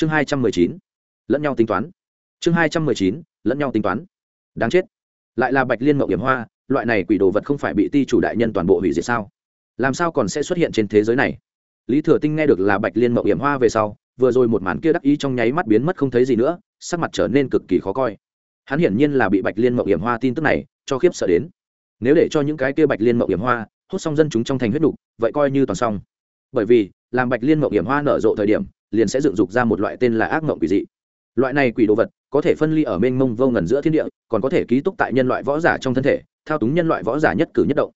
chương hai trăm mười chín, lẫn nhau tính toán. Chương hai trăm mười chín, lẫn nhau tính toán. Đáng chết. Lại là bạch liên mậu hiểm hoa, loại này quỷ đồ vật không phải bị ti chủ đại nhân toàn bộ hủy diệt sao? Làm sao còn sẽ xuất hiện trên thế giới này? Lý thừa tinh nghe được là bạch liên mậu hiểm hoa về sau, vừa rồi một màn kia đắc ý trong nháy mắt biến mất không thấy gì nữa, sắc mặt trở nên cực kỳ khó coi. Hắn hiển nhiên là bị bạch liên mậu hiểm hoa tin tức này cho khiếp sợ đến. Nếu để cho những cái kia bạch liên mậu hiểm hoa hút xong dân chúng trong thành huyết đục, vậy coi như toàn xong. Bởi vì làm bạch liên mộng hiểm hoa nở rộ thời điểm, liền sẽ dựng dục ra một loại tên là ác mộng quỷ dị. Loại này quỷ đồ vật, có thể phân ly ở mênh mông vô ngần giữa thiên địa, còn có thể ký túc tại nhân loại võ giả trong thân thể, thao túng nhân loại võ giả nhất cử nhất động.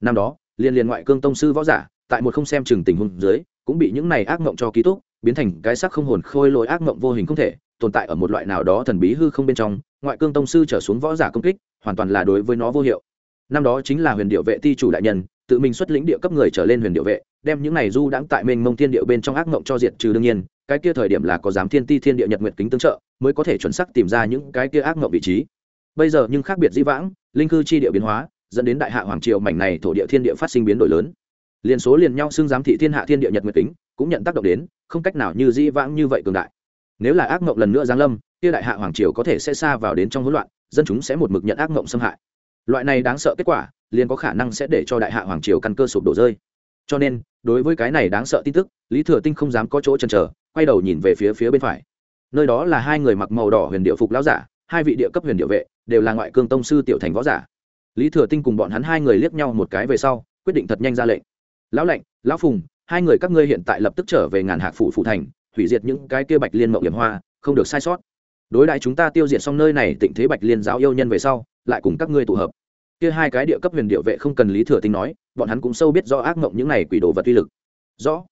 Năm đó, liên liên ngoại cương tông sư võ giả, tại một không xem chừng tình huống dưới, cũng bị những này ác mộng cho ký túc, biến thành cái sắc không hồn khôi lỗi ác mộng vô hình không thể, tồn tại ở một loại nào đó thần bí hư không bên trong, ngoại cương tông sư trở xuống võ giả công kích, hoàn toàn là đối với nó vô hiệu. Năm đó chính là huyền điệu vệ ti chủ đại nhân tự mình xuất lĩnh địa cấp người trở lên huyền điệu vệ, đem những này du đãng tại mênh mông thiên điệu bên trong ác mộng cho diệt trừ đương nhiên, cái kia thời điểm là có giám thiên ti thiên địa nhật nguyệt kính tương trợ, mới có thể chuẩn xác tìm ra những cái kia ác mộng vị trí. Bây giờ nhưng khác biệt dĩ vãng, linh cư chi địa biến hóa, dẫn đến đại hạ hoàng triều mảnh này thổ địa thiên địa phát sinh biến đổi lớn. Liền số liền nhau xưng giám thị thiên hạ thiên địa nhật nguyệt kính, cũng nhận tác động đến, không cách nào như dĩ vãng như vậy cường đại. Nếu là ác mộng lần nữa giáng lâm, kia đại hạ hoàng triều có thể sẽ xa vào đến trong hỗn loạn, dân chúng sẽ một mực nhận ác mộng xâm hại. Loại này đáng sợ kết quả liền có khả năng sẽ để cho đại hạ hoàng triều căn cơ sụp đổ rơi. Cho nên, đối với cái này đáng sợ tin tức, lý thừa tinh không dám có chỗ chần chờ, quay đầu nhìn về phía phía bên phải. Nơi đó là hai người mặc màu đỏ huyền điệu phục lão giả, hai vị địa cấp huyền điệu vệ, đều là ngoại cương tông sư tiểu thành võ giả. Lý thừa tinh cùng bọn hắn hai người liếc nhau một cái về sau, quyết định thật nhanh ra lệnh. Lão lệnh, lão phùng, hai người các ngươi hiện tại lập tức trở về ngàn hạc phủ phủ thành, hủy diệt những cái kia bạch liên mậu hiểm hoa, không được sai sót. Đối đại chúng ta tiêu diệt xong nơi này, tịnh thế bạch liên giáo yêu nhân về sau, lại cùng các ngươi tụ hợp kia hai cái địa cấp huyền điệu vệ không cần lý thừa tinh nói, bọn hắn cũng sâu biết do ác mộng những này quỷ đồ vật uy lực. Rõ.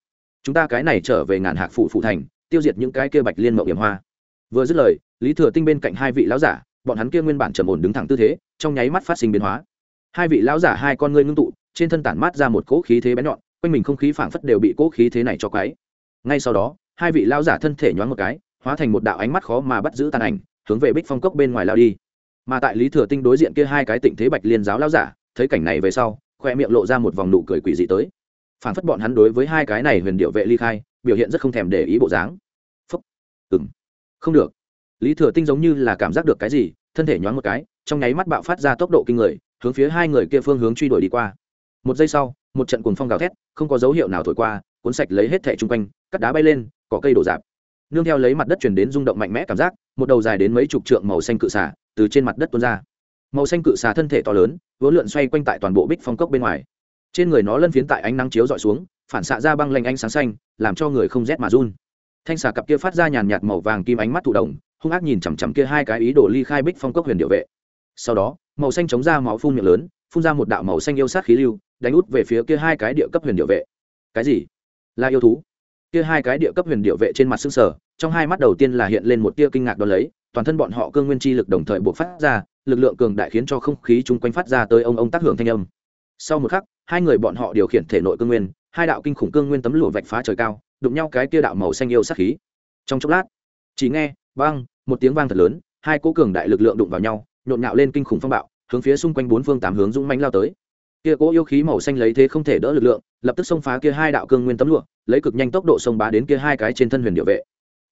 Chúng ta cái này trở về ngàn hạc phủ phụ thành, tiêu diệt những cái kia bạch liên mộng hiểm hoa. Vừa dứt lời, lý thừa tinh bên cạnh hai vị lão giả, bọn hắn kia nguyên bản trầm ổn đứng thẳng tư thế, trong nháy mắt phát sinh biến hóa. Hai vị lão giả hai con ngươi ngưng tụ, trên thân tản mát ra một cỗ khí thế bén nhọn, quanh mình không khí phảng phất đều bị cỗ khí thế này cho quái ngay sau đó, hai vị lão giả thân thể nhoáng một cái, hóa thành một đạo ánh mắt khó mà bắt giữ tàn ảnh, hướng về bích phong cốc bên ngoài lao đi mà tại lý thừa tinh đối diện kia hai cái tịnh thế bạch liên giáo lão giả, thấy cảnh này về sau, khoe miệng lộ ra một vòng nụ cười quỷ dị tới. Phản phất bọn hắn đối với hai cái này huyền điệu vệ ly khai, biểu hiện rất không thèm để ý bộ dáng. Phúc. Ừng không được. Lý thừa tinh giống như là cảm giác được cái gì, thân thể nhoáng một cái, trong nháy mắt bạo phát ra tốc độ kinh người, hướng phía hai người kia phương hướng truy đuổi đi qua. Một giây sau, một trận cuồng phong gào thét, không có dấu hiệu nào thổi qua, cuốn sạch lấy hết thẻ chung quanh, cắt đá bay lên, cỏ cây đổ dạp nương theo lấy mặt đất chuyển đến rung động mạnh mẽ cảm giác, một đầu dài đến mấy chục trượng màu xanh cự xả từ trên mặt đất tuôn ra. Màu xanh cự xà thân thể to lớn, vốn lượn xoay quanh tại toàn bộ bích phong cốc bên ngoài. Trên người nó lân phiến tại ánh nắng chiếu dọi xuống, phản xạ ra băng lanh ánh sáng xanh, làm cho người không rét mà run. Thanh xà cặp kia phát ra nhàn nhạt màu vàng kim ánh mắt thụ động, hung ác nhìn chằm chằm kia hai cái ý đồ ly khai bích phong cốc huyền điệu vệ. Sau đó, màu xanh chống ra máu phun miệng lớn, phun ra một đạo màu xanh yêu sát khí lưu, đánh út về phía kia hai cái địa cấp huyền điệu vệ. Cái gì? Là yêu thú? Kia hai cái địa cấp huyền điệu vệ trên mặt xương sở trong hai mắt đầu tiên là hiện lên một tia kinh ngạc đ ó lấy toàn thân bọn họ cương nguyên chi lực đồng thời buộc phát ra, lực lượng cường đại khiến cho không khí chung quanh phát ra tới ông ông tác hưởng thanh âm. Sau một khắc, hai người bọn họ điều khiển thể nội cương nguyên, hai đạo kinh khủng cương nguyên tấm lụa vạch phá trời cao, đụng nhau cái kia đạo màu xanh yêu sát khí. Trong chốc lát, chỉ nghe, vang, một tiếng vang thật lớn, hai cỗ cường đại lực lượng đụng vào nhau, nhộn nhạo lên kinh khủng phong bạo, hướng phía xung quanh bốn phương tám hướng dũng mãnh lao tới. Kia cỗ yêu khí màu xanh lấy thế không thể đỡ lực lượng, lập tức xông phá kia hai đạo cương nguyên tấm lụa, lấy cực nhanh tốc độ xông bá đến kia hai cái trên thân huyền địa vệ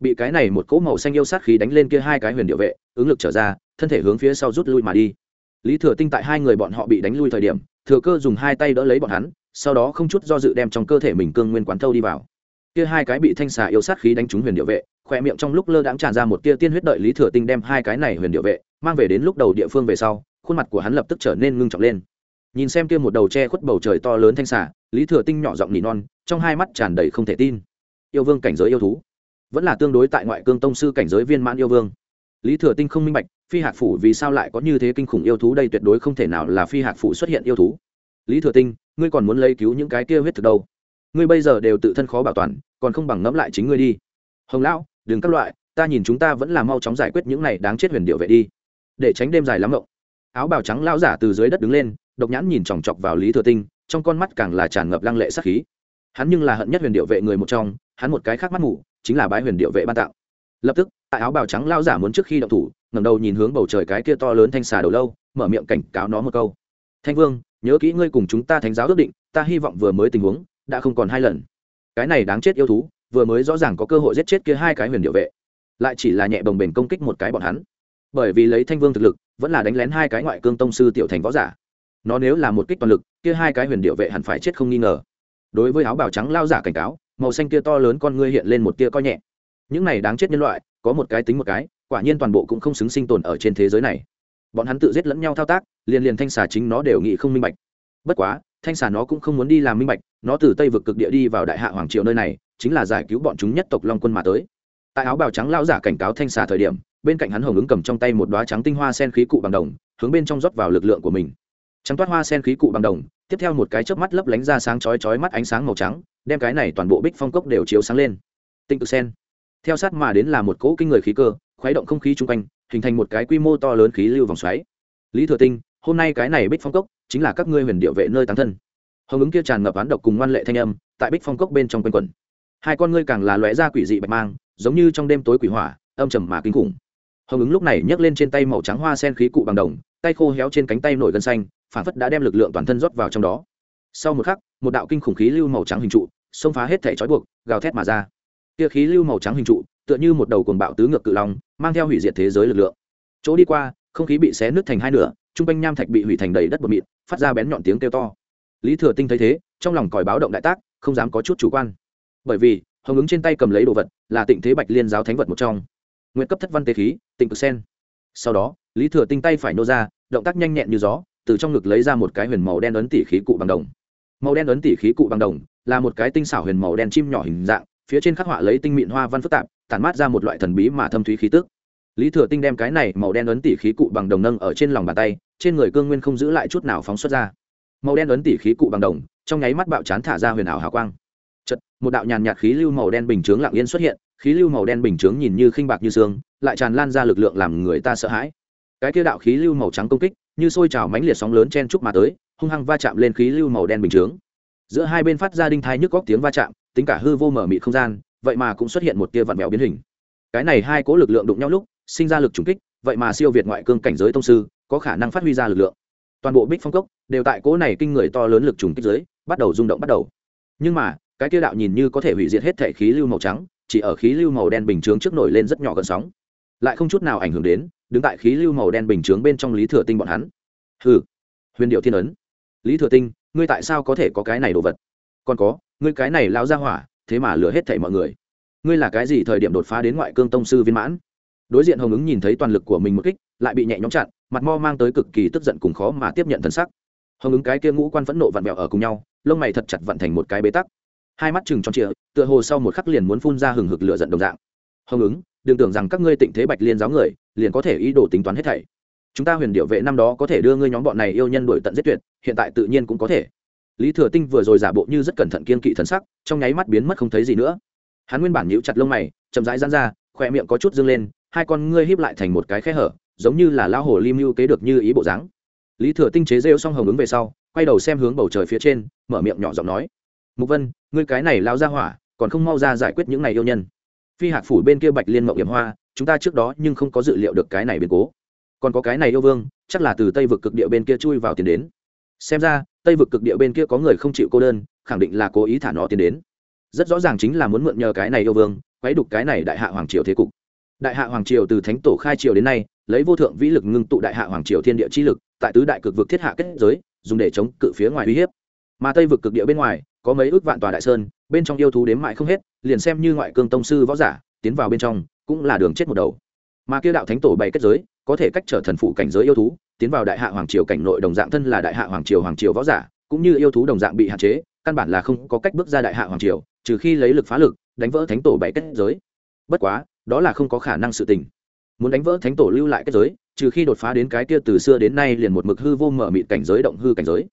bị cái này một cỗ màu xanh yêu sát khí đánh lên kia hai cái huyền điệu vệ, ứng lực trở ra, thân thể hướng phía sau rút lui mà đi. Lý thừa tinh tại hai người bọn họ bị đánh lui thời điểm, thừa cơ dùng hai tay đỡ lấy bọn hắn, sau đó không chút do dự đem trong cơ thể mình cương nguyên quán thâu đi vào. Kia hai cái bị thanh xà yêu sát khí đánh trúng huyền điệu vệ khỏe miệng trong lúc lơ đãng tràn ra một tia tiên huyết đợi lý thừa tinh đem hai cái này huyền điệu vệ mang về đến lúc đầu địa phương về sau, khuôn mặt của hắn lập tức trở nên ngưng trọng lên. Nhìn xem kia một đầu che khuất bầu trời to lớn thanh xà, lý thừa tinh nhỏ giọng nỉ non, trong hai mắt tràn đầy không thể tin. Yêu vương cảnh giới yêu thú vẫn là tương đối tại ngoại cương tông sư cảnh giới viên mãn yêu vương. Lý thừa tinh không minh bạch, phi hạt phủ vì sao lại có như thế kinh khủng yêu thú đây tuyệt đối không thể nào là phi hạt phủ xuất hiện yêu thú. Lý thừa tinh, ngươi còn muốn lấy cứu những cái kia huyết thực đâu? Ngươi bây giờ đều tự thân khó bảo toàn, còn không bằng ngẫm lại chính ngươi đi. Hồng lão, đừng các loại, ta nhìn chúng ta vẫn là mau chóng giải quyết những này đáng chết huyền điệu vệ đi. Để tránh đêm dài lắm ngộng. Áo bào trắng lão giả từ dưới đất đứng lên, độc nhãn nhìn chòng chọc vào lý thừa tinh, trong con mắt càng là tràn ngập lăng lệ sắc khí. Hắn nhưng là hận nhất huyền điệu vệ người một trong, hắn một cái khác mắt ngủ chính là bái huyền điệu vệ ban tặng. Lập tức, tại áo bào trắng lao giả muốn trước khi động thủ, ngẩng đầu nhìn hướng bầu trời cái kia to lớn thanh xà đầu lâu, mở miệng cảnh cáo nó một câu. Thanh vương, nhớ kỹ ngươi cùng chúng ta thánh giáo ước định, ta hy vọng vừa mới tình huống đã không còn hai lần. Cái này đáng chết yêu thú, vừa mới rõ ràng có cơ hội giết chết kia hai cái huyền điệu vệ, lại chỉ là nhẹ bồng bềnh công kích một cái bọn hắn. Bởi vì lấy thanh vương thực lực, vẫn là đánh lén hai cái ngoại cương tông sư tiểu thành võ giả. Nó nếu là một kích toàn lực, kia hai cái huyền điệu vệ hẳn phải chết không nghi ngờ. Đối với áo bào trắng lao giả cảnh cáo màu xanh kia to lớn con ngươi hiện lên một tia coi nhẹ. Những này đáng chết nhân loại, có một cái tính một cái, quả nhiên toàn bộ cũng không xứng sinh tồn ở trên thế giới này. Bọn hắn tự giết lẫn nhau thao tác, liền liền thanh xà chính nó đều nghĩ không minh bạch. Bất quá, thanh xà nó cũng không muốn đi làm minh bạch, nó từ tây vực cực địa đi vào đại hạ hoàng triều nơi này, chính là giải cứu bọn chúng nhất tộc long quân mà tới. Tại áo bào trắng lao giả cảnh cáo thanh xà thời điểm, bên cạnh hắn hồng ứng cầm trong tay một đoá trắng tinh hoa sen khí cụ bằng đồng, hướng bên trong rót vào lực lượng của mình. Trắng toát hoa sen khí cụ bằng đồng, tiếp theo một cái chớp mắt lấp lánh ra sáng chói chói mắt ánh sáng màu trắng đem cái này toàn bộ bích phong cốc đều chiếu sáng lên. Tinh cực sen. Theo sát mà đến là một cỗ kinh người khí cơ, khuấy động không khí chung quanh, hình thành một cái quy mô to lớn khí lưu vòng xoáy. Lý thừa tinh, hôm nay cái này bích phong cốc chính là các ngươi huyền điệu vệ nơi tán thân. Hồng ứng kia tràn ngập án độc cùng ngoan lệ thanh âm, tại bích phong cốc bên trong quanh quẩn. Hai con ngươi càng là lóe ra quỷ dị bạch mang, giống như trong đêm tối quỷ hỏa, âm trầm mà kinh khủng. Hồng ứng lúc này nhấc lên trên tay màu trắng hoa sen khí cụ bằng đồng, tay khô héo trên cánh tay nổi gân xanh, phản phất đã đem lực lượng toàn thân rót vào trong đó. Sau một khắc một đạo kinh khủng khí lưu màu trắng hình trụ, xông phá hết thể trói buộc, gào thét mà ra. Kia khí lưu màu trắng hình trụ, tựa như một đầu cuồng bạo tứ ngược cự long, mang theo hủy diệt thế giới lực lượng. Chỗ đi qua, không khí bị xé nứt thành hai nửa, trung quanh nham thạch bị hủy thành đầy đất bột mịn, phát ra bén nhọn tiếng kêu to. Lý thừa tinh thấy thế, trong lòng còi báo động đại tác, không dám có chút chủ quan. Bởi vì, hồng ứng trên tay cầm lấy đồ vật, là tịnh thế bạch liên giáo thánh vật một trong. Nguyện cấp thất văn tế khí, tịnh cực sen. Sau đó, lý thừa tinh tay phải nô ra, động tác nhanh nhẹn như gió, từ trong ngực lấy ra một cái huyền màu đen ấn tỉ khí cụ bằng đồng màu đen ấn tỉ khí cụ bằng đồng, là một cái tinh xảo huyền màu đen chim nhỏ hình dạng, phía trên khắc họa lấy tinh mịn hoa văn phức tạp, tản mát ra một loại thần bí mà thâm thúy khí tức. Lý thừa tinh đem cái này màu đen ấn tỉ khí cụ bằng đồng nâng ở trên lòng bàn tay, trên người cương nguyên không giữ lại chút nào phóng xuất ra. Màu đen ấn tỉ khí cụ bằng đồng, trong nháy mắt bạo chán thả ra huyền ảo hào quang. Chật một đạo nhàn nhạt khí lưu màu đen bình chướng lặng yên xuất hiện, khí lưu màu đen bình chướng nhìn như khinh bạc như xương, lại tràn lan ra lực lượng làm người ta sợ hãi. Cái kia đạo khí lưu màu trắng công kích, như sôi trào mãnh liệt sóng lớn chen trúc mà tới hung hăng va chạm lên khí lưu màu đen bình chướng. Giữa hai bên phát ra đinh thai nhức góc tiếng va chạm, tính cả hư vô mở mị không gian, vậy mà cũng xuất hiện một tia vặn vẹo biến hình. Cái này hai cố lực lượng đụng nhau lúc, sinh ra lực trùng kích, vậy mà siêu việt ngoại cương cảnh giới tông sư, có khả năng phát huy ra lực lượng. Toàn bộ bích phong cốc đều tại cố này kinh người to lớn lực trùng kích giới, bắt đầu rung động bắt đầu. Nhưng mà, cái tia đạo nhìn như có thể hủy diệt hết thể khí lưu màu trắng, chỉ ở khí lưu màu đen bình chướng trước nổi lên rất nhỏ gần sóng. Lại không chút nào ảnh hưởng đến, đứng tại khí lưu màu đen bình chướng bên trong lý thừa tinh bọn hắn. Hừ. Huyền điệu thiên ấn lý thừa tinh ngươi tại sao có thể có cái này đồ vật còn có ngươi cái này lao ra hỏa thế mà lừa hết thảy mọi người ngươi là cái gì thời điểm đột phá đến ngoại cương tông sư viên mãn đối diện hồng ứng nhìn thấy toàn lực của mình một kích lại bị nhẹ nhõm chặn mặt mo mang tới cực kỳ tức giận cùng khó mà tiếp nhận thân sắc hồng ứng cái kia ngũ quan phẫn nộ vặn vẹo ở cùng nhau lông mày thật chặt vặn thành một cái bế tắc hai mắt chừng tròn trịa tựa hồ sau một khắc liền muốn phun ra hừng hực lửa giận đồng dạng hồng ứng đừng tưởng rằng các ngươi tịnh thế bạch liên giáo người liền có thể ý đồ tính toán hết thảy chúng ta huyền điệu vệ năm đó có thể đưa ngươi nhóm bọn này yêu nhân đổi tận giết tuyệt, hiện tại tự nhiên cũng có thể. Lý thừa tinh vừa rồi giả bộ như rất cẩn thận kiên kỵ thần sắc, trong nháy mắt biến mất không thấy gì nữa. Hắn nguyên bản nhíu chặt lông mày, chậm rãi dán ra khỏe miệng có chút dâng lên, hai con ngươi híp lại thành một cái khe hở, giống như là lao hồ lim mưu kế được như ý bộ dáng. Lý thừa tinh chế rêu xong hồng ứng về sau, quay đầu xem hướng bầu trời phía trên, mở miệng nhỏ giọng nói. Mục vân, ngươi cái này lao ra hỏa, còn không mau ra giải quyết những này yêu nhân. Phi hạc phủ bên kia bạch liên mộng hiểm hoa, chúng ta trước đó nhưng không có dự liệu được cái này biến cố còn có cái này yêu vương, chắc là từ tây vực cực địa bên kia chui vào tiền đến. Xem ra, tây vực cực địa bên kia có người không chịu cô đơn, khẳng định là cố ý thả nó tiến đến. Rất rõ ràng chính là muốn mượn nhờ cái này yêu vương, quấy đục cái này đại hạ hoàng triều thế cục. Đại hạ hoàng triều từ thánh tổ khai triều đến nay, lấy vô thượng vĩ lực ngưng tụ đại hạ hoàng triều thiên địa chi lực, tại tứ đại cực vực thiết hạ kết giới, dùng để chống cự phía ngoài uy hiếp. Mà tây vực cực địa bên ngoài, có mấy ước vạn tòa đại sơn, bên trong yêu thú đếm mãi không hết, liền xem như ngoại cương tông sư võ giả, tiến vào bên trong, cũng là đường chết một đầu mà kia đạo thánh tổ bày kết giới, có thể cách trở thần phụ cảnh giới yêu thú, tiến vào đại hạ hoàng triều cảnh nội đồng dạng thân là đại hạ hoàng triều hoàng triều võ giả, cũng như yêu thú đồng dạng bị hạn chế, căn bản là không có cách bước ra đại hạ hoàng triều, trừ khi lấy lực phá lực, đánh vỡ thánh tổ bảy kết giới. Bất quá, đó là không có khả năng sự tình. Muốn đánh vỡ thánh tổ lưu lại kết giới, trừ khi đột phá đến cái kia từ xưa đến nay liền một mực hư vô mở mịt cảnh giới động hư cảnh giới.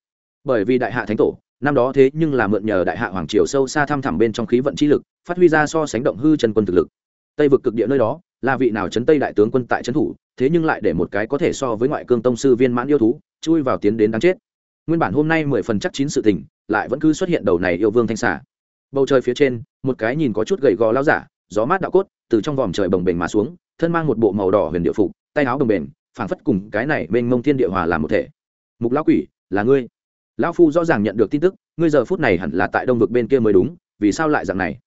Bởi vì đại hạ thánh tổ, năm đó thế nhưng là mượn nhờ đại hạ hoàng triều sâu xa thăm thẳm bên trong khí vận chi lực, phát huy ra so sánh động hư chân quân thực lực. Tây vực cực địa nơi đó là vị nào chấn tây đại tướng quân tại trấn thủ, thế nhưng lại để một cái có thể so với ngoại cương tông sư viên mãn yêu thú, chui vào tiến đến đáng chết. Nguyên bản hôm nay mười phần chắc chín sự tình, lại vẫn cứ xuất hiện đầu này yêu vương thanh xả bầu trời phía trên, một cái nhìn có chút gầy gò lao giả, gió mát đạo cốt, từ trong vòm trời bồng bềnh mà xuống, thân mang một bộ màu đỏ huyền địa phục, tay áo bồng bềnh, phảng phất cùng cái này bên mông thiên địa hòa làm một thể. Mục lão quỷ, là ngươi? Lão phu rõ ràng nhận được tin tức, ngươi giờ phút này hẳn là tại đông vực bên kia mới đúng, vì sao lại dạng này?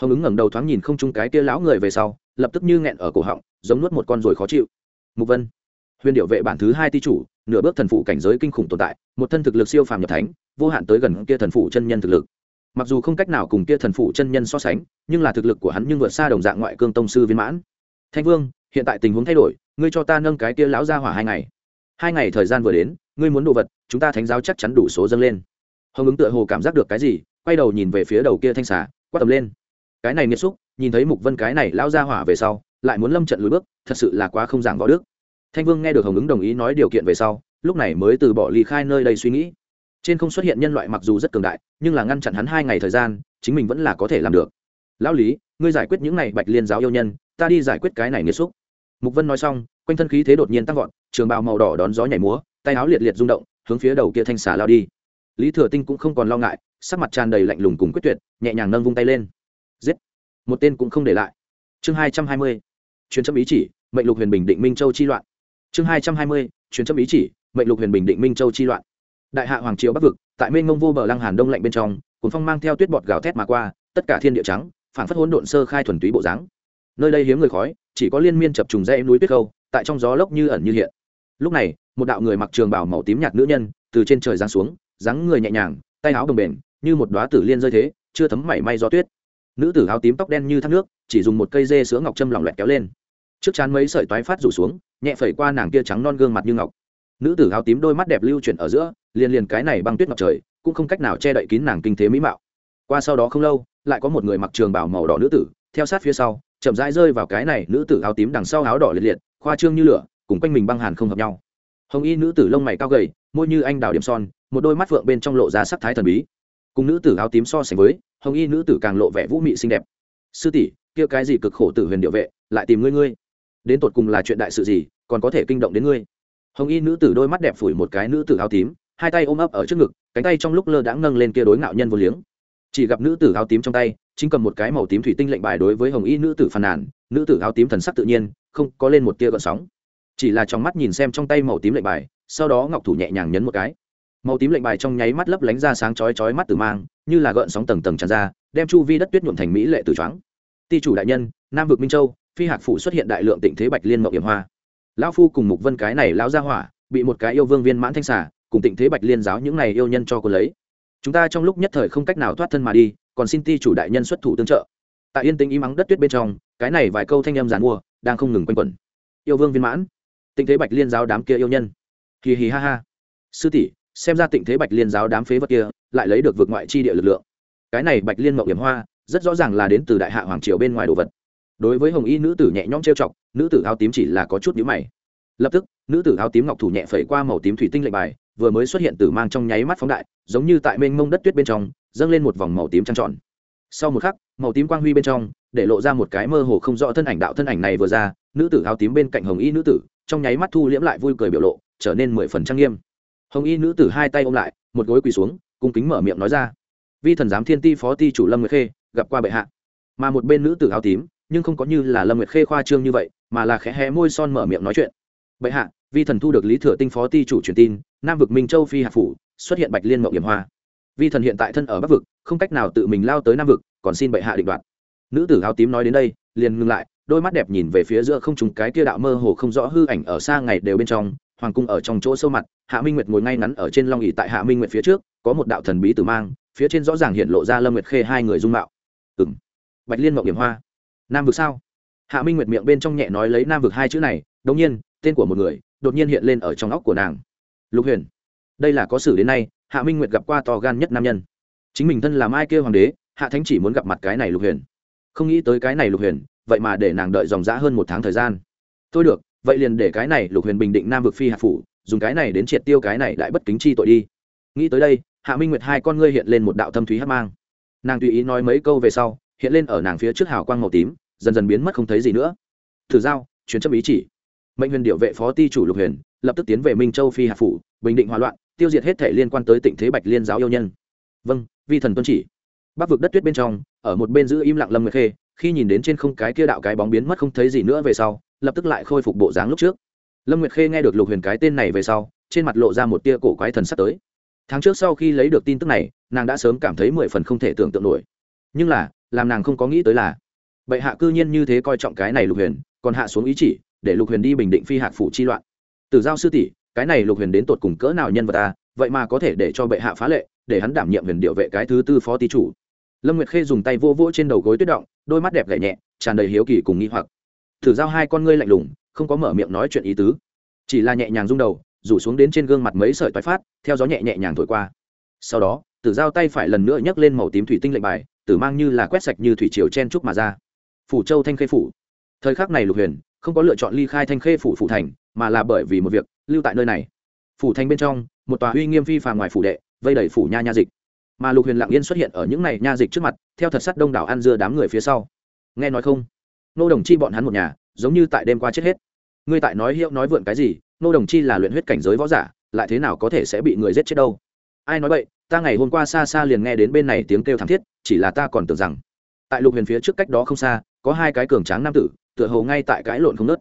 Hồng ứng ngẩng đầu thoáng nhìn không chung cái kia lão người về sau lập tức như nghẹn ở cổ họng, giống nuốt một con ruồi khó chịu. Mục vân, huyền điệu vệ bản thứ hai ti chủ, nửa bước thần phụ cảnh giới kinh khủng tồn tại, một thân thực lực siêu phàm nhập thánh, vô hạn tới gần kia thần phụ chân nhân thực lực. Mặc dù không cách nào cùng kia thần phụ chân nhân so sánh, nhưng là thực lực của hắn nhưng vượt xa đồng dạng ngoại cương tông sư viên mãn. Thanh vương, hiện tại tình huống thay đổi, ngươi cho ta nâng cái kia lão ra hỏa hai ngày. Hai ngày thời gian vừa đến, ngươi muốn đồ vật, chúng ta thánh giáo chắc chắn đủ số dâng lên. Hồng ứng tựa hồ cảm giác được cái gì, quay đầu nhìn về phía đầu kia thanh xà, quát tầm lên cái này nghiệt xúc, nhìn thấy mục vân cái này lão ra hỏa về sau, lại muốn lâm trận lùi bước, thật sự là quá không giảng võ đức. Thanh vương nghe được hồng ứng đồng ý nói điều kiện về sau, lúc này mới từ bỏ ly khai nơi đây suy nghĩ. Trên không xuất hiện nhân loại mặc dù rất cường đại, nhưng là ngăn chặn hắn hai ngày thời gian, chính mình vẫn là có thể làm được. Lão lý, ngươi giải quyết những này bạch liên giáo yêu nhân, ta đi giải quyết cái này nghiệt xúc. Mục vân nói xong, quanh thân khí thế đột nhiên tăng vọt, trường bào màu đỏ đón gió nhảy múa, tay áo liệt liệt rung động, hướng phía đầu kia thanh xà lao đi. Lý thừa tinh cũng không còn lo ngại, sắc mặt tràn đầy lạnh lùng cùng quyết tuyệt, nhẹ nhàng nâng vung tay lên giết. Một tên cũng không để lại. Chương hai trăm hai mươi. Chuyến chấm ý chỉ, mệnh lục huyền bình định minh châu chi loạn. Chương hai trăm hai mươi chuyến chấm ý chỉ, mệnh lục huyền bình định minh châu chi loạn. Đại hạ hoàng triều bắc vực, tại mênh ngông vô bờ lăng hàn đông lạnh bên trong cuốn phong mang theo tuyết bọt gào thét mà qua, tất cả thiên địa trắng phản phất hỗn độn sơ khai thuần túy bộ dáng. Nơi đây hiếm người khói, chỉ có liên miên chập trùng dãy núi tuyết khâu, tại trong gió lốc như ẩn như hiện. Lúc này, một đạo người mặc trường bảo màu tím nhạt nữ nhân, từ trên trời giáng xuống, dáng người nhẹ nhàng, tay áo đồng bền, như một đóa tử liên rơi thế, chưa thấm mảy may gió tuyết nữ tử áo tím tóc đen như thác nước, chỉ dùng một cây dê sữa ngọc châm lỏng loẹt kéo lên. Trước chán mấy sợi toái phát rủ xuống, nhẹ phẩy qua nàng kia trắng non gương mặt như ngọc. Nữ tử áo tím đôi mắt đẹp lưu chuyển ở giữa, liền liền cái này băng tuyết ngọc trời, cũng không cách nào che đậy kín nàng kinh thế mỹ mạo. Qua sau đó không lâu, lại có một người mặc trường bảo màu đỏ nữ tử, theo sát phía sau, chậm rãi rơi vào cái này nữ tử áo tím đằng sau áo đỏ liệt liệt, khoa trương như lửa, cùng quanh mình băng hàn không hợp nhau. Hồng y nữ tử lông mày cao gầy, môi như anh đào điểm son, một đôi mắt phượng bên trong lộ ra sắc thái thần bí. Cùng nữ tử áo tím so sánh với hồng y nữ tử càng lộ vẻ vũ mị xinh đẹp. Sư tỷ, kia cái gì cực khổ tử huyền điệu vệ, lại tìm ngươi ngươi? Đến tột cùng là chuyện đại sự gì, còn có thể kinh động đến ngươi? Hồng y nữ tử đôi mắt đẹp phủi một cái nữ tử áo tím, hai tay ôm ấp ở trước ngực, cánh tay trong lúc lơ đãng nâng lên kia đối ngạo nhân vô liếng. Chỉ gặp nữ tử áo tím trong tay, chính cầm một cái màu tím thủy tinh lệnh bài đối với hồng y nữ tử phàn nàn, nữ tử áo tím thần sắc tự nhiên, không có lên một tia gợn sóng. Chỉ là trong mắt nhìn xem trong tay màu tím lệnh bài, sau đó ngọc thủ nhẹ nhàng nhấn một cái màu tím lệnh bài trong nháy mắt lấp lánh ra sáng chói chói mắt từ mang, như là gợn sóng tầng tầng tràn ra, đem chu vi đất tuyết nhuộm thành mỹ lệ từ choáng. Ti chủ đại nhân, nam vực minh châu, phi hạc phủ xuất hiện đại lượng tịnh thế bạch liên mậu hiểm hoa. Lão phu cùng mục vân cái này lão ra hỏa, bị một cái yêu vương viên mãn thanh xả cùng tịnh thế bạch liên giáo những này yêu nhân cho cô lấy. Chúng ta trong lúc nhất thời không cách nào thoát thân mà đi, còn xin ti chủ đại nhân xuất thủ tương trợ. Tại yên tĩnh im mắng đất tuyết bên trong, cái này vài câu thanh em giàn mua, đang không ngừng quanh quẩn. Yêu vương viên mãn, tịnh thế bạch liên giáo đám kia yêu nhân. Kỳ hì ha ha. Sư tỷ xem ra tịnh thế bạch liên giáo đám phế vật kia lại lấy được vượt ngoại chi địa lực lượng. Cái này bạch liên mậu hiểm hoa, rất rõ ràng là đến từ đại hạ hoàng triều bên ngoài đồ vật. Đối với hồng y nữ tử nhẹ nhõm trêu chọc, nữ tử áo tím chỉ là có chút nhíu mày. Lập tức, nữ tử áo tím ngọc thủ nhẹ phẩy qua màu tím thủy tinh lệnh bài, vừa mới xuất hiện tử mang trong nháy mắt phóng đại, giống như tại mênh mông đất tuyết bên trong, dâng lên một vòng màu tím trăng tròn. Sau một khắc, màu tím quang huy bên trong, để lộ ra một cái mơ hồ không rõ thân ảnh đạo thân ảnh này vừa ra, nữ tử áo tím bên cạnh hồng y nữ tử, trong nháy mắt thu liễm lại vui cười biểu lộ, trở nên mười phần trang nghiêm hồng y nữ tử hai tay ôm lại, một gối quỳ xuống, cung kính mở miệng nói ra. Vi thần giám thiên ti phó ti chủ lâm nguyệt khê, gặp qua bệ hạ. Mà một bên nữ tử áo tím, nhưng không có như là lâm nguyệt khê khoa trương như vậy, mà là khẽ hé môi son mở miệng nói chuyện. Bệ hạ, vi thần thu được lý thừa tinh phó ti chủ truyền tin, nam vực minh châu phi hạ phủ, xuất hiện bạch liên mậu hiểm hoa. Vi thần hiện tại thân ở bắc vực, không cách nào tự mình lao tới nam vực, còn xin bệ hạ định đoạt. Nữ tử áo tím nói đến đây, liền ngừng lại, đôi mắt đẹp nhìn về phía giữa không trùng cái kia đạo mơ hồ không rõ hư ảnh ở xa ngày đều bên trong hoàng cung ở trong chỗ sâu mặt, hạ minh nguyệt ngồi ngay ngắn ở trên long ỉ tại hạ minh nguyệt phía trước, có một đạo thần bí tử mang, phía trên rõ ràng hiện lộ ra lâm nguyệt khê hai người dung mạo. Ừng bạch liên mậu điểm hoa. Nam vực sao? Hạ minh nguyệt miệng bên trong nhẹ nói lấy nam vực hai chữ này đ ỗ n g nhiên, tên của một người, đột nhiên hiện lên ở trong óc của nàng. Lục huyền. Đây là có sử đến nay, hạ minh nguyệt gặp qua to gan nhất nam nhân. Chính mình thân làm ai kêu hoàng đế, hạ thánh chỉ muốn gặp mặt cái này lục huyền. Không nghĩ tới cái này lục huyền, vậy mà để nàng đợi dòng g hơn một tháng thời gian. Thôi được vậy liền để cái này lục huyền bình định nam vực phi hạ phủ, dùng cái này đến triệt tiêu cái này lại bất kính chi tội đi. Nghĩ tới đây, hạ minh nguyệt hai con ngươi hiện lên một đạo thâm thúy hát mang. Nàng tùy ý nói mấy câu về sau, hiện lên ở nàng phía trước hào quang màu tím, dần dần biến mất không thấy gì nữa. Thử giao chuyến chấp ý chỉ. Mệnh huyền điệu vệ phó ti chủ lục huyền, lập tức tiến về minh châu phi hạ phủ, bình định hòa loạn, tiêu diệt hết thể liên quan tới tịnh thế bạch liên giáo yêu nhân. Vâng vi thần tuân chỉ. Bắc vực đất tuyết bên trong, ở một bên giữ im lặng lâm nguyệt khê khi nhìn đến trên không cái kia đạo cái bóng biến mất không thấy gì nữa về sau, lập tức lại khôi phục bộ dáng lúc trước. Lâm nguyệt khê nghe được lục huyền cái tên này về sau, trên mặt lộ ra một tia cổ quái thần sắp tới. Tháng trước sau khi lấy được tin tức này, nàng đã sớm cảm thấy mười phần không thể tưởng tượng nổi. Nhưng là, làm nàng không có nghĩ tới là, bệ hạ cư nhiên như thế coi trọng cái này lục huyền, còn hạ xuống ý chỉ, để lục huyền đi bình định phi hạc phủ chi loạn. Từ giao sư tỷ, cái này lục huyền đến tột cùng cỡ nào nhân vật ta vậy mà có thể để cho bệ hạ phá lệ, để hắn đảm nhiệm huyền điệu vệ cái thứ tư phó tý chủ lâm nguyệt khê dùng tay vô vỗ trên đầu gối tuyết động, đôi mắt đẹp gậy nhẹ, tràn đầy hiếu kỳ cùng nghi hoặc. Thử giao hai con ngươi lạnh lùng, không có mở miệng nói chuyện ý tứ. Chỉ là nhẹ nhàng rung đầu, rủ xuống đến trên gương mặt mấy sợi toái phát, theo gió nhẹ nhẹ nhàng thổi qua. Sau đó, tử giao tay phải lần nữa nhấc lên màu tím thủy tinh lệnh bài, tử mang như là quét sạch như thủy triều chen trúc mà ra. Phủ châu thanh khê phủ. Thời khắc này lục huyền không có lựa chọn ly khai thanh khê phủ phủ thành, mà là bởi vì một việc, lưu tại nơi này. Phủ thành bên trong, một tòa uy nghiêm phi phà ngoài phủ đệ, vây đẩy phủ nha nha dịch mà lục huyền lặng yên xuất hiện ở những này nha dịch trước mặt, theo thật sắt đông đảo ăn dưa đám người phía sau. Nghe nói không? Nô đồng chi bọn hắn một nhà, giống như tại đêm qua chết hết. Ngươi tại nói hiệu nói vượn cái gì? Nô đồng chi là luyện huyết cảnh giới võ giả, lại thế nào có thể sẽ bị người giết chết đâu? Ai nói vậy? Ta ngày hôm qua xa xa liền nghe đến bên này tiếng kêu thảm thiết, chỉ là ta còn tưởng rằng. Tại lục huyền phía trước cách đó không xa, có hai cái cường tráng nam tử, tựa hồ ngay tại cái lộn không nớt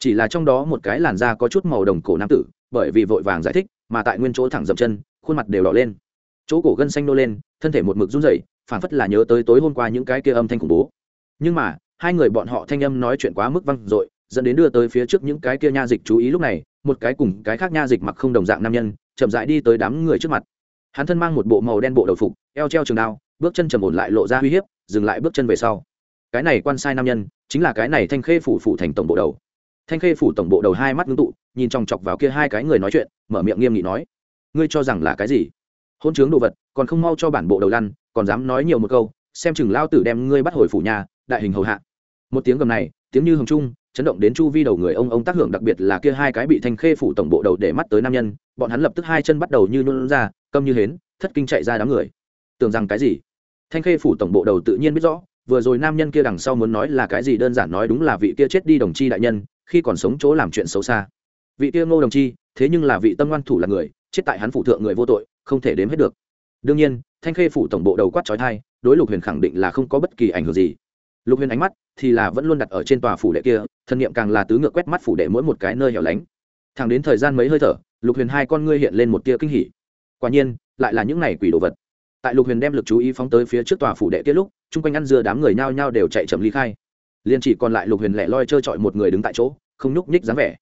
chỉ là trong đó một cái làn da có chút màu đồng cổ nam tử, bởi vì vội vàng giải thích, mà tại nguyên chỗ thẳng dậm chân, khuôn mặt đều đỏ lên chỗ cổ gân xanh nô lên, thân thể một mực run rẩy, phảng phất là nhớ tới tối hôm qua những cái kia âm thanh khủng bố. Nhưng mà, hai người bọn họ thanh âm nói chuyện quá mức văng dội, dẫn đến đưa tới phía trước những cái kia nha dịch chú ý lúc này, một cái cùng cái khác nha dịch mặc không đồng dạng nam nhân, chậm rãi đi tới đám người trước mặt. Hắn thân mang một bộ màu đen bộ đầu phục, eo treo trường đao, bước chân trầm ổn lại lộ ra uy hiếp, dừng lại bước chân về sau. Cái này quan sai nam nhân, chính là cái này thanh khê phủ phủ thành tổng bộ đầu. Thanh khê phủ tổng bộ đầu hai mắt ngưng tụ, nhìn chòng chọc vào kia hai cái người nói chuyện, mở miệng nghiêm nghị nói, ngươi cho rằng là cái gì? Hôn chướng đồ vật, còn không mau cho bản bộ đầu lăn, còn dám nói nhiều một câu, xem chừng lao tử đem ngươi bắt hồi phủ nhà, đại hình hầu hạ. Một tiếng gầm này, tiếng như hồng trung, chấn động đến chu vi đầu người ông ông tác hưởng, đặc biệt là kia hai cái bị thanh khê phủ tổng bộ đầu để mắt tới nam nhân, bọn hắn lập tức hai chân bắt đầu như nôn ra, câm như hến, thất kinh chạy ra đám người. Tưởng rằng cái gì? Thanh khê phủ tổng bộ đầu tự nhiên biết rõ, vừa rồi nam nhân kia đằng sau muốn nói là cái gì đơn giản nói đúng là vị kia chết đi đồng chi đại nhân, khi còn sống chỗ làm chuyện xấu xa. Vị kia ngô đồng chi, thế nhưng là vị tâm ngoan thủ là người, chết tại hắn phủ thượng người vô tội không thể đếm hết được. Đương nhiên, thanh khê phủ tổng bộ đầu quát trói thai đối lục huyền khẳng định là không có bất kỳ ảnh hưởng gì. Lục huyền ánh mắt thì là vẫn luôn đặt ở trên tòa phủ đệ kia, thân nhiệm càng là tứ ngựa quét mắt phủ đệ mỗi một cái nơi hẻo lánh. Thẳng đến thời gian mấy hơi thở, lục huyền hai con ngươi hiện lên một tia kinh hỉ. Quả nhiên, lại là những này quỷ đồ vật. Tại lục huyền đem lực chú ý phóng tới phía trước tòa phủ đệ kia lúc, chung quanh ăn dưa đám người nhao nhao đều chạy chậm ly khai. Liền chỉ còn lại lục huyền lẻ loi trơ trọi một người đứng tại chỗ, không nhúc nhích dáng vẻ.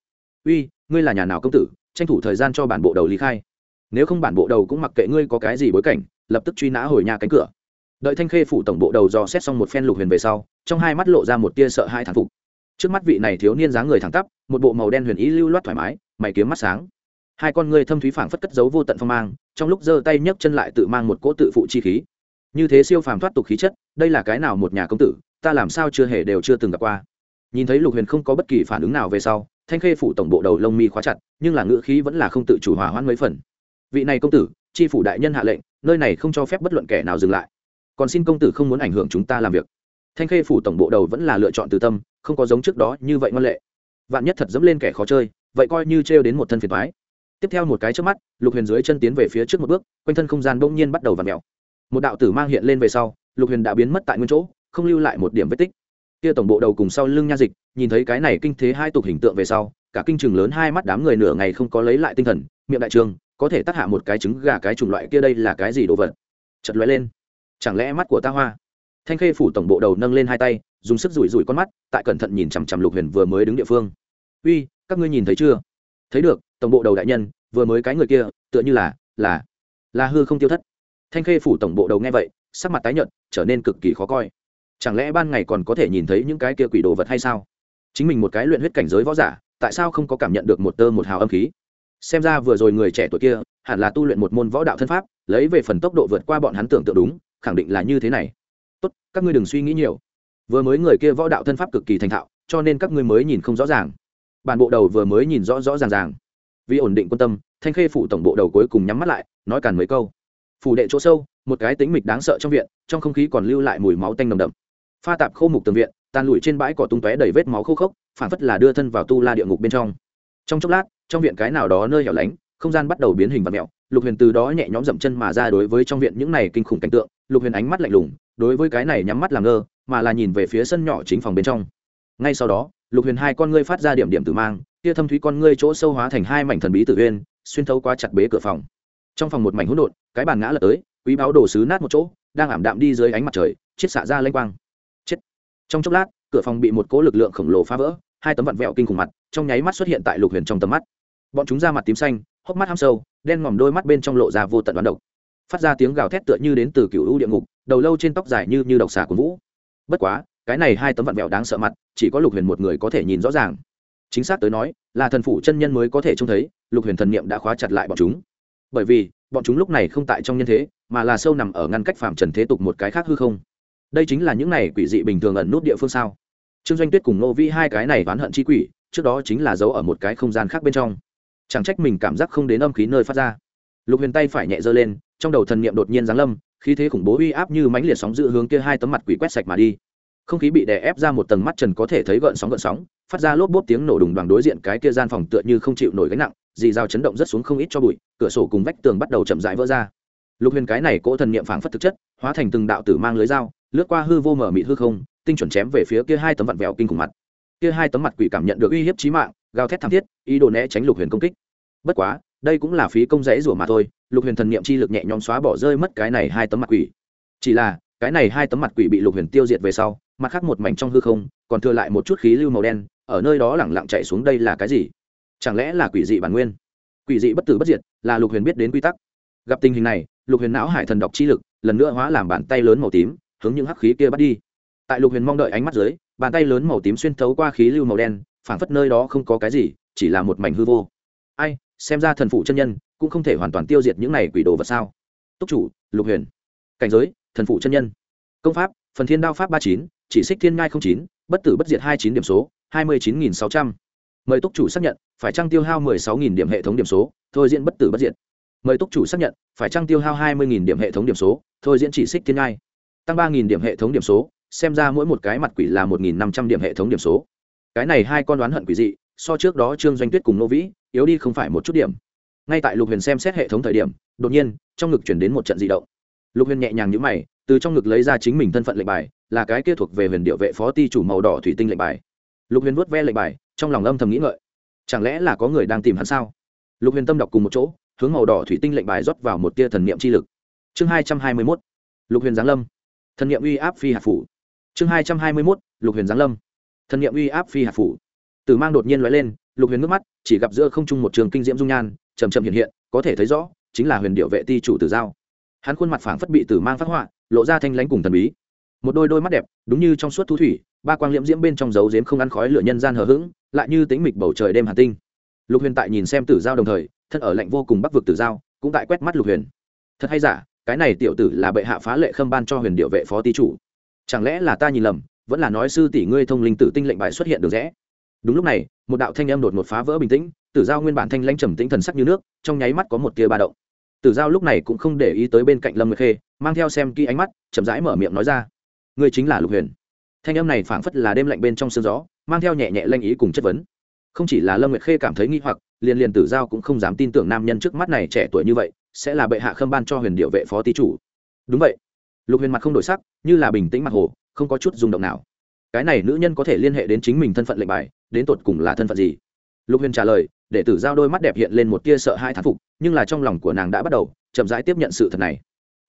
Uy, ngươi là nhà nào công tử, tranh thủ thời gian cho bản bộ đầu ly khai nếu không bản bộ đầu cũng mặc kệ ngươi có cái gì bối cảnh, lập tức truy nã hồi nhà cánh cửa. Đợi thanh khê phủ tổng bộ đầu dò xét xong một phen lục huyền về sau, trong hai mắt lộ ra một tia sợ hai thằng phục. Trước mắt vị này thiếu niên dáng người thẳng tắp, một bộ màu đen huyền ý lưu loát thoải mái, mày kiếm mắt sáng. Hai con người thâm thúy phảng phất cất giấu vô tận phong mang, trong lúc giơ tay nhấc chân lại tự mang một cỗ tự phụ chi khí. Như thế siêu phàm thoát tục khí chất, đây là cái nào một nhà công tử, ta làm sao chưa hề đều chưa từng gặp qua. Nhìn thấy lục huyền không có bất kỳ phản ứng nào về sau, thanh khê phủ tổng bộ đầu lông mi khóa chặt, nhưng là ngữ khí vẫn là không tự chủ hòa hoãn mấy phần vị này công tử tri phủ đại nhân hạ lệnh, nơi này không cho phép bất luận kẻ nào dừng lại. Còn xin công tử không muốn ảnh hưởng chúng ta làm việc. Thanh khê phủ tổng bộ đầu vẫn là lựa chọn từ tâm, không có giống trước đó như vậy ngoan lệ. Vạn nhất thật dẫm lên kẻ khó chơi, vậy coi như trêu đến một thân phiền thoái tiếp theo một cái trước mắt, lục huyền dưới chân tiến về phía trước một bước, quanh thân không gian bỗng nhiên bắt đầu v ặ mèo. Một đạo tử mang hiện lên về sau, lục huyền đã biến mất tại nguyên chỗ, không lưu lại một điểm vết tích. Kia tổng bộ đầu cùng sau lưng nha dịch, nhìn thấy cái này kinh thế hai tục hình tượng về sau, cả kinh chừng lớn hai mắt đám người nửa ngày không có lấy lại tinh thần, miệng đại trường có thể tác hạ một cái trứng gà cái chủng loại kia đây là cái gì đồ vật? Chật lóe lên. Chẳng lẽ mắt của ta hoa? Thanh khê phủ tổng bộ đầu nâng lên hai tay, dùng sức rủi rủi con mắt, tại cẩn thận nhìn chằm chằm lục huyền vừa mới đứng địa phương. Uy, các ngươi nhìn thấy chưa? Thấy được, tổng bộ đầu đại nhân, vừa mới cái người kia, tựa như là là là hư không tiêu thất. Thanh khê phủ tổng bộ đầu nghe vậy, sắc mặt tái nhợt, trở nên cực kỳ khó coi. Chẳng lẽ ban ngày còn có thể nhìn thấy những cái kia quỷ đồ vật hay sao? Chính mình một cái luyện huyết cảnh giới võ giả, tại sao không có cảm nhận được một tơ một hào âm khí? Xem ra vừa rồi người trẻ tuổi kia, hẳn là tu luyện một môn võ đạo thân pháp, lấy về phần tốc độ vượt qua bọn hắn tưởng tượng đúng, khẳng định là như thế này. Tốt, các ngươi đừng suy nghĩ nhiều. Vừa mới người kia võ đạo thân pháp cực kỳ thành thạo, cho nên các ngươi mới nhìn không rõ ràng. Bản bộ đầu vừa mới nhìn rõ rõ ràng ràng. Vì ổn định quan tâm, thanh khê phủ tổng bộ đầu cuối cùng nhắm mắt lại, nói càn mấy câu. Phủ đệ chỗ sâu, một cái tính mịch đáng sợ trong viện, trong không khí còn lưu lại mùi máu tanh nồng đậm. Pha tạp khô mục tường viện tàn lụi trên bãi cỏ tung tóe đầy vết máu khô khốc phản phất là đưa thân vào tu la địa ngục bên trong. Trong chốc lát trong viện cái nào đó nơi hẻo lánh, không gian bắt đầu biến hình và mẹo, lục huyền từ đó nhẹ nhõm dậm chân mà ra đối với trong viện những này kinh khủng cảnh tượng, lục huyền ánh mắt lạnh lùng, đối với cái này nhắm mắt làm ngơ, mà là nhìn về phía sân nhỏ chính phòng bên trong. Ngay sau đó, lục huyền hai con ngươi phát ra điểm điểm tử mang kia thâm thúy con ngươi chỗ sâu hóa thành hai mảnh thần bí tử huyên xuyên thấu qua chặt bế cửa phòng. Trong phòng một mảnh hỗn độn, cái bàn ngã lật tới, quý báo đồ sứ nát một chỗ, đang ảm đạm đi dưới ánh mặt trời, chiết xạ ra lanh quang. Chết. Trong chốc lát, cửa phòng bị một cỗ lực lượng khổng lồ phá vỡ, hai tấm vặn vẹo kinh khủng mặt, trong nháy mắt xuất hiện tại lục huyền trong tầm mắt bọn chúng ra mặt tím xanh, hốc mắt ham sâu, đen ngòm đôi mắt bên trong lộ ra vô tận đoán độc. Phát ra tiếng gào thét tựa như đến từ cựu u địa ngục, đầu lâu trên tóc dài như như độc xà của vũ. Bất quá, cái này hai tấm vặn vẹo đáng sợ mặt, chỉ có lục huyền một người có thể nhìn rõ ràng. Chính xác tới nói, là thần phủ chân nhân mới có thể trông thấy, lục huyền thần niệm đã khóa chặt lại bọn chúng. Bởi vì, bọn chúng lúc này không tại trong nhân thế, mà là sâu nằm ở ngăn cách phạm trần thế tục một cái khác hư không. Đây chính là những này quỷ dị bình thường ẩn nút địa phương sao? Trương doanh tuyết cùng nô vi hai cái này oán hận chi quỷ, trước đó chính là giấu ở một cái không gian khác bên trong chẳng trách mình cảm giác không đến âm khí nơi phát ra. Lục huyền tay phải nhẹ giơ lên, trong đầu thần niệm đột nhiên giáng lâm, khí thế khủng bố uy áp như mãnh liệt sóng dự hướng kia hai tấm mặt quỷ quét sạch mà đi. Không khí bị đè ép ra một tầng mắt trần có thể thấy gợn sóng gợn sóng, phát ra lốp bốp tiếng nổ đùng đoàn đối diện cái kia gian phòng tựa như không chịu nổi gánh nặng, dì dao chấn động rất xuống không ít cho bụi, cửa sổ cùng vách tường bắt đầu chậm rãi vỡ ra. Lục huyền cái này cỗ thần niệm phảng phất thực chất, hóa thành từng đạo tử mang lưới dao, lướt qua hư vô mở mịt hư không, tinh chuẩn chém về phía kia hai tấm vặn vẹo kinh khủng mặt kia hai tấm mặt quỷ cảm nhận được uy hiếp chí mạng, gào thét thảm thiết, ý đồ né tránh lục huyền công kích. Bất quá, đây cũng là phí công rẽ rủa mà thôi, lục huyền thần niệm chi lực nhẹ nhõm xóa bỏ rơi mất cái này hai tấm mặt quỷ. Chỉ là, cái này hai tấm mặt quỷ bị lục huyền tiêu diệt về sau, mặt khác một mảnh trong hư không, còn thừa lại một chút khí lưu màu đen, ở nơi đó lẳng lặng chạy xuống đây là cái gì? Chẳng lẽ là quỷ dị bản nguyên? Quỷ dị bất tử bất diệt là lục huyền biết đến quy tắc. Gặp tình hình này, lục huyền não hải thần đọc chi lực, lần nữa hóa làm bàn tay lớn màu tím, hướng những hắc khí kia bắt đi. Tại lục huyền mong đợi ánh mắt dưới bàn tay lớn màu tím xuyên thấu qua khí lưu màu đen, phảng phất nơi đó không có cái gì, chỉ là một mảnh hư vô. Ai, xem ra thần phụ chân nhân cũng không thể hoàn toàn tiêu diệt những này quỷ đồ vật sao? Túc chủ, lục huyền. Cảnh giới, thần phụ chân nhân. Công pháp, phần thiên đao pháp ba chín, chỉ xích thiên ngai không chín, bất tử bất diệt hai chín điểm số, hai mươi chín nghìn sáu trăm. Mời túc chủ xác nhận, phải trăng tiêu hao mười sáu nghìn điểm hệ thống điểm số? Thôi diễn bất tử bất diệt. Mời túc chủ xác nhận, phải trăng tiêu hao hai mươi nghìn điểm hệ thống điểm số? Thôi diễn chỉ xích thiên ngai tăng ba nghìn điểm hệ thống điểm số xem ra mỗi một cái mặt quỷ là một nghìn năm trăm điểm hệ thống điểm số. Cái này hai con đoán hận quỷ dị, so trước đó trương doanh tuyết cùng nô vĩ, yếu đi không phải một chút điểm. Ngay tại lục huyền xem xét hệ thống thời điểm, đột nhiên, trong ngực chuyển đến một trận di động. Lục huyền nhẹ nhàng nhữ mày, từ trong ngực lấy ra chính mình thân phận lệnh bài, là cái kia thuộc về huyền điệu vệ phó ti chủ màu đỏ thủy tinh lệnh bài. Lục huyền vuốt ve lệnh bài, trong lòng âm thầm nghĩ ngợi. Chẳng lẽ là có người đang tìm hắn sao? Lục huyền tâm đọc cùng một chỗ, hướng màu đỏ thủy tinh lệnh bài rót vào một tia thần niệm chi lực. Chương hai trăm hai mươi mốt. Lục huyền giáng lâm. Thần niệm uy áp phi hạt phủ chương hai trăm hai mươi mốt, lục huyền giáng lâm. Thần niệm uy áp phi hạt phủ. Tử mang đột nhiên lóe lên, lục huyền nước mắt, chỉ gặp giữa không trung một trường kinh diễm dung nhan chầm chậm hiện hiện, có thể thấy rõ, chính là huyền điệu vệ ti chủ tử giao. Hắn khuôn mặt phảng phất bị tử mang phát họa, lộ ra thanh lãnh cùng thần bí. Một đôi đôi mắt đẹp, đúng như trong suốt thu thủy, ba quang liễm diễm bên trong dấu diếm không ăn khói lửa nhân gian hờ hững, lại như tính mịch bầu trời đêm hà tinh. Lục huyền tại nhìn xem tử giao đồng thời, thân ở lạnh vô cùng bắc vực tử giao, cũng tại quét mắt lục huyền. Thật hay giả, cái này tiểu tử là bệ hạ phá lệ khâm ban cho huyền điệu vệ phó ti chủ chẳng lẽ là ta nhìn lầm, vẫn là nói sư tỷ ngươi thông linh tử tinh lệnh bài xuất hiện được rẽ? Đúng lúc này, một đạo thanh âm đột ngột phá vỡ bình tĩnh, tử giao nguyên bản thanh lãnh trầm tĩnh thần sắc như nước, trong nháy mắt có một tia ba động. Tử giao lúc này cũng không để ý tới bên cạnh lâm nguyệt khê, mang theo xem kỹ ánh mắt, chậm rãi mở miệng nói ra. Ngươi chính là lục huyền. Thanh âm này phảng phất là đêm lạnh bên trong sương gió, mang theo nhẹ nhẹ lanh ý cùng chất vấn. Không chỉ là lâm nguyệt khê cảm thấy nghi hoặc, liền liền tử giao cũng không dám tin tưởng nam nhân trước mắt này trẻ tuổi như vậy, sẽ là bệ hạ khâm ban cho huyền điệu vệ phó tý chủ. Đúng vậy lục huyền mặt không đổi sắc, như là bình tĩnh mặt hồ, không có chút rung động nào. Cái này nữ nhân có thể liên hệ đến chính mình thân phận lệnh bài, đến tột cùng là thân phận gì? Lục huyền trả lời, để tử giao đôi mắt đẹp hiện lên một tia sợ hai thán phục, nhưng là trong lòng của nàng đã bắt đầu, chậm rãi tiếp nhận sự thật này.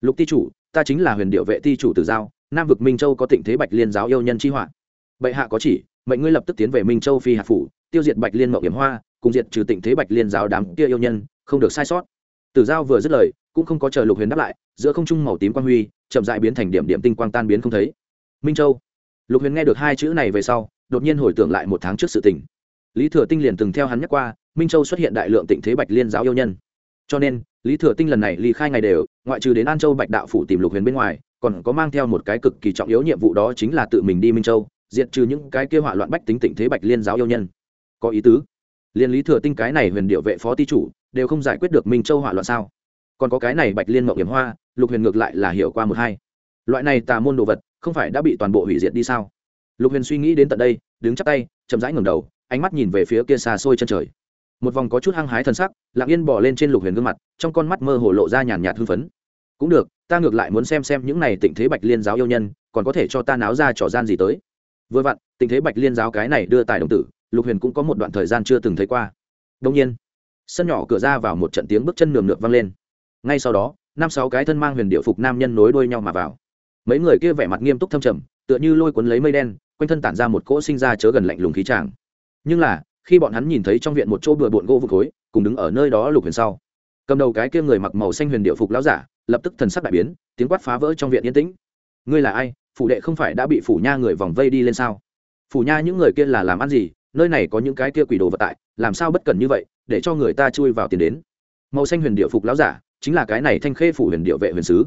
Lục ti chủ, ta chính là huyền điệu vệ ti chủ tử giao, nam vực minh châu có tịnh thế bạch liên giáo yêu nhân chi họa. Bệ hạ có chỉ, mệnh ngươi lập tức tiến về minh châu phi hạ phủ, tiêu diệt bạch liên mậu hiểm hoa, cùng diệt trừ tịnh thế bạch liên giáo đám kia yêu nhân, không được sai sót. Tử giao vừa dứt lời, cũng không có chờ lục huyền đáp lại, giữa không trung màu tím quan huy chậm dại biến thành điểm điểm tinh quang tan biến không thấy. Minh châu. Lục huyền nghe được hai chữ này về sau, đột nhiên hồi tưởng lại một tháng trước sự tình. Lý thừa tinh liền từng theo hắn nhắc qua, minh châu xuất hiện đại lượng tịnh thế bạch liên giáo yêu nhân. Cho nên, lý thừa tinh lần này ly khai ngày đều, ngoại trừ đến an châu bạch đạo phủ tìm lục huyền bên ngoài, còn có mang theo một cái cực kỳ trọng yếu nhiệm vụ đó chính là tự mình đi minh châu, diệt trừ những cái kia hỏa loạn bách tính tịnh thế bạch liên giáo yêu nhân. Có ý tứ. Liên lý thừa tinh cái này huyền điệu vệ phó ti chủ, đều không giải quyết được minh châu hỏa loạn sao? Còn có cái này bạch liên mộng hiểm hoa, lục huyền ngược lại là hiểu qua một hai. Loại này tà môn đồ vật, không phải đã bị toàn bộ hủy diệt đi sao? Lục huyền suy nghĩ đến tận đây, đứng chắp tay, chậm rãi ngẩng đầu, ánh mắt nhìn về phía kia xa xôi chân trời. Một vòng có chút hăng hái t sắc lạng yên bỏ lên trên lục huyền gương mặt, trong con mắt mơ hồ lộ ra nhàn nhạt hưng phấn. Cũng được, ta ngược lại muốn xem xem những này tình thế bạch liên giáo yêu nhân, còn có thể cho ta náo ra trò gian gì tới. Vừa vặn tình thế bạch liên giáo cái này đưa tài đồng tử, lục huyền cũng có một đoạn thời gian chưa từng thấy qua. Đông nhiên, sân nhỏ cửa ra vào một trận tiếng bước chân nườm nượp vang lên ngay sau đó, năm sáu cái thân mang huyền điệu phục nam nhân nối đuôi nhau mà vào. Mấy người kia vẻ mặt nghiêm túc thâm trầm, tựa như lôi cuốn lấy mây đen, quanh thân tản ra một cỗ sinh ra chớ gần lạnh lùng khí tràng. Nhưng là, khi bọn hắn nhìn thấy trong viện một chỗ bừa bộn gỗ vực khối, cùng đứng ở nơi đó lục huyền sau, cầm đầu cái kia người mặc màu xanh huyền điệu phục lão giả, lập tức thần sắc đại biến, tiếng quát phá vỡ trong viện yên tĩnh. Ngươi là ai? Phủ đệ không phải đã bị phủ nha người vòng vây đi lên sao? Phủ nha những người kia là làm ăn gì? Nơi này có những cái kia quỷ đồ vật tại, làm sao bất cần như vậy, để cho người ta chui vào tiền đến? Màu xanh huyền điệu phục lão giả chính là cái này thanh khê phủ huyền điệu vệ huyền sứ.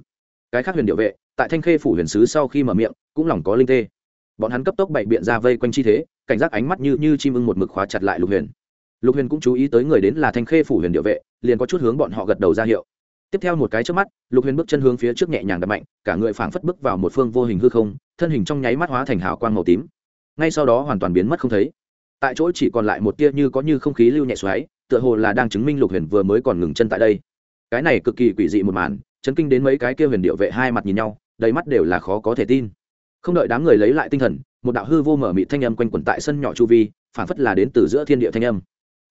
Cái khác huyền điệu vệ, tại thanh khê phủ huyền sứ sau khi mở miệng, cũng lòng có linh tê. Bọn hắn cấp tốc bày biện ra vây quanh chi thế, cảnh giác ánh mắt như như chim ưng một mực khóa chặt lại lục huyền. Lục huyền cũng chú ý tới người đến là thanh khê phủ huyền điệu vệ, liền có chút hướng bọn họ gật đầu ra hiệu. Tiếp theo một cái trước mắt, lục huyền bước chân hướng phía trước nhẹ nhàng đập mạnh, cả người phảng phất bước vào một phương vô hình hư không, thân hình trong nháy mắt hóa thành hào quang màu tím. Ngay sau đó hoàn toàn biến mất không thấy. Tại chỗ chỉ còn lại một tia như có như không khí lưu nhẹ xoáy, tựa hồ là đang chứng minh lục huyền vừa mới còn ngừng chân tại đây cái này cực kỳ quỷ dị một màn, chấn kinh đến mấy cái kia huyền điệu vệ hai mặt nhìn nhau, đầy mắt đều là khó có thể tin. Không đợi đám người lấy lại tinh thần, một đạo hư vô mở mị thanh âm quanh quẩn tại sân nhỏ chu vi, phản phất là đến từ giữa thiên địa thanh âm.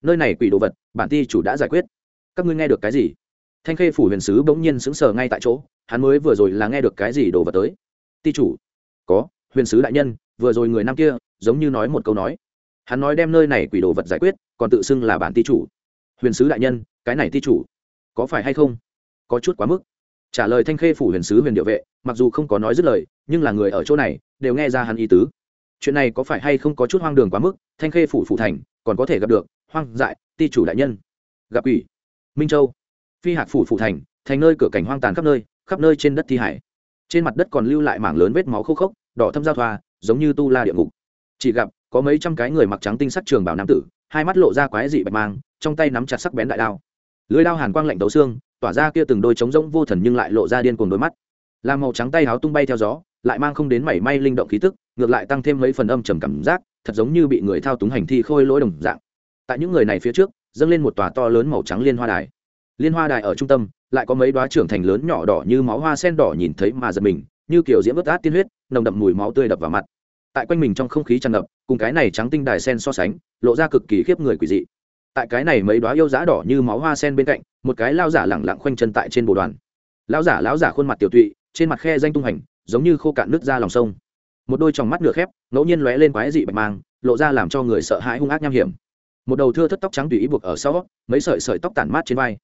Nơi này quỷ đồ vật, bản ti chủ đã giải quyết. Các ngươi nghe được cái gì? Thanh khê phủ huyền sứ bỗng nhiên sững sờ ngay tại chỗ, hắn mới vừa rồi là nghe được cái gì đồ vật tới? Ti chủ. Có, huyền sứ đại nhân, vừa rồi người nam kia, giống như nói một câu nói. Hắn nói đem nơi này quỷ đồ vật giải quyết, còn tự xưng là bản ti chủ. Huyền sứ đại nhân, cái này ti chủ có phải hay không? Có chút quá mức. Trả lời thanh khê phủ huyền sứ huyền điệu vệ, mặc dù không có nói dứt lời, nhưng là người ở chỗ này, đều nghe ra hắn ý tứ. Chuyện này có phải hay không có chút hoang đường quá mức, thanh khê phủ phủ thành, còn có thể gặp được, hoang dại, ti chủ đại nhân. Gặp ủy. Minh châu. Phi hạc phủ phủ thành thành nơi cửa cảnh hoang tàn khắp nơi khắp nơi trên đất thi hải. Trên mặt đất còn lưu lại mảng lớn vết máu khô khốc, đỏ thâm giao thoa, giống như tu la địa ngục. Chỉ gặp, có mấy trăm cái người mặc trắng tinh sắc trường bảo nam tử, hai mắt lộ ra quái dị bạch mang, trong tay nắm chặt sắc bén đại đao lưới đao hàn quang lạnh tấu xương, tỏa ra kia từng đôi trống rỗng vô thần nhưng lại lộ ra điên cuồng đôi mắt. Làm màu trắng tay háo tung bay theo gió, lại mang không đến mảy may linh động khí tức, ngược lại tăng thêm mấy phần âm trầm cảm giác, thật giống như bị người thao túng hành thi khôi lỗi đồng dạng. Tại những người này phía trước, dâng lên một tòa to lớn màu trắng liên hoa đài. Liên hoa đài ở trung tâm, lại có mấy đoá trưởng thành lớn nhỏ đỏ như máu hoa sen đỏ nhìn thấy mà giật mình, như kiểu diễm ướt át tiên huyết, nồng đậm mùi máu tươi đập vào mặt. Tại quanh mình trong không khí tràn ngập, cùng cái này trắng tinh đài sen so sánh, lộ ra cực kỳ khiếp người quỷ dị tại cái này mấy đoá yêu giá đỏ như máu hoa sen bên cạnh, một cái lao giả lẳng lặng khoanh chân tại trên bồ đoàn. Lao giả, lão giả khuôn mặt tiểu tụy, trên mặt khe danh tung hành, giống như khô cạn nước ra lòng sông. Một đôi tròng mắt nửa khép, ngẫu nhiên lóe lên quái dị bạch mang, lộ ra làm cho người sợ hãi hung ác nham hiểm. Một đầu thưa thất tóc trắng tùy ý buộc ở sau, mấy sợi sợi tóc tản mát trên vai.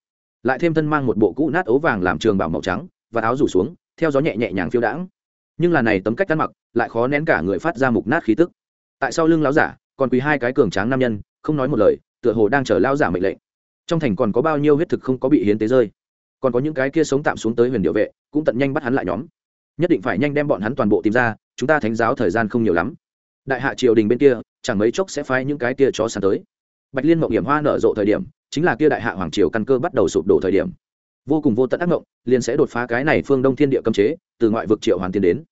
Lại thêm thân mang một bộ cũ nát ấu vàng làm trường bảo màu trắng, và áo rủ xuống, theo gió nhẹ nhẹ nhàng phiêu đãng. Nhưng là này tấm cách ăn mặc, lại khó nén cả người phát ra mục nát khí tức. Tại sau lưng lão giả, còn quỳ hai cái cường tráng nam nhân, không nói một lời tựa hồ đang chờ lão giả mệnh lệnh. Trong thành còn có bao nhiêu huyết thực không có bị hiến tế rơi? Còn có những cái kia sống tạm xuống tới huyền điệu vệ, cũng tận nhanh bắt hắn lại nhóm. Nhất định phải nhanh đem bọn hắn toàn bộ tìm ra, chúng ta thánh giáo thời gian không nhiều lắm. Đại hạ triều đình bên kia, chẳng mấy chốc sẽ phái những cái kia chó sàn tới. Bạch liên mộng hiểm hoa nở rộ thời điểm, chính là kia đại hạ hoàng triều căn cơ bắt đầu sụp đổ thời điểm. Vô cùng vô tận ác mộng, liền sẽ đột phá cái này phương đông thiên địa cấm chế, từ ngoại vực triệu hoàn tiến đến.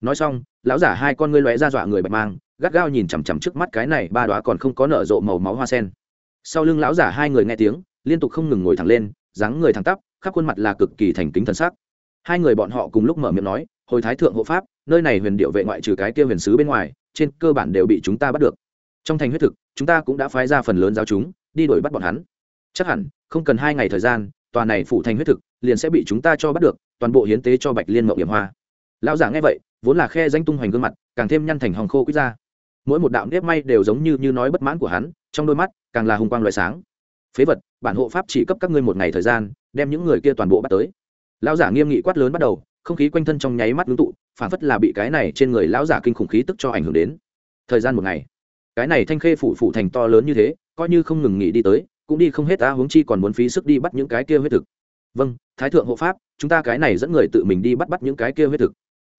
Nói xong, lão giả hai con ngươi lóe ra dọa người bạch mang, gắt gao nhìn chằm chằm trước mắt cái này ba đoá còn không có nở rộ màu máu hoa sen sau lưng lão giả hai người nghe tiếng, liên tục không ngừng ngồi thẳng lên, dáng người thẳng tắp, khắp khuôn mặt là cực kỳ thành kính thần sắc. Hai người bọn họ cùng lúc mở miệng nói, hồi thái thượng hộ pháp, nơi này huyền điệu vệ ngoại trừ cái kia huyền sứ bên ngoài, trên cơ bản đều bị chúng ta bắt được. Trong thành huyết thực, chúng ta cũng đã phái ra phần lớn giáo chúng, đi đuổi bắt bọn hắn. Chắc hẳn, không cần hai ngày thời gian, tòa này phủ thành huyết thực, liền sẽ bị chúng ta cho bắt được, toàn bộ hiến tế cho bạch liên mậu điểm hoa. Lão giả nghe vậy, vốn là khe danh tung hoành gương mặt, càng thêm nhăn thành hòng khô quýt ra. Mỗi một đạo nếp may đều giống như như nói bất mãn của hắn trong đôi mắt càng là hùng quang loại sáng. Phế vật, bản hộ pháp chỉ cấp các ngươi một ngày thời gian, đem những người kia toàn bộ bắt tới. Lão giả nghiêm nghị quát lớn bắt đầu, không khí quanh thân trong nháy mắt ngưng tụ, phản phất là bị cái này trên người lão giả kinh khủng khí tức cho ảnh hưởng đến. Thời gian một ngày. Cái này thanh khê phủ phủ thành to lớn như thế, coi như không ngừng nghỉ đi tới, cũng đi không hết ta huống chi còn muốn phí sức đi bắt những cái kia huyết thực. Vâng thái thượng hộ pháp, chúng ta cái này dẫn người tự mình đi bắt bắt những cái kia huyết thực.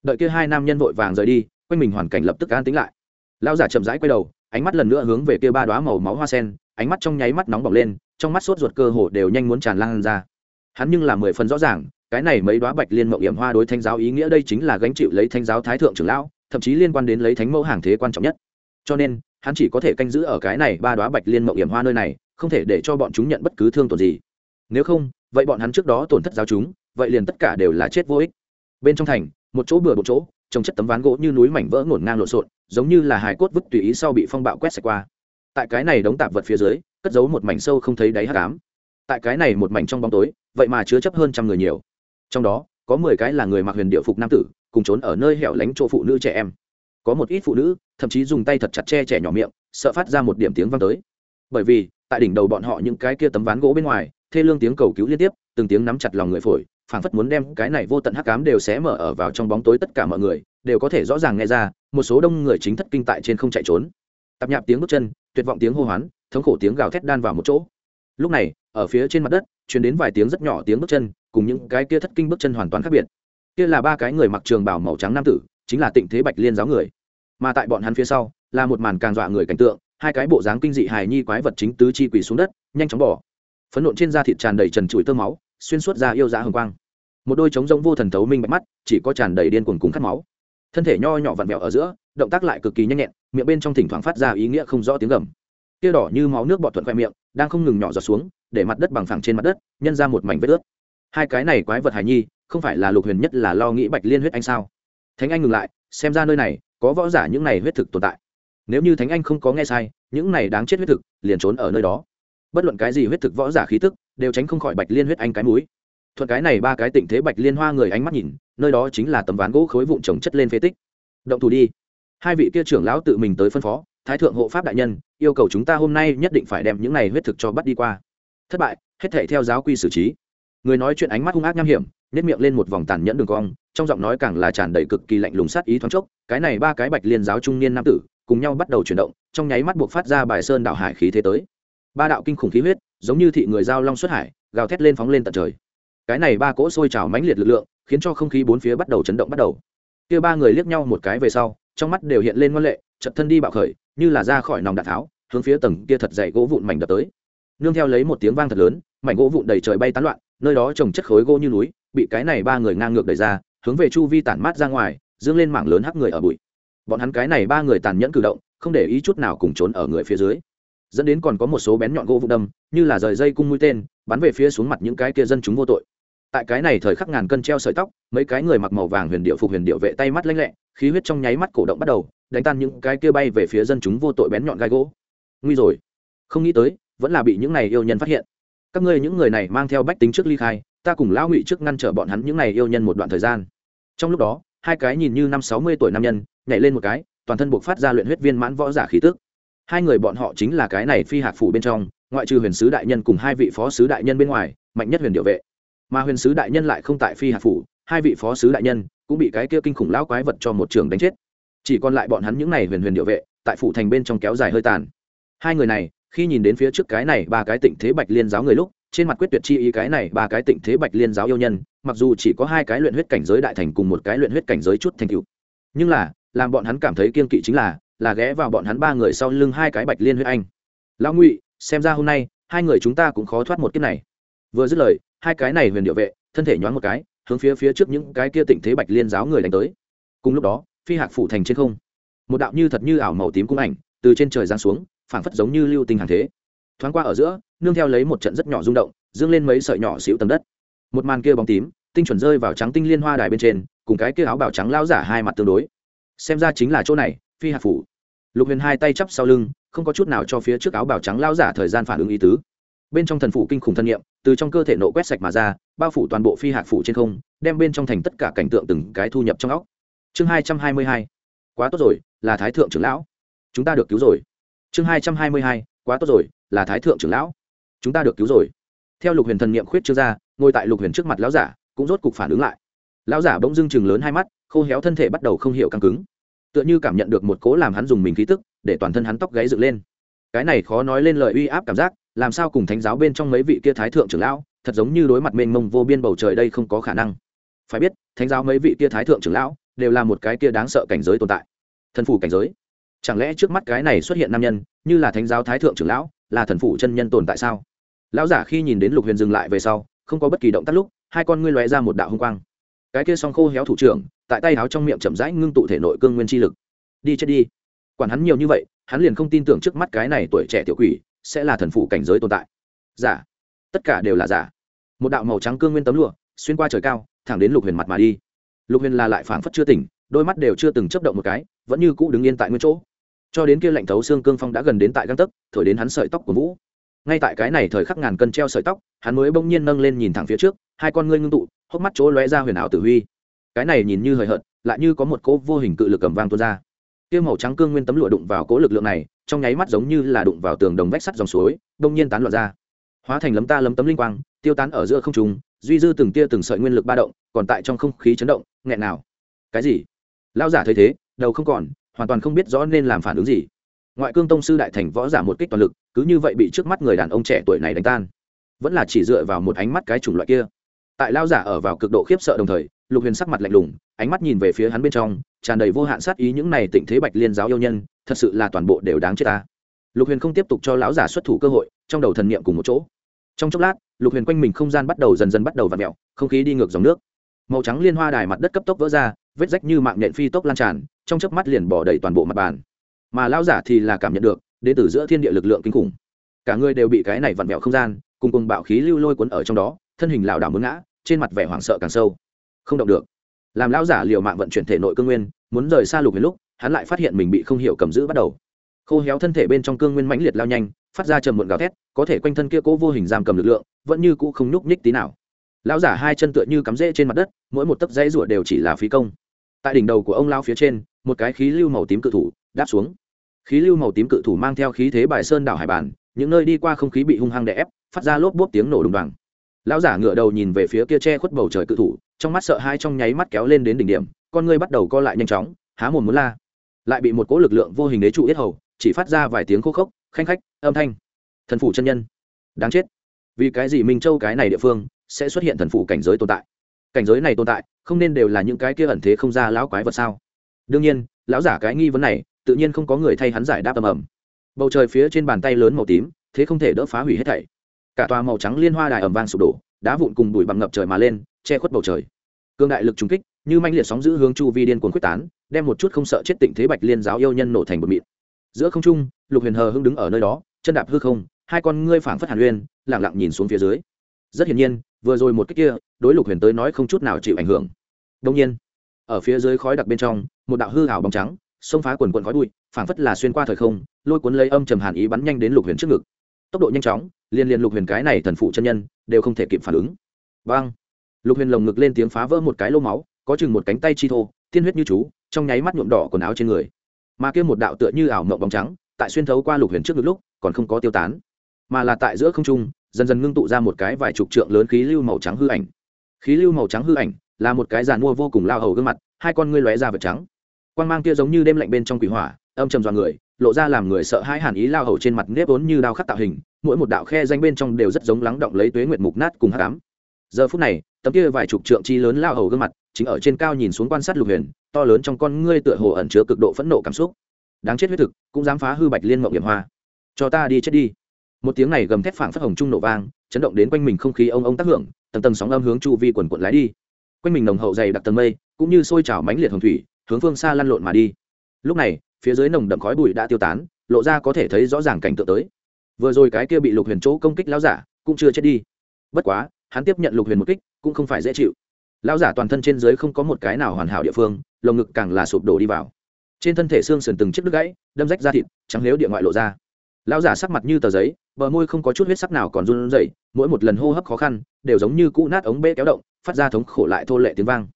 Đợi kia hai nam nhân vội vàng rời đi, quanh mình hoàn cảnh lập tức an tính lại. Lão giả chậm rãi quay đầu ánh mắt lần nữa hướng về kia ba đoá màu máu hoa sen, ánh mắt trong nháy mắt nóng bỏng lên, trong mắt sốt ruột cơ hồ đều nhanh muốn tràn lan ra. Hắn nhưng là mười phần rõ ràng, cái này mấy đoá bạch liên mậu hiểm hoa đối thanh giáo ý nghĩa đây chính là gánh chịu lấy thanh giáo thái thượng trưởng lão, thậm chí liên quan đến lấy thánh mẫu hàng thế quan trọng nhất. Cho nên, hắn chỉ có thể canh giữ ở cái này ba đoá bạch liên mậu hiểm hoa nơi này, không thể để cho bọn chúng nhận bất cứ thương tổn gì. Nếu không, vậy bọn hắn trước đó tổn thất giáo chúng, vậy liền tất cả đều là chết vô ích. Bên trong thành, một chỗ bừa một chỗ trồng chất tấm ván gỗ như núi mảnh vỡ ngổn ngang lộn xộn, giống như là hài cốt vứt tùy ý sau bị phong bạo quét sạch qua. Tại cái này đống tạp vật phía dưới, cất giấu một mảnh sâu không thấy đáy hắc ám. Tại cái này một mảnh trong bóng tối, vậy mà chứa chấp hơn trăm người nhiều. Trong đó, có mười cái là người mặc huyền điệu phục nam tử, cùng trốn ở nơi hẻo lánh chỗ phụ nữ trẻ em. Có một ít phụ nữ, thậm chí dùng tay thật chặt che trẻ nhỏ miệng, sợ phát ra một điểm tiếng vang tới. Bởi vì, tại đỉnh đầu bọn họ những cái kia tấm ván gỗ bên ngoài, thê lương tiếng cầu cứu liên tiếp, từng tiếng nắm chặt lòng người phổi phảng phất muốn đem cái này vô tận hắc cám đều xé mở ở vào trong bóng tối tất cả mọi người, đều có thể rõ ràng nghe ra, một số đông người chính thất kinh tại trên không chạy trốn. Tạp nhạp tiếng bước chân, tuyệt vọng tiếng hô hoán, thống khổ tiếng gào thét đan vào một chỗ. Lúc này, ở phía trên mặt đất chuyển đến vài tiếng rất nhỏ tiếng bước chân, cùng những cái kia thất kinh bước chân hoàn toàn khác biệt. Kia là ba cái người mặc trường bảo màu trắng nam tử, chính là tịnh thế bạch liên giáo người. Mà tại bọn hắn phía sau, là một màn càng dọa người cảnh tượng, hai cái bộ dáng kinh dị hài nhi quái vật chính tứ chi quỳ xuống đất, nhanh chóng bỏ. Phấn nộn trên da thịt tràn đầy trần trụi tơ máu xuyên suốt ra yêu dã hồng quang. Một đôi trống rông vô thần thấu minh bạch mắt, chỉ có tràn đầy điên cuồng cùng khát máu. Thân thể nho nhỏ vặn vẹo ở giữa, động tác lại cực kỳ nhanh nhẹn, miệng bên trong thỉnh thoảng phát ra ý nghĩa không rõ tiếng gầm. Kia đỏ như máu nước bọt thuận khoe miệng, đang không ngừng nhỏ giọt xuống, để mặt đất bằng phẳng trên mặt đất, nhân ra một mảnh vết ướt. Hai cái này quái vật hài nhi, không phải là lục huyền nhất là lo nghĩ bạch liên huyết anh sao? Thánh anh ngừng lại, xem ra nơi này, có võ giả những này huyết thực tồn tại. Nếu như thánh anh không có nghe sai, những này đáng chết huyết thực liền trốn ở nơi đó bất luận cái gì huyết thực võ giả khí tức, đều tránh không khỏi bạch liên huyết anh cái mũi. Thuận cái này ba cái tịnh thế bạch liên hoa người ánh mắt nhìn, nơi đó chính là tấm ván gỗ khối vụn trồng chất lên phế tích. Động thủ đi. Hai vị kia trưởng lão tự mình tới phân phó, thái thượng hộ pháp đại nhân, yêu cầu chúng ta hôm nay nhất định phải đem những này huyết thực cho bắt đi qua. Thất bại, hết thể theo giáo quy xử trí. Người nói chuyện ánh mắt hung ác nham hiểm nếp miệng lên một vòng tàn nhẫn đường cong, trong giọng nói càng là tràn đầy cực kỳ lạnh lùng sát ý thoáng chốc, cái này ba cái bạch liên giáo trung niên nam tử, cùng nhau bắt đầu chuyển động, trong nháy mắt buộc phát ra bài sơn đạo hải khí thế tới ba đạo kinh khủng khí huyết, giống như thị người giao long xuất hải, gào thét lên phóng lên tận trời. Cái này ba cỗ sôi trào mãnh liệt lực lượng, khiến cho không khí bốn phía bắt đầu chấn động bắt đầu. Kia ba người liếc nhau một cái về sau, trong mắt đều hiện lên ngoan lệ chật thân đi bạo khởi, như là ra khỏi nòng đạn tháo, hướng phía tầng kia thật dày gỗ vụn mảnh đập tới. Nương theo lấy một tiếng vang thật lớn, mảnh gỗ vụn đầy trời bay tán loạn, nơi đó trồng chất khối gỗ như núi, bị cái này ba người ngang ngược đẩy ra, hướng về chu vi tản mát ra ngoài, dương lên mảng lớn hắc người ở bụi. Bọn hắn cái này ba người tàn nhẫn cử động, không để ý chút nào cùng trốn ở người phía dưới dẫn đến còn có một số bén nhọn gỗ vụ đâm, như là rời dây cung mũi tên, bắn về phía xuống mặt những cái kia dân chúng vô tội. Tại cái này thời khắc ngàn cân treo sợi tóc, mấy cái người mặc màu vàng huyền điệu phục huyền điệu vệ tay mắt lanh lẹ, khí huyết trong nháy mắt cổ động bắt đầu, đánh tan những cái kia bay về phía dân chúng vô tội bén nhọn gai gỗ. Nguy rồi. Không nghĩ tới, vẫn là bị những này yêu nhân phát hiện. Các ngươi những người này mang theo bách tính trước ly khai, ta cùng lão ngụy trước ngăn trở bọn hắn những này yêu nhân một đoạn thời gian. Trong lúc đó, hai cái nhìn như năm sáu mươi tuổi nam nhân, nhảy lên một cái, toàn thân buộc phát ra luyện huyết viên mãn võ giả khí tức hai người bọn họ chính là cái này phi hạt phủ bên trong, ngoại trừ huyền sứ đại nhân cùng hai vị phó sứ đại nhân bên ngoài, mạnh nhất huyền điệu vệ. Mà huyền sứ đại nhân lại không tại phi hạt phủ, hai vị phó sứ đại nhân cũng bị cái kia kinh khủng lão quái vật cho một trường đánh chết. Chỉ còn lại bọn hắn những này huyền huyền điệu vệ, tại phủ thành bên trong kéo dài hơi tàn. Hai người này, khi nhìn đến phía trước cái này ba cái tịnh thế bạch liên giáo người lúc, trên mặt quyết tuyệt chi ý cái này ba cái tịnh thế bạch liên giáo yêu nhân, mặc dù chỉ có hai cái luyện huyết cảnh giới đại thành cùng một cái luyện huyết cảnh giới chút thành cựu nhưng là, làm bọn hắn cảm thấy kiên kỵ chính là là ghé vào bọn hắn ba người sau lưng hai cái bạch liên huyết anh. Lão ngụy, xem ra hôm nay, hai người chúng ta cũng khó thoát một kiếp này. Vừa dứt lời, hai cái này huyền điệu vệ, thân thể nhoáng một cái, hướng phía phía trước những cái kia tịnh thế bạch liên giáo người đánh tới. Cùng lúc đó, phi hạc phủ thành trên không. Một đạo như thật như ảo màu tím cung ảnh, từ trên trời giáng xuống, phảng phất giống như lưu tinh hàng thế. Thoáng qua ở giữa, nương theo lấy một trận rất nhỏ rung động, dương lên mấy sợi nhỏ xíu tầm đất. Một màn kia bóng tím, tinh chuẩn rơi vào trắng tinh liên hoa đài bên trên, cùng cái kia áo bào trắng lao giả hai mặt tương đối. Xem ra chính là chỗ này phi hạc phủ. Lục huyền hai tay chắp sau lưng, không có chút nào cho phía trước áo bào trắng lao giả thời gian phản ứng ý tứ. Bên trong thần phủ kinh khủng thân nhiệm từ trong cơ thể nộ quét sạch mà ra, bao phủ toàn bộ phi hạc phủ trên không, đem bên trong thành tất cả cảnh tượng từng cái thu nhập trong óc. Chương hai trăm hai mươi hai. Quá tốt rồi, là thái thượng trưởng lão. Chúng ta được cứu rồi. Chương hai trăm hai mươi hai. Quá tốt rồi, là thái thượng trưởng lão. Chúng ta được cứu rồi. Theo lục huyền thần niệm khuyết chưa ra, ngồi tại lục huyền trước mặt lão giả, cũng rốt cục phản ứng lại. Lão giả bỗng dưng chừng lớn hai mắt, khô héo thân thể bắt đầu không hiểu căng cứng tựa như cảm nhận được một cố làm hắn dùng mình khí tức, để toàn thân hắn tóc gáy dựng lên. Cái này khó nói lên lời uy áp cảm giác, làm sao cùng thánh giáo bên trong mấy vị kia thái thượng trưởng lão, thật giống như đối mặt mênh mông vô biên bầu trời đây không có khả năng. Phải biết, thánh giáo mấy vị kia thái thượng trưởng lão, đều là một cái kia đáng sợ cảnh giới tồn tại. Thần phủ cảnh giới. Chẳng lẽ trước mắt cái này xuất hiện nam nhân, như là thánh giáo thái thượng trưởng lão, là thần phủ chân nhân tồn tại sao? Lão giả khi nhìn đến lục huyền dừng lại về sau, không có bất kỳ động tác lúc, hai con ngươi lóe ra một đạo hung quang. Cái kia song khô héo thủ trưởng tại tay áo trong miệng chậm rãi ngưng tụ thể nội cương nguyên chi lực. Đi chết đi. Quản hắn nhiều như vậy, hắn liền không tin tưởng trước mắt cái này tuổi trẻ tiểu quỷ sẽ là thần phủ cảnh giới tồn tại. Giả. Tất cả đều là giả. Một đạo màu trắng cương nguyên tấm lụa xuyên qua trời cao, thẳng đến lục huyền mặt mà đi. Lục huyền là lại phảng phất chưa tỉnh, đôi mắt đều chưa từng chấp động một cái, vẫn như cũ đứng yên tại nguyên chỗ. Cho đến kia lạnh thấu xương cương phong đã gần đến tại găng tấc, thổi đến hắn sợi tóc của vũ. Ngay tại cái này thời khắc ngàn cân treo sợi tóc, hắn mới bỗng nhiên nâng lên nhìn thẳng phía trước, hai con ngươi ngưng tụ, hốc mắt chỗ lóe ra huyền ảo tử huy cái này nhìn như hời hợt, lại như có một cỗ vô hình cự lực cầm vang tuôn ra. Kia màu trắng cương nguyên tấm lụa đụng vào cỗ lực lượng này, trong nháy mắt giống như là đụng vào tường đồng vách sắt dòng suối, đông nhiên tán loạn ra. Hóa thành lấm ta lấm tấm linh quang, tiêu tán ở giữa không trung, duy dư từng tia từng sợi nguyên lực ba động, còn tại trong không khí chấn động, nghẹn nào cái gì? Lao giả thấy thế, đầu không còn, hoàn toàn không biết rõ nên làm phản ứng gì. Ngoại cương tông sư đại thành võ giả một kích toàn lực, cứ như vậy bị trước mắt người đàn ông trẻ tuổi này đánh tan. Vẫn là chỉ dựa vào một ánh mắt cái chủng loại kia. Tại lao giả ở vào cực độ khiếp sợ đồng thời lục huyền sắc mặt lạnh lùng, ánh mắt nhìn về phía hắn bên trong, tràn đầy vô hạn sát ý những này tịnh thế bạch liên giáo yêu nhân, thật sự là toàn bộ đều đáng chết ta. Lục huyền không tiếp tục cho lão giả xuất thủ cơ hội, trong đầu thần niệm cùng một chỗ. Trong chốc lát, lục huyền quanh mình không gian bắt đầu dần dần bắt đầu v ặ mẹo không khí đi ngược dòng nước. Màu trắng liên hoa đài mặt đất cấp tốc vỡ ra, vết rách như mạng nhện phi tốc lan tràn, trong chớp mắt liền bỏ đầy toàn bộ mặt bàn. Mà lão giả thì là cảm nhận được đến từ giữa thiên địa lực lượng kinh khủng. Cả người đều bị cái này vặn vẹo không gian, cùng cùng bạo khí lưu lôi cuốn ở trong đó, thân hình lảo đảo muốn ngã, trên mặt vẻ hoảng sợ càng sâu không động được. Làm lão giả liều mạng vận chuyển thể nội cương nguyên, muốn rời xa lục huyền lúc, hắn lại phát hiện mình bị không hiểu cầm giữ bắt đầu. Khô héo thân thể bên trong cương nguyên mãnh liệt lao nhanh, phát ra trầm muộn gào thét, có thể quanh thân kia cố vô hình giam cầm lực lượng, vẫn như cũ không nhúc nhích tí nào. Lão giả hai chân tựa như cắm rễ trên mặt đất, mỗi một tấc dãy rủa đều chỉ là phí công. Tại đỉnh đầu của ông lao phía trên, một cái khí lưu màu tím cự thủ đáp xuống. Khí lưu màu tím cự thủ mang theo khí thế bài sơn đảo hải bản, những nơi đi qua không khí bị hung hăng đè ép, phát ra lốp bốp tiếng nổ đùng đoàng lão giả ngựa đầu nhìn về phía kia che khuất bầu trời cự thủ, trong mắt sợ hai trong nháy mắt kéo lên đến đỉnh điểm, con ngươi bắt đầu co lại nhanh chóng, há mồm muốn la. Lại bị một cỗ lực lượng vô hình đế trụ yết hầu, chỉ phát ra vài tiếng khô khốc, khanh khách, âm thanh. Thần phủ chân nhân. Đáng chết. Vì cái gì minh châu cái này địa phương sẽ xuất hiện thần phủ cảnh giới tồn tại? Cảnh giới này tồn tại, không nên đều là những cái kia ẩn thế không ra lão quái vật sao? Đương nhiên, lão giả cái nghi vấn này, tự nhiên không có người thay hắn giải đáp ầm ầm. Bầu trời phía trên bàn tay lớn màu tím, thế không thể đỡ phá hủy hết thảy cả tòa màu trắng liên hoa đài ầm vang sụp đổ, đá vụn cùng bụi bằng ngập trời mà lên, che khuất bầu trời. Cương đại lực trùng kích, như manh liệt sóng giữ hướng chu vi điên cuồng quyết tán, đem một chút không sợ chết tịnh thế bạch liên giáo yêu nhân nổ thành một mịn. Giữa không trung, lục huyền hờ hưng đứng ở nơi đó, chân đạp hư không, hai con ngươi phảng phất hàn uyên lẳng lặng nhìn xuống phía dưới. Rất hiển nhiên, vừa rồi một cách kia, đối lục huyền tới nói không chút nào chịu ảnh hưởng. Đông nhiên, ở phía dưới khói đặc bên trong, một đạo hư hảo bóng trắng, xông phá quần quần khói bụi, phảng phất là xuyên qua thời không, lôi cuốn lấy âm trầm hàn ý bắn nhanh đến lục huyền trước ngực. Tốc độ nhanh chóng liên liên lục huyền cái này thần phụ chân nhân, đều không thể kịp phản ứng. Vang lục huyền lồng ngực lên tiếng phá vỡ một cái lô máu, có chừng một cánh tay chi thô, tiên huyết như chú, trong nháy mắt nhuộm đỏ quần áo trên người. Mà kia một đạo tựa như ảo mộng bóng trắng, tại xuyên thấu qua lục huyền trước ngực lúc, còn không có tiêu tán. Mà là tại giữa không trung, dần dần ngưng tụ ra một cái vài chục trượng lớn khí lưu màu trắng hư ảnh. Khí lưu màu trắng hư ảnh, là một cái giàn mua vô cùng lao hầu gương mặt, hai con ngươi lóe ra vật trắng. Quan g mang kia giống như đêm lạnh bên trong quỷ hỏa, âm trầm dọa người, lộ ra làm người sợ hãi hàn ý lao hầu trên mặt nếp ốn như đao khắc tạo hình mỗi một đạo khe danh bên trong đều rất giống lắng động lấy tuế nguyệt mục nát cùng hát cám. Giờ phút này, tấm kia vài chục trượng chi lớn lao hầu gương mặt, chính ở trên cao nhìn xuống quan sát lục huyền, to lớn trong con ngươi tựa hồ ẩn chứa cực độ phẫn nộ cảm xúc. Đáng chết huyết thực, cũng dám phá hư bạch liên mộng hiểm hoa. Cho ta đi chết đi. Một tiếng này gầm thét phảng phất hồng trung nổ vang, chấn động đến quanh mình không khí ông ông tác hưởng, tầng tầng sóng âm hướng chu vi quần quận lái đi. Quanh mình nồng hậu dày đặc tầng mây, cũng như sôi trào mãnh liệt hồng thủy, hướng phương xa lăn lộn mà đi. Lúc này, phía dưới nồng đậm khói bụi đã tiêu tán, lộ ra có thể thấy rõ ràng cảnh tượng tới vừa rồi cái kia bị lục huyền chỗ công kích lão giả cũng chưa chết đi. Bất quá, hắn tiếp nhận lục huyền một kích cũng không phải dễ chịu. Lão giả toàn thân trên dưới không có một cái nào hoàn hảo địa phương, lồng ngực càng là sụp đổ đi vào. Trên thân thể xương sườn từng chiếc đứt gãy, đâm rách ra thịt, trắng nếu địa ngoại lộ ra. Lão giả sắc mặt như tờ giấy, bờ môi không có chút huyết sắc nào còn run rẩy, mỗi một lần hô hấp khó khăn, đều giống như cũ nát ống bê kéo động, phát ra thống khổ lại thô lệ tiếng vang.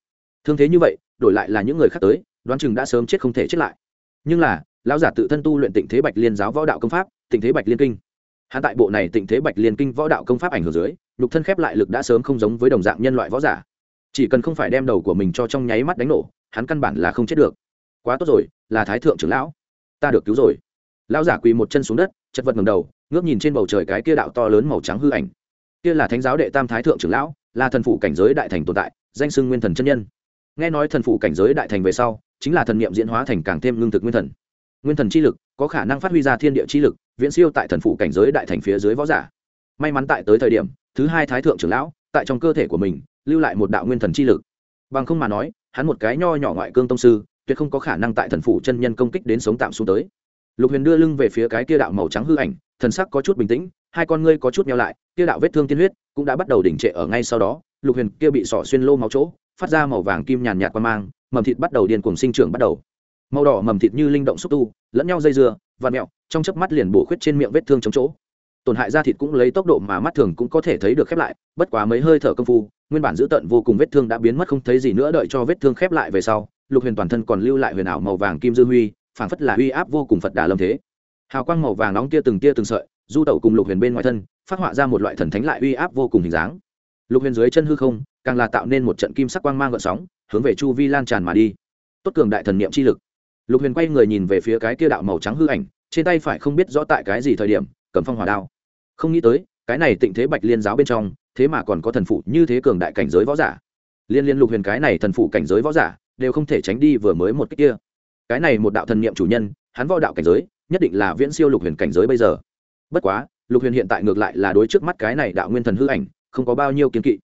Thương thế như vậy, đổi lại là những người khác tới, đoán chừng đã sớm chết không thể chết lại. Nhưng là, lão giả tự thân tu luyện tịnh thế bạch liên giáo võ đạo công pháp, tịnh thế bạch liên kinh hắn tại bộ này tịnh thế bạch liên kinh võ đạo công pháp ảnh hưởng dưới, nhục thân khép lại lực đã sớm không giống với đồng dạng nhân loại võ giả. Chỉ cần không phải đem đầu của mình cho trong nháy mắt đánh nổ, hắn căn bản là không chết được. Quá tốt rồi, là thái thượng trưởng lão. Ta được cứu rồi. Lão giả quỳ một chân xuống đất, chật vật ngầm đầu, ngước nhìn trên bầu trời cái kia đạo to lớn màu trắng hư ảnh. Kia là thánh giáo đệ tam thái thượng trưởng lão, là thần phụ cảnh giới đại thành tồn tại, danh xưng nguyên thần chân nhân. Nghe nói thần phụ cảnh giới đại thành về sau, chính là thần niệm diễn hóa thành càng thêm lương thực nguyên thần. Nguyên thần chi lực có khả năng phát huy ra thiên địa chi lực, viễn siêu tại thần phụ cảnh giới đại thành phía dưới võ giả. May mắn tại tới thời điểm, thứ hai thái thượng trưởng lão, tại trong cơ thể của mình, lưu lại một đạo nguyên thần chi lực. Bằng không mà nói, hắn một cái nho nhỏ ngoại cương tông sư, tuyệt không có khả năng tại thần phụ chân nhân công kích đến sống tạm xuống tới. Lục huyền đưa lưng về phía cái kia đạo màu trắng hư ảnh, thần sắc có chút bình tĩnh, hai con ngươi có chút nhau lại, kia đạo vết thương tiên huyết cũng đã bắt đầu đỉnh trệ ở ngay sau đó, lục huyền kia bị sỏ xuyên lô máu chỗ, phát ra màu vàng kim nhàn nhạt qua mang, mầm thịt bắt đầu điên cuồng sinh trưởng bắt đầu màu đỏ mầm thịt như linh động xúc tu, lẫn nhau dây dưa và mẹo, trong chớp mắt liền bổ khuyết trên miệng vết thương chống chỗ. Tổn hại da thịt cũng lấy tốc độ mà mắt thường cũng có thể thấy được khép lại, bất quá mấy hơi thở công phu, nguyên bản dữ tận vô cùng vết thương đã biến mất không thấy gì nữa, đợi cho vết thương khép lại về sau, lục huyền toàn thân còn lưu lại huyền ảo màu vàng kim dư huy, phảng phất là uy áp vô cùng phật đà lâm thế. Hào quang màu vàng nóng tia từng tia từng sợi, du tẩu cùng lục huyền bên ngoài thân, phát họa ra một loại thần thánh lại uy áp vô cùng hình dáng. Lục huyền dưới chân hư không, càng là tạo nên một trận kim sắc quang mang gợn sóng, hướng về chu vi lan tràn mà đi. Tốt cường đại thần niệm chi lực lục huyền quay người nhìn về phía cái kia đạo màu trắng hư ảnh, trên tay phải không biết rõ tại cái gì thời điểm, cầm phong hỏa đao. Không nghĩ tới, cái này tịnh thế bạch liên giáo bên trong, thế mà còn có thần phụ như thế cường đại cảnh giới võ giả. Liên liên lục huyền cái này thần phụ cảnh giới võ giả, đều không thể tránh đi vừa mới một cách kia. Cái này một đạo thần niệm chủ nhân, hắn võ đạo cảnh giới, nhất định là viễn siêu lục huyền cảnh giới bây giờ. Bất quá, lục huyền hiện tại ngược lại là đối trước mắt cái này đạo nguyên thần hư ảnh, không có bao nhiêu kiến kỵ.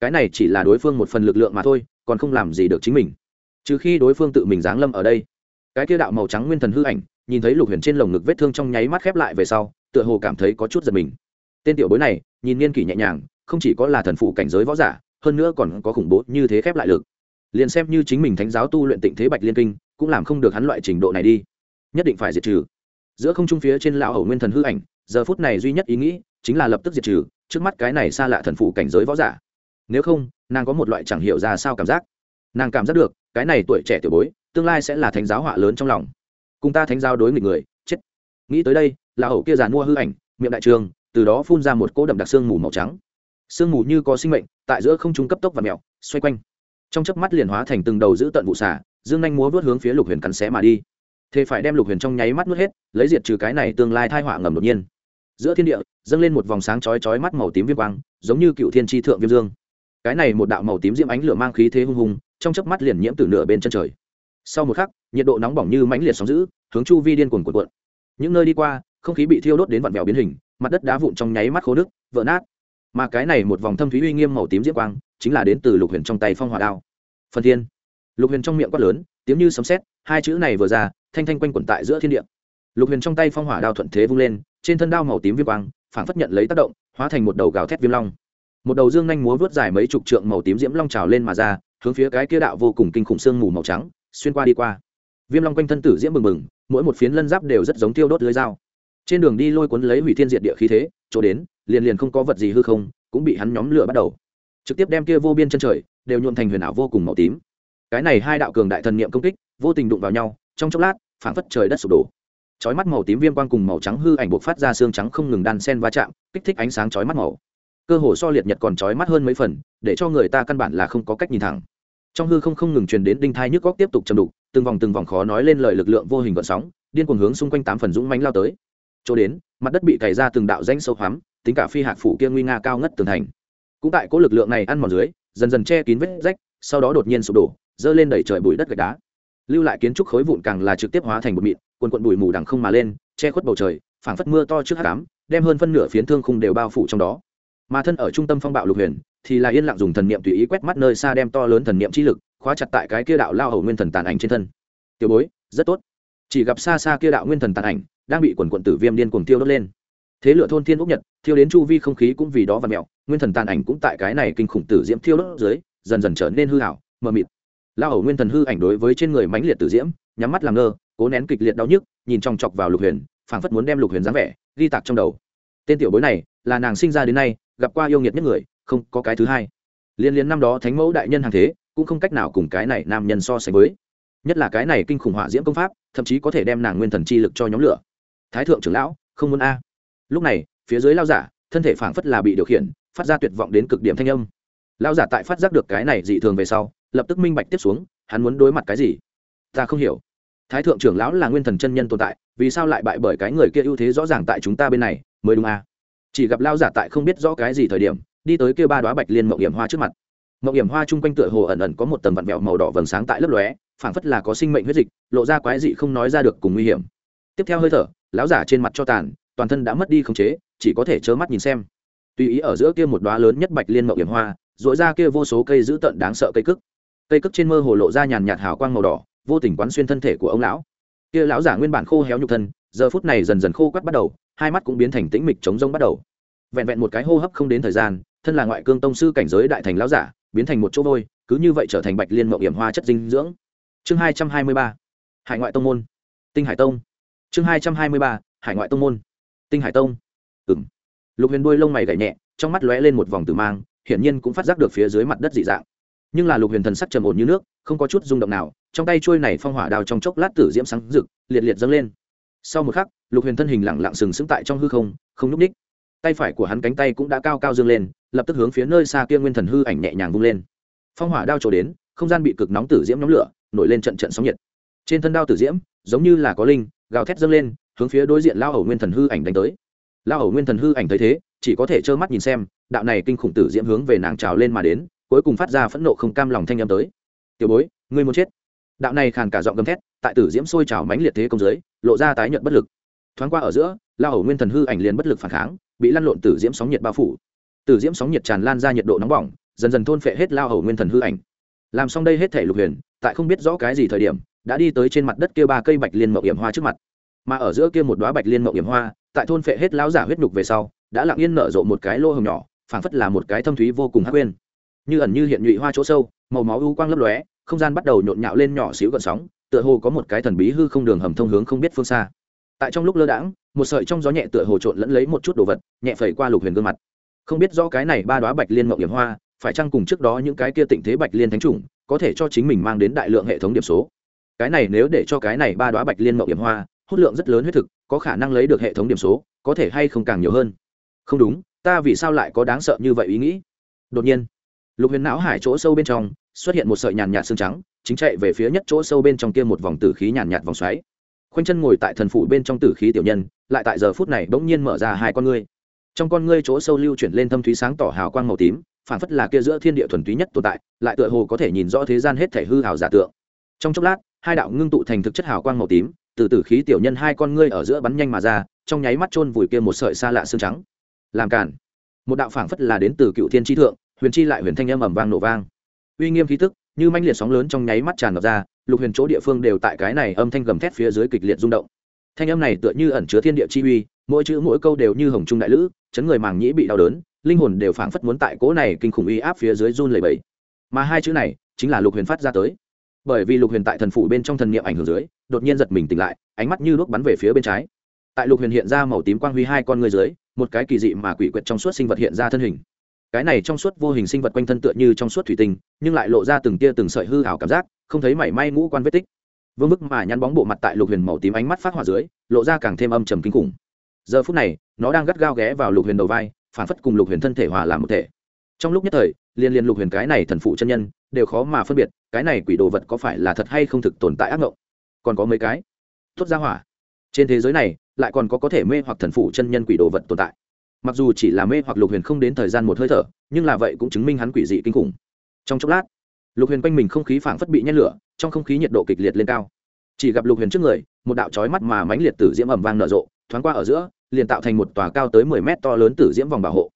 Cái này chỉ là đối phương một phần lực lượng mà thôi, còn không làm gì được chính mình. Trừ khi đối phương tự mình giáng lâm ở đây cái kia đạo màu trắng nguyên thần hư ảnh, nhìn thấy lục huyền trên lồng ngực vết thương trong nháy mắt khép lại về sau, tựa hồ cảm thấy có chút giật mình. Tên tiểu bối này, nhìn niên kỷ nhẹ nhàng, không chỉ có là thần phụ cảnh giới võ giả, hơn nữa còn có khủng bố như thế khép lại lực. Liền xem như chính mình thánh giáo tu luyện tịnh thế bạch liên kinh, cũng làm không được hắn loại trình độ này đi. Nhất định phải diệt trừ. Giữa không trung phía trên lão hầu nguyên thần hư ảnh, giờ phút này duy nhất ý nghĩ, chính là lập tức diệt trừ, trước mắt cái này xa lạ thần phụ cảnh giới võ giả. Nếu không, nàng có một loại chẳng hiểu ra sao cảm giác. Nàng cảm giác được, cái này tuổi trẻ tiểu bối tương lai sẽ là thánh giáo họa lớn trong lòng. Cùng ta thánh giáo đối nghịch người, chết. Nghĩ tới đây, là hậu kia giàn mua hư ảnh, miệng đại trường, từ đó phun ra một cỗ đậm đặc sương mù màu trắng. Sương mù như có sinh mệnh, tại giữa không trung cấp tốc và mẹo xoay quanh. Trong chớp mắt liền hóa thành từng đầu giữ tận vụ xả, dương nhanh múa vớt hướng phía lục huyền cắn xé mà đi. Thế phải đem lục huyền trong nháy mắt nuốt hết, lấy diệt trừ cái này tương lai thai họa ngầm đột nhiên. Giữa thiên địa, dâng lên một vòng sáng chói chói mắt màu tím viêm quang, giống như cựu thiên tri thượng viêm dương. Cái này một đạo màu tím diễm ánh lửa mang khí thế hung hùng, trong chớp mắt liền nhiễm từ nửa bên chân trời sau một khắc, nhiệt độ nóng bỏng như mãnh liệt sóng giữ hướng chu vi điên cuồng cuộn cuộn. Những nơi đi qua, không khí bị thiêu đốt đến vặn vẹo biến hình, mặt đất đá vụn trong nháy mắt khô nước vỡ nát. Mà cái này một vòng thâm thúy uy nghiêm màu tím diễm quang, chính là đến từ lục huyền trong tay phong hỏa đao. Phần thiên. Lục huyền trong miệng quát lớn, tiếng như sấm sét, hai chữ này vừa ra, thanh thanh quanh quẩn tại giữa thiên địa. Lục huyền trong tay phong hỏa đao thuận thế vung lên, trên thân đao màu tím viêm quang phản phất nhận lấy tác động, hóa thành một đầu gào thét viêm long. Một đầu dương nhanh múa vớt dài mấy chục trượng màu tím diễm long trào lên mà ra, hướng phía cái kia đạo vô cùng kinh khủng xương mù màu trắng xuyên qua đi qua. Viêm long quanh thân tử diễm bừng bừng, mỗi một phiến lân giáp đều rất giống tiêu đốt lưới dao. Trên đường đi lôi cuốn lấy hủy thiên diệt địa khí thế, chỗ đến, liền liền không có vật gì hư không, cũng bị hắn nhóm lửa bắt đầu. Trực tiếp đem kia vô biên chân trời, đều nhuộm thành huyền ảo vô cùng màu tím. Cái này hai đạo cường đại thần niệm công kích, vô tình đụng vào nhau, trong chốc lát, phảng phất trời đất sụp đổ. Chói mắt màu tím viêm quang cùng màu trắng hư ảnh buộc phát ra xương trắng không ngừng đan sen va chạm, kích thích ánh sáng chói mắt màu. Cơ hồ so liệt nhật còn chói mắt hơn mấy phần, để cho người ta căn bản là không có cách nhìn thẳng trong hư không không ngừng truyền đến đinh thai nhức góc tiếp tục chầm đục, từng vòng từng vòng khó nói lên lời lực lượng vô hình vận sóng, điên cuồng hướng xung quanh tám phần dũng mánh lao tới. Chỗ đến, mặt đất bị cày ra từng đạo danh sâu hoắm, tính cả phi hạt phủ kia nguy nga cao ngất tường thành. Cũng tại cố lực lượng này ăn mòn dưới, dần dần che kín vết rách, sau đó đột nhiên sụp đổ, dơ lên đẩy trời bụi đất gạch đá. Lưu lại kiến trúc khối vụn càng là trực tiếp hóa thành bụi mịn quần quận bụi mù đằng không mà lên, che khuất bầu trời, phảng phất mưa to trước hát cám đem hơn phân nửa phiến thương khung đều bao phủ trong đó. Mà thân ở trung tâm phong bạo lục huyền thì là yên lặng dùng thần niệm tùy ý quét mắt nơi xa đem to lớn thần niệm chi lực, khóa chặt tại cái kia đạo lao hầu nguyên thần tàn ảnh trên thân. Tiểu bối, rất tốt. Chỉ gặp xa xa kia đạo nguyên thần tàn ảnh đang bị quần quận tử viêm điên cuồng tiêu đốt lên. Thế lửa thôn thiên úc nhật, thiêu đến chu vi không khí cũng vì đó và mẹo nguyên thần tàn ảnh cũng tại cái này kinh khủng tử diễm thiêu đốt dưới, dần dần trở nên hư hảo mờ mịt. Lao hầu nguyên thần hư ảnh đối với trên người mãnh liệt tử diễm, nhắm mắt làm ngơ, cố nén kịch liệt đau nhức, nhìn trong chọc vào lục huyền, phảng phất muốn đem lục huyền dáng vẻ, ghi tạc trong đầu. Tên tiểu bối này là nàng sinh ra đến nay, gặp qua yêu nghiệt nhất người không có cái thứ hai. Liên liên năm đó thánh mẫu đại nhân hàng thế, cũng không cách nào cùng cái này nam nhân so sánh với. Nhất là cái này kinh khủng hỏa diễm công pháp, thậm chí có thể đem nàng nguyên thần chi lực cho nhóm lửa. Thái thượng trưởng lão, không muốn a. Lúc này, phía dưới lao giả, thân thể phảng phất là bị điều khiển, phát ra tuyệt vọng đến cực điểm thanh âm. Lao giả tại phát giác được cái này dị thường về sau, lập tức minh bạch tiếp xuống, hắn muốn đối mặt cái gì? Ta không hiểu. Thái thượng trưởng lão là nguyên thần chân nhân tồn tại, vì sao lại bại bởi cái người kia ưu thế rõ ràng tại chúng ta bên này, mới đúng a. Chỉ gặp lao giả tại không biết rõ cái gì thời điểm đi tới kêu ba đoá bạch liên mộng hiểm hoa trước mặt. Mộng hiểm hoa chung quanh tựa hồ ẩn ẩn có một tầm vặn vẹo màu đỏ vầng sáng tại lớp lóe, phảng phất là có sinh mệnh huyết dịch, lộ ra quái dị không nói ra được cùng nguy hiểm. Tiếp theo hơi thở, lão giả trên mặt cho tàn, toàn thân đã mất đi khống chế, chỉ có thể trơ mắt nhìn xem. Tùy ý ở giữa kia một đoá lớn nhất bạch liên mộng hiểm hoa dội ra kia vô số cây dữ tợn đáng sợ cây cức cây cức trên mơ hồ lộ ra nhàn nhạt hào quang màu đỏ, vô tình quán xuyên thân thể của ông lão. Kia lão giả nguyên bản khô héo nhục thân, giờ phút này dần dần khô quắt bắt đầu, hai mắt cũng biến thành tĩnh mịch chống rông bắt đầu vẹn vẹn một cái hô hấp không đến thời gian, thân là ngoại cương tông sư cảnh giới đại thành lão giả, biến thành một chỗ vôi, cứ như vậy trở thành bạch liên mộng hiểm hoa chất dinh dưỡng. Chương hai trăm hai mươi ba, hải ngoại tông môn. Tinh hải tông. Chương hai trăm hai mươi ba, hải ngoại tông môn. Tinh hải tông. Ừng lục huyền đuôi lông mày gảy nhẹ, trong mắt lóe lên một vòng tử mang, hiển nhiên cũng phát giác được phía dưới mặt đất dị dạng. Nhưng là lục huyền thần sắc trầm ổn như nước, không có chút rung động nào, trong tay trôi này phong hỏa đao trong chốc lát tử diễm sáng rực, liệt liệt dâng lên. Sau một khắc, lục huyền thân hình lẳng lặng sừng sững tại trong hư không không núp ních tay phải của hắn cánh tay cũng đã cao cao dương lên, lập tức hướng phía nơi xa kia nguyên thần hư ảnh nhẹ nhàng vung lên. Phong hỏa đao trổ đến, không gian bị cực nóng tử diễm nóng lửa, nổi lên trận trận sóng nhiệt. Trên thân đao tử diễm, giống như là có linh, gào thét dâng lên, hướng phía đối diện lao hầu nguyên thần hư ảnh đánh tới. Lao hầu nguyên thần hư ảnh thấy thế, chỉ có thể trơ mắt nhìn xem, đạo này kinh khủng tử diễm hướng về nàng trào lên mà đến, cuối cùng phát ra phẫn nộ không cam lòng thanh âm tới. Tiểu bối, ngươi muốn chết? Đạo này khàn cả giọng gầm thét, tại tử diễm sôi trào mãnh liệt thế công giới lộ ra tái nhận bất lực. Thoáng qua ở giữa lao hầu nguyên thần hư ảnh liền bất lực phản kháng bị lăn lộn tử diễm sóng nhiệt bao phủ. Tử diễm sóng nhiệt tràn lan ra nhiệt độ nóng bỏng, dần dần thôn phệ hết lao hầu nguyên thần hư ảnh. Làm xong đây hết thể lục huyền, tại không biết rõ cái gì thời điểm, đã đi tới trên mặt đất kia ba cây bạch liên mậu hiểm hoa trước mặt. Mà ở giữa kia một đoá bạch liên mậu hiểm hoa, tại thôn phệ hết lão giả huyết nhục về sau, đã lặng yên nở rộ một cái lô hồng nhỏ, phảng phất là một cái thâm thúy vô cùng hắc quên như ẩn như hiện nhụy hoa chỗ sâu, màu máu u quang lấp lóe, không gian bắt đầu nhộn nhạo lên nhỏ xíu gợn sóng, tựa hồ có một cái thần bí hư không đường hầm thông hướng không biết phương xa tại trong lúc lơ đãng, một sợi trong gió nhẹ tựa hồ trộn lẫn lấy một chút đồ vật, nhẹ phẩy qua lục huyền gương mặt. Không biết rõ cái này ba đoá bạch liên mậu hiểm hoa, phải chăng cùng trước đó những cái kia tịnh thế bạch liên thánh chủng, có thể cho chính mình mang đến đại lượng hệ thống điểm số? Cái này nếu để cho cái này ba đoá bạch liên mậu hiểm hoa, hút lượng rất lớn huyết thực, có khả năng lấy được hệ thống điểm số, có thể hay không càng nhiều hơn? Không đúng, ta vì sao lại có đáng sợ như vậy ý nghĩ? Đột nhiên, lục huyền não hải chỗ sâu bên trong, xuất hiện một sợi nhàn nhạt xương trắng, chính chạy về phía nhất chỗ sâu bên trong kia một vòng tử khí nhàn nhạt vòng xoáy khoanh chân ngồi tại thần phủ bên trong tử khí tiểu nhân, lại tại giờ phút này bỗng nhiên mở ra hai con ngươi. Trong con ngươi chỗ sâu lưu chuyển lên thâm thúy sáng tỏ hào quang màu tím phản phất là kia giữa thiên địa thuần túy nhất tồn tại, lại tựa hồ có thể nhìn rõ thế gian hết thể hư hào giả tượng. Trong chốc lát, hai đạo ngưng tụ thành thực chất hào quang màu tím, từ tử khí tiểu nhân hai con ngươi ở giữa bắn nhanh mà ra, trong nháy mắt chôn vùi kia một sợi xa lạ xương trắng. Làm cản một đạo phảng phất là đến từ cựu thiên tri thượng, huyền chi lại huyền thanh âm ầm vang nổ vang. Uy nghiêm khí tức, như manh liệt sóng lớn trong nháy mắt tràn ngập ra lục huyền chỗ địa phương đều tại cái này âm thanh gầm thét phía dưới kịch liệt rung động. Thanh âm này tựa như ẩn chứa thiên địa chi uy, mỗi chữ mỗi câu đều như hồng trung đại lữ, chấn người màng nhĩ bị đau đớn, linh hồn đều phảng phất muốn tại cỗ này kinh khủng uy áp phía dưới run lẩy bẩy. Mà hai chữ này chính là lục huyền phát ra tới. Bởi vì lục huyền tại thần phủ bên trong thần niệm ảnh hưởng dưới, đột nhiên giật mình tỉnh lại, ánh mắt như đuốc bắn về phía bên trái. Tại lục huyền hiện ra màu tím quang huy hai con người dưới, một cái kỳ dị mà quỷ quyệt trong suốt sinh vật hiện ra thân hình. Cái này trong suốt vô hình sinh vật quanh thân tựa như trong suốt thủy tinh, nhưng lại lộ ra từng tia từng sợi hư ảo cảm giác không thấy mảy may ngũ quan vết tích. Vương bức mà nhăn bóng bộ mặt tại lục huyền màu tím ánh mắt phát hỏa dưới, lộ ra càng thêm âm trầm kinh khủng. Giờ phút này, nó đang gắt gao ghé vào lục huyền đầu vai, phản phất cùng lục huyền thân thể hòa làm một thể. Trong lúc nhất thời, liên liên lục huyền cái này thần phụ chân nhân, đều khó mà phân biệt, cái này quỷ đồ vật có phải là thật hay không thực tồn tại ác mộng còn có mấy cái? Tuốt ra hỏa. Trên thế giới này, lại còn có có thể mê hoặc thần phụ chân nhân quỷ đồ vật tồn tại. Mặc dù chỉ là mê hoặc lục huyền không đến thời gian một hơi thở, nhưng là vậy cũng chứng minh hắn quỷ dị kinh khủng. Trong chốc lát lục huyền quanh mình không khí phảng phất bị nhét lửa, trong không khí nhiệt độ kịch liệt lên cao. Chỉ gặp lục huyền trước người, một đạo trói mắt mà mãnh liệt tử diễm ẩm vang nở rộ, thoáng qua ở giữa, liền tạo thành một tòa cao tới mười mét to lớn tử diễm vòng bảo hộ.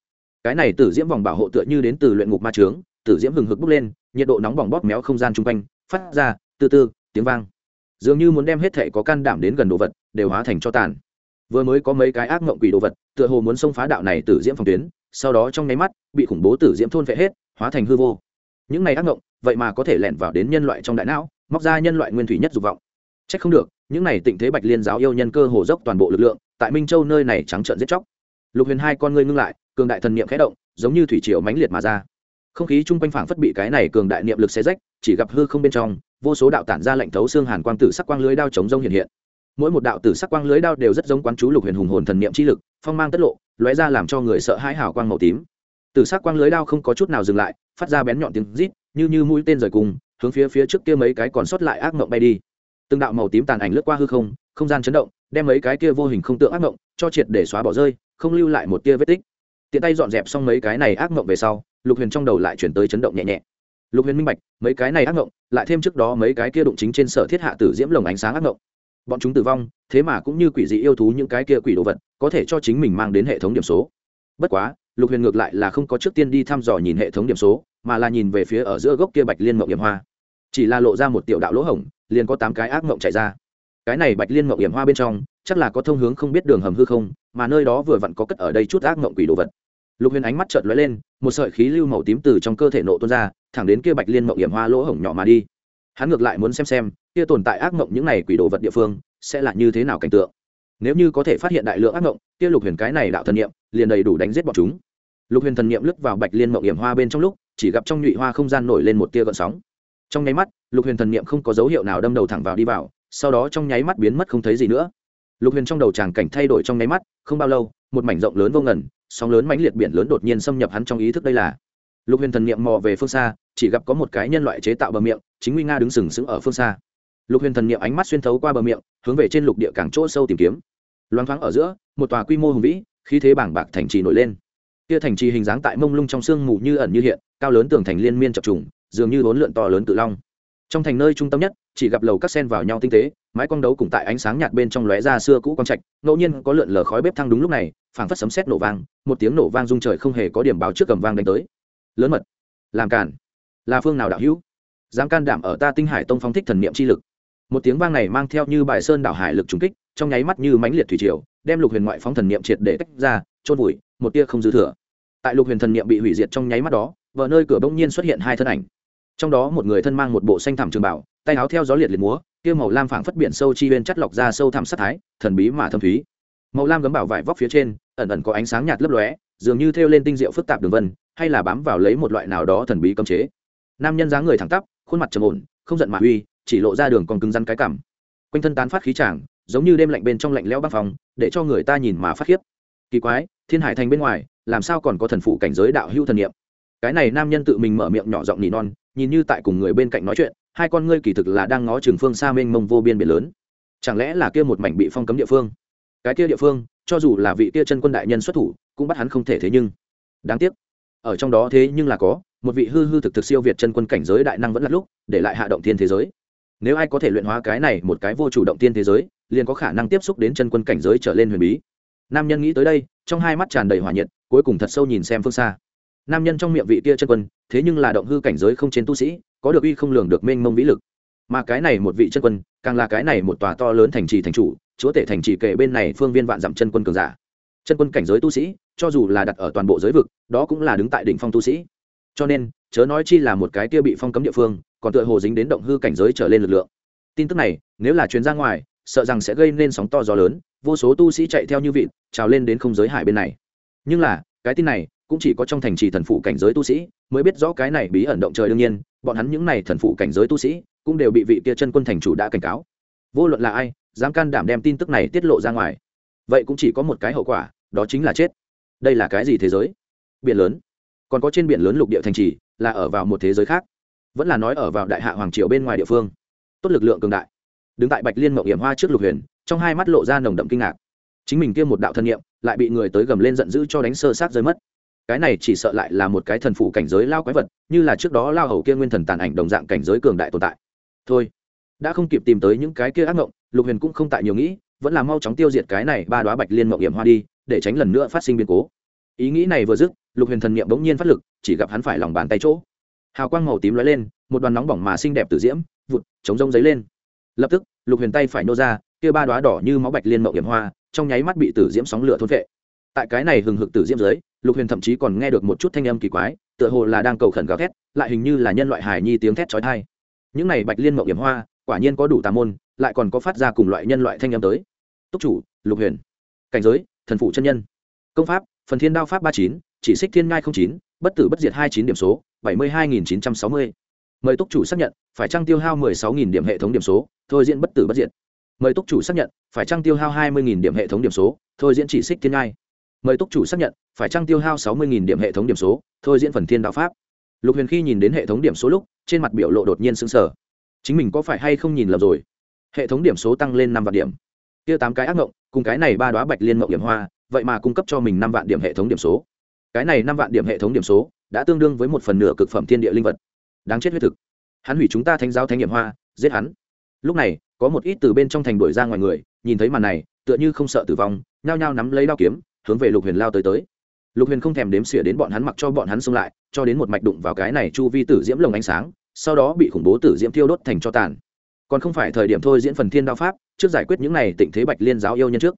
Cái này tử diễm vòng bảo hộ tựa như đến từ luyện ngục ma trướng, tử diễm hừng hực bốc lên, nhiệt độ nóng bỏng bóp méo không gian chung quanh, phát ra từ từ tiếng vang. Dường như muốn đem hết thệ có can đảm đến gần đồ vật, đều hóa thành cho tàn. Vừa mới có mấy cái ác mộng quỷ đồ vật, tựa hồ muốn xông phá đạo này tử diễm phòng tuyến, sau đó trong nháy mắt, bị khủng bố tử diễm thôn vệ hết, hóa thành hư vô. Những này ác mộng vậy mà có thể lẻn vào đến nhân loại trong đại não, móc ra nhân loại nguyên thủy nhất dục vọng. C h ắ c không được, những này tịnh thế bạch liên giáo yêu nhân cơ hồ dốc toàn bộ lực lượng, tại minh châu nơi này trắng trợn giết chóc. Lục huyền hai con ngươi ngưng lại, cường đại thần niệm khẽ động, giống như thủy triều mãnh liệt mà ra. Không khí chung quanh phảng phất bị cái này cường đại niệm lực xé rách, chỉ gặp hư không bên trong, vô số đạo tản ra lệnh thấu xương hàn quang tử sắc quang lưới đao chống rông hiện hiện. Mỗi một đạo tử sắc quang lưới đao đều rất giống quán chú lục huyền hùng hồn thần niệm chi lực, phong mang tất lộ, lóe ra làm cho người sợ hãi hào quang màu tím tử sắc quang lưới đao không có chút nào dừng lại, phát ra bén nhọn tiếng rít, như như mũi tên rời cùng, hướng phía phía trước kia mấy cái còn sót lại ác mộng bay đi. Từng đạo màu tím tàn ảnh lướt qua hư không không gian chấn động, đem mấy cái kia vô hình không tượng ác mộng cho triệt để xóa bỏ rơi, không lưu lại một tia vết tích. Tiện tay dọn dẹp xong mấy cái này ác mộng về sau, lục huyền trong đầu lại chuyển tới chấn động nhẹ nhẹ. Lục huyền minh bạch, mấy cái này ác mộng, lại thêm trước đó mấy cái kia đụng chính trên sở thiết hạ tử diễm lồng ánh sáng ác mộng. Bọn chúng tử vong, thế mà cũng như quỷ dị yêu thú những cái kia quỷ đồ vật, có thể cho chính mình mang đến hệ thống điểm số. Bất quá lục huyền ngược lại là không có trước tiên đi thăm dò nhìn hệ thống điểm số, mà là nhìn về phía ở giữa gốc kia bạch liên mộng hiểm hoa. Chỉ là lộ ra một tiểu đạo lỗ hổng, liền có tám cái ác mộng chạy ra. Cái này bạch liên mộng hiểm hoa bên trong, chắc là có thông hướng không biết đường hầm hư không, mà nơi đó vừa vặn có cất ở đây chút ác mộng quỷ đồ vật. Lục huyền ánh mắt chợt lóe lên, một sợi khí lưu màu tím từ trong cơ thể nộ tuôn ra, thẳng đến kia bạch liên mộng hiểm hoa lỗ hổng nhỏ mà đi. Hắn ngược lại muốn xem xem, kia tồn tại ác mộng những này quỷ đồ vật địa phương, sẽ là như thế nào cảnh tượng nếu như có thể phát hiện đại lượng ác mộng, kia lục huyền cái này đạo thần niệm, liền đầy đủ đánh giết bọn chúng. Lục huyền thần niệm lướt vào bạch liên mộng hiểm hoa bên trong lúc, chỉ gặp trong nhụy hoa không gian nổi lên một tia gợn sóng. Trong nháy mắt, lục huyền thần niệm không có dấu hiệu nào đâm đầu thẳng vào đi vào, sau đó trong nháy mắt biến mất không thấy gì nữa. Lục huyền trong đầu tràng cảnh thay đổi trong nháy mắt, không bao lâu, một mảnh rộng lớn vô ngần, sóng lớn mãnh liệt biển lớn đột nhiên xâm nhập hắn trong ý thức đây là. Lục huyền thần niệm mò về phương xa, chỉ gặp có một cái nhân loại chế tạo bờ miệng, chính nguy nga đứng sừng sững ở phương xa. Lục huyền thần niệm ánh mắt xuyên thấu qua bờ miệng, hướng về trên lục địa càng chỗ sâu tìm kiếm loáng thoáng ở giữa, một tòa quy mô hùng vĩ, khí thế bảng bạc thành trì nổi lên. Kia thành trì hình dáng tại mông lung trong sương mù như ẩn như hiện, cao lớn tường thành liên miên chập trùng, dường như bốn lượn to lớn tự long. Trong thành nơi trung tâm nhất, chỉ gặp lầu các sen vào nhau tinh tế, mái quang đấu cùng tại ánh sáng nhạt bên trong lóe ra xưa cũ quang trạch, ngẫu nhiên có lượn lờ khói bếp thăng đúng lúc này, phảng phất sấm sét nổ vang, một tiếng nổ vang rung trời không hề có điểm báo trước cầm vang đánh tới. Lớn mật, làm cản là phương nào đạo hữu? Dám can đảm ở ta tinh hải tông phong thích thần niệm chi lực một tiếng vang này mang theo như bài sơn đảo hải lực trùng kích, trong nháy mắt như mãnh liệt thủy triều, đem lục huyền ngoại phóng thần niệm triệt để tách ra trôn vùi, một tia không dư thừa. Tại lục huyền thần niệm bị hủy diệt trong nháy mắt đó, vợ nơi cửa bỗng nhiên xuất hiện hai thân ảnh. Trong đó một người thân mang một bộ xanh thảm trường bảo, tay áo theo gió liệt liệt múa, kia màu lam phảng phất biển sâu chi bên chắt lọc ra sâu thẳm sát thái, thần bí mà thâm thúy. Màu lam gấm bảo vải vóc phía trên, ẩn ẩn có ánh sáng nhạt lấp lóe, dường như thêu lên tinh diệu phức tạp đường vân, hay là bám vào lấy một loại nào đó thần bí cấm chế. Nam nhân dáng người thẳng tắp, khuôn mặt trầm ổn, không giận mà uy chỉ lộ ra đường còn cứng rắn cái cảm. Quanh thân tán phát khí tràng, giống như đêm lạnh bên trong lạnh lẽo băng phòng để cho người ta nhìn mà phát khiếp. Kỳ quái, thiên hải thành bên ngoài, làm sao còn có thần phụ cảnh giới đạo hưu thần niệm? Cái này nam nhân tự mình mở miệng nhỏ giọng nỉ non, nhìn như tại cùng người bên cạnh nói chuyện, hai con ngươi kỳ thực là đang ngó trường phương xa mênh mông vô biên biển lớn. Chẳng lẽ là kia một mảnh bị phong cấm địa phương? Cái kia địa phương, cho dù là vị kia chân quân đại nhân xuất thủ, cũng bắt hắn không thể thế nhưng. Đáng tiếc, ở trong đó thế nhưng là có, một vị hư hư thực thực siêu việt chân quân cảnh giới đại năng vẫn là lúc, để lại hạ động thiên thế giới nếu ai có thể luyện hóa cái này một cái vô chủ động tiên thế giới, liền có khả năng tiếp xúc đến chân quân cảnh giới trở lên huyền bí. Nam nhân nghĩ tới đây, trong hai mắt tràn đầy hỏa nhiệt, cuối cùng thật sâu nhìn xem phương xa. Nam nhân trong miệng vị kia chân quân, thế nhưng là động hư cảnh giới không trên tu sĩ, có được uy không lường được mênh mông vĩ lực. Mà cái này một vị chân quân, càng là cái này một tòa to lớn thành trì thành chủ, chúa tể thành trì kể bên này phương viên vạn dặm chân quân cường giả. Chân quân cảnh giới tu sĩ, cho dù là đặt ở toàn bộ giới vực, đó cũng là đứng tại đỉnh phong tu sĩ. Cho nên chớ nói chi là một cái kia bị phong cấm địa phương, còn tựa hồ dính đến động hư cảnh giới trở lên lực lượng. Tin tức này, nếu là chuyến ra ngoài, sợ rằng sẽ gây nên sóng to gió lớn, vô số tu sĩ chạy theo như vịt, trào lên đến không giới hải bên này. Nhưng là, cái tin này, cũng chỉ có trong thành trì thần phụ cảnh giới tu sĩ, mới biết rõ cái này bí ẩn động trời đương nhiên, bọn hắn những này thần phụ cảnh giới tu sĩ, cũng đều bị vị kia chân quân thành chủ đã cảnh cáo. Vô luận là ai, dám can đảm đem tin tức này tiết lộ ra ngoài. Vậy cũng chỉ có một cái hậu quả, đó chính là chết. Đây là cái gì thế giới? Biển lớn. Còn có trên biển lớn lục địa thành trì là ở vào một thế giới khác, vẫn là nói ở vào đại hạ hoàng triều bên ngoài địa phương. Tốt lực lượng cường đại. Đứng tại bạch liên mậu hiểm hoa trước lục huyền, trong hai mắt lộ ra nồng đậm kinh ngạc. Chính mình kia một đạo thân nhiệm lại bị người tới gầm lên giận dữ cho đánh sơ sát rơi mất. Cái này chỉ sợ lại là một cái thần phụ cảnh giới lao quái vật, như là trước đó lao hầu kia nguyên thần tàn ảnh đồng dạng cảnh giới cường đại tồn tại. Thôi, đã không kịp tìm tới những cái kia ác ngộng, lục huyền cũng không tại nhiều nghĩ, vẫn là mau chóng tiêu diệt cái này ba đoá bạch liên mộng hiểm hoa đi, để tránh lần nữa phát sinh biến cố ý nghĩ này vừa dứt, lục huyền thần niệm bỗng nhiên phát lực, chỉ gặp hắn phải lòng bàn tay chỗ. Hào quang màu tím lóe lên, một đoàn nóng bỏng mà xinh đẹp từ diễm, vụt, chống rông giấy lên. Lập tức, lục huyền tay phải nô ra, kia ba đoá đỏ như máu bạch liên mộng hiểm hoa, trong nháy mắt bị tử diễm sóng lửa thôn vệ tại cái này hừng hực tử diễm dưới, lục huyền thậm chí còn nghe được một chút thanh âm kỳ quái, tựa hồ là đang cầu khẩn gào thét, lại hình như là nhân loại hài nhi tiếng thét trói thai những này bạch liên mộng hiểm hoa, quả nhiên có đủ tà môn, lại còn có phát ra cùng loại nhân loại thanh âm tới. Túc chủ, lục huyền. Cảnh giới, thần phụ chân nhân. Công pháp phần thiên đao pháp ba chín, chỉ xích thiên ngai chín, bất tử bất diệt hai chín điểm số, bảy mươi hai nghìn chín trăm sáu mươi. Mời túc chủ xác nhận, phải trăng tiêu hao mười sáu nghìn điểm hệ thống điểm số? Thôi diễn bất tử bất diệt. Mời túc chủ xác nhận, phải trăng tiêu hao hai mươi nghìn điểm hệ thống điểm số? Thôi diễn chỉ xích thiên ngai. Mời túc chủ xác nhận, phải trăng tiêu hao sáu mươi nghìn điểm hệ thống điểm số? Thôi diễn phần thiên đạo pháp. Lục huyền khi nhìn đến hệ thống điểm số lúc, trên mặt biểu lộ đột nhiên xứng sờ. Chính mình có phải hay không nhìn lầm rồi? Hệ thống điểm số tăng lên năm vạn điểm. Kia tám cái ác ngộng, cùng cái này ba đoá bạch liên ngộng điểm hoa vậy mà cung cấp cho mình năm vạn điểm hệ thống điểm số. Cái này năm vạn điểm hệ thống điểm số đã tương đương với một phần nửa cực phẩm thiên địa linh vật. Đáng chết huyết thực. Hắn hủy chúng ta thánh giáo thánh nghiệm hoa, giết hắn. Lúc này, có một ít từ bên trong thành đuổi ra ngoài người, nhìn thấy màn này, tựa như không sợ tử vong, nhao nhao nắm lấy đao kiếm, hướng về lục huyền lao tới tới. Lục huyền không thèm đếm xỉa đến bọn hắn mặc cho bọn hắn xông lại, cho đến một mạch đụng vào cái này chu vi tử diễm lồng ánh sáng, sau đó bị khủng bố tử diễm thiêu đốt thành cho tàn. Còn không phải thời điểm thôi diễn phần thiên đao pháp, trước giải quyết những này tịnh thế bạch liên giáo yêu nhân trước.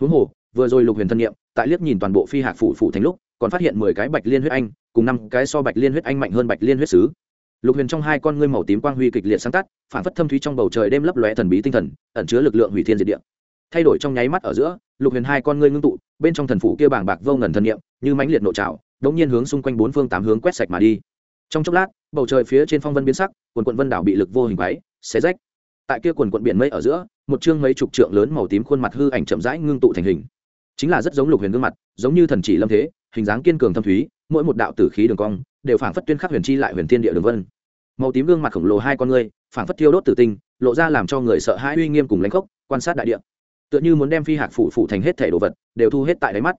Huống hồ vừa rồi lục huyền thân nhiệm, tại liếc nhìn toàn bộ phi hạc phủ phủ thành lúc, còn phát hiện mười cái bạch liên huyết anh, cùng năm cái so bạch liên huyết anh mạnh hơn bạch liên huyết sứ. Lục huyền trong hai con ngươi màu tím quang huy kịch liệt sáng tắt, phản phất thâm thúy trong bầu trời đêm lấp lóe thần bí tinh thần, ẩn chứa lực lượng hủy thiên diệt địa. Thay đổi trong nháy mắt ở giữa, lục huyền hai con ngươi ngưng tụ, bên trong thần phủ kia bảng bạc vô ngần thần niệm như mãnh liệt nộ trào đống nhiên hướng xung quanh bốn phương tám hướng quét sạch mà đi. Trong chốc lát, bầu trời phía trên phong vân biến sắc, quần quận vân đảo bị lực vô hình váy xé rách. Tại kia quần quận biển mây ở giữa, một chương mấy chục trượng lớn màu tím khuôn mặt hư ảnh chậm rãi ngưng tụ thành hình chính là rất giống lục huyền gương mặt, giống như thần chỉ lâm thế, hình dáng kiên cường thâm thúy, mỗi một đạo tử khí đường cong đều phảng phất tuyên khắc huyền chi lại huyền thiên địa đường vân. Màu tím gương mặt khổng lồ hai con ngươi, phảng phất thiêu đốt tử tinh, lộ ra làm cho người sợ hãi uy nghiêm cùng lãnh khốc, quan sát đại địa. Tựa như muốn đem phi hạc phủ phủ thành hết thể đồ vật, đều thu hết tại đáy mắt.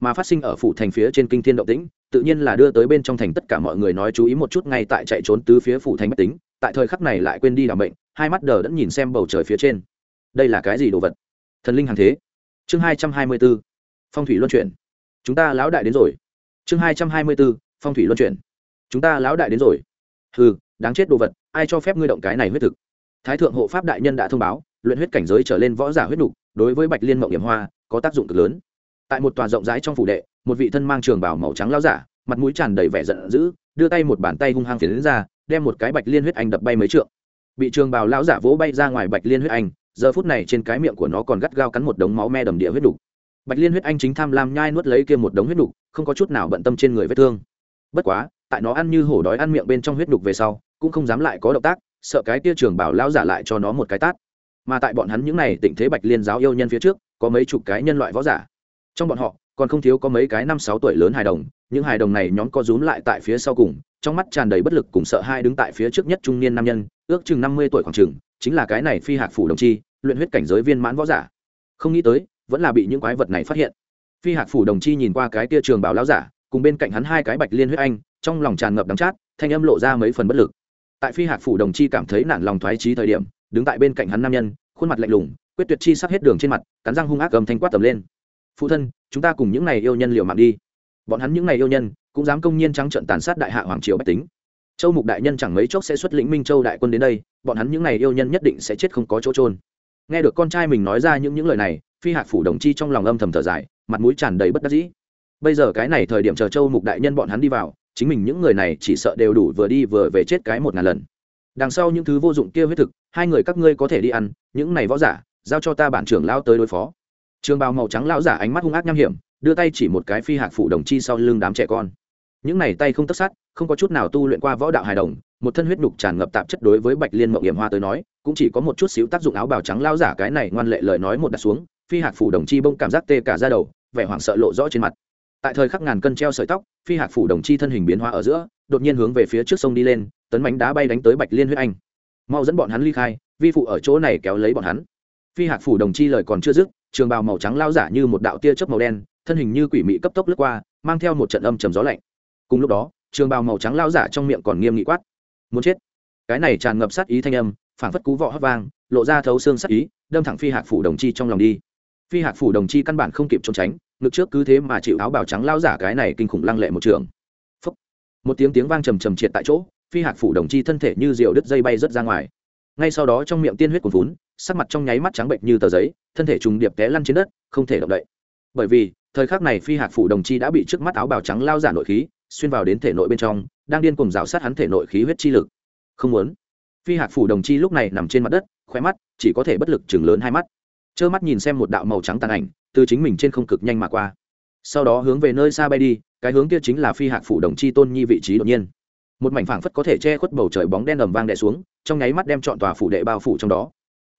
Mà phát sinh ở phủ thành phía trên kinh thiên động tĩnh, tự nhiên là đưa tới bên trong thành tất cả mọi người nói chú ý một chút ngay tại chạy trốn tứ phía phủ thành bất tính, tại thời khắc này lại quên đi làm bệnh hai mắt đờ đẫn nhìn xem bầu trời phía trên. Đây là cái gì đồ vật? Thần linh hàng thế chương hai trăm hai mươi b ố phong thủy luân chuyển. Chúng ta lão đại đến rồi. Chương hai trăm hai mươi b ố phong thủy luân chuyển. Chúng ta lão đại đến rồi. Hừ, đáng chết đồ vật, ai cho phép ngươi động cái này huyết thực? Thái thượng hộ pháp đại nhân đã thông báo, luyện huyết cảnh giới trở lên võ giả huyết đủ đối với bạch liên mộng hiểm hoa, có tác dụng cực lớn. Tại một tòa rộng rãi trong phủ đệ, một vị thân mang trường bảo màu trắng lao giả, mặt mũi tràn đầy vẻ giận dữ, đưa tay một bàn tay hung hăng phiến ra, đem một cái bạch liên huyết anh đập bay mấy trượng. Bị trường bảo lão giả vỗ bay ra ngoài bạch liên huyết anh giờ phút này trên cái miệng của nó còn gắt gao cắn một đống máu me đầm địa huyết đục. Bạch liên huyết anh chính tham lam nhai nuốt lấy kia một đống huyết đục, không có chút nào bận tâm trên người vết thương. Bất quá, tại nó ăn như hổ đói ăn miệng bên trong huyết đục về sau, cũng không dám lại có động tác, sợ cái kia trường bảo lão giả lại cho nó một cái tát. Mà tại bọn hắn những này tình thế bạch liên giáo yêu nhân phía trước, có mấy chục cái nhân loại võ giả. Trong bọn họ, còn không thiếu có mấy cái năm sáu tuổi lớn hài đồng, những hài đồng này nhóm co rúm lại tại phía sau cùng, trong mắt tràn đầy bất lực cùng sợ hai đứng tại phía trước nhất trung niên nam nhân, ước chừng năm mươi tuổi khoảng chừng, chính là cái này phi hạc phủ đồng chi luyện huyết cảnh giới viên mãn võ giả. Không nghĩ tới, vẫn là bị những quái vật này phát hiện. Phi hạc phủ đồng chi nhìn qua cái tia trường bảo lão giả, cùng bên cạnh hắn hai cái bạch liên huyết anh, trong lòng tràn ngập đắng chát, thanh âm lộ ra mấy phần bất lực. Tại phi hạc phủ đồng chi cảm thấy nản lòng thoái trí thời điểm, đứng tại bên cạnh hắn nam nhân, khuôn mặt lạnh lùng, quyết tuyệt chi sắp hết đường trên mặt, cắn răng hung ác cầm thanh quát tầm lên. Phụ thân, chúng ta cùng những này yêu nhân liệu mạng đi. Bọn hắn những này yêu nhân, cũng dám công nhiên trắng trận tàn sát đại hạ hoàng triều bách tính. Châu mục đại nhân chẳng mấy chốc sẽ xuất lĩnh minh châu đại quân đến đây, bọn hắn những này yêu nhân nhất định sẽ chết không có chỗ trôn nghe được con trai mình nói ra những những lời này, phi hạc phủ đồng chi trong lòng âm thầm thở dài, mặt mũi tràn đầy bất đắc dĩ. Bây giờ cái này thời điểm chờ châu mục đại nhân bọn hắn đi vào, chính mình những người này chỉ sợ đều đủ vừa đi vừa về chết cái một ngàn lần. Đằng sau những thứ vô dụng kia huyết thực, hai người các ngươi có thể đi ăn, những này võ giả, giao cho ta bản trưởng lao tới đối phó. Trường bào màu trắng lão giả ánh mắt hung ác nham hiểm, đưa tay chỉ một cái phi hạc phủ đồng chi sau lưng đám trẻ con những này tay không tất sát, không có chút nào tu luyện qua võ đạo hài đồng, một thân huyết đục tràn ngập tạp chất đối với bạch liên mộng hiểm hoa tới nói, cũng chỉ có một chút xíu tác dụng áo bào trắng lao giả cái này ngoan lệ lời nói một đặt xuống, phi hạc phủ đồng chi bông cảm giác tê cả ra đầu, vẻ hoảng sợ lộ rõ trên mặt. Tại thời khắc ngàn cân treo sợi tóc, phi hạc phủ đồng chi thân hình biến hóa ở giữa, đột nhiên hướng về phía trước sông đi lên, tấn bánh đá bay đánh tới bạch liên huyết anh. Mau dẫn bọn hắn ly khai, vi phụ ở chỗ này kéo lấy bọn hắn. Phi hạc phủ đồng chi lời còn chưa dứt, trường bào màu trắng lao giả như một đạo tia chớp màu đen, thân hình như quỷ mị cấp tốc lướt qua, mang theo một trận âm trầm gió lạnh cùng lúc đó, trường bào màu trắng lao giả trong miệng còn nghiêm nghị quát. Muốn chết. Cái này tràn ngập sát ý thanh âm, phảng phất cú vọ hấp vang, lộ ra thấu xương sát ý, đâm thẳng phi hạc phủ đồng chi trong lòng đi. Phi hạc phủ đồng chi căn bản không kịp trốn tránh, ngực trước cứ thế mà chịu áo bào trắng lao giả cái này kinh khủng lăng lệ một trường. Phúc. một tiếng tiếng vang trầm trầm triệt tại chỗ, phi hạc phủ đồng chi thân thể như diều đứt dây bay rớt ra ngoài. Ngay sau đó trong miệng tiên huyết cuồn vốn sắc mặt trong nháy mắt trắng bệnh như tờ giấy, thân thể trùng điệp té lăn trên đất, không thể động đậy. Bởi vì, thời khắc này phi hạc phủ đồng chi đã bị trước mắt áo bào trắng lao giả nội khí xuyên vào đến thể nội bên trong, đang điên cùng rào sát hắn thể nội khí huyết chi lực. Không muốn. Phi hạc phủ đồng chi lúc này nằm trên mặt đất khoe mắt chỉ có thể bất lực chừng lớn hai mắt. Trơ mắt nhìn xem một đạo màu trắng tàn ảnh từ chính mình trên không cực nhanh mà qua. Sau đó hướng về nơi xa bay đi, cái hướng kia chính là phi hạc phủ đồng chi tôn nhi vị trí đột nhiên. Một mảnh phảng phất có thể che khuất bầu trời bóng đen ầm vang đè xuống, trong nháy mắt đem chọn tòa phủ đệ bao phủ trong đó.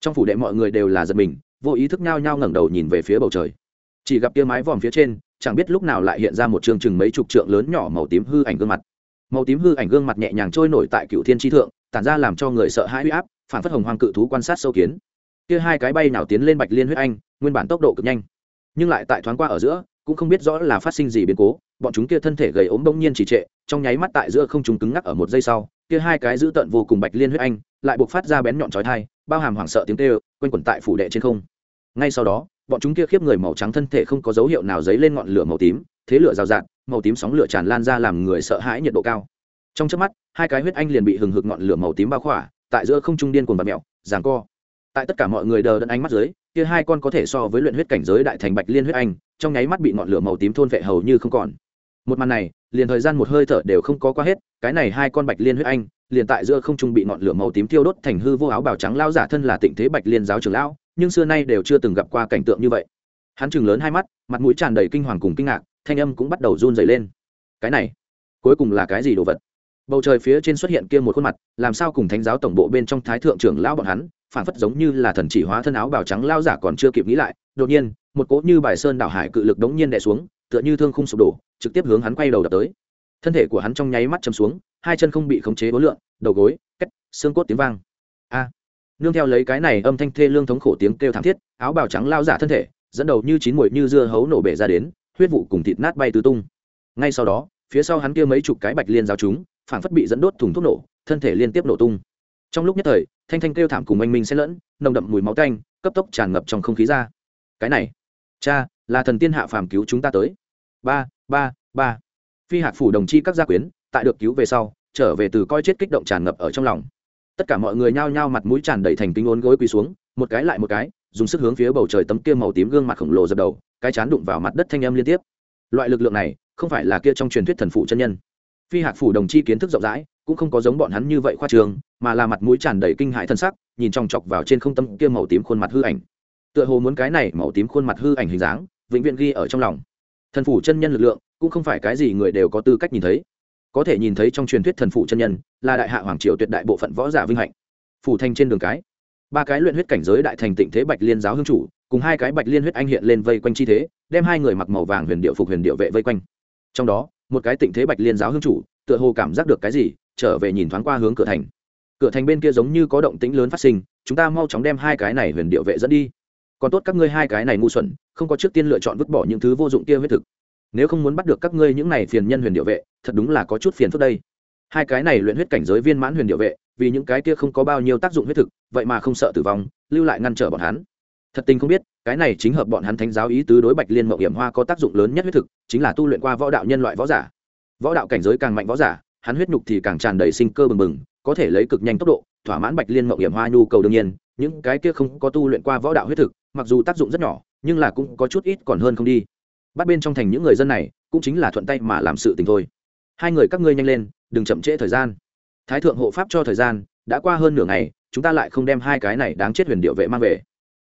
Trong phủ đệ mọi người đều là giật mình, vô ý thức nhao nhao ngẩng đầu nhìn về phía bầu trời. Chỉ gặp kia mái vòm phía trên chẳng biết lúc nào lại hiện ra một chương chừng mấy chục trượng lớn nhỏ màu tím hư ảnh gương mặt. Màu tím hư ảnh gương mặt nhẹ nhàng trôi nổi tại cựu thiên tri thượng, tản ra làm cho người sợ hãi huy áp, phản phất hồng hoàng cự thú quan sát sâu kiến. Kia hai cái bay nào tiến lên bạch liên huyết anh, nguyên bản tốc độ cực nhanh, nhưng lại tại thoáng qua ở giữa, cũng không biết rõ là phát sinh gì biến cố, bọn chúng kia thân thể gầy ốm bỗng nhiên chỉ trệ, trong nháy mắt tại giữa không chúng cứng ngắc ở một giây sau, kia hai cái dữ tợn vô cùng bạch liên huyết anh, lại buộc phát ra bén nhọn chói thai bao hàm hoảng sợ tiếng kêu, quanh quẩn tại phủ đệ trên không. Ngay sau đó bọn chúng kia khiếp người màu trắng thân thể không có dấu hiệu nào dấy lên ngọn lửa màu tím, thế lửa rào rạt, màu tím sóng lửa tràn lan ra làm người sợ hãi nhiệt độ cao. Trong chớp mắt, hai cái huyết anh liền bị hừng hực ngọn lửa màu tím bao khỏa, tại giữa không trung điên cuồng và mẹo giảng co. Tại tất cả mọi người đờ đẫn ánh mắt dưới, kia hai con có thể so với luyện huyết cảnh giới đại thành bạch liên huyết anh, trong nháy mắt bị ngọn lửa màu tím thôn vệ hầu như không còn. Một màn này, liền thời gian một hơi thở đều không có qua hết, cái này hai con bạch liên huyết anh, liền tại giữa không trung bị ngọn lửa màu tím thiêu đốt thành hư vô áo bào trắng lao giả thân là tịnh thế bạch liên giáo trưởng lão nhưng xưa nay đều chưa từng gặp qua cảnh tượng như vậy. Hắn chừng lớn hai mắt, mặt mũi tràn đầy kinh hoàng cùng kinh ngạc, thanh âm cũng bắt đầu run dày lên. Cái này, cuối cùng là cái gì đồ vật? Bầu trời phía trên xuất hiện kia một khuôn mặt, làm sao cùng thánh giáo tổng bộ bên trong thái thượng trưởng lão bọn hắn, phản phất giống như là thần chỉ hóa thân áo bào trắng lao giả còn chưa kịp nghĩ lại, đột nhiên, một cỗ như bài sơn đảo hải cự lực đống nhiên đè xuống, tựa như thương khung sụp đổ, trực tiếp hướng hắn quay đầu đập tới. Thân thể của hắn trong nháy mắt chầm xuống, hai chân không bị khống chế bối lượn, đầu gối cách xương cốt tiếng vang nương theo lấy cái này âm thanh thê lương thống khổ tiếng kêu thảm thiết, áo bào trắng lao giả thân thể, dẫn đầu như chín mùi như dưa hấu nổ bể ra đến, huyết vụ cùng thịt nát bay tứ tung. Ngay sau đó, phía sau hắn kia mấy chục cái bạch liên giáo chúng phản phất bị dẫn đốt thùng thuốc nổ, thân thể liên tiếp nổ tung. Trong lúc nhất thời, thanh thanh kêu thảm cùng anh minh xen lẫn, nồng đậm mùi máu tanh, cấp tốc tràn ngập trong không khí ra. Cái này, cha, là thần tiên hạ phàm cứu chúng ta tới. Ba ba ba. Phi hạt phủ đồng chi các gia quyến, tại được cứu về sau, trở về từ coi chết kích động tràn ngập ở trong lòng tất cả mọi người nhao nhao mặt mũi tràn đầy thành kính ốn gối quỳ xuống, một cái lại một cái, dùng sức hướng phía bầu trời tấm kia màu tím gương mặt khổng lồ dập đầu, cái chán đụng vào mặt đất thanh âm liên tiếp. Loại lực lượng này, không phải là kia trong truyền thuyết thần phụ chân nhân. Phi hạc phủ đồng chi kiến thức rộng rãi, cũng không có giống bọn hắn như vậy khoa trường, mà là mặt mũi tràn đầy kinh hãi thân sắc, nhìn chòng chọc vào trên không tâm kia màu tím khuôn mặt hư ảnh. Tựa hồ muốn cái này màu tím khuôn mặt hư ảnh hình dáng, vĩnh viễn ghi ở trong lòng. Thần phủ chân nhân lực lượng, cũng không phải cái gì người đều có tư cách nhìn thấy có thể nhìn thấy trong truyền thuyết thần phụ chân nhân, là đại hạ hoàng triều tuyệt đại bộ phận võ giả vinh hạnh. Phủ thanh trên đường cái, ba cái luyện huyết cảnh giới đại thành tịnh thế bạch liên giáo hương chủ, cùng hai cái bạch liên huyết anh hiện lên vây quanh chi thế, đem hai người mặc màu vàng huyền điệu phục huyền điệu vệ vây quanh. Trong đó, một cái tịnh thế bạch liên giáo hương chủ, tựa hồ cảm giác được cái gì, trở về nhìn thoáng qua hướng cửa thành. Cửa thành bên kia giống như có động tĩnh lớn phát sinh, chúng ta mau chóng đem hai cái này huyền điệu vệ dẫn đi. Còn tốt các ngươi hai cái này ngu xuẩn, không có trước tiên lựa chọn vứt bỏ những thứ vô dụng kia huyết thực nếu không muốn bắt được các ngươi những này phiền nhân huyền điệu vệ, thật đúng là có chút phiền phức đây. Hai cái này luyện huyết cảnh giới viên mãn huyền điệu vệ, vì những cái kia không có bao nhiêu tác dụng huyết thực, vậy mà không sợ tử vong, lưu lại ngăn trở bọn hắn. Thật tình không biết, cái này chính hợp bọn hắn thánh giáo ý tứ đối bạch liên mậu hiểm hoa có tác dụng lớn nhất huyết thực, chính là tu luyện qua võ đạo nhân loại võ giả. Võ đạo cảnh giới càng mạnh võ giả, hắn huyết nhục thì càng tràn đầy sinh cơ bừng bừng, có thể lấy cực nhanh tốc độ, thỏa mãn bạch liên mậu hiểm hoa nhu cầu đương nhiên, những cái kia không có tu luyện qua võ đạo huyết thực, mặc dù tác dụng rất nhỏ, nhưng là cũng có chút ít còn hơn không đi bắt bên trong thành những người dân này cũng chính là thuận tay mà làm sự tình thôi. Hai người các ngươi nhanh lên, đừng chậm trễ thời gian. Thái thượng hộ pháp cho thời gian, đã qua hơn nửa ngày, chúng ta lại không đem hai cái này đáng chết huyền điệu vệ mang về.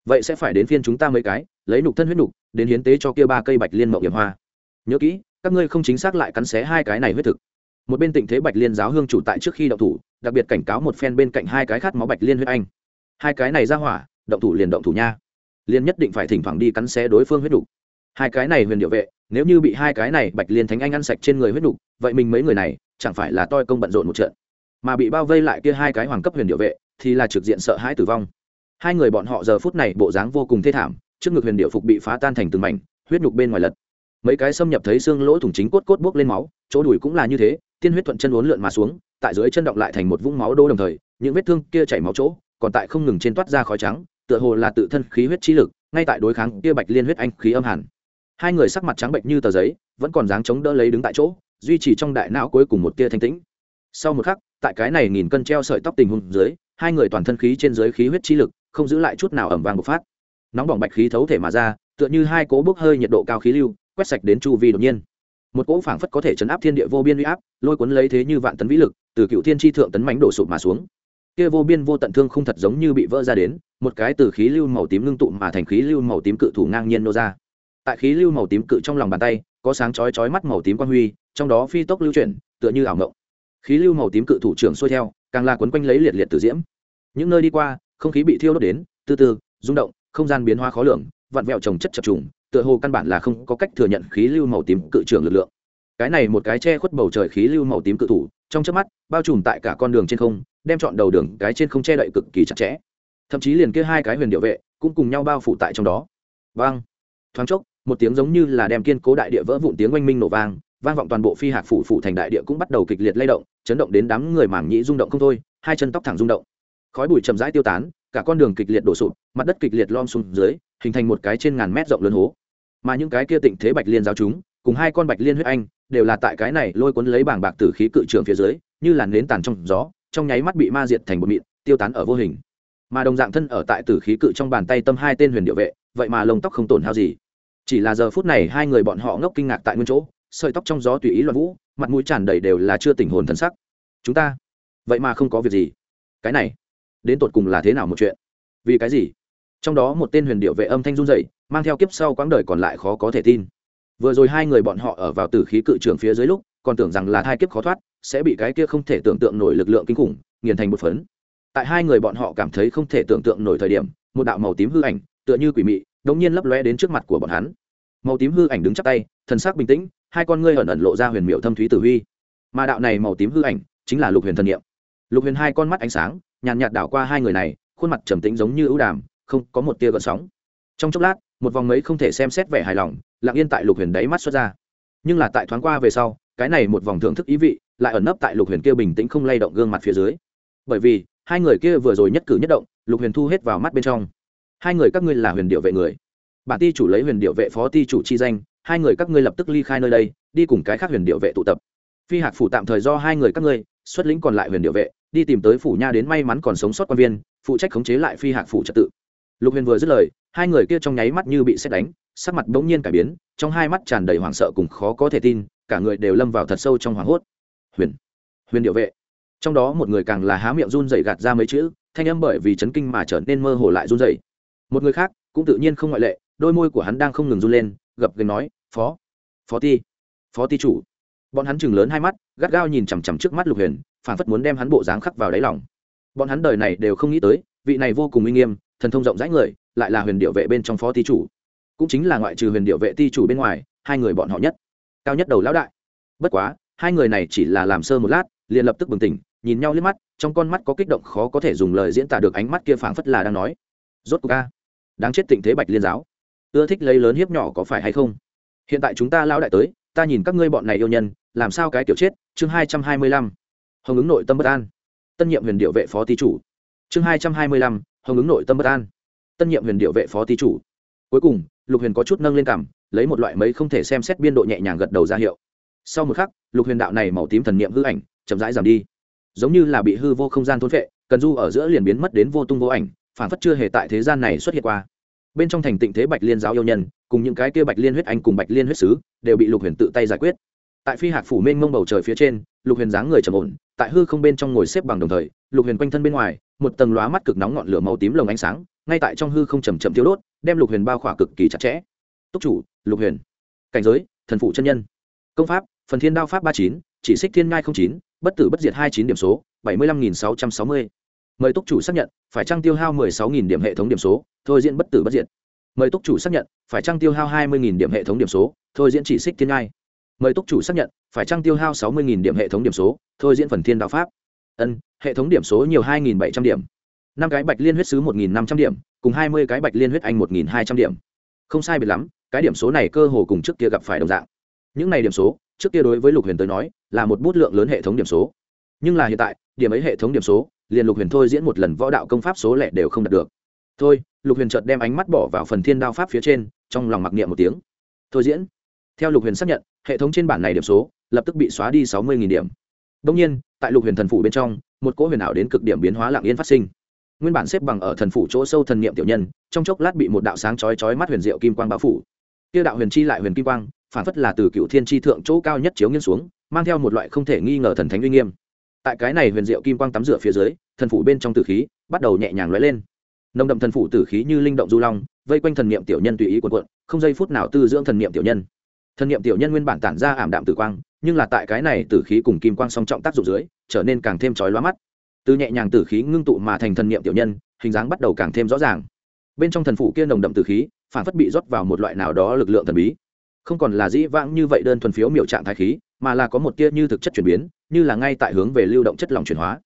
Vậy sẽ phải đến phiên chúng ta mấy cái, lấy nục thân huyết nục, đến hiến tế cho kia ba cây bạch liên mậu hiểm hoa. Nhớ kỹ, các ngươi không chính xác lại cắn xé hai cái này huyết thực. Một bên tịnh thế bạch liên giáo hương chủ tại trước khi động thủ, đặc biệt cảnh cáo một phen bên cạnh hai cái khát máu bạch liên huyết anh. Hai cái này ra hỏa, động thủ liền động thủ nha. Liên nhất định phải thỉnh thoảng đi cắn xé đối phương huyết đục hai cái này huyền điệu vệ, nếu như bị hai cái này bạch liên thánh anh ăn sạch trên người huyết đục vậy mình mấy người này, chẳng phải là toi công bận rộn một trận. Mà bị bao vây lại kia hai cái hoàng cấp huyền điệu vệ, thì là trực diện sợ hãi tử vong. Hai người bọn họ giờ phút này bộ dáng vô cùng thê thảm, trước ngực huyền điệu phục bị phá tan thành từng mảnh, huyết nhục bên ngoài lật. Mấy cái xâm nhập thấy xương lỗ thủng chính cốt cốt bốc lên máu, chỗ đùi cũng là như thế, tiên huyết thuận chân uốn lượn mà xuống, tại dưới chân động lại thành một vũng máu đô đồng thời, những vết thương kia chảy máu chỗ, còn tại không ngừng trên toát ra khói trắng, tựa hồ là tự thân khí huyết trí lực, ngay tại đối kháng kia bạch liên huyết anh khí âm hẳn hai người sắc mặt trắng bệnh như tờ giấy, vẫn còn dáng chống đỡ lấy đứng tại chỗ, duy trì trong đại não cuối cùng một tia thanh tĩnh. Sau một khắc, tại cái này nghìn cân treo sợi tóc tình huống dưới, hai người toàn thân khí trên dưới khí huyết chi lực, không giữ lại chút nào ẩm vàng bộc phát. Nóng bỏng bạch khí thấu thể mà ra, tựa như hai cố bốc hơi nhiệt độ cao khí lưu, quét sạch đến chu vi đột nhiên. Một cỗ phảng phất có thể chấn áp thiên địa vô biên uy áp, lôi cuốn lấy thế như vạn tấn vĩ lực, từ cựu thiên tri thượng tấn mánh đổ sụp mà xuống. Kia vô biên vô tận thương không thật giống như bị vỡ ra đến, một cái từ khí lưu màu tím ngưng tụ mà thành khí lưu màu tím cự thủ ngang nhiên nô ra tại khí lưu màu tím cự trong lòng bàn tay, có sáng chói chói mắt màu tím quang huy, trong đó phi tốc lưu chuyển, tựa như ảo ngộng khí lưu màu tím cự thủ trưởng xuôi theo, càng là quấn quanh lấy liệt liệt từ diễm. Những nơi đi qua, không khí bị thiêu đốt đến, từ từ, rung động, không gian biến hóa khó lường, vặn vẹo trồng chất chập trùng, tựa hồ căn bản là không có cách thừa nhận khí lưu màu tím cự trưởng lực lượng. Cái này một cái che khuất bầu trời khí lưu màu tím cự thủ, trong chớp mắt, bao trùm tại cả con đường trên không, đem chọn đầu đường cái trên không che đậy cực kỳ chặt chẽ. Thậm chí liền kia hai cái huyền điệu vệ, cũng cùng nhau bao phủ tại trong đó. Vang! Thoáng chốc một tiếng giống như là đem kiên cố đại địa vỡ vụn tiếng oanh minh nổ vang vang vọng toàn bộ phi hạc phủ phủ thành đại địa cũng bắt đầu kịch liệt lay động, chấn động đến đám người mảng nhĩ rung động không thôi, hai chân tóc thẳng rung động. Khói bụi chậm rãi tiêu tán, cả con đường kịch liệt đổ sụp, mặt đất kịch liệt lom xuống dưới, hình thành một cái trên ngàn mét rộng lớn hố. Mà những cái kia tịnh thế bạch liên giáo chúng, cùng hai con bạch liên huyết anh, đều là tại cái này lôi cuốn lấy bảng bạc tử khí cự trường phía dưới, như là nến tàn trong gió, trong nháy mắt bị ma diệt thành một mịn, tiêu tán ở vô hình. Mà đồng dạng thân ở tại tử khí cự trong bàn tay tâm hai tên huyền điệu vệ, vậy mà lông tóc không tổn hao gì chỉ là giờ phút này hai người bọn họ ngốc kinh ngạc tại nguyên chỗ, sợi tóc trong gió tùy ý loạn vũ, mặt mũi tràn đầy đều là chưa tình hồn thần sắc. Chúng ta? Vậy mà không có việc gì. Cái này, đến tột cùng là thế nào một chuyện? Vì cái gì? Trong đó một tên huyền điệu vệ âm thanh run dậy mang theo kiếp sau quãng đời còn lại khó có thể tin. Vừa rồi hai người bọn họ ở vào tử khí cự trường phía dưới lúc, còn tưởng rằng là thai kiếp khó thoát, sẽ bị cái kia không thể tưởng tượng nổi lực lượng kinh khủng, nghiền thành một phấn. Tại hai người bọn họ cảm thấy không thể tưởng tượng nổi thời điểm, một đạo màu tím hư ảnh, tựa như quỷ mị đống nhiên lấp lóe đến trước mặt của bọn hắn màu tím hư ảnh đứng chắp tay, thần sắc bình tĩnh, hai con ngươi ẩn ẩn lộ ra huyền miệu thâm thúy tử huy. Mà đạo này màu tím hư ảnh chính là lục huyền thần niệm. Lục huyền hai con mắt ánh sáng, nhàn nhạt đảo qua hai người này, khuôn mặt trầm tĩnh giống như ưu đàm, không có một tia gợn sóng. Trong chốc lát, một vòng mấy không thể xem xét vẻ hài lòng, lặng yên tại lục huyền đáy mắt xuất ra. Nhưng là tại thoáng qua về sau, cái này một vòng thưởng thức ý vị lại ẩn nấp tại lục huyền kia bình tĩnh không lay động gương mặt phía dưới. Bởi vì, hai người kia vừa rồi nhất cử nhất động, lục huyền thu hết vào mắt bên trong. Hai người các ngươi là huyền điệu vệ người bản ti chủ lấy huyền điệu vệ phó ti chủ chi danh, hai người các ngươi lập tức ly khai nơi đây, đi cùng cái khác huyền điệu vệ tụ tập. Phi hạc phủ tạm thời do hai người các ngươi, xuất lĩnh còn lại huyền điệu vệ, đi tìm tới phủ nha đến may mắn còn sống sót quan viên, phụ trách khống chế lại phi hạc phủ trật tự. Lục huyền vừa dứt lời, hai người kia trong nháy mắt như bị xét đánh, sắc mặt bỗng nhiên cải biến, trong hai mắt tràn đầy hoảng sợ cùng khó có thể tin, cả người đều lâm vào thật sâu trong hoảng hốt. Huyền huyền điệu vệ. Trong đó một người càng là há miệng run dày gạt ra mấy chữ, thanh âm bởi vì chấn kinh mà trở nên mơ hồ lại run dày một người khác, cũng tự nhiên không ngoại lệ đôi môi của hắn đang không ngừng run lên, gập gần nói, phó phó ti phó ti chủ. Bọn hắn chừng lớn hai mắt, gắt gao nhìn chằm chằm trước mắt lục huyền phản phất muốn đem hắn bộ dáng khắc vào đáy lòng. Bọn hắn đời này đều không nghĩ tới, vị này vô cùng uy nghiêm, thần thông rộng rãi người, lại là huyền điệu vệ bên trong phó ti chủ. Cũng chính là ngoại trừ huyền điệu vệ ti chủ bên ngoài, hai người bọn họ nhất, cao nhất đầu lão đại. Bất quá, hai người này chỉ là làm sơ một lát, liền lập tức bừng tỉnh, nhìn nhau liếc mắt, trong con mắt có kích động khó có thể dùng lời diễn tả được ánh mắt kia phảng phất là đang nói, rốt cuộc ca đáng chết tịnh thế bạch liên giáo ưa thích lấy lớn hiếp nhỏ có phải hay không? Hiện tại chúng ta lão đại tới, ta nhìn các ngươi bọn này yêu nhân, làm sao cái kiểu chết? Chương hai trăm hai mươi lăm, hồng ứng nội tâm bất an. Tân nhiệm huyền điệu vệ phó ty chủ. Chương hai trăm hai mươi lăm, hồng ứng nội tâm bất an. Tân nhiệm huyền điệu vệ phó ty chủ. Cuối cùng, lục huyền có chút nâng lên cảm, lấy một loại mấy không thể xem xét biên độ nhẹ nhàng gật đầu ra hiệu. Sau một khắc, lục huyền đạo này màu tím thần niệm hư ảnh chậm rãi giảm đi. Giống như là bị hư vô không gian thôn vệ cần du ở giữa liền biến mất đến vô tung vô ảnh phản phất chưa hề tại thế gian này xuất hiện qua bên trong thành tịnh thế bạch liên giáo yêu nhân, cùng những cái kia bạch liên huyết anh cùng bạch liên huyết sứ, đều bị lục huyền tự tay giải quyết. Tại phi hạc phủ mênh mông bầu trời phía trên, lục huyền dáng người trầm ổn, tại hư không bên trong ngồi xếp bằng đồng thời, lục huyền quanh thân bên ngoài, một tầng lóa mắt cực nóng ngọn lửa màu tím lồng ánh sáng, ngay tại trong hư không chầm chậm thiếu đốt, đem lục huyền bao khỏa cực kỳ chặt chẽ. Túc chủ, lục huyền. Cảnh giới, thần phụ chân nhân. Công pháp, phần thiên đao pháp ba chín, chỉ xích thiên ngai chín, bất tử bất diệt hai chín điểm số, bảy mươi lăm nghìn sáu trăm sáu mươi mời túc chủ xác nhận, phải trăng tiêu hao mười sáu nghìn điểm hệ thống điểm số? Thôi diễn bất tử bất diệt. Mời túc chủ xác nhận, phải trăng tiêu hao hai mươi nghìn điểm hệ thống điểm số? Thôi diễn chỉ xích thiên ngai. Mời túc chủ xác nhận, phải trăng tiêu hao sáu mươi nghìn điểm hệ thống điểm số? Thôi diễn phần thiên đạo pháp. Ân, hệ thống điểm số nhiều hai nghìn bảy trăm điểm. Năm cái bạch liên huyết sứ một nghìn năm trăm điểm, cùng hai mươi cái bạch liên huyết anh một nghìn hai trăm điểm. Không sai biệt lắm, cái điểm số này cơ hồ cùng trước kia gặp phải đồng dạng. Những này điểm số, trước kia đối với lục huyền tới nói, là một bút lượng lớn hệ thống điểm số nhưng là hiện tại, điểm ấy hệ thống điểm số, liền lục huyền thôi diễn một lần võ đạo công pháp số lẻ đều không đạt được. Thôi, lục huyền chợt đem ánh mắt bỏ vào phần thiên đao pháp phía trên, trong lòng mặc niệm một tiếng. Thôi diễn. Theo lục huyền xác nhận, hệ thống trên bản này điểm số, lập tức bị xóa đi sáu mươi điểm. Đông nhiên, tại lục huyền thần phủ bên trong, một cỗ huyền ảo đến cực điểm biến hóa lạng yên phát sinh. Nguyên bản xếp bằng ở thần phủ chỗ sâu thần niệm tiểu nhân, trong chốc lát bị một đạo sáng chói chói mắt huyền diệu kim quang bao phủ. Kia đạo huyền chi lại huyền kim quang, phản phất là từ cựu thiên tri thượng chỗ cao nhất chiếu nghiêng xuống, mang theo một loại không thể nghi ngờ thần thánh uy nghiêm tại cái này huyền diệu kim quang tắm rửa phía dưới, thần phủ bên trong tử khí bắt đầu nhẹ nhàng lóe lên. Nồng đậm thần phủ tử khí như linh động du long, vây quanh thần niệm tiểu nhân tùy ý quần quận không giây phút nào tư dưỡng thần niệm tiểu nhân. Thần niệm tiểu nhân nguyên bản tản ra ảm đạm tử quang, nhưng là tại cái này tử khí cùng kim quang song trọng tác dụng dưới, trở nên càng thêm chói lóa mắt. Từ nhẹ nhàng tử khí ngưng tụ mà thành thần niệm tiểu nhân, hình dáng bắt đầu càng thêm rõ ràng. Bên trong thần phủ kia nồng đậm tử khí, phản phất bị rót vào một loại nào đó lực lượng thần bí. Không còn là dĩ vãng như vậy đơn thuần phiếu miểu trạng thái khí, mà là có một tia như thực chất chuyển biến như là ngay tại hướng về lưu động chất lỏng chuyển hóa.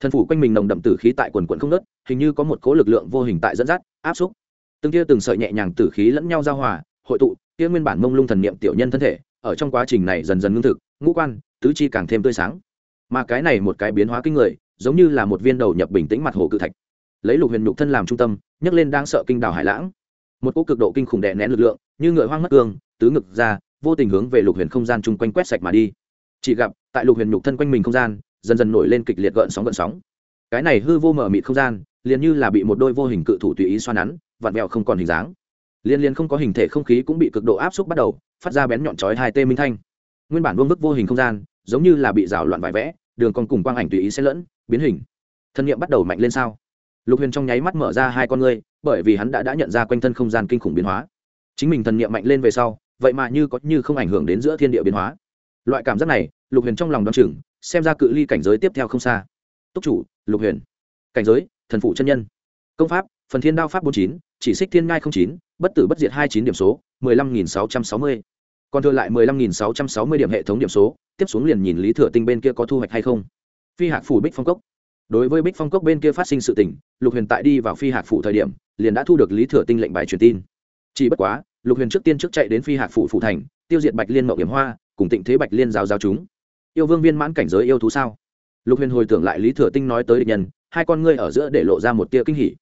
Thần phủ quanh mình nồng đậm tử khí tại quần quận không nớt hình như có một cố lực lượng vô hình tại dẫn dắt, áp xúc. Từng tia từng sợi nhẹ nhàng tử khí lẫn nhau giao hòa, hội tụ tia nguyên bản mông lung thần niệm tiểu nhân thân thể, ở trong quá trình này dần dần ngưng thực, ngũ quan, tứ chi càng thêm tươi sáng. Mà cái này một cái biến hóa kinh người, giống như là một viên đầu nhập bình tĩnh mặt hồ cự thạch. Lấy lục huyền nhục thân làm trung tâm, nhấc lên đang sợ kinh đảo hải lãng. Một cỗ cực độ kinh khủng đè nén lực lượng, như ngựa hoang mất cương tứ ngực ra, vô tình hướng về lục huyền không gian chung quanh quét sạch mà đi. Chỉ gặp tại lục huyền nhục thân quanh mình không gian, dần dần nổi lên kịch liệt gợn sóng gợn sóng. Cái này hư vô mở mịt không gian, liền như là bị một đôi vô hình cự thủ tùy ý xoa nắn, vặn vẹo không còn hình dáng. Liên liên không có hình thể không khí cũng bị cực độ áp suất bắt đầu, phát ra bén nhọn chói hai tê minh thanh. Nguyên bản vương bức vô hình không gian, giống như là bị rào loạn vải vẽ, đường còn cùng quang ảnh tùy ý xen lẫn, biến hình. Thân nhiệm bắt đầu mạnh lên sao? Lục huyền trong nháy mắt mở ra hai con ngươi, bởi vì hắn đã đã nhận ra quanh thân không gian kinh khủng biến hóa. Chính mình thần niệm mạnh lên về sau, vậy mà như có như không ảnh hưởng đến giữa thiên địa biến hóa. Loại cảm giác này lục huyền trong lòng đ o n chừng, xem ra cự ly cảnh giới tiếp theo không xa. Túc chủ, lục huyền. Cảnh giới, thần phụ chân nhân. Công pháp, phần thiên đao pháp bốn chín, chỉ xích thiên ngai không chín, bất tử bất diệt hai chín điểm số, mười lăm nghìn sáu trăm sáu mươi. Còn thừa lại mười lăm nghìn sáu trăm sáu mươi điểm hệ thống điểm số, tiếp xuống liền nhìn lý thừa tinh bên kia có thu hoạch hay không. Phi hạc phủ bích phong cốc. Đối với bích phong cốc bên kia phát sinh sự tình, lục huyền tại đi vào phi hạc phủ thời điểm, liền đã thu được lý thừa tinh lệnh bài truyền tin. Chỉ bất quá, lục huyền trước tiên trước chạy đến phi hạc phủ phủ thành, tiêu diệt bạch liên mậu hiểm hoa, cùng tịnh thế bạch liên giao giao chúng yêu vương viên mãn cảnh giới yêu thú sao? Lục huyền hồi tưởng lại lý thừa tinh nói tới địch nhân, hai con ngươi ở giữa để lộ ra một tia kinh hỉ.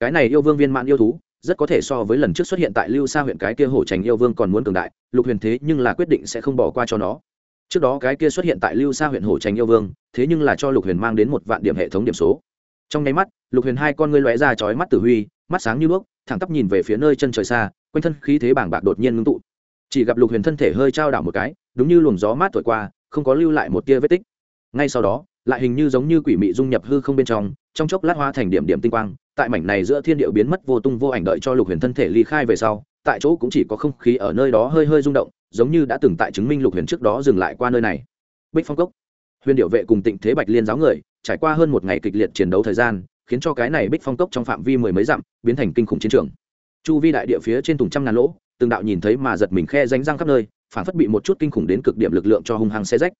Cái này yêu vương viên mãn yêu thú, rất có thể so với lần trước xuất hiện tại lưu sa huyện cái kia hổ trành yêu vương còn muốn cường đại, lục huyền thế nhưng là quyết định sẽ không bỏ qua cho nó. Trước đó cái kia xuất hiện tại lưu sa huyện hổ trành yêu vương, thế nhưng là cho lục huyền mang đến một vạn điểm hệ thống điểm số. Trong nháy mắt, lục huyền hai con ngươi lóe ra chói mắt tử huy, mắt sáng như đuốc thẳng tắp nhìn về phía nơi chân trời xa, quanh thân khí thế bảng bạc đột nhiên ngưng tụ. Chỉ gặp lục huyền thân thể hơi trao đảo một cái, đúng như luồng gió mát thổi qua không có lưu lại một tia vết tích. Ngay sau đó, lại hình như giống như quỷ mị dung nhập hư không bên trong trong chốc lát hoa thành điểm điểm tinh quang, tại mảnh này giữa thiên điệu biến mất vô tung vô ảnh đợi cho lục huyền thân thể ly khai về sau, tại chỗ cũng chỉ có không khí ở nơi đó hơi hơi rung động, giống như đã từng tại chứng minh lục huyền trước đó dừng lại qua nơi này. Bích phong cốc. Huyền điệu vệ cùng tịnh thế bạch liên giáo người, trải qua hơn một ngày kịch liệt chiến đấu thời gian, khiến cho cái này bích phong cốc trong phạm vi mười mấy dặm biến thành kinh khủng chiến trường. Chu vi đại địa phía trên tùng trăm ngàn lỗ, từng đạo nhìn thấy mà giật mình khe ránh răng khắp nơi phản phất bị một chút kinh khủng đến cực điểm lực lượng cho hung hăng xe rách.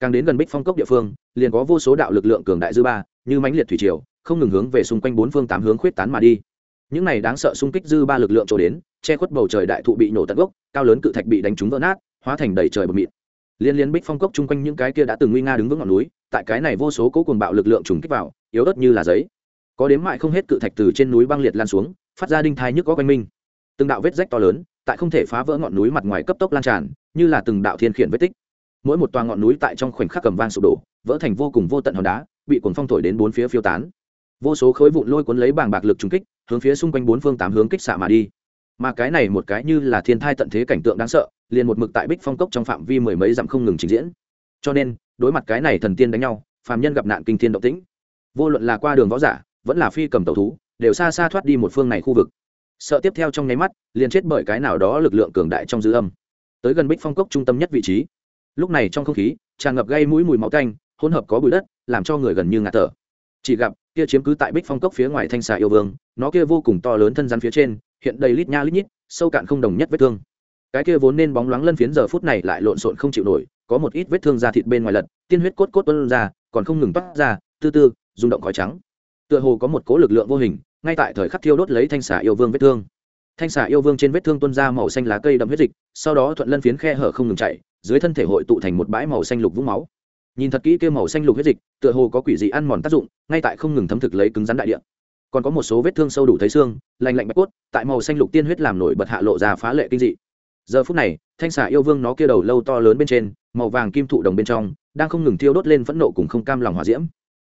Càng đến gần bích phong cốc địa phương, liền có vô số đạo lực lượng cường đại dư ba, như mãnh liệt thủy triều, không ngừng hướng về xung quanh bốn phương tám hướng khuyết tán mà đi. Những này đáng sợ xung kích dư ba lực lượng trổ đến, che khuất bầu trời đại thụ bị nổ tận gốc, cao lớn cự thạch bị đánh trúng vỡ nát, hóa thành đầy trời bờ mịt liên liên bích phong cốc chung quanh những cái kia đã từng nguy nga đứng vững ngọn núi, tại cái này vô số cố cuồng bạo lực lượng trùng kích vào, yếu ớt như là giấy. Có đếm mại không hết cự thạch từ trên núi băng liệt lan xuống, phát ra đinh thai nhức có quanh minh từng đạo vết rách to lớn tại không thể phá vỡ ngọn núi mặt ngoài cấp tốc lan tràn, như là từng đạo thiên khiển vết tích. Mỗi một toa ngọn núi tại trong khoảnh khắc cầm vang sụp đổ, vỡ thành vô cùng vô tận hòn đá, bị cuồng phong thổi đến bốn phía phiêu tán. Vô số khối vụn lôi cuốn lấy bàng bạc lực trúng kích, hướng phía xung quanh bốn phương tám hướng kích xạ mà đi. Mà cái này một cái như là thiên thai tận thế cảnh tượng đáng sợ, liền một mực tại bích phong cốc trong phạm vi mười mấy dặm không ngừng trình diễn. Cho nên, đối mặt cái này thần tiên đánh nhau, phàm nhân gặp nạn kinh thiên động tĩnh. Vô luận là qua đường võ giả, vẫn là phi cầm tàu thú, đều xa xa thoát đi một phương này khu vực sợ tiếp theo trong nháy mắt, liền chết bởi cái nào đó lực lượng cường đại trong dư âm. Tới gần bích phong cốc trung tâm nhất vị trí. Lúc này trong không khí, tràn ngập gây mũi mùi máu canh hỗn hợp có bụi đất, làm cho người gần như ngạt thở. Chỉ gặp, kia chiếm cứ tại bích phong cốc phía ngoài thanh xà yêu vương, nó kia vô cùng to lớn thân rắn phía trên, hiện đầy lít nha lít nhít, sâu cạn không đồng nhất vết thương. Cái kia vốn nên bóng loáng lân phiến giờ phút này lại lộn xộn không chịu nổi, có một ít vết thương da thịt bên ngoài lật, tiên huyết cốt cốt tuân ra, còn không ngừng toát ra tư tư rung động khói trắng. Tựa hồ có một cố lực lượng vô hình ngay tại thời khắc thiêu đốt lấy thanh xà yêu vương vết thương. Thanh xà yêu vương trên vết thương tuân ra màu xanh lá cây đậm huyết dịch, sau đó thuận lân phiến khe hở không ngừng chạy, dưới thân thể hội tụ thành một bãi màu xanh lục vũng máu. Nhìn thật kỹ kêu màu xanh lục huyết dịch, tựa hồ có quỷ dị ăn mòn tác dụng, ngay tại không ngừng thấm thực lấy cứng rắn đại địa. Còn có một số vết thương sâu đủ thấy xương, lành lạnh bạch cốt, tại màu xanh lục tiên huyết làm nổi bật hạ lộ ra phá lệ kinh dị. Giờ phút này, thanh xà yêu vương nó kia đầu lâu to lớn bên trên, màu vàng kim thụ đồng bên trong, đang không ngừng thiêu đốt lên phẫn nộ cùng không cam lòng hòa diễm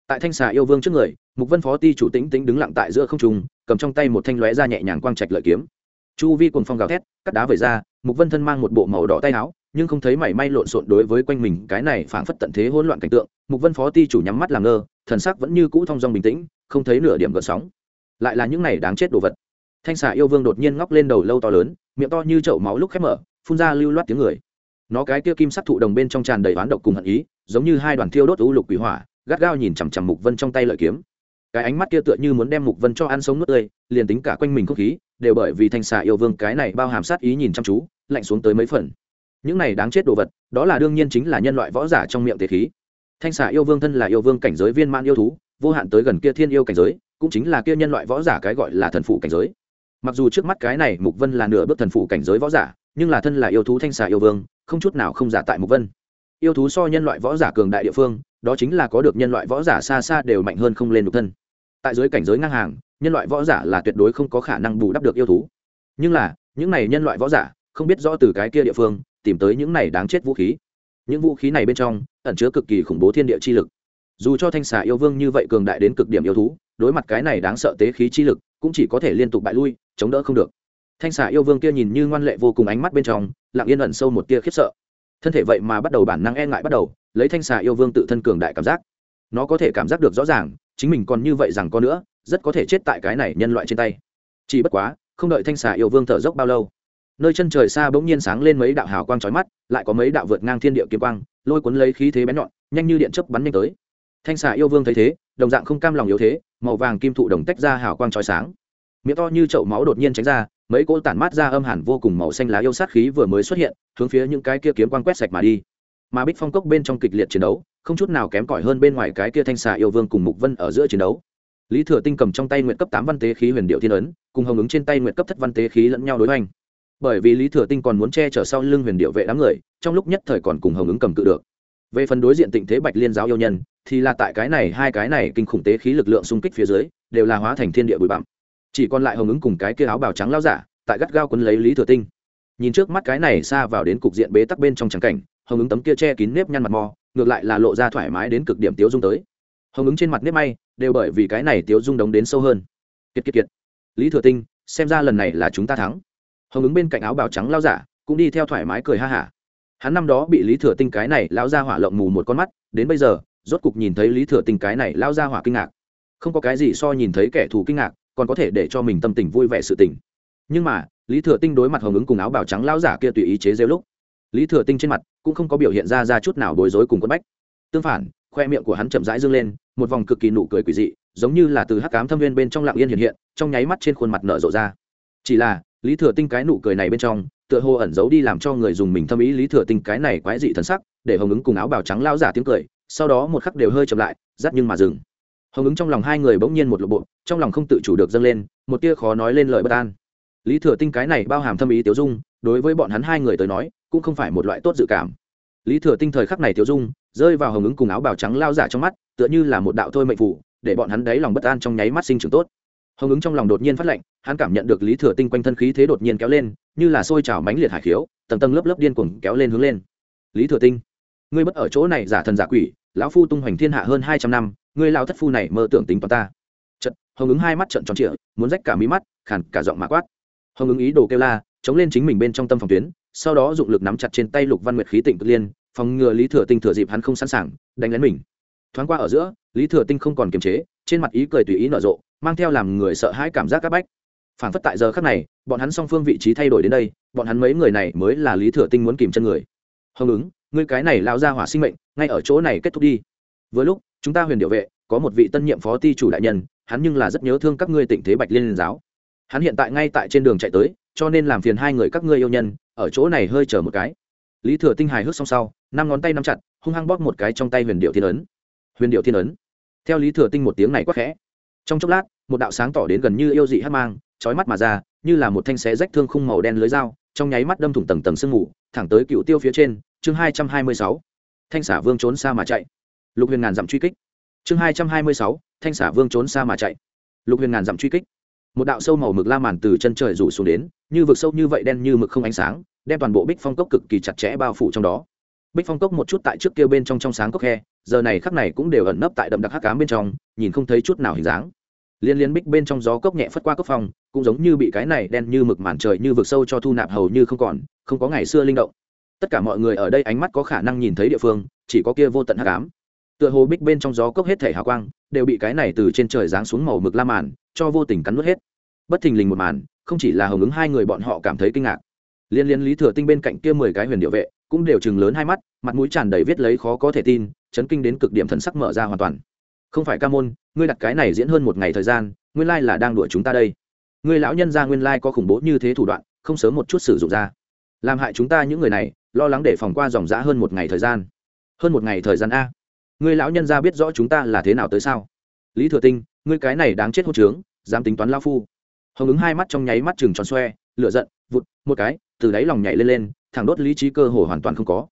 tại thanh xà yêu vương trước người, mục vân phó ti chủ tĩnh tĩnh đứng lặng tại giữa không trung, cầm trong tay một thanh lóe ra nhẹ nhàng quang trạch lợi kiếm. Chu vi cùng phong gào thét, cắt đá vẩy ra, mục vân thân mang một bộ màu đỏ tay áo, nhưng không thấy mảy may lộn xộn đối với quanh mình, cái này phảng phất tận thế hỗn loạn cảnh tượng, mục vân phó ti chủ nhắm mắt làm ngơ, thần sắc vẫn như cũ thong dong bình tĩnh, không thấy nửa điểm gợn sóng. Lại là những này đáng chết đồ vật. Thanh xà yêu vương đột nhiên ngóc lên đầu lâu to lớn, miệng to như chậu máu lúc khép mở, phun ra lưu loát tiếng người. Nó cái kia kim sắc thụ đồng bên trong tràn đầy oán độc cùng hận ý, giống như hai đoàn thiêu đốt u lục quỷ hỏa gắt gao nhìn chằm chằm mục vân trong tay lợi kiếm. Cái ánh mắt kia tựa như muốn đem mục vân cho ăn sống nuốt tươi, liền tính cả quanh mình không khí, đều bởi vì thanh xà yêu vương cái này bao hàm sát ý nhìn chăm chú, lạnh xuống tới mấy phần. Những này đáng chết đồ vật, đó là đương nhiên chính là nhân loại võ giả trong miệng tề khí. Thanh xà yêu vương thân là yêu vương cảnh giới viên mãn yêu thú, vô hạn tới gần kia thiên yêu cảnh giới, cũng chính là kia nhân loại võ giả cái gọi là thần phụ cảnh giới. Mặc dù trước mắt cái này mục vân là nửa bước thần phụ cảnh giới võ giả, nhưng là thân là yêu thú thanh xà yêu vương, không chút nào không giả tại mục vân. Yêu thú so nhân loại võ giả cường đại địa phương đó chính là có được nhân loại võ giả xa xa đều mạnh hơn không lên được thân. Tại dưới cảnh giới ngang hàng, nhân loại võ giả là tuyệt đối không có khả năng bù đắp được yêu thú. Nhưng là, những này nhân loại võ giả, không biết rõ từ cái kia địa phương, tìm tới những này đáng chết vũ khí. Những vũ khí này bên trong, ẩn chứa cực kỳ khủng bố thiên địa chi lực. Dù cho thanh xà yêu vương như vậy cường đại đến cực điểm yêu thú, đối mặt cái này đáng sợ tế khí chi lực, cũng chỉ có thể liên tục bại lui, chống đỡ không được. Thanh xà yêu vương kia nhìn như ngoan lệ vô cùng ánh mắt bên trong, lặng yên ẩn sâu một tia khiếp sợ. Thân thể vậy mà bắt đầu bản năng e ngại bắt đầu lấy thanh xà yêu vương tự thân cường đại cảm giác. Nó có thể cảm giác được rõ ràng, chính mình còn như vậy rằng có nữa, rất có thể chết tại cái này nhân loại trên tay. Chỉ bất quá, không đợi thanh xà yêu vương thở dốc bao lâu, nơi chân trời xa bỗng nhiên sáng lên mấy đạo hào quang chói mắt, lại có mấy đạo vượt ngang thiên địa kiếm quang, lôi cuốn lấy khí thế bén nhọn, nhanh như điện chớp bắn nhanh tới. Thanh xà yêu vương thấy thế, đồng dạng không cam lòng yếu thế, màu vàng kim thụ đồng tách ra hào quang chói sáng. Miệng to như chậu máu đột nhiên tránh ra, mấy cỗ tản mát ra âm hẳn vô cùng màu xanh lá yêu sát khí vừa mới xuất hiện, hướng phía những cái kia kiếm quang quét sạch mà đi mà bích phong cốc bên trong kịch liệt chiến đấu, không chút nào kém cỏi hơn bên ngoài cái kia thanh xà yêu vương cùng mục vân ở giữa chiến đấu. Lý thừa tinh cầm trong tay nguyện cấp tám văn tế khí huyền điệu thiên ấn, cùng hồng ứng trên tay nguyện cấp thất văn tế khí lẫn nhau đối hoành. Bởi vì lý thừa tinh còn muốn che chở sau lưng huyền điệu vệ đám người, trong lúc nhất thời còn cùng hồng ứng cầm cự được. Về phần đối diện tịnh thế bạch liên giáo yêu nhân, thì là tại cái này hai cái này kinh khủng tế khí lực lượng xung kích phía dưới, đều là hóa thành thiên địa bụi bặm. Chỉ còn lại hồng ứng cùng cái kia áo bào trắng lao giả, tại gắt gao quấn lấy lý thừa tinh. Nhìn trước mắt cái này xa vào đến cục diện bế tắc bên trong trắng cảnh hồng ứng tấm kia che kín nếp nhăn mặt mò, ngược lại là lộ ra thoải mái đến cực điểm tiếu dung tới. Hồng ứng trên mặt nếp may đều bởi vì cái này tiếu dung đống đến sâu hơn. Kiệt kiệt kiệt. Lý thừa tinh, xem ra lần này là chúng ta thắng. Hồng ứng bên cạnh áo bào trắng lao giả cũng đi theo thoải mái cười ha hả. Hắn năm đó bị lý thừa tinh cái này lao ra hỏa lộng mù một con mắt, đến bây giờ, rốt cục nhìn thấy lý thừa tinh cái này lao ra hỏa kinh ngạc. Không có cái gì so nhìn thấy kẻ thù kinh ngạc, còn có thể để cho mình tâm tình vui vẻ sự tình. Nhưng mà, lý thừa tinh đối mặt hồng ứng cùng áo bào trắng lao giả kia tùy ý chế rêu lúc lý thừa tinh trên mặt cũng không có biểu hiện ra ra chút nào bối rối cùng quất bách. Tương phản, khoe miệng của hắn chậm rãi dâng lên, một vòng cực kỳ nụ cười quỷ dị, giống như là từ hắc cám thâm viên bên trong lạng yên hiện hiện, trong nháy mắt trên khuôn mặt nở rộ ra. Chỉ là, lý thừa tinh cái nụ cười này bên trong, tựa hồ ẩn giấu đi làm cho người dùng mình thâm ý lý thừa tinh cái này quái dị thần sắc, để hồng ứng cùng áo bào trắng lao giả tiếng cười, sau đó một khắc đều hơi chậm lại dắt nhưng mà dừng. Hồng ứng trong lòng hai người bỗng nhiên một lộ bộ, trong lòng không tự chủ được dâng lên, một tia khó nói lên lời bất an. Lý thừa tinh cái này bao hàm thâm ý tiểu dung, đối với bọn hắn hai người tới nói cũng không phải một loại tốt dự cảm. Lý thừa tinh thời khắc này tiêu dung, rơi vào hồng ứng cùng áo bào trắng lao giả trong mắt, tựa như là một đạo thôi mệnh phủ, để bọn hắn đáy lòng bất an trong nháy mắt sinh trưởng tốt. Hồng ứng trong lòng đột nhiên phát lệnh hắn cảm nhận được lý thừa tinh quanh thân khí thế đột nhiên kéo lên, như là sôi trào mánh liệt hải khiếu, tầng tầng lớp lớp điên cuồng kéo lên hướng lên. Lý thừa tinh, ngươi bất ở chỗ này giả thần giả quỷ, lão phu tung hoành thiên hạ hơn hai trăm năm, ngươi lao thất phu này mơ tưởng tính toán ta. Trận hồng ứng hai mắt trận tròn trịa, muốn rách cả mí mắt, khàn cả giọng mã quát. Hồng ứng ý đồ kêu la, chống lên chính mình bên trong tâm phòng tuyến sau đó dụng lực nắm chặt trên tay lục văn nguyệt khí tịnh cực liên, phòng ngừa lý thừa tinh thừa dịp hắn không sẵn sàng, đánh lén mình. Thoáng qua ở giữa, lý thừa tinh không còn kiềm chế, trên mặt ý cười tùy ý nở rộ, mang theo làm người sợ hãi cảm giác áp bách. Phản phất tại giờ khắc này, bọn hắn song phương vị trí thay đổi đến đây, bọn hắn mấy người này mới là lý thừa tinh muốn kìm chân người. Hồng ứng, ngươi cái này lao ra hỏa sinh mệnh, ngay ở chỗ này kết thúc đi. Với lúc, chúng ta huyền điệu vệ, có một vị tân nhiệm phó ti chủ đại nhân, hắn nhưng là rất nhớ thương các ngươi tịnh thế bạch liên giáo. Hắn hiện tại ngay tại trên đường chạy tới cho nên làm phiền hai người các ngươi yêu nhân, ở chỗ này hơi chờ một cái. Lý thừa tinh hài hước xong sau, năm ngón tay nắm chặt, hung hăng bóp một cái trong tay huyền điệu thiên ấn. Huyền điệu thiên ấn. Theo lý thừa tinh một tiếng này quắc khẽ. Trong chốc lát, một đạo sáng tỏ đến gần như yêu dị hát mang trói mắt mà ra, như là một thanh xé rách thương khung màu đen lưới dao, trong nháy mắt đâm thủng tầng tầng sương mù, thẳng tới cựu tiêu phía trên, chương hai trăm hai mươi sáu. Thanh xả vương trốn xa mà chạy. Lục huyền ngàn dặm truy kích. Chương hai trăm hai mươi sáu, thanh xả vương trốn xa mà chạy. Lục huyền ngàn dặm truy kích một đạo sâu màu mực la màn từ chân trời rủ xuống đến, như vực sâu như vậy đen như mực không ánh sáng, đem toàn bộ bích phong cốc cực kỳ chặt chẽ bao phủ trong đó. Bích phong cốc một chút tại trước kia bên trong trong sáng cốc khe, giờ này khắc này cũng đều ẩn nấp tại đậm đặc hắc cám bên trong, nhìn không thấy chút nào hình dáng. Liên liên bích bên trong gió cốc nhẹ phất qua cốc phong, cũng giống như bị cái này đen như mực màn trời như vực sâu cho thu nạp hầu như không còn, không có ngày xưa linh động. Tất cả mọi người ở đây ánh mắt có khả năng nhìn thấy địa phương, chỉ có kia vô tận hắc ám tựa hồ bích bên trong gió cốc hết thể hào quang, đều bị cái này từ trên trời giáng xuống màu mực la màn, cho vô tình cắn nuốt hết. Bất thình lình một màn, không chỉ là hồng ứng hai người bọn họ cảm thấy kinh ngạc. Liên liên lý thừa tinh bên cạnh kia mười cái huyền điệu vệ, cũng đều chừng lớn hai mắt, mặt mũi tràn đầy viết lấy khó có thể tin, chấn kinh đến cực điểm thần sắc mở ra hoàn toàn. Không phải ca môn, ngươi đặt cái này diễn hơn một ngày thời gian, nguyên lai là đang đuổi chúng ta đây. Ngươi lão nhân ra nguyên lai có khủng bố như thế thủ đoạn, không sớm một chút sử dụng ra. Làm hại chúng ta những người này, lo lắng để phòng qua dòng giã hơn một ngày thời gian. Hơn một ngày thời gian a ngươi lão nhân ra biết rõ chúng ta là thế nào tới sao? Lý thừa tinh, ngươi cái này đáng chết hô trướng, dám tính toán lao phu. Hồng ứng hai mắt trong nháy mắt chừng tròn xoe lựa giận, vụt, một cái, từ đáy lòng nhảy lên lên, thẳng đốt lý trí cơ hồ hoàn toàn không có.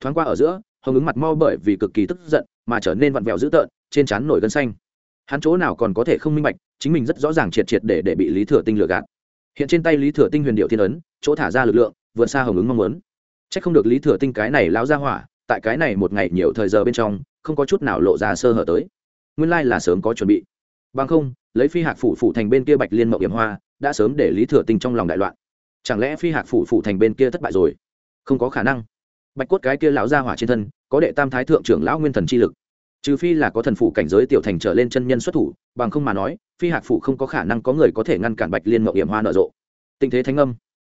Thoáng qua ở giữa, hồng ứng mặt mo bởi vì cực kỳ tức giận mà trở nên vặn vẹo dữ tợn, trên trán nổi gân xanh. Hắn chỗ nào còn có thể không minh bạch, chính mình rất rõ ràng triệt triệt để để bị lý thừa tinh lừa gạt. Hiện trên tay lý thừa tinh huyền điệu thiên ấn, chỗ thả ra lực lượng, vượt xa hồng ứng mong muốn. C h ắ c không được lý thừa tinh cái này lao ra hỏa, tại cái này một ngày nhiều thời giờ bên trong không có chút nào lộ ra sơ hở tới. Nguyên lai là sớm có chuẩn bị. Bằng không, lấy phi hạc phủ phủ thành bên kia bạch liên mậu hiểm hoa, đã sớm để lý thừa tinh trong lòng đại loạn. Chẳng lẽ phi hạc phủ phủ thành bên kia thất bại rồi? Không có khả năng. Bạch cốt cái kia lão ra hỏa trên thân, có đệ tam thái thượng trưởng lão nguyên thần chi lực. Trừ phi là có thần phủ cảnh giới tiểu thành trở lên chân nhân xuất thủ, bằng không mà nói, phi hạc phủ không có khả năng có người có thể ngăn cản bạch liên mậu hiểm hoa nở rộ. Tình thế thánh âm.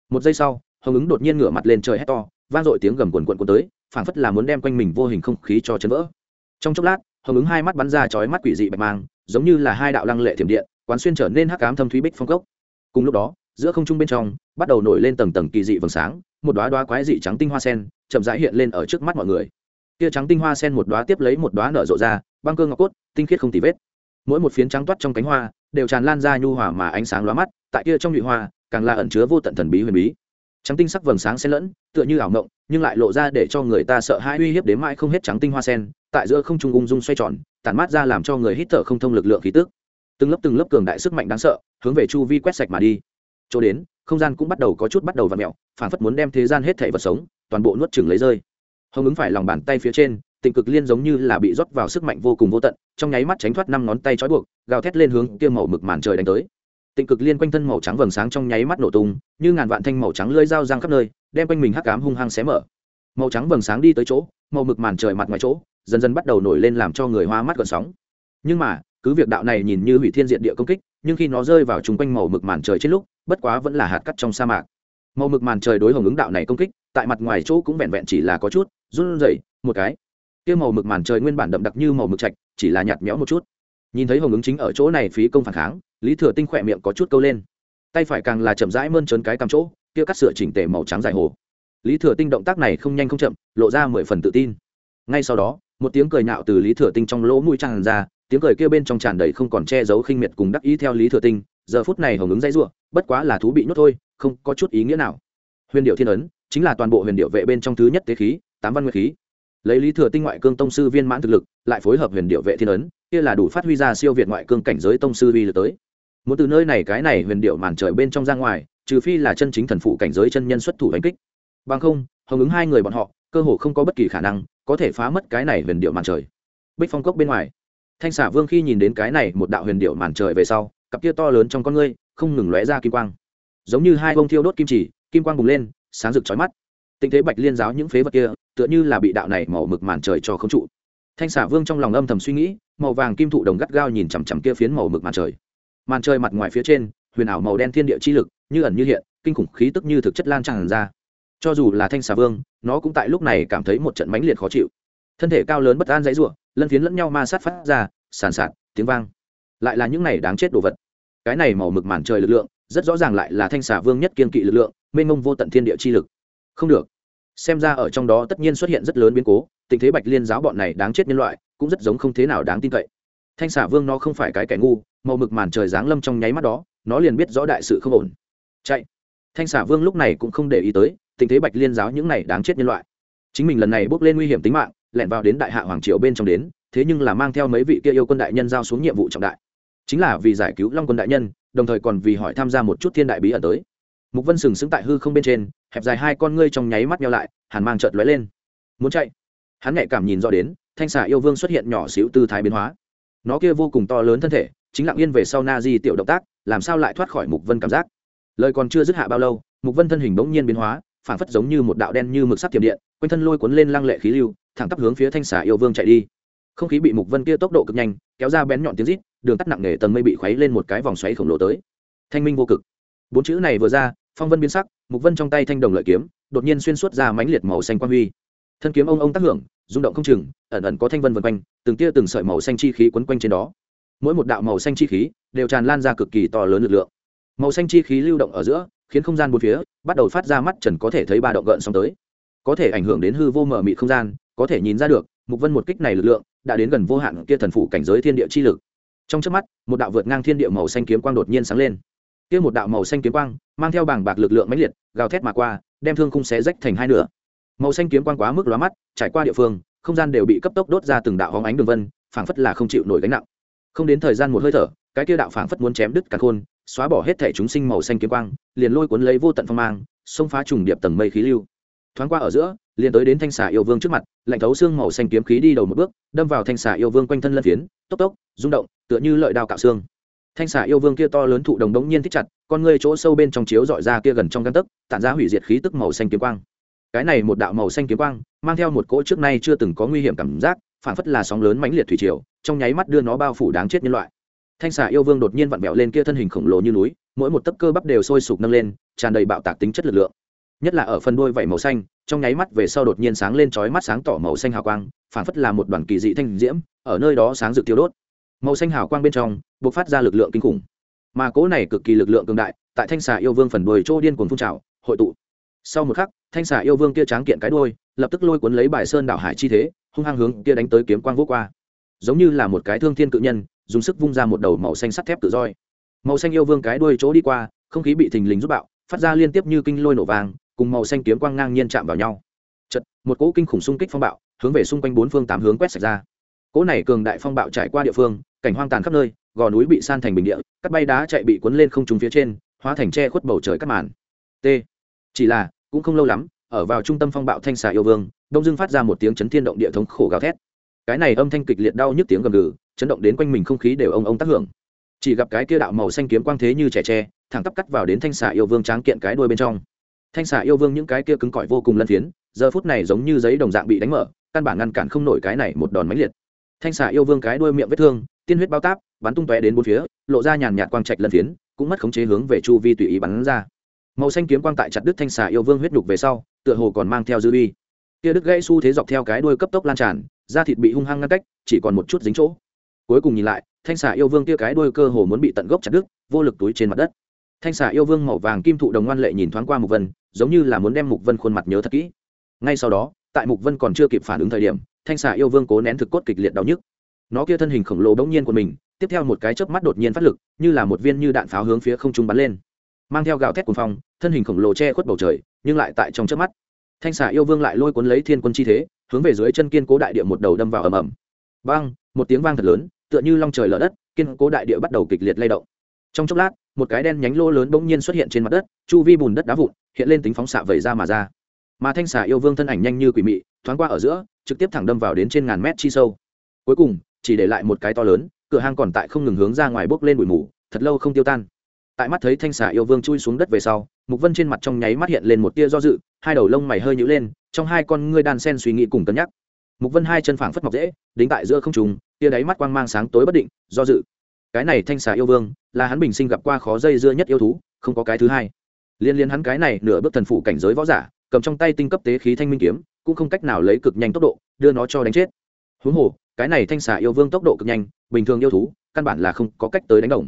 Một giây sau, hồng ứng đột nhiên ngửa mặt lên trời hét to, vang dội tiếng gầm quần quần quần tới, phảng phất là muốn đem quanh mình vô hình không khí cho chấn vỡ trong chốc lát, hồng ứng hai mắt bắn ra chói mắt quỷ dị bạch mang, giống như là hai đạo lăng lệ thiểm điện, quán xuyên trở nên hắc ám thâm thúy bích phong cốc. Cùng lúc đó, giữa không trung bên trong, bắt đầu nổi lên tầng tầng kỳ dị vầng sáng, một đoá đoá quái dị trắng tinh hoa sen chậm rãi hiện lên ở trước mắt mọi người. Kia trắng tinh hoa sen một đoá tiếp lấy một đoá nở rộ ra, băng cơ ngọc cốt, tinh khiết không tì vết. Mỗi một phiến trắng toát trong cánh hoa, đều tràn lan ra nhu hòa mà ánh sáng lóa mắt, tại kia trong nhụy hoa, càng là ẩn chứa vô tận thần bí huyền bí trắng tinh sắc vầng sáng xen lẫn, tựa như ảo ngộng nhưng lại lộ ra để cho người ta sợ hãi uy hiếp đến mãi không hết trắng tinh hoa sen, tại giữa không trung ung dung xoay tròn, tản mát ra làm cho người hít thở không thông lực lượng khí tức. Từng lớp từng lớp cường đại sức mạnh đáng sợ, hướng về chu vi quét sạch mà đi. Chỗ đến, không gian cũng bắt đầu có chút bắt đầu v ặ mẹo phản phất muốn đem thế gian hết thảy vật sống, toàn bộ nuốt chừng lấy rơi. Hồng ứng phải lòng bàn tay phía trên, tịnh cực liên giống như là bị rót vào sức mạnh vô cùng vô tận, trong nháy mắt tránh thoát năm ngón tay trói buộc, gào thét lên hướng kia màu mực màn trời đánh tới tịnh cực liên quanh thân màu trắng vầng sáng trong nháy mắt nổ tung, như ngàn vạn thanh màu trắng lưỡi dao răng khắp nơi, đem quanh mình hắc cám hung hăng xé mở. Màu trắng vầng sáng đi tới chỗ, màu mực màn trời mặt ngoài chỗ, dần dần bắt đầu nổi lên làm cho người hoa mắt gần sóng. Nhưng mà, cứ việc đạo này nhìn như hủy thiên diện địa công kích, nhưng khi nó rơi vào chung quanh màu mực màn trời trên lúc, bất quá vẫn là hạt cắt trong sa mạc. Màu mực màn trời đối hồng ứng đạo này công kích, tại mặt ngoài chỗ cũng vẹn vẹn chỉ là có chút, run rẩy, một cái. Kia màu mực màn trời nguyên bản đậm đặc như màu mực trạch, chỉ là nhạt nhẽo một chút nhìn thấy hồng ứng chính ở chỗ này phí công phản kháng, lý thừa tinh khỏe miệng có chút câu lên. Tay phải càng là chậm rãi mơn trớn cái cắm chỗ, kia cắt sửa chỉnh tề màu trắng dài hồ. Lý thừa tinh động tác này không nhanh không chậm, lộ ra mười phần tự tin. Ngay sau đó, một tiếng cười nhạo từ lý thừa tinh trong lỗ mũi tràn ra, tiếng cười kia bên trong tràn đầy không còn che giấu khinh miệt cùng đắc ý theo lý thừa tinh, giờ phút này hồng ứng dãy ruộng bất quá là thú bị nhốt thôi, không có chút ý nghĩa nào. Huyền điệu thiên ấn, chính là toàn bộ huyền điệu vệ bên trong thứ nhất tế khí, tám văn nguyệt khí lấy lý thừa tinh ngoại cương tông sư viên mãn thực lực, lại phối hợp huyền điệu vệ thiên ấn, kia là đủ phát huy ra siêu việt ngoại cương cảnh giới tông sư vi lực tới. Muốn từ nơi này cái này huyền điệu màn trời bên trong ra ngoài, trừ phi là chân chính thần phụ cảnh giới chân nhân xuất thủ đánh kích. Bằng không, hồng ứng hai người bọn họ, cơ hồ không có bất kỳ khả năng có thể phá mất cái này huyền điệu màn trời. Bích phong cốc bên ngoài. Thanh xả vương khi nhìn đến cái này một đạo huyền điệu màn trời về sau, cặp kia to lớn trong con ngươi không ngừng lóe ra kim quang. Giống như hai bông thiêu đốt kim chỉ, kim quang bùng lên, sáng rực chói mắt tình thế bạch liên giáo những phế vật kia, tựa như là bị đạo này màu mực màn trời cho không trụ. Thanh xả vương trong lòng âm thầm suy nghĩ, màu vàng kim thụ đồng gắt gao nhìn chằm chằm kia phiến màu mực màn trời. Màn trời mặt ngoài phía trên, huyền ảo màu đen thiên địa chi lực, như ẩn như hiện, kinh khủng khí tức như thực chất lan tràn ra. Cho dù là thanh xà vương, nó cũng tại lúc này cảm thấy một trận mãnh liệt khó chịu. Thân thể cao lớn bất an dãy r u ộ lân phiến lẫn nhau ma sát phát ra, sàn sạt, tiếng vang. Lại là những này đáng chết đồ vật. Cái này màu mực màn trời lực lượng, rất rõ ràng lại là thanh xà vương nhất kiên kỵ lực lượng, mênh mông vô tận thiên địa chi lực không được. Xem ra ở trong đó tất nhiên xuất hiện rất lớn biến cố, tình thế bạch liên giáo bọn này đáng chết nhân loại, cũng rất giống không thế nào đáng tin cậy. Thanh xà vương nó không phải cái kẻ ngu, màu mực màn trời giáng lâm trong nháy mắt đó, nó liền biết rõ đại sự không ổn. Chạy. Thanh xà vương lúc này cũng không để ý tới, tình thế bạch liên giáo những này đáng chết nhân loại. Chính mình lần này bước lên nguy hiểm tính mạng, lẻn vào đến đại hạ hoàng triều bên trong đến, thế nhưng là mang theo mấy vị kia yêu quân đại nhân giao xuống nhiệm vụ trọng đại. Chính là vì giải cứu long quân đại nhân, đồng thời còn vì hỏi tham gia một chút thiên đại bí ẩn tới. Mục vân sừng sững tại hư không bên trên hẹp dài hai con ngươi trong nháy mắt nhau lại, hàn mang trợt lóe lên. Muốn chạy? Hắn nhạy cảm nhìn rõ đến, thanh xà yêu vương xuất hiện nhỏ xíu tư thái biến hóa. Nó kia vô cùng to lớn thân thể, chính lặng yên về sau na di tiểu động tác, làm sao lại thoát khỏi mục vân cảm giác? Lời còn chưa dứt hạ bao lâu, mục vân thân hình bỗng nhiên biến hóa phản phất giống như một đạo đen như mực sắt tiềm điện, quanh thân lôi cuốn lên lăng lệ khí lưu, thẳng tắp hướng phía thanh xà yêu vương chạy đi. Không khí bị mục vân kia tốc độ cực nhanh, kéo ra bén nhọn tiếng rít, đường tắt nặng nề tầng mây bị khuấy lên một cái vòng xoáy khổng lồ tới. Thanh minh vô cực. Bốn chữ này vừa ra, phong vân biến sắc mục vân trong tay thanh đồng lợi kiếm, đột nhiên xuyên suốt ra mãnh liệt màu xanh quang huy. Thân kiếm ông ông tác hưởng, rung động không chừng, ẩn ẩn có thanh vân vân quanh, từng tia từng sợi màu xanh chi khí quấn quanh trên đó. Mỗi một đạo màu xanh chi khí đều tràn lan ra cực kỳ to lớn lực lượng. Màu xanh chi khí lưu động ở giữa, khiến không gian bốn phía bắt đầu phát ra mắt trần có thể thấy ba động gợn sóng tới. Có thể ảnh hưởng đến hư vô mở mị không gian, có thể nhìn ra được, mục vân một kích này lực lượng đã đến gần vô hạn kia thần phủ cảnh giới thiên địa chi lực. Trong trước mắt, một đạo vượt ngang thiên địa màu xanh kiếm quang đột nhiên sáng lên kia một đạo màu xanh kiếm quang, mang theo bảng bạc lực lượng mãnh liệt, gào thét mà qua, đem thương khung xé rách thành hai nửa. Màu xanh kiếm quang quá mức lóa mắt, trải qua địa phương, không gian đều bị cấp tốc đốt ra từng đạo hóng ánh đường vân, phảng phất là không chịu nổi gánh nặng. Không đến thời gian một hơi thở, cái kia đạo phảng phất muốn chém đứt cả khôn, xóa bỏ hết thể chúng sinh màu xanh kiếm quang, liền lôi cuốn lấy vô tận phong mang, xông phá trùng điệp tầng mây khí lưu. Thoáng qua ở giữa, liền tới đến thanh xà yêu vương trước mặt, lạnh thấu xương màu xanh kiếm khí đi đầu một bước, đâm vào thanh xà yêu vương quanh thân lân phiến, tốc tốc, rung động, tựa như lợi đao cạo xương thanh xà yêu vương kia to lớn thụ đồng đống nhiên thích chặt, con ngươi chỗ sâu bên trong chiếu dọi ra kia gần trong găng tấc, tản ra hủy diệt khí tức màu xanh kiếm quang. Cái này một đạo màu xanh kiếm quang, mang theo một cỗ trước nay chưa từng có nguy hiểm cảm giác phản phất là sóng lớn mãnh liệt thủy triều, trong nháy mắt đưa nó bao phủ đáng chết nhân loại. Thanh xà yêu vương đột nhiên vặn vẹo lên kia thân hình khổng lồ như núi, mỗi một tấc cơ bắp đều sôi sục nâng lên, tràn đầy bạo tạc tính chất lực lượng. Nhất là ở phần đuôi vảy màu xanh, trong nháy mắt về sau đột nhiên sáng lên chói mắt sáng tỏ màu xanh hào quang phản phất là một đoàn kỳ dị thanh diễm, ở nơi đó sáng rực tiêu đốt màu xanh hào quang bên trong b ộ c phát ra lực lượng kinh khủng. Mà cố này cực kỳ lực lượng cường đại, tại thanh xà yêu vương phần đuôi chỗ điên cuồng phun trào, hội tụ. Sau một khắc, thanh xà yêu vương kia tráng kiện cái đuôi, lập tức lôi cuốn lấy bài sơn đảo hải chi thế, hung hăng hướng kia đánh tới kiếm quang vô qua. Giống như là một cái thương thiên cự nhân, dùng sức vung ra một đầu màu xanh sắt thép tự roi. Màu xanh yêu vương cái đuôi chỗ đi qua, không khí bị thình lình rút bạo, phát ra liên tiếp như kinh lôi nổ vàng, cùng màu xanh kiếm quang ngang nhiên chạm vào nhau. Chật một cỗ kinh khủng xung kích phong bạo, hướng về xung quanh bốn phương tám hướng quét sạch ra cỗ này cường đại phong bạo trải qua địa phương, cảnh hoang tàn khắp nơi, gò núi bị san thành bình địa, cắt bay đá chạy bị cuốn lên không trúng phía trên, hóa thành tre khuất bầu trời cắt màn. T. Chỉ là, cũng không lâu lắm, ở vào trung tâm phong bạo thanh xà yêu vương, đông dương phát ra một tiếng chấn thiên động địa thống khổ gào thét. Cái này âm thanh kịch liệt đau nhức tiếng gầm gừ, chấn động đến quanh mình không khí đều ông ông tác hưởng. Chỉ gặp cái kia đạo màu xanh kiếm quang thế như trẻ tre, thẳng tắp cắt vào đến thanh xà yêu vương tráng kiện cái đuôi bên trong. Thanh xà yêu vương những cái kia cứng cỏi vô cùng lân phiến, giờ phút này giống như giấy đồng dạng bị đánh mở, căn bản ngăn cản không nổi cái này một đòn máy liệt thanh xà yêu vương cái đuôi miệng vết thương, tiên huyết bao táp, bắn tung tóe đến bốn phía, lộ ra nhàn nhạt quang trạch lân phiến, cũng mất khống chế hướng về chu vi tùy ý bắn ra. Màu xanh kiếm quang tại chặt đứt thanh xà yêu vương huyết nhục về sau, tựa hồ còn mang theo dư uy. Kia đứt gãy xu thế dọc theo cái đuôi cấp tốc lan tràn, da thịt bị hung hăng ngăn cách, chỉ còn một chút dính chỗ. Cuối cùng nhìn lại, thanh xà yêu vương kia cái đuôi cơ hồ muốn bị tận gốc chặt đứt, vô lực túi trên mặt đất. Thanh xà yêu vương màu vàng kim thụ đồng ngoan lệ nhìn thoáng qua mục vân, giống như là muốn đem mục vân khuôn mặt nhớ thật kỹ. Ngay sau đó, tại mục vân còn chưa kịp phản ứng thời điểm thanh xà yêu vương cố nén thực cốt kịch liệt đau nhức. Nó kia thân hình khổng lồ bỗng nhiên của mình, tiếp theo một cái chớp mắt đột nhiên phát lực, như là một viên như đạn pháo hướng phía không trung bắn lên. Mang theo gạo thét cuồng phong, thân hình khổng lồ che khuất bầu trời, nhưng lại tại trong chớp mắt. Thanh xà yêu vương lại lôi cuốn lấy thiên quân chi thế, hướng về dưới chân kiên cố đại địa một đầu đâm vào ầm ầm. Băng một tiếng vang thật lớn, tựa như long trời lở đất, kiên cố đại địa bắt đầu kịch liệt lay động. Trong chốc lát, một cái đen nhánh lô lớn bỗng nhiên xuất hiện trên mặt đất, chu vi bùn đất đá vụn, hiện lên tính phóng xạ vẩy ra mà ra. Mà thanh xà yêu vương thân ảnh nhanh như quỷ mị, thoáng qua ở giữa trực tiếp thẳng đâm vào đến trên ngàn mét chi sâu. Cuối cùng, chỉ để lại một cái to lớn, cửa hang còn tại không ngừng hướng ra ngoài bốc lên bụi mù, thật lâu không tiêu tan. Tại mắt thấy thanh xà yêu vương chui xuống đất về sau, mục vân trên mặt trong nháy mắt hiện lên một tia do dự, hai đầu lông mày hơi nhữ lên, trong hai con ngươi đan sen suy nghĩ cùng cân nhắc. Mục vân hai chân phảng phất mọc dễ đính tại giữa không trùng tia đáy mắt quang mang sáng tối bất định, do dự. Cái này thanh xà yêu vương, là hắn bình sinh gặp qua khó dây dưa nhất yêu thú, không có cái thứ hai. Liên liên hắn cái này nửa bước thần phụ cảnh giới võ giả cầm trong tay tinh cấp tế khí thanh minh kiếm, cũng không cách nào lấy cực nhanh tốc độ, đưa nó cho đánh chết. Huống hồ, cái này thanh xà yêu vương tốc độ cực nhanh, bình thường yêu thú, căn bản là không có cách tới đánh đồng.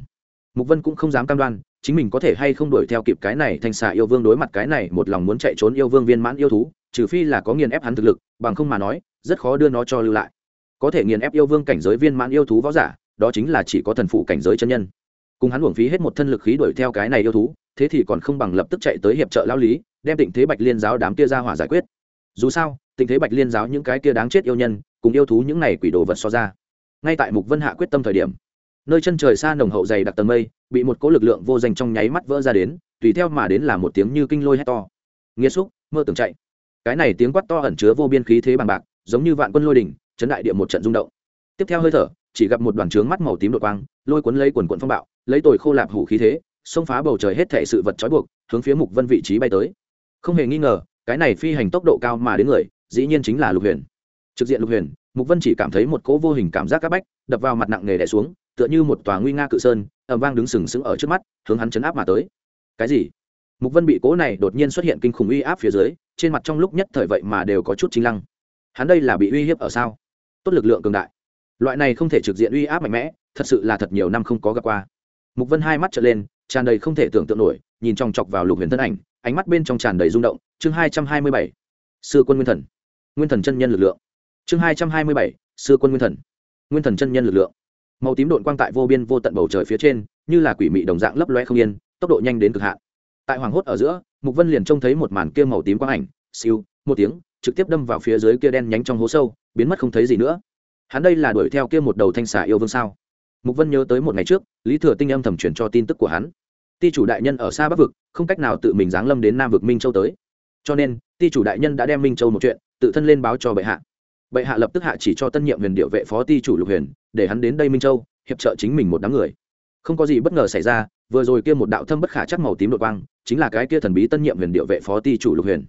Mục vân cũng không dám cam đoan, chính mình có thể hay không đuổi theo kịp cái này thanh xà yêu vương đối mặt cái này một lòng muốn chạy trốn yêu vương viên mãn yêu thú, trừ phi là có nghiền ép hắn thực lực, bằng không mà nói, rất khó đưa nó cho lưu lại. Có thể nghiền ép yêu vương cảnh giới viên mãn yêu thú võ giả, đó chính là chỉ có thần phụ cảnh giới chân nhân. Cùng hắn uổng phí hết một thân lực khí đuổi theo cái này yêu thú, thế thì còn không bằng lập tức chạy tới hiệp trợ lao lý đem tình thế bạch liên giáo đám kia ra hỏa giải quyết. Dù sao tình thế bạch liên giáo những cái kia đáng chết yêu nhân, cùng yêu thú những này quỷ đồ vật so ra, ngay tại mục vân hạ quyết tâm thời điểm, nơi chân trời xa nồng hậu dày đặc tầng mây, bị một cỗ lực lượng vô danh trong nháy mắt vỡ ra đến, tùy theo mà đến là một tiếng như kinh lôi hét to. Nghĩa xúc, mơ tưởng chạy. Cái này tiếng quát to ẩn chứa vô biên khí thế bằng bạc, giống như vạn quân lôi đỉnh, chấn đại địa một trận rung động. Tiếp theo hơi thở, chỉ gặp một đoàn trướng mắt màu tím đột quang, lôi cuốn lấy quần quận phong bạo, lấy tồi khô lạp hủ khí thế, xông phá bầu trời hết thể sự vật trói buộc, hướng phía mục vân vị trí bay tới không hề nghi ngờ, cái này phi hành tốc độ cao mà đến người, dĩ nhiên chính là lục huyền. Trực diện lục huyền, mục vân chỉ cảm thấy một cỗ vô hình cảm giác áp bách, đập vào mặt nặng nề đè xuống, tựa như một tòa nguy nga cự sơn ẩm vang đứng sừng sững ở trước mắt, hướng hắn chấn áp mà tới. Cái gì? Mục vân bị cỗ này đột nhiên xuất hiện kinh khủng uy áp phía dưới, trên mặt trong lúc nhất thời vậy mà đều có chút chính lăng. Hắn đây là bị uy hiếp ở sao? Tốt lực lượng cường đại. Loại này không thể trực diện uy áp mạnh mẽ, thật sự là thật nhiều năm không có gặp qua. Mục vân hai mắt trở lên, tràn đầy không thể tưởng tượng nổi, nhìn trong chọc vào lục huyền thân ảnh ánh mắt bên trong tràn đầy rung động, chương hai trăm hai mươi bảy, sư quân nguyên thần. Nguyên thần chân nhân lực lượng. Chương hai trăm hai mươi bảy, sư quân nguyên thần. Nguyên thần chân nhân lực lượng. Màu tím đội quang tại vô biên vô tận bầu trời phía trên, như là quỷ mị đồng dạng lấp loe không yên, tốc độ nhanh đến cực hạn. Tại hoàng hốt ở giữa, mục vân liền trông thấy một màn kia màu tím quang ảnh, siêu, một tiếng, trực tiếp đâm vào phía dưới kia đen nhánh trong hố sâu, biến mất không thấy gì nữa. Hắn đây là đuổi theo kia một đầu thanh xà yêu vương sao? Mục vân nhớ tới một ngày trước, lý thừa tinh âm thầm truyền cho tin tức của hắn ti chủ đại nhân ở xa bắc vực, không cách nào tự mình giáng lâm đến nam vực minh châu tới. Cho nên, ti chủ đại nhân đã đem minh châu một chuyện, tự thân lên báo cho bệ hạ. Bệ hạ lập tức hạ chỉ cho tân nhiệm huyền điệu vệ phó ti chủ lục huyền, để hắn đến đây minh châu, hiệp trợ chính mình một đám người. Không có gì bất ngờ xảy ra, vừa rồi kia một đạo thâm bất khả chắc màu tím đột quang, chính là cái kia thần bí tân nhiệm huyền điệu vệ phó ti chủ lục huyền.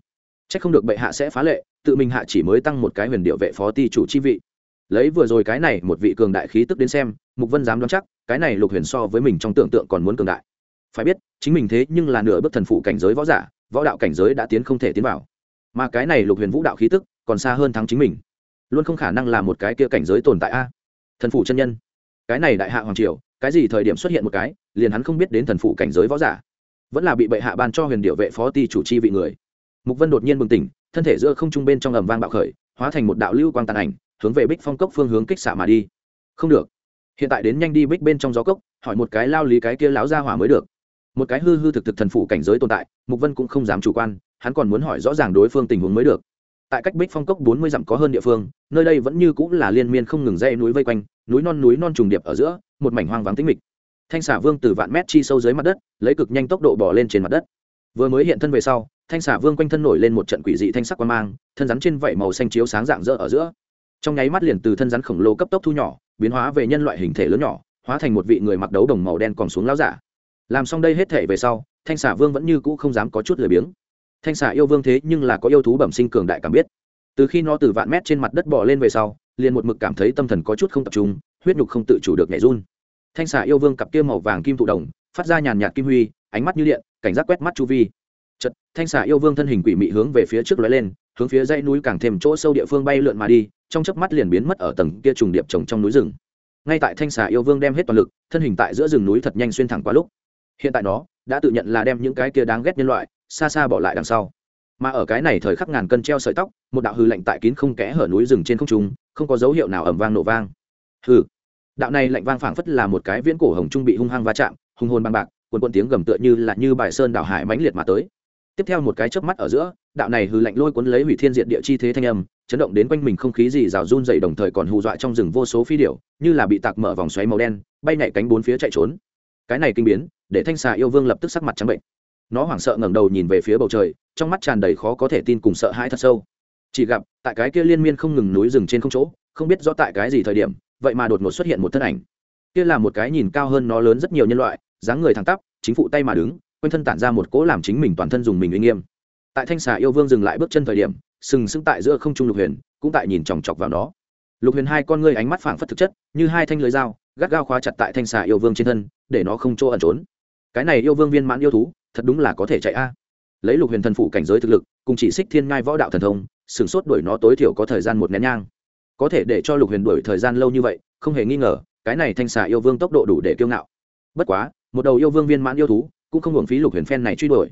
C h ắ c không được bệ hạ sẽ phá lệ, tự mình hạ chỉ mới tăng một cái huyền điệu vệ phó ti chủ chi vị. Lấy vừa rồi cái này, một vị cường đại khí tức đến xem, mục vân dám đoán chắc, cái này lục huyền so với mình trong tưởng tượng còn muốn cường đại phải biết, chính mình thế nhưng là nửa bước thần phụ cảnh giới võ giả, võ đạo cảnh giới đã tiến không thể tiến vào. Mà cái này lục huyền vũ đạo khí tức, còn xa hơn thắng chính mình. Luôn không khả năng là một cái kia cảnh giới tồn tại a. Thần phụ chân nhân. Cái này đại hạ hoàng triều, cái gì thời điểm xuất hiện một cái, liền hắn không biết đến thần phụ cảnh giới võ giả. Vẫn là bị bệ hạ ban cho huyền điệu vệ phó ti chủ chi vị người. Mục vân đột nhiên bừng tỉnh, thân thể giữa không trung bên trong ầm vang bạo khởi, hóa thành một đạo lưu quang tàn ảnh, hướng về bích phong cốc phương hướng kích xạ mà đi. Không được. Hiện tại đến nhanh đi bích bên trong gió cốc, hỏi một cái lao lý cái kia láo ra hỏa mới được một cái hư hư thực thực thần phụ cảnh giới tồn tại, mục vân cũng không dám chủ quan, hắn còn muốn hỏi rõ ràng đối phương tình huống mới được. Tại cách bích phong cốc bốn mươi dặm có hơn địa phương, nơi đây vẫn như cũng là liên miên không ngừng dây núi vây quanh, núi non núi non trùng điệp ở giữa, một mảnh hoang vắng tĩnh mịch. Thanh xả vương từ vạn mét chi sâu dưới mặt đất, lấy cực nhanh tốc độ bỏ lên trên mặt đất. Vừa mới hiện thân về sau, thanh xả vương quanh thân nổi lên một trận quỷ dị thanh sắc quan mang, thân rắn trên vảy màu xanh chiếu sáng dạng dỡ ở giữa. Trong nháy mắt liền từ thân rắn khổng lồ cấp tốc thu nhỏ, biến hóa về nhân loại hình thể lớn nhỏ, hóa thành một vị người mặc đấu đồng màu đen còn xuống lao giả làm xong đây hết thể về sau, thanh xả vương vẫn như cũ không dám có chút lười biếng. Thanh xả yêu vương thế nhưng là có yêu thú bẩm sinh cường đại cảm biết. Từ khi nó từ vạn mét trên mặt đất bỏ lên về sau, liền một mực cảm thấy tâm thần có chút không tập trung, huyết nhục không tự chủ được nhảy run. Thanh xả yêu vương cặp kia màu vàng kim thụ đồng, phát ra nhàn nhạt kim huy, ánh mắt như điện, cảnh giác quét mắt chu vi. Chật thanh xả yêu vương thân hình quỷ mị hướng về phía trước lóe lên, hướng phía dãy núi càng thêm chỗ sâu địa phương bay lượn mà đi, trong chớp mắt liền biến mất ở tầng kia trùng điệp trồng trong núi rừng. Ngay tại thanh xà yêu vương đem hết toàn lực, thân hình tại giữa rừng núi thật nhanh xuyên thẳng qua lúc hiện tại nó đã tự nhận là đem những cái kia đáng ghét nhân loại xa xa bỏ lại đằng sau. Mà ở cái này thời khắc ngàn cân treo sợi tóc, một đạo hư lạnh tại kín không kẽ hở núi rừng trên không trung, không có dấu hiệu nào ẩm vang nổ vang. Hư đạo này lạnh vang phảng phất là một cái viễn cổ hồng trung bị hung hăng va chạm hung hồn băng bạc quần quần tiếng gầm tựa như là như bài sơn đảo hải mãnh liệt mà tới. Tiếp theo một cái chớp mắt ở giữa, đạo này hư lạnh lôi cuốn lấy hủy thiên diện địa chi thế thanh âm, chấn động đến quanh mình không khí gì rào run dày đồng thời còn hù dọa trong rừng vô số phi điểu, như là bị tạc mở vòng xoáy màu đen, bay nhảy cánh bốn phía chạy trốn. Cái này kinh biến để thanh xà yêu vương lập tức sắc mặt trắng bệnh. Nó hoảng sợ ngẩng đầu nhìn về phía bầu trời, trong mắt tràn đầy khó có thể tin cùng sợ hãi thật sâu. Chỉ gặp, tại cái kia liên miên không ngừng núi rừng trên không chỗ, không biết rõ tại cái gì thời điểm, vậy mà đột ngột xuất hiện một thân ảnh. Kia là một cái nhìn cao hơn nó lớn rất nhiều nhân loại, dáng người thẳng tắp, chính phụ tay mà đứng, quanh thân tản ra một cỗ làm chính mình toàn thân dùng mình uy nghiêm. Tại thanh xà yêu vương dừng lại bước chân thời điểm, sừng sững tại giữa không trung lục huyền, cũng tại nhìn chòng chọc vào nó. Lục huyền hai con ngươi ánh mắt phảng phất thực chất, như hai thanh lưới dao, gắt gao khóa chặt tại thanh xà yêu vương trên thân, để nó không chỗ ẩn trốn cái này yêu vương viên mãn yêu thú, thật đúng là có thể chạy a. Lấy lục huyền thần phụ cảnh giới thực lực, cùng chỉ xích thiên ngai võ đạo thần thông sửng sốt đuổi nó tối thiểu có thời gian một nén nhang. Có thể để cho lục huyền đuổi thời gian lâu như vậy, không hề nghi ngờ, cái này thanh xà yêu vương tốc độ đủ để kiêu ngạo. Bất quá, một đầu yêu vương viên mãn yêu thú, cũng không hưởng phí lục huyền phen này truy đuổi.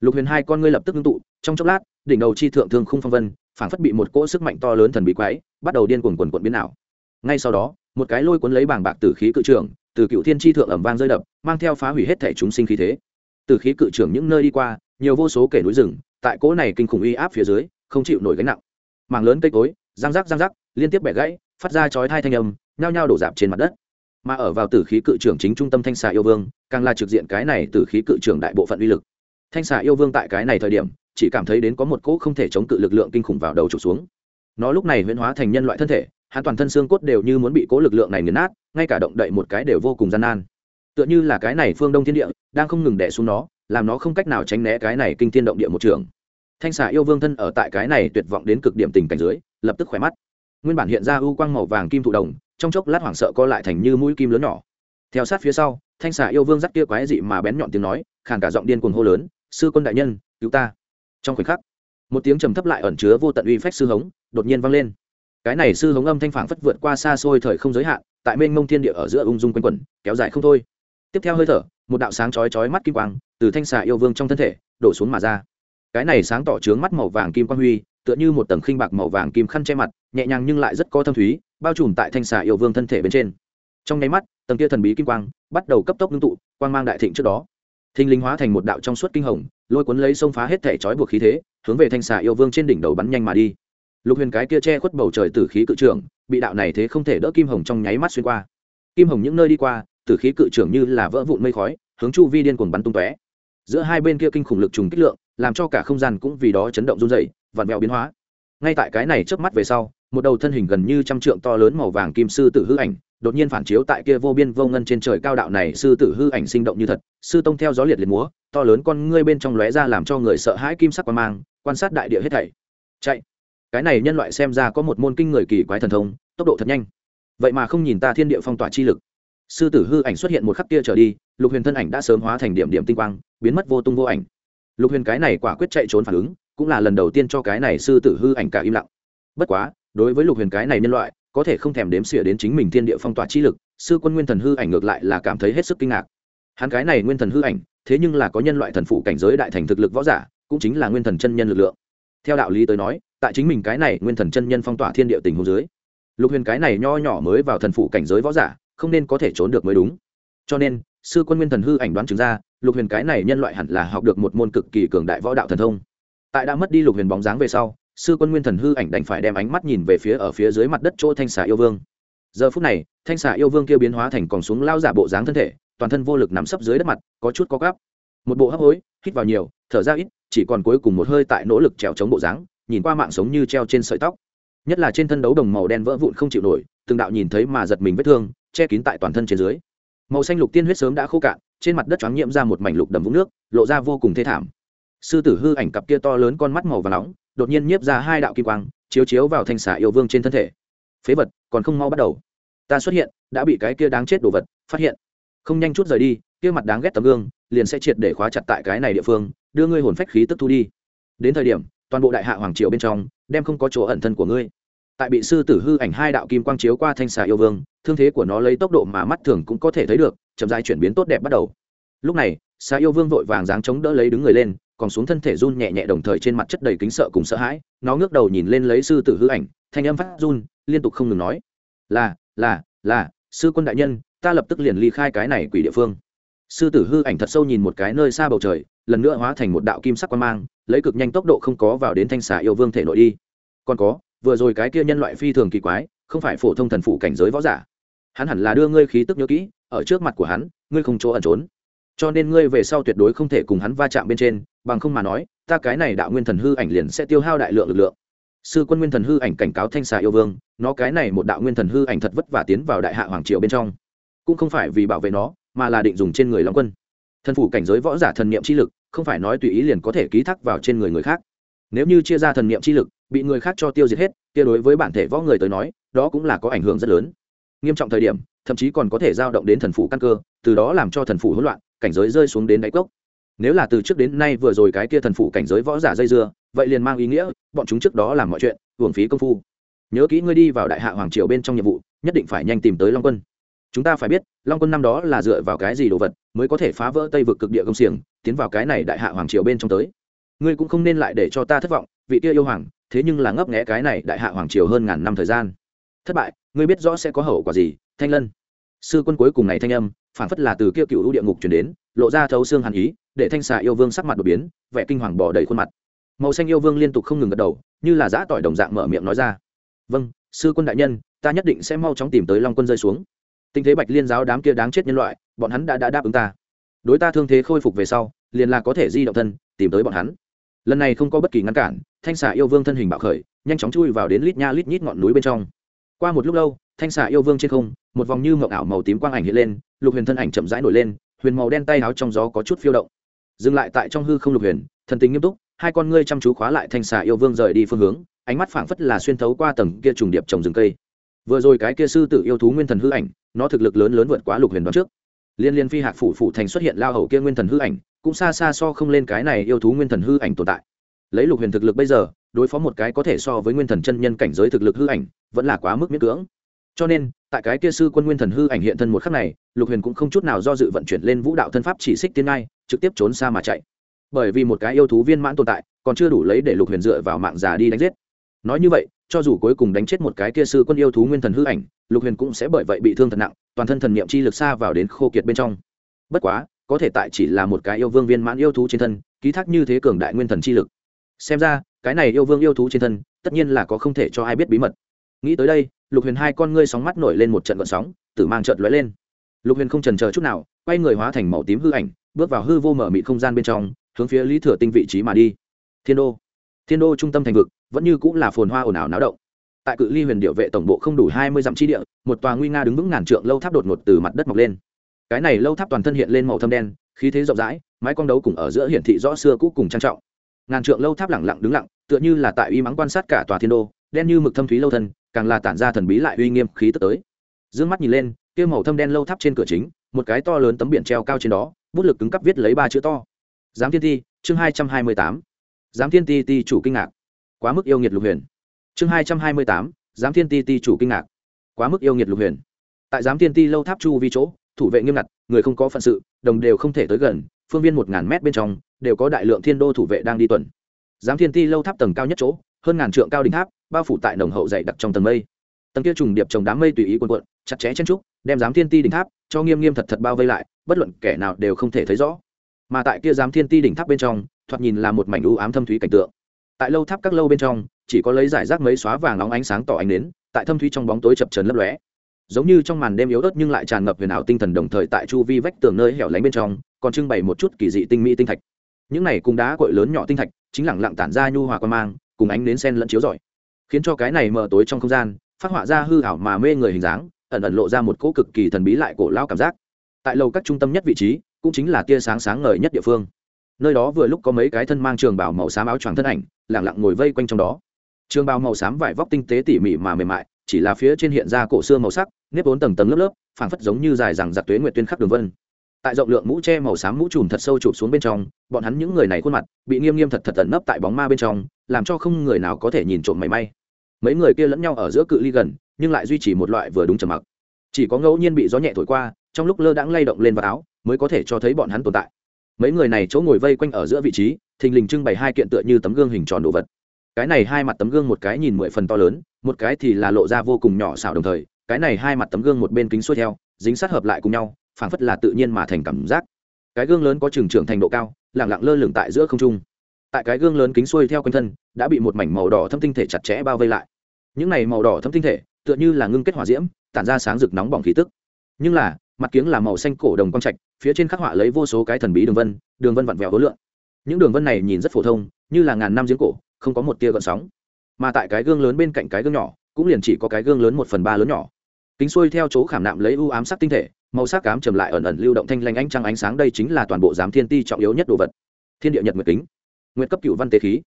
Lục huyền hai con ngươi lập tức ngưng tụ, trong chốc lát, đỉnh đầu chi thượng thương khung phong vân, phảng phất bị một cỗ sức mạnh to lớn thần bị quái, bắt đầu điên cuồng quần quận biến ảo. Ngay sau đó, một cái lôi cuốn lấy bảng bạc tử khí cự trường từ cựu thiên tri thượng ẩm vang rơi đập, mang theo phá hủy hết thể chúng sinh khí thế. Từ khí cự trưởng những nơi đi qua, nhiều vô số kể núi rừng, tại cỗ này kinh khủng uy áp phía dưới, không chịu nổi gánh nặng. Mảng lớn cây cối, răng rắc răng rắc, liên tiếp bẻ gãy, phát ra chói thai thanh âm, nhao nhao đổ dạp trên mặt đất. Mà ở vào tử khí cự trưởng chính trung tâm thanh xà yêu vương, càng là trực diện cái này tử khí cự trưởng đại bộ phận uy lực. Thanh xà yêu vương tại cái này thời điểm, chỉ cảm thấy đến có một cỗ không thể chống cự lực lượng kinh khủng vào đầu trục xuống. Nó lúc này huyễn hóa thành nhân loại thân thể, hắn toàn thân xương cốt đều như muốn bị cỗ lực lượng này nghiền nát ngay cả động đậy một cái đều vô cùng gian nan. Tựa như là cái này phương đông thiên địa, đang không ngừng đẻ xuống nó, làm nó không cách nào tránh né cái này kinh thiên động địa một trường. Thanh xà yêu vương thân ở tại cái này tuyệt vọng đến cực điểm tình cảnh dưới, lập tức khỏe mắt. Nguyên bản hiện ra ưu quang màu vàng kim thụ đồng, trong chốc lát hoảng sợ co lại thành như mũi kim lớn nhỏ. Theo sát phía sau, thanh xà yêu vương dắt kia quái dị mà bén nhọn tiếng nói, khàn cả giọng điên cuồng hô lớn, sư quân đại nhân, cứu ta. Trong khoảnh khắc, một tiếng trầm thấp lại ẩn chứa vô tận uy phách sư hống đột nhiên vang lên. Cái này sư hống âm thanh phản phất vượt qua xa xôi thời không giới hạn tại mênh mông thiên địa ở giữa ung dung quanh quẩn, kéo dài không thôi. Tiếp theo hơi thở, một đạo sáng chói chói mắt kim quang từ thanh xà yêu vương trong thân thể đổ xuống mà ra. Cái này sáng tỏ trướng mắt màu vàng kim quang huy, tựa như một tầng khinh bạc màu vàng kim khăn che mặt, nhẹ nhàng nhưng lại rất có thâm thúy, bao trùm tại thanh xà yêu vương thân thể bên trên. Trong nháy mắt, tầng kia thần bí kim quang bắt đầu cấp tốc ngưng tụ, quang mang đại thịnh trước đó. Thinh linh hóa thành một đạo trong suốt kinh hồng, lôi cuốn lấy sông phá hết thể trói buộc khí thế, hướng về thanh xà yêu vương trên đỉnh đầu bắn nhanh mà đi. Lục huyền cái kia che khuất bầu trời tử khí cự trưởng bị đạo này thế không thể đỡ kim hồng trong nháy mắt xuyên qua. Kim hồng những nơi đi qua, tử khí cự trưởng như là vỡ vụn mây khói, hướng chu vi điên cuồng bắn tung tóe. Giữa hai bên kia kinh khủng lực trùng kích lượng, làm cho cả không gian cũng vì đó chấn động run dày vặn vẹo biến hóa. Ngay tại cái này trước mắt về sau, một đầu thân hình gần như trăm trượng to lớn màu vàng kim sư tử hư ảnh, đột nhiên phản chiếu tại kia vô biên vô ngân trên trời cao đạo này sư tử hư ảnh sinh động như thật. Sư tông theo gió liệt liệt múa, to lớn con ngươi bên trong lóe ra làm cho người sợ hãi kim sắc quan mang, quan sát đại địa hết thảy. Chạy! Cái này nhân loại xem ra có một môn kinh người kỳ quái thần thông, tốc độ thật nhanh. Vậy mà không nhìn ta thiên địa phong tỏa chi lực. Sư tử hư ảnh xuất hiện một khắc kia trở đi, lục huyền thân ảnh đã sớm hóa thành điểm điểm tinh quang, biến mất vô tung vô ảnh. Lục huyền cái này quả quyết chạy trốn phản ứng, cũng là lần đầu tiên cho cái này sư tử hư ảnh cả im lặng. Bất quá, đối với lục huyền cái này nhân loại, có thể không thèm đếm xỉa đến chính mình thiên địa phong tỏa chi lực, sư quân nguyên thần hư ảnh ngược lại là cảm thấy hết sức kinh ngạc. Hắn cái này nguyên thần hư ảnh, thế nhưng là có nhân loại thần phụ cảnh giới đại thành thực lực võ giả, cũng chính là nguyên thần chân nhân lực lượng theo đạo lý tới nói, tại chính mình cái này nguyên thần chân nhân phong tỏa thiên địa tình hồ dưới, lục huyền cái này nho nhỏ mới vào thần phụ cảnh giới võ giả, không nên có thể trốn được mới đúng. Cho nên, sư quân nguyên thần hư ảnh đoán chứng ra, lục huyền cái này nhân loại hẳn là học được một môn cực kỳ cường đại võ đạo thần thông. Tại đã mất đi lục huyền bóng dáng về sau, sư quân nguyên thần hư ảnh đành phải đem ánh mắt nhìn về phía ở phía dưới mặt đất chỗ thanh xà yêu vương. Giờ phút này, thanh xà yêu vương kia biến hóa thành còn xuống lao giả bộ dáng thân thể, toàn thân vô lực nằm sấp dưới đất mặt, có chút có gắp một bộ hấp hối, hít vào nhiều, thở ra ít chỉ còn cuối cùng một hơi tại nỗ lực trèo chống bộ dáng, nhìn qua mạng sống như treo trên sợi tóc. Nhất là trên thân đấu đồng màu đen vỡ vụn không chịu nổi, từng đạo nhìn thấy mà giật mình vết thương, che kín tại toàn thân trên dưới. Màu xanh lục tiên huyết sớm đã khô cạn, trên mặt đất choáng nhiễm ra một mảnh lục đầm vũng nước, lộ ra vô cùng thê thảm. Sư tử hư ảnh cặp kia to lớn con mắt màu và nóng, đột nhiên nhiếp ra hai đạo kim quang, chiếu chiếu vào thanh xà yêu vương trên thân thể. Phế vật, còn không mau bắt đầu. Ta xuất hiện, đã bị cái kia đáng chết đồ vật phát hiện. Không nhanh chút rời đi, kia mặt đáng ghét tấm gương liền sẽ triệt để khóa chặt tại cái này địa phương, đưa ngươi hồn phách khí tức thu đi. Đến thời điểm, toàn bộ đại hạ hoàng triều bên trong, đem không có chỗ ẩn thân của ngươi. Tại bị sư tử hư ảnh hai đạo kim quang chiếu qua thanh xà yêu vương, thương thế của nó lấy tốc độ mà mắt thường cũng có thể thấy được, chậm dài chuyển biến tốt đẹp bắt đầu. Lúc này, xà yêu vương vội vàng dáng chống đỡ lấy đứng người lên, còn xuống thân thể run nhẹ nhẹ đồng thời trên mặt chất đầy kính sợ cùng sợ hãi, nó ngước đầu nhìn lên lấy sư tử hư ảnh, thanh âm phát run, liên tục không ngừng nói, là là là, sư quân đại nhân, ta lập tức liền ly khai cái này quỷ địa phương sư tử hư ảnh thật sâu nhìn một cái nơi xa bầu trời, lần nữa hóa thành một đạo kim sắc quan mang, lấy cực nhanh tốc độ không có vào đến thanh xà yêu vương thể nội đi. Còn có, vừa rồi cái kia nhân loại phi thường kỳ quái, không phải phổ thông thần phụ cảnh giới võ giả. Hắn hẳn là đưa ngươi khí tức nhớ kỹ, ở trước mặt của hắn, ngươi không chỗ ẩn trốn. Cho nên ngươi về sau tuyệt đối không thể cùng hắn va chạm bên trên, bằng không mà nói, ta cái này đạo nguyên thần hư ảnh liền sẽ tiêu hao đại lượng lực lượng. Sư quân nguyên thần hư ảnh cảnh cáo thanh xà yêu vương, nó cái này một đạo nguyên thần hư ảnh thật vất vả tiến vào đại hạ hoàng triều bên trong. Cũng không phải vì bảo vệ nó mà là định dùng trên người long quân. Thần phủ cảnh giới võ giả thần niệm chi lực, không phải nói tùy ý liền có thể ký thác vào trên người người khác. Nếu như chia ra thần niệm chi lực, bị người khác cho tiêu diệt hết, kia đối với bản thể võ người tới nói, đó cũng là có ảnh hưởng rất lớn. Nghiêm trọng thời điểm, thậm chí còn có thể giao động đến thần phủ căn cơ, từ đó làm cho thần phủ hỗn loạn, cảnh giới rơi xuống đến đáy cốc. Nếu là từ trước đến nay vừa rồi cái kia thần phủ cảnh giới võ giả dây dưa, vậy liền mang ý nghĩa, bọn chúng trước đó làm mọi chuyện, hưởng phí công phu. Nhớ kỹ ngươi đi vào đại hạ hoàng triều bên trong nhiệm vụ, nhất định phải nhanh tìm tới long quân chúng ta phải biết, long quân năm đó là dựa vào cái gì đồ vật mới có thể phá vỡ tây vực cực địa công xiềng, tiến vào cái này đại hạ hoàng triều bên trong tới? Ngươi cũng không nên lại để cho ta thất vọng, vị kia yêu hoàng, thế nhưng là ngấp nghẽ cái này đại hạ hoàng triều hơn ngàn năm thời gian. Thất bại, ngươi biết rõ sẽ có hậu quả gì, thanh lân. Sư quân cuối cùng này thanh âm phản phất là từ kia cựu địa ngục chuyển đến, lộ ra thấu xương hàn ý, để thanh xà yêu vương sắc mặt đột biến, vẻ kinh hoàng bỏ đầy khuôn mặt. Màu xanh yêu vương liên tục không ngừng gật đầu, như là giã tỏi đồng dạng mở miệng nói ra. Vâng sư quân đại nhân, ta nhất định sẽ mau chóng tìm tới long quân rơi xuống tình thế bạch liên giáo đám kia đáng chết nhân loại bọn hắn đã, đã đáp ứng ta. Đối ta thương thế khôi phục về sau liền là có thể di động thân tìm tới bọn hắn. Lần này không có bất kỳ ngăn cản thanh xà yêu vương thân hình bạo khởi nhanh chóng chui vào đến lít nha lít nhít ngọn núi bên trong. Qua một lúc lâu thanh xà yêu vương trên không một vòng như mậu ảo màu tím quang ảnh hiện lên lục huyền thân ảnh chậm rãi nổi lên huyền màu đen tay áo trong gió có chút phiêu động. Dừng lại tại trong hư không lục huyền thần tình nghiêm túc hai con ngươi chăm chú khóa lại thanh xà yêu vương rời đi phương hướng ánh mắt phảng phất là xuyên thấu qua tầng kia trùng điệp trồng rừng cây vừa rồi cái kia sư tử yêu thú nguyên thần hư ảnh, nó thực lực lớn lớn vượt quá lục huyền đoán trước. Liên liên phi hạc phủ phủ thành xuất hiện lao hầu kia nguyên thần hư ảnh, cũng xa xa so không lên cái này yêu thú nguyên thần hư ảnh tồn tại. Lấy lục huyền thực lực bây giờ, đối phó một cái có thể so với nguyên thần chân nhân cảnh giới thực lực hư ảnh, vẫn là quá mức miễn cưỡng. Cho nên, tại cái kia sư quân nguyên thần hư ảnh hiện thân một khắc này, lục huyền cũng không chút nào do dự vận chuyển lên vũ đạo thân pháp chỉ xích tiên ngai, trực tiếp trốn xa mà chạy. Bởi vì một cái yêu thú viên mãn tồn tại, còn chưa đủ lấy để lục huyền dựa vào mạng già đi đánh giết. Nói như vậy cho dù cuối cùng đánh chết một cái kia sư quân yêu thú nguyên thần hư ảnh, lục huyền cũng sẽ bởi vậy bị thương thật nặng, toàn thân thần niệm chi lực xa vào đến khô kiệt bên trong. Bất quá, có thể tại chỉ là một cái yêu vương viên mãn yêu thú trên thân, ký thác như thế cường đại nguyên thần chi lực. Xem ra, cái này yêu vương yêu thú trên thân, tất nhiên là có không thể cho ai biết bí mật. Nghĩ tới đây, lục huyền hai con ngươi sóng mắt nổi lên một trận gợn sóng, tử mang trận lóe lên. Lục huyền không trần chờ chút nào, quay người hóa thành màu tím hư ảnh, bước vào hư vô mở mịt không gian bên trong, hướng phía lý thừa tinh vị trí mà đi. Thiên đô thiên đô trung tâm thành vực, vẫn như cũng là phồn hoa ồn ào náo động. Tại cự ly huyền điệu vệ tổng bộ không đủ hai mươi dặm chi địa, một tòa nguy nga đứng vững ngàn trượng lâu tháp đột ngột từ mặt đất mọc lên. Cái này lâu tháp toàn thân hiện lên màu thâm đen, khí thế rộng rãi, mái con đấu cùng ở giữa hiển thị rõ xưa cũ cùng trang trọng. Ngàn trượng lâu tháp lẳng lặng đứng lặng, tựa như là tại uy mắng quan sát cả tòa thiên đô, đen như mực thâm thúy lâu thân, càng là tản ra thần bí lại uy nghiêm khí tức tới. D mắt nhìn lên, kia màu thâm đen lâu tháp trên cửa chính, một cái to lớn tấm biển treo cao trên đó, bút lực cứng cắp viết lấy ba chữ to. Giám thiên thi, chương hai trăm hai mươi tám giám thiên ti ti chủ kinh ngạc. Quá mức yêu nghiệt lục huyền. Chương hai trăm hai mươi tám, giám thiên ti ti chủ kinh ngạc. Quá mức yêu nghiệt lục huyền. Tại giám thiên ti lâu tháp chu vi chỗ, thủ vệ nghiêm ngặt, người không có phận sự, đồng đều không thể tới gần, phương viên một ngàn mét bên trong, đều có đại lượng thiên đô thủ vệ đang đi tuần. Giám thiên ti lâu tháp tầng cao nhất chỗ, hơn ngàn trượng cao đỉnh tháp, bao phủ tại nồng hậu dày đặc trong tầng mây. Tầng kia trùng điệp trồng đám mây tùy ý quần quận chặt chẽ chen trúc, đem giám thiên ti đỉnh tháp cho nghiêm nghiêm thật thật bao vây lại, bất luận kẻ nào đều không thể thấy rõ. Mà tại kia giám thiên ti đỉnh tháp bên trong thoạt nhìn là một mảnh u ám thâm thúy cảnh tượng. Tại lâu tháp các lâu bên trong, chỉ có lấy giải rác mấy xóa vàng óng ánh sáng tỏ ánh đến tại thâm thúy trong bóng tối chập trần lấp lóe. Giống như trong màn đêm yếu ớt nhưng lại tràn ngập huyền ảo tinh thần đồng thời tại chu vi vách tường nơi hẻo lánh bên trong, còn trưng bày một chút kỳ dị tinh mỹ tinh thạch. Những này cùng đá cội lớn nhỏ tinh thạch, chính lẳng lặng tản ra nhu hòa quan mang, cùng ánh đến sen lẫn chiếu rọi. Khiến cho cái này mờ tối trong không gian, phát họa ra hư ảo mà mê người hình dáng, ẩn ẩn lộ ra một cỗ cực kỳ thần bí lại cổ lao cảm giác. Tại lầu các trung tâm nhất vị trí, cũng chính là tia sáng sáng ngời nhất địa phương nơi đó vừa lúc có mấy cái thân mang trường bào màu xám áo choàng thân ảnh lẳng lặng ngồi vây quanh trong đó. Trường bào màu xám vải vóc tinh tế tỉ mỉ mà mềm mại, chỉ là phía trên hiện ra cổ xưa màu sắc, nếp bốn tầng tầng lớp lớp, phảng phất giống như dài rằng giặc tuế nguyệt tuyên khắc đường vân. Tại rộng lượng mũ tre màu xám mũ trùm thật sâu chụp xuống bên trong, bọn hắn những người này khuôn mặt bị nghiêm nghiêm thật thật tận nấp tại bóng ma bên trong, làm cho không người nào có thể nhìn trộm mảy may. Mấy người kia lẫn nhau ở giữa cự ly gần, nhưng lại duy trì một loại vừa đúng trầm mặc. Chỉ có ngẫu nhiên bị gió nhẹ thổi qua, trong lúc lơ đãng lay động lên vào áo, mới có thể cho thấy bọn hắn tồn tại mấy người này chỗ ngồi vây quanh ở giữa vị trí, thình lình trưng bày hai kiện tựa như tấm gương hình tròn đồ vật. Cái này hai mặt tấm gương một cái nhìn mười phần to lớn, một cái thì là lộ ra vô cùng nhỏ xảo đồng thời, cái này hai mặt tấm gương một bên kính xuôi theo, dính sát hợp lại cùng nhau, phảng phất là tự nhiên mà thành cảm giác. Cái gương lớn có trường trưởng thành độ cao lẳng lặng lơ lửng tại giữa không trung. Tại cái gương lớn kính xuôi theo quanh thân, đã bị một mảnh màu đỏ thâm tinh thể chặt chẽ bao vây lại. Những này màu đỏ thâm tinh thể, tựa như là ngưng kết hỏa diễm, tản ra sáng rực nóng bỏng khí tức. Nhưng là, mặt kiếng là màu xanh cổ đồng quang trạch phía trên khắc họa lấy vô số cái thần bí đường vân đường vân vặn vẹo hối lượng. Những đường vân này nhìn rất phổ thông, như là ngàn năm giếng cổ, không có một tia gợn sóng. Mà tại cái gương lớn bên cạnh cái gương nhỏ, cũng liền chỉ có cái gương lớn một phần ba lớn nhỏ. Kính xuôi theo chỗ khảm nạm lấy u ám sắc tinh thể, màu sắc cám trầm lại ẩn ẩn lưu động thanh lanh ánh trăng ánh sáng đây chính là toàn bộ giám thiên ti trọng yếu nhất đồ vật. Thiên địa nhật nguyệt kính, nguyệt cấp cựu văn tế khí.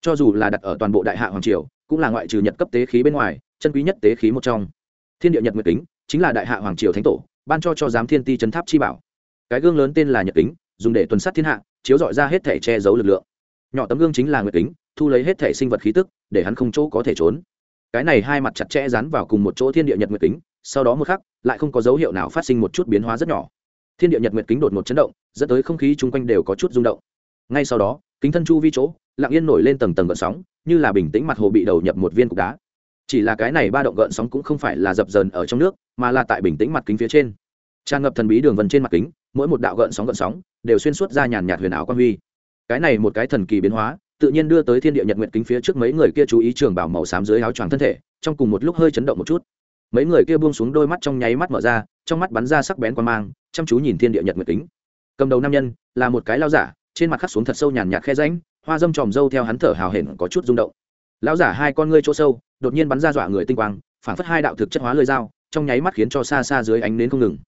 Cho dù là đặt ở toàn bộ đại hạ hoàng triều, cũng là ngoại trừ nhật cấp tế khí bên ngoài, chân quý nhất tế khí một trong. Thiên địa nhật nguyệt kính chính là đại hạ hoàng triều thánh tổ, ban cho cho giám thiên ti chấn tháp chi bảo cái gương lớn tên là nhật kính, dùng để tuần sát thiên hạ, chiếu dọi ra hết thể che giấu lực lượng. Nhỏ tấm gương chính là nguyệt kính, thu lấy hết thể sinh vật khí tức, để hắn không chỗ có thể trốn. Cái này hai mặt chặt chẽ dán vào cùng một chỗ thiên địa nhật nguyệt kính, sau đó một khắc, lại không có dấu hiệu nào phát sinh một chút biến hóa rất nhỏ. Thiên địa nhật nguyệt kính đột một chấn động, dẫn tới không khí chung quanh đều có chút rung động. Ngay sau đó, kính thân chu vi chỗ, lặng yên nổi lên tầng tầng gợn sóng, như là bình tĩnh mặt hồ bị đầu nhập một viên cục đá. Chỉ là cái này ba động gợn sóng cũng không phải là dập dờn ở trong nước, mà là tại bình tĩnh mặt kính phía trên. Tràn ngập thần bí đường vân trên mặt kính mỗi một đạo gợn sóng gợn sóng đều xuyên suốt ra nhàn nhạt huyền ảo quan huy. Cái này một cái thần kỳ biến hóa, tự nhiên đưa tới thiên địa nhật nguyện kính phía trước mấy người kia chú ý trường bảo màu xám dưới áo choàng thân thể, trong cùng một lúc hơi chấn động một chút. Mấy người kia buông xuống đôi mắt trong nháy mắt mở ra, trong mắt bắn ra sắc bén quan mang, chăm chú nhìn thiên địa nhật nguyện kính. Cầm đầu nam nhân là một cái lao giả, trên mặt khắc xuống thật sâu nhàn nhạt khe ránh hoa dâm tròm râu theo hắn thở hào hển có chút rung động. Lão giả hai con ngươi chỗ sâu, đột nhiên bắn ra dọa người tinh quang phản phất hai đạo thực chất hóa lơi dao, trong nháy mắt khiến cho xa xa dưới ánh nến không ngừng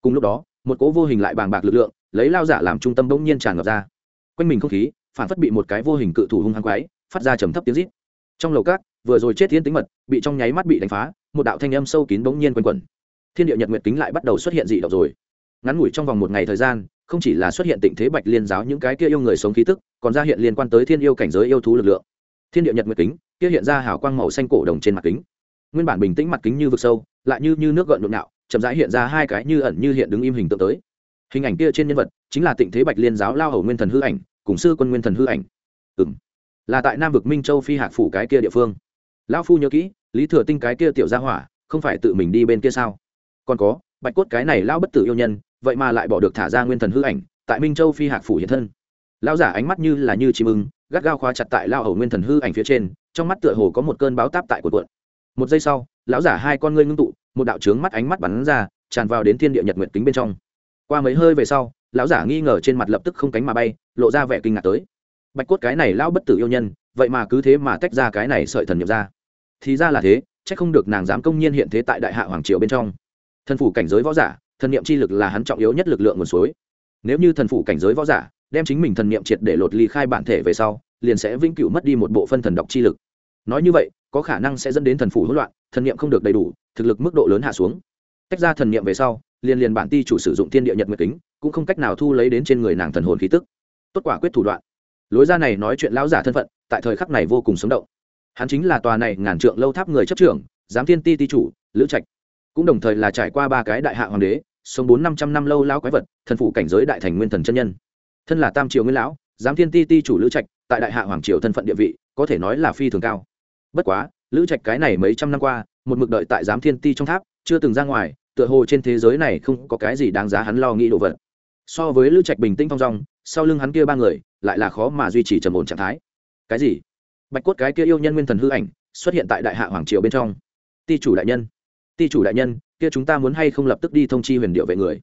cùng lúc đó, một cỗ vô hình lại bàng bạc lực lượng, lấy lao giả làm trung tâm bỗng nhiên tràn ngập ra. Quanh mình không khí, phản phất bị một cái vô hình cự thủ hung hăng quái phát ra trầm thấp tiếng rít. Trong lầu cát vừa rồi chết thiên tính mật, bị trong nháy mắt bị đánh phá, một đạo thanh âm sâu kín bỗng nhiên quanh quẩn. Thiên địa nhật nguyệt kính lại bắt đầu xuất hiện dị động rồi. Ngắn ngủi trong vòng một ngày thời gian, không chỉ là xuất hiện tình thế bạch liên giáo những cái kia yêu người sống khí tức, còn ra hiện liên quan tới thiên yêu cảnh giới yêu thú lực lượng. Thiên địa nhật nguyệt kính, kia hiện ra hào quang màu xanh cổ đồng trên mặt kính. Nguyên bản bình tĩnh mặt kính như vực sâu, lại như như nước gợn nhộn nhạo chậm rãi hiện ra hai cái như ẩn như hiện đứng im hình tượng tới. Hình ảnh kia trên nhân vật chính là tịnh thế bạch liên giáo lao hầu nguyên thần hư ảnh, cùng sư quân nguyên thần hư ảnh. Ừ m là tại nam vực minh châu phi hạc phủ cái kia địa phương. Lão phu nhớ kỹ, lý thừa tinh cái kia tiểu gia hỏa, không phải tự mình đi bên kia sao? Còn có, bạch cốt cái này lao bất tử yêu nhân, vậy mà lại bỏ được thả ra nguyên thần hư ảnh, tại minh châu phi hạc phủ hiện thân. Lao giả ánh mắt như là như chim ưng, gắt gao khóa chặt tại lao hầu nguyên thần hư ảnh phía trên, trong mắt tựa hồ có một cơn báo táp tại cuộn cuộn. Một giây sau, lão giả hai con ngươi ngưng tụ một đạo trướng mắt ánh mắt bắn ra, tràn vào đến thiên địa nhật nguyệt kính bên trong. Qua mấy hơi về sau, lão giả nghi ngờ trên mặt lập tức không cánh mà bay, lộ ra vẻ kinh ngạc tới. Bạch cốt cái này lão bất tử yêu nhân, vậy mà cứ thế mà tách ra cái này sợi thần nhập ra. Thì ra là thế c h ắ c không được nàng dám công nhiên hiện thế tại đại hạ hoàng triều bên trong. Thần phủ cảnh giới võ giả, thần niệm chi lực là hắn trọng yếu nhất lực lượng nguồn suối. Nếu như thần phủ cảnh giới võ giả, đem chính mình thần niệm triệt để lột ly khai bản thể về sau, liền sẽ vĩnh cửu mất đi một bộ phân thần độc chi lực. Nói như vậy có khả năng sẽ dẫn đến thần phủ hỗn loạn, thần niệm không được đầy đủ, thực lực mức độ lớn hạ xuống. Tách ra thần niệm về sau, liền liền bản ti chủ sử dụng thiên địa nhật nguyệt kính, cũng không cách nào thu lấy đến trên người nàng thần hồn khí tức. Tốt quả quyết thủ đoạn. Lối ra này nói chuyện lão giả thân phận, tại thời khắc này vô cùng sống động. Hắn chính là tòa này ngàn trượng lâu tháp người chấp trưởng, giám thiên ti ti chủ, lữ trạch. Cũng đồng thời là trải qua ba cái đại hạ hoàng đế, sống bốn năm trăm năm lâu lao quái vật, thần phủ cảnh giới đại thành nguyên thần chân nhân. Thân là tam triều nguyên lão, giám thiên ti ti chủ lữ trạch, tại đại hạ hoàng triều thân phận địa vị, có thể nói là phi thường cao bất quá, lữ trạch cái này mấy trăm năm qua, một mực đợi tại giám thiên ti trong tháp, chưa từng ra ngoài, tựa hồ trên thế giới này không có cái gì đáng giá hắn lo nghĩ đồ vật. So với lữ trạch bình tĩnh thong dong, sau lưng hắn kia ba người, lại là khó mà duy trì trầm ổn trạng thái. Cái gì? Bạch cốt cái kia yêu nhân nguyên thần hư ảnh, xuất hiện tại đại hạ hoàng triều bên trong. Ti chủ đại nhân. Ti chủ đại nhân, kia chúng ta muốn hay không lập tức đi thông chi huyền điệu về người?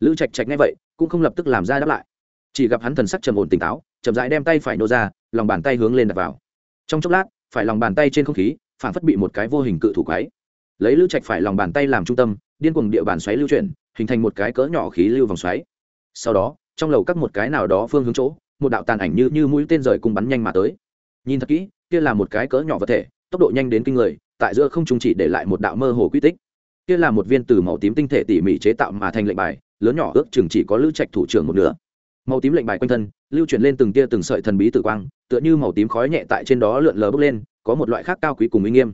Lữ trạch trạch nghe vậy, cũng không lập tức làm ra đáp lại. Chỉ gặp hắn thần sắc trầm ổn tỉnh táo, chậm rãi đem tay phải nô ra, lòng bàn tay hướng lên đặt vào. Trong chốc lát phải lòng bàn tay trên không khí phản phất bị một cái vô hình cự thủ quái lấy lữ trạch phải lòng bàn tay làm trung tâm, điên cuồng địa bàn xoáy lưu chuyển, hình thành một cái cỡ nhỏ khí lưu vòng xoáy. Sau đó, trong lầu các một cái nào đó phương hướng chỗ, một đạo tàn ảnh như như mũi tên rời cùng bắn nhanh mà tới. Nhìn thật kỹ, kia là một cái cỡ nhỏ vật thể, tốc độ nhanh đến kinh người, tại giữa không trung chỉ để lại một đạo mơ hồ quy tích. Kia là một viên từ màu tím tinh thể tỉ mỉ chế tạo mà thành lệnh bài, lớn nhỏ ước chừng chỉ có lữ trạch thủ trưởng một nửa màu tím lệnh bài quanh thân, lưu chuyển lên từng tia từng sợi thần bí tử quang, tựa như màu tím khói nhẹ tại trên đó lượn lờ bốc lên, có một loại khác cao quý cùng uy nghiêm.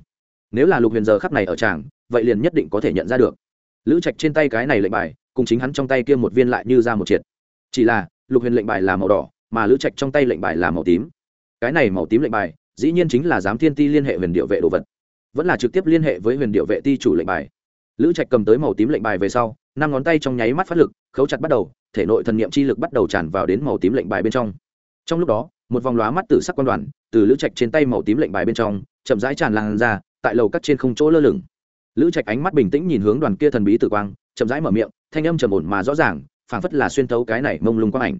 Nếu là lục huyền giờ khắc này ở tràng, vậy liền nhất định có thể nhận ra được. Lữ trạch trên tay cái này lệnh bài, cùng chính hắn trong tay kia một viên lại như ra một triệt. Chỉ là, lục huyền lệnh bài là màu đỏ, mà lữ trạch trong tay lệnh bài là màu tím. Cái này màu tím lệnh bài, dĩ nhiên chính là giám thiên ti liên hệ huyền điệu vệ đồ vật. Vẫn là trực tiếp liên hệ với huyền điệu vệ ti chủ lệnh bài. Lữ trạch cầm tới màu tím lệnh bài về sau, năm ngón tay trong nháy mắt phát lực, khấu chặt bắt đầu thể nội thần niệm chi lực bắt đầu tràn vào đến màu tím lệnh bài bên trong. Trong lúc đó, một vòng lóa mắt tử sắc quan đoàn, từ lữ trạch trên tay màu tím lệnh bài bên trong, chậm rãi tràn lan ra, tại lầu cắt trên không chỗ lơ lửng. Lữ trạch ánh mắt bình tĩnh nhìn hướng đoàn kia thần bí tử quang, chậm rãi mở miệng, thanh âm trầm ổn mà rõ ràng, phảng phất là xuyên thấu cái này mông lung quang ảnh.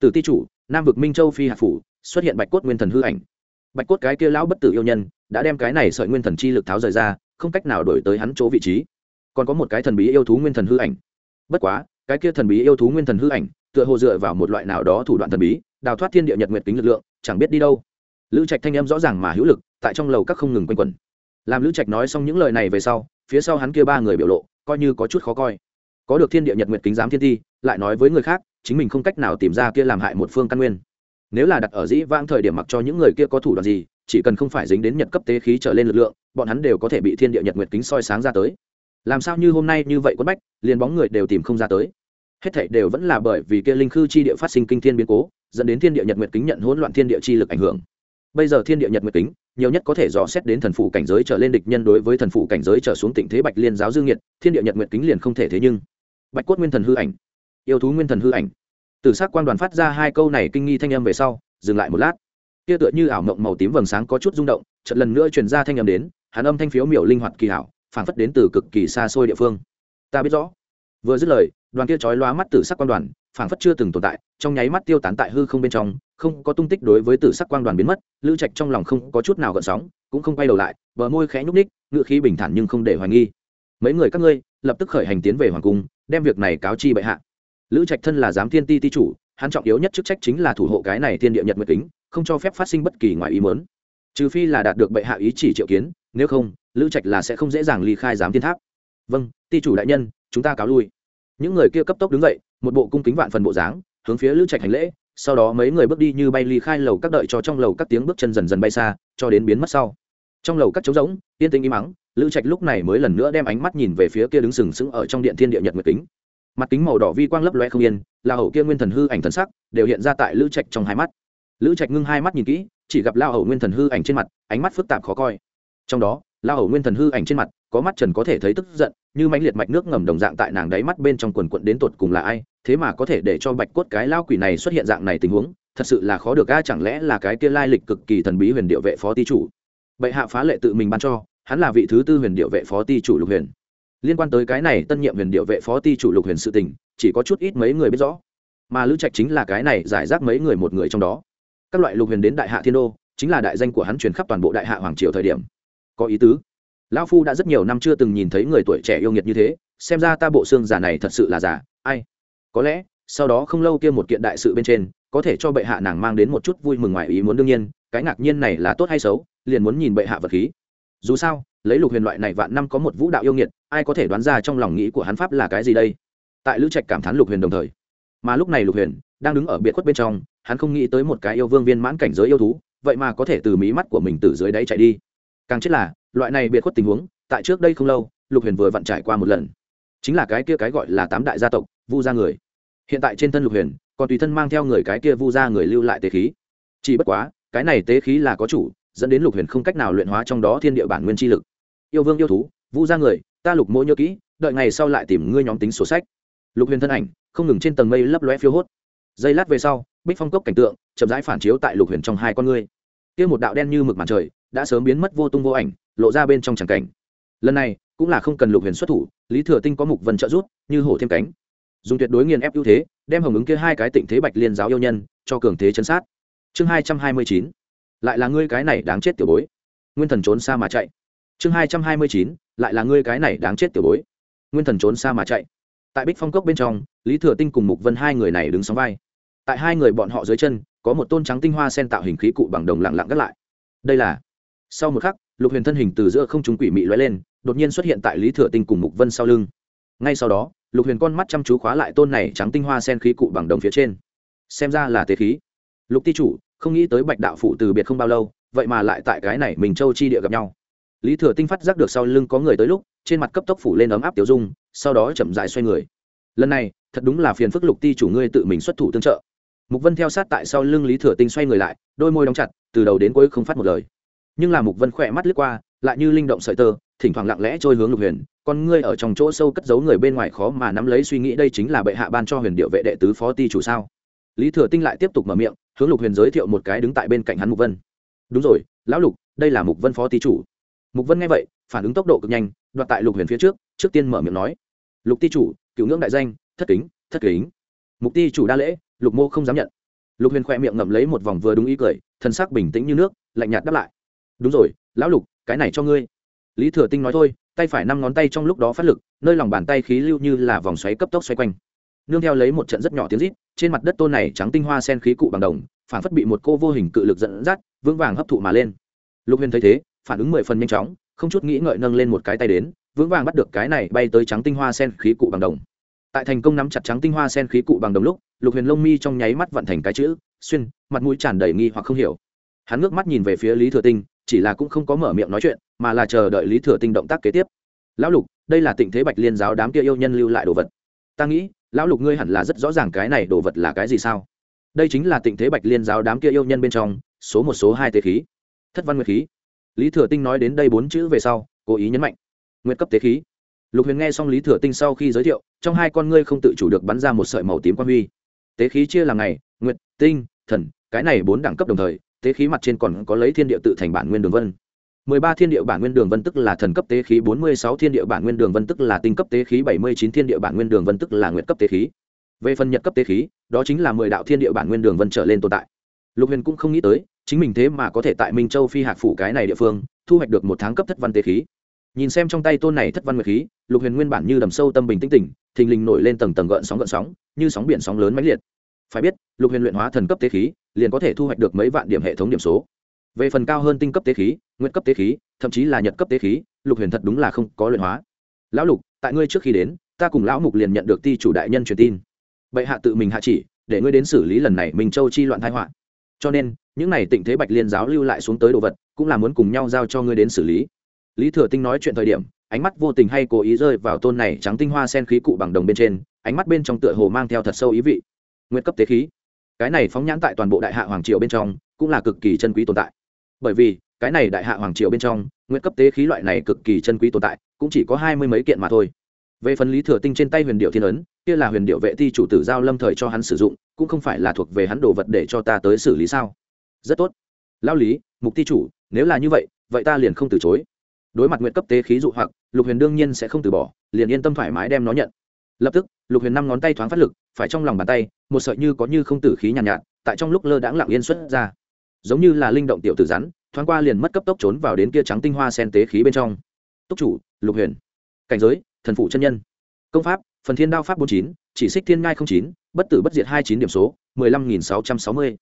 Từ ti chủ, nam vực minh châu phi hạt phủ, xuất hiện bạch cốt nguyên thần hư ảnh. Bạch cốt cái kia lão bất tử yêu nhân, đã đem cái này sợi nguyên thần chi lực tháo rời ra, không cách nào đổi tới hắn chỗ vị trí. Còn có một cái thần bí yêu thú nguyên thần hư ảnh. Bất quá cái kia thần bí yêu thú nguyên thần hư ảnh, tựa hồ dựa vào một loại nào đó thủ đoạn thần bí, đào thoát thiên địa nhật nguyệt kính lực lượng, chẳng biết đi đâu. Lữ trạch thanh âm rõ ràng mà hữu lực, tại trong lầu các không ngừng quanh quẩn. Làm lữ trạch nói xong những lời này về sau, phía sau hắn kia ba người biểu lộ, coi như có chút khó coi. Có được thiên địa nhật nguyệt kính giám thiên ti lại nói với người khác, chính mình không cách nào tìm ra kia làm hại một phương căn nguyên. Nếu là đặt ở dĩ vãng thời điểm mặc cho những người kia có thủ đoạn gì, chỉ cần không phải dính đến nhật cấp tế khí trở lên lực lượng, bọn hắn đều có thể bị thiên địa nhật nguyệt kính soi sáng ra tới làm sao như hôm nay như vậy quất bách, liền bóng người đều tìm không ra tới. Hết thảy đều vẫn là bởi vì kia linh khư chi địa phát sinh kinh thiên biến cố, dẫn đến thiên địa nhật nguyệt kính nhận hỗn loạn thiên địa chi lực ảnh hưởng. Bây giờ thiên địa nhật nguyệt kính, nhiều nhất có thể dò xét đến thần phủ cảnh giới trở lên địch nhân đối với thần phủ cảnh giới trở xuống tình thế bạch liên giáo dương nhiệt thiên địa nhật nguyệt kính liền không thể thế nhưng. Bạch cốt nguyên thần hư ảnh. Yêu thú nguyên thần hư ảnh. Từ s ắ c quan đoàn phát ra hai câu này kinh nghi thanh âm về sau, dừng lại một lát. Kia tựa như ảo mộng màu tím vầng sáng có chút rung động trận lần nữa truyền ra thanh âm đến, hàn âm thanh phiếu miểu linh hoạt kỳ hảo Phảng phất đến từ cực kỳ xa xôi địa phương. Ta biết rõ. Vừa dứt lời, đoàn kia Chói lóa mắt tử sắc quang đoàn, phảng phất chưa từng tồn tại, trong nháy mắt tiêu tán tại hư không bên trong, không có tung tích đối với tử sắc quang đoàn biến mất, lữ trạch trong lòng không có chút nào gợn sóng, cũng không quay đầu lại, bờ môi khẽ nhúc ních ngự khí bình thản nhưng không để hoài nghi. Mấy người các ngươi, lập tức khởi hành tiến về hoàng cung, đem việc này cáo chi bệ hạ. Lữ trạch thân là giám thiên ti ti chủ, hắn trọng yếu nhất chức trách chính là thủ hộ cái này thiên địa nhật nguyệt kính, không cho phép phát sinh bất kỳ ngoài ý mớn trừ phi là đạt được bệ hạ ý chỉ triệu kiến, nếu không lữ trạch là sẽ không dễ dàng ly khai giám thiên tháp. Vâng ti chủ đại nhân, chúng ta cáo lui. Những người kia cấp tốc đứng dậy, một bộ cung kính vạn phần bộ dáng, hướng phía lữ trạch hành lễ, sau đó mấy người bước đi như bay ly khai lầu các đợi cho trong lầu các tiếng bước chân dần dần bay xa, cho đến biến mất sau. Trong lầu các trống rỗng, yên tĩnh im mắng lữ trạch lúc này mới lần nữa đem ánh mắt nhìn về phía kia đứng sừng sững ở trong điện thiên địa nhật nguyệt kính. Mặt kính màu đỏ vi quang lấp loe không yên, là hậu kia nguyên thần hư ảnh thần sắc, đều hiện ra tại lữ trạch trong hai mắt. Lữ trạch ngưng hai mắt nhìn kỹ, chỉ gặp lao hậu nguyên thần hư ảnh trên mặt, ánh mắt phức tạp khó coi. Trong đó lao hầu nguyên thần hư ảnh trên mặt, có mắt trần có thể thấy tức giận, như mãnh liệt mạch nước ngầm đồng dạng tại nàng đáy mắt bên trong quần quận đến tột cùng là ai, thế mà có thể để cho bạch cốt cái lao quỷ này xuất hiện dạng này tình huống, thật sự là khó được ga chẳng lẽ là cái kia lai lịch cực kỳ thần bí huyền điệu vệ phó ti chủ. Bệ hạ phá lệ tự mình ban cho, hắn là vị thứ tư huyền điệu vệ phó ti chủ lục huyền. Liên quan tới cái này tân nhiệm huyền điệu vệ phó ti chủ lục huyền sự tình, chỉ có chút ít mấy người biết rõ. Mà lữ trạch chính là cái này giải rác mấy người một người trong đó. Các loại lục huyền đến đại hạ thiên đô, chính là đại danh của hắn truyền khắp toàn bộ đại hạ hoàng triều thời điểm có ý tứ. Lão phu đã rất nhiều năm chưa từng nhìn thấy người tuổi trẻ yêu nghiệt như thế, xem ra ta bộ xương giả này thật sự là giả, ai? Có lẽ, sau đó không lâu kia một kiện đại sự bên trên, có thể cho bệ hạ nàng mang đến một chút vui mừng ngoài ý muốn đương nhiên, cái ngạc nhiên này là tốt hay xấu, liền muốn nhìn bệ hạ vật khí. Dù sao, lấy lục huyền loại này vạn năm có một vũ đạo yêu nghiệt, ai có thể đoán ra trong lòng nghĩ của hắn pháp là cái gì đây? Tại lữ trạch cảm thán lục huyền đồng thời, mà lúc này lục huyền đang đứng ở biệt khuất bên trong, hắn không nghĩ tới một cái yêu vương viên mãn cảnh giới yêu thú, vậy mà có thể từ mí mắt của mình từ dưới đáy chạy đi càng chết là, loại này biệt khuất tình huống, tại trước đây không lâu, lục huyền vừa vặn trải qua một lần. Chính là cái kia cái gọi là tám đại gia tộc, vu gia người. Hiện tại trên thân lục huyền, còn tùy thân mang theo người cái kia vu gia người lưu lại tế khí. Chỉ bất quá, cái này tế khí là có chủ, dẫn đến lục huyền không cách nào luyện hóa trong đó thiên địa bản nguyên chi lực. Yêu vương yêu thú, vu gia người, ta lục mỗi nhớ kỹ, đợi ngày sau lại tìm ngươi nhóm tính sổ sách. Lục huyền thân ảnh, không ngừng trên tầng mây lấp lóe phiêu hốt. Giây lát về sau, bích phong cốc cảnh tượng chậm rãi phản chiếu tại lục huyền trong hai con ngươi. Kia một đạo đen như mực màn trời đã sớm biến mất vô tung vô ảnh, lộ ra bên trong tràng cảnh. Lần này, cũng là không cần lục huyền xuất thủ, lý thừa tinh có mục vân trợ rút như hổ thêm cánh. Dùng tuyệt đối nghiền ép ưu thế, đem hồng ứng kia hai cái tịnh thế bạch liên giáo yêu nhân, cho cường thế chấn sát. Chương hai trăm hai mươi chín. Lại là ngươi cái này đáng chết tiểu bối. Nguyên thần trốn xa mà chạy. Chương hai trăm hai mươi chín. Lại là ngươi cái này đáng chết tiểu bối. Nguyên thần trốn xa mà chạy. Tại bích phong cốc bên trong, lý thừa tinh cùng mục vân hai người này đứng sóng vai. Tại hai người bọn họ dưới chân, có một tôn trắng tinh hoa sen tạo hình khí cụ bằng đồng lặng lặng gác lại. Đây là sau một khắc, lục huyền thân hình từ giữa không trung quỷ mị loay lên, đột nhiên xuất hiện tại lý thừa tinh cùng mục vân sau lưng. Ngay sau đó, lục huyền con mắt chăm chú khóa lại tôn này trắng tinh hoa sen khí cụ bằng đồng phía trên. Xem ra là tế khí. Lục ti chủ, không nghĩ tới bạch đạo phụ từ biệt không bao lâu, vậy mà lại tại cái này mình châu chi địa gặp nhau. Lý thừa tinh phát giác được sau lưng có người tới lúc, trên mặt cấp tốc phủ lên ấm áp tiểu dung, sau đó chậm dại xoay người. Lần này, thật đúng là phiền phức lục ti chủ ngươi tự mình xuất thủ tương trợ. Mục vân theo sát tại sau lưng lý thừa tinh xoay người lại, đôi môi đóng chặt, từ đầu đến cuối không phát một lời nhưng là mục vân khỏe mắt lướt qua, lại như linh động sợi tơ, thỉnh thoảng lặng lẽ trôi hướng lục huyền. Con ngươi ở trong chỗ sâu cất giấu người bên ngoài khó mà nắm lấy suy nghĩ, đây chính là bệ hạ ban cho huyền điệu vệ đệ tứ phó ti chủ sao? Lý thừa tinh lại tiếp tục mở miệng, hướng lục huyền giới thiệu một cái đứng tại bên cạnh hắn mục vân. Đúng rồi, lão lục, đây là mục vân phó ti chủ. Mục vân nghe vậy, phản ứng tốc độ cực nhanh, đoạt tại lục huyền phía trước trước tiên mở miệng nói. Lục ti chủ, cựu ngưỡng đại danh, thất kính thất kính. Mục ti chủ đa lễ, lục mô không dám nhận. Lục huyền khoe miệng ngậm lấy một vòng vừa đúng ý cười thân sắc bình tĩnh như nước, lạnh nhạt đáp lại đúng rồi, lão lục, cái này cho ngươi. Lý thừa tinh nói thôi, tay phải năm ngón tay trong lúc đó phát lực, nơi lòng bàn tay khí lưu như là vòng xoáy cấp tốc xoay quanh. Nương theo lấy một trận rất nhỏ tiếng rít, trên mặt đất tôn này trắng tinh hoa sen khí cụ bằng đồng, phản phất bị một cô vô hình cự lực dẫn dắt, vững vàng hấp thụ mà lên. Lục huyền thấy thế, phản ứng mười phần nhanh chóng, không chút nghĩ ngợi nâng lên một cái tay đến, vững vàng bắt được cái này bay tới trắng tinh hoa sen khí cụ bằng đồng. Tại thành công nắm chặt trắng tinh hoa sen khí cụ bằng đồng lúc, lục huyền lông mi trong nháy mắt vận thành cái chữ, xuyên, mặt mũi tràn đầy nghi hoặc không hiểu. Hắn ngước mắt nhìn về phía lý thừa tinh chỉ là cũng không có mở miệng nói chuyện, mà là chờ đợi lý thừa tinh động tác kế tiếp. Lão lục, đây là tình thế bạch liên giáo đám kia yêu nhân lưu lại đồ vật. Ta nghĩ, lão lục ngươi hẳn là rất rõ ràng cái này đồ vật là cái gì sao? Đây chính là tình thế bạch liên giáo đám kia yêu nhân bên trong, số một, số hai tế khí. Thất văn nguyệt khí. Lý thừa tinh nói đến đây bốn chữ về sau, cố ý nhấn mạnh. Nguyệt cấp tế khí. Lục huyền nghe xong lý thừa tinh sau khi giới thiệu, trong hai con ngươi không tự chủ được bắn ra một sợi màu tím quan huy. Tế khí chia làm ngày, nguyệt, tinh, thần, cái này bốn đẳng cấp đồng thời tế khí mặt trên còn có lấy thiên địa tự thành bản nguyên đường vân. mười ba thiên địa bản nguyên đường vân tức là thần cấp tế khí, bốn mươi sáu thiên địa bản nguyên đường vân tức là tinh cấp tế khí, bảy mươi chín thiên địa bản nguyên đường vân tức là nguyệt cấp tế khí. Về phần nhật cấp tế khí, đó chính là mười đạo thiên địa bản nguyên đường vân trở lên tồn tại. Lục huyền cũng không nghĩ tới, chính mình thế mà có thể tại minh châu phi hạc phủ cái này địa phương, thu hoạch được một tháng cấp thất văn tế khí. Nhìn xem trong tay tôn này thất văn nguyệt khí, lục huyền nguyên bản như đầm sâu tâm bình tĩnh tỉnh, thình lình nổi lên tầng tầng gợn sóng gợn sóng, như sóng biển sóng lớn mãnh liệt phải biết, lục huyền luyện hóa thần cấp tế khí, liền có thể thu hoạch được mấy vạn điểm hệ thống điểm số. Về phần cao hơn tinh cấp tế khí nguyện cấp tế khí, thậm chí là nhật cấp tế khí, lục huyền thật đúng là không có luyện hóa. Lão lục, tại ngươi trước khi đến, ta cùng lão mục liền nhận được ti chủ đại nhân truyền tin. Bệ hạ tự mình hạ chỉ, để ngươi đến xử lý lần này minh châu chi loạn thái họa. Cho nên, những này tịnh thế bạch liên giáo lưu lại xuống tới đồ vật, cũng là muốn cùng nhau giao cho ngươi đến xử lý. Lý thừa tinh nói chuyện thời điểm, ánh mắt vô tình hay cố ý rơi vào tôn này trắng tinh hoa sen khí cụ bằng đồng bên trên, ánh mắt bên trong tựa hồ mang theo thật sâu ý vị. Nguyệt cấp tế khí. Cái này phóng nhãn tại toàn bộ đại hạ hoàng triều bên trong cũng là cực kỳ chân quý tồn tại. Bởi vì, cái này đại hạ hoàng triều bên trong, Nguyệt cấp tế khí loại này cực kỳ chân quý tồn tại cũng chỉ có hai mươi mấy kiện mà thôi. Về phần lý thừa tinh trên tay huyền điệu thiên ấn, kia là huyền điệu vệ ti chủ tử giao lâm thời cho hắn sử dụng, cũng không phải là thuộc về hắn đồ vật để cho ta tới xử lý sao? Rất tốt. Lao lý, mục ti chủ, nếu là như vậy vậy ta liền không từ chối. Đối mặt nguyện cấp tế khí dụ hoặc, lục huyền đương nhiên sẽ không từ bỏ, liền yên tâm thoải mái đem nó nhận lập tức lục huyền năm ngón tay thoáng phát lực phải trong lòng bàn tay một sợi như có như không tử khí nhàn nhạt, nhạt tại trong lúc lơ đãng lặng yên xuất ra. Giống như là linh động tiểu tử rắn thoáng qua liền mất cấp tốc trốn vào đến kia trắng tinh hoa sen tế khí bên trong. Túc chủ lục huyền. Cảnh giới thần phụ chân nhân. Công pháp phần thiên đao pháp bốn chín chỉ xích thiên ngai không chín bất tử bất diệt hai chín điểm số mười lăm nghìn sáu trăm sáu mươi.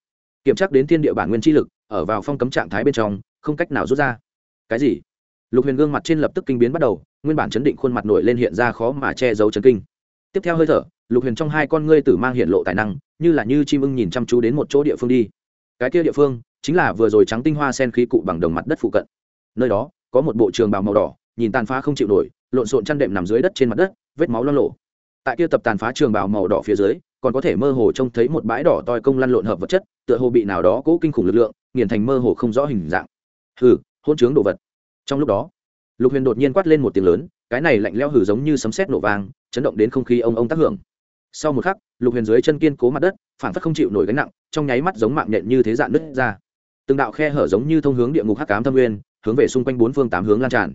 Kiểm tra đến thiên địa bản nguyên chi lực ở vào phong cấm trạng thái bên trong không cách nào rút ra. Cái gì? Lục huyền gương mặt trên lập tức kinh biến bắt đầu nguyên bản chấn định khuôn mặt nổi lên hiện ra khó mà che giấu chấn kinh tiếp theo hơi thở, lục huyền trong hai con ngươi tử mang hiện lộ tài năng, như là như chim ưng nhìn chăm chú đến một chỗ địa phương đi. Cái kia địa phương, chính là vừa rồi trắng tinh hoa sen khí cụ bằng đồng mặt đất phụ cận. Nơi đó, có một bộ trường bào màu đỏ, nhìn tàn phá không chịu nổi, lộn xộn chăn đệm nằm dưới đất trên mặt đất, vết máu lo lộ tại kia tập tàn phá trường bào màu đỏ phía dưới, còn có thể mơ hồ trông thấy một bãi đỏ toi công lăn lộn hợp vật chất, tựa hồ bị nào đó cố kinh khủng lực lượng, nghiền thành mơ hồ không rõ hình dạng. Hừ hôn chướng đồ vật. Trong lúc đó, lục huyền đột nhiên quát lên một tiếng lớn cái này lạnh leo hử giống như sấm sét nổ vang, chấn động đến không khí ông ông tác hưởng. Sau một khắc, lục huyền dưới chân kiên cố mặt đất phản phất không chịu nổi gánh nặng, trong nháy mắt giống mạng nhện như thế dạn nứt ra. Từng đạo khe hở giống như thông hướng địa ngục hắc cám thâm nguyên, hướng về xung quanh bốn phương tám hướng lan tràn.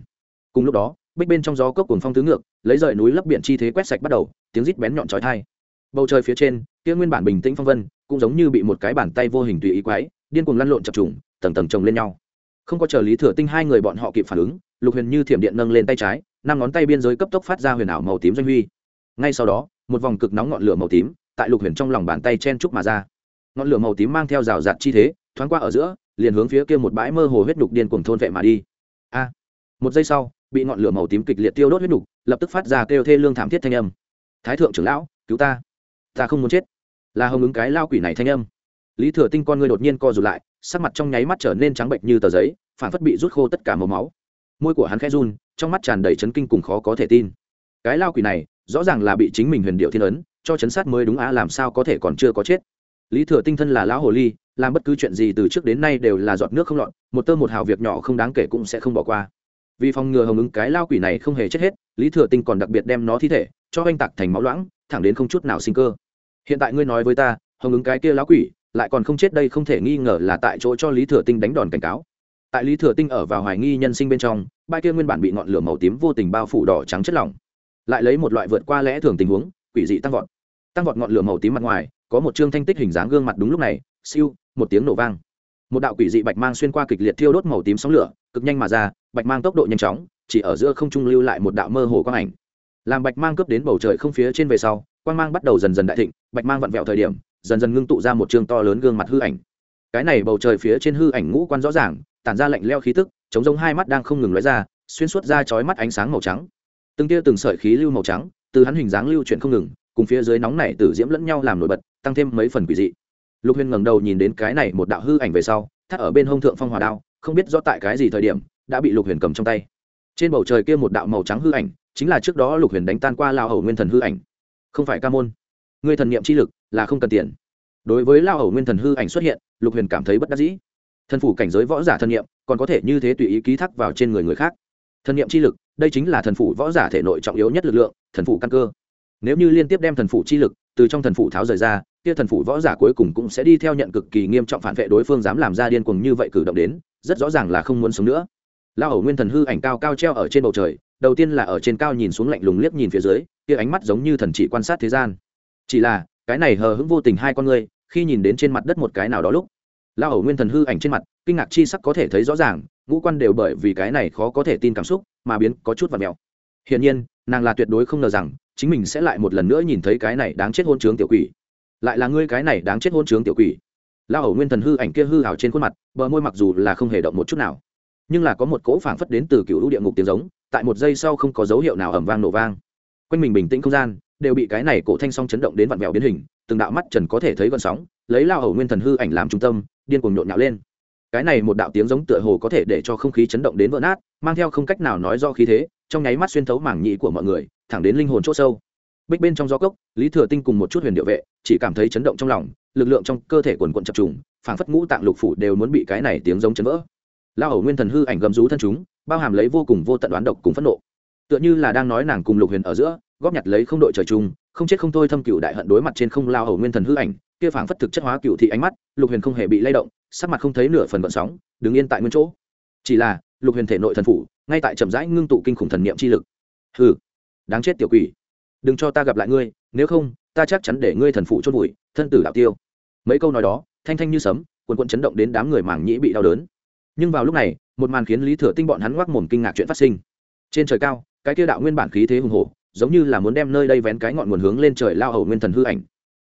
Cùng lúc đó, bích bên trong gió cốc cuồng phong tứ ngược, lấy rời núi lấp biển chi thế quét sạch bắt đầu, tiếng rít bén nhọn trói thai bầu trời phía trên, kia nguyên bản bình tĩnh phong vân, cũng giống như bị một cái bàn tay vô hình tùy ý quái điên cuồng lăn lộn chập trùng, tầng tầng chồng lên nhau. Không có chờ lý thừa tinh hai người bọn họ kịp phản ứng, lục huyền như thiểm điện nâng lên tay trái năm ngón tay biên giới cấp tốc phát ra huyền ảo màu tím doanh huy. Ngay sau đó, một vòng cực nóng ngọn lửa màu tím tại lục huyền trong lòng bàn tay chen trúc mà ra. Ngọn lửa màu tím mang theo rào rạt chi thế, thoáng qua ở giữa, liền hướng phía kia một bãi mơ hồ huyết đục điên cuồng thôn vệ mà đi. A! Một giây sau, bị ngọn lửa màu tím kịch liệt tiêu đốt huyết đục lập tức phát ra kêu thê lương thảm thiết thanh âm. Thái thượng trưởng lão, cứu ta. Ta không muốn chết. Là hồng ứng cái lao quỷ này thanh âm. Lý thừa tinh con người đột nhiên co rụt lại, sắc mặt trong nháy mắt trở nên trắng bệnh như tờ giấy, phản phất bị rút khô tất cả màu máu. Môi của hắn khẽ run trong mắt tràn đầy chấn kinh cùng khó có thể tin. Cái lao quỷ này, rõ ràng là bị chính mình huyền điệu thiên ấn, cho chấn sát mới đúng á, làm sao có thể còn chưa có chết? Lý thừa tinh thân là lão hồ ly, làm bất cứ chuyện gì từ trước đến nay đều là giọt nước không lọt, một tơ một hào việc nhỏ không đáng kể cũng sẽ không bỏ qua. Vì phòng ngừa hồng ứng cái lao quỷ này không hề chết hết, lý thừa tinh còn đặc biệt đem nó thi thể, cho oanh tạc thành máu loãng, thẳng đến không chút nào sinh cơ. Hiện tại ngươi nói với ta, hồng ứng cái kia lão quỷ, lại còn không chết đây không thể nghi ngờ là tại chỗ cho lý thừa tinh đánh đòn cảnh cáo tại lý thừa tinh ở vào hoài nghi nhân sinh bên trong, bãi kia nguyên bản bị ngọn lửa màu tím vô tình bao phủ đỏ trắng chất lỏng. Lại lấy một loại vượt qua lẽ thường tình huống, quỷ dị tăng vọt. Tăng vọt ngọn lửa màu tím mặt ngoài, có một chương thanh tích hình dáng gương mặt đúng lúc này, siêu, một tiếng nổ vang. Một đạo quỷ dị bạch mang xuyên qua kịch liệt thiêu đốt màu tím sóng lửa, cực nhanh mà ra, bạch mang tốc độ nhanh chóng, chỉ ở giữa không trung lưu lại một đạo mơ hồ quang ảnh. Làm bạch mang cướp đến bầu trời không phía trên về sau, quang mang bắt đầu dần dần đại thịnh, bạch mang vặn vẹo thời điểm, dần dần ngưng tụ ra một chương to lớn gương mặt hư ảnh. Cái này bầu trời phía trên hư ảnh ngũ quan rõ ràng tản ra lạnh leo khí tức, chống giống hai mắt đang không ngừng lóe ra, xuyên suốt ra chói mắt ánh sáng màu trắng. Từng tia từng sợi khí lưu màu trắng, từ hắn hình dáng lưu chuyển không ngừng, cùng phía dưới nóng này tử diễm lẫn nhau làm nổi bật, tăng thêm mấy phần quỷ dị. Lục huyền ngẩng đầu nhìn đến cái này một đạo hư ảnh về sau, thắt ở bên hông thượng phong hòa đao, không biết do tại cái gì thời điểm, đã bị lục huyền cầm trong tay. Trên bầu trời kia một đạo màu trắng hư ảnh, chính là trước đó lục huyền đánh tan qua lao hầu nguyên thần hư ảnh. Không phải ca môn. Người thần niệm chi lực là không cần tiền. Đối với lao hầu nguyên thần hư ảnh xuất hiện, lục huyền cảm thấy bất đắc dĩ thần phủ cảnh giới võ giả thần niệm, còn có thể như thế tùy ý ký thác vào trên người người khác. Thần niệm chi lực, đây chính là thần phủ võ giả thể nội trọng yếu nhất lực lượng, thần phủ căn cơ. Nếu như liên tiếp đem thần phủ chi lực từ trong thần phủ tháo rời ra, kia thần phủ võ giả cuối cùng cũng sẽ đi theo nhận cực kỳ nghiêm trọng phản vệ đối phương dám làm ra điên cuồng như vậy cử động đến, rất rõ ràng là không muốn sống nữa. Lao hầu nguyên thần hư ảnh cao cao treo ở trên bầu trời, đầu tiên là ở trên cao nhìn xuống lạnh lùng liếc nhìn phía dưới, kia ánh mắt giống như thần chỉ quan sát thế gian. Chỉ là, cái này hờ hững vô tình hai con người, khi nhìn đến trên mặt đất một cái nào đó lúc lao hầu nguyên thần hư ảnh trên mặt, kinh ngạc chi sắc có thể thấy rõ ràng, ngũ quan đều bởi vì cái này khó có thể tin cảm xúc mà biến có chút vật mèo. Hiển nhiên, nàng là tuyệt đối không ngờ rằng, chính mình sẽ lại một lần nữa nhìn thấy cái này đáng chết hôn trướng tiểu quỷ. Lại là ngươi cái này đáng chết hôn trướng tiểu quỷ. Lao hầu nguyên thần hư ảnh kia hư hào trên khuôn mặt, bờ môi mặc dù là không hề động một chút nào, nhưng là có một cỗ phảng phất đến từ cựu lũ địa ngục tiếng giống, tại một giây sau không có dấu hiệu nào ẩm vang nổ vang. Quanh mình bình tĩnh không gian, đều bị cái này cổ thanh song chấn động đến vặn vẹo biến hình, từng đạo mắt trần có thể thấy gọn sóng, lấy lao hầu nguyên thần hư ảnh làm trung tâm điên cuồng nhộn nhạo lên. Cái này một đạo tiếng giống tựa hồ có thể để cho không khí chấn động đến vỡ nát, mang theo không cách nào nói do khí thế, trong nháy mắt xuyên thấu mảng nhị của mọi người, thẳng đến linh hồn chỗ sâu. Bích bên trong gió cốc, lý thừa tinh cùng một chút huyền điệu vệ, chỉ cảm thấy chấn động trong lòng, lực lượng trong cơ thể quần quận chập trùng, phảng phất ngũ tạng lục phủ đều muốn bị cái này tiếng giống chấn vỡ. Lao hầu nguyên thần hư ảnh gầm rú thân chúng, bao hàm lấy vô cùng vô tận đoán độc cùng phẫn nộ. Tựa như là đang nói nàng cùng lục huyền ở giữa, góp nhặt lấy không đội trời chung, không chết không thôi thâm cựu đại hận đối mặt trên không lao hầu nguyên thần hư ảnh kia phảng phất thực chất hóa cựu thị ánh mắt, lục huyền không hề bị lay động, sắc mặt không thấy nửa phần vận sóng, đứng yên tại nguyên chỗ. Chỉ là, lục huyền thể nội thần phủ, ngay tại chậm rãi ngưng tụ kinh khủng thần niệm chi lực. Hừ, đáng chết tiểu quỷ. Đừng cho ta gặp lại ngươi, nếu không, ta chắc chắn để ngươi thần phụ chôn bụi thân tử đạo tiêu. Mấy câu nói đó, thanh thanh như sấm quần quần chấn động đến đám người mảng nhĩ bị đau đớn. Nhưng vào lúc này, một màn khiến lý thừa tinh bọn hắn ngoác mồm kinh ngạc chuyện phát sinh. Trên trời cao, cái kia đạo nguyên bản khí thế hùng hổ, giống như là muốn đem nơi đây vén cái ngọn nguồn hướng lên trời lao hầu nguyên thần hư ảnh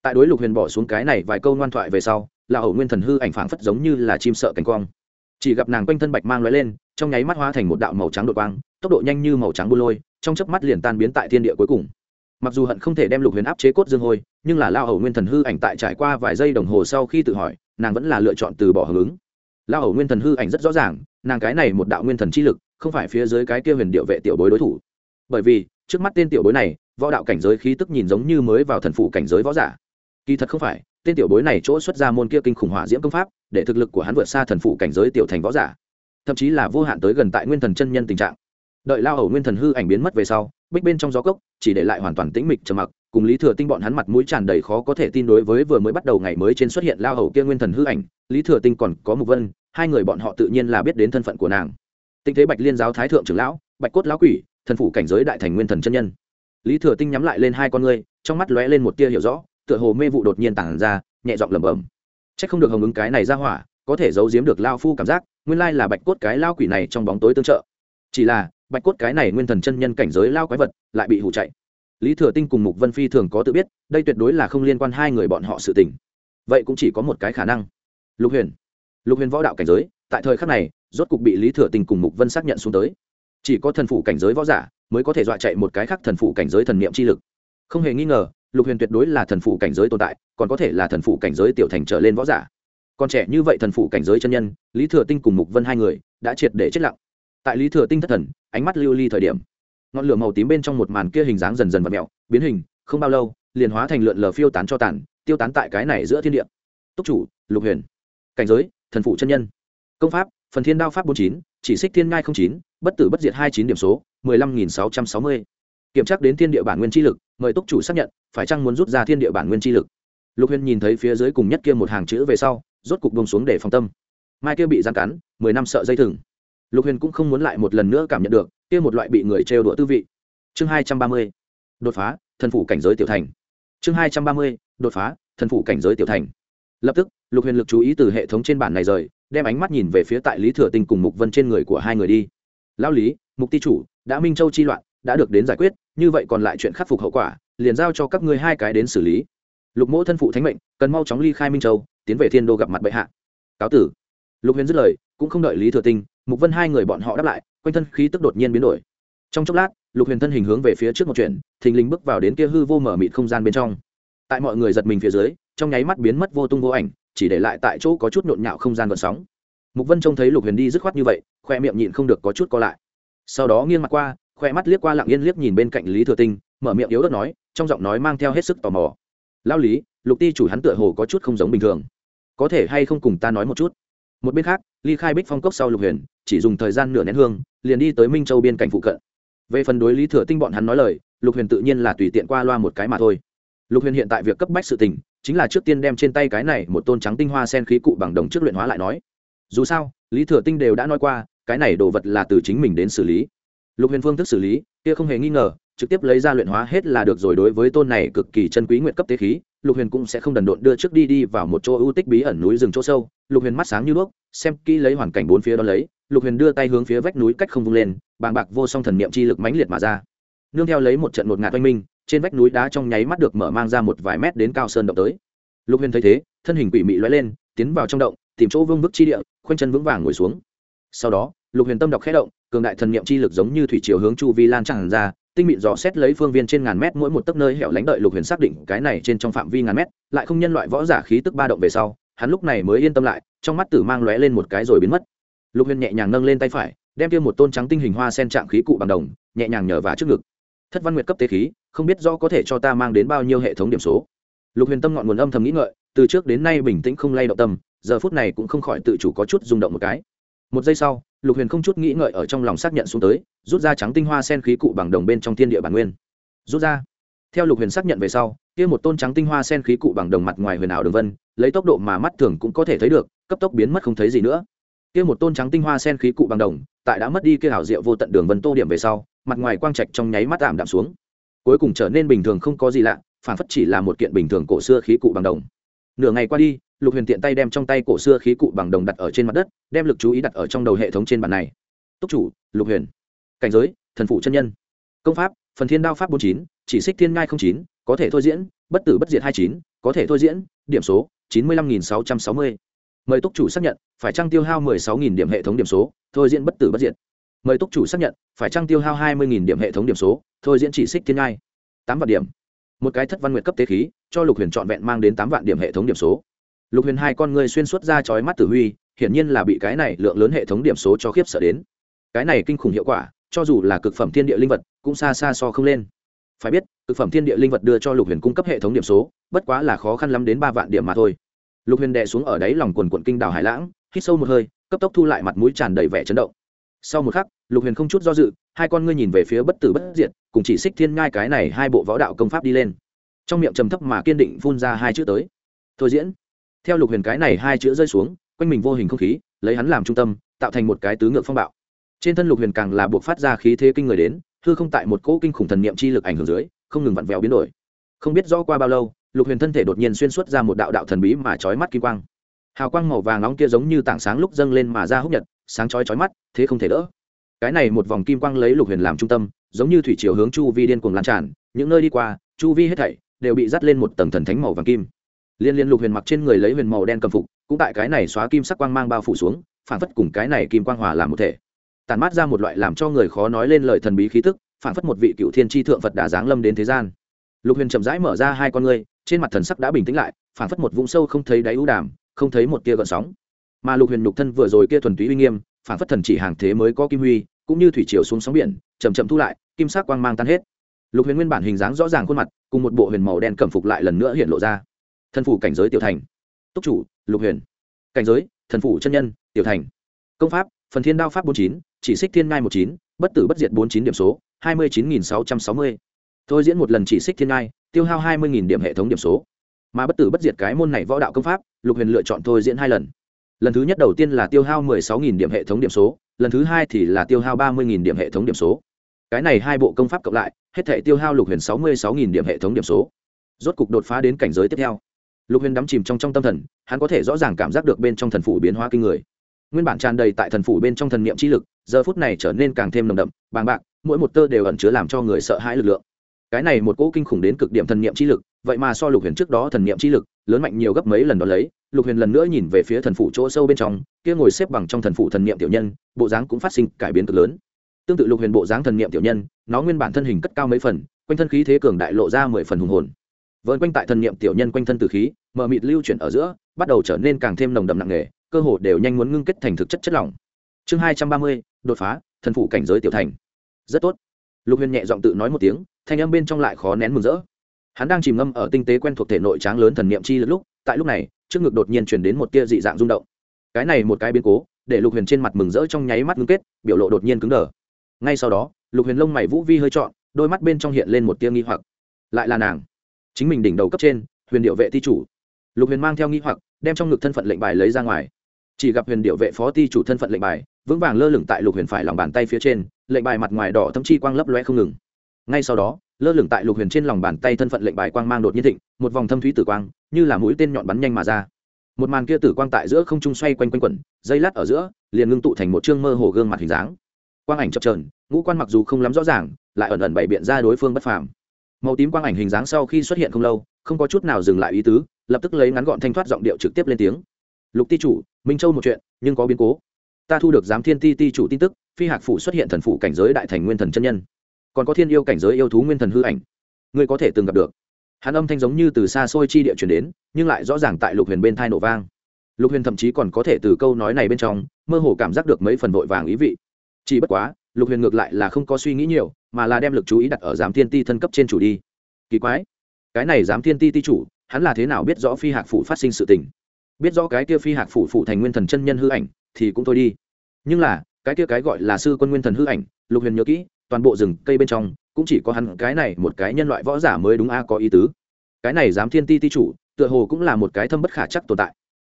tại đối lục huyền bỏ xuống cái này vài câu ngoan thoại về sau lao hậu nguyên thần hư ảnh phảng phất giống như là chim sợ cánh quang. Chỉ gặp nàng quanh thân bạch mang lóe lên, trong nháy mắt hóa thành một đạo màu trắng đội quang, tốc độ nhanh như màu trắng bu lôi, trong chớp mắt liền tan biến tại thiên địa cuối cùng. Mặc dù hận không thể đem lục huyền áp chế cốt dương hôi, nhưng là lao hầu nguyên thần hư ảnh tại trải qua vài giây đồng hồ sau khi tự hỏi, nàng vẫn là lựa chọn từ bỏ hưởng ứng. Lao hầu nguyên thần hư ảnh rất rõ ràng, nàng cái này một đạo nguyên thần chi lực, không phải phía dưới cái kia huyền điệu vệ tiểu bối đối thủ. Bởi vì, trước mắt tên tiểu bối này, võ đạo cảnh giới khí tức nhìn giống như mới vào thần phủ cảnh giới võ giả kỳ thật không phải, tên tiểu bối này chỗ xuất ra môn kia kinh khủng hỏa diễm công pháp, để thực lực của hắn vượt xa thần phụ cảnh giới tiểu thành võ giả. Thậm chí là vô hạn tới gần tại nguyên thần chân nhân tình trạng. Đợi lao hầu nguyên thần hư ảnh biến mất về sau, bích bên trong gió cốc, chỉ để lại hoàn toàn tĩnh mịch trầm mặc, cùng lý thừa tinh bọn hắn mặt mũi tràn đầy khó có thể tin đối với vừa mới bắt đầu ngày mới trên xuất hiện lao hầu kia nguyên thần hư ảnh, lý thừa tinh còn có mục vân, hai người bọn họ tự nhiên là biết đến thân phận của nàng. Tinh thế bạch liên giáo thái thượng trưởng lão, bạch cốt lão quỷ, thần phủ cảnh giới đại thành nguyên thần chân nhân. Lý thừa tinh nhắm lại lên hai con ngươi, trong mắt lóe lên một tia hiểu rõ tựa hồ mê vụ đột nhiên tản ra, nhẹ giọng lẩm bẩm. Chắc không được hồng ứng cái này ra hỏa, có thể giấu giếm được lao phu cảm giác, nguyên lai là bạch cốt cái lao quỷ này trong bóng tối tương trợ. Chỉ là, bạch cốt cái này nguyên thần chân nhân cảnh giới lao quái vật, lại bị hù chạy. Lý thừa tinh cùng mục vân phi thường có tự biết, đây tuyệt đối là không liên quan hai người bọn họ sự tình. Vậy cũng chỉ có một cái khả năng. Lục huyền. Lục huyền võ đạo cảnh giới, tại thời khắc này, rốt cục bị lý thừa tinh cùng mục vân xác nhận xuống tới. Chỉ có thần phụ cảnh giới võ giả, mới có thể dọa chạy một cái khác thần phụ cảnh giới thần niệm chi lực. Không hề nghi ngờ lục huyền tuyệt đối là thần phụ cảnh giới tồn tại, còn có thể là thần phụ cảnh giới tiểu thành trở lên võ giả. Còn trẻ như vậy thần phụ cảnh giới chân nhân, lý thừa tinh cùng mục vân hai người đã triệt để chết lặng. Tại lý thừa tinh thất thần, ánh mắt lưu ly thời điểm. Ngọn lửa màu tím bên trong một màn kia hình dáng dần dần và mẹo biến hình, không bao lâu, liền hóa thành lượn lờ phiêu tán cho tàn, tiêu tán tại cái này giữa thiên địa. Túc chủ, lục huyền. Cảnh giới, thần phụ chân nhân. Công pháp, phần thiên đao pháp bốn chín, chỉ xích thiên ngai không chín, bất tử bất diệt hai chín điểm số, mười lăm nghìn sáu trăm sáu mươi kiểm tra đến thiên địa bản nguyên chi lực, mời túc chủ xác nhận, phải chăng muốn rút ra thiên địa bản nguyên chi lực. Lục huyền nhìn thấy phía dưới cùng nhất kia một hàng chữ về sau, rốt cục bông xuống để phòng tâm. Mai kia bị gian cắn, mười năm sợ dây thừng. Lục huyền cũng không muốn lại một lần nữa cảm nhận được, kia một loại bị người trêu đũa tư vị. Chương hai trăm ba mươi, đột phá, thần phủ cảnh giới tiểu thành. Chương hai trăm ba mươi, đột phá, thần phủ cảnh giới tiểu thành. Lập tức, lục huyền lực chú ý từ hệ thống trên bản này rời, đem ánh mắt nhìn về phía tại lý thừa tinh cùng mục vân trên người của hai người đi. Lao lý, mục ti chủ, đã minh châu chi loạn đã được đến giải quyết, như vậy còn lại chuyện khắc phục hậu quả, liền giao cho các ngươi hai cái đến xử lý. Lục mỗ thân phụ thánh mệnh, cần mau chóng ly khai minh châu, tiến về thiên đô gặp mặt bệ hạ. Cáo tử. Lục huyền dứt lời, cũng không đợi lý thừa tinh, mục vân hai người bọn họ đáp lại, quanh thân khí tức đột nhiên biến đổi. Trong chốc lát, lục huyền thân hình hướng về phía trước một chuyện thình lình bước vào đến kia hư vô mở mịt không gian bên trong. Tại mọi người giật mình phía dưới, trong nháy mắt biến mất vô tung vô ảnh, chỉ để lại tại chỗ có chút nhộn nhạo không gian gợn sóng. Mục vân trông thấy lục huyền đi dứt khoát như vậy, khoe miệng nhịn không được có chút co lại. Sau đó nghiêng mặt qua khoe mắt liếc qua lặng yên liếc nhìn bên cạnh lý thừa tinh, mở miệng yếu ớt nói, trong giọng nói mang theo hết sức tò mò. Lao lý, lục ti chủ hắn tựa hồ có chút không giống bình thường. Có thể hay không cùng ta nói một chút? Một bên khác, ly khai bích phong cốc sau lục huyền, chỉ dùng thời gian nửa nén hương, liền đi tới minh châu biên cảnh phụ cận. Về phần đối lý thừa tinh bọn hắn nói lời, lục huyền tự nhiên là tùy tiện qua loa một cái mà thôi. Lục huyền hiện tại việc cấp bách sự tình, chính là trước tiên đem trên tay cái này một tôn trắng tinh hoa sen khí cụ bằng đồng trước luyện hóa lại nói. Dù sao, lý thừa tinh đều đã nói qua, cái này đồ vật là từ chính mình đến xử lý lục huyền phương thức xử lý, kia không hề nghi ngờ, trực tiếp lấy ra luyện hóa hết là được rồi đối với tôn này cực kỳ chân quý nguyện cấp tế khí, lục huyền cũng sẽ không đần độn đưa trước đi đi vào một chỗ ưu tích bí ẩn núi rừng chỗ sâu. Lục huyền mắt sáng như đuốc, xem kỹ lấy hoàn cảnh bốn phía đó lấy, lục huyền đưa tay hướng phía vách núi cách không vung lên, bàng bạc vô song thần niệm chi lực mãnh liệt mà ra. Nương theo lấy một trận một ngạt oanh minh, trên vách núi đá trong nháy mắt được mở mang ra một vài mét đến cao sơn động tới. Lục huyền thấy thế, thân hình quỷ mị lóe lên, tiến vào trong động, tìm chỗ vương vức chi địa, khoanh chân vững vàng ngồi xuống. Sau đó lục huyền tâm đọc khẽ động, cường đại thần niệm chi lực giống như thủy chiều hướng chu vi lan tràn ra, tinh mịn dò xét lấy phương viên trên ngàn mét, mỗi một tấc nơi hẻo lánh đợi lục huyền xác định cái này trên trong phạm vi ngàn mét, lại không nhân loại võ giả khí tức ba động về sau, hắn lúc này mới yên tâm lại, trong mắt tử mang lóe lên một cái rồi biến mất. Lục huyền nhẹ nhàng nâng lên tay phải, đem tiêm một tôn trắng tinh hình hoa sen trạng khí cụ bằng đồng, nhẹ nhàng nhở và trước ngực. Thất văn nguyệt cấp tế khí, không biết do có thể cho ta mang đến bao nhiêu hệ thống điểm số. Lục huyền tâm ngọn nguồn âm thầm nghĩ ngợi, từ trước đến nay bình tĩnh không lay động tâm, giờ phút này cũng không khỏi tự chủ có chút rung động một cái. Một giây sau lục huyền không chút nghĩ ngợi ở trong lòng xác nhận xuống tới, rút ra trắng tinh hoa sen khí cụ bằng đồng bên trong thiên địa bản nguyên. Rút ra. Theo lục huyền xác nhận về sau, kia một tôn trắng tinh hoa sen khí cụ bằng đồng mặt ngoài huyền ảo đường vân, lấy tốc độ mà mắt thường cũng có thể thấy được, cấp tốc biến mất không thấy gì nữa. Kia một tôn trắng tinh hoa sen khí cụ bằng đồng, tại đã mất đi kia hảo diệu vô tận đường vân tô điểm về sau, mặt ngoài quang trạch trong nháy mắt tạm đạm xuống. Cuối cùng trở nên bình thường không có gì lạ, phản phất chỉ là một kiện bình thường cổ xưa khí cụ bằng đồng. Nửa ngày qua đi lục huyền tiện tay đem trong tay cổ xưa khí cụ bằng đồng đặt ở trên mặt đất, đem lực chú ý đặt ở trong đầu hệ thống trên bản này. Túc chủ, lục huyền. Cảnh giới, thần phụ chân nhân. Công pháp, phần thiên đao pháp bốn chín, chỉ xích thiên ngai không chín, có thể thôi diễn, bất tử bất diệt hai chín, có thể thôi diễn, điểm số, chín mươi lăm nghìn sáu trăm sáu mươi. Mời túc chủ xác nhận, phải trăng tiêu hao mười sáu nghìn điểm hệ thống điểm số, thôi diễn bất tử bất diệt? Mời túc chủ xác nhận, phải trăng tiêu hao hai mươi nghìn điểm hệ thống điểm số, thôi diễn chỉ xích thiên ngai? Tám vạn điểm. Một cái thất văn nguyệt cấp tế khí, cho lục huyền trọn vẹn mang đến tám vạn điểm hệ thống điểm số lục huyền hai con ngươi xuyên suốt ra chói mắt tử huy, hiển nhiên là bị cái này lượng lớn hệ thống điểm số cho khiếp sợ đến. Cái này kinh khủng hiệu quả, cho dù là cực phẩm thiên địa linh vật, cũng xa xa so không lên. Phải biết, cực phẩm thiên địa linh vật đưa cho lục huyền cung cấp hệ thống điểm số, bất quá là khó khăn lắm đến ba vạn điểm mà thôi. Lục huyền đệ xuống ở đáy lòng quần quận kinh đảo hải lãng, hít sâu một hơi, cấp tốc thu lại mặt mũi tràn đầy vẻ chấn động. Sau một khắc, lục huyền không chút do dự, hai con ngươi nhìn về phía bất tử bất diệt, cùng chỉ xích thiên ngai cái này hai bộ võ đạo công pháp đi lên. Trong miệng trầm thấp mà kiên định phun ra hai chữ tới. Thôi diễn theo lục huyền cái này hai chữ rơi xuống, quanh mình vô hình không khí, lấy hắn làm trung tâm, tạo thành một cái tứ ngược phong bạo. Trên thân lục huyền càng là buộc phát ra khí thế kinh người đến, hư không tại một cỗ kinh khủng thần niệm chi lực ảnh hưởng dưới, không ngừng vặn vẹo biến đổi. Không biết rõ qua bao lâu, lục huyền thân thể đột nhiên xuyên suốt ra một đạo đạo thần bí mà trói mắt kim quang. Hào quang màu vàng nóng kia giống như tảng sáng lúc dâng lên mà ra húc nhật, sáng chói chói mắt, thế không thể đỡ. Cái này một vòng kim quang lấy lục huyền làm trung tâm, giống như thủy chiều hướng chu vi điên cuồng lan tràn, những nơi đi qua, chu vi hết thảy đều bị dắt lên một tầng thần thánh màu vàng kim liên liên lục huyền mặc trên người lấy huyền màu đen cầm phục, cũng tại cái này xóa kim sắc quang mang bao phủ xuống, phản phất cùng cái này kim quang hòa làm một thể. Tàn mát ra một loại làm cho người khó nói lên lời thần bí khí tức, phản phất một vị cựu thiên tri thượng phật đã giáng lâm đến thế gian. Lục huyền chậm rãi mở ra hai con ngươi, trên mặt thần sắc đã bình tĩnh lại, phản phất một vũng sâu không thấy đáy ưu đàm, không thấy một tia gợn sóng. Mà lục huyền nhục thân vừa rồi kia thuần túy uy nghiêm, phản phất thần chỉ hàng thế mới có kim huy, cũng như thủy chiều xuống sóng biển chầm chậm thu lại, kim sắc quang mang tan hết. Lục huyền nguyên bản hình dáng rõ ràng khuôn mặt, cùng một bộ huyền màu đen cẩm phục lại lần nữa hiện lộ ra. Thần phủ cảnh giới tiểu thành. Túc chủ, lục huyền. Cảnh giới, thần phủ chân nhân, tiểu thành. Công pháp, phần thiên đao pháp bốn chín, chỉ xích thiên ngai một chín, bất tử bất diệt bốn chín điểm số, hai mươi chín nghìn sáu trăm sáu mươi. Thôi diễn một lần chỉ xích thiên ngai, tiêu hao hai mươi nghìn điểm hệ thống điểm số. Mà bất tử bất diệt cái môn này võ đạo công pháp, lục huyền lựa chọn thôi diễn hai lần. Lần thứ nhất đầu tiên là tiêu hao mười sáu nghìn điểm hệ thống điểm số, lần thứ hai thì là tiêu hao ba mươi nghìn điểm hệ thống điểm số. Cái này hai bộ công pháp cộng lại, hết thể tiêu hao lục huyền sáu mươi sáu nghìn điểm hệ thống điểm số. Rốt cục đột phá đến cảnh giới tiếp theo lục huyền đắm chìm trong trong tâm thần, hắn có thể rõ ràng cảm giác được bên trong thần phủ biến hóa kinh người. Nguyên bản tràn đầy tại thần phủ bên trong thần niệm chi lực, giờ phút này trở nên càng thêm nồng đậm, bàng bạc, mỗi một tơ đều ẩn chứa làm cho người sợ hãi lực lượng. Cái này một cỗ kinh khủng đến cực điểm thần niệm chi lực, vậy mà so lục huyền trước đó thần niệm chi lực, lớn mạnh nhiều gấp mấy lần đó lấy, lục huyền lần nữa nhìn về phía thần phủ chỗ sâu bên trong, kia ngồi xếp bằng trong thần phủ thần niệm tiểu nhân, bộ dáng cũng phát sinh cải biến cực lớn. Tương tự lục huyền bộ dáng thần niệm tiểu nhân, nó nguyên bản thân hình cất cao mấy phần, quanh thân khí thế cường đại lộ ra mười phần hùng hồn vợn quanh tại thần niệm tiểu nhân quanh thân từ khí, mờ mịt lưu chuyển ở giữa, bắt đầu trở nên càng thêm nồng đậm nặng nề, cơ hồ đều nhanh muốn ngưng kết thành thực chất chất lỏng. Chương hai trăm ba mươi, đột phá, thần phủ cảnh giới tiểu thành. Rất tốt. Lục huyền nhẹ giọng tự nói một tiếng, thanh âm bên trong lại khó nén mừng rỡ. Hắn đang chìm ngâm ở tinh tế quen thuộc thể nội tráng lớn thần niệm chi lúc, tại lúc này, trước ngực đột nhiên chuyển đến một tia dị dạng rung động. Cái này một cái biến cố, để lục huyền trên mặt mừng rỡ trong nháy mắt ngưng kết, biểu lộ đột nhiên cứng đờ. Ngay sau đó, lục huyền lông mày vũ vi hơi trọn, đôi mắt bên trong hiện lên một tia nghi hoặc. Lại là nàng chính mình đỉnh đầu cấp trên, huyền điệu vệ ti chủ. Lục huyền mang theo nghi hoặc, đem trong ngực thân phận lệnh bài lấy ra ngoài. Chỉ gặp huyền điệu vệ phó ti chủ thân phận lệnh bài, vững vàng lơ lửng tại lục huyền phải lòng bàn tay phía trên, lệnh bài mặt ngoài đỏ thâm chi quang lấp loe không ngừng. Ngay sau đó, lơ lửng tại lục huyền trên lòng bàn tay thân phận lệnh bài quang mang đột nhiên thịnh, một vòng thâm thúy tử quang, như là mũi tên nhọn bắn nhanh mà ra. Một màn kia tử quang tại giữa không trung xoay quanh quanh quẩn, dây lát ở giữa, liền ngưng tụ thành một chương mơ hồ gương mặt hình dáng. Quang ảnh chập trờn ngũ quan mặc dù không lắm rõ ràng, lại ẩn ẩn bày biện ra đối phương bất phàm màu tím quang ảnh hình dáng sau khi xuất hiện không lâu, không có chút nào dừng lại ý tứ, lập tức lấy ngắn gọn thanh thoát giọng điệu trực tiếp lên tiếng. Lục ti chủ, minh châu một chuyện, nhưng có biến cố. Ta thu được giám thiên ti ti chủ tin tức, phi hạc phủ xuất hiện thần phủ cảnh giới đại thành nguyên thần chân nhân. Còn có thiên yêu cảnh giới yêu thú nguyên thần hư ảnh. Ngươi có thể từng gặp được. Hắn âm thanh giống như từ xa xôi chi địa chuyển đến, nhưng lại rõ ràng tại lục huyền bên thai nổ vang. Lục huyền thậm chí còn có thể từ câu nói này bên trong, mơ hồ cảm giác được mấy phần vội vàng ý vị. Chỉ bất quá, lục huyền ngược lại là không có suy nghĩ nhiều mà là đem lực chú ý đặt ở giám thiên ti thân cấp trên chủ đi. Kỳ quái, cái này giám thiên ti ti chủ, hắn là thế nào biết rõ phi hạc phủ phát sinh sự tình? Biết rõ cái kia phi hạc phủ phụ thành nguyên thần chân nhân hư ảnh, thì cũng thôi đi. Nhưng là, cái kia cái gọi là sư quân nguyên thần hư ảnh, lục huyền nhớ kỹ, toàn bộ rừng cây bên trong, cũng chỉ có hắn cái này một cái nhân loại võ giả mới đúng a, có ý tứ. Cái này dám thiên ti ti chủ, tựa hồ cũng là một cái thâm bất khả chắc tồn tại.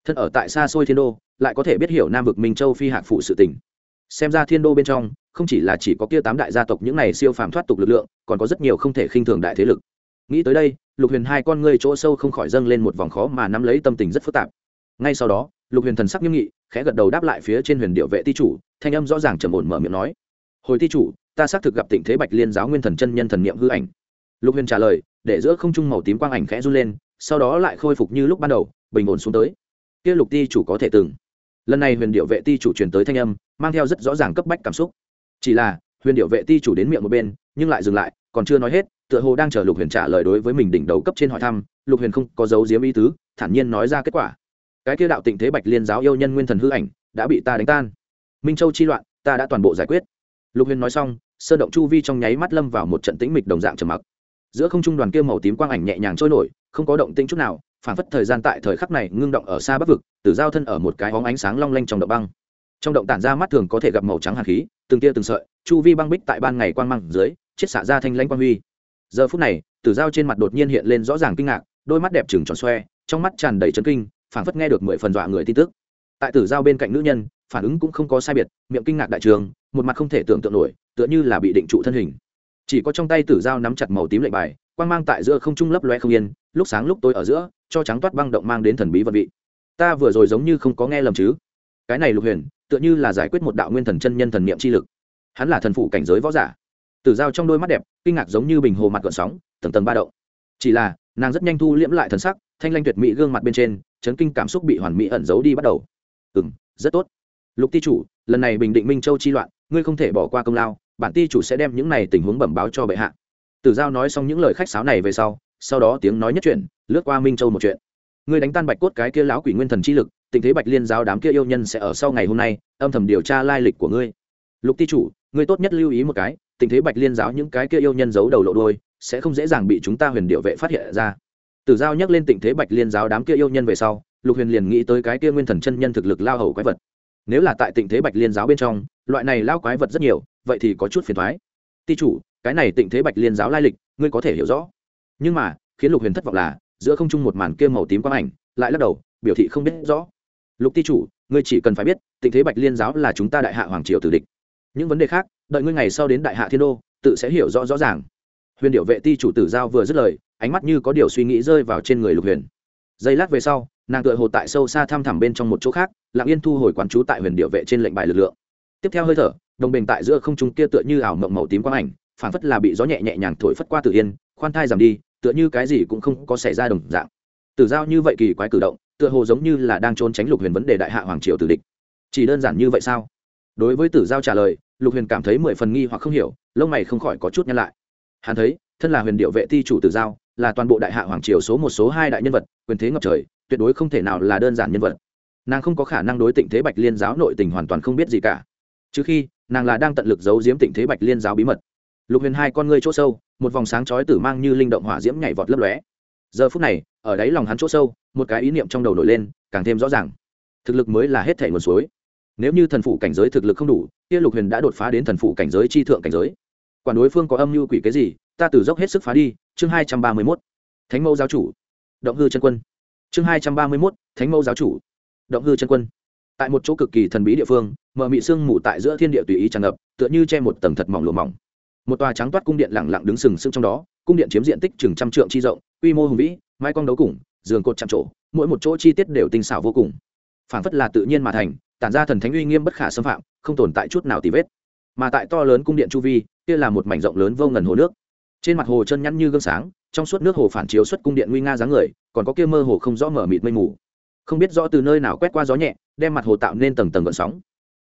Thân ở tại xa xôi thiên đô, lại có thể biết hiểu nam vực minh châu phi hạc phụ sự tình. Xem ra thiên đô bên trong không chỉ là chỉ có kia tám đại gia tộc những này siêu phàm thoát tục lực lượng, còn có rất nhiều không thể khinh thường đại thế lực. Nghĩ tới đây, lục huyền hai con ngươi chỗ sâu không khỏi dâng lên một vòng khó mà nắm lấy tâm tình rất phức tạp. Ngay sau đó, lục huyền thần sắc nghiêm nghị, khẽ gật đầu đáp lại phía trên huyền điệu vệ ti chủ, thanh âm rõ ràng trầm ổn mở miệng nói, hồi ti chủ, ta xác thực gặp tịnh thế bạch liên giáo nguyên thần chân nhân thần niệm hư ảnh. Lục huyền trả lời, để giữa không trung màu tím quang ảnh khẽ run lên, sau đó lại khôi phục như lúc ban đầu, bình ổn xuống tới. Kia lục ti chủ có thể từng. Lần này huyền điệu vệ ti chủ truyền tới thanh âm, mang theo rất rõ ràng cấp bách cảm xúc chỉ là, huyền điệu vệ ti chủ đến miệng một bên, nhưng lại dừng lại, còn chưa nói hết, tựa hồ đang chờ lục huyền trả lời đối với mình đỉnh đầu cấp trên hỏi thăm, lục huyền không có dấu diếm ý tứ, thản nhiên nói ra kết quả. Cái kia đạo tịnh thế bạch liên giáo yêu nhân nguyên thần hư ảnh, đã bị ta đánh tan. Minh châu chi loạn, ta đã toàn bộ giải quyết. Lục huyền nói xong, sơn động chu vi trong nháy mắt lâm vào một trận tĩnh mịch đồng dạng trầm mặc. Giữa không trung đoàn kia màu tím quang ảnh nhẹ nhàng trôi nổi, không có động tĩnh chút nào phản phất thời gian tại thời khắc này ngưng động ở xa bắc vực, tử giao thân ở một cái hóng ánh sáng long lanh trong động băng trong động tản ra mắt thường có thể gặp màu trắng hạt khí, từng tia từng sợi, chu vi băng bích tại ban ngày quang măng dưới chết xả ra thanh lãnh quang huy. Giờ phút này, tử giao trên mặt đột nhiên hiện lên rõ ràng kinh ngạc, đôi mắt đẹp trừng tròn xoe, trong mắt tràn đầy chấn kinh, phảng phất nghe được mười phần dọa người tin tức. Tại tử giao bên cạnh nữ nhân, phản ứng cũng không có sai biệt, miệng kinh ngạc đại trường, một mặt không thể tưởng tượng nổi, tựa như là bị định trụ thân hình. Chỉ có trong tay tử giao nắm chặt màu tím lệnh bài, quang mang tại giữa không trung lấp loe không yên, lúc sáng lúc tối ở giữa, cho trắng toát băng động mang đến thần bí vật vị. Ta vừa rồi giống như không có nghe lầm chứ. Cái này lục huyền tựa như là giải quyết một đạo nguyên thần chân nhân thần niệm chi lực. Hắn là thần phụ cảnh giới võ giả. Tử giao trong đôi mắt đẹp, kinh ngạc giống như bình hồ mặt gợn sóng, tầng tầng ba động. Chỉ là, nàng rất nhanh thu liễm lại thần sắc, thanh lanh tuyệt mỹ gương mặt bên trên, chấn kinh cảm xúc bị hoàn mỹ ẩn giấu đi bắt đầu. Ừ m rất tốt. Lục ti chủ, lần này bình định minh châu chi loạn, ngươi không thể bỏ qua công lao, bản ti chủ sẽ đem những này tình huống bẩm báo cho bệ hạ. Tử giao nói xong những lời khách sáo này về sau sau đó tiếng nói nhất chuyện lướt qua minh châu một chuyện. Ngươi đánh tan bạch cốt cái kia lão quỷ nguyên thần chi lực tình thế bạch liên giáo đám kia yêu nhân sẽ ở sau ngày hôm nay, âm thầm điều tra lai lịch của ngươi. Lục ti chủ, ngươi tốt nhất lưu ý một cái, tình thế bạch liên giáo những cái kia yêu nhân giấu đầu lộ đôi sẽ không dễ dàng bị chúng ta huyền điệu vệ phát hiện ra. Tử giao nhắc lên tình thế bạch liên giáo đám kia yêu nhân về sau, lục huyền liền nghĩ tới cái kia nguyên thần chân nhân thực lực lao hầu quái vật. Nếu là tại tình thế bạch liên giáo bên trong, loại này lao quái vật rất nhiều, vậy thì có chút phiền thoái ti chủ, cái này tình thế bạch liên giáo lai lịch, ngươi có thể hiểu rõ. Nhưng mà, khiến lục huyền thất vọng là, giữa không trung một màn kia màu tím quang ảnh, lại lắc đầu, biểu thị không biết rõ lục ti chủ, ngươi chỉ cần phải biết tình thế bạch liên giáo là chúng ta đại hạ hoàng triều tử địch. Những vấn đề khác, đợi ngươi ngày sau đến đại hạ thiên đô, tự sẽ hiểu rõ rõ ràng. Huyền điệu vệ ti chủ tử giao vừa dứt lời, ánh mắt như có điều suy nghĩ rơi vào trên người lục huyền. Giây lát về sau, nàng tựa hồ tại sâu xa thăm thẳm bên trong một chỗ khác, lặng yên thu hồi quán trú tại huyền điệu vệ trên lệnh bài lực lượng. Tiếp theo hơi thở, đồng bình tại giữa không trung kia tựa như ảo mộng màu tím quang ảnh, phảng phất là bị gió nhẹ nhẹ nhàng thổi phất qua tự yên, khoan thai giảm đi, tựa như cái gì cũng không có xảy ra đồng dạng tử giao như vậy kỳ quái cử động, tựa hồ giống như là đang trốn tránh lục huyền vấn đề đại hạ hoàng triều tử địch. Chỉ đơn giản như vậy sao? Đối với tử giao trả lời, lục huyền cảm thấy mười phần nghi hoặc không hiểu, lông mày không khỏi có chút nhăn lại. Hắn thấy, thân là huyền điệu vệ ti chủ tử giao, là toàn bộ đại hạ hoàng triều số một số hai đại nhân vật, quyền thế ngập trời, tuyệt đối không thể nào là đơn giản nhân vật. Nàng không có khả năng đối tịnh thế bạch liên giáo nội tình hoàn toàn không biết gì cả. Trừ khi, nàng là đang tận lực giấu giếm tịnh thế bạch liên giáo bí mật. Lục huyền hai con ngươi chỗ sâu, một vòng sáng chói tử mang như linh động hỏa diễm nhảy vọt lấp lóe. Giờ phút này ở đáy lòng hắn chỗ sâu, một cái ý niệm trong đầu nổi lên, càng thêm rõ ràng. Thực lực mới là hết thể nguồn suối. Nếu như thần phụ cảnh giới thực lực không đủ, kia lục huyền đã đột phá đến thần phụ cảnh giới chi thượng cảnh giới. Quản đối phương có âm mưu quỷ cái gì, ta từ dốc hết sức phá đi. Chương hai trăm ba mươi mốt. Thánh mẫu giáo chủ. Động hư chân quân. Chương hai trăm ba mươi mốt. Thánh mẫu giáo chủ. Động hư chân quân. Tại một chỗ cực kỳ thần bí địa phương mở mị sương mù tại giữa thiên địa tùy ý tràn ngập, tựa như che một tầng thật mỏng lùa mỏng. Một tòa trắng toát cung điện lẳng lặng đứng sừng sững trong đó cung điện chiếm diện tích chừng trăm trượng chi rộng, quy mô hùng vĩ, mái cong đấu củng giường cột chạm trổ, mỗi một chỗ chi tiết đều tinh xảo vô cùng. Phảng phất là tự nhiên mà thành, tản ra thần thánh uy nghiêm bất khả xâm phạm, không tồn tại chút nào tì vết. Mà tại to lớn cung điện chu vi, kia là một mảnh rộng lớn vô ngần hồ nước. Trên mặt hồ chân nhăn như gương sáng, trong suốt nước hồ phản chiếu xuất cung điện nguy nga dáng người, còn có kia mơ hồ không rõ mở mịt mây mù. Không biết rõ từ nơi nào quét qua gió nhẹ, đem mặt hồ tạo nên tầng tầng gợn sóng.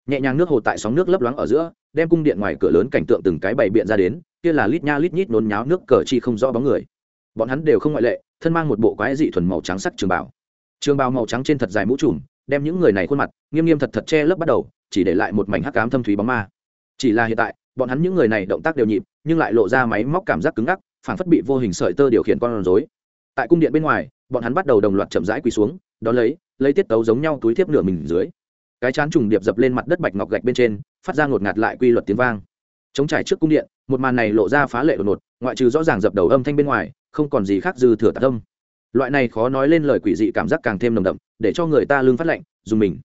Nhẹ nhàng nước hồ tại sóng nước lấp loáng ở giữa, đem cung điện ngoài cửa lớn cảnh tượng từng cái bày biện ra đến kia là lít nha lít nhít nôn nháo nước cờ chi không rõ bóng người. Bọn hắn đều không ngoại lệ, thân mang một bộ quái dị thuần màu trắng sắc trường bảo trường bào màu trắng trên thật dài mũ trùm, đem những người này khuôn mặt, nghiêm nghiêm thật thật che lấp bắt đầu, chỉ để lại một mảnh hắc cám thâm thúy bóng ma. Chỉ là hiện tại, bọn hắn những người này động tác đều nhịp, nhưng lại lộ ra máy móc cảm giác cứng ngắc, phản phất bị vô hình sợi tơ điều khiển con rối. Tại cung điện bên ngoài, bọn hắn bắt đầu đồng loạt chậm rãi quỳ xuống, đón lấy lấy tiết tấu giống nhau túi thiếp nửa mình dưới. Cái chán trùng điệp dập lên mặt đất bạch ngọc gạch bên trên, phát ra ngột ngạt lại quy luật tiếng vang. Chống trải trước cung điện một màn này lộ ra phá lệ đột ngột, ngoại trừ rõ ràng dập đầu âm thanh bên ngoài, không còn gì khác dư thừa tạc âm. Loại này khó nói lên lời quỷ dị cảm giác càng thêm nồng đậm, để cho người ta lương phát lạnh, dùng mình.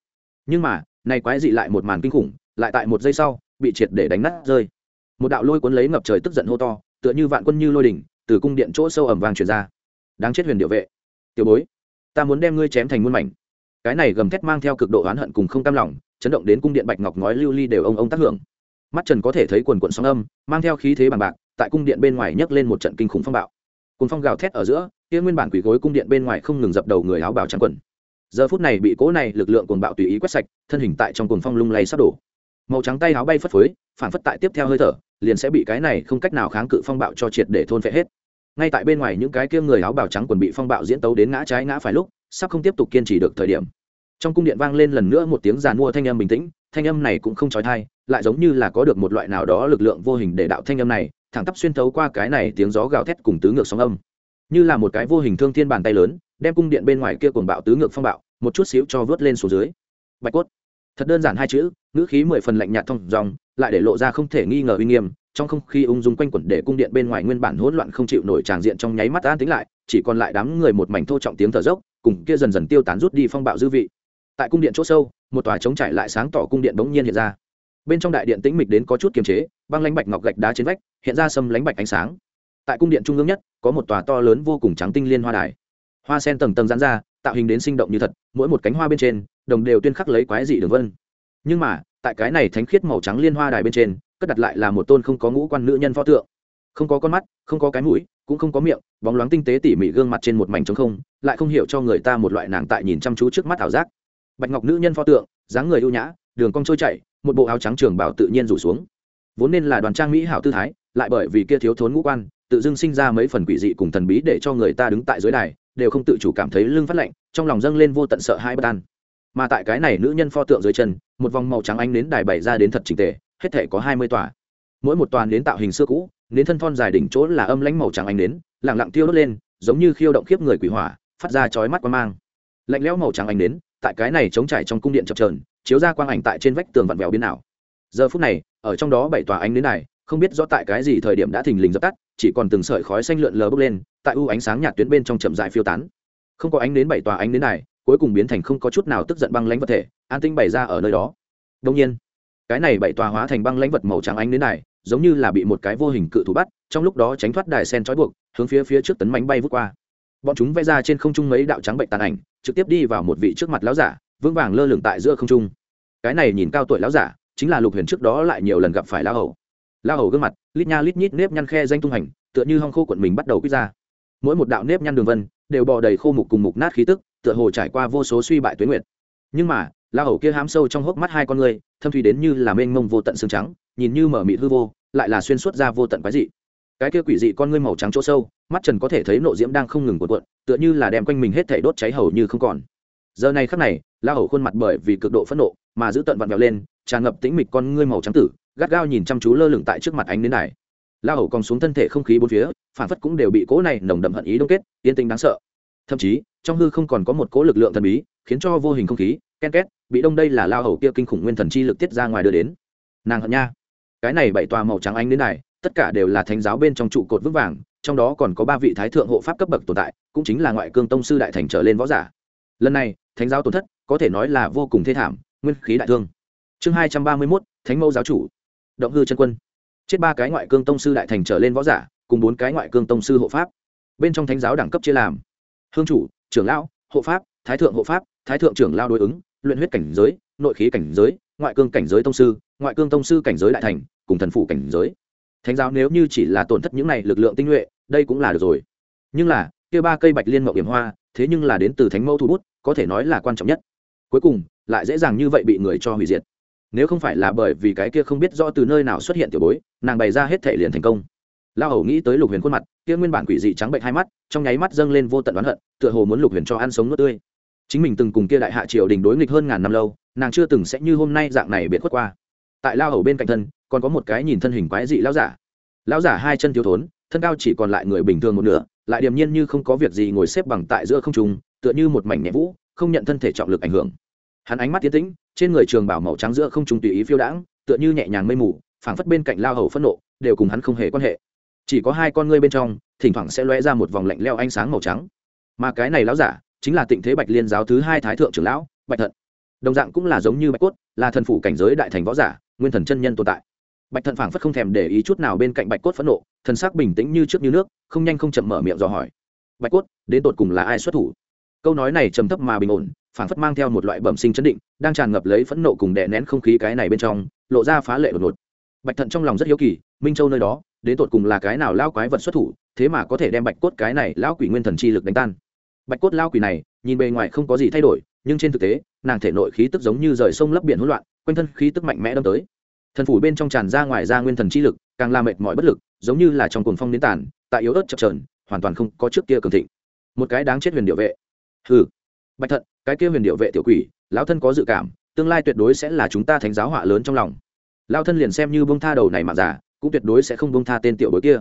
Nhưng mà, này quái dị lại một màn kinh khủng, lại tại một giây sau, bị triệt để đánh nát rơi. Một đạo lôi cuốn lấy ngập trời tức giận hô to, tựa như vạn quân như lôi đỉnh, từ cung điện chỗ sâu ẩm vàng truyền ra. Đáng chết huyền điệu vệ. Tiểu bối, ta muốn đem ngươi chém thành muôn mảnh. Cái này gầm thét mang theo cực độ oán hận cùng không cam lòng, chấn động đến cung điện bạch ngọc ngói lưu ly đều ông ông tác hưởng mắt trần có thể thấy quần quận sóng âm, mang theo khí thế bằng bạc, tại cung điện bên ngoài nhấc lên một trận kinh khủng phong bạo. Cùng phong gào thét ở giữa, kia nguyên bản quỷ gối cung điện bên ngoài không ngừng dập đầu người áo bào trắng quần. Giờ phút này bị cố này lực lượng cuồng bạo tùy ý quét sạch, thân hình tại trong cuồng phong lung lay sắp đổ. Màu trắng tay áo bay phất phới, phản phất tại tiếp theo hơi thở, liền sẽ bị cái này không cách nào kháng cự phong bạo cho triệt để thôn phệ hết. Ngay tại bên ngoài những cái kia người áo bào trắng quần bị phong bạo diễn tấu đến ngã trái ngã phải lúc, sắp không tiếp tục kiên trì được thời điểm. Trong cung điện vang lên lần nữa một tiếng giàn mua thanh âm bình tĩnh, thanh âm này cũng không trói thai lại giống như là có được một loại nào đó lực lượng vô hình để đạo thanh âm này, thẳng tắp xuyên thấu qua cái này tiếng gió gào thét cùng tứ ngược sóng âm. Như là một cái vô hình thương thiên bàn tay lớn, đem cung điện bên ngoài kia cuồng bạo tứ ngược phong bạo, một chút xíu cho vớt lên xuống dưới. Bạch cốt. Thật đơn giản hai chữ, ngữ khí mười phần lạnh nhạt thông dòng, lại để lộ ra không thể nghi ngờ uy nghiêm, trong không khí ung dung quanh quẩn để cung điện bên ngoài nguyên bản hỗn loạn không chịu nổi tràng diện trong nháy mắt an tính lại, chỉ còn lại đám người một mảnh thô trọng tiếng thở dốc, cùng kia dần dần tiêu tán rút đi phong bạo dư vị. Tại cung điện chỗ sâu, một tòa trống trải lại sáng tỏ cung điện bỗng nhiên hiện ra bên trong đại điện tĩnh mịch đến có chút kiềm chế, băng lánh bạch ngọc gạch đá trên vách, hiện ra sâm lánh bạch ánh sáng. Tại cung điện trung ương nhất, có một tòa to lớn vô cùng trắng tinh liên hoa đài. Hoa sen tầng tầng dán ra, tạo hình đến sinh động như thật, mỗi một cánh hoa bên trên, đồng đều tuyên khắc lấy quái dị đường vân. Nhưng mà, tại cái này thánh khiết màu trắng liên hoa đài bên trên, cất đặt lại là một tôn không có ngũ quan nữ nhân pho tượng. Không có con mắt, không có cái mũi, cũng không có miệng, bóng loáng tinh tế tỉ mỉ gương mặt trên một mảnh trống không, lại không hiểu cho người ta một loại nàng tại nhìn chăm chú trước mắt ảo giác. Bạch ngọc nữ nhân pho tượng, dáng người ưu nhã, đường cong trôi chảy một bộ áo trắng trường bảo tự nhiên rủ xuống. Vốn nên là đoàn trang mỹ hảo tư thái, lại bởi vì kia thiếu thốn ngũ quan, tự dưng sinh ra mấy phần quỷ dị cùng thần bí để cho người ta đứng tại dưới đài, đều không tự chủ cảm thấy lưng phát lạnh, trong lòng dâng lên vô tận sợ hai bất an. Mà tại cái này nữ nhân pho tượng dưới chân, một vòng màu trắng ánh nến đài bày ra đến thật trình tề, hết thể có hai mươi tòa. Mỗi một tòa đến tạo hình xưa cũ, nến thân thon dài đỉnh chỗ là âm lãnh màu trắng ánh nến lẳng lặng tiêu đốt lên, giống như khiêu động khiếp người quỷ hỏa, phát ra chói mắt qua mang. Lạnh lẽo màu trắng ánh nến, tại cái này chống trải trong cung điện chập trờn chiếu ra quang ảnh tại trên vách tường vặn vẹo biến ảo. Giờ phút này, ở trong đó bảy tòa ánh nến này, không biết rõ tại cái gì thời điểm đã thình lình dập tắt, chỉ còn từng sợi khói xanh lượn lờ bốc lên, tại u ánh sáng nhạt tuyến bên trong chậm dại phiêu tán. Không có ánh nến bảy tòa ánh nến này, cuối cùng biến thành không có chút nào tức giận băng lãnh vật thể, an tinh bày ra ở nơi đó. Đông nhiên, cái này bảy tòa hóa thành băng lãnh vật màu trắng ánh nến này, giống như là bị một cái vô hình cự thủ bắt, trong lúc đó tránh thoát đài sen trói buộc, hướng phía phía trước tấn mãnh bay vút qua. Bọn chúng vẽ ra trên không trung mấy đạo trắng bệnh tàn ảnh, trực tiếp đi vào một vị trước mặt lão giả vững vàng lơ lửng tại giữa không trung. Cái này nhìn cao tuổi lão giả, chính là lục huyền trước đó lại nhiều lần gặp phải lão hầu. Lão hầu gương mặt, lít nha lít nhít nếp nhăn khe danh tung hành, tựa như hong khô quận mình bắt đầu quýt ra. Mỗi một đạo nếp nhăn đường vân, đều bò đầy khô mục cùng mục nát khí tức, tựa hồ trải qua vô số suy bại tuyến nguyệt. Nhưng mà, lão hầu kia hám sâu trong hốc mắt hai con người, thâm thủy đến như là mênh mông vô tận xương trắng, nhìn như mở mịt hư vô, lại là xuyên suốt ra vô tận quái dị. Cái kia quỷ dị con ngươi màu trắng chỗ sâu, mắt trần có thể thấy nộ diễm đang không ngừng cuộn cuộn, tựa như là đem quanh mình hết thảy đốt cháy hầu như không còn. Giờ này khắc này la hầu khuôn mặt bởi vì cực độ phẫn nộ mà giữ tận vặn vẹo lên, tràn ngập tĩnh mịch con ngươi màu trắng tử, gắt gao nhìn chăm chú lơ lửng tại trước mặt ánh đến này la hầu còn xuống thân thể không khí bốn phía, phản phất cũng đều bị cỗ này nồng đậm hận ý đông kết, yên tĩnh đáng sợ. Thậm chí, trong hư không còn có một cỗ lực lượng thần bí, khiến cho vô hình không khí, ken két, bị đông đây là la hầu kia kinh khủng nguyên thần chi lực tiết ra ngoài đưa đến. Nàng hận nha. Cái này bảy tòa màu trắng ánh đến này tất cả đều là thánh giáo bên trong trụ cột vững vàng, trong đó còn có ba vị thái thượng hộ pháp cấp bậc tồn tại, cũng chính là ngoại cương tông sư đại thành trở lên võ giả. Lần này, thánh giáo tổn thất có thể nói là vô cùng thê thảm, nguyên khí đại thương. Chương hai trăm ba mươi mốt, thánh mẫu giáo chủ. Động hư chân quân. Chết ba cái ngoại cương tông sư đại thành trở lên võ giả, cùng bốn cái ngoại cương tông sư hộ pháp. Bên trong thánh giáo đẳng cấp chia làm. Hương chủ, trưởng lão, hộ pháp, thái thượng hộ pháp, thái thượng trưởng lao đối ứng, luyện huyết cảnh giới, nội khí cảnh giới, ngoại cương cảnh giới tông sư, ngoại cương tông sư cảnh giới đại thành, cùng thần phủ cảnh giới. Thánh giáo nếu như chỉ là tổn thất những này lực lượng tinh nhuệ, đây cũng là được rồi. Nhưng là, kia ba cây bạch liên mậu điểm hoa, thế nhưng là đến từ thánh mẫu thu bút, có thể nói là quan trọng nhất cuối cùng lại dễ dàng như vậy bị người cho hủy diệt. Nếu không phải là bởi vì cái kia không biết rõ từ nơi nào xuất hiện tiểu bối, nàng bày ra hết thể liền thành công. Lao hầu nghĩ tới lục huyền khuôn mặt, kia nguyên bản quỷ dị trắng bệnh hai mắt, trong nháy mắt dâng lên vô tận oán hận, tựa hồ muốn lục huyền cho ăn sống nước tươi. Chính mình từng cùng kia đại hạ triều đình đối nghịch hơn ngàn năm lâu, nàng chưa từng sẽ như hôm nay dạng này biệt khuất qua. Tại lao hầu bên cạnh thân, còn có một cái nhìn thân hình quái dị lao giả. Lao giả hai chân thiếu thốn, thân cao chỉ còn lại người bình thường một nửa, lại điềm nhiên như không có việc gì ngồi xếp bằng tại giữa không trung, tựa như một mảnh nhẹ vũ không nhận thân thể trọng lực ảnh hưởng. Hắn ánh mắt tiến tĩnh, trên người trường bảo màu trắng giữa không trùng tùy ý phiêu đãng, tựa như nhẹ nhàng mây mù, phảng phất bên cạnh lao hầu phẫn nộ, đều cùng hắn không hề quan hệ. Chỉ có hai con ngươi bên trong, thỉnh thoảng sẽ lóe ra một vòng lạnh leo ánh sáng màu trắng. Mà cái này lão giả, chính là tịnh thế bạch liên giáo thứ hai thái thượng trưởng lão, bạch thận. Đồng dạng cũng là giống như bạch cốt, là thần phủ cảnh giới đại thành võ giả, nguyên thần chân nhân tồn tại. Bạch thận phảng phất không thèm để ý chút nào bên cạnh bạch cốt phẫn nộ, thần sắc bình tĩnh như trước như nước, không nhanh không chậm mở miệng dò hỏi. Bạch cốt, đến tột cùng là ai xuất thủ? Câu nói này trầm thấp mà bình ổn, phảng phất mang theo một loại bẩm sinh chấn định, đang tràn ngập lấy phẫn nộ cùng đè nén không khí cái này bên trong, lộ ra phá lệ đột ngột. Bạch thận trong lòng rất hiếu kỳ, minh châu nơi đó, đến tột cùng là cái nào lao quái vật xuất thủ, thế mà có thể đem bạch cốt cái này lão quỷ nguyên thần chi lực đánh tan. Bạch cốt lao quỷ này, nhìn bề ngoài không có gì thay đổi, nhưng trên thực tế, nàng thể nội khí tức giống như rời sông lấp biển hỗn loạn, quanh thân khí tức mạnh mẽ đâm tới. Thần phủ bên trong tràn ra ngoài ra nguyên thần chi lực, càng là mệt mỏi bất lực, giống như là trong cuồng phong đến tàn, tại yếu ớt chập trờn hoàn toàn không có trước kia cường thịnh. Một cái đáng chết huyền điệu vệ hừ. Bạch thận, cái kia huyền điệu vệ tiểu quỷ, lão thân có dự cảm, tương lai tuyệt đối sẽ là chúng ta thánh giáo họa lớn trong lòng. Lao thân liền xem như bông tha đầu này mà giả cũng tuyệt đối sẽ không bông tha tên tiểu bối kia.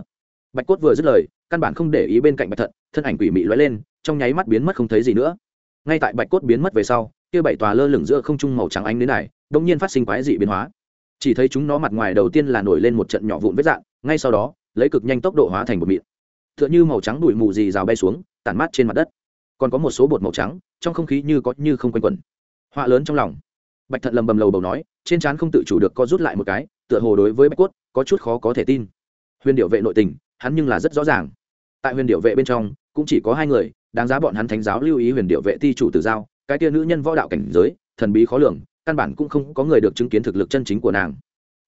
Bạch cốt vừa dứt lời, căn bản không để ý bên cạnh bạch thận, thân ảnh quỷ mị lóe lên, trong nháy mắt biến mất không thấy gì nữa. Ngay tại bạch cốt biến mất về sau, kia bảy tòa lơ lửng giữa không trung màu trắng ánh đến này, đột nhiên phát sinh quái dị biến hóa. Chỉ thấy chúng nó mặt ngoài đầu tiên là nổi lên một trận nhỏ vụn vết dạng, ngay sau đó, lấy cực nhanh tốc độ hóa thành một mịn. T h ư ợ n h ư màu trắng bụi mù gì rào bay xuống, tản mát trên mặt đất còn có một số bột màu trắng, trong không khí như có như không quanh quẩn. Họa lớn trong lòng. Bạch thận lầm bầm lầu bầu nói, trên trán không tự chủ được co rút lại một cái, tựa hồ đối với bạch cốt có chút khó có thể tin. Huyền điệu vệ nội tình, hắn nhưng là rất rõ ràng. Tại huyền điệu vệ bên trong, cũng chỉ có hai người, đáng giá bọn hắn thánh giáo lưu ý huyền điệu vệ ti chủ tử giao, cái tia nữ nhân võ đạo cảnh giới, thần bí khó lường, căn bản cũng không có người được chứng kiến thực lực chân chính của nàng.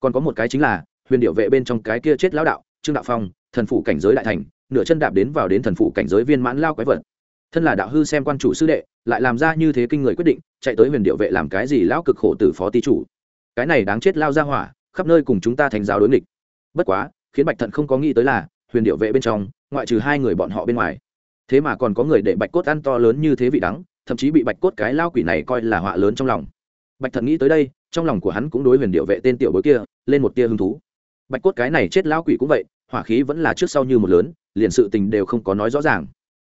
Còn có một cái chính là, huyền điệu vệ bên trong cái kia chết lão đạo, trương đạo phong, thần phủ cảnh giới đại thành, nửa chân đạp đến vào đến thần phủ cảnh giới viên mãn lao quái vật thân là đạo hư xem quan chủ sư đệ, lại làm ra như thế kinh người quyết định, chạy tới huyền điệu vệ làm cái gì lão cực khổ từ phó ti chủ. Cái này đáng chết lao ra hỏa, khắp nơi cùng chúng ta thành giáo đối nghịch. Bất quá, khiến bạch thận không có nghĩ tới là, huyền điệu vệ bên trong, ngoại trừ hai người bọn họ bên ngoài. Thế mà còn có người để bạch cốt ăn to lớn như thế vị đắng, thậm chí bị bạch cốt cái lao quỷ này coi là họa lớn trong lòng. Bạch thận nghĩ tới đây, trong lòng của hắn cũng đối huyền điệu vệ tên tiểu bối kia, lên một tia hứng thú. Bạch cốt cái này chết lao quỷ cũng vậy, hỏa khí vẫn là trước sau như một lớn, liền sự tình đều không có nói rõ ràng.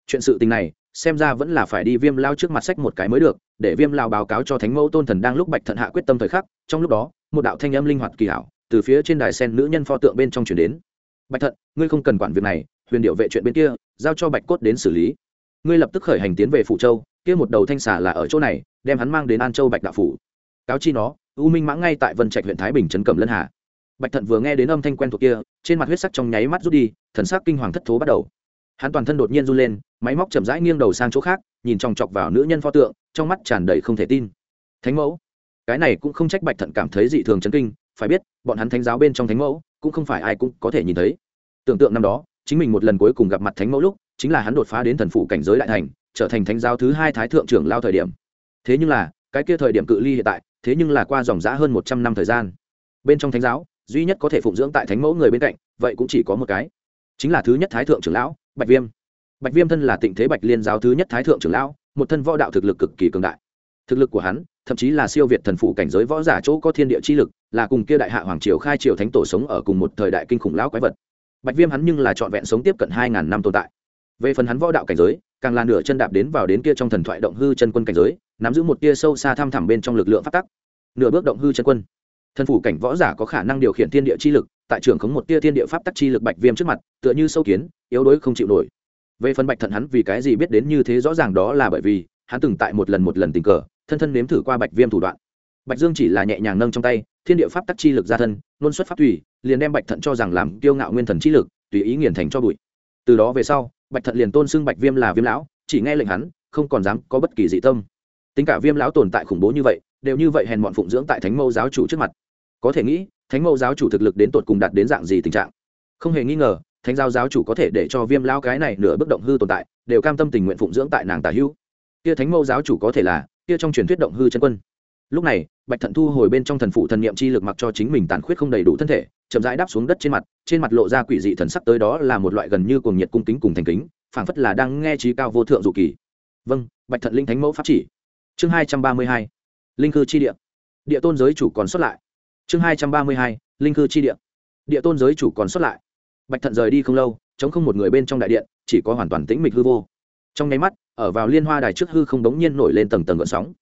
Chuyện sự tình này xem ra vẫn là phải đi viêm lao trước mặt sách một cái mới được, để viêm lao báo cáo cho thánh mẫu tôn thần đang lúc bạch thận hạ quyết tâm thời khắc, trong lúc đó, một đạo thanh âm linh hoạt kỳ hảo, từ phía trên đài sen nữ nhân pho tượng bên trong chuyển đến. Bạch thận, ngươi không cần quản việc này, huyền điệu vệ chuyện bên kia, giao cho bạch cốt đến xử lý. Ngươi lập tức khởi hành tiến về phủ châu, kia một đầu thanh xà là ở chỗ này, đem hắn mang đến an châu bạch đạo phủ. Cáo chi nó, u minh mãng ngay tại vân trạch huyện thái bình trấn cẩm lân hà. Bạch thận vừa nghe đến âm thanh quen thuộc kia, trên mặt huyết sắc trong nháy mắt rút đi, thần sắc kinh hoàng thất thố bắt đầu hắn toàn thân đột nhiên run lên, máy móc chậm rãi nghiêng đầu sang chỗ khác, nhìn chòng chọc vào nữ nhân pho tượng, trong mắt tràn đầy không thể tin. Thánh mẫu? Cái này cũng không trách bạch thận cảm thấy dị thường chấn kinh, phải biết, bọn hắn thánh giáo bên trong thánh mẫu, cũng không phải ai cũng có thể nhìn thấy. Tưởng tượng năm đó, chính mình một lần cuối cùng gặp mặt thánh mẫu lúc, chính là hắn đột phá đến thần phụ cảnh giới đại thành, trở thành thánh giáo thứ hai thái thượng trưởng lao thời điểm. Thế nhưng là, cái kia thời điểm cự ly hiện tại, thế nhưng là qua dòng giã hơn một trăm năm thời gian. Bên trong thánh giáo, duy nhất có thể phụng dưỡng tại thánh mẫu người bên cạnh, vậy cũng chỉ có một cái. Chính là thứ nhất thái thượng trưởng lão bạch viêm. Bạch viêm thân là tịnh thế bạch liên giáo thứ nhất thái thượng trưởng lão, một thân võ đạo thực lực cực kỳ cường đại. Thực lực của hắn, thậm chí là siêu việt thần phủ cảnh giới võ giả chỗ có thiên địa chi lực, là cùng kia đại hạ hoàng triều khai triều thánh tổ sống ở cùng một thời đại kinh khủng lão quái vật. Bạch viêm hắn nhưng là trọn vẹn sống tiếp cận hai ngàn năm tồn tại. Về phần hắn võ đạo cảnh giới, càng là nửa chân đạp đến vào đến kia trong thần thoại động hư chân quân cảnh giới, nắm giữ một tia sâu xa thăm thẳm bên trong lực lượng phát tắc. Nửa bước động hư chân quân. Thần phủ cảnh võ giả có khả năng điều khiển thiên địa chi lực tại trưởng khống một tia thiên địa pháp tắc chi lực bạch viêm trước mặt, tựa như sâu kiến, yếu đuối không chịu nổi. Về phần bạch thận hắn vì cái gì biết đến như thế rõ ràng đó là bởi vì, hắn từng tại một lần một lần tình cờ, thân thân nếm thử qua bạch viêm thủ đoạn. Bạch dương chỉ là nhẹ nhàng nâng trong tay, thiên địa pháp tắc chi lực ra thân nôn xuất pháp thủy liền đem bạch thận cho rằng làm kiêu ngạo nguyên thần chi lực, tùy ý nghiền thành cho bụi. Từ đó về sau, bạch thận liền tôn xưng bạch viêm là viêm lão, chỉ nghe lệnh hắn, không còn dám có bất kỳ dị tâm. Tính cả viêm lão tồn tại khủng bố như vậy, đều như vậy hèn bọn phụng dưỡng tại thánh mâu giáo chủ trước mặt. Có thể nghĩ thánh Mẫu giáo chủ thực lực đến tột cùng đạt đến dạng gì tình trạng? Không hề nghi ngờ, thánh giao giáo chủ có thể để cho viêm lao cái này nửa bất động hư tồn tại, đều cam tâm tình nguyện phụng dưỡng tại nàng tả hữu. Kia thánh Mẫu giáo chủ có thể là, kia trong truyền thuyết động hư chân quân. Lúc này, bạch thận thu hồi bên trong thần phụ thần niệm chi lực mặc cho chính mình tàn khuyết không đầy đủ thân thể, chậm rãi đáp xuống đất trên mặt trên mặt lộ ra quỷ dị thần sắc tới đó là một loại gần như cuồng nhiệt cung kính cùng thành kính, phảng phất là đang nghe trí cao vô thượng dụ kỳ. Vâng bạch thận linh thánh mẫu pháp chỉ. Chương hai trăm ba mươi hai. Linh cư chi địa. Địa tôn giới chủ còn xuất lại chương hai trăm ba mươi hai, linh cư chi địa. Địa tôn giới chủ còn xuất lại. Bạch thận rời đi không lâu, chống không một người bên trong đại điện, chỉ có hoàn toàn tĩnh mịch hư vô. Trong nháy mắt, ở vào liên hoa đài trước hư không đống nhiên nổi lên tầng tầng gợn sóng.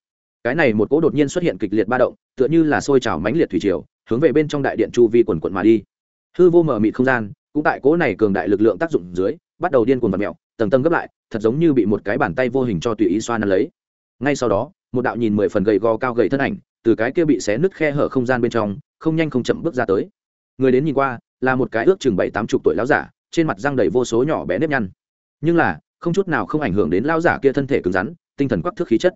Cái này một cỗ đột nhiên xuất hiện kịch liệt ba động, tựa như là sôi trào mãnh liệt thủy triều, hướng về bên trong đại điện chu vi quần quận mà đi. Hư vô mở mịt không gian, cũng tại cỗ này cường đại lực lượng tác dụng dưới, bắt đầu điên cuồng vật mẹo tầng tầng gấp lại, thật giống như bị một cái bàn tay vô hình cho tùy ý xoa nắn lấy. Ngay sau đó, một đạo nhìn mười phần gầy gò cao gầy thân ảnh từ cái kia bị xé nứt khe hở không gian bên trong, không nhanh không chậm bước ra tới. Người đến nhìn qua, là một cái ước chừng bảy tám chục tuổi lão giả, trên mặt răng đầy vô số nhỏ bé nếp nhăn. Nhưng là, không chút nào không ảnh hưởng đến lão giả kia thân thể cứng rắn, tinh thần quắc thước khí chất.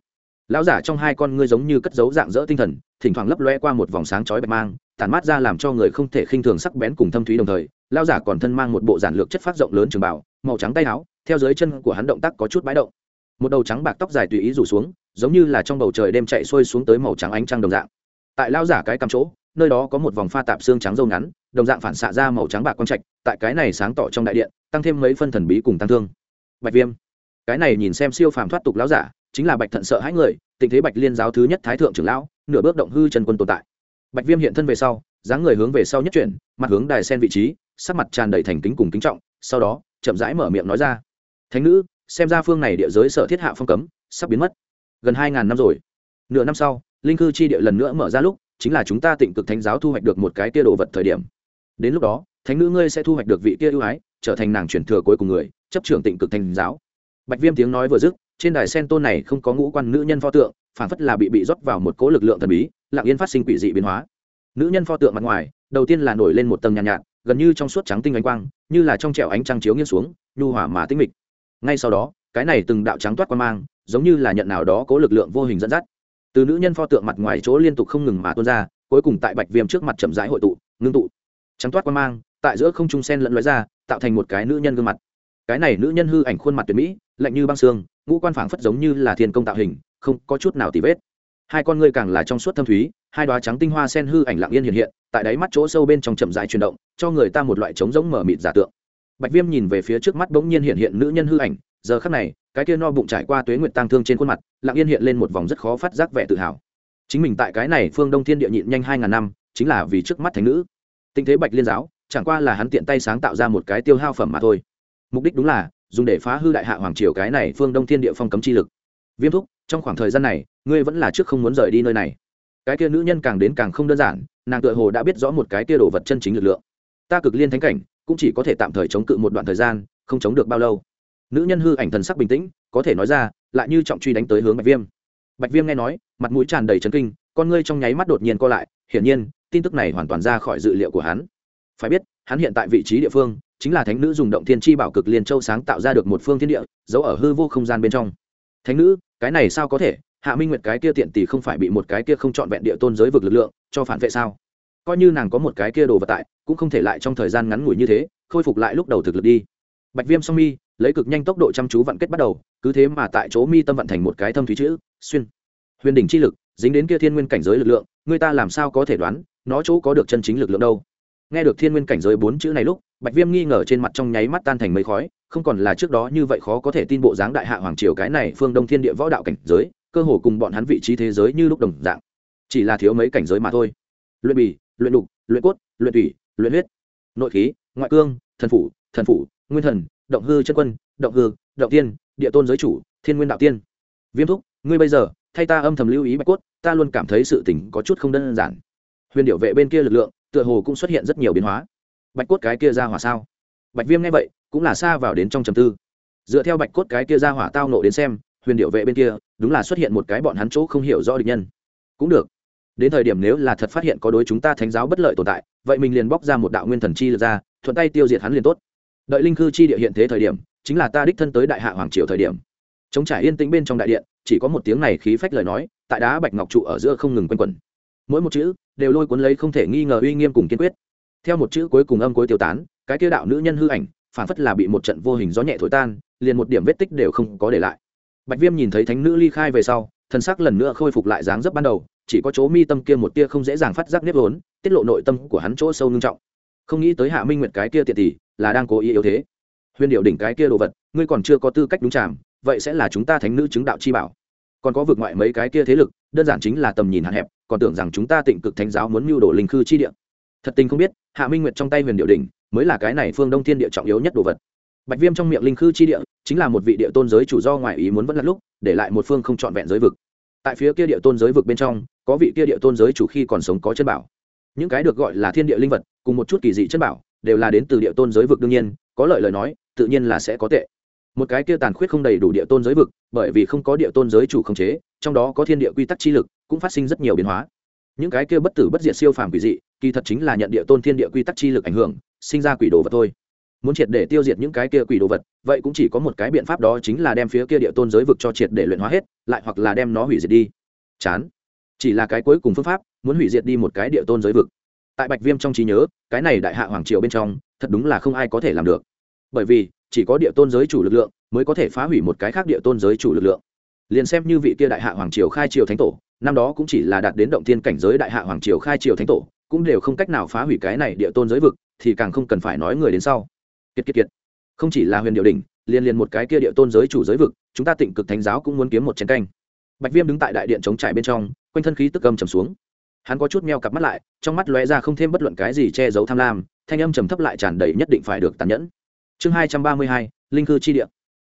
Lão giả trong hai con ngươi giống như cất dấu dạng dỡ tinh thần, thỉnh thoảng lấp loe qua một vòng sáng chói bạch mang, tản mát ra làm cho người không thể khinh thường sắc bén cùng thâm thúy đồng thời, lão giả còn thân mang một bộ giản lược chất phát rộng lớn trường bảo màu trắng tay áo, theo dưới chân của hắn động tác có chút bãi động. Một đầu trắng bạc tóc dài tùy ý rủ xuống giống như là trong bầu trời đêm chạy xuôi xuống tới màu trắng ánh trăng đồng dạng. Tại lão giả cái cắm chỗ, nơi đó có một vòng pha tạp xương trắng râu ngắn, đồng dạng phản xạ ra màu trắng bạc quang trạch, tại cái này sáng tỏ trong đại điện, tăng thêm mấy phân thần bí cùng tăng thương. Bạch viêm, cái này nhìn xem siêu phàm thoát tục lão giả, chính là bạch thận sợ hãi người, tình thế bạch liên giáo thứ nhất thái thượng trưởng lão, nửa bước động hư chân quân tồn tại. Bạch viêm hiện thân về sau, dáng người hướng về sau nhất chuyển, mặt hướng đài sen vị trí, sắc mặt tràn đầy thành kính cùng kính trọng, sau đó, chậm rãi mở miệng nói ra. Thánh nữ, xem ra phương này địa giới sở thiết hạ phong cấm, sắp biến mất gần hai ngàn năm rồi. Nửa năm sau linh cư chi địa lần nữa mở ra lúc chính là chúng ta tịnh cực thánh giáo thu hoạch được một cái kia đồ vật thời điểm. Đến lúc đó thánh nữ ngươi sẽ thu hoạch được vị kia ưu ái trở thành nàng truyền thừa cuối cùng người chấp trưởng tịnh cực thánh giáo. Bạch viêm tiếng nói vừa dứt trên đài sen tôn này không có ngũ quan nữ nhân pho tượng phản phất là bị bị rót vào một cỗ lực lượng thần bí lặng yên phát sinh quỷ dị biến hóa. Nữ nhân pho tượng mặt ngoài đầu tiên là nổi lên một tầng nhàn nhạt, nhạt gần như trong suốt trắng tinh ánh quang như là trong trẻo ánh trăng chiếu nghiêng xuống nhu hỏa mà tinh mịch. Ngay sau đó cái này từng đạo trắng toát quan mang giống như là nhận nào đó có lực lượng vô hình dẫn dắt. Từ nữ nhân pho tượng mặt ngoài chỗ liên tục không ngừng mà tuôn ra, cuối cùng tại bạch viêm trước mặt chậm rãi hội tụ, ngưng tụ. Trắng toát quan mang, tại giữa không trung sen lẫn lóe ra, tạo thành một cái nữ nhân gương mặt. Cái này nữ nhân hư ảnh khuôn mặt tuyệt mỹ, lạnh như băng xương, ngũ quan phảng phất giống như là thiên công tạo hình, không có chút nào tì vết. Hai con ngươi càng là trong suốt thâm thúy, hai đoá trắng tinh hoa sen hư ảnh lặng yên hiện hiện, tại đáy mắt chỗ sâu bên trong chậm rãi chuyển động, cho người ta một loại trống giống mở mịt giả tượng. Bạch viêm nhìn về phía trước mắt bỗng nhiên hiện hiện nữ nhân hư ảnh giờ khắc này, cái kia no bụng trải qua tuế nguyệt tang thương trên khuôn mặt, lặng yên hiện lên một vòng rất khó phát giác vẻ tự hào. Chính mình tại cái này phương đông thiên địa nhịn nhanh hai ngàn năm, chính là vì trước mắt thánh nữ. Tình thế bạch liên giáo, chẳng qua là hắn tiện tay sáng tạo ra một cái tiêu hao phẩm mà thôi. Mục đích đúng là, dùng để phá hư đại hạ hoàng triều cái này phương đông thiên địa phong cấm chi lực. Viêm thúc, trong khoảng thời gian này, ngươi vẫn là trước không muốn rời đi nơi này. Cái kia nữ nhân càng đến càng không đơn giản, nàng tựa hồ đã biết rõ một cái kia đồ vật chân chính lực lượng. Ta cực liên thánh cảnh, cũng chỉ có thể tạm thời chống cự một đoạn thời gian, không chống được bao lâu nữ nhân hư ảnh thần sắc bình tĩnh, có thể nói ra, lại như trọng truy đánh tới hướng bạch viêm. Bạch viêm nghe nói, mặt mũi tràn đầy trấn kinh, con ngươi trong nháy mắt đột nhiên co lại, hiển nhiên, tin tức này hoàn toàn ra khỏi dự liệu của hắn. Phải biết, hắn hiện tại vị trí địa phương, chính là thánh nữ dùng động thiên chi bảo cực liên châu sáng tạo ra được một phương thiên địa, giấu ở hư vô không gian bên trong. Thánh nữ, cái này sao có thể? Hạ minh nguyệt cái kia tiện tỷ không phải bị một cái kia không trọn vẹn địa tôn giới vực lực lượng cho phản vệ sao? Coi như nàng có một cái kia đồ vật tại, cũng không thể lại trong thời gian ngắn ngủi như thế, khôi phục lại lúc đầu thực lực đi. Bạch viêm song mi lấy cực nhanh tốc độ chăm chú vận kết bắt đầu, cứ thế mà tại chỗ mi tâm vận thành một cái thâm thúy chữ, xuyên. Huyền đỉnh chi lực, dính đến kia thiên nguyên cảnh giới lực lượng, người ta làm sao có thể đoán, nó chỗ có được chân chính lực lượng đâu. Nghe được thiên nguyên cảnh giới bốn chữ này lúc, bạch viêm nghi ngờ trên mặt trong nháy mắt tan thành mây khói, không còn là trước đó như vậy khó có thể tin bộ dáng đại hạ hoàng triều cái này phương đông thiên địa võ đạo cảnh giới, cơ hồ cùng bọn hắn vị trí thế giới như lúc đồng dạng. Chỉ là thiếu mấy cảnh giới mà thôi. Luyện bì, luyện đục luyện cốt, luyện thủy, luyện huyết. Nội khí, ngoại cương, thần phủ thần phủ, nguyên thần động hư chân quân, động hư, động tiên, địa tôn giới chủ, thiên nguyên đạo tiên. Viêm thúc, ngươi bây giờ, thay ta âm thầm lưu ý bạch cốt, ta luôn cảm thấy sự tình có chút không đơn giản. Huyền điệu vệ bên kia lực lượng, tựa hồ cũng xuất hiện rất nhiều biến hóa. Bạch cốt cái kia ra hỏa sao? Bạch viêm nghe vậy, cũng là xa vào đến trong trầm tư. Dựa theo bạch cốt cái kia ra hỏa tao nộ đến xem, huyền điệu vệ bên kia, đúng là xuất hiện một cái bọn hắn chỗ không hiểu rõ địch nhân. Cũng được. Đến thời điểm nếu là thật phát hiện có đối chúng ta thánh giáo bất lợi tồn tại, vậy mình liền bóc ra một đạo nguyên thần chi lực ra, thuận tay tiêu diệt hắn liền tốt đợi linh khư chi địa hiện thế thời điểm, chính là ta đích thân tới đại hạ hoàng triều thời điểm. Chống trải yên tĩnh bên trong đại điện, chỉ có một tiếng này khí phách lời nói, tại đá bạch ngọc trụ ở giữa không ngừng quanh quẩn. Mỗi một chữ, đều lôi cuốn lấy không thể nghi ngờ uy nghiêm cùng kiên quyết. Theo một chữ cuối cùng âm cuối tiêu tán, cái kia đạo nữ nhân hư ảnh phản phất là bị một trận vô hình gió nhẹ thổi tan, liền một điểm vết tích đều không có để lại. Bạch viêm nhìn thấy thánh nữ ly khai về sau thân xác lần nữa khôi phục lại dáng dấp ban đầu, chỉ có chỗ mi tâm kia một tia không dễ dàng phát giác nếp vốn, tiết lộ nội tâm của hắn chỗ sâu ngưng trọng không nghĩ tới hạ minh nguyệt cái kia tiện tỷ là đang cố ý yếu thế. Huyền điệu đỉnh cái kia đồ vật, ngươi còn chưa có tư cách đúng chạm, vậy sẽ là chúng ta thánh nữ chứng đạo chi bảo. Còn có vượt ngoại mấy cái kia thế lực, đơn giản chính là tầm nhìn hạn hẹp, còn tưởng rằng chúng ta tịnh cực thánh giáo muốn mưu đồ linh khư chi địa. Thật tình không biết, hạ minh nguyệt trong tay huyền điệu đỉnh mới là cái này phương đông thiên địa trọng yếu nhất đồ vật. Bạch viêm trong miệng linh khư chi địa, chính là một vị địa tôn giới chủ do ngoại ý muốn vẫn là lúc, để lại một phương không trọn vẹn giới vực. Tại phía kia địa tôn giới vực bên trong, có vị kia địa tôn giới chủ khi còn sống có chân bảo những cái được gọi là thiên địa linh vật, cùng một chút kỳ dị chân bảo, đều là đến từ địa tôn giới vực đương nhiên, có lợi lời nói, tự nhiên là sẽ có tệ. Một cái kia tàn khuyết không đầy đủ địa tôn giới vực, bởi vì không có địa tôn giới chủ khống chế, trong đó có thiên địa quy tắc chi lực, cũng phát sinh rất nhiều biến hóa. Những cái kia bất tử bất diệt siêu phàm quỷ dị, kỳ thật chính là nhận địa tôn thiên địa quy tắc chi lực ảnh hưởng, sinh ra quỷ đồ vật thôi. Muốn triệt để tiêu diệt những cái kia quỷ đồ vật, vậy cũng chỉ có một cái biện pháp đó chính là đem phía kia địa tôn giới vực cho triệt để luyện hóa hết, lại hoặc là đem nó hủy diệt đi. Chán chỉ là cái cuối cùng phương pháp, muốn hủy diệt đi một cái địa tôn giới vực. Tại bạch viêm trong trí nhớ, cái này đại hạ hoàng triều bên trong, thật đúng là không ai có thể làm được. Bởi vì, chỉ có địa tôn giới chủ lực lượng mới có thể phá hủy một cái khác địa tôn giới chủ lực lượng. Liền xem như vị kia đại hạ hoàng triều khai triều thánh tổ, năm đó cũng chỉ là đạt đến động thiên cảnh giới đại hạ hoàng triều khai triều thánh tổ, cũng đều không cách nào phá hủy cái này địa tôn giới vực, thì càng không cần phải nói người đến sau. Kiệt kiệt kiệt. Không chỉ là huyền điệu đỉnh, liền liền một cái kia địa tôn giới chủ giới vực, chúng ta tịnh cực thánh giáo cũng muốn kiếm một chén canh bạch viêm đứng tại đại điện chống trải bên trong, quanh thân khí tức âm trầm xuống. Hắn có chút meo cặp mắt lại, trong mắt lóe ra không thêm bất luận cái gì che giấu tham lam, thanh âm trầm thấp lại tràn đầy nhất định phải được tàn nhẫn. Chương hai trăm ba mươi hai, linh cư chi địa.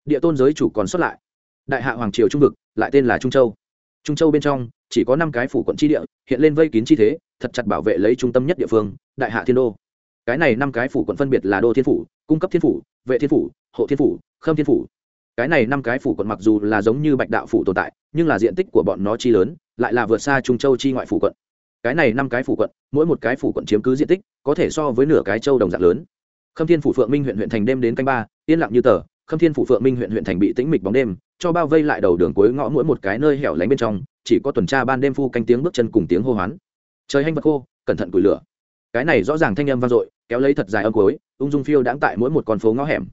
Địa tôn giới chủ còn xuất lại. Đại hạ hoàng triều trung vực, lại tên là trung châu. Trung châu bên trong, chỉ có năm cái phủ quận chi địa, hiện lên vây kín chi thế, thật chặt bảo vệ lấy trung tâm nhất địa phương, đại hạ thiên đô. Cái này năm cái phủ quận phân biệt là đô thiên phủ, cung cấp thiên phủ, vệ thiên phủ, hộ thiên phủ, khâm thiên phủ cái này năm cái phủ quận mặc dù là giống như bạch đạo phủ tồn tại, nhưng là diện tích của bọn nó chi lớn, lại là vượt xa trung châu chi ngoại phủ quận. Cái này năm cái phủ quận, mỗi một cái phủ quận chiếm cứ diện tích, có thể so với nửa cái châu đồng dạng lớn. Khâm thiên phủ phượng minh huyện huyện thành đêm đến canh ba, yên lặng như tờ, khâm thiên phủ phượng minh huyện huyện thành bị tĩnh mịch bóng đêm, cho bao vây lại đầu đường cuối ngõ mỗi một cái nơi hẻo lánh bên trong, chỉ có tuần tra ban đêm phu canh tiếng bước chân cùng tiếng hô hoán. Trời hanh vật khô, cẩn thận củi lửa. Cái này rõ ràng thanh âm vang dội, kéo lấy thật dài âm cuối, ung dung phiêu đãng tại mỗi một con phố ngõ hẻm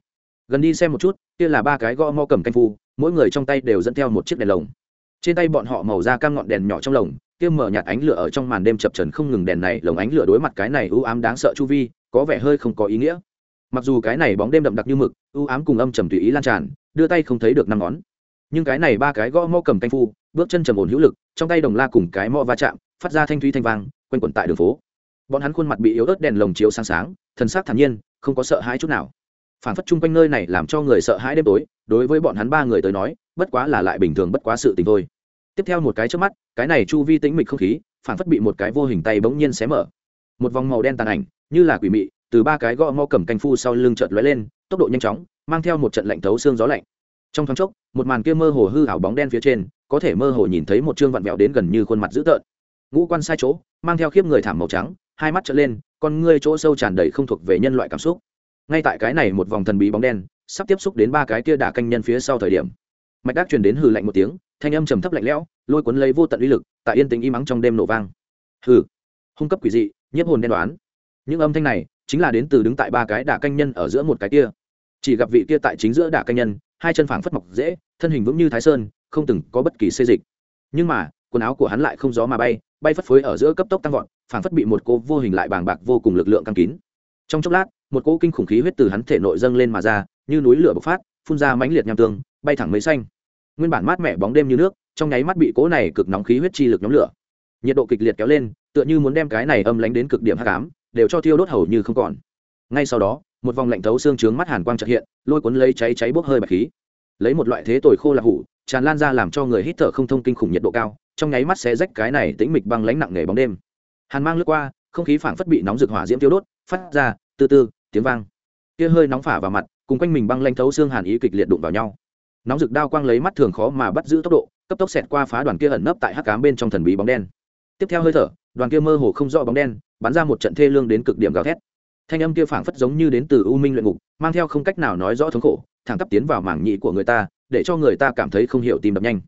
gần đi xem một chút, kia là ba cái gõ mo cầm canh phu, mỗi người trong tay đều dẫn theo một chiếc đèn lồng. Trên tay bọn họ màu da cam ngọn đèn nhỏ trong lồng, kia mở nhạt ánh lửa ở trong màn đêm chập trần không ngừng đèn này, lồng ánh lửa đối mặt cái này ưu ám đáng sợ chu vi, có vẻ hơi không có ý nghĩa. Mặc dù cái này bóng đêm đậm đặc như mực ưu ám cùng âm trầm tùy ý lan tràn, đưa tay không thấy được năm ngón. Nhưng cái này ba cái gõ mo cầm canh phu, bước chân trầm ổn hữu lực, trong tay đồng la cùng cái mo va chạm, phát ra thanh thúy thanh vang, quanh quẩn tại đường phố. Bọn hắn khuôn mặt bị yếu ớt đèn lồng chiếu sáng sáng, thần sắc thản nhiên, không có sợ hãi chút nào phản phất chung quanh nơi này làm cho người sợ hãi đêm tối, đối với bọn hắn ba người tới nói, bất quá là lại bình thường bất quá sự tình thôi. Tiếp theo một cái trước mắt, cái này chu vi tĩnh mịch không khí phản phất bị một cái vô hình tay bỗng nhiên xé mở. Một vòng màu đen tàn ảnh, như là quỷ mị, từ ba cái gõ mo cầm canh phu sau lưng trợt lóe lên, tốc độ nhanh chóng, mang theo một trận lạnh thấu xương gió lạnh. Trong thoáng chốc, một màn kia mơ hồ hư ảo bóng đen phía trên, có thể mơ hồ nhìn thấy một trương vặn vẹo đến gần như khuôn mặt dữ tợn. Ngũ quan sai chỗ, mang theo khiếp người thảm màu trắng, hai mắt trở lên, con ngươi chỗ sâu tràn đầy không thuộc về nhân loại cảm xúc ngay tại cái này một vòng thần bí bóng đen, sắp tiếp xúc đến ba cái kia đả canh nhân phía sau thời điểm. Mạch đắc truyền đến hừ lạnh một tiếng, thanh âm trầm thấp lạnh lẽo, lôi cuốn lấy vô tận uy lực, tại yên tĩnh im mắng trong đêm nổ vang. Hừ, hung cấp quỷ dị, nhiếp hồn đen đoán. Những âm thanh này, chính là đến từ đứng tại ba cái đả canh nhân ở giữa một cái kia. Chỉ gặp vị kia tại chính giữa đả canh nhân, hai chân phảng phất mọc dễ, thân hình vững như thái sơn, không từng có bất kỳ xê dịch. Nhưng mà, quần áo của hắn lại không gió mà bay bay phất phới ở giữa cấp tốc tăng vọt, phảng phất bị một cô vô hình lại bàng bạc vô cùng lực lượng căng kín. Trong chốc lát một cỗ kinh khủng khí huyết từ hắn thể nội dâng lên mà ra, như núi lửa bộc phát, phun ra mãnh liệt nham tương, bay thẳng mấy xanh. Nguyên bản mát mẻ bóng đêm như nước, trong nháy mắt bị cỗ này cực nóng khí huyết chi lực nhóm lửa. Nhiệt độ kịch liệt kéo lên, tựa như muốn đem cái này âm lánh đến cực điểm hắc ám, đều cho thiêu đốt hầu như không còn. Ngay sau đó, một vòng lạnh thấu xương trướng mắt hàn quang chợt hiện, lôi cuốn lấy cháy cháy bốc hơi bạch khí. Lấy một loại thế tồi khô là hủ, tràn lan ra làm cho người hít thở không thông kinh khủng nhiệt độ cao, trong nháy mắt sẽ rách cái này tĩnh mịch băng lãnh nặng nề bóng đêm. Hàn mang lướt qua, không khí phảng phất bị nóng rực hỏa diễm tiêu đốt, phát ra, từ từ tiếng vang. Kia hơi nóng phả vào mặt, cùng quanh mình băng lanh thấu xương hàn ý kịch liệt đụng vào nhau. Nóng rực đao quang lấy mắt thường khó mà bắt giữ tốc độ, cấp tốc xẹt qua phá đoàn kia ẩn nấp tại hắc cám bên trong thần bí bóng đen. Tiếp theo hơi thở, đoàn kia mơ hồ không rõ bóng đen, bắn ra một trận thê lương đến cực điểm gào thét. Thanh âm kia phảng phất giống như đến từ u minh luyện ngục, mang theo không cách nào nói rõ thống khổ, thẳng tắp tiến vào mảng nhị của người ta, để cho người ta cảm thấy không hiểu tìm đập nhanh.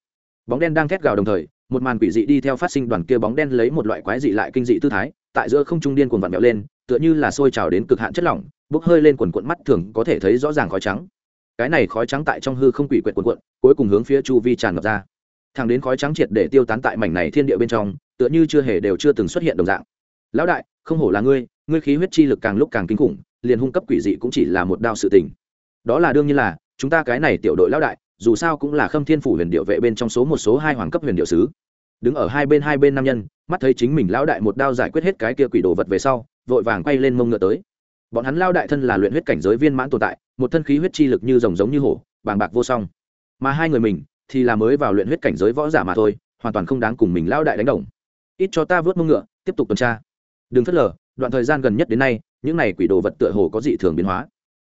Bóng đen đang thét gào đồng thời, một màn quỷ dị đi theo phát sinh đoàn kia bóng đen lấy một loại quái dị lại kinh dị tư thái, tại giữa không trung điên cuồng vặn vẹo lên, tựa như là sôi trào đến cực hạn chất lỏng bốc hơi lên quần cuộn mắt thường có thể thấy rõ ràng khói trắng. Cái này khói trắng tại trong hư không quỷ quyệt quần cuộn, cuối cùng hướng phía chu vi tràn ngập ra. Thẳng đến khói trắng triệt để tiêu tán tại mảnh này thiên địa bên trong, tựa như chưa hề đều chưa từng xuất hiện đồng dạng. Lão đại, không hổ là ngươi ngươi khí huyết chi lực càng lúc càng kinh khủng, liền hung cấp quỷ dị cũng chỉ là một đao sự tình. Đó là đương nhiên là, chúng ta cái này tiểu đội lão đại, dù sao cũng là khâm thiên phủ huyền điệu vệ bên trong số một số hai hoàng cấp huyền điệu sứ. Đứng ở hai bên hai bên nam nhân, mắt thấy chính mình lão đại một đao giải quyết hết cái kia quỷ đồ vật về sau, vội vàng quay lên mông ngựa tới bọn hắn lao đại thân là luyện huyết cảnh giới viên mãn tồn tại, một thân khí huyết chi lực như rồng giống như hổ, bàng bạc vô song. Mà hai người mình thì là mới vào luyện huyết cảnh giới võ giả mà thôi, hoàn toàn không đáng cùng mình lao đại đánh đồng. Ít cho ta vớt mông ngựa, tiếp tục tuần tra. Đừng phớt lờ, đoạn thời gian gần nhất đến nay, những này quỷ đồ vật tựa hồ có dị thường biến hóa.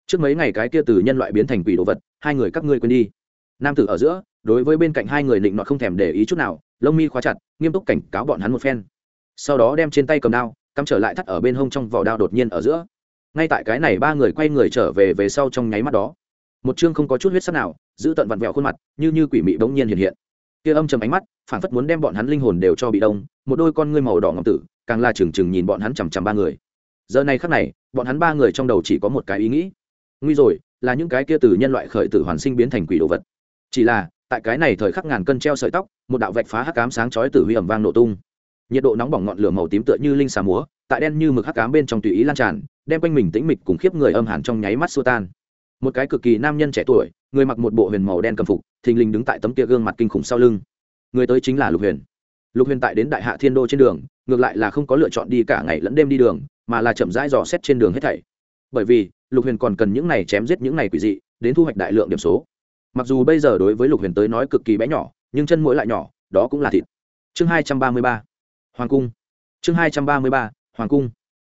Trước mấy ngày cái kia từ nhân loại biến thành quỷ đồ vật, hai người các ngươi quên đi. Nam tử ở giữa, đối với bên cạnh hai người định nọ không thèm để ý chút nào, lông mi khóa chặt, nghiêm túc cảnh cáo bọn hắn một phen. Sau đó đem trên tay cầm đao, cắm trở lại thắt ở bên hông trong vỏ đao đột nhiên ở giữa ngay tại cái này ba người quay người trở về về sau trong nháy mắt đó, một chương không có chút huyết sắc nào, giữ tận vặn vẹo khuôn mặt, như như quỷ mị bỗng nhiên hiện hiện. Kia âm trầm ánh mắt, phảng phất muốn đem bọn hắn linh hồn đều cho bị đông, một đôi con ngươi màu đỏ ngọc tử, càng là trừng trừng nhìn bọn hắn chằm chằm ba người. Giờ này khắc này, bọn hắn ba người trong đầu chỉ có một cái ý nghĩ. Nguy rồi, là những cái kia từ nhân loại khởi tử hoàn sinh biến thành quỷ đồ vật. Chỉ là, tại cái này thời khắc ngàn cân treo sợi tóc, một đạo vạch phá hắc cám sáng chói tử huy ẩm vang nổ tung nhiệt độ nóng bỏng ngọn lửa màu tím tựa như linh xà múa, tại đen như mực hắc cám bên trong tùy ý lan tràn, đem quanh mình tĩnh mịch cùng khiếp người âm hàn trong nháy mắt xua tan. Một cái cực kỳ nam nhân trẻ tuổi, người mặc một bộ huyền màu đen cầm phục, thình lình đứng tại tấm kia gương mặt kinh khủng sau lưng. Người tới chính là lục huyền. Lục huyền tại đến đại hạ thiên đô trên đường, ngược lại là không có lựa chọn đi cả ngày lẫn đêm đi đường, mà là chậm rãi dò xét trên đường hết thảy. Bởi vì, lục huyền còn cần những này chém giết những này quỷ dị, đến thu hoạch đại lượng điểm số. Mặc dù bây giờ đối với lục huyền tới nói cực kỳ bé nhỏ, nhưng chân mũi lại nhỏ, đó cũng là thịt. Chương hai trăm ba mươi ba hoàng cung. Chương hai trăm ba mươi ba, hoàng cung.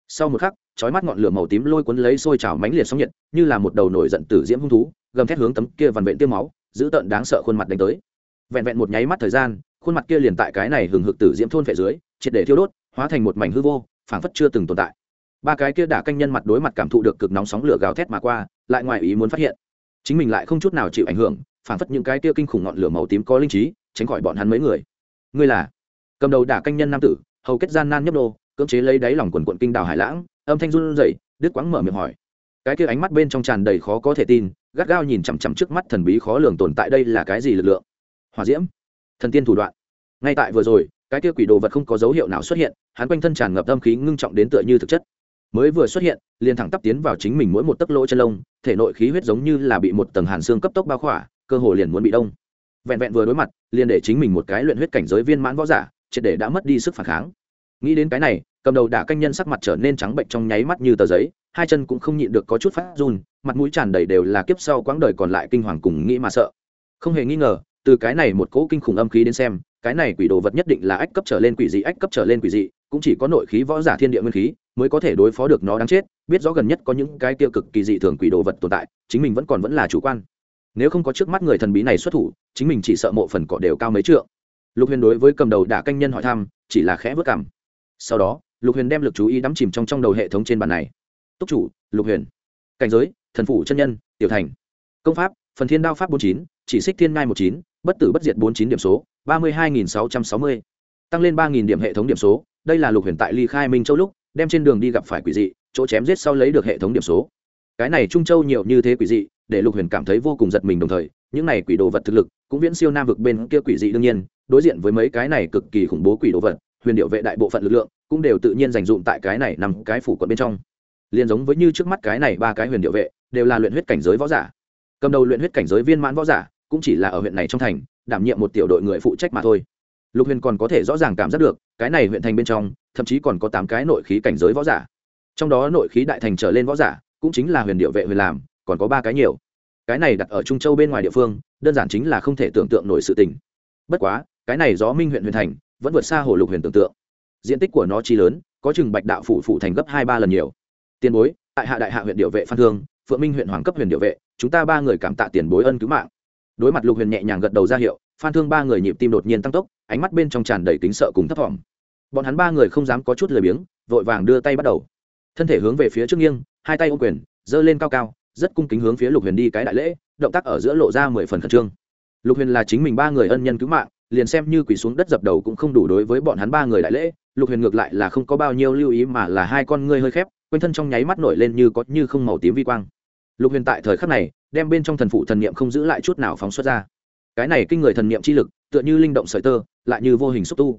Sau một khắc, chói mắt ngọn lửa màu tím lôi cuốn lấy sôi trào mánh liệt sóng nhiệt, như là một đầu nổi giận tử diễm hung thú, gầm thét hướng tấm kia vằn vện tiêu máu giữ tợn đáng sợ khuôn mặt đánh tới. Vẹn vẹn một nháy mắt thời gian, khuôn mặt kia liền tại cái này hừng hực tử diễm thôn phệ dưới, triệt để thiêu đốt, hóa thành một mảnh hư vô, phảng phất chưa từng tồn tại. Ba cái kia đả canh nhân mặt đối mặt cảm thụ được cực nóng sóng lửa gào thét mà qua, lại ngoài ý muốn phát hiện, chính mình lại không chút nào chịu ảnh hưởng, phảng phất những cái kia kinh khủng ngọn lửa màu tím có linh trí, tránh khỏi bọn hắn mấy người. Ngươi là? Cầm đầu đả canh nhân nam tử, hầu kết gian nan nhấp đô cưỡng chế lấy đáy lòng quần quận kinh đào hải lãng, âm thanh run rẩy, đứt quãng mở miệng hỏi. Cái kia ánh mắt bên trong tràn đầy khó có thể tin, gắt gao nhìn chằm chằm trước mắt thần bí khó lường tồn tại đây là cái gì lực lượng? Hỏa diễm, thần tiên thủ đoạn. Ngay tại vừa rồi, cái kia quỷ đồ vật không có dấu hiệu nào xuất hiện, hắn quanh thân tràn ngập âm khí ngưng trọng đến tựa như thực chất. Mới vừa xuất hiện, liền thẳng tắp tiến vào chính mình mỗi một tấc lỗ chân lông, thể nội khí huyết giống như là bị một tầng hàn xương cấp tốc bao khỏa, cơ hồ liền muốn bị đông. Vẹn vẹn vừa đối mặt, liền để chính mình một cái luyện huyết cảnh giới viên mãn võ giả triệt để đã mất đi sức phản kháng. Nghĩ đến cái này, cầm đầu đả canh nhân sắc mặt trở nên trắng bệnh trong nháy mắt như tờ giấy, hai chân cũng không nhịn được có chút phát run, mặt mũi tràn đầy đều là kiếp sau quãng đời còn lại kinh hoàng cùng nghĩ mà sợ. Không hề nghi ngờ, từ cái này một cỗ kinh khủng âm khí đến xem, cái này quỷ đồ vật nhất định là ách cấp trở lên quỷ dị, ách cấp trở lên quỷ dị, cũng chỉ có nội khí võ giả thiên địa nguyên khí mới có thể đối phó được nó đáng chết, biết rõ gần nhất có những cái tiêu cực kỳ dị thường quỷ đồ vật tồn tại, chính mình vẫn còn vẫn là chủ quan. Nếu không có trước mắt người thần bí này xuất thủ, chính mình chỉ sợ mộ phần cỏ đều cao mấy trượng lục huyền đối với cầm đầu đả canh nhân hỏi thăm, chỉ là khẽ vớt cảm sau đó, lục huyền đem lực chú ý đắm chìm trong trong đầu hệ thống trên bàn này. Túc chủ, lục huyền. Cảnh giới, thần phủ chân nhân, tiểu thành. Công pháp, phần thiên đao pháp bốn chín, chỉ xích thiên ngai một chín, bất tử bất diệt bốn chín điểm số, ba mươi hai nghìn sáu trăm sáu mươi. Tăng lên ba nghìn điểm hệ thống điểm số, đây là lục huyền tại ly khai minh châu lúc, đem trên đường đi gặp phải quỷ dị, chỗ chém giết sau lấy được hệ thống điểm số. Cái này trung châu nhiều như thế quỷ dị, để lục huyền cảm thấy vô cùng giật mình đồng thời, những này quỷ đồ vật thực lực, cũng viễn siêu nam vực bên kia quỷ dị đương nhiên đối diện với mấy cái này cực kỳ khủng bố quỷ đồ vật, huyền điệu vệ đại bộ phận lực lượng cũng đều tự nhiên dành dụm tại cái này nằm cái phủ quận bên trong. Liền giống với như trước mắt cái này ba cái huyền điệu vệ, đều là luyện huyết cảnh giới võ giả. Cầm đầu luyện huyết cảnh giới viên mãn võ giả cũng chỉ là ở huyện này trong thành, đảm nhiệm một tiểu đội người phụ trách mà thôi. Lục huyền còn có thể rõ ràng cảm giác được, cái này huyện thành bên trong, thậm chí còn có tám cái nội khí cảnh giới võ giả. Trong đó nội khí đại thành trở lên võ giả cũng chính là huyền điệu vệ huyền làm, còn có ba cái nhiều. Cái này đặt ở trung châu bên ngoài địa phương, đơn giản chính là không thể tưởng tượng nổi sự tình. Bất quá cái này gió minh huyện huyền thành, vẫn vượt xa hồ lục huyền tưởng tượng. Diện tích của nó chi lớn, có chừng bạch đạo phủ phủ thành gấp hai ba lần nhiều. Tiền bối, tại hạ đại hạ huyện điệu vệ phan thương, phượng minh huyện hoàng cấp huyền điệu vệ, chúng ta ba người cảm tạ tiền bối ân cứu mạng. Đối mặt lục huyền nhẹ nhàng gật đầu ra hiệu, phan thương ba người nhịp tim đột nhiên tăng tốc, ánh mắt bên trong tràn đầy kính sợ cùng thấp thỏm. Bọn hắn ba người không dám có chút lười biếng, vội vàng đưa tay bắt đầu. Thân thể hướng về phía trước nghiêng, hai tay ô quyền, giơ lên cao cao, rất cung kính hướng phía lục huyền đi cái đại lễ, động tác ở giữa lộ ra mười phần khẩn trương. Lục huyền là chính mình ba người ân nhân cứu mạng liền xem như quỳ xuống đất dập đầu cũng không đủ đối với bọn hắn ba người đại lễ, lục huyền ngược lại là không có bao nhiêu lưu ý mà là hai con ngươi hơi khép, quanh thân trong nháy mắt nổi lên như có như không màu tím vi quang. Lục huyền tại thời khắc này, đem bên trong thần phụ thần niệm không giữ lại chút nào phóng xuất ra. Cái này kinh người thần niệm chi lực, tựa như linh động sợi tơ, lại như vô hình xúc tu.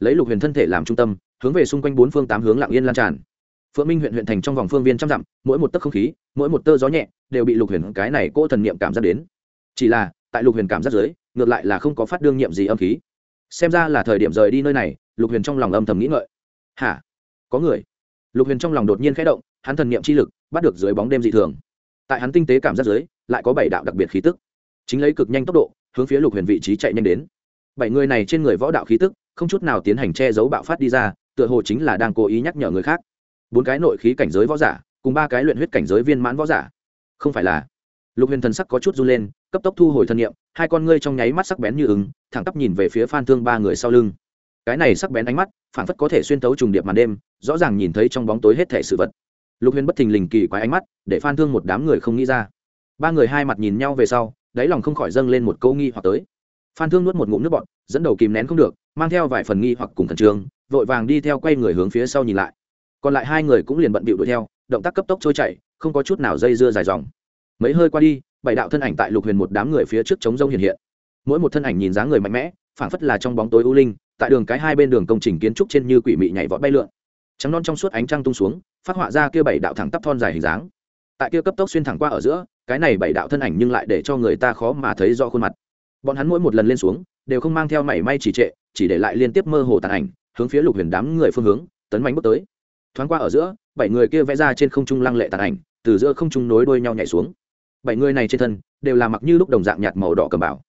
Lấy lục huyền thân thể làm trung tâm, hướng về xung quanh bốn phương tám hướng lặng yên lan tràn. Phượng minh huyện huyện thành trong vòng phương viên trăm dặm, mỗi một tấc không khí, mỗi một tơ gió nhẹ, đều bị lục huyền cái này cỗ thần niệm cảm giác đến. Chỉ là tại lục huyền cảm giác giới ngược lại là không có phát đương nhiệm gì âm khí. Xem ra là thời điểm rời đi nơi này, lục huyền trong lòng âm thầm nghĩ ngợi. Hả? Có người. Lục huyền trong lòng đột nhiên khẽ động, hắn thần niệm chi lực, bắt được dưới bóng đêm dị thường. Tại hắn tinh tế cảm giác giới lại có bảy đạo đặc biệt khí tức. Chính lấy cực nhanh tốc độ, hướng phía lục huyền vị trí chạy nhanh đến. Bảy người này trên người võ đạo khí tức, không chút nào tiến hành che giấu bạo phát đi ra, tựa hồ chính là đang cố ý nhắc nhở người khác. Bốn cái nội khí cảnh giới võ giả, cùng ba cái luyện huyết cảnh giới viên mãn võ giả. Không phải là. Lục huyền thần sắc có chút run lên cấp tốc thu hồi thân nhiệm, hai con ngươi trong nháy mắt sắc bén như ứng, thẳng tắp nhìn về phía phan thương ba người sau lưng. Cái này sắc bén ánh mắt phản phất có thể xuyên tấu trùng điệp màn đêm, rõ ràng nhìn thấy trong bóng tối hết thể sự vật. Lục huyền bất thình lình kỳ quái ánh mắt, để phan thương một đám người không nghĩ ra. Ba người hai mặt nhìn nhau về sau, đáy lòng không khỏi dâng lên một câu nghi hoặc tới. Phan thương nuốt một ngụm nước bọt, dẫn đầu kìm nén không được, mang theo vài phần nghi hoặc cùng khẩn trương, vội vàng đi theo quay người hướng phía sau nhìn lại. Còn lại hai người cũng liền bận bịu đuổi theo, động tác cấp tốc trôi chạy không có chút nào dây dưa dài dòng. Mấy hơi qua đi bảy đạo thân ảnh tại lục huyền một đám người phía trước chống rông hiện hiện. Mỗi một thân ảnh nhìn dáng người mạnh mẽ, phảng phất là trong bóng tối u linh, tại đường cái hai bên đường công trình kiến trúc trên như quỷ mị nhảy vọt bay lượn. Trắng non trong suốt ánh trăng tung xuống, phát họa ra kia bảy đạo thẳng tắp thon dài hình dáng. Tại kia cấp tốc xuyên thẳng qua ở giữa, cái này bảy đạo thân ảnh nhưng lại để cho người ta khó mà thấy rõ khuôn mặt. Bọn hắn mỗi một lần lên xuống, đều không mang theo mảy may chỉ trệ, chỉ để lại liên tiếp mơ hồ tàn ảnh, hướng phía lục huyền đám người phương hướng, tấn mạnh bước tới. Thoáng qua ở giữa, bảy người kia vẽ ra trên không trung lăng lệ tàn ảnh, từ giữa không trung nối đuôi nhau nhảy xuống bảy người này trên thân đều là mặc như lúc đồng dạng nhạt màu đỏ cầm bảo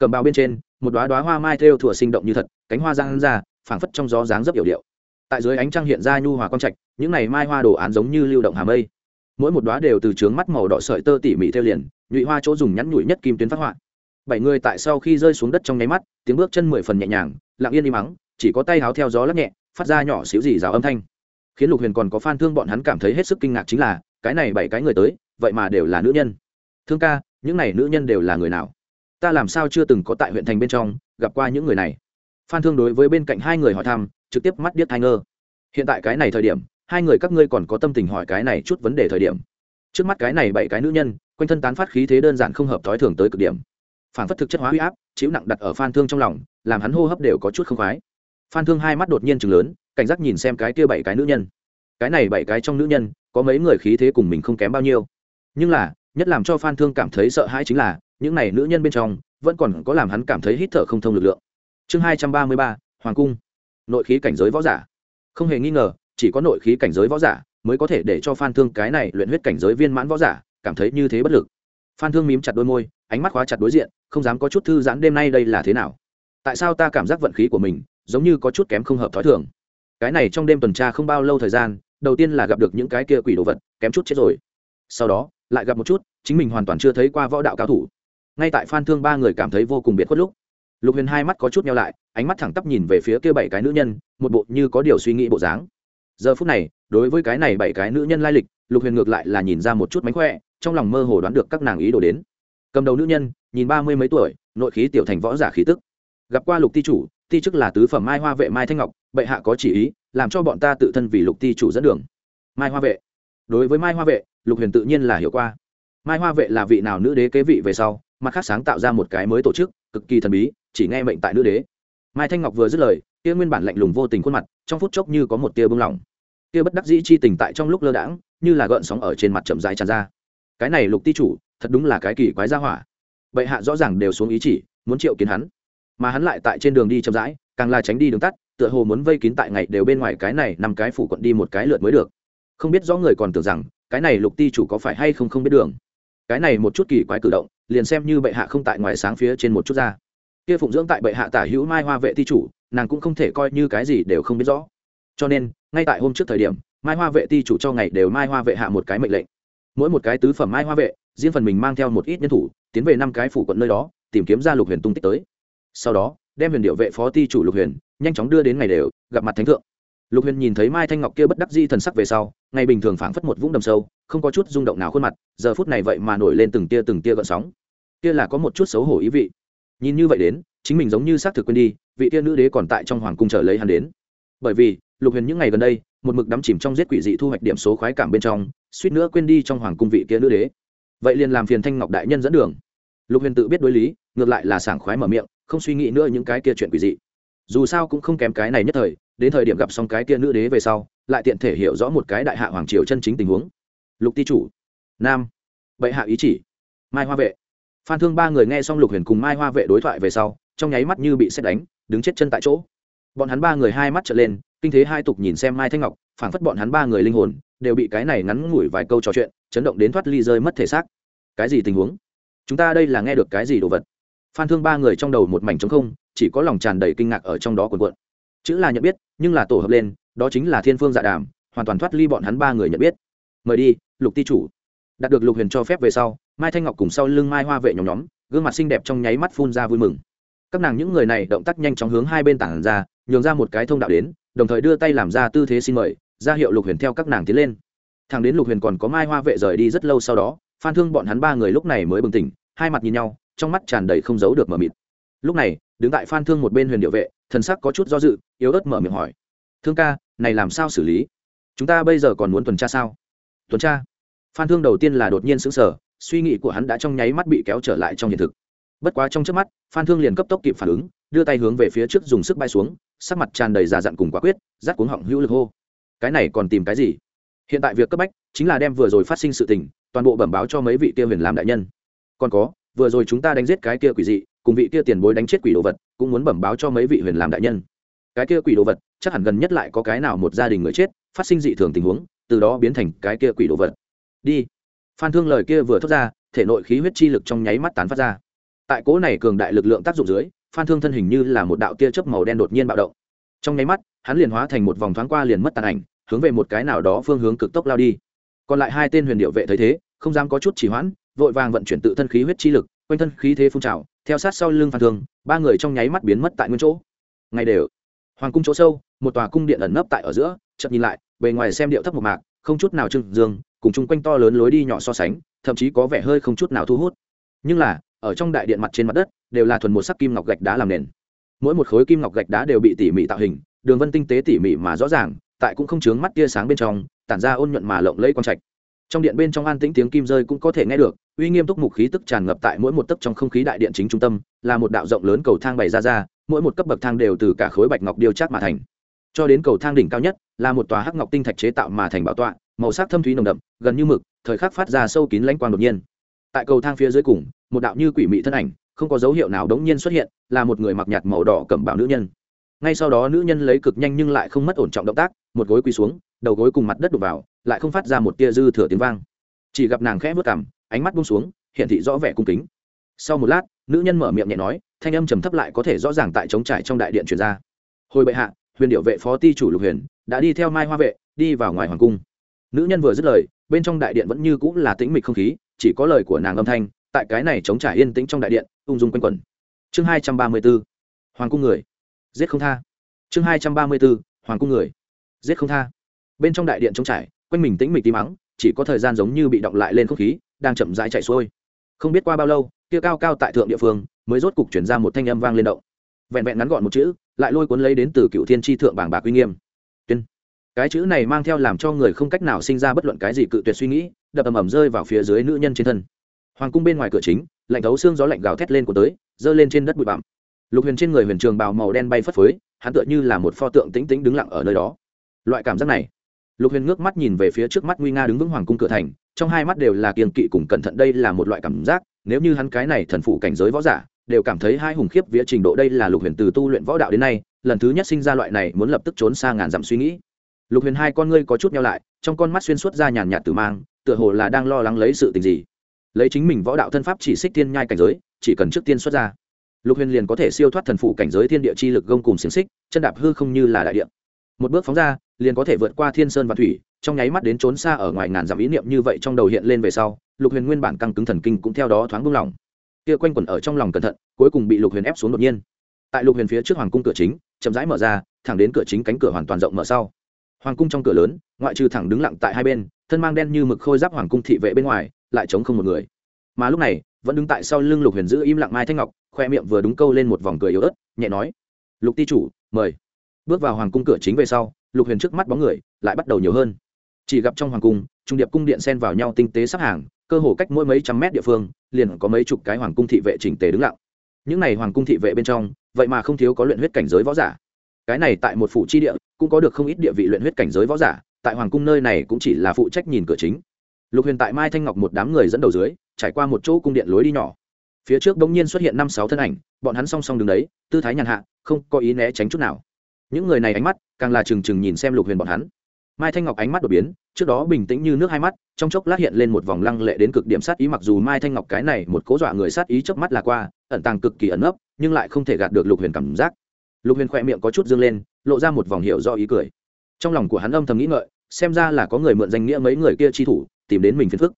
cầm bào bên trên, một đoá đoá hoa mai thêu thủa sinh động như thật, cánh hoa giang ra, phảng phất trong gió dáng rất yểu điệu. Tại dưới ánh trăng hiện ra nhu hòa quang trạch, những này mai hoa đồ án giống như lưu động hà mây. Mỗi một đoá đều từ trướng mắt màu đỏ sợi tơ tỉ mỉ theo liền, nhụy hoa chỗ dùng nhắn nhụi nhất kim tuyến phát họa. Bảy người tại sau khi rơi xuống đất trong nháy mắt, tiếng bước chân mười phần nhẹ nhàng, lặng yên đi mắng, chỉ có tay háo theo gió lắc nhẹ, phát ra nhỏ xíu gì rào âm thanh. Khiến lục huyền còn có phan thương bọn hắn cảm thấy hết sức kinh ngạc chính là, cái này bảy cái người tới, vậy mà đều là nữ nhân thương ca, những này nữ nhân đều là người nào? Ta làm sao chưa từng có tại huyện thành bên trong gặp qua những người này? Phan thương đối với bên cạnh hai người hỏi thăm, trực tiếp mắt điếc thai ngơ. Hiện tại cái này thời điểm, hai người các ngươi còn có tâm tình hỏi cái này chút vấn đề thời điểm. Trước mắt cái này bảy cái nữ nhân, quanh thân tán phát khí thế đơn giản không hợp thói thường tới cực điểm. Phản phất thực chất hóa huy áp, chịu nặng đặt ở phan thương trong lòng, làm hắn hô hấp đều có chút không khoái. Phan thương hai mắt đột nhiên chừng lớn, cảnh giác nhìn xem cái kia bảy cái nữ nhân. Cái này bảy cái trong nữ nhân, có mấy người khí thế cùng mình không kém bao nhiêu. Nhưng là nhất làm cho phan thương cảm thấy sợ hãi chính là, những này nữ nhân bên trong, vẫn còn có làm hắn cảm thấy hít thở không thông lực lượng. Chương hai trăm ba mươi ba, hoàng cung. Nội khí cảnh giới võ giả. Không hề nghi ngờ, chỉ có nội khí cảnh giới võ giả mới có thể để cho phan thương cái này luyện huyết cảnh giới viên mãn võ giả cảm thấy như thế bất lực. Phan thương mím chặt đôi môi, ánh mắt khóa chặt đối diện, không dám có chút thư giãn đêm nay đây là thế nào. Tại sao ta cảm giác vận khí của mình giống như có chút kém không hợp t h ó i thường? Cái này trong đêm tuần tra không bao lâu thời gian, đầu tiên là gặp được những cái kia quỷ đồ vật, kém chút chết rồi. Sau đó, lại gặp một chút chính mình hoàn toàn chưa thấy qua võ đạo cao thủ. Ngay tại phan thương ba người cảm thấy vô cùng biệt khuất lúc, lục huyền hai mắt có chút nhau lại, ánh mắt thẳng tắp nhìn về phía kia bảy cái nữ nhân, một bộ như có điều suy nghĩ bộ dáng. Giờ phút này, đối với cái này bảy cái nữ nhân lai lịch, lục huyền ngược lại là nhìn ra một chút mánh khỏe, trong lòng mơ hồ đoán được các nàng ý đồ đến. Cầm đầu nữ nhân, nhìn ba mươi mấy tuổi, nội khí tiểu thành võ giả khí tức. Gặp qua lục ti chủ, ti chức là tứ phẩm mai hoa vệ mai thanh ngọc, bệ hạ có chỉ ý, làm cho bọn ta tự thân vì lục ti chủ dẫn đường. Mai hoa vệ. Đối với mai hoa vệ, lục huyền tự nhiên là hiểu qua mai hoa vệ là vị nào nữ đế kế vị về sau, mặt khác sáng tạo ra một cái mới tổ chức, cực kỳ thần bí, chỉ nghe mệnh tại nữ đế. Mai thanh ngọc vừa dứt lời, kia nguyên bản lạnh lùng vô tình khuôn mặt, trong phút chốc như có một tia bưng lỏng. Kia bất đắc dĩ chi tình tại trong lúc lơ đãng, như là gợn sóng ở trên mặt chậm dài tràn ra. Cái này lục ti chủ, thật đúng là cái kỳ quái gia hỏa. Bệ hạ rõ ràng đều xuống ý chỉ, muốn triệu kiến hắn. Mà hắn lại tại trên đường đi chậm rãi, càng là tránh đi đường tắt, tựa hồ muốn vây kín tại ngày đều bên ngoài cái này nằm cái phủ quận đi một cái lượt mới được. Không biết rõ người còn tưởng rằng, cái này lục ti chủ có phải hay không không biết đường cái này một chút kỳ quái cử động, liền xem như bệ hạ không tại ngoài sáng phía trên một chút ra. Kia phụng dưỡng tại bệ hạ tả hữu mai hoa vệ ti chủ, nàng cũng không thể coi như cái gì đều không biết rõ. Cho nên, ngay tại hôm trước thời điểm, mai hoa vệ ti chủ cho ngày đều mai hoa vệ hạ một cái mệnh lệnh. Mỗi một cái tứ phẩm mai hoa vệ, riêng phần mình mang theo một ít nhân thủ, tiến về năm cái phủ quận nơi đó, tìm kiếm ra lục huyền tung tích tới. Sau đó, đem huyền điệu vệ phó ti chủ lục huyền, nhanh chóng đưa đến ngày đều, gặp mặt thánh thượng lục huyền nhìn thấy mai thanh ngọc kia bất đắc di thần sắc về sau, ngày bình thường phảng phất một vũng đầm sâu, không có chút rung động nào khuôn mặt, giờ phút này vậy mà nổi lên từng tia từng tia gợn sóng. Kia là có một chút xấu hổ ý vị. Nhìn như vậy đến, chính mình giống như xác thực quên đi, vị tia nữ đế còn tại trong hoàng cung chờ lấy hắn đến. Bởi vì, lục huyền những ngày gần đây, một mực đắm chìm trong giết quỷ dị thu hoạch điểm số khoái cảm bên trong, suýt nữa quên đi trong hoàng cung vị kia nữ đế. Vậy liền làm phiền thanh ngọc đại nhân dẫn đường. Lục huyền tự biết đối lý, ngược lại là sảng khoái mở miệng, không suy nghĩ nữa những cái kia chuyện quỷ dị. Dù sao cũng không kém cái này nhất thời đến thời điểm gặp xong cái kia nữ đế về sau, lại tiện thể hiểu rõ một cái đại hạ hoàng triều chân chính tình huống. Lục ti chủ, nam, bệ hạ ý chỉ, mai hoa vệ. Phan thương ba người nghe xong lục huyền cùng mai hoa vệ đối thoại về sau, trong nháy mắt như bị xét đánh, đứng chết chân tại chỗ. Bọn hắn ba người hai mắt trở lên, kinh thế hai tục nhìn xem mai thanh ngọc, phảng phất bọn hắn ba người linh hồn, đều bị cái này ngắn ngủi vài câu trò chuyện, chấn động đến thoát ly rơi mất thể xác. Cái gì tình huống? Chúng ta đây là nghe được cái gì đồ vật? Phan thương ba người trong đầu một mảnh trống không, chỉ có lòng tràn đầy kinh ngạc ở trong đó cuộn cuộn chữ là nhận biết nhưng là tổ hợp lên đó chính là thiên phương dạ đàm hoàn toàn thoát ly bọn hắn ba người nhận biết mời đi lục ti chủ đạt được lục huyền cho phép về sau mai thanh ngọc cùng sau lưng mai hoa vệ nhóm nhóm gương mặt xinh đẹp trong nháy mắt phun ra vui mừng các nàng những người này động tác nhanh chóng hướng hai bên tảng ra nhường ra một cái thông đạo đến đồng thời đưa tay làm ra tư thế xin mời ra hiệu lục huyền theo các nàng tiến lên thằng đến lục huyền còn có mai hoa vệ rời đi rất lâu sau đó phan thương bọn hắn ba người lúc này mới bừng tỉnh hai mặt nhìn nhau trong mắt tràn đầy không giấu được mờ mịt lúc này, đứng tại phan thương một bên huyền điệu vệ, thần sắc có chút do dự, yếu ớt mở miệng hỏi. Thương ca, này làm sao xử lý? Chúng ta bây giờ còn muốn tuần tra sao? Tuần tra? Phan thương đầu tiên là đột nhiên sững sờ, suy nghĩ của hắn đã trong nháy mắt bị kéo trở lại trong hiện thực. Bất quá trong trước mắt, phan thương liền cấp tốc kịp phản ứng, đưa tay hướng về phía trước dùng sức bay xuống, sắc mặt tràn đầy già dặn cùng quả quyết rát cuống họng hữu lực hô. Cái này còn tìm cái gì? Hiện tại việc cấp bách chính là đem vừa rồi phát sinh sự tình toàn bộ bẩm báo cho mấy vị kia huyền làm đại nhân. Còn có, vừa rồi chúng ta đánh giết cái kia quỷ dị cùng vị kia tiền bối đánh chết quỷ đồ vật, cũng muốn bẩm báo cho mấy vị huyền làm đại nhân. Cái kia quỷ đồ vật, chắc hẳn gần nhất lại có cái nào một gia đình người chết, phát sinh dị thường tình huống, từ đó biến thành cái kia quỷ đồ vật. Đi. Phan thương lời kia vừa thốt ra, thể nội khí huyết chi lực trong nháy mắt tán phát ra. Tại cố này cường đại lực lượng tác dụng dưới, phan thương thân hình như là một đạo tia chớp màu đen đột nhiên bạo động. Trong nháy mắt, hắn liền hóa thành một vòng thoáng qua liền mất tàn ảnh, hướng về một cái nào đó phương hướng cực tốc lao đi. Còn lại hai tên huyền điệu vệ thấy thế, không dám có chút chỉ hoãn, vội vàng vận chuyển tự thân khí huyết chi lực, quanh thân khí thế phun trào theo sát sau lưng phan thương, ba người trong nháy mắt biến mất tại nguyên chỗ. Ngày đều. Hoàng cung chỗ sâu, một tòa cung điện ẩn nấp tại ở giữa chậm nhìn lại, bề ngoài xem điệu thấp một mạc, không chút nào trưng dương, cùng chung quanh to lớn lối đi nhỏ so sánh, thậm chí có vẻ hơi không chút nào thu hút. Nhưng là, ở trong đại điện mặt trên mặt đất, đều là thuần một sắc kim ngọc gạch đá làm nền. Mỗi một khối kim ngọc gạch đá đều bị tỉ mỉ tạo hình, đường vân tinh tế tỉ mỉ mà rõ ràng, tại cũng không chướng mắt tia sáng bên trong, tản ra ôn nhuận mà lộng lẫy quang trạch trong điện bên trong an tĩnh tiếng kim rơi cũng có thể nghe được, uy nghiêm túc mục khí tức tràn ngập tại mỗi một tấc trong không khí đại điện chính trung tâm, là một đạo rộng lớn cầu thang bày ra ra, mỗi một cấp bậc thang đều từ cả khối bạch ngọc điêu chát mà thành. Cho đến cầu thang đỉnh cao nhất, là một tòa hắc ngọc tinh thạch chế tạo mà thành bảo tọa, màu sắc thâm thúy nồng đậm, gần như mực, thời khắc phát ra sâu kín lãnh quang đột nhiên. Tại cầu thang phía dưới cùng, một đạo như quỷ mị thân ảnh, không có dấu hiệu nào đống nhiên xuất hiện, là một người mặc nhạt màu đỏ cẩm bảo nữ nhân. Ngay sau đó nữ nhân lấy cực nhanh nhưng lại không mất ổn trọng động tác, một gối quỳ xuống đầu gối cùng mặt đất đục vào, lại không phát ra một tia dư thừa tiếng vang. Chỉ gặp nàng khẽ vớt cảm ánh mắt bung xuống hiện thị rõ vẻ cung kính. Sau một lát, nữ nhân mở miệng nhẹ nói, thanh âm trầm thấp lại có thể rõ ràng tại trống trải trong đại điện truyền ra. Hồi bệ hạ, huyền điệu vệ phó ti chủ lục huyền, đã đi theo mai hoa vệ, đi vào ngoài hoàng cung. Nữ nhân vừa dứt lời, bên trong đại điện vẫn như cũng là tĩnh mịch không khí, chỉ có lời của nàng âm thanh, tại cái này chống trải yên tĩnh trong đại điện, ung dung quanh quẩn. Chương hai trăm ba mươi b ố hoàng cung người, giết không tha. Chương hai trăm ba mươi b ố hoàng cung người, giết không tha bên trong đại điện trống trải, quanh mình tĩnh mịch tí mắng, chỉ có thời gian giống như bị động lại lên không khí, đang chậm rãi chạy xuôi. Không biết qua bao lâu, kia cao cao tại thượng địa phương, mới rốt cục chuyển ra một thanh âm vang lên động. Vẹn vẹn ngắn gọn một chữ, lại lôi cuốn lấy đến từ cựu thiên tri thượng bảng bạc uy nghiêm. Tuyên. Cái chữ này mang theo làm cho người không cách nào sinh ra bất luận cái gì cự tuyệt suy nghĩ, đập ầm ầm rơi vào phía dưới nữ nhân trên thân. Hoàng cung bên ngoài cửa chính, lạnh thấu xương gió lạnh gào thét lên của tới, giơ lên trên đất bụi bặm. Lục huyền trên người huyền trường bào màu đen bay phất phới, hắn tựa như là một pho tượng tĩnh tĩnh đứng lặng ở nơi đó. Loại cảm giác này lục huyền ngước mắt nhìn về phía trước mắt nguy nga đứng vững hoàng cung cửa thành, trong hai mắt đều là kiên kỵ cùng cẩn thận, đây là một loại cảm giác, nếu như hắn cái này thần phụ cảnh giới võ giả, đều cảm thấy hai hùng khiếp vía trình độ, đây là lục huyền từ tu luyện võ đạo đến nay, lần thứ nhất sinh ra loại này muốn lập tức trốn xa ngàn dặm suy nghĩ. Lục huyền hai con ngươi có chút nhau lại, trong con mắt xuyên suốt ra nhàn nhạt tử mang, tựa hồ là đang lo lắng lấy sự tình gì. Lấy chính mình võ đạo thân pháp chỉ xích tiên nhai cảnh giới, chỉ cần trước tiên xuất ra, lục huyền liền có thể siêu thoát thần phụ cảnh giới thiên địa chi lực gông cùng xiềng xích, chân đạp hư không như là đại điện một bước phóng ra, liền có thể vượt qua thiên sơn và thủy, trong nháy mắt đến trốn xa ở ngoài ngàn dặm ý niệm như vậy trong đầu hiện lên về sau, lục huyền nguyên bản căng cứng thần kinh cũng theo đó thoáng buông lỏng. Kia quanh quẩn ở trong lòng cẩn thận, cuối cùng bị lục huyền ép xuống đột nhiên. Tại lục huyền phía trước hoàng cung cửa chính, chậm rãi mở ra, thẳng đến cửa chính cánh cửa hoàn toàn rộng mở sau. Hoàng cung trong cửa lớn, ngoại trừ thẳng đứng lặng tại hai bên, thân mang đen như mực khôi giáp hoàng cung thị vệ bên ngoài, lại chống không một người. Mà lúc này, vẫn đứng tại sau lưng lục huyền giữ im lặng mai thanh ngọc, khoe miệng vừa đúng câu lên một vòng cười yếu ớt, nhẹ nói, lục ti chủ, mời bước vào hoàng cung cửa chính về sau, lục huyền trước mắt bóng người lại bắt đầu nhiều hơn. Chỉ gặp trong hoàng cung, trung điệp cung điện xen vào nhau tinh tế sắp hàng, cơ hồ cách mỗi mấy trăm mét địa phương, liền có mấy chục cái hoàng cung thị vệ chỉnh tề đứng lặng. Những n à y hoàng cung thị vệ bên trong, vậy mà không thiếu có luyện huyết cảnh giới võ giả. Cái này tại một phủ chi địa, cũng có được không ít địa vị luyện huyết cảnh giới võ giả, tại hoàng cung nơi này cũng chỉ là phụ trách nhìn cửa chính. Lục huyền tại mai thanh ngọc một đám người dẫn đầu dưới, trải qua một chỗ cung điện lối đi nhỏ. Phía trước đ ỗ n g nhiên xuất hiện năm sáu thân ảnh, bọn hắn song song đứng đấy, tư thái nhàn hạ, không có ý né tránh chút nào những người này ánh mắt càng là trừng trừng nhìn xem lục huyền bọn hắn. Mai thanh ngọc ánh mắt đột biến, trước đó bình tĩnh như nước hai mắt, trong chốc lát hiện lên một vòng lăng lệ đến cực điểm sát ý, mặc dù mai thanh ngọc cái này một cố dọa người sát ý trước mắt là qua, ẩn tàng cực kỳ ẩn ấp nhưng lại không thể gạt được lục huyền cảm giác. Lục huyền khỏe miệng có chút dương lên, lộ ra một vòng hiệu do ý cười. Trong lòng của hắn âm thầm nghĩ ngợi, xem ra là có người mượn danh nghĩa mấy người kia chi thủ, tìm đến mình phiền phức.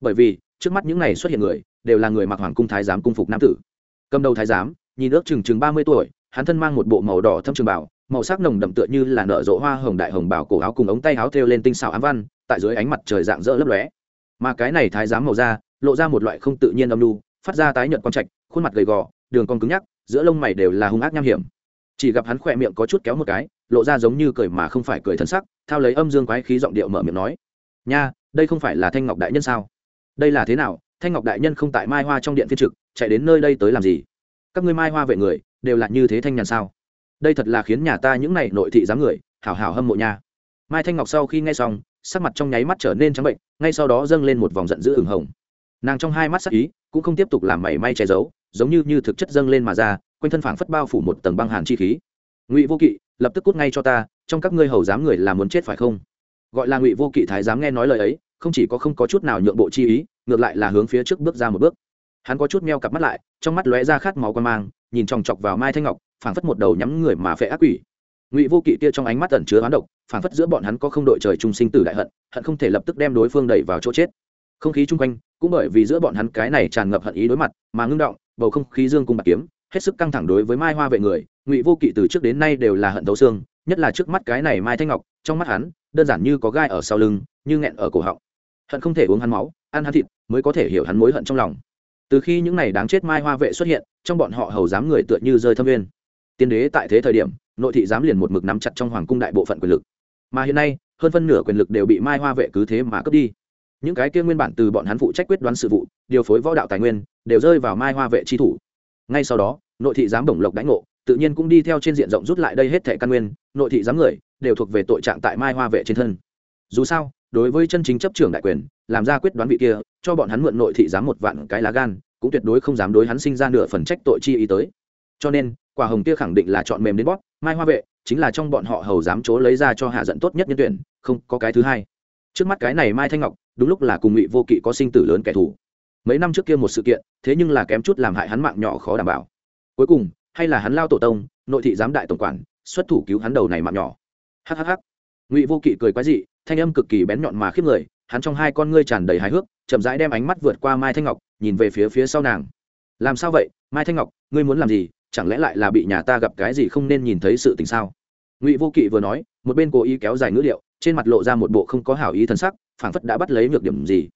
Bởi vì, trước mắt những này xuất hiện người, đều là người mặc hoàng cung thái giám cung phục nam tử. Cầm đầu thái giám, nhìn ước chừng chừng ba mươi tuổi, hắn thân mang một bộ màu đỏ thâm trường bảo màu sắc nồng đậm tựa như là nở rộ hoa hồng đại hồng bảo cổ áo cùng ống tay áo thêu lên tinh xảo ám văn tại dưới ánh mặt trời dạng dỡ lấp lóe. Mà cái này thái giám màu da lộ ra một loại không tự nhiên âm nhu, phát ra tái nhợt quang trạch khuôn mặt gầy gò đường cong cứng nhắc giữa lông mày đều là hung ác nham hiểm. Chỉ gặp hắn khỏe miệng có chút kéo một cái lộ ra giống như cười mà không phải cười thân sắc thao lấy âm dương quái khí giọng điệu mở miệng nói nha đây không phải là thanh ngọc đại nhân sao? Đây là thế nào? Thanh ngọc đại nhân không tại mai hoa trong điện phiên trực chạy đến nơi đây tới làm gì? Các ngươi mai hoa vệ người đều là như thế thanh nhàn sao? Đây thật là khiến nhà ta những n à y nội thị dám người, hảo hảo hâm mộ nha. Mai thanh ngọc sau khi nghe xong, sắc mặt trong nháy mắt trở nên trắng bệnh, ngay sau đó dâng lên một vòng giận dữ ửng hồng. Nàng trong hai mắt sắc ý, cũng không tiếp tục làm mảy may che giấu, giống như như thực chất dâng lên mà ra, quanh thân phảng phất bao phủ một tầng băng hàn chi khí. Ngụy vô kỵ, lập tức cút ngay cho ta, trong các ngươi hầu dám người là muốn chết phải không? Gọi là ngụy vô kỵ thái dám nghe nói lời ấy, không chỉ có không có chút nào nhượng bộ chi ý, ngược lại là hướng phía trước bước ra một bước. Hắn có chút meo cặp mắt lại, trong mắt lóe ra khát máu quan mang, nhìn chòng chọc vào mai thanh ngọc phảng phất một đầu nhắm người mà phệ ác quỷ. Ngụy vô kỵ kia trong ánh mắt ẩn chứa hoán độc, phảng phất giữa bọn hắn có không đội trời chung sinh tử đại hận hận không thể lập tức đem đối phương đẩy vào chỗ chết. Không khí chung quanh, cũng bởi vì giữa bọn hắn cái này tràn ngập hận ý đối mặt mà ngưng động, bầu không khí dương cung bạc kiếm, hết sức căng thẳng đối với mai hoa vệ người, ngụy vô kỵ từ trước đến nay đều là hận thấu xương, nhất là trước mắt cái này mai thanh ngọc, trong mắt hắn, đơn giản như có gai ở sau lưng, như nghẹn ở cổ họng. Hận không thể uống hắn máu, ăn hắn thịt mới có thể hiểu hắn mối hận trong lòng. Từ khi những này đáng chết mai hoa vệ xuất hiện, trong bọn họ hầu dám người tựa như rơi thâm viên tiên đế tại thế thời điểm, nội thị giám liền một mực nắm chặt trong hoàng cung đại bộ phận quyền lực. Mà hiện nay, hơn phân nửa quyền lực đều bị mai hoa vệ cứ thế mà cướp đi. Những cái kia nguyên bản từ bọn hắn phụ trách quyết đoán sự vụ, điều phối võ đạo tài nguyên, đều rơi vào mai hoa vệ tri thủ. Ngay sau đó, nội thị giám bổng lộc đánh ngộ, tự nhiên cũng đi theo trên diện rộng rút lại đây hết thẻ căn nguyên, nội thị giám người, đều thuộc về tội trạng tại mai hoa vệ trên thân. Dù sao, đối với chân chính chấp trưởng đại quyền, làm ra quyết đoán vị kia, cho bọn hắn mượn nội thị giám một vạn cái lá gan, cũng tuyệt đối không dám đối hắn sinh ra nửa phần trách tội chi ý tới. Cho nên quả hồng kia khẳng định là chọn mềm đến bóp, mai hoa vệ, chính là trong bọn họ hầu dám chỗ lấy ra cho hạ giận tốt nhất nhân tuyển, không có cái thứ hai. Trước mắt cái này mai thanh ngọc, đúng lúc là cùng ngụy vô kỵ có sinh tử lớn kẻ thù. Mấy năm trước kia một sự kiện, thế nhưng là kém chút làm hại hắn mạng nhỏ khó đảm bảo. Cuối cùng, hay là hắn lao tổ tông, nội thị giám đại tổng quản, xuất thủ cứu hắn đầu này mạng nhỏ. Hhh ngụy vô kỵ cười quái dị, thanh âm cực kỳ bén nhọn mà khiếp người, hắn trong hai con ngươi tràn đầy hài hước, chậm rãi đem ánh mắt vượt qua mai thanh ngọc, nhìn về phía phía sau nàng. Làm sao vậy, mai thanh ngọc, ngươi muốn làm gì? Chẳng lẽ lại là bị nhà ta gặp cái gì không nên nhìn thấy sự tình sao? Ngụy vô kỵ vừa nói, một bên cố ý kéo dài ngữ liệu trên mặt lộ ra một bộ không có hảo ý thân sắc, phảng phất đã bắt lấy nhược điểm gì.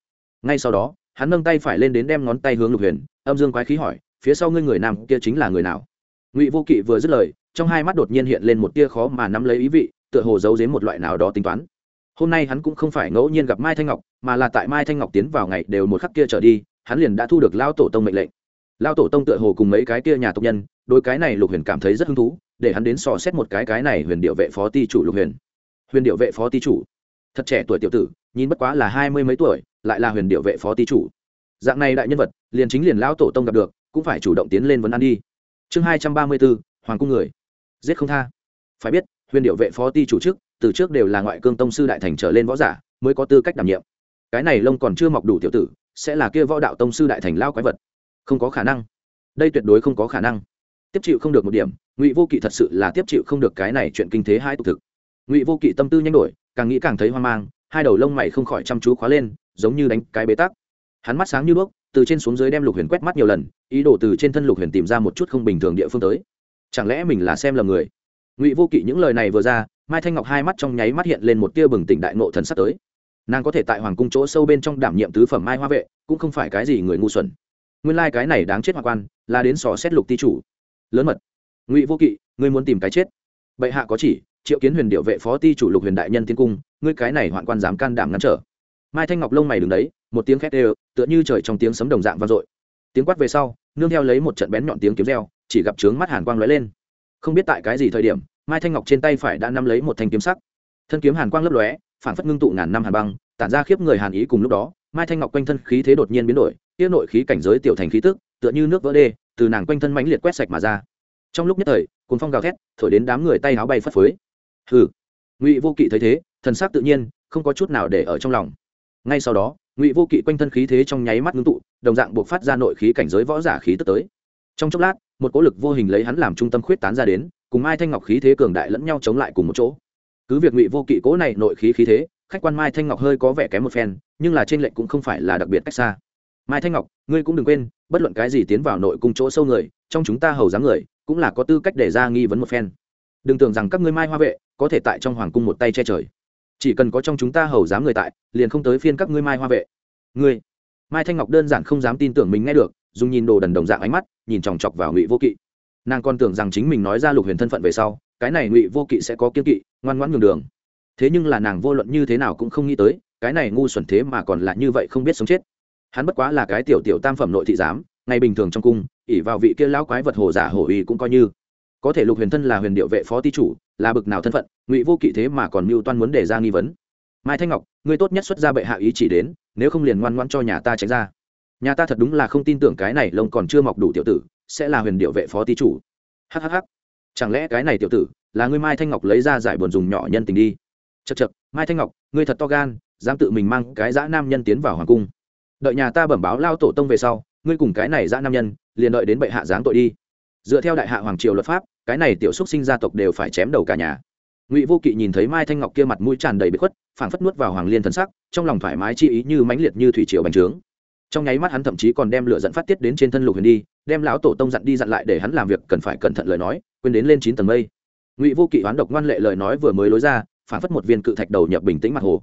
Ngay sau đó, hắn nâng tay phải lên đến đem ngón tay hướng lục huyền, âm dương quái khí hỏi, phía sau ngươi người nam kia chính là người nào? Ngụy vô kỵ vừa dứt lời, trong hai mắt đột nhiên hiện lên một tia khó mà nắm lấy ý vị, tựa hồ giấu dếm một loại nào đó tính toán. Hôm nay hắn cũng không phải ngẫu nhiên gặp mai thanh ngọc, mà là tại mai thanh ngọc tiến vào ngày đều một khắc kia trở đi, hắn liền đã thu được lao tổ tông mệnh lệnh lao tổ tông tựa hồ cùng mấy cái kia nhà tộc nhân đôi cái này lục huyền cảm thấy rất hứng thú, để hắn đến sò xét một cái cái này huyền điệu vệ phó ti chủ lục huyền. Huyền điệu vệ phó ti chủ. Thật trẻ tuổi tiểu tử, nhìn bất quá là hai mươi mấy tuổi, lại là huyền điệu vệ phó ti chủ. Dạng này đại nhân vật, liền chính liền lão tổ tông gặp được, cũng phải chủ động tiến lên vấn ăn đi. Chương hai trăm ba mươi bốn, hoàng cung người. Giết không tha. Phải biết, huyền điệu vệ phó ti chủ chức từ trước đều là ngoại cương tông sư đại thành trở lên võ giả, mới có tư cách đảm nhiệm. Cái này lông còn chưa mọc đủ tiểu tử, sẽ là kia võ đạo tông sư đại thành lao quái vật không có khả năng. Đây tuyệt đối không có khả năng. Tiếp chịu không được một điểm, ngụy vô kỵ thật sự là tiếp chịu không được cái này chuyện kinh thế hai tục thực. Ngụy vô kỵ tâm tư nhanh đổi, càng nghĩ càng thấy hoang mang, hai đầu lông mày không khỏi chăm chú khóa lên, giống như đánh cái bế tắc. Hắn mắt sáng như đuốc, từ trên xuống dưới đem lục huyền quét mắt nhiều lần, ý đồ từ trên thân lục huyền tìm ra một chút không bình thường địa phương tới. Chẳng lẽ mình là xem lầm người? Ngụy vô kỵ những lời này vừa ra, mai thanh ngọc hai mắt trong nháy mắt hiện lên một tia bừng tỉnh đại nộ thần sắp tới. Nàng có thể tại hoàng cung chỗ sâu bên trong đảm nhiệm tứ phẩm mai hoa vệ, cũng không phải cái gì người ngu xuẩn nguyên lai、like、cái này đáng chết hoa quan, là đến sò xét lục ti chủ. Lớn mật. Ngụy vô kỵ, ngươi muốn tìm cái chết. Bệ hạ có chỉ, triệu kiến huyền điệu vệ phó ti chủ lục huyền đại nhân tiến cung, ngươi cái này hoạn quan dám can đảm ngăn trở. Mai thanh ngọc lông mày đứng đấy, một tiếng khét đều, tựa như trời trong tiếng sấm đồng dạng vang dội. Tiếng quát về sau, nương theo lấy một trận bén nhọn tiếng kiếm reo, chỉ gặp trướng mắt hàn quang lóe lên. Không biết tại cái gì thời điểm, mai thanh ngọc trên tay phải đã nắm lấy một thanh kiếm sắc. Thân kiếm hàn quang lấp lóe phản phất ngưng tụ ngàn năm hàn băng, tản ra khiếp người hàn ý cùng lúc đó, mai thanh ngọc quanh thân khí thế đột nhiên biến đổi tiết nội khí cảnh giới tiểu thành khí tức, tựa như nước vỡ đê, từ nàng quanh thân mãnh liệt quét sạch mà ra. Trong lúc nhất thời cuốn phong gào thét, thổi đến đám người tay áo bay phất phới. Hừ. Ngụy vô kỵ thấy thế, thần sắc tự nhiên, không có chút nào để ở trong lòng. Ngay sau đó, ngụy vô kỵ quanh thân khí thế trong nháy mắt ngưng tụ, đồng dạng buộc phát ra nội khí cảnh giới võ giả khí tức tới. Trong chốc lát, một cỗ lực vô hình lấy hắn làm trung tâm khuyết tán ra đến, cùng mai thanh ngọc khí thế cường đại lẫn nhau chống lại cùng một chỗ. Cứ việc ngụy vô kỵ cỗ này nội khí khí thế, khách quan mai thanh ngọc hơi có vẻ kém một phen, nhưng là trên lệnh cũng không phải là đặc biệt cách xa mai thanh ngọc, ngươi cũng đừng quên, bất luận cái gì tiến vào nội cung chỗ sâu người, trong chúng ta hầu dáng người, cũng là có tư cách để ra nghi vấn một phen. Đừng tưởng rằng các ngươi mai hoa vệ có thể tại trong hoàng cung một tay che trời. Chỉ cần có trong chúng ta hầu dám người tại, liền không tới phiên các ngươi mai hoa vệ. Ngươi. Mai thanh ngọc đơn giản không dám tin tưởng mình nghe được, dùng nhìn đồ đần đồng dạng ánh mắt, nhìn chòng chọc vào ngụy vô kỵ. Nàng còn tưởng rằng chính mình nói ra lục huyền thân phận về sau, cái này ngụy vô kỵ sẽ có kiên kỵ, ngoan ngoãn nhường đường. Thế nhưng là nàng vô luận như thế nào cũng không nghĩ tới, cái này ngu xuẩn thế mà còn là như vậy không biết sống chết hắn bất quá là cái tiểu tiểu tam phẩm nội thị giám, ngày bình thường trong cung ỉ vào vị kia lão quái vật hồ giả hồ uy cũng coi như. Có thể lục huyền thân là huyền điệu vệ phó ty chủ, là bực nào thân phận, ngụy vô kỵ thế mà còn mưu toan muốn đề ra nghi vấn. Mai thanh ngọc, ngươi tốt nhất xuất ra bệ hạ ý chỉ đến, nếu không liền ngoan ngoan cho nhà ta tránh ra. Nhà ta thật đúng là không tin tưởng cái này lông còn chưa mọc đủ tiểu tử, sẽ là huyền điệu vệ phó ty chủ. Hhh chẳng lẽ cái này tiểu tử, là ngươi mai thanh ngọc lấy ra giải buồn dùng nhỏ nhân tình đi? Chật chật mai thanh ngọc, ngươi thật to gan, dám tự mình mang cái dã nam nhân tiến vào hoàng cung đợi nhà ta bẩm báo lao tổ tông về sau, ngươi cùng cái này dã nam nhân, liền đợi đến bệ hạ giáng tội đi. Dựa theo đại hạ hoàng triều luật pháp, cái này tiểu xúc sinh gia tộc đều phải chém đầu cả nhà. Ngụy vô kỵ nhìn thấy mai thanh ngọc kia mặt mũi tràn đầy bị khuất, phảng phất nuốt vào hoàng liên thân sắc, trong lòng thoải mái chi ý như mãnh liệt như thủy triều bành trướng. Trong nháy mắt hắn thậm chí còn đem lửa dẫn phát tiết đến trên thân lục huyền đi, đem lão tổ tông dặn đi dặn lại để hắn làm việc cần phải cẩn thận lời nói, quên đến lên chín tầng mây. Ngụy vô kỵ oán độc ngoan lệ lời nói vừa mới lối ra, phảng phất một viên cự thạch đầu nhập bình tĩnh mặt hồ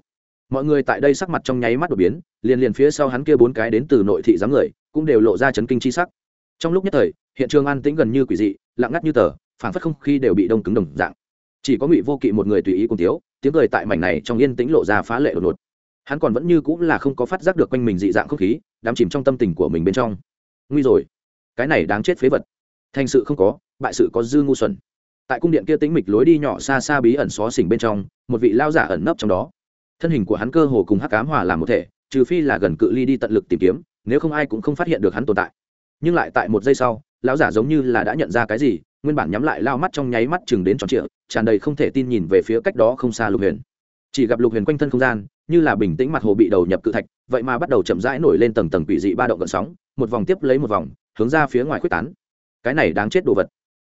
mọi người tại đây sắc mặt trong nháy mắt đột biến, liền liền phía sau hắn kia bốn cái đến từ nội thị giám người, cũng đều lộ ra chấn kinh chi sắc. Trong lúc nhất thời, hiện trường an tĩnh gần như quỷ dị, lặng ngắt như tờ phản phất không khí đều bị đông cứng đồng dạng. Chỉ có ngụy vô kỵ một người tùy ý cùng tiếu tiếng cười tại mảnh này trong yên tĩnh lộ ra phá lệ đột ngột. Hắn còn vẫn như cũng là không có phát giác được quanh mình dị dạng không khí, đắm chìm trong tâm tình của mình bên trong. Nguy rồi. Cái này đáng chết phế vật. Thành sự không có, bại sự có dư ngu xuẩn. Tại cung điện kia tĩnh mịch lối đi nhỏ xa xa bí ẩn xó xỉnh bên trong, một vị lao giả ẩn nấp trong đó thân hình của hắn cơ hồ cùng hắc cám hòa làm một thể, trừ phi là gần cự ly đi tận lực tìm kiếm, nếu không ai cũng không phát hiện được hắn tồn tại. Nhưng lại tại một giây sau, lão giả giống như là đã nhận ra cái gì, nguyên bản nhắm lại lao mắt trong nháy mắt chừng đến tròn trịa, tràn đầy không thể tin nhìn về phía cách đó không xa lục huyền. Chỉ gặp lục huyền quanh thân không gian, như là bình tĩnh mặt hồ bị đầu nhập cự thạch, vậy mà bắt đầu chậm rãi nổi lên tầng tầng quỷ dị ba động gợn sóng, một vòng tiếp lấy một vòng, hướng ra phía ngoài quyết tán. Cái này đáng chết đồ vật.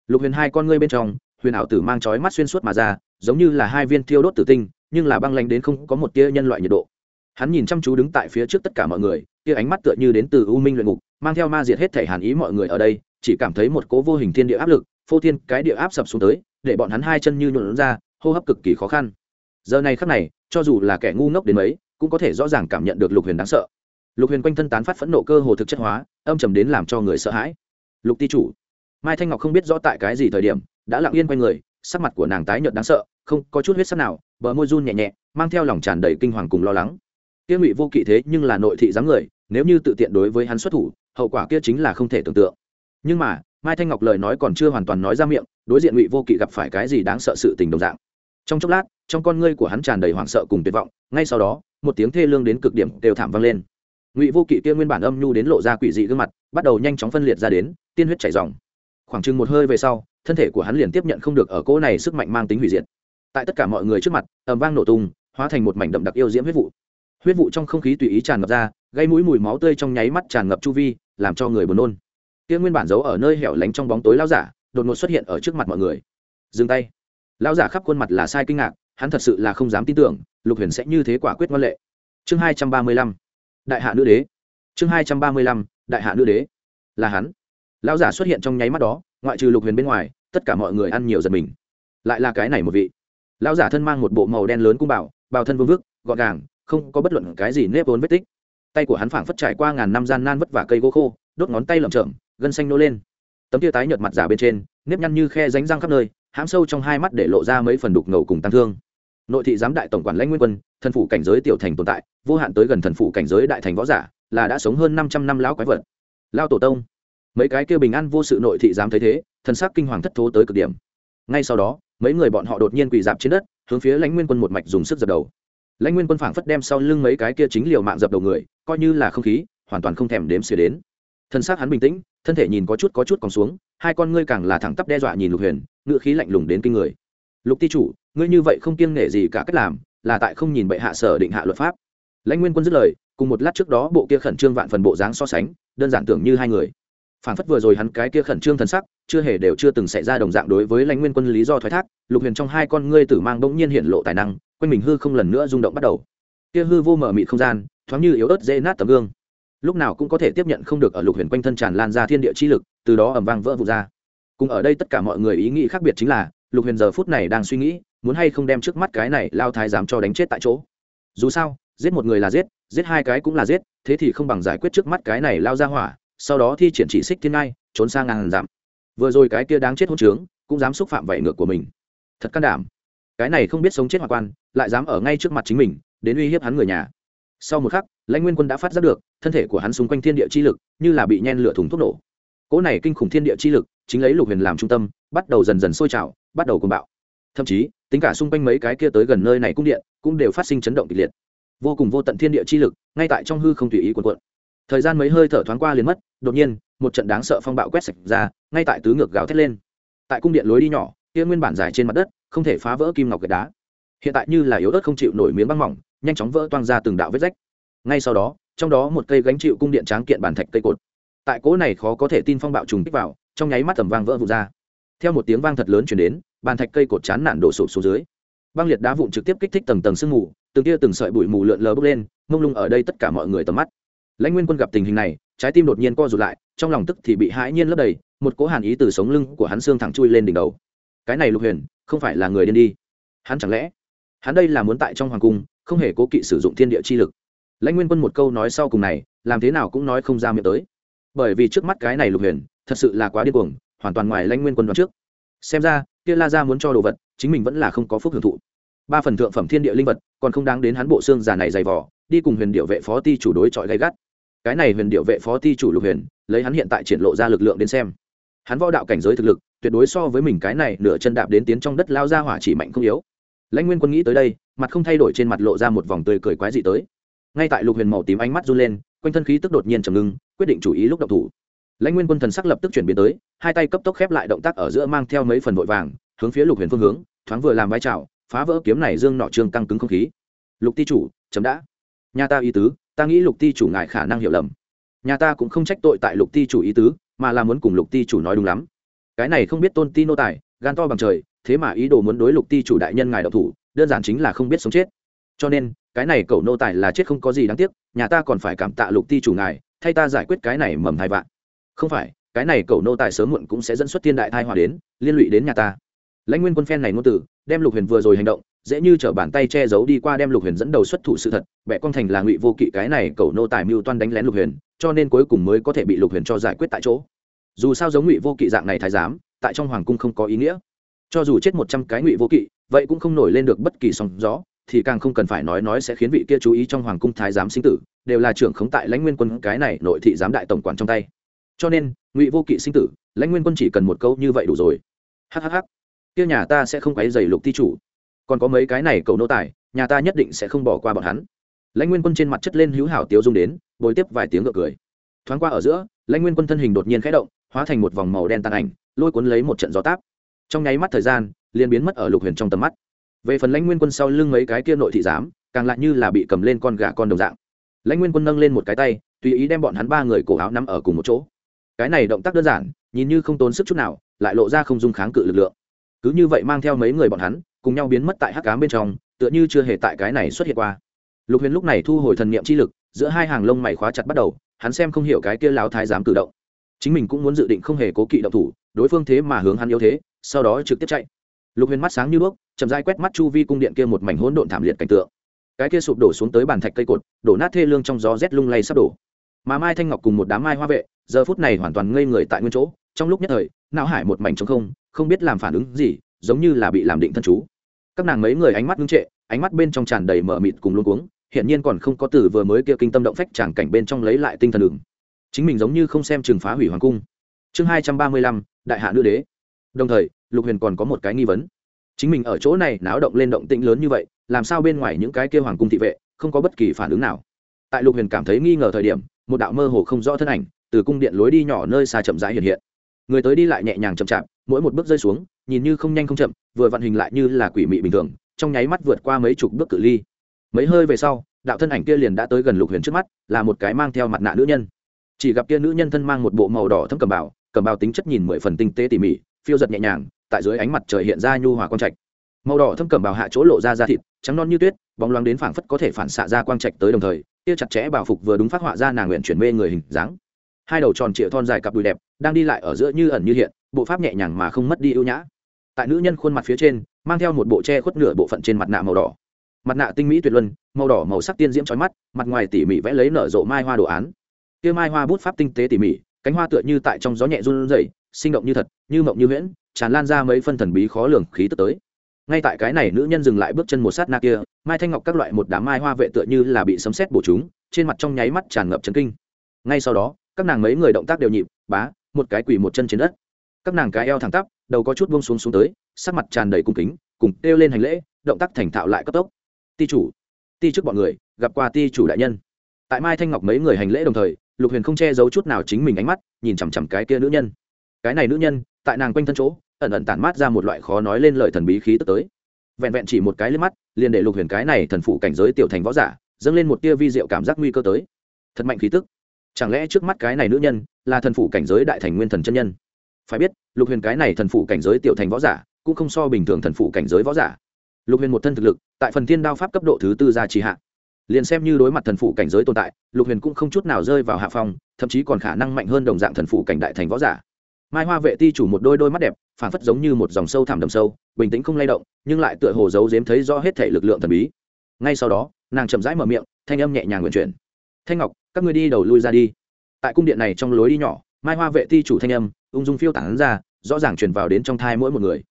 Lục huyền hai con ngươi bên trong, huyền ảo tử mang chói mắt xuyên suốt mà ra, giống như là hai viên thiêu đốt tử tinh nhưng là băng lanh đến không có một tia nhân loại nhiệt độ. Hắn nhìn chăm chú đứng tại phía trước tất cả mọi người tia ánh mắt tựa như đến từ u minh luyện ngục, mang theo ma diệt hết thể hàn ý mọi người ở đây, chỉ cảm thấy một cố vô hình thiên địa áp lực, phô thiên cái địa áp sập xuống tới, để bọn hắn hai chân như nhuộn ra, hô hấp cực kỳ khó khăn. Giờ này khắc này, cho dù là kẻ ngu ngốc đến mấy, cũng có thể rõ ràng cảm nhận được lục huyền đáng sợ. Lục huyền quanh thân tán phát phẫn nộ cơ hồ thực chất hóa, âm trầm đến làm cho người sợ hãi. Lục ti chủ. Mai thanh ngọc không biết rõ tại cái gì thời điểm, đã lặng yên quanh người sắc mặt của nàng tái nhợt đáng sợ, không có chút huyết sắc nào, bờ môi run nhẹ nhẹ, mang theo lòng tràn đầy kinh hoàng cùng lo lắng. Kia ngụy vô kỵ thế nhưng là nội thị dáng người, nếu như tự tiện đối với hắn xuất thủ, hậu quả kia chính là không thể tưởng tượng. Nhưng mà, mai thanh ngọc lời nói còn chưa hoàn toàn nói ra miệng, đối diện ngụy vô kỵ gặp phải cái gì đáng sợ sự tình đồng dạng. Trong chốc lát, trong con ngươi của hắn tràn đầy hoảng sợ cùng tuyệt vọng, ngay sau đó, một tiếng thê lương đến cực điểm đều thảm vang lên. Ngụy vô kỵ kia nguyên bản âm nhu đến lộ ra quỷ dị gương mặt, bắt đầu nhanh chóng phân liệt ra đến, tiên huyết chảy dòng khoảng chừng một hơi về sau thân thể của hắn liền tiếp nhận không được ở cỗ này sức mạnh mang tính hủy diệt. Tại tất cả mọi người trước mặt, ầm vang nổ tung, hóa thành một mảnh đậm đặc yêu diễm huyết vụ. Huyết vụ trong không khí tùy ý tràn ngập ra, gây mũi mùi máu tươi trong nháy mắt tràn ngập chu vi, làm cho người buồn nôn. Kia nguyên bản giấu ở nơi hẻo lánh trong bóng tối lao giả, đột ngột xuất hiện ở trước mặt mọi người. Dừng tay. Lao giả khắp khuôn mặt là sai kinh ngạc, hắn thật sự là không dám tin tưởng, lục huyền sẽ như thế quả quyết ngoan lệ. Chương hai trăm ba mươi lăm. Đại hạ nữ đế. Chương hai trăm ba mươi lăm, đại hạ nữ đế. Là hắn. Lão giả xuất hiện trong nháy mắt đó ngoại trừ lục huyền bên ngoài, tất cả mọi người ăn nhiều giật mình. Lại là cái này một vị. Lão giả thân mang một bộ màu đen lớn cung bảo bào thân vương vức, gọn gàng, không có bất luận cái gì nếp vốn vết tích. Tay của hắn phảng phất trải qua ngàn năm gian nan vất vả cây gỗ khô, đốt ngón tay lởm chởm, gân xanh nô lên. Tấm tia tái nhợt mặt giả bên trên, nếp nhăn như khe ránh răng khắp nơi, hãm sâu trong hai mắt để lộ ra mấy phần đục ngầu cùng tăng thương. Nội thị giám đại tổng quản lãnh nguyên quân, thần phủ cảnh giới tiểu thành tồn tại, vô hạn tới gần thần phủ cảnh giới đại thành võ giả, là đã sống hơn năm trăm năm lão quái vật. Lao tổ tông mấy cái kia bình an vô sự nội thị dám thấy thế thân xác kinh hoàng thất thố tới cực điểm. Ngay sau đó, mấy người bọn họ đột nhiên quỳ dạp trên đất, hướng phía lãnh nguyên quân một mạch dùng sức dập đầu. Lãnh nguyên quân phảng phất đem sau lưng mấy cái kia chính liều mạng dập đầu người, coi như là không khí, hoàn toàn không thèm đếm xỉa đến. Thân xác hắn bình tĩnh, thân thể nhìn có chút có chút còn xuống, hai con ngươi càng là thẳng tắp đe dọa nhìn lục huyền ngựa khí lạnh lùng đến kinh người. Lục ti chủ, ngươi như vậy không kiêng nể gì cả cách làm, là tại không nhìn bệ hạ sở định hạ luật pháp. Lãnh nguyên quân dứt lời, cùng một lát trước đó bộ kia khẩn trương vạn phần bộ dáng so sánh, đơn giản tưởng như hai người phản phất vừa rồi hắn cái kia khẩn trương thần sắc, chưa hề đều chưa từng xảy ra đồng dạng đối với lãnh nguyên quân lý do thoái thác, lục huyền trong hai con ngươi tử mang bỗng nhiên hiện lộ tài năng, quanh mình hư không lần nữa rung động bắt đầu. Kia hư vô mở mịt không gian, thoáng như yếu ớt dễ nát tấm gương. Lúc nào cũng có thể tiếp nhận không được ở lục huyền quanh thân tràn lan ra thiên địa chi lực, từ đó ẩm vang vỡ vụt ra. Cùng ở đây tất cả mọi người ý nghĩ khác biệt chính là, lục huyền giờ phút này đang suy nghĩ, muốn hay không đem trước mắt cái này lao thái dám cho đánh chết tại chỗ. Dù sao, giết một người là giết giết hai cái cũng là giết, thế thì không bằng giải quyết trước mắt cái này lao ra hỏa sau đó thi triển chỉ xích thiên ngai, trốn sang ngàn giảm vừa rồi cái kia đáng chết hôn trướng, cũng dám xúc phạm vậy ngược của mình. Thật can đảm. Cái này không biết sống chết hoặc quan, lại dám ở ngay trước mặt chính mình, đến uy hiếp hắn người nhà. Sau một khắc, lãnh nguyên quân đã phát giác được, thân thể của hắn xung quanh thiên địa chi lực, như là bị nhen lửa thùng thuốc nổ. Cỗ này kinh khủng thiên địa chi lực, chính lấy lục huyền làm trung tâm, bắt đầu dần dần sôi trào, bắt đầu cuồng bạo. Thậm chí, tính cả xung quanh mấy cái kia tới gần nơi này cung điện, cũng đều phát sinh chấn động kịch liệt. Vô cùng vô tận thiên địa chi lực, ngay tại trong hư không tùy ý quần cuộn thời gian mấy hơi thở thoáng qua liền mất, đột nhiên, một trận đáng sợ phong bạo quét sạch ra, ngay tại tứ ngược gào thét lên. Tại cung điện lối đi nhỏ, kia nguyên bản dài trên mặt đất, không thể phá vỡ kim ngọc gạch đá. Hiện tại như là yếu ớt không chịu nổi miếng băng mỏng, nhanh chóng vỡ toang ra từng đạo vết rách. Ngay sau đó, trong đó một cây gánh chịu cung điện tráng kiện bản thạch cây cột. Tại cỗ này khó có thể tin phong bạo trùng kích vào, trong nháy mắt tầm vang vỡ vụt ra. Theo một tiếng vang thật lớn chuyển đến, bàn thạch cây cột chán nản đổ sụp xuống dưới. Băng liệt đá vụn trực tiếp kích thích tầng tầng sương mù, từng tia từng sợi bụi mù lượn lờ bốc lên, mông lung ở đây tất cả mọi người tầm mắt lãnh nguyên quân gặp tình hình này, trái tim đột nhiên co rụt lại, trong lòng tức thì bị hãi nhiên lấp đầy, một cỗ hàn ý từ sống lưng của hắn xương thẳng chui lên đỉnh đầu. Cái này lục huyền, không phải là người điên đi. Hắn chẳng lẽ, hắn đây là muốn tại trong hoàng cung, không hề cố kỵ sử dụng thiên địa chi lực? Lãnh nguyên quân một câu nói sau cùng này, làm thế nào cũng nói không ra miệng tới. Bởi vì trước mắt cái này lục huyền, thật sự là quá điên cuồng, hoàn toàn ngoài lãnh nguyên quân đoán trước. Xem ra, kia la ra muốn cho đồ vật, chính mình vẫn là không có phúc hưởng thụ. Ba phần thượng phẩm thiên địa linh vật, còn không đáng đến hắn bộ xương già này dày vỏ đi cùng huyền điệu vệ phó ti chủ đối chọi gay gắt cái này huyền điệu vệ phó ti chủ lục huyền, lấy hắn hiện tại triển lộ ra lực lượng đến xem. Hắn võ đạo cảnh giới thực lực, tuyệt đối so với mình cái này nửa chân đạp đến tiến trong đất lao ra hỏa chỉ mạnh không yếu. Lãnh nguyên quân nghĩ tới đây, mặt không thay đổi trên mặt lộ ra một vòng tươi cười quái dị tới. Ngay tại lục huyền màu tím ánh mắt run lên, quanh thân khí tức đột nhiên trầm ngưng, quyết định chủ ý lúc động thủ. Lãnh nguyên quân thần sắc lập tức chuyển biến tới, hai tay cấp tốc khép lại động tác ở giữa mang theo mấy phần vội vàng, hướng phía lục huyền phương hướng, thoáng vừa làm vai trào, phá vỡ kiếm này dương nọ trương căng cứng không khí. Lục ti chủ, chấm đã. Nhà ta ý tứ ta nghĩ lục ti chủ ngài khả năng hiểu lầm. Nhà ta cũng không trách tội tại lục ti chủ ý tứ mà là muốn cùng lục ti chủ nói đúng lắm. Cái này không biết tôn ti nô tài gan to bằng trời thế mà ý đồ muốn đối lục ti chủ đại nhân ngài độc thủ đơn giản chính là không biết sống chết. Cho nên cái này cậu nô tài là chết không có gì đáng tiếc nhà ta còn phải cảm tạ lục ti chủ ngài thay ta giải quyết cái này mầm thai vạn. Không phải cái này cậu nô tài sớm muộn cũng sẽ dẫn xuất thiên đại thai hòa đến liên lụy đến nhà ta. Lãnh nguyên quân phen này ngôn tử, đem lục huyền vừa rồi hành động dễ như t bàn tay che giấu đi qua đem lục huyền dẫn đầu xuất thủ sự thật, bẻ con thành là ngụy vô kỵ cái này cầu nô tài mưu toan đánh lén lục huyền, cho nên cuối cùng mới có thể bị lục huyền cho giải quyết tại chỗ. Dù sao giống ngụy vô kỵ dạng này thái giám, tại trong hoàng cung không có ý nghĩa. Cho dù chết một trăm cái ngụy vô kỵ, vậy cũng không nổi lên được bất kỳ sóng gió, thì càng không cần phải nói nói sẽ khiến vị kia chú ý trong hoàng cung thái giám sinh tử, đều là trưởng khống tại lãnh nguyên quân cái này nội thị giám đại tổng quản trong tay. Cho nên, ngụy vô kỵ sinh tử, lãnh nguyên quân chỉ cần một câu như vậy đủ rồi. Hhh kia nhà ta sẽ không quấy dày lục thi chủ còn có mấy cái này cầu nô tài, nhà ta nhất định sẽ không bỏ qua bọn hắn. Lãnh nguyên quân trên mặt chất lên hữu hảo tiếu dung đến, bồi tiếp vài tiếng ngựa cười. Thoáng qua ở giữa, lãnh nguyên quân thân hình đột nhiên khẽ động, hóa thành một vòng màu đen tàn ảnh, lôi cuốn lấy một trận gió táp. Trong nháy mắt thời gian, liền biến mất ở lục huyền trong tầm mắt. Về phần lãnh nguyên quân sau lưng mấy cái kia nội thị giám, càng lại như là bị cầm lên con gà con đồng dạng. Lãnh nguyên quân nâng lên một cái tay, tùy ý đem bọn hắn ba người cổ áo nắm ở cùng một chỗ. Cái này động tác đơn giản, nhìn như không tốn sức chút nào, lại lộ ra không dung kháng cự lực lượng. Cứ như vậy mang theo mấy người bọn hắn cùng nhau biến mất tại hắc cám bên trong, tựa như chưa hề tại cái này xuất hiện qua. Lục huyền lúc này thu hồi thần niệm chi lực, giữa hai hàng lông mày khóa chặt bắt đầu, hắn xem không hiểu cái kia láo thái dám cử động. Chính mình cũng muốn dự định không hề cố kỵ động thủ, đối phương thế mà hướng hắn yếu thế, sau đó trực tiếp chạy. Lục huyền mắt sáng như đuốc, chậm dai quét mắt chu vi cung điện kia một mảnh hỗn độn thảm liệt cảnh tượng. Cái kia sụp đổ xuống tới bàn thạch cây cột, đổ nát thê lương trong gió rét lung lay sắp đổ. Mà mai thanh ngọc cùng một đám mai hoa vệ, giờ phút này hoàn toàn ngây người tại nguyên chỗ, trong lúc nhất thời não hải một mảnh trống không không biết làm phản ứng gì giống như là bị làm định thân chú. Các nàng mấy người ánh mắt ngưng trệ, ánh mắt bên trong tràn đầy mở mịt cùng luôn cuống hiện nhiên còn không có từ vừa mới kia kinh tâm động phách tràng cảnh bên trong lấy lại tinh thần đường chính mình giống như không xem chừng phá hủy hoàng cung. Chương hai trăm ba mươi lăm, đại hạ nữ đế. Đồng thời, lục huyền còn có một cái nghi vấn. Chính mình ở chỗ này náo động lên động tĩnh lớn như vậy, làm sao bên ngoài những cái kia hoàng cung thị vệ không có bất kỳ phản ứng nào? Tại lục huyền cảm thấy nghi ngờ thời điểm, một đạo mơ hồ không rõ thân ảnh từ cung điện lối đi nhỏ nơi xa chậm rãi hiện hiện người tới đi lại nhẹ nhàng chậm chạp, mỗi một bước rơi xuống, nhìn như không nhanh không chậm, vừa vặn hình lại như là quỷ mị bình thường, trong nháy mắt vượt qua mấy chục bước cự ly. Mấy hơi về sau, đạo thân ảnh kia liền đã tới gần lục huyền trước mắt, là một cái mang theo mặt nạ nữ nhân. Chỉ gặp kia nữ nhân thân mang một bộ màu đỏ thâm cầm bào cầm bào tính chất nhìn mười phần tinh tế tỉ mỉ, phiêu giật nhẹ nhàng, tại dưới ánh mặt trời hiện ra nhu hòa quang trạch. Màu đỏ thâm cầm bào hạ chỗ lộ ra da thịt, trắng non như tuyết, bóng loáng đến phảng phất có thể phản xạ ra quang trạch tới đồng thời, kia chặt chẽ bảo phục vừa đúng phát họa ra nàng nguyện chuyển mê người hình dáng hai đầu tròn trịa thon dài cặp đùi đẹp, đang đi lại ở giữa như ẩn như hiện, bộ pháp nhẹ nhàng mà không mất đi ưu nhã. Tại nữ nhân khuôn mặt phía trên, mang theo một bộ che khuất nửa bộ phận trên mặt nạ màu đỏ. Mặt nạ tinh mỹ tuyệt luân, màu đỏ màu sắc tiên diễm trói mắt, mặt ngoài tỉ mỉ vẽ lấy nở rộ mai hoa đồ án. Kia mai hoa bút pháp tinh tế tỉ mỉ, cánh hoa tựa như tại trong gió nhẹ run rẩy, sinh động như thật, như mộng như huyễn, tràn lan ra mấy phân thần bí khó lường khí tức tới. Ngay tại cái này, nữ nhân dừng lại bước chân một sát na kia, mai thanh ngọc các loại một đám mai hoa vệ tựa như là bị sấm sét bổ chúng, trên mặt trong nháy mắt tràn ngập chấn kinh. Ngay sau đó các nàng mấy người động tác đều nhịp, bá, một cái quỳ một chân trên đất. Các nàng cái eo thẳng tắp, đầu có chút buông xuống xuống tới, sắc mặt tràn đầy cung kính, cùng kêu lên hành lễ, động tác thành thạo lại cấp tốc. Ti chủ, ti trước bọn người, gặp qua ti chủ đại nhân. Tại mai thanh ngọc mấy người hành lễ đồng thời, lục huyền không che giấu chút nào chính mình ánh mắt, nhìn chằm chằm cái kia nữ nhân. Cái này nữ nhân, tại nàng quanh thân chỗ, ẩn ẩn tản mát ra một loại khó nói lên lời thần bí khí tức tới. Vẹn vẹn chỉ một cái lên mắt, liền để lục huyền cái này thần phụ cảnh giới tiểu thành võ giả, dâng lên một tia vi diệu cảm giác nguy cơ tới. Thật mạnh khí tức chẳng lẽ trước mắt cái này nữ nhân là thần phụ cảnh giới đại thành nguyên thần chân nhân? Phải biết, lục huyền cái này thần phụ cảnh giới tiểu thành võ giả, cũng không so bình thường thần phụ cảnh giới võ giả. Lục huyền một thân thực lực, tại phần thiên đao pháp cấp độ thứ tư gia trì hạ. Liền xem như đối mặt thần phụ cảnh giới tồn tại, lục huyền cũng không chút nào rơi vào hạ phong, thậm chí còn khả năng mạnh hơn đồng dạng thần phụ cảnh đại thành võ giả. Mai hoa vệ ti chủ một đôi đôi mắt đẹp phản phất giống như một dòng sâu thẳm đầm sâu, bình tĩnh không lay động, nhưng lại tựa hồ giấu giếm thấy rõ hết thể lực lượng thần bí. Ngay sau đó, nàng chậm rãi mở miệng, thanh âm nhẹ nhàng nguyện chuyển. Thanh ngọc các ngươi đi đầu lui ra đi. Tại cung điện này trong lối đi nhỏ, mai hoa vệ ti chủ thanh âm, ung dung phiêu tản ra, rõ ràng truyền vào đến trong thai mỗi một người.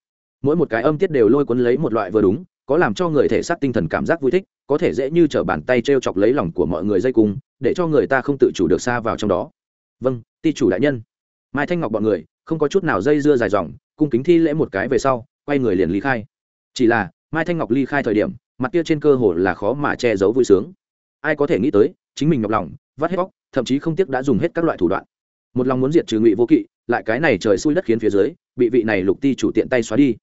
Mỗi một cái âm tiết đều lôi cuốn lấy một loại vừa đúng, có làm cho người thể xác tinh thần cảm giác vui thích, có thể dễ như t r ở bàn tay t r e o chọc lấy lòng của mọi người dây cung, để cho người ta không tự chủ được xa vào trong đó. Vâng ti chủ đại nhân. Mai thanh ngọc bọn người, không có chút nào dây dưa dài dòng, cung kính thi lễ một cái về sau, quay người liền ly khai. Chỉ là, mai thanh ngọc ly khai thời điểm, mặt kia trên cơ hồ là khó mà che giấu vui sướng. Ai có thể nghĩ tới, chính mình ngọc lòng vắt hết bóc thậm chí không tiếc đã dùng hết các loại thủ đoạn. Một lòng muốn diệt trừ ngụy vô kỵ, lại cái này trời xui đất khiến phía dưới, bị vị này lục ti chủ tiện tay xóa đi.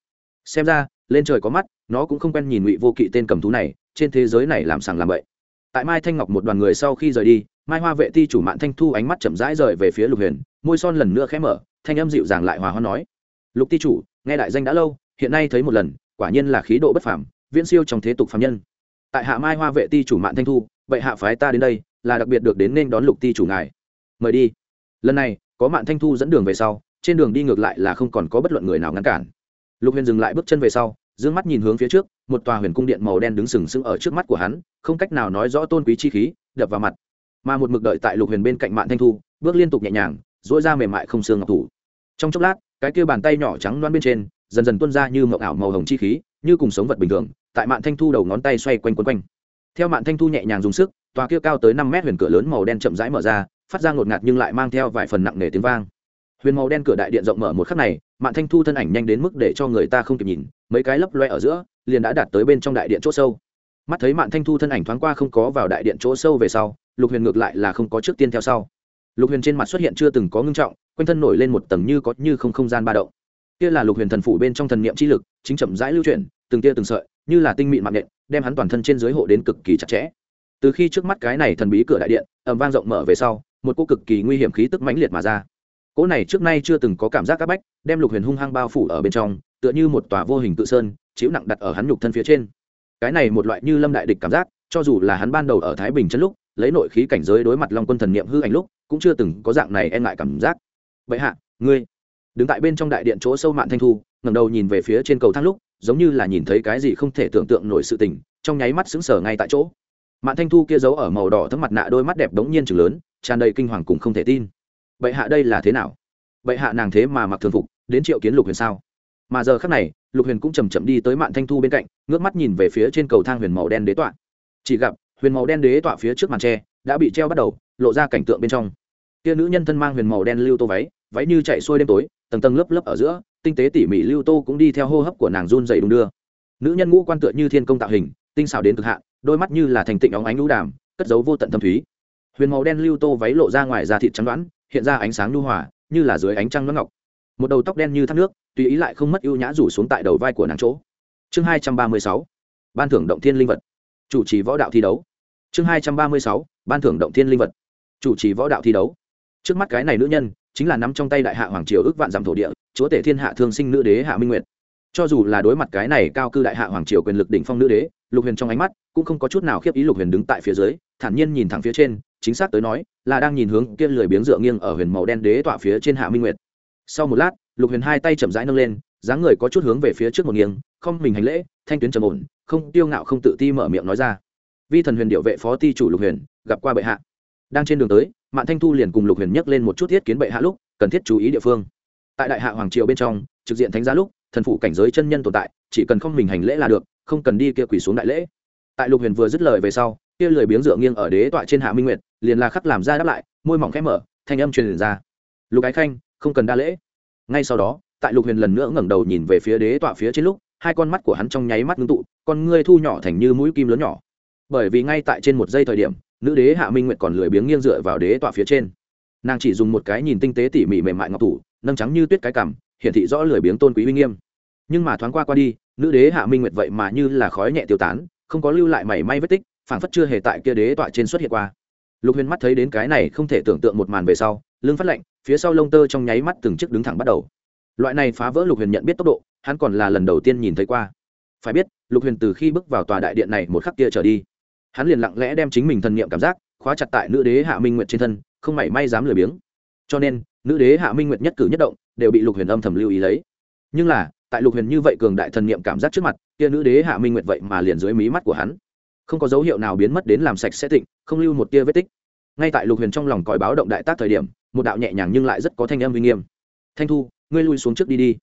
Xem ra, lên trời có mắt, nó cũng không quen nhìn ngụy vô kỵ tên cầm thú này, trên thế giới này làm sàng làm bậy. Tại mai thanh ngọc một đoàn người sau khi rời đi, mai hoa vệ ti chủ mạng thanh thu ánh mắt chậm rãi rời về phía lục huyền, môi son lần nữa khẽ mở, thanh âm dịu dàng lại hòa hoa nói, lục ti chủ, nghe đại danh đã lâu, hiện nay thấy một lần, quả nhiên là khí độ bất phàm, viễn siêu trong thế tục phạm nhân. Tại hạ mai hoa vệ ti chủ mạng thanh thu, vậy hạ phái ta đến đây là đặc biệt được đến nên đón lục ti chủ ngài. Mời đi. Lần này, có mạng thanh thu dẫn đường về sau, trên đường đi ngược lại là không còn có bất luận người nào ngăn cản. Lục huyền dừng lại bước chân về sau d ư ơ n g mắt nhìn hướng phía trước, một tòa huyền cung điện màu đen đứng sừng sững ở trước mắt của hắn, không cách nào nói rõ tôn quý chi khí, đập vào mặt. Mà một mực đợi tại lục huyền bên cạnh mạng thanh thu, bước liên tục nhẹ nhàng dỗi ra mềm mại không xương ngọc thủ. Trong chốc lát, cái kia bàn tay nhỏ trắng loan bên trên, dần dần tuân ra như mậu ảo màu hồng chi khí, như cùng sống vật bình thường, tại mạng thanh thu đầu ngón tay xoay quanh quấn quanh. Theo mạng thanh thu nhẹ nhàng dùng sức tòa kia cao tới năm mét huyền cửa lớn màu đen chậm rãi mở ra, phát ra ngột ngạt nhưng lại mang theo vài phần nặng nề tiếng vang. Huyền màu đen cửa đại điện rộng mở một khắc này, Mạn thanh thu thân ảnh nhanh đến mức để cho người ta không kịp nhìn, mấy cái lấp loe ở giữa, liền đã đạt tới bên trong đại điện chỗ sâu. Mắt thấy Mạn thanh thu thân ảnh thoáng qua không có vào đại điện chỗ sâu về sau, lục huyền ngược lại là không có trước tiên theo sau. Lục huyền trên mặt xuất hiện chưa từng có ngưng trọng, quanh thân nổi lên một tầng như có như không không gian ba động. Kia là lục huyền thần phủ bên trong thần niệm chi lực, chính chậm rãi lưu chuyển, từng tia từng sợi, như là tinh mịn mạng nhện đem hắn toàn thân trên dưới hộ đến cực kỳ chặt chẽ từ khi trước mắt cái này thần bí cửa đại điện, ầm vang rộng mở về sau, một cô cực kỳ nguy hiểm khí tức mãnh liệt mà ra. Cỗ này trước nay chưa từng có cảm giác áp bách, đem lục huyền hung hăng bao phủ ở bên trong, tựa như một tòa vô hình tự sơn, chịu nặng đặt ở hắn nhục thân phía trên. Cái này một loại như lâm đại địch cảm giác, cho dù là hắn ban đầu ở thái bình chân lúc, lấy nội khí cảnh giới đối mặt long quân thần niệm hư ảnh lúc, cũng chưa từng có dạng này e ngại cảm giác. Vậy hạ, ngươi đứng tại bên trong đại điện chỗ sâu mạn thanh thu, ngẩng đầu nhìn về phía trên cầu thang lúc, giống như là nhìn thấy cái gì không thể tưởng tượng nổi sự tình, trong nháy mắt sững sờ ngay tại chỗ mạn thanh thu kia giấu ở màu đỏ thấm mặt nạ đôi mắt đẹp đống nhiên chừng lớn, tràn đầy kinh hoàng cùng không thể tin. Bệ hạ đây là thế nào? Bệ hạ nàng thế mà mặc thường phục, đến triệu kiến lục huyền sao? Mà giờ khác này, lục huyền cũng chầm chậm đi tới mạn thanh thu bên cạnh, ngước mắt nhìn về phía trên cầu thang huyền màu đen đế tọa. Chỉ gặp, huyền màu đen đế tọa phía trước màn tre đã bị treo bắt đầu, lộ ra cảnh tượng bên trong. Kia nữ nhân thân mang huyền màu đen lưu tô váy váy như chạy xuôi đêm tối, tầng tầng lớp lớp ở giữa, tinh tế tỉ mỉ lưu tô cũng đi theo hô hấp của nàng run dày đung đưa. Nữ nhân ngũ quan tựa như thiên công tạo hình, tinh xảo đến cực hạn đôi mắt như là thành tịnh óng ánh lũ đàm, cất dấu vô tận thâm thúy. Huyền màu đen lưu tô váy lộ ra ngoài da thịt trắng đoán, hiện ra ánh sáng nhu hòa, như là dưới ánh trăng nước ngọc. Một đầu tóc đen như thác nước, tùy ý lại không mất ưu nhã rủ xuống tại đầu vai của nàng chỗ. Chương hai trăm ba mươi sáu, ban thưởng động thiên linh vật. Chủ trì võ đạo thi đấu. Chương hai trăm ba mươi sáu, ban thưởng động thiên linh vật. Chủ trì võ đạo thi đấu. Trước mắt cái này nữ nhân, chính là nắm trong tay đại hạ hoàng triều ước vạn dặm thổ địa, chúa tể thiên hạ thương sinh nữ đế hạ minh nguyệt. Cho dù là đối mặt cái này cao cư đại hạ hoàng triều quyền lực đỉnh phong nữ đế lục huyền trong ánh mắt cũng không có chút nào khiếp ý lục huyền đứng tại phía dưới, thản nhiên nhìn thẳng phía trên, chính xác tới nói là đang nhìn hướng kia lười biếng dựa nghiêng ở huyền màu đen đế tọa phía trên hạ minh nguyệt. Sau một lát, lục huyền hai tay chậm rãi nâng lên, dáng người có chút hướng về phía trước một nghiêng, không mình hành lễ, thanh tuyến trầm ổn, không tiêu ngạo không tự ti mở miệng nói ra. Vi thần huyền điệu vệ phó ti chủ lục huyền, gặp qua bệ hạ. Đang trên đường tới, mạn thanh thu liền cùng lục huyền nhắc lên một chút thiết kiến bệ hạ lúc, cần thiết chú ý địa phương. Tại đại hạ hoàng triều bên trong, trực diện thánh giá lúc, thần phụ cảnh giới chân nhân tồn tại, chỉ cần không mình hành lễ là được không cần đi kia quỳ xuống đại lễ. Tại lục huyền vừa dứt lời về sau, kia lười biếng dựa nghiêng ở đế tọa trên hạ minh nguyệt, liền là khắc làm ra đáp lại, môi mỏng khẽ mở, thanh âm truyền ra. Lục ái khanh, không cần đa lễ. Ngay sau đó, tại lục huyền lần nữa ngẩng đầu nhìn về phía đế tọa phía trên lúc, hai con mắt của hắn trong nháy mắt ngưng tụ, con ngươi thu nhỏ thành như mũi kim lớn nhỏ. Bởi vì ngay tại trên một giây thời điểm, nữ đế hạ minh nguyệt còn lười biếng nghiêng dựa vào đế tọa phía trên. Nàng chỉ dùng một cái nhìn tinh tế tỉ mỉ mềm mại ngọc thủ, nâng trắng như tuyết cái cằm, hiển thị rõ lười biếng tôn quý uy nghiêm. Nhưng mà thoáng qua qua đi nữ đế hạ minh nguyệt vậy mà như là khói nhẹ tiêu tán, không có lưu lại mảy may vết tích, phảng phất chưa hề tại kia đế tọa trên xuất hiện qua. Lục huyền mắt thấy đến cái này không thể tưởng tượng một màn về sau, lưng phát lạnh, phía sau lông tơ trong nháy mắt từng chiếc đứng thẳng bắt đầu. Loại này phá vỡ lục huyền nhận biết tốc độ, hắn còn là lần đầu tiên nhìn thấy qua. Phải biết, lục huyền từ khi bước vào tòa đại điện này một khắc kia trở đi, hắn liền lặng lẽ đem chính mình thần niệm cảm giác, khóa chặt tại nữ đế hạ minh nguyệt trên thân, không mảy may dám lười biếng. Cho nên, nữ đế hạ minh nguyệt nhất cử nhất động, đều bị lục huyền âm thầm lưu ý lấy. Nhưng là tại lục huyền như vậy cường đại thần niệm cảm giác trước mặt, kia nữ đế hạ minh nguyệt vậy mà liền dưới mí mắt của hắn. Không có dấu hiệu nào biến mất đến làm sạch sẽ tịnh, không lưu một tia vết tích. Ngay tại lục huyền trong lòng còi báo động đại tác thời điểm, một đạo nhẹ nhàng nhưng lại rất có thanh âm uy nghiêm. Thanh thu, ngươi lui xuống trước đi đi.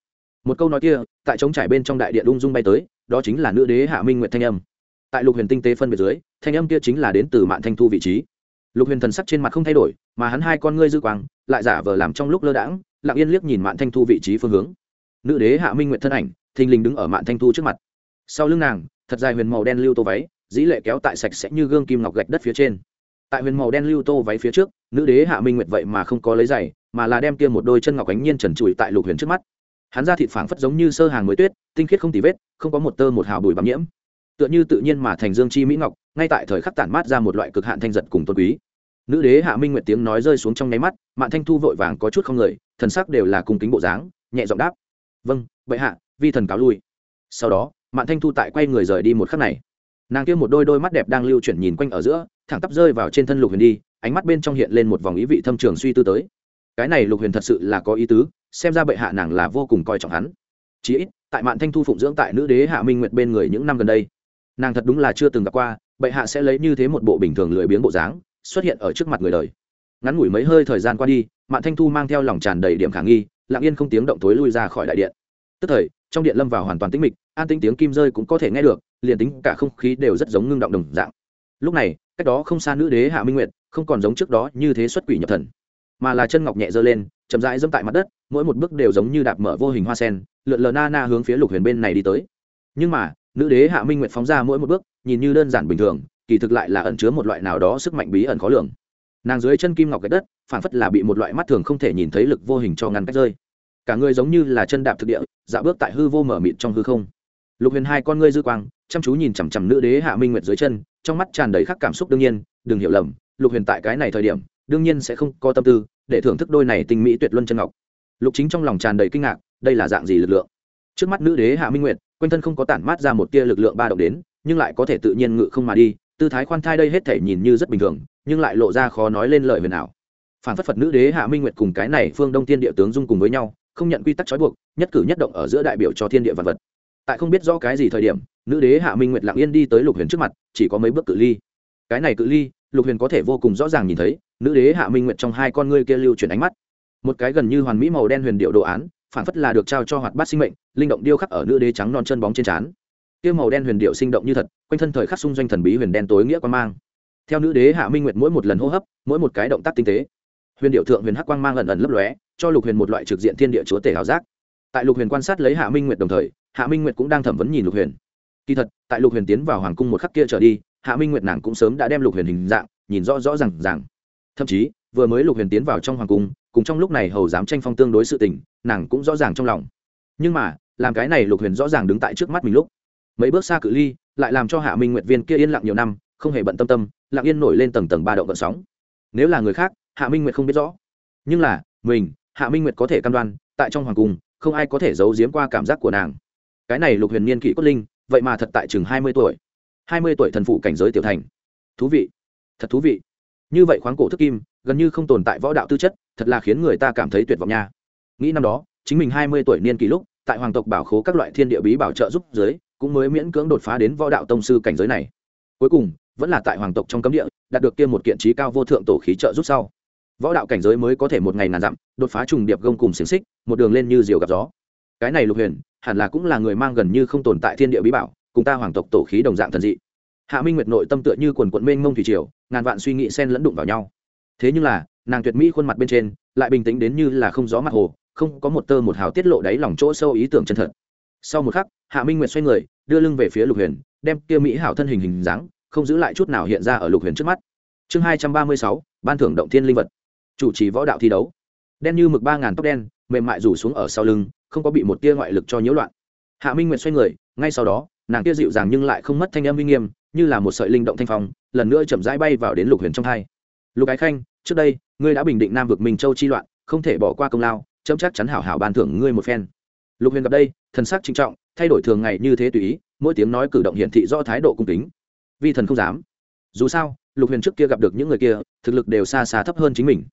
Một câu nói kia, tại trống trải bên trong đại điện ung dung bay tới, đó chính là nữ đế hạ minh nguyệt thanh âm. Tại lục huyền tinh tế phân biệt dưới, thanh âm kia chính là đến từ mạng thanh thu vị trí. Lục huyền thần sắc trên mặt không thay đổi, mà hắn hai con ngươi dư quang, lại giả vờ làm trong lúc lơ đãng, lặng yên liếc nhìn mạng thanh thu vị trí phương hướng nữ đế hạ minh nguyệt thân ảnh, thình lình đứng ở Mạn thanh thu trước mặt. Sau lưng nàng, thật dài huyền màu đen lưu tô váy, dĩ lệ kéo tại sạch sẽ như gương kim ngọc gạch đất phía trên. Tại huyền màu đen lưu tô váy phía trước, nữ đế hạ minh nguyệt vậy mà không có lấy giày, mà là đem kia một đôi chân ngọc ánh nhiên trần trụi tại lục huyền trước mắt. Hắn ra thịt phảng phất giống như sơ hàng mới tuyết, tinh khiết không tì vết, không có một tơ một hào bụi bám nhiễm. Tựa như tự nhiên mà thành dương chi mỹ ngọc, ngay tại thời khắc tản mát ra một loại cực hạn thanh giật cùng tôn quý. Nữ đế hạ minh nguyệt tiếng nói rơi xuống trong nháy mắt, mạn thanh thu vội vàng có chút không người, thần sắc đều là cùng kính bộ dáng, nhẹ giọng đáp vâng bệ hạ, vi thần cáo lui. Sau đó, mạn thanh thu tại quay người rời đi một khắc này. Nàng kia một đôi đôi mắt đẹp đang lưu chuyển nhìn quanh ở giữa, thẳng tắp rơi vào trên thân lục huyền đi, ánh mắt bên trong hiện lên một vòng ý vị thâm trường suy tư tới. Cái này lục huyền thật sự là có ý tứ, xem ra bệ hạ nàng là vô cùng coi trọng hắn. Chí ít, tại mạn thanh thu phụng dưỡng tại nữ đế hạ minh nguyệt bên người những năm gần đây, nàng thật đúng là chưa từng gặp qua, bệ hạ sẽ lấy như thế một bộ bình thường lười biếng bộ dáng, xuất hiện ở trước mặt người đời. Ngắn ngủi mấy hơi thời gian qua đi, mạn thanh thu mang theo lòng tràn đầy điểm khả nghi lặng yên không tiếng động tối lui ra khỏi đại điện. Tức thời, trong điện lâm vào hoàn toàn tĩnh mịch, an tĩnh tiếng kim rơi cũng có thể nghe được, liền tính cả không khí đều rất giống ngưng động đồng dạng. Lúc này, cách đó không xa nữ đế hạ minh nguyệt, không còn giống trước đó như thế xuất quỷ nhập thần, mà là chân ngọc nhẹ giơ lên, chậm rãi dẫm tại mặt đất, mỗi một bước đều giống như đạp mở vô hình hoa sen, lượn lờ na na hướng phía lục huyền bên này đi tới. Nhưng mà, nữ đế hạ minh nguyệt phóng ra mỗi một bước, nhìn như đơn giản bình thường, kỳ thực lại là ẩn chứa một loại nào đó sức mạnh bí ẩn khó lường. Nàng dưới chân kim ngọc gạch đất phản phất là bị một loại mắt thường không thể nhìn thấy lực vô hình cho ngăn cách rơi. Cả người giống như là chân đạp thực địa dạ bước tại hư vô mở mịt trong hư không. Lục huyền hai con ngươi dư quang, chăm chú nhìn chằm chằm nữ đế hạ minh nguyệt dưới chân, trong mắt tràn đầy khắc cảm xúc đương nhiên, đừng hiểu lầm, lục huyền tại cái này thời điểm, đương nhiên sẽ không có tâm tư để thưởng thức đôi này tình mỹ tuyệt luân chân ngọc. Lục chính trong lòng tràn đầy kinh ngạc, đây là dạng gì lực lượng? Trước mắt nữ đế hạ minh nguyệt, quanh thân không có tản mát ra một tia lực lượng ba động đến, nhưng lại có thể tự nhiên ngự không mà đi, tư thái khoan thai đây hết thể nhìn như rất bình thường, nhưng lại lộ ra khó nói lên lời về nào phản phất phật nữ đế hạ minh nguyệt cùng cái này phương đông tiên địa tướng dung cùng với nhau, không nhận quy tắc trói buộc, nhất cử nhất động ở giữa đại biểu cho thiên địa vật vật. Tại không biết rõ cái gì thời điểm, nữ đế hạ minh nguyệt lặng yên đi tới lục huyền trước mặt, chỉ có mấy bước cự ly. Cái này cự ly, lục huyền có thể vô cùng rõ ràng nhìn thấy, nữ đế hạ minh nguyệt trong hai con ngươi kia lưu chuyển ánh mắt. Một cái gần như hoàn mỹ màu đen huyền điệu đồ án phản phất là được trao cho hoạt bát sinh mệnh, linh động điêu khắc ở nữ đế trắng non chân bóng trên trán. Kia màu đen huyền điệu sinh động như thật, quanh thân thời khắc xung doanh thần bí huyền đen tối nghĩa quan mang. Theo nữ đế hạ minh nguyệt mỗi một lần hô hấp, mỗi một cái động tác tinh tế huyền điệu thượng huyền hắc quang mang ẩn ẩn lấp lóe, cho lục huyền một loại trực diện thiên địa chúa tể hào giác. Tại lục huyền quan sát lấy hạ minh nguyệt đồng thời, hạ minh nguyệt cũng đang thẩm vấn nhìn lục huyền. Kỳ thật, tại lục huyền tiến vào hoàng cung một khắc kia trở đi, hạ minh nguyệt nàng cũng sớm đã đem lục huyền hình dạng, nhìn rõ rõ r à n g rằng thậm chí, vừa mới lục huyền tiến vào trong hoàng cung, cùng trong lúc này hầu dám tranh phong tương đối sự tình, nàng cũng rõ ràng trong lòng. Nhưng mà, làm cái này lục huyền rõ ràng đứng tại trước mắt mình lúc. Mấy bước xa cự ly, lại làm cho hạ minh nguyệt viên kia yên lặng nhiều năm, không hề bận tâm tâm, lặng yên nổi lên tầng tầng ba động vận sóng. Nếu là người khác hạ minh nguyệt không biết rõ. Nhưng là, mình, hạ minh nguyệt có thể căn đoan, tại trong hoàng cung, không ai có thể giấu giếm qua cảm giác của nàng. Cái này lục huyền niên kỷ cốt linh, vậy mà thật tại chừng hai mươi tuổi. hai mươi tuổi thần phụ cảnh giới tiểu thành. Thú vị, thật thú vị. Như vậy khoáng cổ thức kim, gần như không tồn tại võ đạo tư chất, thật là khiến người ta cảm thấy tuyệt vọng nha. Nghĩ năm đó, chính mình hai mươi tuổi niên kỷ lúc, tại hoàng tộc bảo khố các loại thiên địa bí bảo trợ giúp giới cũng mới miễn cưỡng đột phá đến võ đạo tông sư cảnh giới này. Cuối cùng, vẫn là tại hoàng tộc trong cấm địa, đạt được kia một kiện trí cao vô thượng tổ khí trợ giúp sau võ đạo cảnh giới mới có thể một ngày ngàn dặm, đột phá trùng điệp gông cùng xiềng xích, một đường lên như diều gặp gió. Cái này lục huyền, hẳn là cũng là người mang gần như không tồn tại thiên địa bí bảo, cùng ta hoàng tộc tổ khí đồng dạng thần dị. Hạ minh nguyệt nội tâm tựa như quần quận mênh mông thủy triều, ngàn vạn suy nghĩ xen lẫn đụng vào nhau. Thế nhưng là, nàng tuyệt mỹ khuôn mặt bên trên, lại bình tĩnh đến như là không gió mặt hồ, không có một tơ một hào tiết lộ đáy lòng chỗ sâu ý tưởng chân thật. Sau một khắc, hạ minh nguyệt xoay người, đưa lưng về phía lục huyền, đem kia mỹ hảo thân hình hình dáng, không giữ lại chút nào hiện ra ở lục huyền trước mắt. Chương hai trăm ba mươi sáu, ban thưởng động thiên linh vật chủ trì võ đạo thi đấu. Đen như mực ba ngàn tóc đen, mềm mại rủ xuống ở sau lưng, không có bị một tia ngoại lực cho nhiễu loạn. Hạ minh nguyệt xoay người, ngay sau đó, nàng tia dịu dàng nhưng lại không mất thanh âm uy nghiêm, như là một sợi linh động thanh phong, lần nữa chậm rãi bay vào đến lục huyền trong hai. Lục ái khanh, trước đây, ngươi đã bình định nam vực minh châu chi loạn, không thể bỏ qua công lao, chấm chắc chắn hảo hảo ban thưởng ngươi một phen. Lục huyền gặp đây, thần sắc trinh trọng, thay đổi thường ngày như thế tùy ý, mỗi tiếng nói cử động hiển thị do thái độ cung kính. Vi thần không dám. Dù sao, lục huyền trước kia gặp được những người kia, thực lực đều xa xa thấp hơn chính mình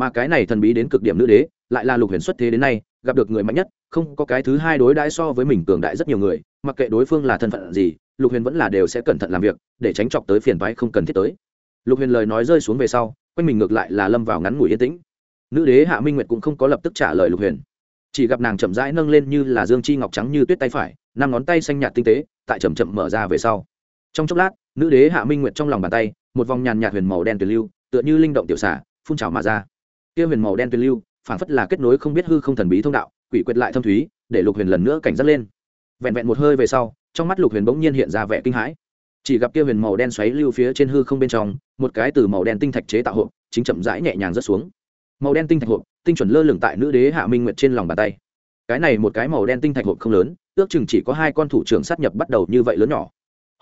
mà cái này thần bí đến cực điểm nữ đế, lại là lục huyền xuất thế đến nay, gặp được người mạnh nhất, không có cái thứ hai đối đãi so với mình cường đại rất nhiều người, mặc kệ đối phương là thân phận gì, lục huyền vẫn là đều sẽ cẩn thận làm việc, để tránh chọc tới phiền toái không cần thiết tới. Lục huyền lời nói rơi xuống về sau, quanh mình ngược lại là lâm vào ngắn ngủi yên tĩnh. Nữ đế hạ minh nguyệt cũng không có lập tức trả lời lục huyền. Chỉ gặp nàng chậm rãi nâng lên như là dương chi ngọc trắng như tuyết tay phải, năm ngón tay xanh nhạt tinh tế, tại chậm chậm mở ra về sau. Trong chốc lát, nữ đế hạ minh nguyệt trong lòng bàn tay, một vòng nhàn nhạt huyền màu đen tuyệt lưu, tựa như linh động tiểu xả phun trào mà ra kia huyền màu đen tuyền lưu phản phất là kết nối không biết hư không thần bí thông đạo, quỷ quyệt lại thâm thúy, để lục huyền lần nữa cảnh giác lên. Vẹn vẹn một hơi về sau, trong mắt lục huyền bỗng nhiên hiện ra vẻ kinh hãi. Chỉ gặp kia huyền màu đen xoáy lưu phía trên hư không bên trong, một cái từ màu đen tinh thạch chế tạo hộp, chính chậm rãi nhẹ nhàng rớt xuống. Màu đen tinh thạch hộp, tinh chuẩn lơ lửng tại nữ đế hạ minh nguyệt trên lòng bàn tay. Cái này một cái màu đen tinh thạch hộp không lớn, ước chừng chỉ có hai con thủ trưởng sát nhập bắt đầu như vậy lớn nhỏ.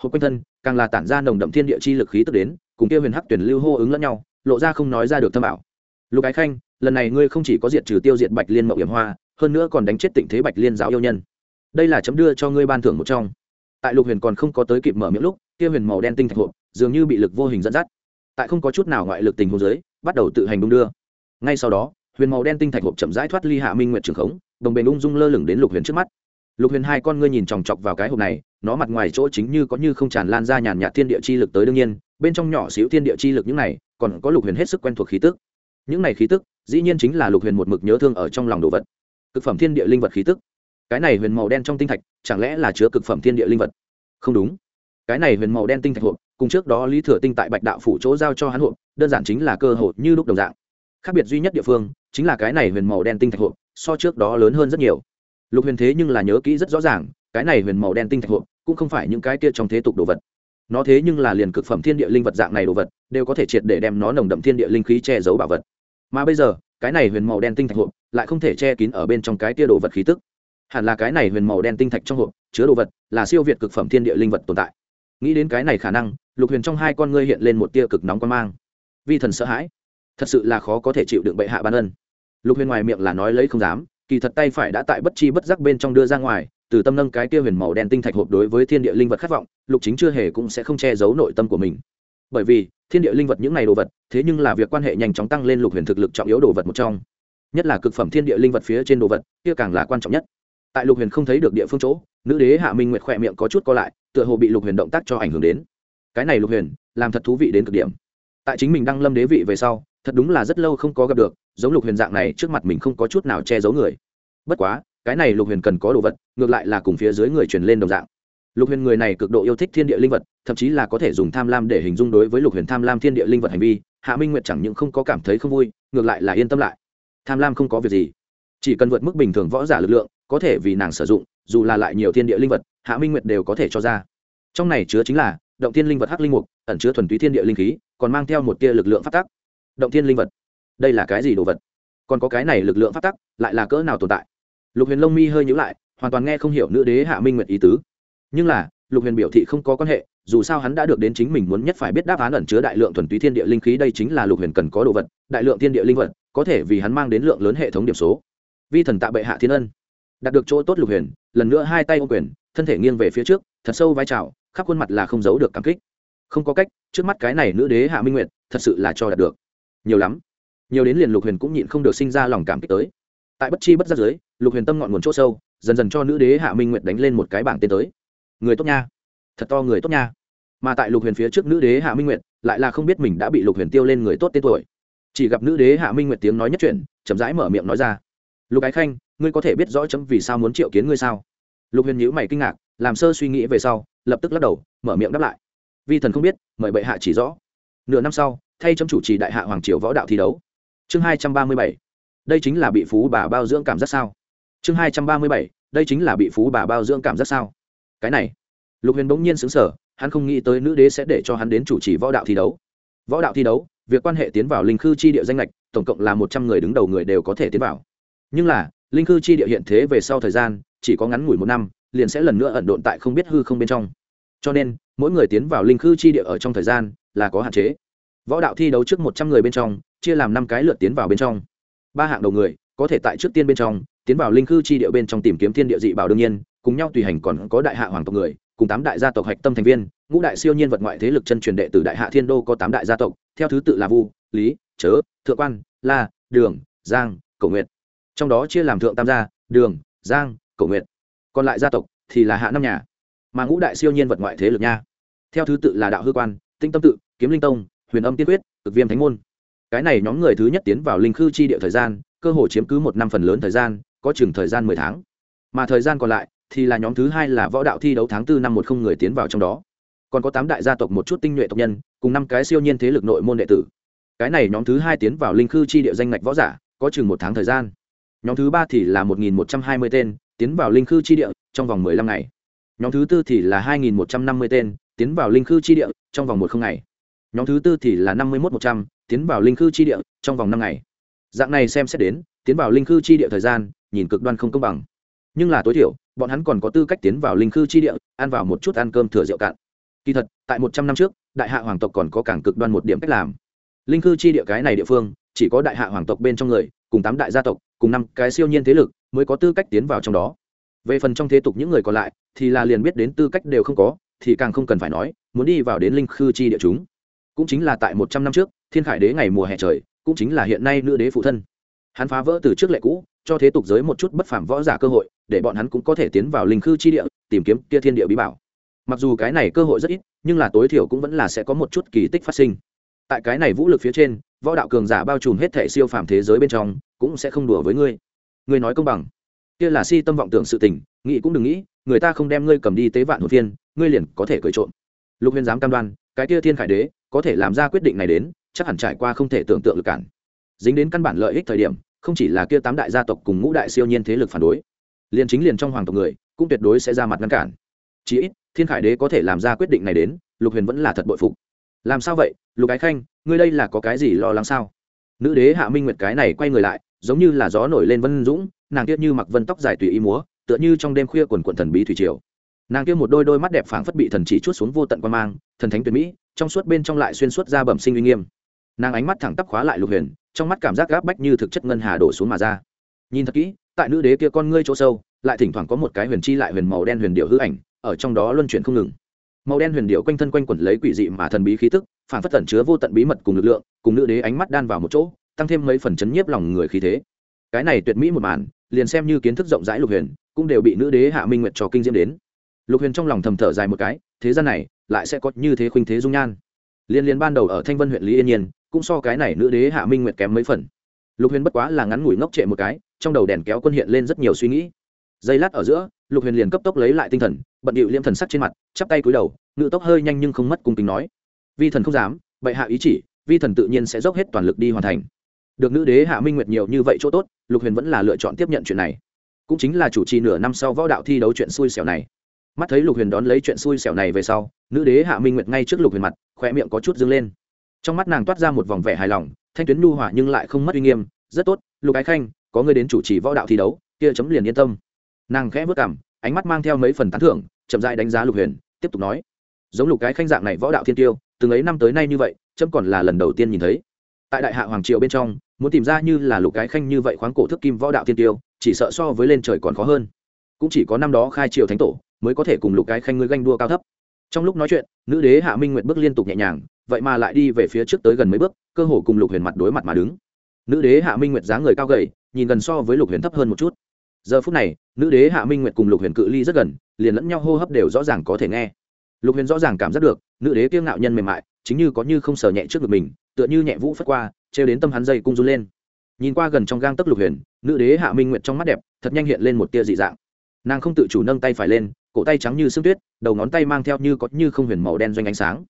Hộp quanh thân, càng là tản ra nồng đậm thiên địa chi lực khí tức đến, cùng kia huyền hắc tuyển lưu hô ứng lẫn nhau, lộ ra không nói ra được thâm bảo lục ái khanh, lần này ngươi không chỉ có diệt trừ tiêu diệt bạch liên mậu hiểm hoa, hơn nữa còn đánh chết tịnh thế bạch liên giáo yêu nhân. Đây là chấm đưa cho ngươi ban thưởng một trong. Tại lục huyền còn không có tới kịp mở miệng lúc, kia huyền màu đen tinh thạch hộp dường như bị lực vô hình dẫn dắt. Tại không có chút nào ngoại lực tình hồ dưới, bắt đầu tự hành đung đưa. Ngay sau đó, huyền màu đen tinh thạch hộp chậm rãi thoát ly hạ minh nguyện trường khống, đồng bền ung dung lơ lửng đến lục huyền trước mắt. Lục huyền hai con ngươi nhìn chòng chọc vào cái hộp này, nó mặt ngoài chỗ chính như có như không tràn lan ra nhàn nhạt thiên địa chi lực tới đương nhiên, bên trong nhỏ xíu thiên địa chi lực những này, còn có lục huyền hết sức quen thuộc khí tức những này khí tức, dĩ nhiên chính là lục huyền một mực nhớ thương ở trong lòng đồ vật. Cực phẩm thiên địa linh vật khí tức. Cái này huyền màu đen trong tinh thạch, chẳng lẽ là chứa cực phẩm thiên địa linh vật? Không đúng. Cái này huyền màu đen tinh thạch hộp, cùng trước đó lý thừa tinh tại bạch đạo phủ chỗ giao cho hắn hộp, đơn giản chính là cơ hội như lúc đồng dạng. Khác biệt duy nhất địa phương, chính là cái này huyền màu đen tinh thạch hộp, so trước đó lớn hơn rất nhiều. Lục huyền thế nhưng là nhớ kỹ rất rõ ràng, cái này huyền màu đen tinh thạch hộp, cũng không phải những cái kia trong thế tục đồ vật. Nó thế nhưng là liền cực phẩm thiên địa linh vật dạng này đồ vật, đều có thể triệt để đem nó nồng đậm thiên địa linh khí che giấu bảo vật mà bây giờ, cái này huyền màu đen tinh thạch hộp lại không thể che kín ở bên trong cái tia đồ vật khí tức. Hẳn là cái này huyền màu đen tinh thạch trong hộp chứa đồ vật là siêu việt cực phẩm thiên địa linh vật tồn tại. Nghĩ đến cái này khả năng, lục huyền trong hai con ngươi hiện lên một tia cực nóng quan mang. Vi thần sợ hãi. Thật sự là khó có thể chịu đựng bệ hạ ban ân. Lục huyền ngoài miệng là nói lấy không dám, kỳ thật tay phải đã tại bất chi bất giác bên trong đưa ra ngoài, từ tâm nâng cái tia huyền màu đen tinh thạch hộp đối với thiên địa linh vật khát vọng, lục chính chưa hề cũng sẽ không che giấu nội tâm của mình bởi vì thiên địa linh vật những này đồ vật, thế nhưng là việc quan hệ nhanh chóng tăng lên lục huyền thực lực trọng yếu đồ vật một trong. Nhất là cực phẩm thiên địa linh vật phía trên đồ vật, kia càng là quan trọng nhất. Tại lục huyền không thấy được địa phương chỗ, nữ đế hạ minh nguyệt khỏe miệng có chút co lại, tựa hồ bị lục huyền động tác cho ảnh hưởng đến. Cái này lục huyền, làm thật thú vị đến cực điểm. Tại chính mình đăng lâm đế vị về sau, thật đúng là rất lâu không có gặp được, giống lục huyền dạng này, trước mặt mình không có chút nào che giấu người. Bất quá, cái này lục huyền cần có đồ vật, ngược lại là cùng phía dưới người truyền lên đồng dạng lục huyền người này cực độ yêu thích thiên địa linh vật, thậm chí là có thể dùng tham lam để hình dung đối với lục huyền tham lam thiên địa linh vật hành vi, hạ minh nguyệt chẳng những không có cảm thấy không vui, ngược lại là yên tâm lại. Tham lam không có việc gì. Chỉ cần vượt mức bình thường võ giả lực lượng, có thể vì nàng sử dụng, dù là lại nhiều thiên địa linh vật, hạ minh nguyệt đều có thể cho ra. Trong này chứa chính là động thiên linh vật hắc linh mục, ẩn chứa thuần túy thiên địa linh khí, còn mang theo một tia lực lượng phát tắc. Động thiên linh vật. Đây là cái gì đồ vật? Còn có cái này lực lượng phát tắc, lại là cỡ nào tồn tại? Lục huyền lông mi hơi nhữ lại, hoàn toàn nghe không hiểu nữ đế hạ minh nguyệt ý tứ nhưng là, lục huyền biểu thị không có quan hệ, dù sao hắn đã được đến chính mình muốn nhất phải biết đáp án ẩn chứa đại lượng thuần túy thiên địa linh khí, đây chính là lục huyền cần có đồ vật, đại lượng thiên địa linh vật, có thể vì hắn mang đến lượng lớn hệ thống điểm số. Vi thần tạ bệ hạ thiên ân. Đạt được chỗ tốt lục huyền, lần nữa hai tay ô quyền, thân thể nghiêng về phía trước, thật sâu vai trào khắp khuôn mặt là không giấu được cảm kích. Không có cách, trước mắt cái này nữ đế hạ minh nguyệt, thật sự là cho đạt được. Nhiều lắm. Nhiều đến liền lục huyền cũng nhịn không được sinh ra lòng cảm kích tới. Tại bất chi bất giác giới lục huyền tâm ngọn nguồn chỗ sâu, dần dần cho nữ đế hạ minh nguyệt đánh lên một cái bảng tên tới người tốt nha. Thật to người tốt nha. Mà tại lục huyền phía trước nữ đế hạ minh nguyệt lại là không biết mình đã bị lục huyền tiêu lên người tốt tên tuổi. Chỉ gặp nữ đế hạ minh nguyệt tiếng nói nhất chuyển, chậm rãi mở miệng nói ra. Lục ái khanh ngươi có thể biết rõ chấm vì sao muốn triệu kiến ngươi sao? Lục huyền nhữ mày kinh ngạc làm sơ suy nghĩ về sau lập tức lắc đầu mở miệng đáp lại. Vi thần không biết mời bệ hạ chỉ rõ. Nửa năm sau thay chấm chủ trì đại hạ hoàng triều võ đạo thi đấu. Chương hai trăm ba mươi bảy. Đây chính là bị phú bà bao dưỡng cảm giác sao? Chương hai trăm ba mươi bảy. Đây chính là bị phú bà bao dưỡng cảm giác sao? Cái này. Lục huyền bỗng nhiên xứng sở hắn không nghĩ tới nữ đế sẽ để cho hắn đến chủ trì võ đạo thi đấu. Võ đạo thi đấu, việc quan hệ tiến vào linh khư chi địa danh lệch tổng cộng là một trăm người đứng đầu người đều có thể tiến vào. Nhưng là, linh khư chi địa hiện thế về sau thời gian, chỉ có ngắn ngủi một năm, liền sẽ lần nữa ẩn độn tại không biết hư không bên trong. Cho nên, mỗi người tiến vào linh khư chi địa ở trong thời gian là có hạn chế. Võ đạo thi đấu trước một trăm người bên trong, chia làm năm cái lượt tiến vào bên trong. Ba hạng đầu người, có thể tại trước tiên bên trong, tiến vào linh khư chi địa bên trong tìm kiếm thiên địa dị bảo đương nhiên cùng nhau tùy hành còn có đại hạ hoàng tộc người, cùng tám đại gia tộc hạch tâm thành viên, ngũ đại siêu nhiên vật ngoại thế lực chân truyền đệ từ đại hạ thiên đô có tám đại gia tộc, theo thứ tự là vu, lý, chớ, thượng quan, la, đường, giang, cầu nguyện trong đó chia làm thượng tam gia, đường, giang, cầu nguyện còn lại gia tộc thì là hạ năm nhà. Mà ngũ đại siêu nhiên vật ngoại thế lực nha. Theo thứ tự là đạo hư quan, tinh tâm tự, kiếm linh tông, huyền âm tiên quyết, cực viêm thánh môn. Cái này nhóm người thứ nhất tiến vào linh khư chi địa thời gian, cơ hồ chiếm cứ một năm phần lớn thời gian, có chừng thời gian mười tháng. Mà thời gian còn lại thì là nhóm thứ hai là võ đạo thi đấu tháng tư năm một không người tiến vào trong đó. Còn có tám đại gia tộc một chút tinh nhuệ tộc nhân, cùng năm cái siêu nhiên thế lực nội môn đệ tử. Cái này nhóm thứ hai tiến vào linh khư chi địa danh ngạch võ giả, có chừng một tháng thời gian. Nhóm thứ ba thì là một nghìn một trăm hai mươi tên, tiến vào linh khư chi địa trong vòng mười lăm ngày. Nhóm thứ tư thì là hai nghìn một trăm năm mươi tên, tiến vào linh khư chi địa trong vòng một không ngày. Nhóm thứ tư thì là năm mươi một một trăm, tiến vào linh khư chi địa trong vòng năm ngày. Dạng này xem xét đến, tiến vào linh khư chi địa thời gian, nhìn cực đoan không công bằng nhưng là tối thiểu, bọn hắn còn có tư cách tiến vào linh khư chi địa, ăn vào một chút ăn cơm thừa rượu cạn. Kỳ thật, tại một trăm năm trước, đại hạ hoàng tộc còn có cảng cực đoan một điểm cách làm. Linh khư chi địa cái này địa phương, chỉ có đại hạ hoàng tộc bên trong người, cùng tám đại gia tộc, cùng năm cái siêu nhiên thế lực, mới có tư cách tiến vào trong đó. Về phần trong thế tục những người còn lại, thì là liền biết đến tư cách đều không có, thì càng không cần phải nói, muốn đi vào đến linh khư chi địa chúng. Cũng chính là tại một trăm năm trước, thiên khải đế ngày mùa hè trời, cũng chính là hiện nay nữ đế phụ thân. Hắn phá vỡ từ trước lệ cũ cho thế tục giới một chút bất phàm võ giả cơ hội, để bọn hắn cũng có thể tiến vào linh khư chi địa, tìm kiếm kia thiên địa bí bảo. Mặc dù cái này cơ hội rất ít, nhưng là tối thiểu cũng vẫn là sẽ có một chút kỳ tích phát sinh. Tại cái này vũ lực phía trên, võ đạo cường giả bao trùm hết thể siêu phàm thế giới bên trong, cũng sẽ không đùa với ngươi. Ngươi nói công bằng. Kia là si tâm vọng tưởng sự tình, nghĩ cũng đừng nghĩ, người ta không đem ngươi cầm đi tế vạn hồn viên ngươi liền có thể cười trộm. Lục huyền dám cam đoan, cái kia thiên khải đế, có thể làm ra quyết định này đến, chắc hẳn trải qua không thể tưởng tượng được cản. Dính đến căn bản lợi ích thời điểm không chỉ là kia tám đại gia tộc cùng ngũ đại siêu nhiên thế lực phản đối, liền chính liền trong hoàng tộc người cũng tuyệt đối sẽ ra mặt ngăn cản. Chí ít, thiên khải đế có thể làm ra quyết định này đến, lục huyền vẫn là thật bội phục. Làm sao vậy? Lục ái khanh, ngươi đây là có cái gì lo lắng sao? Nữ đế hạ minh nguyệt cái này quay người lại, giống như là gió nổi lên vân dũng, nàng tiếc như mặc vân tóc dài tùy ý múa, tựa như trong đêm khuya quần quận thần bí thủy triều. Nàng kia một đôi đôi mắt đẹp phảng phất bị thần chỉ chút xuống vô tận quan mang, thần thánh tuyệt mỹ, trong suốt bên trong lại xuyên suốt ra bẩm sinh uy nghiêm. Nàng ánh mắt thẳng tắp khóa lại lục huyền trong mắt cảm giác gáp bách như thực chất ngân hà đổ xuống mà ra. Nhìn thật kỹ, tại nữ đế kia con ngươi chỗ sâu, lại thỉnh thoảng có một cái huyền chi lại huyền màu đen huyền điệu hư ảnh, ở trong đó luân chuyển không ngừng. Màu đen huyền điệu quanh thân quanh quẩn lấy quỷ dị mà thần bí khí tức, phản phất tẩn chứa vô tận bí mật cùng lực lượng, cùng nữ đế ánh mắt đan vào một chỗ, tăng thêm mấy phần chấn nhiếp lòng người khí thế. Cái này tuyệt mỹ một màn, liền xem như kiến thức rộng rãi lục huyền, cũng đều bị nữ đế hạ minh nguyệt cho kinh diễm đến. Lục huyền trong lòng thầm thở dài một cái, thế gian này, lại sẽ có như thế khuynh thế dung nhan. Liên liên ban đầu ở thanh vân huyện lý yên nhiên cũng so cái này nữ đế hạ minh nguyệt kém mấy phần. Lục huyền bất quá là ngắn ngủi ngốc trệ một cái, trong đầu đèn kéo quân hiện lên rất nhiều suy nghĩ. Giây lát ở giữa, lục huyền liền cấp tốc lấy lại tinh thần, bận điệu liêm thần sắc trên mặt, chắp tay cúi đầu, ngự tốc hơi nhanh nhưng không mất cung kính nói. Vi thần không dám, bệ hạ ý chỉ, vi thần tự nhiên sẽ dốc hết toàn lực đi hoàn thành. Được nữ đế hạ minh nguyệt nhiều như vậy chỗ tốt, lục huyền vẫn là lựa chọn tiếp nhận chuyện này. Cũng chính là chủ trì nửa năm sau võ đạo thi đấu chuyện xui xẻo này. Mắt thấy lục huyền đón lấy chuyện xui xẻo này về sau, nữ đế hạ minh nguyệt ngay trước lục huyền mặt khoe miệng có chút dâng lên trong mắt nàng toát ra một vòng vẻ hài lòng, thanh tuyến nhu hỏa nhưng lại không mất uy nghiêm, rất tốt, lục ái khanh, có người đến chủ trì võ đạo thi đấu, kia chấm liền yên tâm. Nàng khẽ vất cảm ánh mắt mang theo mấy phần tán thưởng, chậm dại đánh giá lục huyền, tiếp tục nói, giống lục cái khanh dạng này võ đạo thiên tiêu, từng ấy năm tới nay như vậy, chấm còn là lần đầu tiên nhìn thấy. Tại đại hạ hoàng triều bên trong, muốn tìm ra như là lục cái khanh như vậy khoáng cổ thức kim võ đạo thiên tiêu, chỉ sợ so với lên trời còn khó hơn. Cũng chỉ có năm đó khai triều thánh tổ, mới có thể cùng lục cái khanh ngươi ganh đua cao thấp. Trong lúc nói chuyện, nữ đế hạ minh nguyệt bước liên tục nhẹ nhàng vậy mà lại đi về phía trước tới gần mấy bước, cơ hồ cùng lục huyền mặt đối mặt mà đứng. Nữ đế hạ minh nguyệt dáng người cao gầy, nhìn gần so với lục huyền thấp hơn một chút. Giờ phút này, nữ đế hạ minh nguyệt cùng lục huyền cự ly rất gần, liền lẫn nhau hô hấp đều rõ ràng có thể nghe. Lục huyền rõ ràng cảm giác được, nữ đế kiêng ngạo nhân mềm mại, chính như có như không sờ nhẹ trước ngực mình, tựa như nhẹ vũ phất qua, trêu đến tâm hắn dây cung run lên. Nhìn qua gần trong gang tấc lục huyền, nữ đế hạ minh nguyệt trong mắt đẹp, thật nhanh hiện lên một tia dị dạng. Nàng không tự chủ nâng tay phải lên, cổ tay trắng như sương tuyết, đầu ngón tay mang theo như có như không huyền màu đen doanh ánh sáng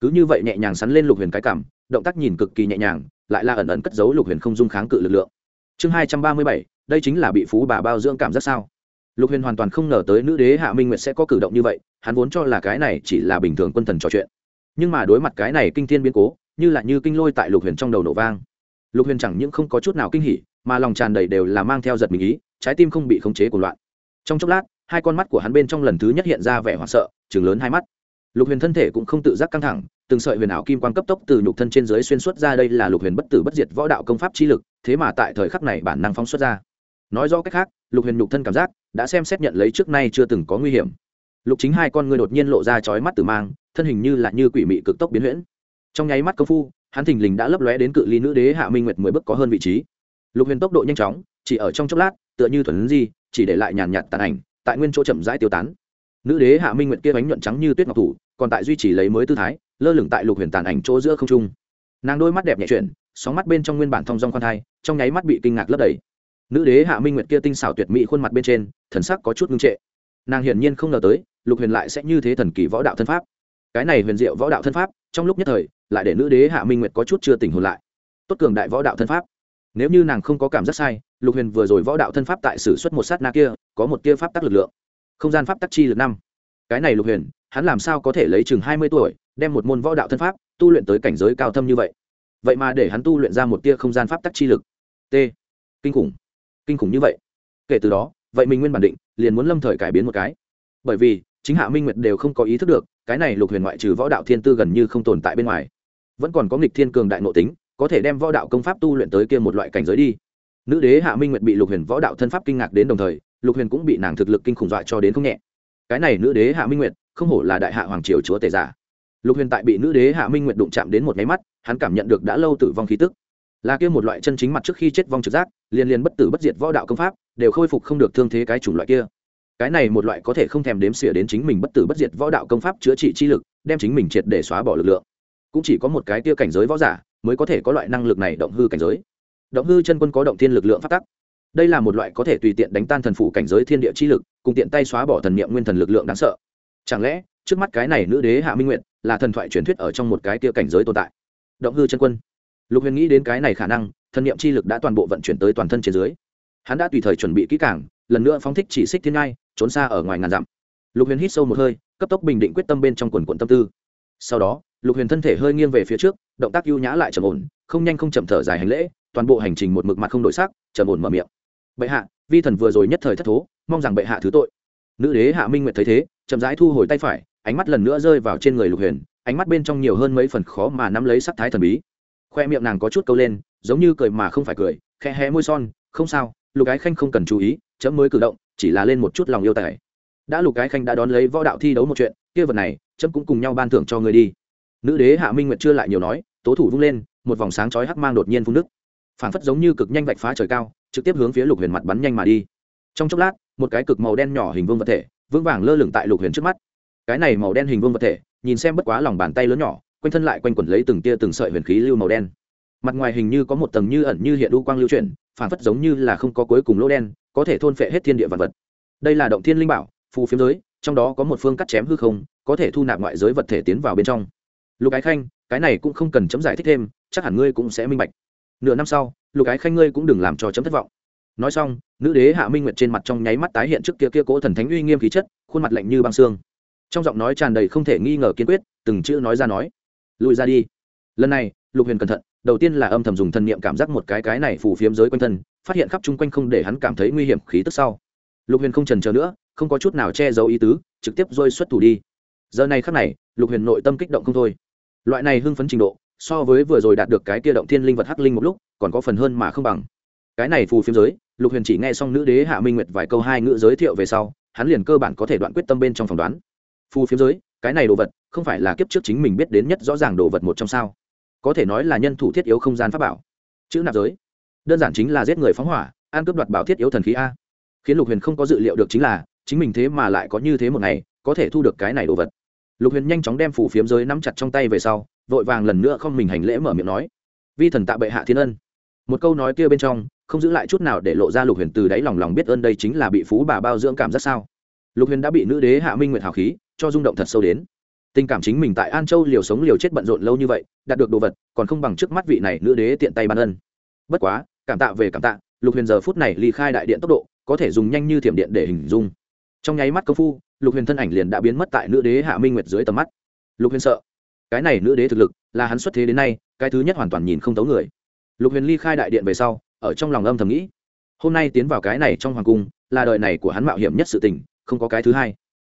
cứ như vậy nhẹ nhàng sắn lên lục huyền cái cảm, động tác nhìn cực kỳ nhẹ nhàng, lại là ẩn ẩn cất giấu lục huyền không dung kháng cự lực lượng. Chương hai trăm ba mươi bảy, đây chính là bị phú bà bao dưỡng cảm giác sao? Lục huyền hoàn toàn không ngờ tới nữ đế hạ minh nguyệt sẽ có cử động như vậy, hắn vốn cho là cái này chỉ là bình thường quân thần trò chuyện. Nhưng mà đối mặt cái này kinh thiên biến cố, như là như kinh lôi tại lục huyền trong đầu nổ vang. Lục huyền chẳng những không có chút nào kinh hỉ, mà lòng tràn đầy đều là mang theo giật mình ý, trái tim không bị khống chế của loạn. Trong chốc lát, hai con mắt của hắn bên trong lần thứ nhất hiện ra vẻ hoảng sợ chừng lớn hai mắt lục huyền thân thể cũng không tự giác căng thẳng, từng sợi huyền ảo kim quan cấp tốc từ nhục thân trên dưới xuyên suốt ra đây là lục huyền bất tử bất diệt võ đạo công pháp chi lực, thế mà tại thời khắc này bản năng phóng xuất ra. Nói rõ cách khác, lục huyền nhục thân cảm giác đã xem xét nhận lấy trước nay chưa từng có nguy hiểm. Lục chính hai con ngươi đột nhiên lộ ra chói mắt tử mang, thân hình như là như quỷ mị cực tốc biến huyễn. Trong nháy mắt công phu, hắn thình lình đã lấp lóe đến cự ly nữ đế hạ minh nguyệt mười bước có hơn vị trí. Lục huyền tốc độ nhanh chóng, chỉ ở trong chốc lát, tựa như thuần di, chỉ để lại nhàn nhạt tàn ảnh, tại nguyên chỗ chậm rãi tiêu tán nữ đế hạ minh nguyệt kia bánh nhuận trắng như tuyết ngọc thủ, còn tại duy trì lấy mới tư thái, lơ lửng tại lục huyền tàn ảnh chỗ giữa không trung. Nàng đôi mắt đẹp nhẹ chuyển, sóng mắt bên trong nguyên bản thong dong khoan thai, trong nháy mắt bị kinh ngạc lấp đầy. Nữ đế hạ minh nguyệt kia tinh xảo tuyệt mỹ khuôn mặt bên trên, thần sắc có chút ngưng trệ. Nàng hiển nhiên không ngờ tới, lục huyền lại sẽ như thế thần kỳ võ đạo thân pháp. Cái này huyền diệu võ đạo thân pháp, trong lúc nhất thời, lại để nữ đế hạ minh nguyệt có chút chưa tỉnh hồn lại. Tốt cường đại võ đạo thân pháp. Nếu như nàng không có cảm giác sai, lục huyền vừa rồi võ đạo thân pháp tại sử xuất một sát na kia, có một kia pháp tác lực lượng không gian pháp tắc chi lực năm. Cái này lục huyền, hắn làm sao có thể lấy chừng hai mươi tuổi, đem một môn võ đạo thân pháp, tu luyện tới cảnh giới cao thâm như vậy? Vậy mà để hắn tu luyện ra một tia không gian pháp tắc chi lực. T. Kinh khủng. Kinh khủng như vậy. Kể từ đó, vậy mình nguyên bản định, liền muốn lâm thời cải biến một cái. Bởi vì, chính hạ minh nguyệt đều không có ý thức được, cái này lục huyền ngoại trừ võ đạo thiên tư gần như không tồn tại bên ngoài, vẫn còn có nghịch thiên cường đại nội tính, có thể đem võ đạo công pháp tu luyện tới kia một loại cảnh giới đi. Nữ đế hạ minh nguyệt bị lục huyền võ đạo thân pháp kinh ngạc đến đồng thời lục huyền cũng bị nàng thực lực kinh khủng dọa cho đến không nhẹ. Cái này nữ đế hạ minh nguyệt, không hổ là đại hạ hoàng triều chúa tể giả. Lục huyền tại bị nữ đế hạ minh nguyệt đụng chạm đến một máy mắt, hắn cảm nhận được đã lâu tử vong khí tức. Là kia một loại chân chính mặt trước khi chết vong trực giác, liên liên bất tử bất diệt võ đạo công pháp, đều khôi phục không được thương thế cái chủng loại kia. Cái này một loại có thể không thèm đếm xỉa đến chính mình bất tử bất diệt võ đạo công pháp chữa trị chi lực, đem chính mình triệt để xóa bỏ lực lượng. Cũng chỉ có một cái tia cảnh giới võ giả, mới có thể có loại năng lực này động hư cảnh giới. Động hư chân quân có động thiên lực lượng phát tắc đây là một loại có thể tùy tiện đánh tan thần phủ cảnh giới thiên địa chi lực, cùng tiện tay xóa bỏ thần niệm nguyên thần lực lượng đáng sợ. Chẳng lẽ, trước mắt cái này nữ đế hạ minh nguyện là thần thoại truyền thuyết ở trong một cái tia cảnh giới tồn tại? Động hư chân quân. Lục huyền nghĩ đến cái này khả năng, thần niệm chi lực đã toàn bộ vận chuyển tới toàn thân trên dưới. Hắn đã tùy thời chuẩn bị kỹ cảng lần nữa phóng thích chỉ xích thiên ngai, trốn xa ở ngoài ngàn dặm. Lục huyền hít sâu một hơi, cấp tốc bình định quyết tâm bên trong quần quận tâm tư. Sau đó, lục huyền thân thể hơi nghiêng về phía trước, động tác ưu nhã lại trầm ổn, không nhanh không chậm thở dài hành lễ, toàn bộ hành trình một mực mặt không đổi sắc, trầm ổn mở miệng bệ hạ, vi thần vừa rồi nhất thời thất thố, mong rằng bệ hạ thứ tội. Nữ đế hạ minh nguyệt thấy thế, chậm rãi thu hồi tay phải, ánh mắt lần nữa rơi vào trên người lục huyền, ánh mắt bên trong nhiều hơn mấy phần khó mà nắm lấy sắc thái thần bí. Khoe miệng nàng có chút câu lên, giống như cười mà không phải cười khe hé môi son, không sao, lục ái khanh không cần chú ý, chấm mới cử động, chỉ là lên một chút lòng yêu tài. Đã lục ái khanh đã đón lấy võ đạo thi đấu một chuyện, kia vật này, chấm cũng cùng nhau ban thưởng cho người đi. Nữ đế hạ minh nguyệt chưa lại nhiều nói, tố thủ vung lên, một vòng sáng chói hắc mang đột nhiên phun nước. Phảng phất giống như cực nhanh vạch phá trời cao trực tiếp hướng phía lục huyền mặt bắn nhanh mà đi. Trong chốc lát, một cái cực màu đen nhỏ hình vương vật thể vững vàng lơ lửng tại lục huyền trước mắt. Cái này màu đen hình vương vật thể, nhìn xem bất quá lòng bàn tay lớn nhỏ, quanh thân lại quanh quẩn lấy từng tia từng sợi huyền khí lưu màu đen. Mặt ngoài hình như có một tầng như ẩn như hiện đu quang lưu chuyển, phản phất giống như là không có cuối cùng lỗ đen, có thể thôn phệ hết thiên địa vật vật. Đây là động thiên linh bảo, phù phiếm giới, trong đó có một phương cắt chém hư không, có thể thu nạp ngoại giới vật thể tiến vào bên trong. Lục ái khanh, cái này cũng không cần chấm giải thích thêm, chắc hẳn ngươi cũng sẽ minh bạch. Nửa năm sau lục ái khanh ngươi cũng đừng làm cho chấm thất vọng. Nói xong, nữ đế hạ minh nguyệt trên mặt trong nháy mắt tái hiện trước kia kia cố thần thánh uy nghiêm khí chất, khuôn mặt lạnh như băng xương. Trong giọng nói tràn đầy không thể nghi ngờ kiên quyết, từng chữ nói ra nói, lùi ra đi. Lần này, lục huyền cẩn thận, đầu tiên là âm thầm dùng thần niệm cảm giác một cái cái này phù phiếm giới quanh thân, phát hiện khắp chung quanh không để hắn cảm thấy nguy hiểm khí tức sau. Lục huyền không trần chờ nữa, không có chút nào che giấu ý tứ, trực tiếp rơi xuất thủ đi. Giờ này khắc này, lục huyền nội tâm kích động không thôi. Loại này hưng phấn trình độ, so với vừa rồi đạt được cái kia động thiên linh vật hắc linh một lúc còn có phần hơn mà không bằng. Cái này phù phiếm giới, lục huyền chỉ nghe xong nữ đế hạ minh nguyệt vài câu hai ngữ giới thiệu về sau, hắn liền cơ bản có thể đoạn quyết tâm bên trong phỏng đoán. Phù phiếm giới, cái này đồ vật, không phải là kiếp trước chính mình biết đến nhất rõ ràng đồ vật một trong sao. Có thể nói là nhân thủ thiết yếu không gian pháp bảo. Chữ nạp giới, đơn giản chính là giết người phóng hỏa an cướp đoạt bảo thiết yếu thần khí a. Khiến lục huyền không có dự liệu được chính là, chính mình thế mà lại có như thế một ngày, có thể thu được cái này đồ vật. Lục huyền nhanh chóng đem phủ phiếm giới nắm chặt trong tay về sau, vội vàng lần nữa không mình hành lễ mở miệng nói. Vi thần tạ bệ hạ thiên ân một câu nói kia bên trong, không giữ lại chút nào để lộ ra lục huyền từ đáy lòng lòng biết ơn đây chính là bị phú bà bao dưỡng cảm giác sao. Lục huyền đã bị nữ đế hạ minh nguyệt hào khí, cho rung động thật sâu đến. Tình cảm chính mình tại an châu liều sống liều chết bận rộn lâu như vậy, đạt được đồ vật, còn không bằng trước mắt vị này nữ đế tiện tay ban ân. Bất quá, cảm tạ về cảm tạ, lục huyền giờ phút này ly khai đại điện tốc độ, có thể dùng nhanh như thiểm điện để hình dung. Trong nháy mắt công phu, lục huyền thân ảnh liền đã biến mất tại nữ đế hạ minh nguyệt dưới tầm mắt. Lục huyền sợ. Cái này nữ đế thực lực, là hắn xuất thế đến nay, cái thứ nhất hoàn toàn nhìn không tấu người lục huyền ly khai đại điện về sau, ở trong lòng âm thầm nghĩ, hôm nay tiến vào cái này trong hoàng cung, là đời này của hắn mạo hiểm nhất sự tình, không có cái thứ hai.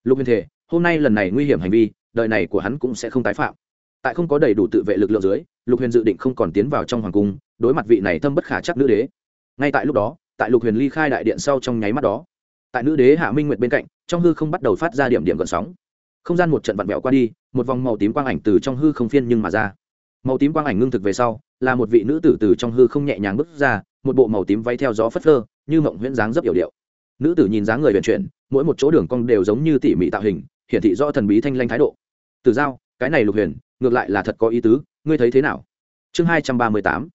Lục huyền thể hôm nay lần này nguy hiểm hành vi, đời này của hắn cũng sẽ không tái phạm. Tại không có đầy đủ tự vệ lực lượng dưới, lục huyền dự định không còn tiến vào trong hoàng cung, đối mặt vị này thâm bất khả chắc nữ đế. Ngay tại lúc đó, tại lục huyền ly khai đại điện sau trong nháy mắt đó, tại nữ đế hạ minh nguyệt bên cạnh, trong hư không bắt đầu phát ra điểm điểm gợn sóng. Không gian một trận vặn vẹo qua đi, một vòng màu tím quang ảnh từ trong hư không phiên nhưng mà ra màu tím quang ảnh ngưng thực về sau, là một vị nữ tử từ trong hư không nhẹ nhàng bước ra, một bộ màu tím váy theo gió phất phơ, như mộng huyễn dáng rất yểu điệu. Nữ tử nhìn dáng người vận chuyển, mỗi một chỗ đường cong đều giống như tỉ mỉ tạo hình, hiển thị do thần bí thanh lanh thái độ. Từ giao, cái này lục huyền, ngược lại là thật có ý tứ, ngươi thấy thế nào? Chương hai trăm ba mươi tám,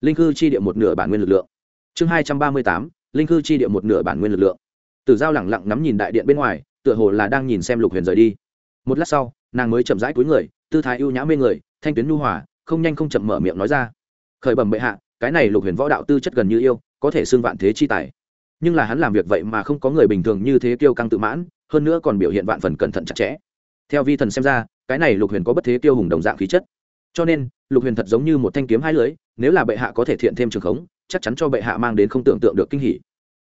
linh cư chi địa một nửa bản nguyên lực lượng. Chương hai trăm ba mươi tám, linh cư chi địa một nửa bản nguyên lực lượng. Từ giao lẳng lặng ngắm nhìn đại điện bên ngoài, tựa hồ là đang nhìn xem lục huyền rời đi. Một lát sau, nàng mới chậm rãi cúi người, tư thái ưu nhã mê người, thanh tuyến nhu hòa không nhanh không chậm mở miệng nói ra. Khởi bẩm bệ hạ, cái này lục huyền võ đạo tư chất gần như yêu, có thể xưng vạn thế chi tài. Nhưng là hắn làm việc vậy mà không có người bình thường như thế kiêu căng tự mãn, hơn nữa còn biểu hiện vạn phần cẩn thận chặt chẽ. Theo vi thần xem ra, cái này lục huyền có bất thế tiêu hùng đồng dạng khí chất. Cho nên, lục huyền thật giống như một thanh kiếm hai lưới, nếu là bệ hạ có thể thiện thêm trường khống, chắc chắn cho bệ hạ mang đến không tưởng tượng được kinh hỉ.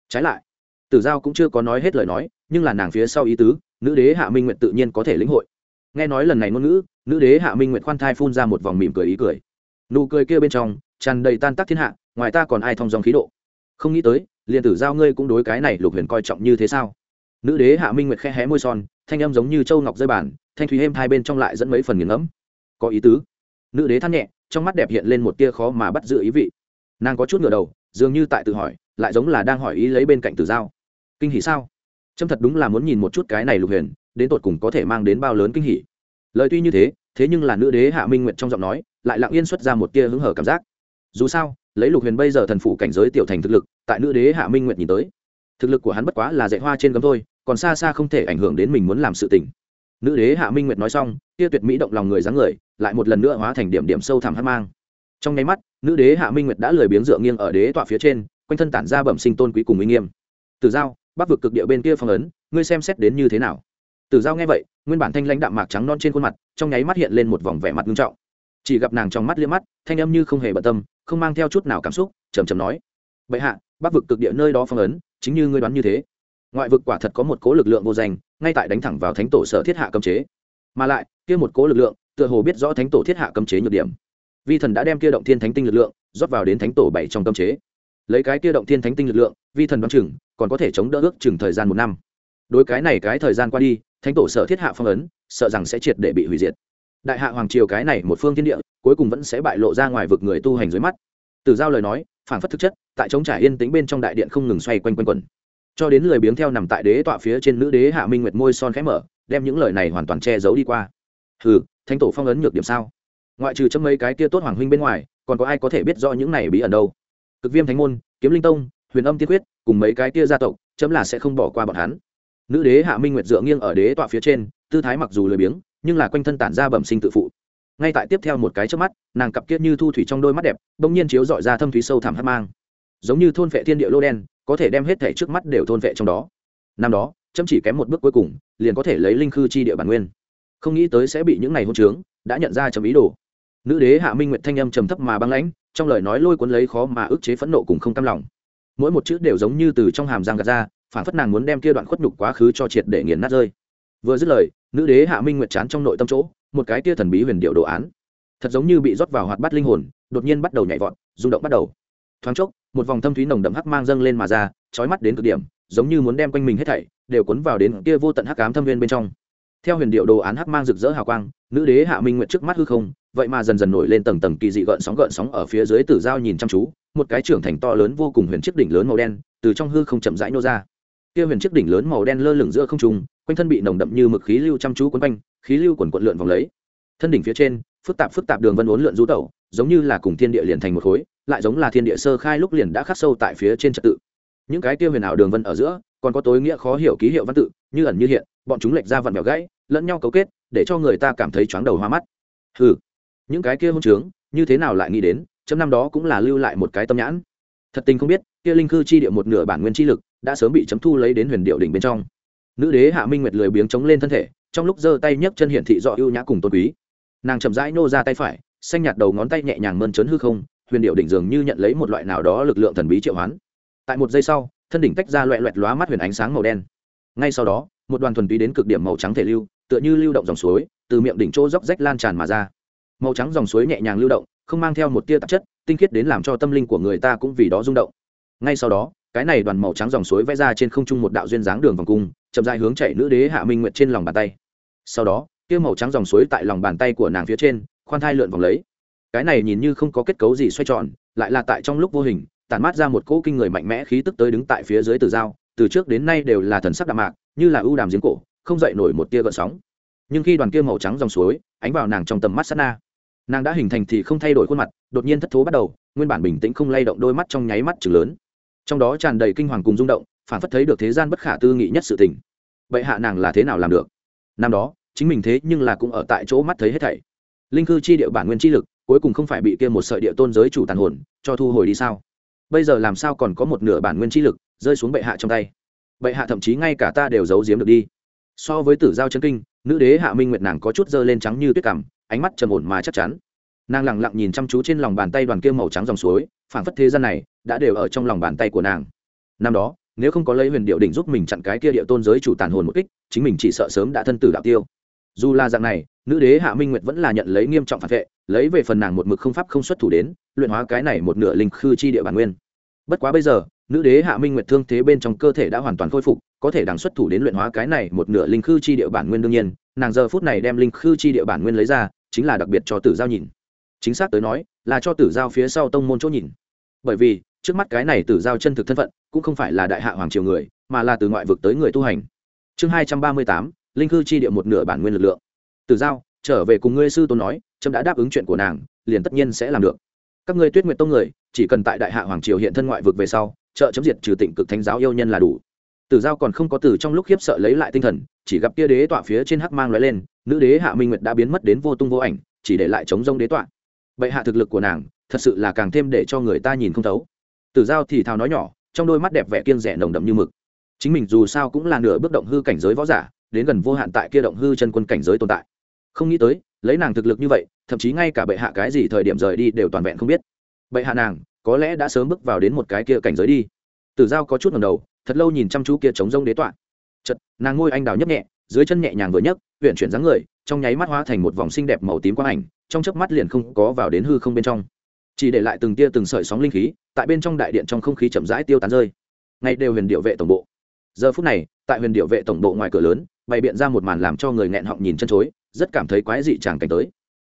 Trái lại, tử giao cũng chưa có nói hết lời nói, nhưng là nàng phía sau ý tứ, nữ đế hạ minh nguyện tự nhiên có thể lĩnh hội nghe nói lần này ngôn ngữ, nữ đế hạ minh nguyện khoan thai phun ra một vòng mỉm cười ý cười. Nụ cười kia bên trong, tràn đầy tan tác thiên hạ, ngoài ta còn ai thong dòng khí độ? Không nghĩ tới, liền tử giao ngươi cũng đối cái này lục huyền coi trọng như thế sao? Nữ đế hạ minh nguyệt khe hé môi son, thanh âm giống như châu ngọc rơi bản thanh thúy êm hai bên trong lại dẫn mấy phần nghiền ngẫm. Có ý tứ. Nữ đế than nhẹ, trong mắt đẹp hiện lên một tia khó mà bắt giữ ý vị. Nàng có chút ngửa đầu, dường như tại tự hỏi, lại giống là đang hỏi ý lấy bên cạnh tử giao. Kinh hỉ sao? Trâm thật đúng là muốn nhìn một chút cái này lục huyền đến tột cùng có thể mang đến bao lớn kinh hỉ. Lời tuy như thế thế nhưng là nữ đế hạ minh nguyệt trong giọng nói, lại lặng yên xuất ra một tia hứng hở cảm giác. Dù sao, lấy lục huyền bây giờ thần phủ cảnh giới tiểu thành thực lực, tại nữ đế hạ minh nguyệt nhìn tới, thực lực của hắn bất quá là dạy hoa trên gấm thôi, còn xa xa không thể ảnh hưởng đến mình muốn làm sự tình. Nữ đế hạ minh nguyệt nói xong, tia tuyệt mỹ động lòng người dáng người, lại một lần nữa hóa thành điểm điểm sâu thẳm hát mang. Trong nháy mắt, nữ đế hạ minh nguyệt đã lười biếng dựa nghiêng ở đế tọa phía trên, quanh thân tản ra bẩm sinh tôn quý cùng uy nghiêm. Từ giao, bắc vực cực địa bên kia phong ấn, ngươi xem xét đến như thế nào? Tử giao nghe vậy, nguyên bản thanh lãnh đạm mạc trắng non trên khuôn mặt, trong nháy mắt hiện lên một vòng vẻ mặt nghiêm trọng. Chỉ gặp nàng trong mắt liếc mắt, thanh âm như không hề bận tâm, không mang theo chút nào cảm xúc trầm trầm nói, bệ hạ, bắc vực cực địa nơi đó phong ấn, chính như ngươi đoán như thế. Ngoại vực quả thật có một cố lực lượng vô danh, ngay tại đánh thẳng vào thánh tổ sở thiết hạ cấm chế. Mà lại, kia một cố lực lượng, tựa hồ biết rõ thánh tổ thiết hạ cấm chế nhược điểm. Vi thần đã đem kia động thiên thánh tinh lực lượng, rót vào đến thánh tổ bảy trong cấm chế. Lấy cái kia động thiên thánh tinh lực lượng, vi thần đoán chừng, còn có thể chống đỡ ước chừng thời gian một năm. Đối cái này cái thời gian qua đi thánh tổ sở thiết hạ phong ấn, sợ rằng sẽ triệt để bị hủy diệt. Đại hạ hoàng triều cái này một phương thiên địa, cuối cùng vẫn sẽ bại lộ ra ngoài vực người tu hành dưới mắt. Từ giao lời nói, phản phất thực chất, tại chống trả yên tĩnh bên trong đại điện không ngừng xoay quanh quanh quẩn. Cho đến lời biếng theo nằm tại đế tọa phía trên nữ đế hạ minh nguyệt môi son khẽ mở, đem những lời này hoàn toàn che giấu đi qua. Hừ, thánh tổ phong ấn nhược điểm sao? Ngoại trừ chấm mấy cái kia tốt hoàng huynh bên ngoài, còn có ai có thể biết rõ những này bí ẩn đâu? Cực viêm thánh môn, kiếm linh tông, huyền âm tiên quyết, cùng mấy cái kia gia tộc, chấm là sẽ không bỏ qua bọn hắn nữ đế hạ minh nguyệt dựa nghiêng ở đế tọa phía trên, tư thái mặc dù lười biếng, nhưng là quanh thân tản ra bẩm sinh tự phụ. Ngay tại tiếp theo một cái trước mắt, nàng cặp kiết như thu thủy trong đôi mắt đẹp, bỗng nhiên chiếu dọi ra thâm thúy sâu thẳm hát mang. Giống như thôn vệ thiên địa lô đen, có thể đem hết thể trước mắt đều thôn vệ trong đó. Năm đó, chấm chỉ kém một bước cuối cùng, liền có thể lấy linh khư chi địa bản nguyên. Không nghĩ tới sẽ bị những này hôn trướng, đã nhận ra chấm ý đồ. Nữ đế hạ minh nguyệt thanh âm trầm thấp mà băng lãnh, trong lời nói lôi cuốn lấy khó mà ức chế phẫn nộ cùng không cam lòng. Mỗi một chữ đều giống như từ trong hàm giang gạt ra phản phất nàng muốn đem kia đoạn khuất nhục quá khứ cho triệt để nghiền nát rơi. Vừa dứt lời, nữ đế hạ minh nguyệt chán trong nội tâm chỗ, một cái kia thần bí huyền điệu đồ án, thật giống như bị rót vào hoạt bát linh hồn, đột nhiên bắt đầu nhảy vọt, rung động bắt đầu. Thoáng chốc, một vòng thâm thúy nồng đậm hắc mang dâng lên mà ra trói mắt đến cực điểm, giống như muốn đem quanh mình hết thảy đều cuốn vào đến kia vô tận hắc ám thâm viên bên trong. Theo huyền điệu đồ án hắc mang rực rỡ hào quang, nữ đế hạ minh nguyện trước mắt hư không, vậy mà dần dần nổi lên tầng tầng kỳ dị gợn sóng gợn sóng ở phía dưới tử giao nhìn chăm chú, một cái trưởng thành to lớn vô cùng huyền chiếc đỉnh lớn màu đen, từ trong hư không chậm rãi nô ra kia huyền chiếc đỉnh lớn màu đen lơ lửng giữa không trung, quanh thân bị nồng đậm như mực khí lưu chăm chú quấn quanh, khí lưu quần quận lượn vòng lấy. Thân đỉnh phía trên, phức tạp phức tạp đường vân uốn lượn rú tẩu, giống như là cùng thiên địa liền thành một khối, lại giống là thiên địa sơ khai lúc liền đã khắc sâu tại phía trên trật tự. Những cái tiêu huyền ảo đường vân ở giữa, còn có tối nghĩa khó hiểu ký hiệu văn tự, như ẩn như hiện, bọn chúng lệch ra vặn vẹo gãy, lẫn nhau cấu kết, để cho người ta cảm thấy chóng đầu hoa mắt. Hừ, những cái kia hôn trướng, như thế nào lại nghĩ đến, chấm năm đó cũng là lưu lại một cái tâm nhãn. Thật tình không biết, kia linh Cư chi địa một nửa bản nguyên chi lực đã sớm bị chấm thu lấy đến huyền điệu đỉnh bên trong. Nữ đế hạ minh nguyệt lười biếng chống lên thân thể, trong lúc giơ tay nhấc chân hiện thị do ưu nhã cùng tôn quý. Nàng chậm rãi nô ra tay phải, xanh nhạt đầu ngón tay nhẹ nhàng mơn trớn hư không, huyền điệu đỉnh dường như nhận lấy một loại nào đó lực lượng thần bí triệu hoán. Tại một giây sau, thân đỉnh tách ra loẹ loẹt lóa mắt huyền ánh sáng màu đen. Ngay sau đó, một đoàn thuần túy đến cực điểm màu trắng thể lưu, tựa như lưu động dòng suối, từ miệng đỉnh chỗ dốc rách lan tràn mà ra. Màu trắng dòng suối nhẹ nhàng lưu động, không mang theo một tia tạp chất, tinh khiết đến làm cho tâm linh của người ta cũng vì đó rung động. Ngay sau đó cái này đoàn màu trắng dòng suối vẽ ra trên không trung một đạo duyên dáng đường vòng cung, chậm dài hướng chạy nữ đế hạ minh nguyệt trên lòng bàn tay. Sau đó, kia màu trắng dòng suối tại lòng bàn tay của nàng phía trên, khoan thai lượn vòng lấy. Cái này nhìn như không có kết cấu gì xoay tròn, lại là tại trong lúc vô hình, tản mát ra một cỗ kinh người mạnh mẽ khí tức tới đứng tại phía dưới từ dao từ trước đến nay đều là thần sắc đạm mạc, như là ưu đàm giếng cổ, không dậy nổi một tia gợn sóng. Nhưng khi đoàn kia màu trắng dòng suối ánh vào nàng trong tầm mắt sát na, nàng đã hình thành thì không thay đổi khuôn mặt, đột nhiên thất thố bắt đầu, nguyên bản bình tĩnh không lay động đôi mắt trong nháy mắt chừng lớn trong đó tràn đầy kinh hoàng cùng rung động, phản phất thấy được thế gian bất khả tư nghị nhất sự tình. Vậy hạ nàng là thế nào làm được? Năm đó, chính mình thế nhưng là cũng ở tại chỗ mắt thấy hết thảy. Linh cư chi địa bản nguyên chi lực, cuối cùng không phải bị kia một sợi địa tôn giới chủ tàn hồn, cho thu hồi đi sao? Bây giờ làm sao còn có một nửa bản nguyên chi lực rơi xuống bệ hạ trong tay? Bệ hạ thậm chí ngay cả ta đều giấu giếm được đi. So với tử giao chân kinh, nữ đế hạ minh nguyệt nàng có chút dơ lên trắng như tuyết cằm, ánh mắt trầm ổn mà chắc chắn. Nàng lẳng lặng nhìn chăm chú trên lòng bàn tay đoàn kia màu trắng dòng suối, phảng phất thế gian này đã đều ở trong lòng bàn tay của nàng. Năm đó, nếu không có lấy huyền điệu đỉnh giúp mình chặn cái kia địa tôn giới chủ tàn hồn một kích, chính mình chỉ sợ sớm đã thân tử đạo tiêu. Dù là dạng này, nữ đế hạ minh nguyệt vẫn là nhận lấy nghiêm trọng phản vệ, lấy về phần nàng một mực không pháp không xuất thủ đến, luyện hóa cái này một nửa linh khư chi địa bản nguyên. Bất quá bây giờ, nữ đế hạ minh nguyệt thương thế bên trong cơ thể đã hoàn toàn khôi phục, có thể đằng xuất thủ đến luyện hóa cái này một nửa linh khư chi địa bản nguyên đương nhiên, nàng giờ phút này đem linh khư chi địa bản nguyên lấy ra, chính là đặc biệt cho tử giao nhìn. Chính xác tới nói, là cho tử giao phía sau tông môn chỗ nhìn. Bởi vì trước mắt cái này tử giao chân thực thân phận, cũng không phải là đại hạ hoàng triều người, mà là từ ngoại vực tới người tu hành. Chương hai trăm ba mươi tám, linh cư chi địa một nửa bản nguyên lực lượng. Tử giao, trở về cùng ngươi sư tôn nói trâm đã đáp ứng chuyện của nàng, liền tất nhiên sẽ làm được. Các ngươi tuyết nguyện tông người, chỉ cần tại đại hạ hoàng triều hiện thân ngoại vực về sau, trợ chấm diệt trừ tịnh cực thánh giáo yêu nhân là đủ. Tử giao còn không có từ trong lúc khiếp sợ lấy lại tinh thần, chỉ gặp kia đế tọa phía trên hắc mang lóe lên, nữ đế hạ minh nguyệt đã biến mất đến vô tung vô ảnh, chỉ để lại chống rông đế tọa. Bệ hạ thực lực của nàng, thật sự là càng thêm để cho người ta nhìn không thấu tử giao thì thào nói nhỏ, trong đôi mắt đẹp vẻ kiên rẻ nồng đậm như mực. Chính mình dù sao cũng là nửa bước động hư cảnh giới võ giả, đến gần vô hạn tại kia động hư chân quân cảnh giới tồn tại. Không nghĩ tới, lấy nàng thực lực như vậy, thậm chí ngay cả bệ hạ cái gì thời điểm rời đi đều toàn vẹn không biết. Bệ hạ nàng, có lẽ đã sớm bước vào đến một cái kia cảnh giới đi. Tử giao có chút ngầm đầu, thật lâu nhìn chăm chú kia chống rông đế tọa. Chật nàng ngôi anh đào nhấp nhẹ, dưới chân nhẹ nhàng vừa nhấc huyện chuyển dáng người, trong nháy mắt hóa thành một vòng xinh đẹp màu tím quang ảnh, trong chớp mắt liền không có vào đến hư không bên trong chỉ để lại từng tia từng sợi sóng linh khí, tại bên trong đại điện trong không khí chậm rãi tiêu tán rơi. Ngay đều huyền điệu vệ tổng bộ. Giờ phút này, tại huyền điệu vệ tổng bộ ngoài cửa lớn, bày biện ra một màn làm cho người nghẹn họng nhìn chân chối, rất cảm thấy quái dị chàng cảnh tới.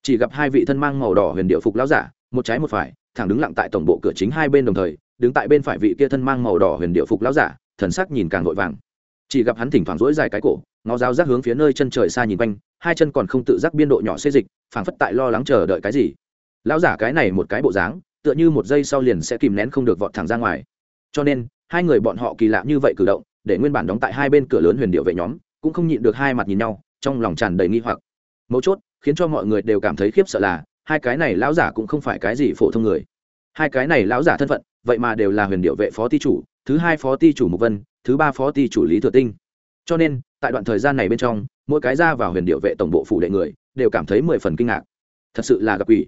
Chỉ gặp hai vị thân mang màu đỏ huyền điệu phục lão giả, một trái một phải, thẳng đứng lặng tại tổng bộ cửa chính hai bên đồng thời, đứng tại bên phải vị kia thân mang màu đỏ huyền điệu phục lão giả, thần sắc nhìn càng vội vàng. Chỉ gặp hắn thỉnh thoảng rỗi dài cái cổ, ngó giáo giác hướng phía nơi chân trời xa nhìn quanh, hai chân còn không tự giác biên độ nhỏ xê dịch, phảng phất tại lo lắng chờ đợi cái gì lão giả cái này một cái bộ dáng, tựa như một giây sau liền sẽ kìm nén không được vọt thẳng ra ngoài. Cho nên, hai người bọn họ kỳ lạ như vậy cử động, để nguyên bản đóng tại hai bên cửa lớn huyền điệu vệ nhóm, cũng không nhịn được hai mặt nhìn nhau, trong lòng tràn đầy nghi hoặc. Mấu chốt, khiến cho mọi người đều cảm thấy khiếp sợ là, hai cái này lão giả cũng không phải cái gì phổ thông người. Hai cái này lão giả thân phận, vậy mà đều là huyền điệu vệ phó ty chủ, thứ hai phó ty chủ mục vân, thứ ba phó ty chủ lý thừa tinh. Cho nên, tại đoạn thời gian này bên trong, mỗi cái ra vào huyền điệu vệ tổng bộ phủ đệ người, đều cảm thấy mười phần kinh ngạc. Thật sự là gặp quỷ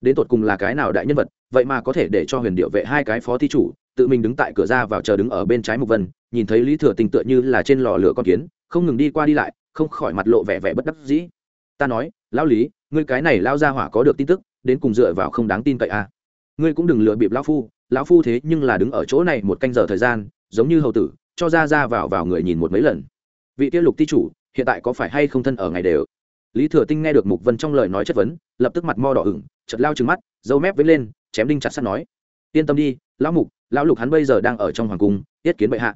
đến tột cùng là cái nào đại nhân vật, vậy mà có thể để cho huyền điệu vệ hai cái phó thi chủ, tự mình đứng tại cửa ra vào chờ đứng ở bên trái mục vân, nhìn thấy lý thừa tình tựa như là trên lò lửa con kiến, không ngừng đi qua đi lại, không khỏi mặt lộ vẻ vẻ bất đắc dĩ. Ta nói, lão lý, ngươi cái này lao ra hỏa có được tin tức, đến cùng dựa vào không đáng tin cậy à. ngươi cũng đừng lừa bịp lão phu lão phu thế nhưng là đứng ở chỗ này một canh giờ thời gian, giống như hầu tử, cho ra ra vào vào người nhìn một mấy lần. Vị tiêu lục ti chủ, hiện tại có phải hay không thân ở ngày đều? Lý thừa tinh nghe được mục vân trong lời nói chất vấn, lập tức mặt mo đỏ ửng chật lao trừng mắt dâu mép với lên, chém đinh chặt sắt nói, yên tâm đi, lão mục, lão lục hắn bây giờ đang ở trong hoàng cung tiết kiến bệ hạ.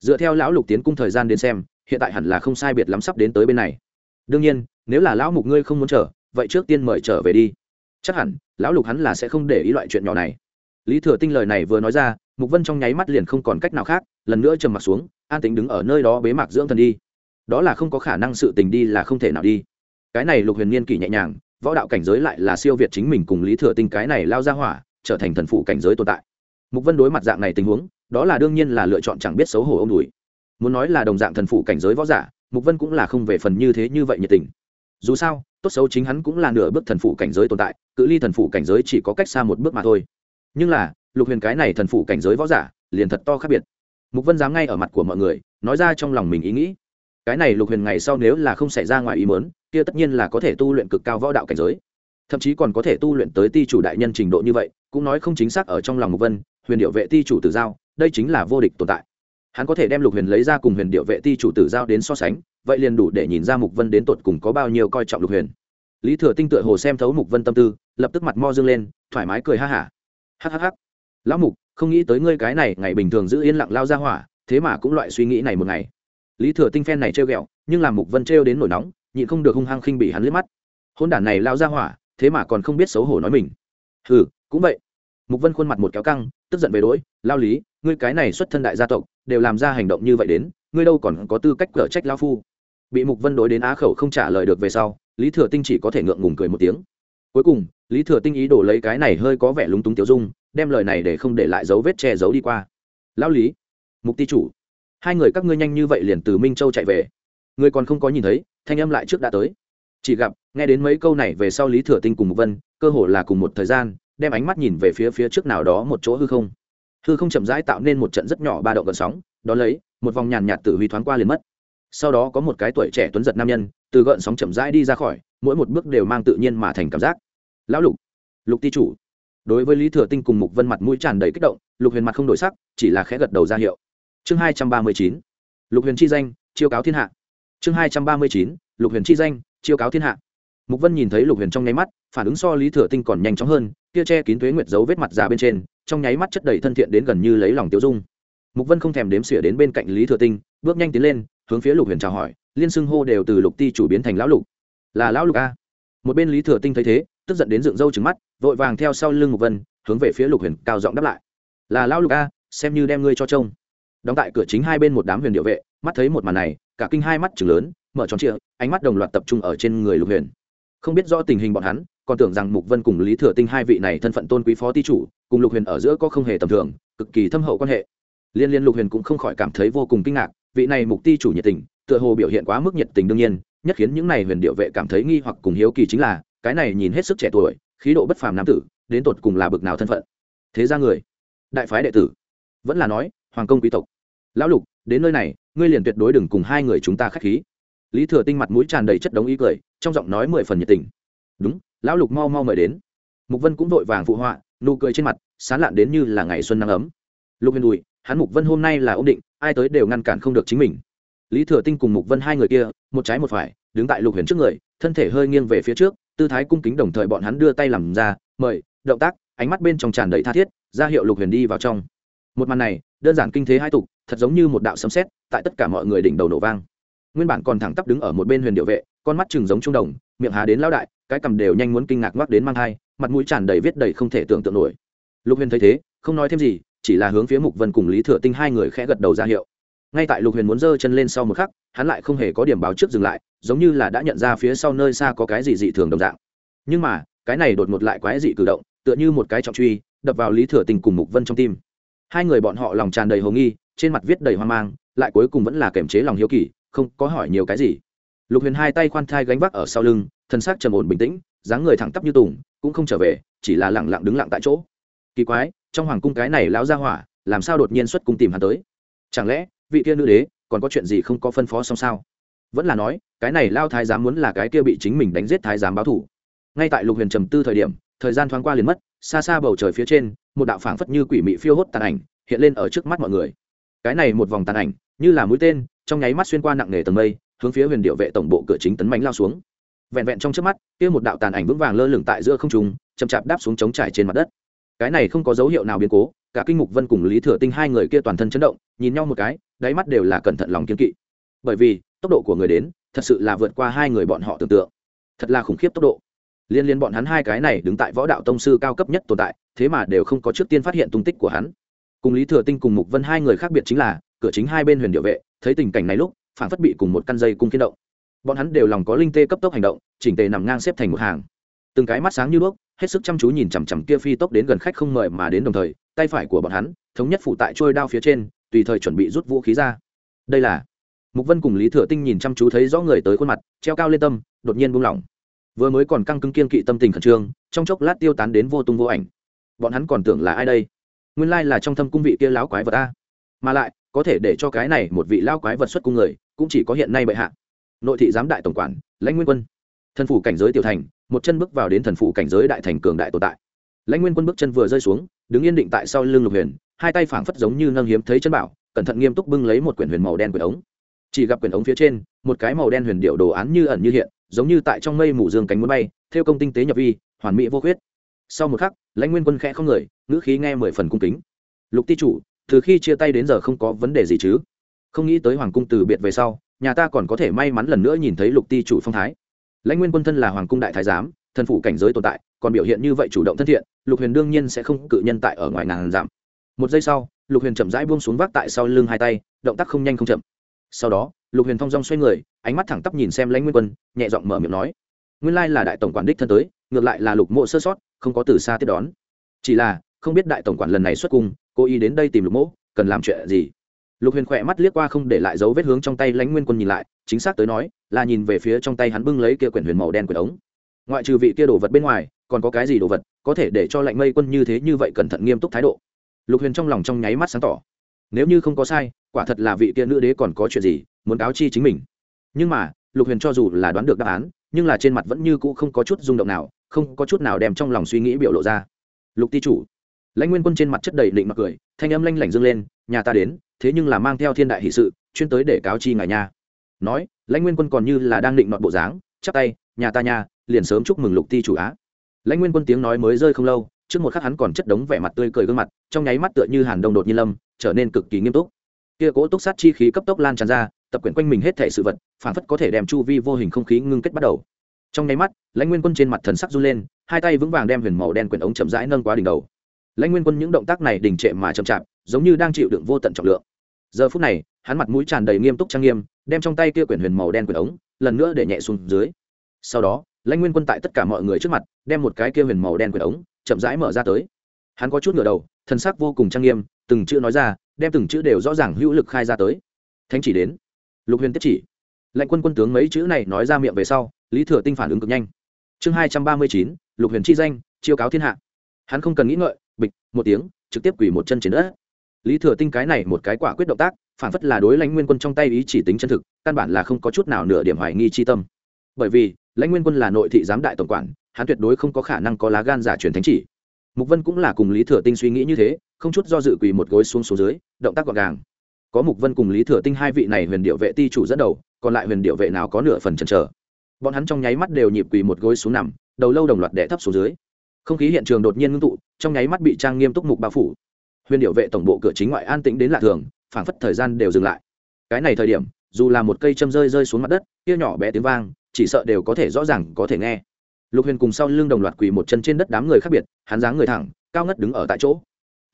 Dựa theo lão lục tiến cung thời gian đến xem, hiện tại hẳn là không sai biệt lắm sắp đến tới bên này. Đương nhiên, nếu là lão mục ngươi không muốn trở vậy trước tiên mời trở về đi. Chắc hẳn, lão lục hắn là sẽ không để ý loại chuyện nhỏ này. Lý thừa tinh lời này vừa nói ra, mục vân trong nháy mắt liền không còn cách nào khác, lần nữa trầm mặt xuống, an tính đứng ở nơi đó bế mạc dưỡng thần đi. Đó là không có khả năng sự tình đi là không thể nào đi cái này lục huyền niên kỷ nhẹ nhàng, võ đạo cảnh giới lại là siêu việt chính mình cùng lý thừa tinh cái này lao ra hỏa, trở thành thần phụ cảnh giới tồn tại. Mục vân đối mặt dạng này tình huống, đó là đương nhiên là lựa chọn chẳng biết xấu hổ ông đùi. Muốn nói là đồng dạng thần phụ cảnh giới võ giả, mục vân cũng là không về phần như thế như vậy nhiệt tình. Dù sao, tốt xấu chính hắn cũng là nửa bước thần phụ cảnh giới tồn tại, cự ly thần phụ cảnh giới chỉ có cách xa một bước mà thôi. Nhưng là, lục huyền cái này thần phụ cảnh giới võ giả, liền thật to khác biệt. Mục vân dám ngay ở mặt của mọi người, nói ra trong lòng mình ý nghĩ cái này lục huyền ngày sau nếu là không xảy ra ngoài ý mớn kia tất nhiên là có thể tu luyện cực cao võ đạo cảnh giới. Thậm chí còn có thể tu luyện tới ti chủ đại nhân trình độ như vậy, cũng nói không chính xác ở trong lòng mục vân, huyền điệu vệ ti chủ tử giao, đây chính là vô địch tồn tại. Hắn có thể đem lục huyền lấy ra cùng huyền điệu vệ ti chủ tử giao đến so sánh, vậy liền đủ để nhìn ra mục vân đến tột cùng có bao nhiêu coi trọng lục huyền. Lý thừa tinh tựa hồ xem thấu mục vân tâm tư, lập tức mặt mo dương lên, thoải mái cười ha hả. Hhh lão mục, không nghĩ tới ngươi cái này ngày bình thường giữ yên lặng lao ra hỏa, thế mà cũng loại suy nghĩ này một ngày lý thừa tinh phen này trêu ghẹo, nhưng làm mục vân trêu đến nổi nóng, nhịn không được hung hăng khinh bị hắn liếc mắt. Hôn đản này lao ra hỏa, thế mà còn không biết xấu hổ nói mình. Hừ, cũng vậy. Mục vân khuôn mặt một kéo căng, tức giận về đỗi, lao lý, ngươi cái này xuất thân đại gia tộc, đều làm ra hành động như vậy đến, ngươi đâu còn có tư cách cở trách lao phu? Bị mục vân đối đến á khẩu không trả lời được về sau, lý thừa tinh chỉ có thể ngượng ngùng cười một tiếng. Cuối cùng, lý thừa tinh ý đồ lấy cái này hơi có vẻ lúng túng tiêu dung, đem lời này để không để lại dấu vết che giấu đi qua. Lão lý, mục ti chủ hai người các ngươi nhanh như vậy liền từ minh châu chạy về. Người còn không có nhìn thấy, thanh âm lại trước đã tới. Chỉ gặp, nghe đến mấy câu này về sau lý thừa tinh cùng mục vân, cơ hồ là cùng một thời gian, đem ánh mắt nhìn về phía phía trước nào đó một chỗ hư không. Hư không chậm rãi tạo nên một trận rất nhỏ ba động gần sóng, đó lấy, một vòng nhàn nhạt tử huy thoáng qua liền mất. Sau đó có một cái tuổi trẻ tuấn giật nam nhân, từ gợn sóng chậm rãi đi ra khỏi, mỗi một bước đều mang tự nhiên mà thành cảm giác. Lão lục lục ti chủ. Đối với lý thừa tinh cùng mục vân mặt mũi tràn đầy kích động, lục huyền mặt không đổi sắc, chỉ là khẽ gật đầu ra hiệu chương hai trăm ba mươi chín, lục huyền chi danh, chiêu cáo thiên hạ. Chương hai trăm ba mươi chín, lục huyền chi danh, chiêu cáo thiên hạ. Mục vân nhìn thấy lục huyền trong nháy mắt, phản ứng so lý thừa tinh còn nhanh chóng hơn, kia che kín thuế nguyệt dấu vết mặt già bên trên, trong nháy mắt chất đầy thân thiện đến gần như lấy lòng tiêu dung. Mục vân không thèm đếm xỉa đến bên cạnh lý thừa tinh, bước nhanh tiến lên, hướng phía lục huyền chào hỏi, liên xưng hô đều từ lục ti chủ biến thành lão lục. Là lão lục a? Một bên lý thừa tinh thấy thế, tức giận đến dựng râu trừng mắt, vội vàng theo sau lưng mục vân, hướng về phía lục huyền cao giọng đáp lại, là lão lục a, xem như đem ngươi cho trông đóng tại cửa chính hai bên một đám huyền điệu vệ, mắt thấy một màn này, cả kinh hai mắt chừng lớn, mở tròn trịa, ánh mắt đồng loạt tập trung ở trên người lục huyền. Không biết rõ tình hình bọn hắn, còn tưởng rằng mục vân cùng lý thừa tinh hai vị này thân phận tôn quý phó ti chủ, cùng lục huyền ở giữa có không hề tầm thường, cực kỳ thâm hậu quan hệ. Liên liên lục huyền cũng không khỏi cảm thấy vô cùng kinh ngạc, vị này mục ti chủ nhiệt tình, tựa hồ biểu hiện quá mức nhiệt tình đương nhiên, nhất khiến những này huyền điệu vệ cảm thấy nghi hoặc cùng hiếu kỳ chính là, cái này nhìn hết sức trẻ tuổi, khí độ bất phàm nam tử, đến tột cùng là bực nào thân phận. Thế ra người, đại phái đệ tử, vẫn là nói, hoàng công quý tộc lão lục, đến nơi này, ngươi liền tuyệt đối đừng cùng hai người chúng ta k h á c h khí. Lý thừa tinh mặt mũi tràn đầy chất đống ý cười, trong giọng nói mười phần nhiệt tình. Đúng, lão lục mau mau mời đến. Mục vân cũng vội vàng phụ họa, nụ cười trên mặt, sán lạn đến như là ngày xuân nắng ấm. Lục huyền đùi hắn mục vân hôm nay là ổn định, ai tới đều ngăn cản không được chính mình. Lý thừa tinh cùng mục vân hai người kia, một trái một phải, đứng tại lục huyền trước người, thân thể hơi nghiêng về phía trước, tư thái cung kính đồng thời bọn hắn đưa tay làm ra, mời, động tác, ánh mắt bên trong tràn đầy tha thiết, ra hiệu lục huyền đi vào trong. Một màn này, đơn giản kinh thế hai tục thật giống như một đạo sấm sét tại tất cả mọi người đỉnh đầu nổ vang. Nguyên bản còn thẳng tắp đứng ở một bên huyền điệu vệ, con mắt chừng giống trung đồng, miệng há đến lao đại, cái cầm đều nhanh muốn kinh ngạc ngoắc đến mang thai, mặt mũi tràn đầy viết đầy không thể tưởng tượng nổi. Lục huyền thấy thế, không nói thêm gì, chỉ là hướng phía mục vân cùng lý thừa tinh hai người khẽ gật đầu ra hiệu. Ngay tại lục huyền muốn giơ chân lên sau một khắc, hắn lại không hề có điểm báo trước dừng lại, giống như là đã nhận ra phía sau nơi xa có cái gì dị thường đồng dạng. Nhưng mà, cái này đột ngột lại quái dị cử động, tựa như một cái trọng truy, đập vào lý thừa tinh cùng mục vân trong tim. Hai người bọn họ lòng tràn đầy hồ nghi trên mặt viết đầy hoang mang, lại cuối cùng vẫn là kềm chế lòng hiếu kỳ, không có hỏi nhiều cái gì. Lục huyền hai tay khoan thai gánh vác ở sau lưng, thân xác trầm ổn bình tĩnh, dáng người thẳng tắp như tùng, cũng không trở về, chỉ là lẳng lặng đứng lặng tại chỗ. Kỳ quái, trong hoàng cung cái này lão ra hỏa, làm sao đột nhiên xuất cung tìm hắn tới? Chẳng lẽ, vị kia nữ đế, còn có chuyện gì không có phân phó xong sao? Vẫn là nói, cái này lao thái giám muốn là cái kia bị chính mình đánh giết thái giám báo thủ. Ngay tại lục huyền trầm tư thời điểm, thời gian thoáng qua liền mất, xa xa bầu trời phía trên, một đạo phảng phất như quỷ mị phiêu hốt tàn ảnh, hiện lên ở trước mắt mọi người cái này một vòng tàn ảnh, như là mũi tên, trong nháy mắt xuyên qua nặng nề tầng mây, hướng phía huyền điệu vệ tổng bộ cửa chính tấn mánh lao xuống. Vẹn vẹn trong trước mắt, kia một đạo tàn ảnh vững vàng lơ lửng tại giữa không trung, chậm chạp đáp xuống chống trải trên mặt đất. Cái này không có dấu hiệu nào biến cố, cả kinh mục vân cùng lý thừa tinh hai người kia toàn thân chấn động, nhìn nhau một cái, đáy mắt đều là cẩn thận lòng kiên kỵ. Bởi vì, tốc độ của người đến, thật sự là vượt qua hai người bọn họ tưởng tượng. Thật là khủng khiếp tốc độ. Liên liên bọn hắn hai cái này đứng tại võ đạo tông sư cao cấp nhất tồn tại, thế mà đều không có trước tiên phát hiện tung tích của hắn cùng lý thừa tinh cùng mục vân hai người khác biệt chính là, cửa chính hai bên huyền địa vệ, thấy tình cảnh này lúc, phản phất bị cùng một căn dây cung kiến động. Bọn hắn đều lòng có linh tê cấp tốc hành động, chỉnh tề nằm ngang xếp thành một hàng. Từng cái mắt sáng như đuốc, hết sức chăm chú nhìn chằm chằm kia phi tốc đến gần khách không mời mà đến đồng thời, tay phải của bọn hắn, thống nhất phụ tại trôi đao phía trên, tùy thời chuẩn bị rút vũ khí ra. Đây là, mục vân cùng lý thừa tinh nhìn chăm chú thấy rõ người tới khuôn mặt, treo cao lên tâm, đột nhiên buông lỏng. Vừa mới còn căng cứng kiên kỵ tâm tình khẩn trương, trong chốc lát tiêu tán đến vô tung vô ảnh. Bọn hắn còn tưởng là ai đây? Nguyên lai là trong thâm cung vị kia lão quái vật a. Mà lại, có thể để cho cái này một vị lão quái vật xuất cung người, cũng chỉ có hiện nay bệ hạ. Nội thị giám đại tổng quản, lãnh nguyên quân. Thần phủ cảnh giới tiểu thành, một chân bước vào đến thần phủ cảnh giới đại thành cường đại tồn tại. Lãnh nguyên quân bước chân vừa rơi xuống, đứng yên định tại sau lưng lục huyền, hai tay phảng phất giống như nâng hiếm thấy chân bảo, cẩn thận nghiêm túc bưng lấy một quyển huyền màu đen quyển ống. Chỉ gặp quyển ống phía trên, một cái màu đen huyền điệu đồ án như ẩn như hiện, giống như tại trong mây mù dương cánh muốn bay, theo công tinh tế nhập vi, hoàn mỹ vô khuyết sau một khắc, lãnh nguyên quân khẽ không người, ngữ khí nghe mười phần cung kính. Lục ti chủ, từ khi chia tay đến giờ không có vấn đề gì chứ? Không nghĩ tới hoàng cung từ biệt về sau, nhà ta còn có thể may mắn lần nữa nhìn thấy lục ti chủ phong thái. Lãnh nguyên quân thân là hoàng cung đại thái giám thân phụ cảnh giới tồn tại, còn biểu hiện như vậy chủ động thân thiện, lục huyền đương nhiên sẽ không cự nhân tại ở ngoài ngàn giảm một giây sau, lục huyền chậm rãi buông xuống vác tại sau lưng hai tay, động tác không nhanh không chậm. Sau đó, lục huyền thong dong xoay người, ánh mắt thẳng tắp nhìn xem lãnh nguyên quân, nhẹ giọng mở miệng nói nguyên lai là đại tổng quản đích thân tới, ngược lại là lục mộ sơ sót, không có từ xa tiếp đón. Chỉ là, không biết đại tổng quản lần này xuất cung cố ý đến đây tìm lục mộ, cần làm chuyện gì? Lục huyền khỏe mắt liếc qua không để lại dấu vết hướng trong tay lãnh nguyên quân nhìn lại, chính xác tới nói, là nhìn về phía trong tay hắn bưng lấy kia quyển huyền màu đen quyển ống. Ngoại trừ vị kia đồ vật bên ngoài, còn có cái gì đồ vật có thể để cho lạnh mây quân như thế như vậy cẩn thận nghiêm túc thái độ? Lục huyền trong lòng trong nháy mắt sáng tỏ. Nếu như không có sai, quả thật là vị kia nữ đế còn có chuyện gì muốn cáo chi chính mình. Nhưng mà, lục huyền cho dù là đoán được đáp án nhưng là trên mặt vẫn như cũ không có chút rung động nào, không có chút nào đem trong lòng suy nghĩ biểu lộ ra. Lục ti chủ, lãnh nguyên quân trên mặt chất đầy định mặc cười, thanh âm lanh lảnh dâng lên, nhà ta đến, thế nhưng là mang theo thiên đại hỷ sự, chuyên tới để cáo chi ngài nha. Nói, lãnh nguyên quân còn như là đang định nọt bộ dáng, chắp tay, nhà ta nha, liền sớm chúc mừng lục ti chủ á. Lãnh nguyên quân tiếng nói mới rơi không lâu, trước một khắc hắn còn chất đống vẻ mặt tươi cười gương mặt, trong nháy mắt tựa như hàn đông đột nhiên lâm, trở nên cực kỳ nghiêm túc. Kia cố túc sát chi khí cấp tốc lan tràn ra tập quyển quanh mình hết thể sự vật phản phất có thể đem chu vi vô hình không khí ngưng kết bắt đầu. Trong nháy mắt, lãnh nguyên quân trên mặt thần sắc run lên, hai tay vững vàng đem huyền màu đen quyển ống chậm rãi nâng quá đỉnh đầu. Lãnh nguyên quân những động tác này đình trệ mà chậm chạp, giống như đang chịu đựng vô tận trọng lượng. Giờ phút này, hắn mặt mũi tràn đầy nghiêm túc trang nghiêm, đem trong tay kia quyển huyền màu đen quyển ống, lần nữa để nhẹ xuống dưới. Sau đó, lãnh nguyên quân tại tất cả mọi người trước mặt, đem một cái kia huyền màu đen quyển ống, chậm rãi mở ra tới. Hắn có chút ngửa đầu, thần sắc vô cùng trang nghiêm, từng chữ nói ra, đem từng chữ đều rõ ràng hữu lực khai ra tới. Thánh chỉ đến lục huyền tiết chỉ. Lệnh quân quân tướng mấy chữ này nói ra miệng về sau, lý thừa tinh phản ứng cực nhanh. Chương hai trăm ba mươi chín, lục huyền chi danh, chiêu cáo thiên hạ. Hắn không cần nghĩ ngợi, bịch, một tiếng, trực tiếp quỳ một chân trên đất. Lý thừa tinh cái này một cái quả quyết động tác, phản phất là đối lãnh nguyên quân trong tay ý chỉ tính chân thực, căn bản là không có chút nào nửa điểm hoài nghi chi tâm. Bởi vì, lãnh nguyên quân là nội thị giám đại tổng quản, hắn tuyệt đối không có khả năng có lá gan giả truyền thánh chỉ. Mục vân cũng là cùng lý thừa tinh suy nghĩ như thế, không chút do dự quỳ một gối xuống xuống dưới, động tác gọn gàng có mục vân cùng lý thừa tinh hai vị này huyền điệu vệ ti chủ dẫn đầu, còn lại huyền điệu vệ nào có nửa phần chần chờ. Bọn hắn trong nháy mắt đều nhịp quỳ một gối xuống nằm, đầu lâu đồng loạt đẻ thấp xuống dưới. Không khí hiện trường đột nhiên ngưng tụ, trong nháy mắt bị trang nghiêm túc mục bao phủ. Huyền điệu vệ tổng bộ cửa chính ngoại an tĩnh đến lạ thường, phảng phất thời gian đều dừng lại. Cái này thời điểm, dù là một cây châm rơi rơi xuống mặt đất, kia nhỏ bé tiếng vang, chỉ sợ đều có thể rõ ràng, có thể nghe. Lục huyền cùng sau lưng đồng loạt quỳ một chân trên đất đám người khác biệt, hắn dáng người thẳng, cao ngất đứng ở tại chỗ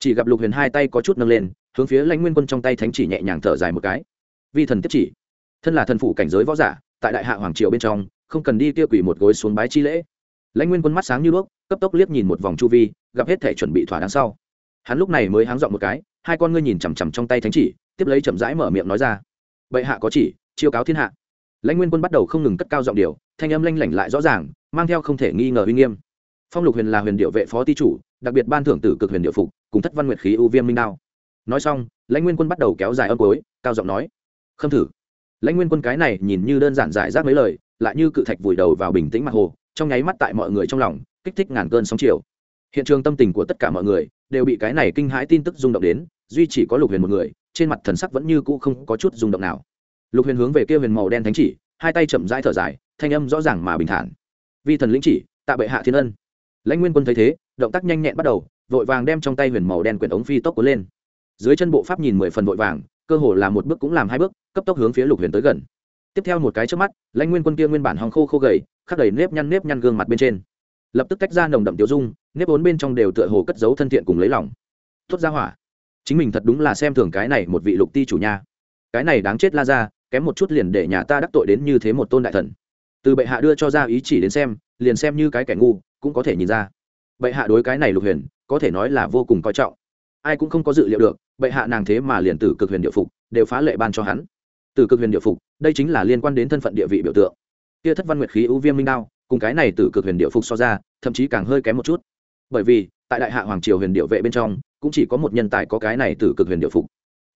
chỉ gặp lục huyền hai tay có chút nâng lên hướng phía lãnh nguyên quân trong tay thánh chỉ nhẹ nhàng thở dài một cái vi thần tiếp chỉ thân là thần phủ cảnh giới võ giả tại đại hạ hoàng triều bên trong không cần đi kia quỷ một gối xuống bái chi lễ lãnh nguyên quân mắt sáng như đuốc cấp tốc liếc nhìn một vòng chu vi gặp hết thể chuẩn bị thỏa đáng sau hắn lúc này mới háng dọn một cái hai con ngươi nhìn chằm chằm trong tay thánh chỉ tiếp lấy chậm rãi mở miệng nói ra bệ hạ có chỉ chiêu cáo thiên hạ lãnh nguyên quân bắt đầu không ngừng cất cao giọng điều thanh âm lanh lảnh lại rõ ràng mang theo không thể nghi ngờ uy nghiêm phong lục huyền là huyền điệu vệ phó ti chủ đặc biệt ban thưởng tử cực huyền điệu phục cùng thất văn nguyệt khí ưu viêm minh đao. Nói xong, lãnh nguyên quân bắt đầu kéo dài âm cối cao giọng nói, khâm thử. Lãnh nguyên quân cái này nhìn như đơn giản giải rác mấy lời, lại như cự thạch vùi đầu vào bình tĩnh mặt hồ, trong nháy mắt tại mọi người trong lòng, kích thích ngàn cơn sóng chiều. Hiện trường tâm tình của tất cả mọi người đều bị cái này kinh hãi tin tức rung động đến, duy chỉ có lục huyền một người, trên mặt thần sắc vẫn như cũ không có chút rung động nào. Lục huyền hướng về kia huyền màu đen thánh chỉ, hai tay chậm rãi thở dài, thanh âm rõ ràng mà bình thản. Vi thần lĩnh chỉ, tạ bệ hạ thiên ân. Lãnh nguyên quân thấy thế, động tác nhanh nhẹn bắt đầu vội vàng đem trong tay huyền màu đen quyển ống phi tốc cuốn lên. Dưới chân bộ pháp nhìn mười phần vội vàng, cơ hồ là một bước cũng làm hai bước, cấp tốc hướng phía lục huyền tới gần. Tiếp theo một cái trước mắt, lãnh nguyên quân kia nguyên bản hòng khô khô gầy, khắc đầy nếp nhăn nếp nhăn gương mặt bên trên. Lập tức tách ra nồng đậm tiêu dung, nếp ốn bên trong đều tựa hồ cất giấu thân thiện cùng lấy lòng. Tốt ra hỏa, chính mình thật đúng là xem thường cái này một vị lục ti chủ nha. Cái này đáng chết la ra, kém một chút liền để nhà ta đắc tội đến như thế một tôn đại thần. Từ bệ hạ đưa cho ra ý chỉ đến xem, liền xem như cái kẻ ngu, cũng có thể nhìn ra bệ hạ đối cái này lục huyền, có thể nói là vô cùng coi trọng. Ai cũng không có dự liệu được, bệ hạ nàng thế mà liền tử cực huyền địa phục, đều phá lệ ban cho hắn. Tử cực huyền địa phục, đây chính là liên quan đến thân phận địa vị biểu tượng. Kia thất văn nguyệt khí ưu viêm minh đao, cùng cái này tử cực huyền địa phục so ra, thậm chí càng hơi kém một chút. Bởi vì, tại đại hạ hoàng triều huyền điệu vệ bên trong, cũng chỉ có một nhân tài có cái này tử cực huyền điệu phục.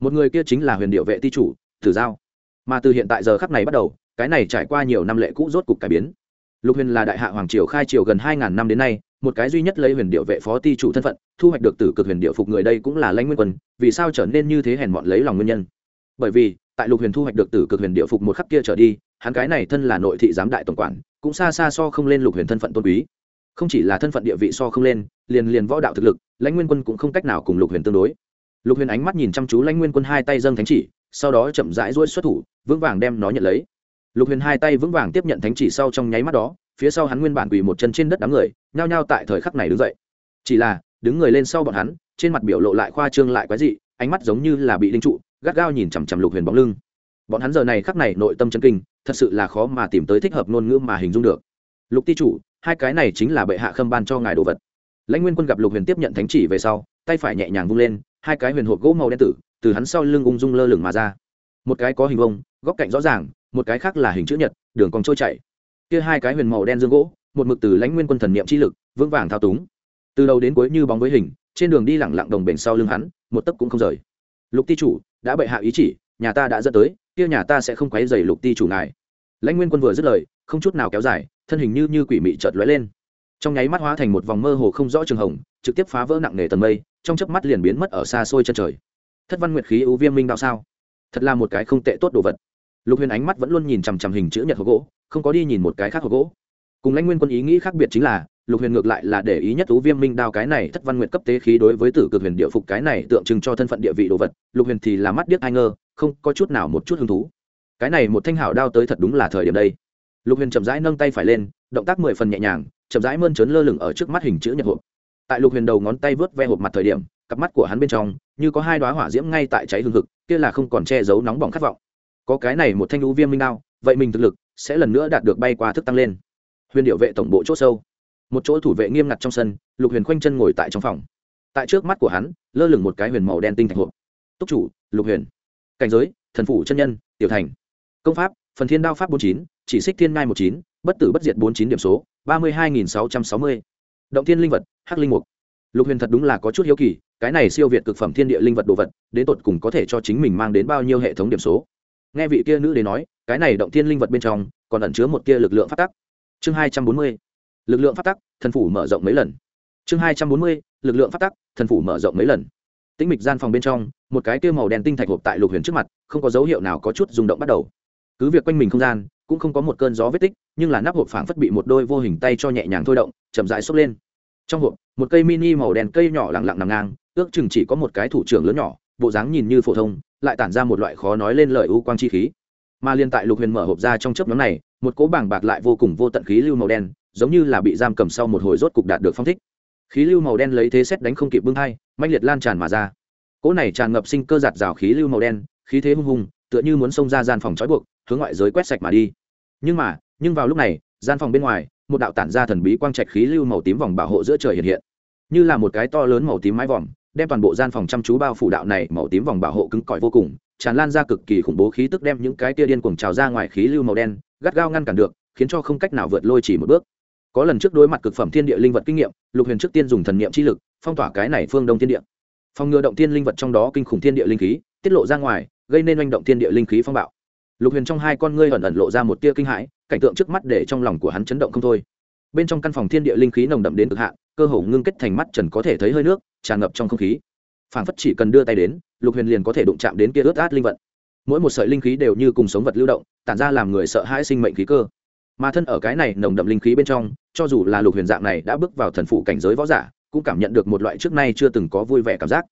Một người kia chính là huyền điệu vệ ti chủ, tử giao. Mà từ hiện tại giờ khắc này bắt đầu, cái này trải qua nhiều năm lệ cũ rốt cục cải biến. Lục huyền là đại hạ hoàng triều khai triều gần hai ngàn năm đến nay một cái duy nhất lấy huyền điệu vệ phó ti chủ thân phận, thu hoạch được tử cực huyền điệu phục người đây cũng là lãnh nguyên quân, vì sao trở nên như thế hèn mọn lấy lòng nguyên nhân? Bởi vì, tại lục huyền thu hoạch được tử cực huyền điệu phục một khắc kia trở đi, hắn cái này thân là nội thị giám đại tổng quản, cũng xa xa so không lên lục huyền thân phận tôn quý. Không chỉ là thân phận địa vị so không lên, liền liền võ đạo thực lực, lãnh nguyên quân cũng không cách nào cùng lục huyền tương đối. Lục huyền ánh mắt nhìn chăm chú lãnh nguyên quân hai tay dâng thánh chỉ, sau đó chậm rãi ruôi xuất thủ, vững vàng đem nó nhận lấy. Lục huyền hai tay vững vàng tiếp nhận thánh chỉ sau trong nháy mắt đó phía sau hắn nguyên bản quỳ một chân trên đất đám người, nhao nhao tại thời khắc này đứng dậy. Chỉ là, đứng người lên sau bọn hắn, trên mặt biểu lộ lại khoa trương lại quái dị, ánh mắt giống như là bị đinh trụ, gắt gao nhìn chằm chằm lục huyền bóng lưng. Bọn hắn giờ này khắc này nội tâm chân kinh, thật sự là khó mà tìm tới thích hợp ngôn ngữ mà hình dung được. Lục ti chủ, hai cái này chính là bệ hạ khâm ban cho ngài đồ vật. Lãnh nguyên quân gặp lục huyền tiếp nhận thánh chỉ về sau, tay phải nhẹ nhàng vung lên, hai cái huyền hộp gỗ màu đen tử từ hắn sau lưng ung dung lơ lửng mà ra. Một cái có hình vông góc cạnh rõ ràng, một cái khác là hình chữ nhật, đường còn trôi chảy kia hai cái huyền màu đen dương gỗ, một mực từ lãnh nguyên quân thần niệm chi lực, vững vàng thao túng. Từ đầu đến cuối như bóng với hình, trên đường đi lẳng lặng đồng bền sau lưng hắn, một tấc cũng không rời. Lục ti chủ, đã bệ hạ ý chỉ, nhà ta đã dẫn tới, kia nhà ta sẽ không quấy dày lục ti chủ ngài. Lãnh nguyên quân vừa dứt lời, không chút nào kéo dài, thân hình như như quỷ mị chợt lóe lên. Trong nháy mắt hóa thành một vòng mơ hồ không rõ trường hồng, trực tiếp phá vỡ nặng nề tầng mây, trong chớp mắt liền biến mất ở xa xôi chân trời. Thất văn nguyệt khí ưu viêm minh đạo sao? Thật là một cái không tệ tốt đồ vật. Lục huyền ánh mắt vẫn luôn nhìn chằm chằm hình chữ nhật hộp gỗ không có đi nhìn một cái khác hộp gỗ. Cùng lãnh nguyên quân ý nghĩ khác biệt chính là, lục huyền ngược lại là để ý nhất tú viêm minh đao cái này thất văn nguyện cấp tế khí đối với tử cực huyền địa phục cái này tượng trưng cho thân phận địa vị đồ vật, lục huyền thì là mắt điếc ai ngơ, không có chút nào một chút hứng thú. Cái này một thanh hảo đao tới thật đúng là thời điểm đây. Lục huyền chậm rãi nâng tay phải lên, động tác mười phần nhẹ nhàng, chậm rãi mơn trớn lơ lửng ở trước mắt hình chữ nhật hộp. Tại lục huyền đầu ngón tay vớt ve hộp mặt thời điểm, cặp mắt của hắn bên trong, như có hai đoá hỏa diễm ngay tại cháy hương thực kia là không còn che giấu nóng bỏng khát vọng. Có cái này một thanh lũ viêm minh đao, vậy mình thực lực sẽ lần nữa đạt được bay qua thức tăng lên. Huyền điệu vệ tổng bộ c h ỗ sâu. Một chỗ thủ vệ nghiêm ngặt trong sân, lục huyền khoanh chân ngồi tại trong phòng. Tại trước mắt của hắn, lơ lửng một cái huyền màu đen tinh thạch hộp. Túc chủ, lục huyền. Cảnh giới, thần phủ chân nhân, tiểu thành. Công pháp, phần thiên đao pháp bốn chín, chỉ xích thiên ngai một chín, bất tử bất diệt bốn chín điểm số, ba mươi hai nghìn sáu trăm sáu mươi. Động thiên linh vật, hắc linh mục. Lục huyền thật đúng là có chút hiếu kỳ, cái này siêu việt cực phẩm thiên địa linh vật đồ vật, đến tột cùng có thể cho chính mình mang đến bao nhiêu hệ thống điểm số? Nghe vị kia nữ đến nói cái này động thiên linh vật bên trong còn ẩn chứa một kia lực lượng phát tắc. Chương hai trăm bốn mươi, lực lượng phát tắc, thần phủ mở rộng mấy lần. Chương hai trăm bốn mươi, lực lượng phát tắc, thần phủ mở rộng mấy lần. Tĩnh mịch gian phòng bên trong, một cái tia màu đen tinh thạch hộp tại lục huyền trước mặt, không có dấu hiệu nào có chút rung động bắt đầu. Cứ việc quanh mình không gian, cũng không có một cơn gió vết tích, nhưng là nắp hộp phảng phất bị một đôi vô hình tay cho nhẹ nhàng thôi động, chậm rãi xốc lên. Trong hộp, một cây mini màu đen cây nhỏ lặng lặng nằm ngang, ước chừng chỉ có một cái thủ trưởng lớn nhỏ, bộ dáng nhìn như phổ thông, lại tản ra một loại khó nói lên lời u quang chi khí mà liên tại lục huyền mở hộp ra trong chớp nhóm này, một cỗ bảng bạc lại vô cùng vô tận khí lưu màu đen, giống như là bị giam cầm sau một hồi rốt cục đạt được phong thích. Khí lưu màu đen lấy thế xét đánh không kịp bưng hai mạnh liệt lan tràn mà ra. Cỗ này tràn ngập sinh cơ giạt rào khí lưu màu đen, khí thế hung hùng, tựa như muốn xông ra gian phòng trói buộc, hướng ngoại giới quét sạch mà đi. Nhưng mà, nhưng vào lúc này, gian phòng bên ngoài, một đạo tản ra thần bí quang trạch khí lưu màu tím vòng bảo hộ giữa trời hiện hiện. Như là một cái to lớn màu tím mái vòm, đem toàn bộ gian phòng chăm chú bao phủ đạo này màu tím vòng bảo hộ cứng cỏi vô cùng tràn lan ra cực kỳ khủng bố khí tức đem những cái tia điên cuồng trào ra ngoài khí lưu màu đen, gắt gao ngăn cản được, khiến cho không cách nào vượt lôi chỉ một bước. Có lần trước đối mặt cực phẩm thiên địa linh vật kinh nghiệm, lục huyền trước tiên dùng thần niệm chi lực, phong tỏa cái này phương đông thiên địa. Phòng ngừa động thiên linh vật trong đó kinh khủng thiên địa linh khí, tiết lộ ra ngoài, gây nên manh động thiên địa linh khí phong bạo. Lục huyền trong hai con ngươi ẩn ẩn lộ ra một tia kinh hãi, cảnh tượng trước mắt để trong lòng của hắn chấn động không thôi. Bên trong căn phòng thiên địa linh khí nồng đậm đến cực hạn, cơ hồ ngưng kết thành mắt trần có thể thấy hơi nước, tràn ngập trong không khí phảng phất chỉ cần đưa tay đến, lục huyền liền có thể đụng chạm đến kia ướt át linh vật mỗi một sợi linh khí đều như cùng sống vật lưu động, tản ra làm người sợ hãi sinh mệnh khí cơ. Mà thân ở cái này nồng đậm linh khí bên trong, cho dù là lục huyền dạng này đã bước vào thần phụ cảnh giới võ giả, cũng cảm nhận được một loại trước nay chưa từng có vui vẻ cảm giác.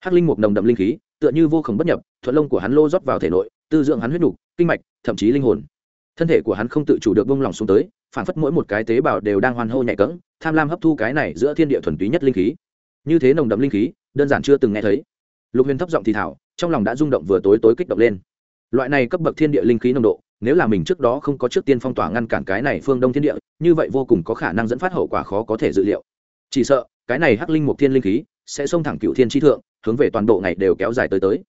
Hắc linh mục nồng đậm linh khí, tựa như vô khổng bất nhập, thuận lông của hắn lô rót vào thể nội, tư dưỡng hắn huyết nục, kinh mạch, thậm chí linh hồn. Thân thể của hắn không tự chủ được bông lòng xuống tới phản phất mỗi một cái tế bào đều đang hoan hô nhạy cẫng, tham lam hấp thu cái này giữa thiên địa thuần túy nhất linh khí. Như thế nồng đậm linh khí đơn giản chưa từng nghe thấy. Lục huyền thấp giọng thì thảo trong lòng đã rung động vừa tối tối kích động lên. Loại này cấp bậc thiên địa linh khí nồng độ, nếu là mình trước đó không có trước tiên phong tỏa ngăn cản cái này phương đông thiên địa, như vậy vô cùng có khả năng dẫn phát hậu quả khó có thể dự liệu. Chỉ sợ, cái này hắc linh mục thiên linh khí sẽ xông thẳng cựu thiên tri thượng, hướng về toàn bộ ngày đều kéo dài tới tới.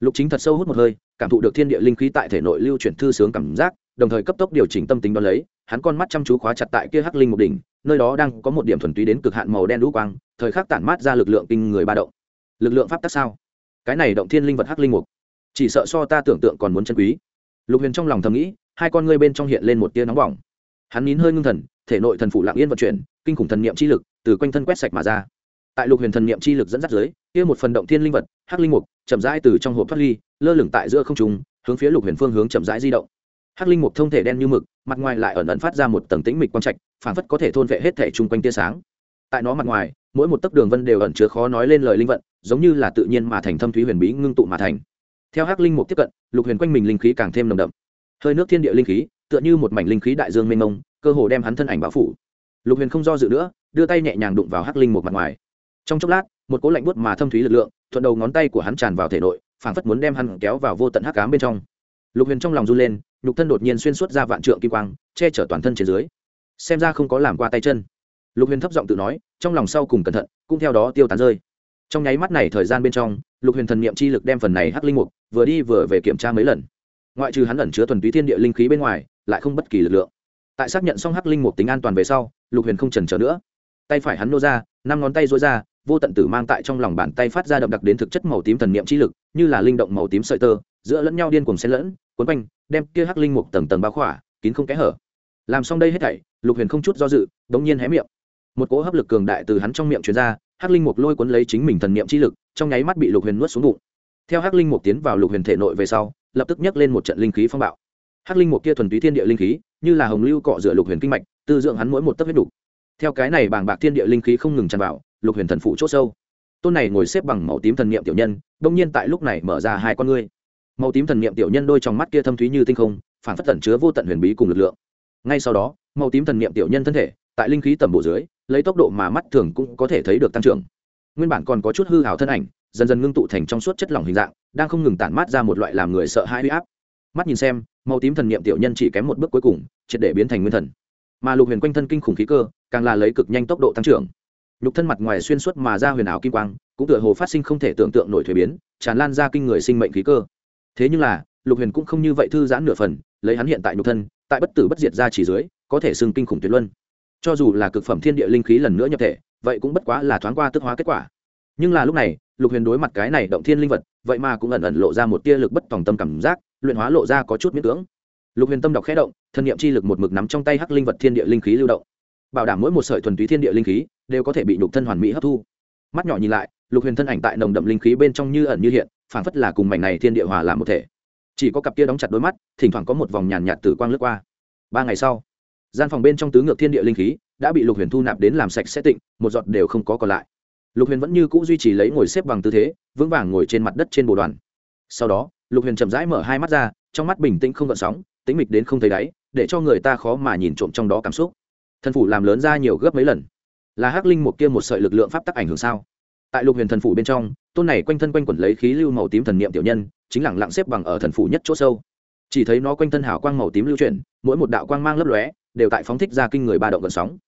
Lục chính thật sâu hút một hơi, cảm thụ được thiên địa linh khí tại thể nội lưu chuyển thư sướng cảm giác, đồng thời cấp tốc điều chỉnh tâm tính đo lấy, hắn con mắt chăm chú khóa chặt tại kia hắc linh mục đỉnh, nơi đó đang có một điểm thuần túy đến cực hạn màu đen lũ quang thời khắc tản mát ra lực lượng kinh người ba động. Lực lượng pháp tắc sao? Cái này động thiên linh vật hắc linh mục. Chỉ sợ so ta tưởng tượng còn muốn chân quý. Lục huyền trong lòng thầm nghĩ, hai con ngươi bên trong hiện lên một tia nóng bỏng. Hắn nín hơi ngưng thần, thể nội thần phụ lạng yên vận chuyển, kinh khủng thần niệm chi lực từ quanh thân quét sạch mà ra. Tại lục huyền thần niệm chi lực dẫn dắt dưới, kia một phần động thiên linh vật, hắc linh mục, chậm rãi từ trong hộp thoát ly, lơ lửng tại giữa không trung, hướng phía lục huyền phương hướng chậm rãi di động. Hắc linh mục thông thể đen như mực, mặt ngoài lại ẩn ẩn phát ra một tầng tĩnh mịch quang trạch, phảng phất có thể thôn vệ hết thể chung quanh tia sáng tại nó mặt ngoài, mỗi một tấc đường vân đều ẩn chứa khó nói lên lời linh vận, giống như là tự nhiên mà thành thâm thúy huyền bí ngưng tụ mà thành. Theo hắc linh mục tiếp cận, lục huyền quanh mình linh khí càng thêm nồng đậm. Hơi nước thiên địa linh khí, tựa như một mảnh linh khí đại dương mênh mông, cơ hồ đem hắn thân ảnh bao phủ. Lục huyền không do dự nữa, đưa tay nhẹ nhàng đụng vào hắc linh mục mặt ngoài. Trong chốc lát, một cỗ lạnh buốt mà thâm thúy lực lượng, thuận đầu ngón tay của hắn tràn vào thể nội, phảng phất muốn đem hắn kéo vào vô tận hắc ám bên trong. Lục huyền trong lòng run lên, nhục thân đột nhiên xuyên suốt ra vạn trượng kim quang, che chở toàn thân trên dưới. Xem ra không có làm qua tay chân lục huyền thấp giọng tự nói, trong lòng sau cùng cẩn thận, cũng theo đó tiêu tán rơi. Trong nháy mắt này thời gian bên trong, lục huyền thần n i ệ m chi lực đem phần này hắc linh mục vừa đi vừa về kiểm tra mấy lần. Ngoại trừ hắn ẩn chứa thuần túy thiên địa linh khí bên ngoài, lại không bất kỳ lực lượng. Tại xác nhận xong hắc linh mục tính an toàn về sau, lục huyền không trần trở nữa. Tay phải hắn nô ra, năm ngón tay dối ra, vô tận tử mang tại trong lòng bàn tay phát ra đậm đặc đến thực chất màu tím thần niệm chi lực, như là linh động màu tím sợi tơ, giữa lẫn nhau điên cùng xen lẫn quấn quanh, đem kia hắc linh mục tầng tầng bao khỏa, kín không kẽ hở. Làm xong đây hết thảy, lục huyền không chút do dự, đống nhiên hé miệng một cỗ hấp lực cường đại từ hắn trong miệng truyền ra, hắc linh mục lôi cuốn lấy chính mình thần niệm chi lực, trong nháy mắt bị lục huyền nuốt xuống bụng. Theo hắc linh mục tiến vào lục huyền thể nội về sau, lập tức nhấc lên một trận linh khí phong bạo. Hắc linh mục kia thuần túy thiên địa linh khí, như là hồng lưu cọ rửa lục huyền kinh mạch, tư dưỡng hắn mỗi một tấc huyết đủ. Theo cái này bàng bạc thiên địa linh khí không ngừng tràn vào, lục huyền thần phụ chốt sâu. Tôn này ngồi xếp bằng màu tím thần niệm tiểu nhân, đông nhiên tại lúc này mở ra hai con ngươi. Màu tím thần niệm tiểu nhân đôi trong mắt kia thâm thúy như tinh không, phản phất tẩn chứa vô tận huyền bí cùng lực lượng. Ngay sau đó, màu tím thần niệm tiểu nhân thân thể, tại linh khí tầm bộ dưới lấy tốc độ mà mắt thường cũng có thể thấy được tăng trưởng. Nguyên bản còn có chút hư hào thân ảnh, dần dần ngưng tụ thành trong suốt chất lỏng hình dạng, đang không ngừng tản mát ra một loại làm người sợ hãi huy áp. Mắt nhìn xem, màu tím thần niệm tiểu nhân chỉ kém một bước cuối cùng, triệt để biến thành nguyên thần. Mà lục huyền quanh thân kinh khủng khí cơ, càng là lấy cực nhanh tốc độ tăng trưởng. Lục thân mặt ngoài xuyên suốt mà ra huyền ảo kim quang, cũng tựa hồ phát sinh không thể tưởng tượng nổi thuế biến, tràn lan ra kinh người sinh mệnh khí cơ. Thế nhưng là, lục huyền cũng không như vậy thư giãn nửa phần, lấy hắn hiện tại nhục thân, tại bất tử bất diệt ra chỉ dưới, có thể xưng kinh khủng tuyệt luân cho dù là cực phẩm thiên địa linh khí lần nữa nhập thể, vậy cũng bất quá là thoáng qua tức hóa kết quả. Nhưng là lúc này, lục huyền đối mặt cái này động thiên linh vật, vậy mà cũng ẩn ẩn lộ ra một tia lực bất tòng tâm cảm giác, luyện hóa lộ ra có chút miễn cưỡng. Lục huyền tâm đọc khẽ động, thân nhiệm chi lực một mực nắm trong tay hắc linh vật thiên địa linh khí lưu động. Bảo đảm mỗi một sợi thuần túy thiên địa linh khí đều có thể bị nhục thân hoàn mỹ hấp thu. Mắt nhỏ nhìn lại, lục huyền thân ảnh tại nồng đậm linh khí bên trong như ẩn như hiện phản phất là cùng mảnh này thiên địa hòa làm một thể. Chỉ có cặp kia đóng chặt đôi mắt, thỉnh thoảng có một vòng nhàn nhạt tử quang lướt qua. Ba ngày sau gian phòng bên trong tứ ngược thiên địa linh khí đã bị lục huyền thu nạp đến làm sạch sẽ tịnh, một giọt đều không có còn lại. Lục huyền vẫn như c ũ duy trì lấy ngồi xếp bằng tư thế, vững vàng ngồi trên mặt đất trên bồ đoàn. Sau đó, lục huyền chậm rãi mở hai mắt ra, trong mắt bình tĩnh không gợn sóng tính mịch đến không thấy đáy, để cho người ta khó mà nhìn trộm trong đó cảm xúc. Thần phủ làm lớn ra nhiều gấp mấy lần. Là hắc linh một kia một sợi lực lượng pháp tắc ảnh hưởng sao? Tại lục huyền thần phủ bên trong, tôn này quanh thân quanh quẩn lấy khí lưu màu tím thần niệm tiểu nhân, chính lẳng lặng xếp bằng ở thần phủ nhất chỗ sâu. Chỉ thấy nó quanh thân hào quang màu tím lưu chuyển, mỗi một đạo quang mang lấp lóe đều tại phóng thích ra kinh người ba động gần sóng.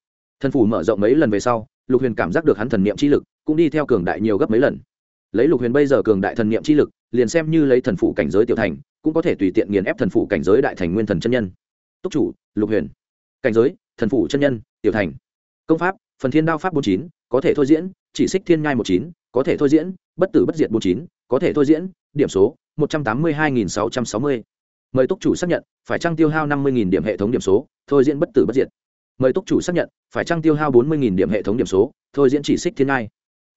Thần phủ mở rộng mấy lần về sau, lục huyền cảm giác được hắn thần niệm chi lực, cũng đi theo cường đại nhiều gấp mấy lần. Lấy lục huyền bây giờ cường đại thần niệm chi lực, liền xem như lấy thần phủ cảnh giới tiểu thành, cũng có thể tùy tiện nghiền ép thần phủ cảnh giới đại thành nguyên thần chân nhân. Túc chủ, lục huyền. Cảnh giới, thần phủ chân nhân, tiểu thành. Công pháp, phần thiên đao pháp bốn chín, có thể thôi diễn, chỉ xích thiên nhai một chín, có thể thôi diễn, bất tử bất diệt bốn chín, có thể thôi diễn, điểm số, một trăm tám mươi hai nghìn sáu trăm sáu mươi mời túc chủ xác nhận, phải trăng tiêu hao năm mươi nghìn điểm hệ thống điểm số, thôi diễn bất tử bất diệt. Mời túc chủ xác nhận, phải trăng tiêu hao bốn mươi nghìn điểm hệ thống điểm số, thôi diễn chỉ xích thiên ngai.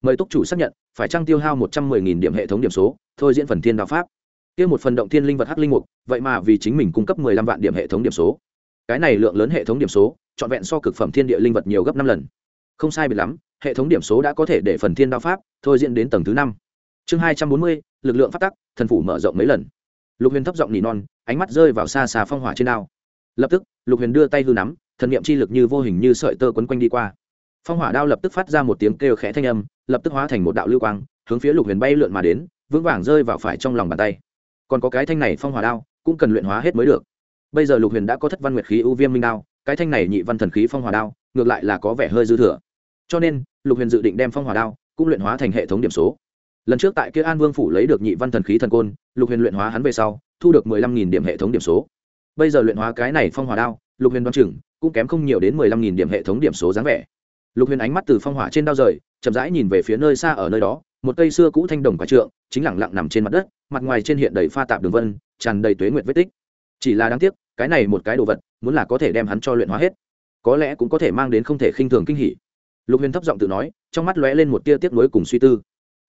Mời túc chủ xác nhận, phải trăng tiêu hao một trăm mười nghìn điểm hệ thống điểm số, thôi diễn phần thiên đạo pháp. Kia một phần động thiên linh vật hắc linh mục, vậy mà vì chính mình cung cấp mười lăm vạn điểm hệ thống điểm số. Cái này lượng lớn hệ thống điểm số, trọn vẹn so cực phẩm thiên địa linh vật nhiều gấp năm lần. Không sai biệt lắm, hệ thống điểm số đã có thể để phần thiên đạo pháp thôi diễn đến tầng thứ năm. Chương hai trăm bốn mươi, lực lượng phát tắc, thần phủ mở rộng mấy lần. Lục huyền thấp giọng nỉ non ánh mắt rơi vào xa xa phong hỏa trên đao. Lập tức, lục huyền đưa tay hư nắm, thần niệm chi lực như vô hình như sợi tơ quấn quanh đi qua. Phong hỏa đao lập tức phát ra một tiếng kêu khẽ thanh âm, lập tức hóa thành một đạo lưu quang, hướng phía lục huyền bay lượn mà đến, vững vàng rơi vào phải trong lòng bàn tay. Còn có cái thanh này phong hỏa đao, cũng cần luyện hóa hết mới được. Bây giờ lục huyền đã có thất văn nguyệt khí ưu viêm minh đao, cái thanh này nhị văn thần khí phong hỏa đao, ngược lại là có vẻ hơi dư thừa. Cho nên, lục huyền dự định đem phong hỏa đao cũng luyện hóa thành hệ thống điểm số lần trước tại kia an vương phủ lấy được nhị văn thần khí thần côn, lục huyền luyện hóa hắn về sau, thu được mười lăm nghìn điểm hệ thống điểm số. Bây giờ luyện hóa cái này phong hỏa đao, lục huyền đoan chừng cũng kém không nhiều đến mười lăm nghìn điểm hệ thống điểm số dáng vẻ. Lục huyền ánh mắt từ phong hỏa trên đao rời, chậm rãi nhìn về phía nơi xa ở nơi đó, một cây xưa cũ thanh đồng quả trượng, chính lẳng lặng nằm trên mặt đất, mặt ngoài trên hiện đầy pha tạp đường vân, tràn đầy tuế nguyệt vết tích. Chỉ là đáng tiếc, cái này một cái đồ vật, muốn là có thể đem hắn cho luyện hóa hết, có lẽ cũng có thể mang đến không thể khinh thường kinh hỉ. Lục huyền thấp giọng tự nói, trong mắt lóe lên một tia tiếc nuối cùng suy tư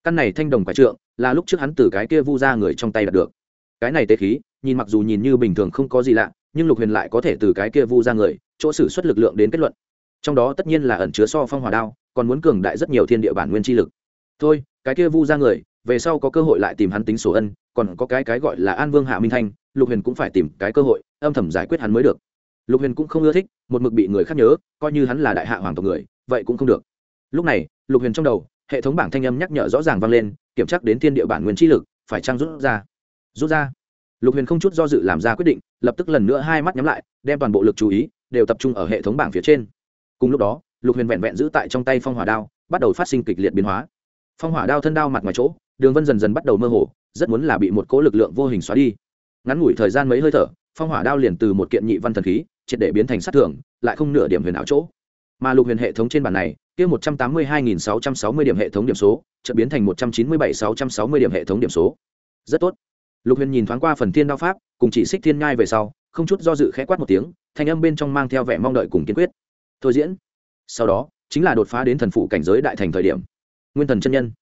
căn này thanh đồng quả trượng là lúc trước hắn từ cái kia vu ra người trong tay đạt được. Cái này tế khí, nhìn mặc dù nhìn như bình thường không có gì lạ, nhưng lục huyền lại có thể từ cái kia vu ra người, chỗ xử suất lực lượng đến kết luận. Trong đó tất nhiên là ẩn chứa so phong hỏa đao, còn muốn cường đại rất nhiều thiên địa bản nguyên chi lực. Thôi, cái kia vu ra người, về sau có cơ hội lại tìm hắn tính sổ ân, còn có cái cái gọi là an vương hạ minh thanh, lục huyền cũng phải tìm cái cơ hội, âm thầm giải quyết hắn mới được. Lục huyền cũng không ưa thích, một mực bị người khác nhớ, coi như hắn là đại hạ hoàng tộc người, vậy cũng không được. Lúc này, lục huyền trong đầu hệ thống bảng thanh âm nhắc nhở rõ ràng vang lên, kiểm tra đến thiên địa bản nguyên chi lực, phải trang rút ra? Rút ra. Lục huyền không chút do dự làm ra quyết định, lập tức lần nữa hai mắt nhắm lại, đem toàn bộ lực chú ý đều tập trung ở hệ thống bảng phía trên. Cùng lúc đó, lục huyền vẹn vẹn giữ tại trong tay phong hỏa đao, bắt đầu phát sinh kịch liệt biến hóa. Phong hỏa đao thân đao mặt ngoài chỗ, đường vân dần dần bắt đầu mơ hồ, rất muốn là bị một cỗ lực lượng vô hình xóa đi. Ngắn ngủi thời gian mấy hơi thở, phong hỏa đao liền từ một kiện nhị văn thần khí, triệt để biến thành sát thường lại không nửa điểm huyền ảo chỗ mà lục huyền hệ thống trên bản này, kia một trăm tám mươi hai nghìn sáu trăm sáu mươi điểm hệ thống điểm số, chợt biến thành một trăm chín mươi bảy sáu trăm sáu mươi điểm hệ thống điểm số. Rất tốt. Lục huyền nhìn thoáng qua phần thiên đao pháp, cùng chỉ xích thiên nhai về sau, không chút do dự khẽ quát một tiếng, thanh âm bên trong mang theo vẻ mong đợi cùng kiên quyết. Thôi diễn. Sau đó, chính là đột phá đến thần phụ cảnh giới đại thành thời điểm. Nguyên thần chân nhân.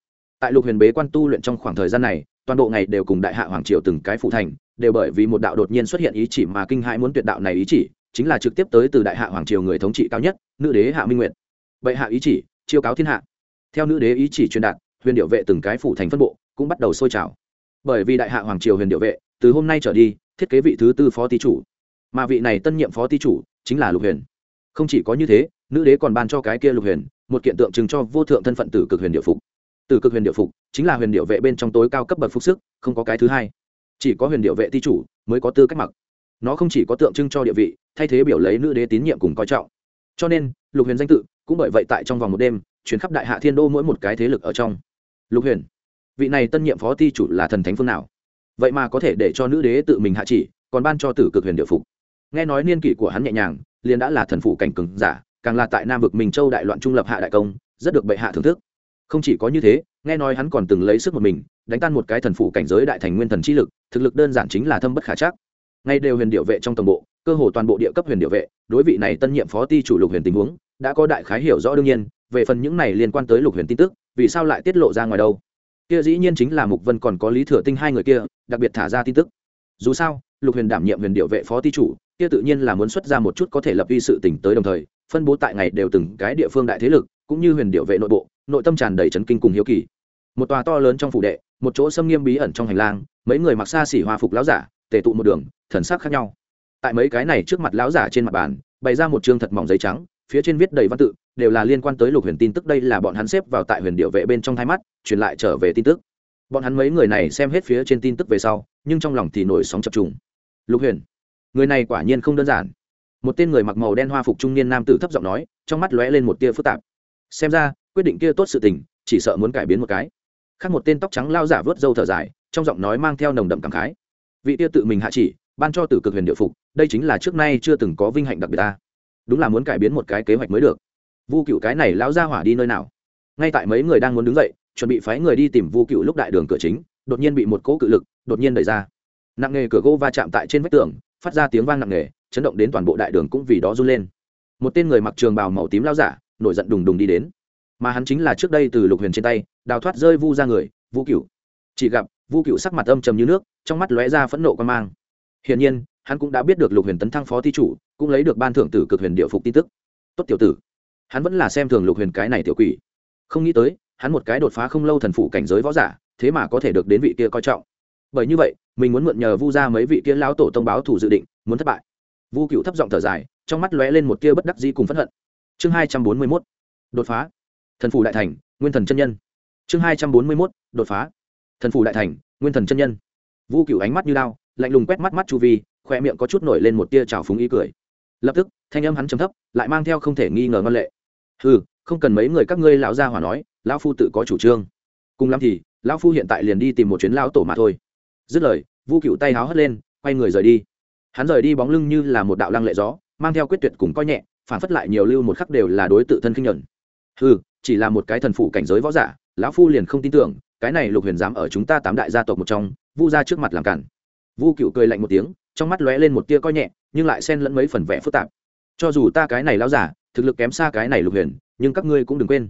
Tại lục huyền bế quan tu luyện trong khoảng thời gian này, toàn bộ ngày đều cùng đại hạ hoàng triều từng cái phụ thành, đều bởi vì một đạo đột nhiên xuất hiện ý chỉ mà kinh hãi muốn tuyệt đạo này ý chỉ chính là trực tiếp tới từ đại hạ hoàng triều người thống trị cao nhất, nữ đế hạ minh nguyệt. Bệ hạ ý chỉ, chiêu cáo thiên hạ. Theo nữ đế ý chỉ truyền đạt, huyền điệu vệ từng cái phủ thành phân bộ, cũng bắt đầu sôi trào. Bởi vì đại hạ hoàng triều huyền điệu vệ, từ hôm nay trở đi, thiết kế vị thứ tư phó ty chủ. Mà vị này tân nhiệm phó ty chủ, chính là lục huyền. Không chỉ có như thế, nữ đế còn ban cho cái kia lục huyền, một kiện tượng trưng cho vô thượng thân phận tử cực huyền điệu phục. Tử cực huyền điệu phục, chính là huyền điệu vệ bên trong tối cao cấp bậc phục sức, không có cái thứ hai. Chỉ có huyền điệu vệ ty chủ mới có tư cách mặc nó không chỉ có tượng trưng cho địa vị, thay thế biểu lấy nữ đế tín nhiệm cùng coi trọng. Cho nên, lục huyền danh tự cũng bởi vậy tại trong vòng một đêm chuyến khắp đại hạ thiên đô mỗi một cái thế lực ở trong. Lục huyền, vị này tân nhiệm phó ti chủ là thần thánh phương nào? Vậy mà có thể để cho nữ đế tự mình hạ chỉ, còn ban cho tử cực huyền địa phục. Nghe nói niên kỷ của hắn nhẹ nhàng, liền đã là thần phụ cảnh cừng giả, càng là tại nam vực mình châu đại loạn trung lập hạ đại công, rất được bệ hạ thưởng thức. Không chỉ có như thế, nghe nói hắn còn từng lấy sức một mình, đánh tan một cái thần phụ cảnh giới đại thành nguyên thần chi lực, thực lực đơn giản chính là thâm bất khả chắc ngay đều huyền điệu vệ trong tổng bộ, cơ hồ toàn bộ địa cấp huyền điệu vệ, đối vị này tân nhiệm phó ty chủ lục huyền tình huống, đã có đại khái hiểu rõ đương nhiên, về phần những này liên quan tới lục huyền tin tức, vì sao lại tiết lộ ra ngoài đâu? Kia dĩ nhiên chính là mục vân còn có lý thừa tinh hai người kia, đặc biệt thả ra tin tức. Dù sao, lục huyền đảm nhiệm huyền điệu vệ phó ty chủ, kia tự nhiên là muốn xuất ra một chút có thể lập uy sự tỉnh tới đồng thời, phân bố tại ngày đều từng cái địa phương đại thế lực, cũng như huyền điệu vệ nội bộ, nội tâm tràn đầy trấn kinh cùng hiếu kỳ. Một tòa to lớn trong phủ đệ, một chỗ xâm nghiêm bí ẩn trong hành lang, mấy người mặc xa xỉ hòa phục láo giả tề tụ một đường, thần sắc khác nhau. Tại mấy cái này trước mặt lão giả trên mặt bàn, bày ra một chương thật mỏng giấy trắng, phía trên viết đầy văn tự, đều là liên quan tới lục huyền tin tức, đây là bọn hắn xếp vào tại huyền điệu vệ bên trong hai mắt, truyền lại trở về tin tức. Bọn hắn mấy người này xem hết phía trên tin tức về sau, nhưng trong lòng thì nổi sóng chập trùng. Lục huyền, người này quả nhiên không đơn giản. Một tên người mặc màu đen hoa phục trung niên nam tử thấp giọng nói, trong mắt lóe lên một tia phức tạp. Xem ra, quyết định kia tốt sự tình, chỉ sợ muốn cải biến một cái. Khác một tên tóc trắng lao giả vớt râu thở dài, trong giọng nói mang theo nồng đậm cảm khái vị tia tự mình hạ chỉ, ban cho tử cực huyền địa phục, đây chính là trước nay chưa từng có vinh hạnh đặc biệt ta. Đúng là muốn cải biến một cái kế hoạch mới được. Vu cựu cái này lão ra hỏa đi nơi nào? Ngay tại mấy người đang muốn đứng dậy, chuẩn bị phái người đi tìm vu cựu lúc đại đường cửa chính, đột nhiên bị một cỗ cự lực, đột nhiên đẩy ra. Nặng nghề cửa gỗ va chạm tại trên vách tường, phát ra tiếng vang nặng nghề, chấn động đến toàn bộ đại đường cũng vì đó run lên. Một tên người mặc trường bào màu tím lao giả, nổi giận đùng đùng đi đến. Mà hắn chính là trước đây từ lục huyền trên tay, đào thoát rơi vu ra người, vu cựu chỉ gặp vu cựu sắc mặt âm trầm như nước, trong mắt lóe ra phẫn nộ quan mang. Hiển nhiên, hắn cũng đã biết được lục huyền tấn thăng phó thi chủ, cũng lấy được ban thưởng tử cực huyền địa phục tin tức. Tốt tiểu tử, hắn vẫn là xem thường lục huyền cái này tiểu quỷ. Không nghĩ tới, hắn một cái đột phá không lâu thần phụ cảnh giới võ giả, thế mà có thể được đến vị kia coi trọng. Bởi như vậy, mình muốn mượn nhờ vu ra mấy vị kia lão tổ tông báo thủ dự định, muốn thất bại. Vu cựu thấp giọng thở dài, trong mắt lóe lên một tia bất đắc dĩ cùng phẫn hận. Chương hai trăm bốn mươi mốt, đột phá. Thần phủ đại thành, nguyên thần chân nhân. Chương hai trăm bốn mươi mốt, đột phá thần phủ đại thành, nguyên thần chân nhân. Vu cựu ánh mắt như lao lạnh lùng quét mắt mắt chu vi khoe miệng có chút nổi lên một tia trào phúng ý cười. Lập tức, thanh âm hắn chấm thấp, lại mang theo không thể nghi ngờ ngân lệ. Ừ không cần mấy người các ngươi lão gia hỏa nói, lão phu tự có chủ trương. Cùng lắm thì, lão phu hiện tại liền đi tìm một chuyến lão tổ mà thôi. Dứt lời, vu cựu tay háo hất lên, quay người rời đi. Hắn rời đi bóng lưng như là một đạo lăng lệ gió, mang theo quyết tuyệt cùng coi nhẹ, phản phất lại nhiều lưu một khắc đều là đối tự thân kinh nhuận. Ừ chỉ là một cái thần phụ cảnh giới võ giả, lão phu liền không tin tưởng cái này lục huyền dám ở chúng ta tám đại gia tộc một trong, vu ra trước mặt làm cản. Vu cựu cười lạnh một tiếng, trong mắt lóe lên một tia coi nhẹ, nhưng lại xen lẫn mấy phần vẽ phức tạp. Cho dù ta cái này lão giả, thực lực kém xa cái này lục huyền, nhưng các ngươi cũng đừng quên.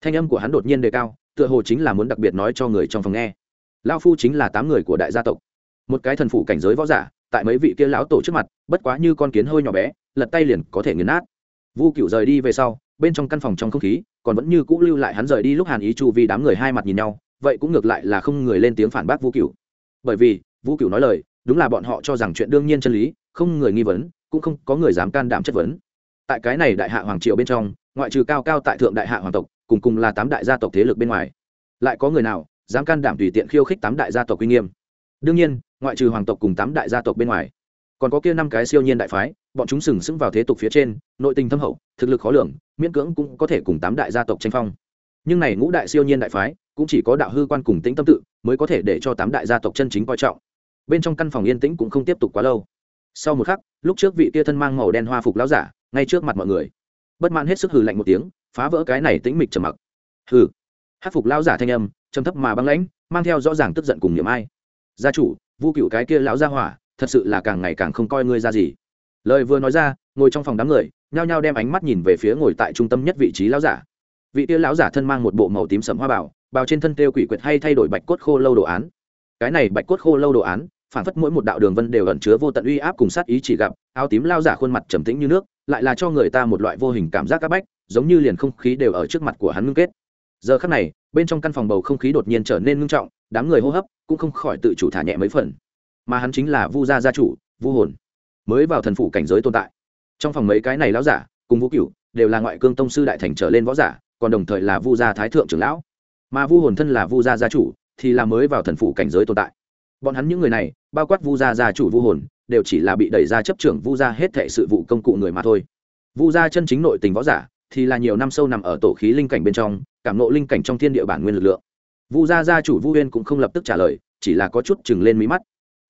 Thanh âm của hắn đột nhiên đề cao, tựa hồ chính là muốn đặc biệt nói cho người trong phòng nghe. Lao phu chính là tám người của đại gia tộc. Một cái thần phụ cảnh giới võ giả, tại mấy vị kia lão tổ trước mặt, bất quá như con kiến hơi nhỏ bé, lật tay liền có thể nghiền nát. Vu cựu rời đi về sau, bên trong căn phòng trong không khí, còn vẫn như cũ lưu lại hắn rời đi lúc hàn ý chu vì đám người hai mặt nhìn nhau vậy cũng ngược lại là không người lên tiếng phản bác Vũ cựu bởi vì, Vũ cựu nói lời, đúng là bọn họ cho rằng chuyện đương nhiên chân lý, không người nghi vấn, cũng không có người dám can đảm chất vấn. Tại cái này đại hạ hoàng triều bên trong, ngoại trừ cao cao tại thượng đại hạ hoàng tộc, cùng cùng là tám đại gia tộc thế lực bên ngoài, lại có người nào dám can đảm tùy tiện khiêu khích tám đại gia tộc uy nghiêm? Đương nhiên, ngoại trừ hoàng tộc cùng tám đại gia tộc bên ngoài, còn có kia năm cái siêu nhiên đại phái, bọn chúng sừng sững vào thế tục phía trên, nội tình thâm hậu, thực lực khó lường, miễn cưỡng cũng có thể cùng tám đại gia tộc tranh phong. Nhưng này ngũ đại siêu nhiên đại phái cũng chỉ có đạo hư quan cùng tĩnh tâm tự mới có thể để cho tám đại gia tộc chân chính coi trọng. Bên trong căn phòng yên tĩnh cũng không tiếp tục quá lâu. Sau một khắc, lúc trước vị tia thân mang màu đen hoa phục lão giả, ngay trước mặt mọi người, bất mãn hết sức hừ lạnh một tiếng, phá vỡ cái này tĩnh mịch trầm mặc. Hừ. Hát phục lão giả thanh âm, trầm thấp mà băng lãnh, mang theo rõ ràng tức giận cùng niệm ai. Gia chủ, vu cựu cái kia lão gia hỏa, thật sự là càng ngày càng không coi ngươi ra gì. Lời vừa nói ra, ngồi trong phòng đám người, nhao nhao đem ánh mắt nhìn về phía ngồi tại trung tâm nhất vị trí lão giả. Vị kia lão giả thân mang một bộ màu tím sẫm hoa bảo bao trên thân tiêu quỷ quyệt hay thay đổi bạch cốt khô lâu đồ án. Cái này bạch cốt khô lâu đồ án, phản phất mỗi một đạo đường vân đều ẩn chứa vô tận uy áp cùng sát ý chỉ gặp, áo tím lao giả khuôn mặt trầm tĩnh như nước, lại là cho người ta một loại vô hình cảm giác áp bách, giống như liền không khí đều ở trước mặt của hắn ngưng kết. Giờ khắc này, bên trong căn phòng bầu không khí đột nhiên trở nên ngưng trọng, đám người hô hấp cũng không khỏi tự chủ thả nhẹ mấy phần. Mà hắn chính là vu gia gia chủ, vu hồn, mới vào thần phủ cảnh giới tồn tại. Trong phòng mấy cái này lão giả, cùng vũ cửu, đều là ngoại cương tông sư đại thành trở lên võ giả, còn đồng thời là vu gia thái thượng trưởng lão mà vu hồn thân là vu gia gia chủ, thì là mới vào thần phủ cảnh giới tồn tại. Bọn hắn những người này, bao quát vu gia gia chủ vu hồn, đều chỉ là bị đẩy ra chấp trưởng vu gia hết thệ sự vụ công cụ người mà thôi. Vu gia chân chính nội tình võ giả, thì là nhiều năm sâu nằm ở tổ khí linh cảnh bên trong, cảm nộ linh cảnh trong thiên địa bản nguyên lực lượng. Vu gia gia chủ vu huyên cũng không lập tức trả lời, chỉ là có chút chừng lên mí mắt.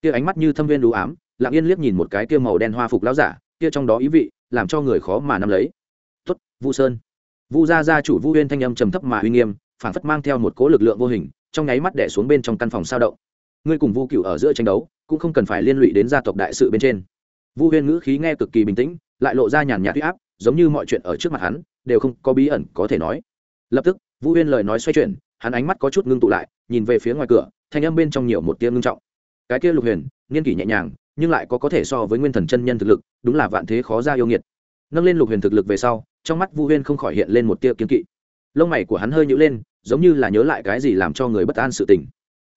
Kia ánh mắt như thâm viên đũ ám, lặng yên liếc nhìn một cái kia màu đen hoa phục láo giả, kia trong đó ý vị, làm cho người khó mà nắm lấy. Tuất vu sơn. Vu gia gia chủ vu huyên thanh âm trầm thấp mà uy nghiêm phản phất mang theo một cố lực lượng vô hình, trong nháy mắt đẻ xuống bên trong căn phòng sao động. Ngươi cùng vu cựu ở giữa tranh đấu, cũng không cần phải liên lụy đến gia tộc đại sự bên trên. Vu huyên ngữ khí nghe cực kỳ bình tĩnh, lại lộ ra nhàn nhạt huy áp, giống như mọi chuyện ở trước mặt hắn, đều không có bí ẩn có thể nói. Lập tức, vu huyên lời nói xoay chuyển, hắn ánh mắt có chút ngưng tụ lại, nhìn về phía ngoài cửa, thanh âm bên trong nhiều một tiếng ngưng trọng. Cái kia lục huyền, niên kỷ nhẹ nhàng, nhưng lại có có thể so với nguyên thần chân nhân thực lực, đúng là vạn thế khó ra yêu nghiệt. Nâng lên lục huyền thực lực về sau, trong mắt vu huyên không khỏi hiện lên một tia kiên kỵ. Lông mày của hắn hơi nhữ lên giống như là nhớ lại cái gì làm cho người bất an sự tình.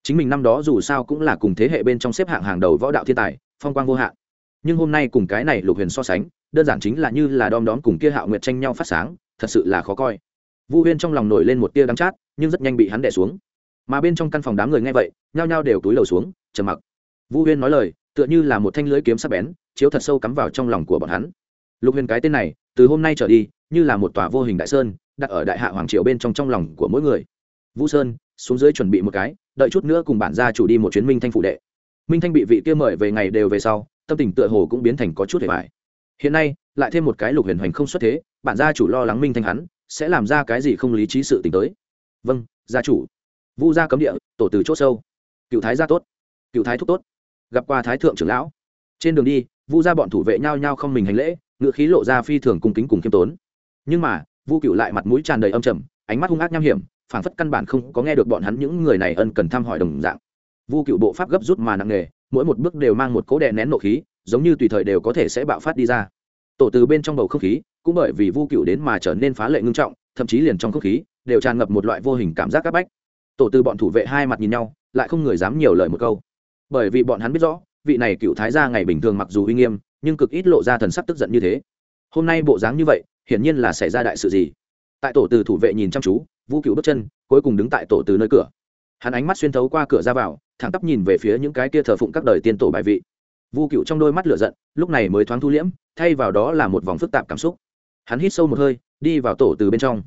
Chính mình năm đó dù sao cũng là cùng thế hệ bên trong xếp hạng hàng đầu võ đạo thiên tài, phong quang vô hạn. Nhưng hôm nay cùng cái này lục huyền so sánh, đơn giản chính là như là đom đóm cùng kia hạo nguyệt tranh nhau phát sáng, thật sự là khó coi. Vu huyên trong lòng nổi lên một tia đắng chát, nhưng rất nhanh bị hắn đẻ xuống. Mà bên trong căn phòng đám người nghe vậy, nhao nhao đều túi lầu xuống, trầm mặc. Vu huyên nói lời, tựa như là một thanh lưới kiếm sắc bén, chiếu thật sâu cắm vào trong lòng của bọn hắn. Lục huyền cái tên này, từ hôm nay trở đi, như là một tòa vô hình đại sơn đặt ở đại hạ hoàng triều bên trong trong lòng của mỗi người. Vũ sơn, xuống dưới chuẩn bị một cái, đợi chút nữa cùng bản gia chủ đi một chuyến minh thanh phụ đệ. Minh thanh bị vị kia mời về ngày đều về sau, tâm tình tựa hồ cũng biến thành có chút hề vải hiện nay, lại thêm một cái lục huyền hoành không xuất thế, bản gia chủ lo lắng minh thanh hắn, sẽ làm ra cái gì không lý trí sự t tới. Vâng gia chủ. Vu gia cấm địa, tổ từ c h ỗ sâu. Cựu thái gia tốt. Cựu thái thúc tốt. Gặp qua thái thượng trưởng lão. Trên đường đi, vu gia bọn thủ vệ nhao nhao không mình hành lễ, ngựa khí lộ ra phi thường cung kính cùng khiêm tốn. Nhưng mà vu cựu lại mặt mũi tràn đầy âm trầm, ánh mắt hung ác nham hiểm, phảng phất căn bản không có nghe được bọn hắn những người này ân cần thăm hỏi đồng dạng. Vu cựu bộ pháp gấp rút mà nặng nề, mỗi một bước đều mang một cố đè nén nộ khí, giống như tùy thời đều có thể sẽ bạo phát đi ra. Tổ từ bên trong bầu không khí, cũng bởi vì vu cựu đến mà trở nên phá lệ ngưng trọng, thậm chí liền trong không khí, đều tràn ngập một loại vô hình cảm giác áp bách. Tổ từ bọn thủ vệ hai mặt nhìn nhau, lại không người dám nhiều lời một câu. Bởi vì bọn hắn biết rõ, vị này cựu thái gia ngày bình thường mặc dù uy nghiêm, nhưng cực ít lộ ra thần sắc tức giận như thế. Hôm nay bộ dáng như vậy hiển nhiên là xảy ra đại sự gì. Tại tổ từ thủ vệ nhìn chăm chú, vu cựu bước chân, cuối cùng đứng tại tổ từ nơi cửa. Hắn ánh mắt xuyên thấu qua cửa ra vào, thẳng tắp nhìn về phía những cái kia thờ phụng các đời tiên tổ bài vị. Vu cựu trong đôi mắt lửa giận, lúc này mới thoáng thu liễm, thay vào đó là một vòng phức tạp cảm xúc. Hắn hít sâu một hơi, đi vào tổ từ bên trong.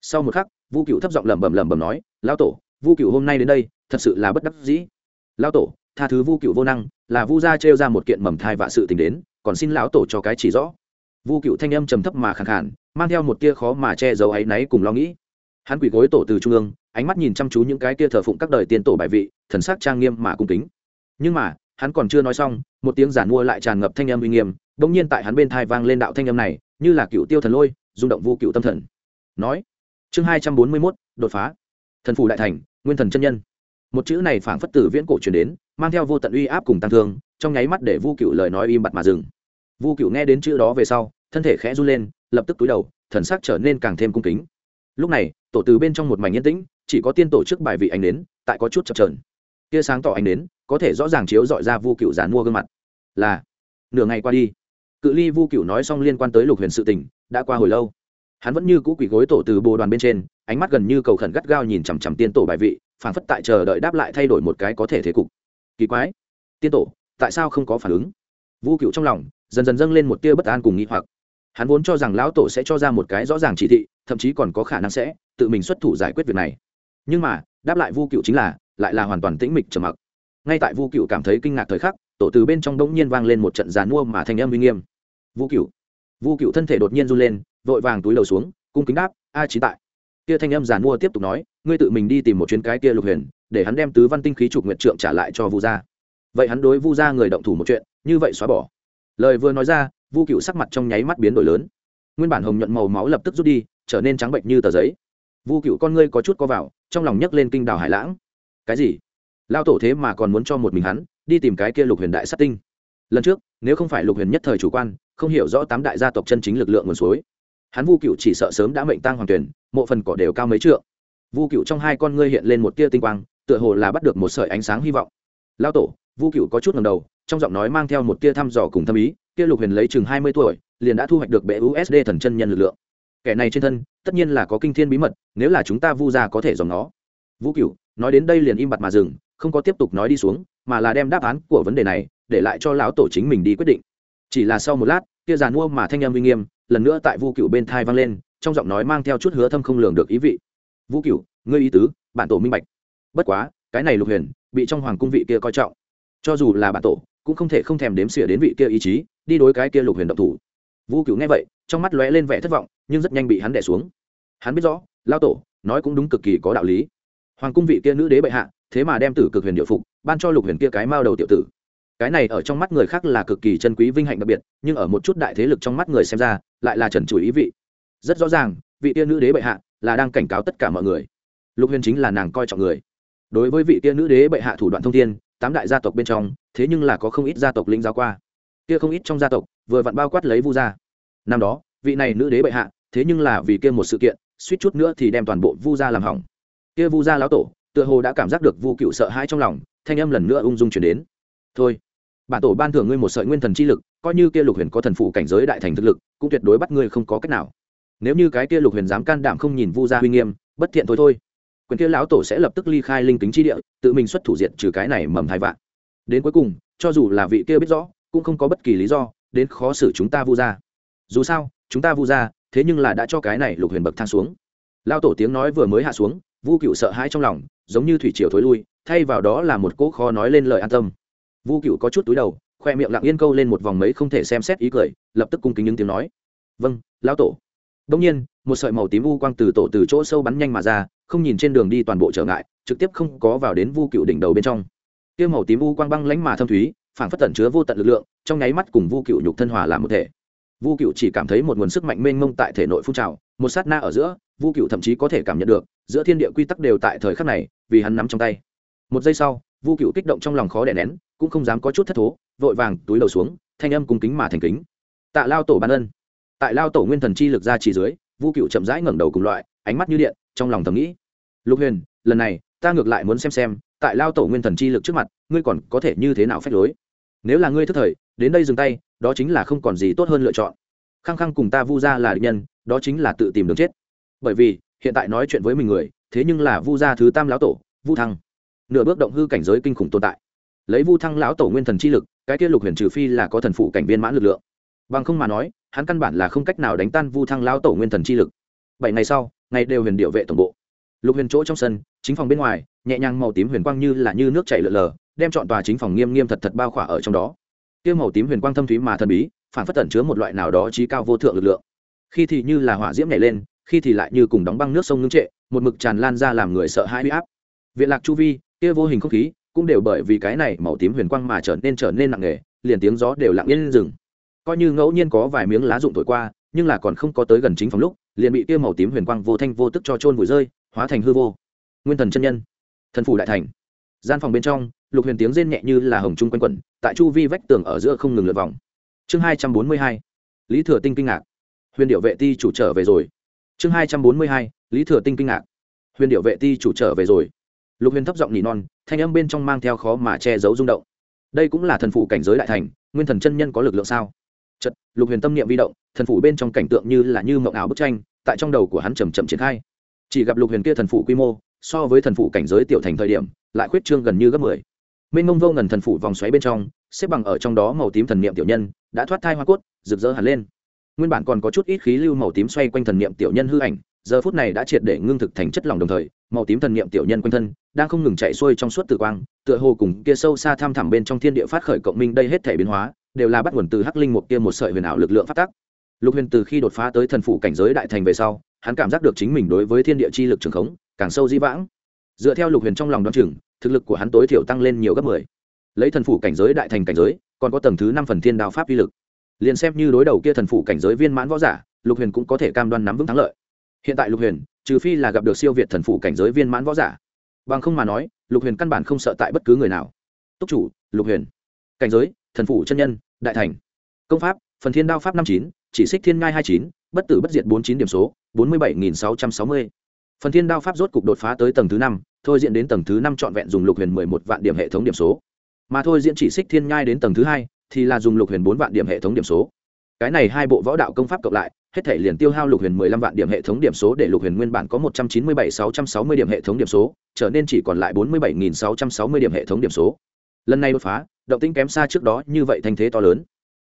Sau một khắc, vu cựu thấp giọng lẩm bẩm lẩm bẩm nói, lão tổ, vu cựu hôm nay đến đây, thật sự là bất đắc dĩ. Lão tổ, tha thứ vu cựu vô năng, là vu gia trêu ra một kiện mầm thai vạ sự tình đến, còn xin lão tổ cho cái chỉ rõ vu cựu thanh âm trầm thấp mà khẳng khản mang theo một tia khó mà che giấu áy náy cùng lo nghĩ. Hắn quỳ gối tổ từ trung ương, ánh mắt nhìn chăm chú những cái tia thờ phụng các đời tiên tổ bài vị, thần sắc trang nghiêm mà cung kính. Nhưng mà, hắn còn chưa nói xong, một tiếng giản mua lại tràn ngập thanh âm uy nghiêm bỗng nhiên tại hắn bên thai vang lên đạo thanh âm này, như là cựu tiêu thần lôi, rung động vu cựu tâm thần. Nói, chương hai trăm bốn mươi mốt, đột phá. Thần phủ đại thành, nguyên thần chân nhân. Một chữ này phảng phất tử viễn cổ truyền đến, mang theo vô tận uy áp cùng tăng thương, trong nháy mắt để vu cựu lời nói im bặt mà dừng vu cựu nghe đến chữ đó về sau, thân thể khẽ run lên, lập tức túi đầu, thần sắc trở nên càng thêm cung kính. Lúc này, tổ từ bên trong một mảnh yên tĩnh, chỉ có tiên tổ chức bài vị ánh đến, tại có chút chập trờn tia sáng tỏ ánh đến, có thể rõ ràng chiếu dọi ra vu cựu giàn mua gương mặt. Là, nửa ngày qua đi. Cự ly vu cựu nói xong liên quan tới lục huyền sự tình, đã qua hồi lâu. Hắn vẫn như cũ quỷ gối tổ từ bồ đoàn bên trên, ánh mắt gần như cầu khẩn gắt gao nhìn chằm chằm tiên tổ bài vị, phảng phất tại chờ đợi đáp lại thay đổi một cái có thể thế cục. Kỳ quái. Tiên tổ, tại sao không có phản ứng? Vu cựu trong lòng dần dần dâng lên một tia bất an cùng nghĩ hoặc. Hắn vốn cho rằng lão tổ sẽ cho ra một cái rõ ràng chỉ thị, thậm chí còn có khả năng sẽ tự mình xuất thủ giải quyết việc này. Nhưng mà, đáp lại vu cựu chính là, lại là hoàn toàn tĩnh mịch trầm mặc. Ngay tại vu cựu cảm thấy kinh ngạc thời khắc, tổ từ bên trong đống nhiên vang lên một trận giàn mua mà thành âm uy nghiêm. Vu cựu vu cựu thân thể đột nhiên run lên, vội vàng túi đầu xuống, cung kính đáp, a chỉ tại. Kia thanh âm giàn mua tiếp tục nói, ngươi tự mình đi tìm một chuyến cái kia lục huyền, để hắn đem tứ văn tinh khí trục nguyện trượng trả lại cho vu gia. Vậy hắn đối vu gia người động thủ một chuyện, như vậy xóa bỏ lời vừa nói ra, vu cựu sắc mặt trong nháy mắt biến đổi lớn. Nguyên bản hồng nhuận màu máu lập tức rút đi, trở nên trắng bệnh như tờ giấy. Vu cựu con ngươi có chút co vào, trong lòng nhấc lên kinh đào hải lãng. Cái gì? Lao tổ thế mà còn muốn cho một mình hắn, đi tìm cái kia lục huyền đại sát tinh. Lần trước, nếu không phải lục huyền nhất thời chủ quan, không hiểu rõ tám đại gia tộc chân chính lực lượng nguồn suối. Hắn vu cựu chỉ sợ sớm đã mệnh tăng hoàng tuyển, mộ phần cỏ đều cao mấy trượng. Vu cựu trong hai con ngươi hiện lên một tia tinh quang, tựa hồ là bắt được một sợi ánh sáng hy vọng. Lao tổ, vu cựu có chút ngầm đầu trong giọng nói mang theo một tia thăm dò cùng thâm ý, kia lục huyền lấy chừng hai mươi tuổi, liền đã thu hoạch được bệ usd thần chân nhân lực lượng. Kẻ này trên thân, tất nhiên là có kinh thiên bí mật, nếu là chúng ta vu ra có thể dòng nó. Vũ cựu nói đến đây liền im bặt mà dừng, không có tiếp tục nói đi xuống, mà là đem đáp án của vấn đề này để lại cho lão tổ chính mình đi quyết định. Chỉ là sau một lát, kia giàn mua mà thanh em uy nghiêm, lần nữa tại vu cựu bên thai vang lên, trong giọng nói mang theo chút hứa thâm không lường được ý vị. Vũ cựu ngươi ý tứ, bản tổ minh bạch. Bất quá, cái này lục huyền, bị trong hoàng cung vị kia coi trọng. Cho dù là bản tổ cũng không thể không thèm đếm xỉa đến vị kia ý chí, đi đối cái kia lục huyền động thủ. Vũ cựu nghe vậy, trong mắt lóe lên vẻ thất vọng, nhưng rất nhanh bị hắn đẻ xuống. Hắn biết rõ, lao tổ nói cũng đúng cực kỳ có đạo lý. Hoàng cung vị kia nữ đế bệ hạ, thế mà đem tử cực huyền địa phục, ban cho lục huyền kia cái mao đầu tiểu tử. Cái này ở trong mắt người khác là cực kỳ chân quý vinh hạnh đặc biệt, nhưng ở một chút đại thế lực trong mắt người xem ra, lại là trần chủ ý vị. Rất rõ ràng, vị kia nữ đế bệ hạ là đang cảnh cáo tất cả mọi người. Lục huyền chính là nàng coi trọng người. Đối với vị kia nữ đế bệ hạ thủ đoạn thông thiên tám đại gia tộc bên trong, thế nhưng là có không ít gia tộc linh giáo qua. Kia không ít trong gia tộc, vừa vặn bao quát lấy vu gia. Năm đó, vị này nữ đế bệ hạ, thế nhưng là vì kia một sự kiện, suýt chút nữa thì đem toàn bộ vu gia làm hỏng. Kia vu gia lão tổ, tựa hồ đã cảm giác được vu cựu sợ hãi trong lòng, thanh âm lần nữa ung dung chuyển đến. Thôi, bản tổ ban thưởng ngươi một sợi nguyên thần chi lực, coi như kia lục huyền có thần phụ cảnh giới đại thành thực lực, cũng tuyệt đối bắt ngươi không có cách nào. Nếu như cái kia lục huyền dám can đảm không nhìn vu gia huy nghiêm, bất thiện thôi thôi quyền kia lão tổ sẽ lập tức ly khai linh kính chi địa, tự mình xuất thủ diện trừ cái này mầm thai vạn. Đến cuối cùng, cho dù là vị kia biết rõ, cũng không có bất kỳ lý do, đến khó xử chúng ta vu gia. Dù sao, chúng ta vu gia, thế nhưng là đã cho cái này lục huyền bậc thang xuống. Lao tổ tiếng nói vừa mới hạ xuống, vu cựu sợ hãi trong lòng, giống như thủy triều thối lui, thay vào đó là một cỗ kho nói lên lời an tâm. Vu cựu có chút túi đầu, khoe miệng lặng yên câu lên một vòng mấy không thể xem xét ý cười, lập tức cung kính những tiếng nói. Vâng lão tổ. Đông nhiên một sợi màu tím u quang từ tổ từ chỗ sâu bắn nhanh mà ra, không nhìn trên đường đi toàn bộ trở ngại, trực tiếp không có vào đến vu cựu đỉnh đầu bên trong. Tiêu màu tím u quang băng lánh mà thâm thúy phảng phất tận chứa vô tận lực lượng, trong nháy mắt cùng vu cựu nhục thân hòa làm một thể. Vu cựu chỉ cảm thấy một nguồn sức mạnh mênh mông tại thể nội phun trào, một sát na ở giữa, vu cựu thậm chí có thể cảm nhận được, giữa thiên địa quy tắc đều tại thời khắc này, vì hắn nắm trong tay. Một giây sau, vu cựu kích động trong lòng khó đè nén, cũng không dám có chút thất thố, vội vàng túi đầu xuống, thanh âm cung kính mà thành kính. Tạ lao tổ ban ân. Tại lao tổ nguyên thần chi lực ra chỉ dưới vu cựu chậm rãi ngẩng đầu cùng loại, ánh mắt như điện, trong lòng thầm nghĩ. Lục huyền, lần này, ta ngược lại muốn xem xem, tại lao tổ nguyên thần chi lực trước mặt, ngươi còn có thể như thế nào phép lối? Nếu là ngươi thức thời, đến đây dừng tay, đó chính là không còn gì tốt hơn lựa chọn. Khăng khăng cùng ta vu ra là định nhân, đó chính là tự tìm đường chết. Bởi vì, hiện tại nói chuyện với mình người, thế nhưng là vu gia thứ tam lão tổ, vu thăng. Nửa bước động hư cảnh giới kinh khủng tồn tại. Lấy vu thăng lão tổ nguyên thần chi lực, cái kia lục huyền trừ phi là có thần phụ cảnh viên mãn lực lượng bằng không mà nói, hắn căn bản là không cách nào đánh tan vu thăng lão tổ nguyên thần chi lực. Bảy ngày sau, ngày đều huyền điệu vệ tổng bộ. Lục huyền chỗ trong sân, chính phòng bên ngoài, nhẹ nhàng màu tím huyền quang như là như nước chảy lượn lờ, đem chọn tòa chính phòng nghiêm nghiêm thật thật bao khỏa ở trong đó. Tiêu màu tím huyền quang thâm thúy mà thần bí, phản phất tẩn chứa một loại nào đó trí cao vô thượng lực lượng. Khi thì như là hỏa diễm nhảy lên, khi thì lại như cùng đóng băng nước sông ngưng trệ, một mực tràn lan ra làm người sợ hãi huy áp. Viện lạc chu vi, kia vô hình không khí, cũng đều bởi vì cái này màu tím huyền quang mà trở nên trở nên nặng nề, liền tiếng gió đều lặng yên rừng coi như ngẫu nhiên có vài miếng lá rụng thổi qua, nhưng là còn không có tới gần chính phòng lúc, liền bị kia màu tím huyền quang vô thanh vô tức cho trôn vùi rơi, hóa thành hư vô. Nguyên thần chân nhân, thần phủ đại thành. Gian phòng bên trong, lục huyền tiếng rên nhẹ như là hồng trung quanh quẩn, tại chu vi vách tường ở giữa không ngừng lượt vòng. Chương hai trăm bốn mươi hai, lý thừa tinh kinh ngạc. Huyền điệu vệ ti chủ trở về rồi. Chương hai trăm bốn mươi hai, lý thừa tinh kinh ngạc. Huyền điệu vệ ti chủ trở về rồi. Lục huyền thấp giọng nỉ non, thanh âm bên trong mang theo khó mà che giấu rung động. Đây cũng là thần phụ cảnh giới đại thành, nguyên thần chân nhân có lực lượng sao? Chật, lục huyền tâm niệm vi động, thần phủ bên trong cảnh tượng như là như mộng ảo bức tranh, tại trong đầu của hắn chầm chậm triển khai. Chỉ gặp lục huyền kia thần phủ quy mô, so với thần phủ cảnh giới tiểu thành thời điểm, lại khuyết trương gần như gấp mười. Mênh mông vô ngần thần phủ vòng xoáy bên trong, xếp bằng ở trong đó màu tím thần niệm tiểu nhân, đã thoát thai hoa cốt, rực rỡ hẳn lên. Nguyên bản còn có chút ít khí lưu màu tím xoay quanh thần niệm tiểu nhân hư ảnh, giờ phút này đã triệt để ngưng thực thành chất lỏng đồng thời, màu tím thần niệm tiểu nhân quanh thân đang không ngừng chạy xuôi trong suốt tử quang, tựa hồ cùng kia sâu xa tham thẳm bên trong thiên địa phát khởi cộng minh đây hết thể biến hóa đều là bắt nguồn từ hắc linh một kia một sợi huyền ảo lực lượng phát tác lục huyền từ khi đột phá tới thần phủ cảnh giới đại thành về sau, hắn cảm giác được chính mình đối với thiên địa chi lực trường khống, càng sâu di vãng. Dựa theo lục huyền trong lòng đoán chừng, thực lực của hắn tối thiểu tăng lên nhiều gấp mười. Lấy thần phủ cảnh giới đại thành cảnh giới, còn có tầng thứ năm phần thiên đạo pháp uy lực. Liền xem như đối đầu kia thần phủ cảnh giới viên mãn võ giả, lục huyền cũng có thể cam đoan nắm vững thắng lợi. Hiện tại lục huyền, trừ phi là gặp được siêu việt thần phủ cảnh giới viên mãn võ giả. Bằng không mà nói, lục huyền căn bản không sợ tại bất cứ người nào. Túc chủ, lục huyền. Cảnh giới thần phủ chân nhân, đại thành. Công pháp, phần thiên đao pháp năm chín, chỉ xích thiên ngai hai chín, bất tử bất diệt bốn chín điểm số, bốn mươi bảy nghìn sáu trăm sáu mươi. Phần thiên đao pháp rốt cục đột phá tới tầng thứ năm, thôi diễn đến tầng thứ năm trọn vẹn dùng lục huyền mười một vạn điểm hệ thống điểm số. Mà thôi diễn chỉ xích thiên nhai đến tầng thứ hai, thì là dùng lục huyền bốn vạn điểm hệ thống điểm số. Cái này hai bộ võ đạo công pháp cộng lại, hết thể liền tiêu hao lục huyền mười lăm vạn điểm hệ thống điểm số để lục huyền nguyên bản có một trăm chín mươi bảy sáu trăm sáu mươi điểm hệ thống điểm số, trở nên chỉ còn lại bốn mươi bảy nghìn sáu trăm sáu mươi điểm hệ thống điểm số lần này đột phá, động tĩnh kém xa trước đó như vậy thanh thế to lớn.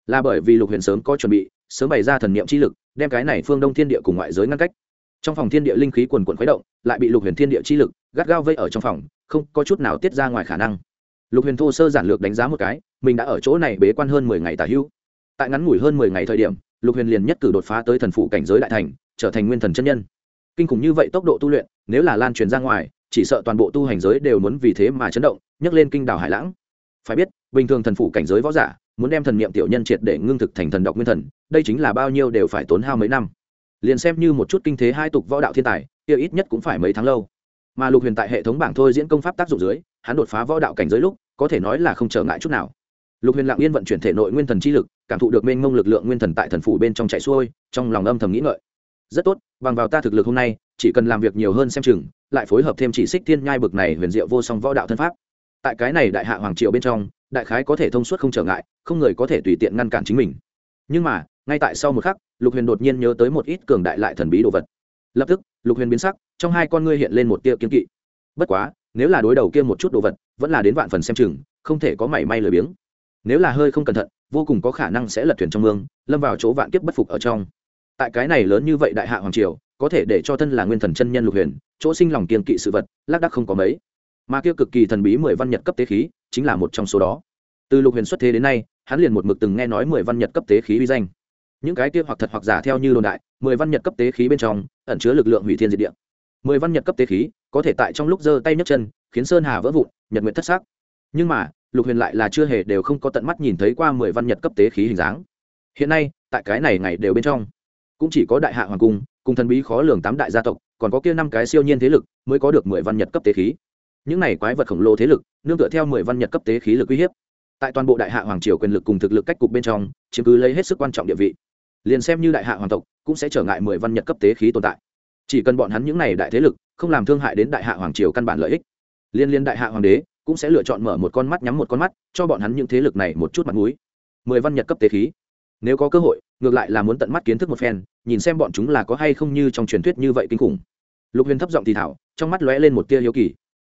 Là bởi vì lục huyền sớm có chuẩn bị, sớm bày ra thần niệm chi lực, đem cái này phương đông thiên địa cùng ngoại giới ngăn cách. Trong phòng thiên địa linh khí quần quần khuấy động, lại bị lục huyền thiên địa chi lực gắt gao vây ở trong phòng, không có chút nào tiết ra ngoài khả năng. Lục huyền thô sơ giản lược đánh giá một cái, mình đã ở chỗ này bế quan hơn mười ngày tả hữu tại ngắn ngủi hơn mười ngày thời điểm, lục huyền liền nhất cử đột phá tới thần phụ cảnh giới đại thành, trở thành nguyên thần chân nhân. Kinh khủng như vậy tốc độ tu luyện, nếu là lan truyền ra ngoài, chỉ sợ toàn bộ tu hành giới đều muốn vì thế mà chấn động, nhấc lên kinh đảo hải lãng phải biết, bình thường thần phụ cảnh giới võ giả, muốn đem thần niệm tiểu nhân triệt để ngưng thực thành thần độc nguyên thần, đây chính là bao nhiêu đều phải tốn hao mấy năm. Liền xem như một chút kinh thế hai tục võ đạo thiên tài, kia ít nhất cũng phải mấy tháng lâu. Mà lục huyền tại hệ thống bảng thôi diễn công pháp tác dụng dưới, hắn đột phá võ đạo cảnh giới lúc, có thể nói là không trở ngại chút nào. Lục huyền lặng yên vận chuyển thể nội nguyên thần chi lực, cảm thụ được mênh mông lực lượng nguyên thần tại thần phủ bên trong chạy xuôi, trong lòng âm thầm nghĩ ngợi. Rất tốt, bằng vào ta thực lực hôm nay, chỉ cần làm việc nhiều hơn xem chừng, lại phối hợp thêm chỉ xích thiên nhai bực này huyền diệu vô song võ đạo thân pháp tại cái này đại hạ hoàng triều bên trong, đại khái có thể thông suốt không trở ngại, không người có thể tùy tiện ngăn cản chính mình. Nhưng mà, ngay tại sau một khắc, lục huyền đột nhiên nhớ tới một ít cường đại lại thần bí đồ vật. Lập tức, lục huyền biến sắc, trong hai con ngươi hiện lên một tia kiên kỵ. Bất quá, nếu là đối đầu kia một chút đồ vật, vẫn là đến vạn phần xem chừng, không thể có mảy may lười biếng. Nếu là hơi không cẩn thận, vô cùng có khả năng sẽ lật thuyền trong mương, lâm vào chỗ vạn kiếp bất phục ở trong. Tại cái này lớn như vậy đại hạ hoàng triều, có thể để cho thân là nguyên thần chân nhân lục huyền, chỗ sinh lòng kiên kỵ sự vật, lác đắc không có mấy mà kia cực kỳ thần bí mười văn nhật cấp tế khí chính là một trong số đó. Từ lục huyền xuất thế đến nay, hắn liền một mực từng nghe nói mười văn nhật cấp tế khí uy danh. Những cái kia hoặc thật hoặc giả theo như đồn đại, mười văn nhật cấp tế khí bên trong, ẩn chứa lực lượng hủy thiên diệt địa. Mười văn nhật cấp tế khí, có thể tại trong lúc giơ tay nhấc chân, khiến sơn hà vỡ vụn, nhật nguyện thất xác nhưng mà, lục huyền lại là chưa hề đều không có tận mắt nhìn thấy qua mười văn nhật cấp tế khí hình dáng. Hiện nay, tại cái này ngày đều bên trong, cũng chỉ có đại hạ hoàng cung, cùng thần bí khó lường tám đại gia tộc, còn có kia năm cái siêu nhiên thế lực mới có được mười văn nhật cấp tế khí những này quái vật khổng lồ thế lực, nương tựa theo mười văn nhật cấp tế khí lực uy hiếp. Tại toàn bộ đại hạ hoàng triều quyền lực cùng thực lực cách cục bên trong, chiếm cứ lấy hết sức quan trọng địa vị. Liền xem như đại hạ hoàng tộc, cũng sẽ trở ngại mười văn nhật cấp tế khí tồn tại. Chỉ cần bọn hắn những này đại thế lực, không làm thương hại đến đại hạ hoàng triều căn bản lợi ích. Liên liên đại hạ hoàng đế, cũng sẽ lựa chọn mở một con mắt nhắm một con mắt, cho bọn hắn những thế lực này một chút mặt mũi. Mười văn nhật cấp tế khí. Nếu có cơ hội, ngược lại là muốn tận mắt kiến thức một phen, nhìn xem bọn chúng là có hay không như trong truyền thuyết như vậy kinh khủng. Lục huyền thấp giọng thì thảo, trong mắt lóe lên một tia hiếu kỳ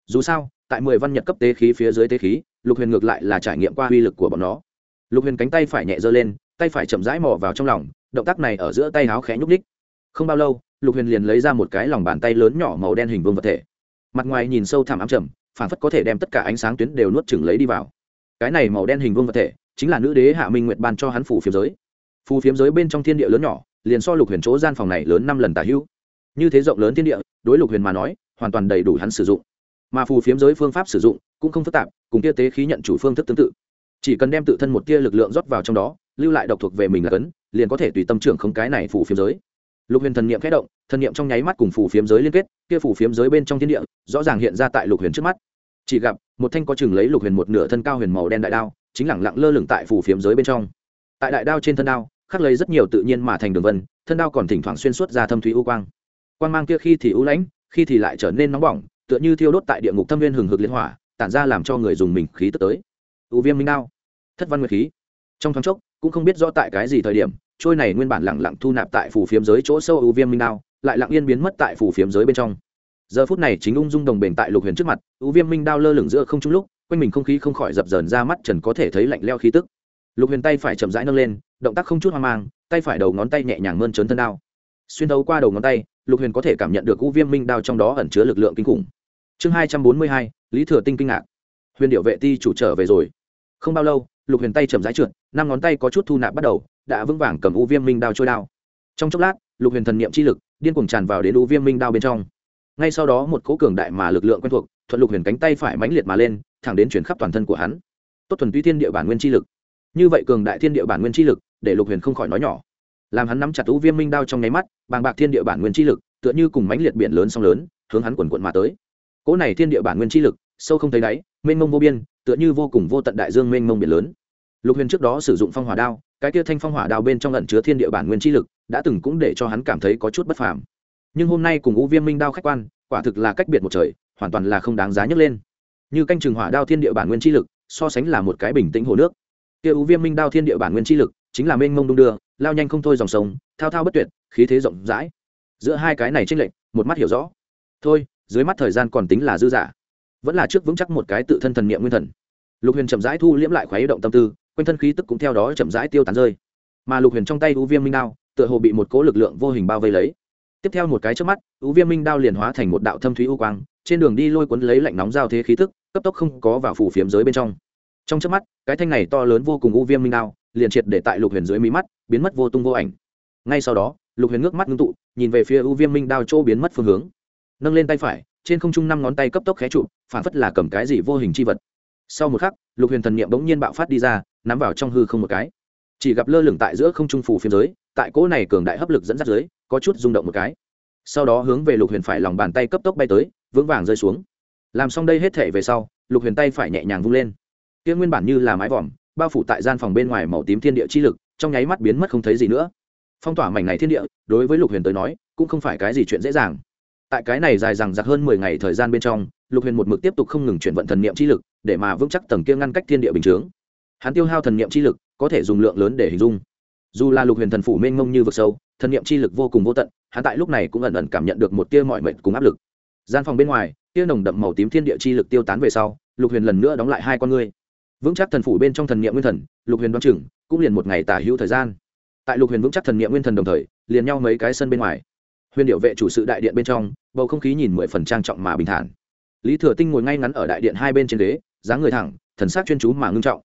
dù sao, tại mười văn nhật cấp tế khí phía dưới tế khí, lục huyền ngược lại là trải nghiệm qua uy lực của bọn nó. Lục huyền cánh tay phải nhẹ giơ lên, tay phải chậm rãi mò vào trong lòng, động tác này ở giữa tay áo khẽ nhúc ních không bao lâu, lục huyền liền lấy ra một cái lòng bàn tay lớn nhỏ màu đen hình vương vật thể. Mặt ngoài nhìn sâu thẳm ám trầm phản phất có thể đem tất cả ánh sáng tuyến đều nuốt chừng lấy đi vào. Cái này màu đen hình vương vật thể, chính là nữ đế hạ minh nguyệt ban cho hắn phủ phiếm giới. Phù phiếm giới bên trong thiên địa lớn nhỏ, liền so lục huyền chỗ gian phòng này lớn năm lần tả hữu. Như thế rộng lớn thiên địa, đối lục huyền mà nói, hoàn toàn đầy đủ hắn sử dụng mà phù phiếm giới phương pháp sử dụng cũng không phức tạp, cùng tia tế khí nhận chủ phương thức tương tự. Chỉ cần đem tự thân một tia lực lượng rót vào trong đó, lưu lại độc thuộc về mình là cấn, liền có thể tùy tâm trưởng không cái này phù phiếm giới. Lục huyền thần niệm khẽ động, thần niệm trong nháy mắt cùng phù phiếm giới liên kết, kia phù phiếm giới bên trong thiên địa, rõ ràng hiện ra tại lục huyền trước mắt. Chỉ gặp, một thanh có chừng lấy lục huyền một nửa thân cao huyền màu đen đại đao, chính lẳng lặng lơ lửng tại phù phiếm giới bên trong. Tại đại đao trên thân đao, khắc lấy rất nhiều tự nhiên mà thành đường vân, thân đao còn thỉnh thoảng xuyên suốt ra thâm thúy u quang. Quang mang kia khi thì u lãnh, khi thì lại trở nên nóng bỏng tựa như thiêu đốt tại địa ngục thâm viên hừng hực liên hỏa, tản ra làm cho người dùng mình khí tức tới. U viêm minh đao, thất văn nguyệt khí. Trong thoáng chốc, cũng không biết rõ tại cái gì thời điểm, trôi này nguyên bản lặng lặng thu nạp tại phủ phiếm giới chỗ sâu u viêm minh đao, lại lặng yên biến mất tại phủ phiếm giới bên trong. Giờ phút này chính ung dung đồng bền tại lục huyền trước mặt, u viêm minh đao lơ lửng giữa không trung lúc, quanh mình không khí không khỏi dập dờn ra mắt trần có thể thấy lạnh leo khí tức. Lục huyền tay phải chậm rãi nâng lên, động tác không chút hoang mang, tay phải đầu ngón tay nhẹ nhàng mơn trớn thân đao. Xuyên thấu qua đầu ngón tay, lục huyền có thể cảm nhận được u viêm minh đao trong đó ẩn chứa lực lượng kinh khủng chương hai trăm bốn mươi hai, lý thừa tinh kinh ngạc. Huyền điệu vệ ti chủ trở về rồi. Không bao lâu, lục huyền tay chầm rãi trượt, năm ngón tay có chút thu nạp bắt đầu, đã vững vàng cầm u viêm minh đao trôi đao. Trong chốc lát, lục huyền thần niệm chi lực, điên cuồng tràn vào đến u viêm minh đao bên trong. Ngay sau đó một cỗ cường đại mà lực lượng quen thuộc, thuận lục huyền cánh tay phải mãnh liệt mà lên, thẳng đến chuyển khắp toàn thân của hắn. Tốt thuần túy thiên địa bản nguyên chi lực. Như vậy cường đại thiên địa bản nguyên chi lực, để lục huyền không khỏi nói nhỏ. Làm hắn nắm chặt u viêm minh đao trong nháy mắt, bàng bạc thiên địa bản nguyên chi lực, tựa như cùng mãnh liệt biển lớn song lớn, hướng hắn quần quận mà tới cỗ này thiên địa bản nguyên chi lực, sâu không thấy đáy, mênh mông vô biên, tựa như vô cùng vô tận đại dương mênh mông biển lớn. Lục huyền trước đó sử dụng phong hỏa đao, cái kia thanh phong hỏa đao bên trong lẩn chứa thiên địa bản nguyên chi lực, đã từng cũng để cho hắn cảm thấy có chút bất phàm. Nhưng hôm nay cùng u viêm minh đao khách quan, quả thực là cách biệt một trời, hoàn toàn là không đáng giá nhấc lên. Như canh trường hỏa đao thiên địa bản nguyên chi lực, so sánh là một cái bình tĩnh hồ nước. Kia u viêm minh đao thiên địa bản nguyên chi lực, chính là mênh mông đung đưa, lao nhanh không thôi dòng sông, thao thao bất tuyệt, khí thế rộng rãi. Giữa hai cái này tranh lệch, một mắt hiểu rõ. Thôi dưới mắt thời gian còn tính là dư giả vẫn là trước vững chắc một cái tự thân thần niệm nguyên thần. Lục huyền chậm rãi thu liễm lại khoái động tâm tư, quanh thân khí tức cũng theo đó chậm rãi tiêu tán rơi. Mà lục huyền trong tay u viêm minh đao, tựa hồ bị một cố lực lượng vô hình bao vây lấy. Tiếp theo một cái trước mắt, u viêm minh đao liền hóa thành một đạo thâm thúy u quang, trên đường đi lôi cuốn lấy lạnh nóng giao thế khí tức, cấp tốc không có vào phủ phiếm giới bên trong. Trong trước mắt, cái thanh này to lớn vô cùng u viêm minh đao liền triệt để tại lục huyền dưới mí mắt, biến mất vô tung vô ảnh. Ngay sau đó, lục huyền ngước mắt ngưng tụ, nhìn về phía u viêm minh đao chỗ biến mất phương hướng nâng lên tay phải, trên không trung năm ngón tay cấp tốc khé trụ, phản phất là cầm cái gì vô hình chi vật. Sau một khắc, lục huyền thần niệm bỗng nhiên bạo phát đi ra, nắm vào trong hư không một cái. Chỉ gặp lơ lửng tại giữa không trung phủ phiên giới, tại cỗ này cường đại hấp lực dẫn dắt giới, có chút rung động một cái. Sau đó hướng về lục huyền phải lòng bàn tay cấp tốc bay tới, vững vàng rơi xuống. Làm xong đây hết thể về sau, lục huyền tay phải nhẹ nhàng vung lên. Kia nguyên bản như là mái vòm, bao phủ tại gian phòng bên ngoài màu tím thiên địa chi lực, trong nháy mắt biến mất không thấy gì nữa. Phong tỏa mảnh này thiên địa, đối với lục huyền tới nói, cũng không phải cái gì chuyện dễ dàng tại cái này dài dằng dặc hơn mười ngày thời gian bên trong, lục huyền một mực tiếp tục không ngừng chuyển vận thần niệm chi lực, để mà vững chắc tầng kia ngăn cách thiên địa bình chướng. Hắn tiêu hao thần niệm chi lực, có thể dùng lượng lớn để hình dung. Dù là lục huyền thần phủ mênh mông như vực sâu, thần niệm chi lực vô cùng vô tận, hắn tại lúc này cũng ẩn ẩn cảm nhận được một tia mọi mệnh cùng áp lực. Gian phòng bên ngoài, tia nồng đậm màu tím thiên địa chi lực tiêu tán về sau, lục huyền lần nữa đóng lại hai con ngươi. Vững chắc thần phủ bên trong thần niệm nguyên thần, lục huyền đoán chừng, cũng liền một ngày tả hữu thời gian. Tại lục huyền vững chắc thần niệm nguyên thần đồng thời, liền nhau mấy cái sân bên ngoài. Huyền điệu vệ chủ sự đại điện bên trong bầu không khí nhìn mười phần trang trọng mà bình thản. Lý thừa tinh ngồi ngay ngắn ở đại điện hai bên trên ghế, dáng người thẳng, thần sắc chuyên chú mà ngưng trọng.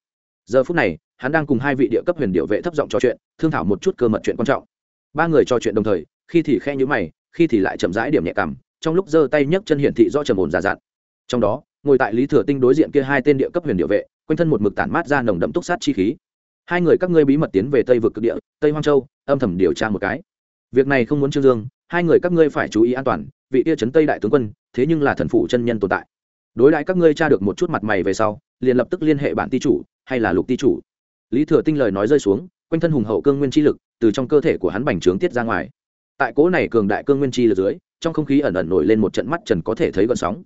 Giờ phút này, hắn đang cùng hai vị địa cấp huyền điệu vệ thấp giọng trò chuyện, thương thảo một chút cơ mật chuyện quan trọng. Ba người trò chuyện đồng thời, khi thì khe nhữ mày, khi thì lại chậm rãi điểm nhẹ cằm, trong lúc giơ tay nhấc chân hiển thị do trầm ổn giả dặn. Trong đó, ngồi tại lý thừa tinh đối diện kia hai tên địa cấp huyền điệu vệ, quanh thân một mực tản mát ra nồng đậm túc sát chi khí. Hai người các ngươi bí mật tiến về tây vực cực địa, tây hoang châu, âm thầm điều tra một cái. Việc này không muốn trương dương, hai người các ngươi phải chú ý an toàn vị kia trấn tây đại tướng quân, thế nhưng là thần phụ chân nhân tồn tại. Đối đãi các ngươi tra được một chút mặt mày về sau, liền lập tức liên hệ bản ti chủ, hay là lục ti chủ. Lý thừa tinh lời nói rơi xuống, quanh thân hùng hậu cương nguyên chi lực từ trong cơ thể của hắn bành trướng tiết ra ngoài. Tại cố này cường đại cương nguyên chi lực dưới, trong không khí ẩn ẩn nổi lên một trận mắt trần có thể thấy gọn sóng.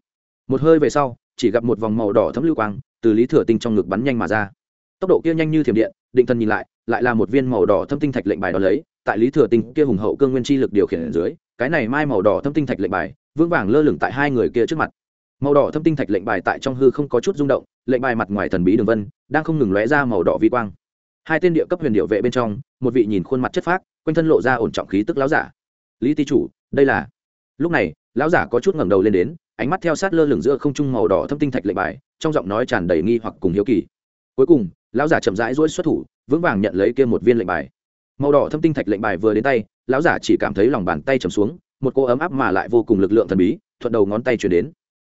Một hơi về sau, chỉ gặp một vòng màu đỏ thấm lưu quang từ lý thừa tinh trong ngực bắn nhanh mà ra. Tốc độ kia nhanh như thiểm điện, định thần nhìn lại lại là một viên màu đỏ thâm tinh thạch lệnh bài đó lấy tại lý thừa tinh kia hùng hậu cương nguyên chi lực điều khiển ở dưới, cái này mai màu đỏ thâm tinh thạch lệnh bài, vững vàng lơ lửng tại hai người kia trước mặt. Màu đỏ thâm tinh thạch lệnh bài tại trong hư không có chút rung động, lệnh bài mặt ngoài thần bí đường vân, đang không ngừng lóe ra màu đỏ vi quang. Hai tên địa cấp huyền điệu vệ bên trong, một vị nhìn khuôn mặt chất phác, quanh thân lộ ra ổn trọng khí tức láo giả. Lý ti chủ, đây là lúc này, lão giả có chút ngẩng đầu lên đến, ánh mắt theo sát lơ lửng giữa không trung màu đỏ thâm tinh thạch lệnh bài, trong giọng nói tràn đầy nghi hoặc cùng hiếu kỳ. Cuối cùng, lão giả chậm rãi rỗi xuất thủ, vững vàng nhận lấy kia một viên lệnh bài màu đỏ thâm tinh thạch lệnh bài vừa đến tay, lão giả chỉ cảm thấy lòng bàn tay chầm xuống, một cô ấm áp mà lại vô cùng lực lượng thần bí, thuận đầu ngón tay chuyển đến.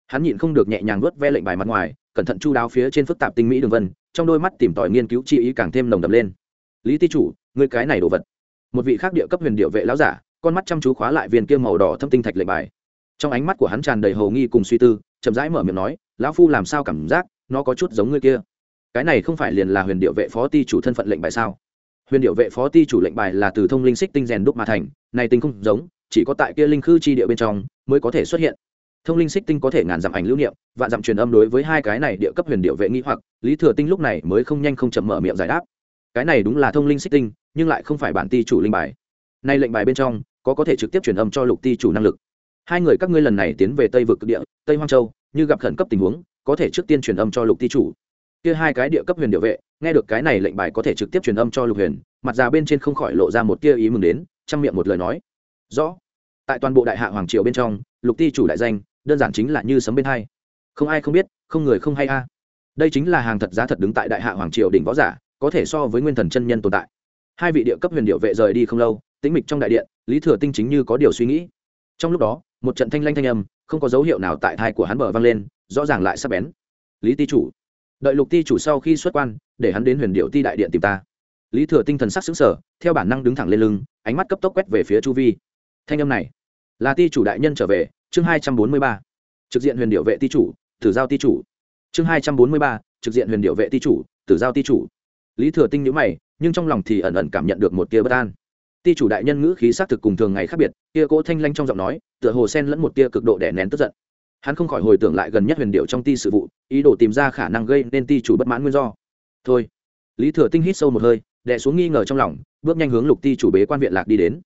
Hắn nhịn không được nhẹ nhàng vớt ve lệnh bài mặt ngoài, cẩn thận chu đáo phía trên phức tạp tinh mỹ đường vân, trong đôi mắt tìm tòi nghiên cứu chi ý càng thêm nồng đậm lên. Lý ti chủ người cái này đồ vật. Một vị khác địa cấp huyền điệu vệ lão giả, con mắt chăm chú khóa lại viên kia màu đỏ thâm tinh thạch lệnh bài. Trong ánh mắt của hắn tràn đầy hầu nghi cùng suy tư, chậm rãi mở miệng nói, lão phu làm sao cảm giác nó có chút giống người kia? Cái này không phải liền là huyền điệu vệ phó ti chủ thân phận lệnh bài sao? Huyền điệu vệ phó ti chủ lệnh bài là từ thông linh xích tinh rèn đúc mà thành, này tinh không giống, chỉ có tại kia linh khư chi địa bên trong mới có thể xuất hiện. Thông linh xích tinh có thể ngàn dặm ảnh lưu niệm, vạn dặm truyền âm đối với hai cái này địa cấp huyền điệu vệ nghĩ hoặc, lý thừa tinh lúc này mới không nhanh không chậm mở miệng giải đáp. Cái này đúng là thông linh xích tinh, nhưng lại không phải bản ti chủ linh bài. Nay lệnh bài bên trong, có có thể trực tiếp truyền âm cho lục ti chủ năng lực. Hai người các ngươi lần này tiến về tây vực cực địa, tây hoang châu, như gặp khẩn cấp tình huống, có thể trước tiên truyền âm cho lục ti chủ kia hai cái địa cấp huyền điệu vệ, nghe được cái này lệnh bài có thể trực tiếp truyền âm cho lục huyền, mặt già bên trên không khỏi lộ ra một tia ý mừng đến, chăm miệng một lời nói. Rõ. Tại toàn bộ đại hạ hoàng triều bên trong, lục ti chủ đại danh, đơn giản chính là như sấm bên hai. Không ai không biết, không người không hay a. Đây chính là hàng thật giá thật đứng tại đại hạ hoàng triều đỉnh võ giả, có thể so với nguyên thần chân nhân tồn tại. Hai vị địa cấp huyền điệu vệ rời đi không lâu, tĩnh mịch trong đại điện, lý thừa tinh chính như có điều suy nghĩ. Trong lúc đó, một trận thanh lanh thanh âm, không có dấu hiệu nào tại thai của hắn bờ vang lên, rõ ràng lại sắp bén. Lý ti chủ đợi lục ti chủ sau khi xuất quan, để hắn đến huyền điệu ti đại điện tìm ta. Lý thừa tinh thần sắc xứng sở theo bản năng đứng thẳng lên lưng, ánh mắt cấp tốc quét về phía chu vi. Thanh âm này, là ti chủ đại nhân trở về, chương hai trăm bốn mươi ba. Trực diện huyền điệu vệ ti chủ, tử giao ti chủ. Chương hai trăm bốn mươi ba, trực diện huyền điệu vệ ti chủ, tử giao ti chủ. Lý thừa tinh nhữ mày, nhưng trong lòng thì ẩn ẩn cảm nhận được một tia bất an. Ti chủ đại nhân ngữ khí xác thực cùng thường ngày khác biệt tia cỗ thanh lanh trong giọng nói, tựa hồ sen lẫn một tia cực độ đẻ nén tức giận hắn không khỏi hồi tưởng lại gần nhất huyền điệu trong ti sự vụ, ý đồ tìm ra khả năng gây nên ti chủ bất mãn nguyên do. Thôi. Lý thừa tinh hít sâu một hơi đẻ xuống nghi ngờ trong lòng, bước nhanh hướng lục ti chủ bế quan viện lạc đi đến.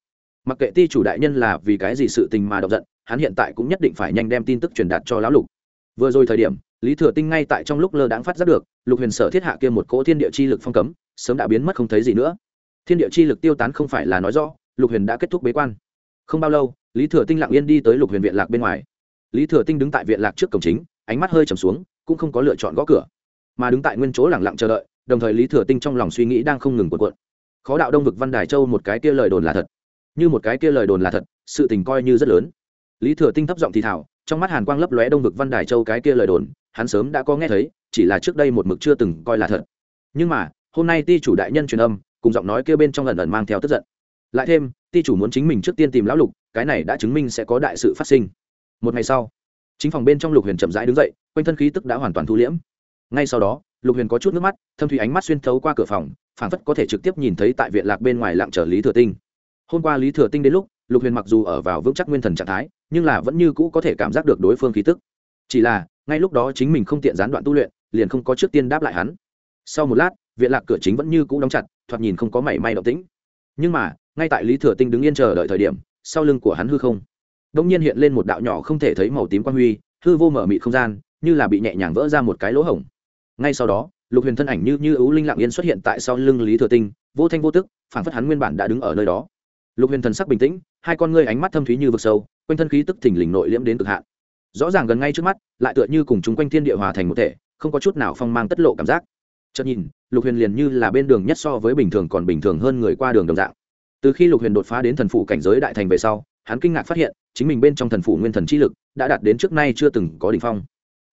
Mặc kệ ti chủ đại nhân là vì cái gì sự tình mà động giận, hắn hiện tại cũng nhất định phải nhanh đem tin tức truyền đạt cho lão lục. Vừa rồi thời điểm, lý thừa tinh ngay tại trong lúc lơ đãng phát giác được, lục huyền sở thiết hạ kia một cỗ thiên địa chi lực phong cấm, sớm đã biến mất không thấy gì nữa. Thiên địa chi lực tiêu tán không phải là nói rõ, lục huyền đã kết thúc bế quan. Không bao lâu, lý thừa tinh lặng yên đi tới lục huyền viện lạc bên ngoài lý thừa tinh đứng tại viện lạc trước cổng chính, ánh mắt hơi trầm xuống, cũng không có lựa chọn gõ cửa, mà đứng tại nguyên chỗ lẳng lặng chờ đợi, đồng thời lý thừa tinh trong lòng suy nghĩ đang không ngừng cuộn cuộn. Khó đạo đông vực văn đài châu một cái kia lời đồn là thật. Như một cái kia lời đồn là thật, sự tình coi như rất lớn. Lý thừa tinh thấp giọng thì thảo trong mắt hàn quang lấp lóe đông vực văn đài châu cái kia lời đồn, hắn sớm đã có nghe thấy, chỉ là trước đây một mực chưa từng coi là thật. Nhưng mà, hôm nay ti chủ đại nhân truyền âm, cùng giọng nói kia bên trong lần ẩn mang theo tức giận. Lại thêm, ti chủ muốn chính mình trước tiên tìm lão lục, cái này đã chứng minh sẽ có đại sự phát sinh một ngày sau, chính phòng bên trong lục huyền chậm rãi đứng dậy, quanh thân khí tức đã hoàn toàn thu liễm. Ngay sau đó, lục huyền có chút nước mắt, thâm thủy ánh mắt xuyên thấu qua cửa phòng, phảng phất có thể trực tiếp nhìn thấy tại viện lạc bên ngoài lặng chờ lý thừa tinh. Hôm qua lý thừa tinh đến lúc, lục huyền mặc dù ở vào vững chắc nguyên thần trạng thái, nhưng là vẫn như cũ có thể cảm giác được đối phương khí tức. Chỉ là, ngay lúc đó chính mình không tiện gián đoạn tu luyện, liền không có trước tiên đáp lại hắn. Sau một lát, viện lạc cửa chính vẫn như cũ đóng chặt, thoạt nhìn không có mảy may động tĩnh. Nhưng mà, ngay tại lý thừa tinh đứng yên chờ đợi thời điểm, sau lưng của hắn hư không đông nhiên hiện lên một đạo nhỏ không thể thấy màu tím quan huy, hư vô mở mị không gian, như là bị nhẹ nhàng vỡ ra một cái lỗ hổng. Ngay sau đó, lục huyền thân ảnh như như ấu linh lạng yên xuất hiện tại sau lưng lý thừa tinh, vô thanh vô tức, phản phất hắn nguyên bản đã đứng ở nơi đó. Lục huyền thần sắc bình tĩnh, hai con ngươi ánh mắt thâm thúy như vực sâu, quanh thân khí tức thình lình nội liễm đến cực hạn. Rõ ràng gần ngay trước mắt, lại tựa như cùng chúng quanh thiên địa hòa thành một thể, không có chút nào phong mang tất lộ cảm giác. Chợt nhìn, lục huyền liền như là bên đường nhất so với bình thường còn bình thường hơn người qua đường đồng dạng. Từ khi lục huyền đột phá đến thần phụ cảnh giới đại thành về sau, hắn kinh ngạc phát hiện chính mình bên trong thần phủ nguyên thần chi lực đã đạt đến trước nay chưa từng có đỉnh phong.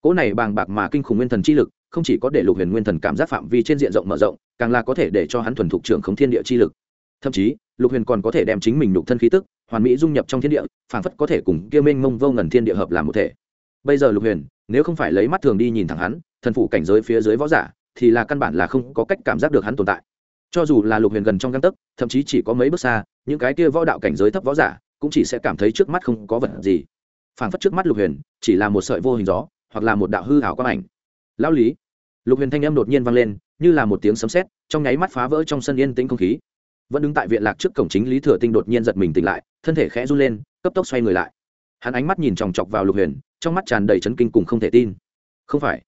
Cỗ này bàng bạc mà kinh khủng nguyên thần chi lực không chỉ có để lục huyền nguyên thần cảm giác phạm vi trên diện rộng mở rộng, càng là có thể để cho hắn thuần thục trưởng khống thiên địa chi lực. Thậm chí, lục huyền còn có thể đem chính mình nhục thân khí tức, hoàn mỹ dung nhập trong thiên địa, phảng phất có thể cùng kia mênh mông vô ngần thiên địa hợp làm một thể. Bây giờ lục huyền, nếu không phải lấy mắt thường đi nhìn thẳng hắn, thần phủ cảnh giới phía dưới võ giả, thì là căn bản là không có cách cảm giác được hắn tồn tại. Cho dù là lục huyền gần trong găng tấc, thậm chí chỉ có mấy bước xa, những cái kia võ đạo cảnh giới thấp võ giả cũng chỉ sẽ cảm thấy trước mắt không có vật gì. Phảng phất trước mắt lục huyền, chỉ là một sợi vô hình gió, hoặc là một đạo hư hảo quang ảnh. Lão lý, lục huyền thanh âm đột nhiên vang lên, như là một tiếng sấm sét, trong nháy mắt phá vỡ trong sân yên tĩnh không khí. Vẫn đứng tại viện lạc trước cổng chính lý thừa tinh đột nhiên giật mình tỉnh lại, thân thể khẽ run lên, cấp tốc xoay người lại. Hắn ánh mắt nhìn chòng chọc vào lục huyền, trong mắt tràn đầy chấn kinh cùng không thể tin. Không phải.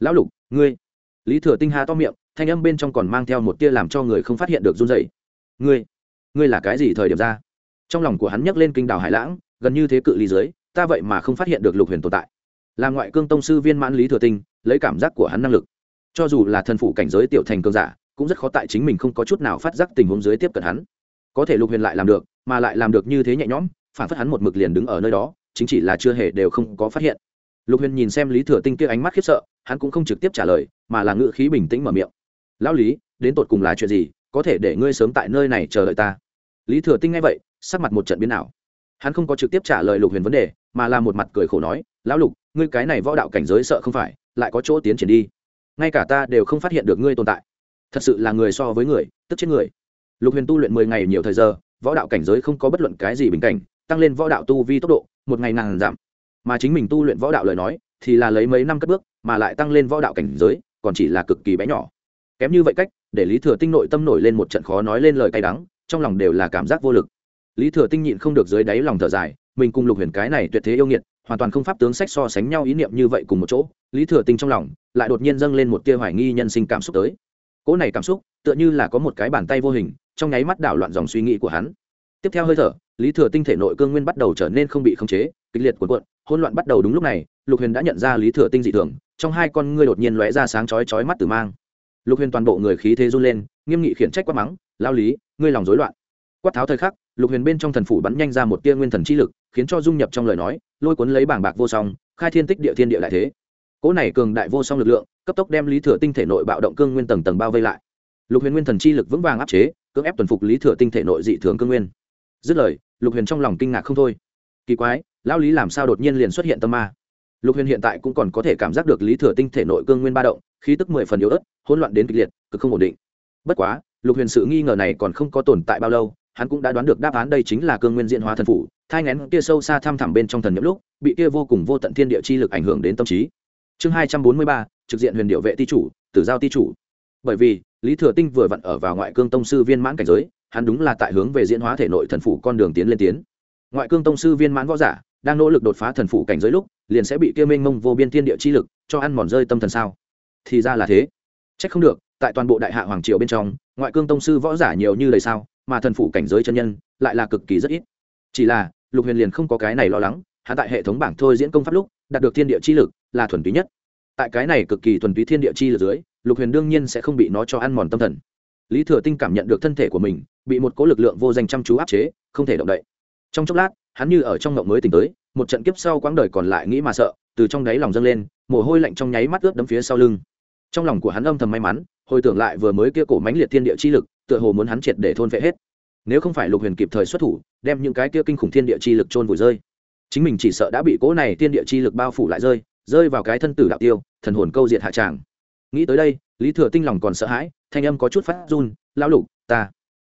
Lão lục, ngươi. Lý thừa tinh ha to miệng, thanh âm bên trong còn mang theo một tia làm cho người không phát hiện được run dậy ngươi. Ngươi là cái gì thời điểm ra? Trong lòng của hắn nhấc lên kinh đảo hải lãng, gần như thế cự ly dưới, ta vậy mà không phát hiện được lục huyền tồn tại. Là ngoại cương tông sư viên mãn lý thừa tinh, lấy cảm giác của hắn năng lực. Cho dù là thần phủ cảnh giới tiểu thành cương giả, cũng rất khó tại chính mình không có chút nào phát giác tình huống dưới tiếp cận hắn. Có thể lục huyền lại làm được, mà lại làm được như thế nhẹ nhõm, phản phất hắn một mực liền đứng ở nơi đó, chính chỉ là chưa hề đều không có phát hiện. Lục huyền nhìn xem lý thừa tinh kia ánh mắt khiếp sợ, hắn cũng không trực tiếp trả lời, mà là ngự khí bình tĩnh mở miệng. Lão lý, đến tột cùng là chuyện gì, có thể để ngươi sớm tại nơi này chờ đợi ta? Lý thừa tinh nghe vậy sắc mặt một trận biến ảo. Hắn không có trực tiếp trả lời lục huyền vấn đề, mà là một mặt cười khổ nói, lão lục, ngươi cái này võ đạo cảnh giới sợ không phải, lại có chỗ tiến triển đi. Ngay cả ta đều không phát hiện được ngươi tồn tại. Thật sự là người so với người, tức chết người. Lục huyền tu luyện mười ngày nhiều thời giờ, võ đạo cảnh giới không có bất luận cái gì bình cảnh, tăng lên võ đạo tu vi tốc độ, một ngày nàng giảm. Mà chính mình tu luyện võ đạo lời nói, thì là lấy mấy năm cất bước, mà lại tăng lên võ đạo cảnh giới, còn chỉ là cực kỳ bé nhỏ. Kém như vậy cách, để lý thừa tinh nội tâm nổi lên một trận khó nói lên lời cay đắng, trong lòng đều là cảm giác vô lực lý thừa tinh nhịn không được dưới đáy lòng thở dài, mình cùng lục huyền cái này tuyệt thế yêu nghiệt, hoàn toàn không pháp tướng sách so sánh nhau ý niệm như vậy cùng một chỗ, lý thừa tinh trong lòng lại đột nhiên dâng lên một tia hoài nghi nhân sinh cảm xúc tới. Cỗ này cảm xúc tựa như là có một cái bàn tay vô hình, trong nháy mắt đảo loạn dòng suy nghĩ của hắn. Tiếp theo hơi thở, lý thừa tinh thể nội cương nguyên bắt đầu trở nên không bị khống chế, kịch liệt cuộn cuộn, hỗn loạn bắt đầu đúng lúc này, lục huyền đã nhận ra lý thừa tinh dị thường, trong hai con ngươi đột nhiên lóe ra sáng chói chói mắt tử mang. Lục huyền toàn bộ người khí thế run lên, nghiêm nghị khiển trách quát mắng, lao lý, ngươi lòng rối loạn. Quát tháo thời khắc lục huyền bên trong thần phủ bắn nhanh ra một tia nguyên thần chi lực, khiến cho dung nhập trong lời nói, lôi cuốn lấy bảng bạc vô song, khai thiên tích địa thiên địa đại thế. Cỗ này cường đại vô song lực lượng, cấp tốc đem lý thừa tinh thể nội bạo động cương nguyên tầng tầng bao vây lại. Lục huyền nguyên thần chi lực vững vàng áp chế, cưỡng ép tuần phục lý thừa tinh thể nội dị thường cương nguyên. Dứt lời, lục huyền trong lòng kinh ngạc không thôi. Kỳ quái, lão lý làm sao đột nhiên liền xuất hiện tâm ma? Lục huyền hiện tại cũng còn có thể cảm giác được lý thừa tinh thể nội cương nguyên ba động, khí tức mười phần yếu ớt, hỗn loạn đến kịch liệt, cực không ổn định. Bất quá, lục huyền sự nghi ngờ này còn không có tồn tại bao lâu hắn cũng đã đoán được đáp án đây chính là cương nguyên diện hóa thần phủ, thai ngén kia sâu xa thăm thẳm bên trong thần nhậm lúc, bị kia vô cùng vô tận thiên địa chi lực ảnh hưởng đến tâm trí. Chương hai trăm bốn mươi ba, trực diện huyền điệu vệ ti chủ, tử giao ti chủ. Bởi vì, lý thừa tinh vừa vặn ở vào ngoại cương tông sư viên mãn cảnh giới, hắn đúng là tại hướng về diễn hóa thể nội thần phủ con đường tiến lên tiến. Ngoại cương tông sư viên mãn võ giả, đang nỗ lực đột phá thần phủ cảnh giới lúc, liền sẽ bị kia mênh mông vô biên thiên địa chi lực cho ăn mòn rơi tâm thần sao? Thì ra là thế. Trách không được, tại toàn bộ đại hạ hoàng triều bên trong, ngoại cương tông sư võ giả nhiều như lời sao? Mà thần phủ cảnh giới chân nhân lại là cực kỳ rất ít. Chỉ là, lục huyền liền không có cái này lo lắng hạ tại hệ thống bảng thôi diễn công pháp lúc, đạt được thiên địa chi lực là thuần túy nhất. Tại cái này cực kỳ thuần túy thiên địa chi lực dưới, lục huyền đương nhiên sẽ không bị nó cho ăn mòn tâm thần. Lý thừa tinh cảm nhận được thân thể của mình, bị một cố lực lượng vô danh chăm chú áp chế, không thể động đậy. Trong chốc lát, hắn như ở trong ngộng mới tỉnh tới, một trận kiếp sau quãng đời còn lại nghĩ mà sợ, từ trong đáy lòng dâng lên, mồ hôi lạnh trong nháy mắt ướt đấm phía sau lưng. Trong lòng của hắn âm thầm may mắn, hồi tưởng lại vừa mới kia cổ mánh liệt thiên địa chi lực tựa hồ muốn hắn triệt để thôn vệ hết. Nếu không phải lục huyền kịp thời xuất thủ, đem những cái kia kinh khủng thiên địa chi lực trôn vùi rơi. Chính mình chỉ sợ đã bị cỗ này thiên địa chi lực bao phủ lại rơi rơi vào cái thân tử đạo tiêu, thần hồn câu diệt hạ tràng. Nghĩ tới đây, lý thừa tinh lòng còn sợ hãi, thanh âm có chút phát run lao lục, ta.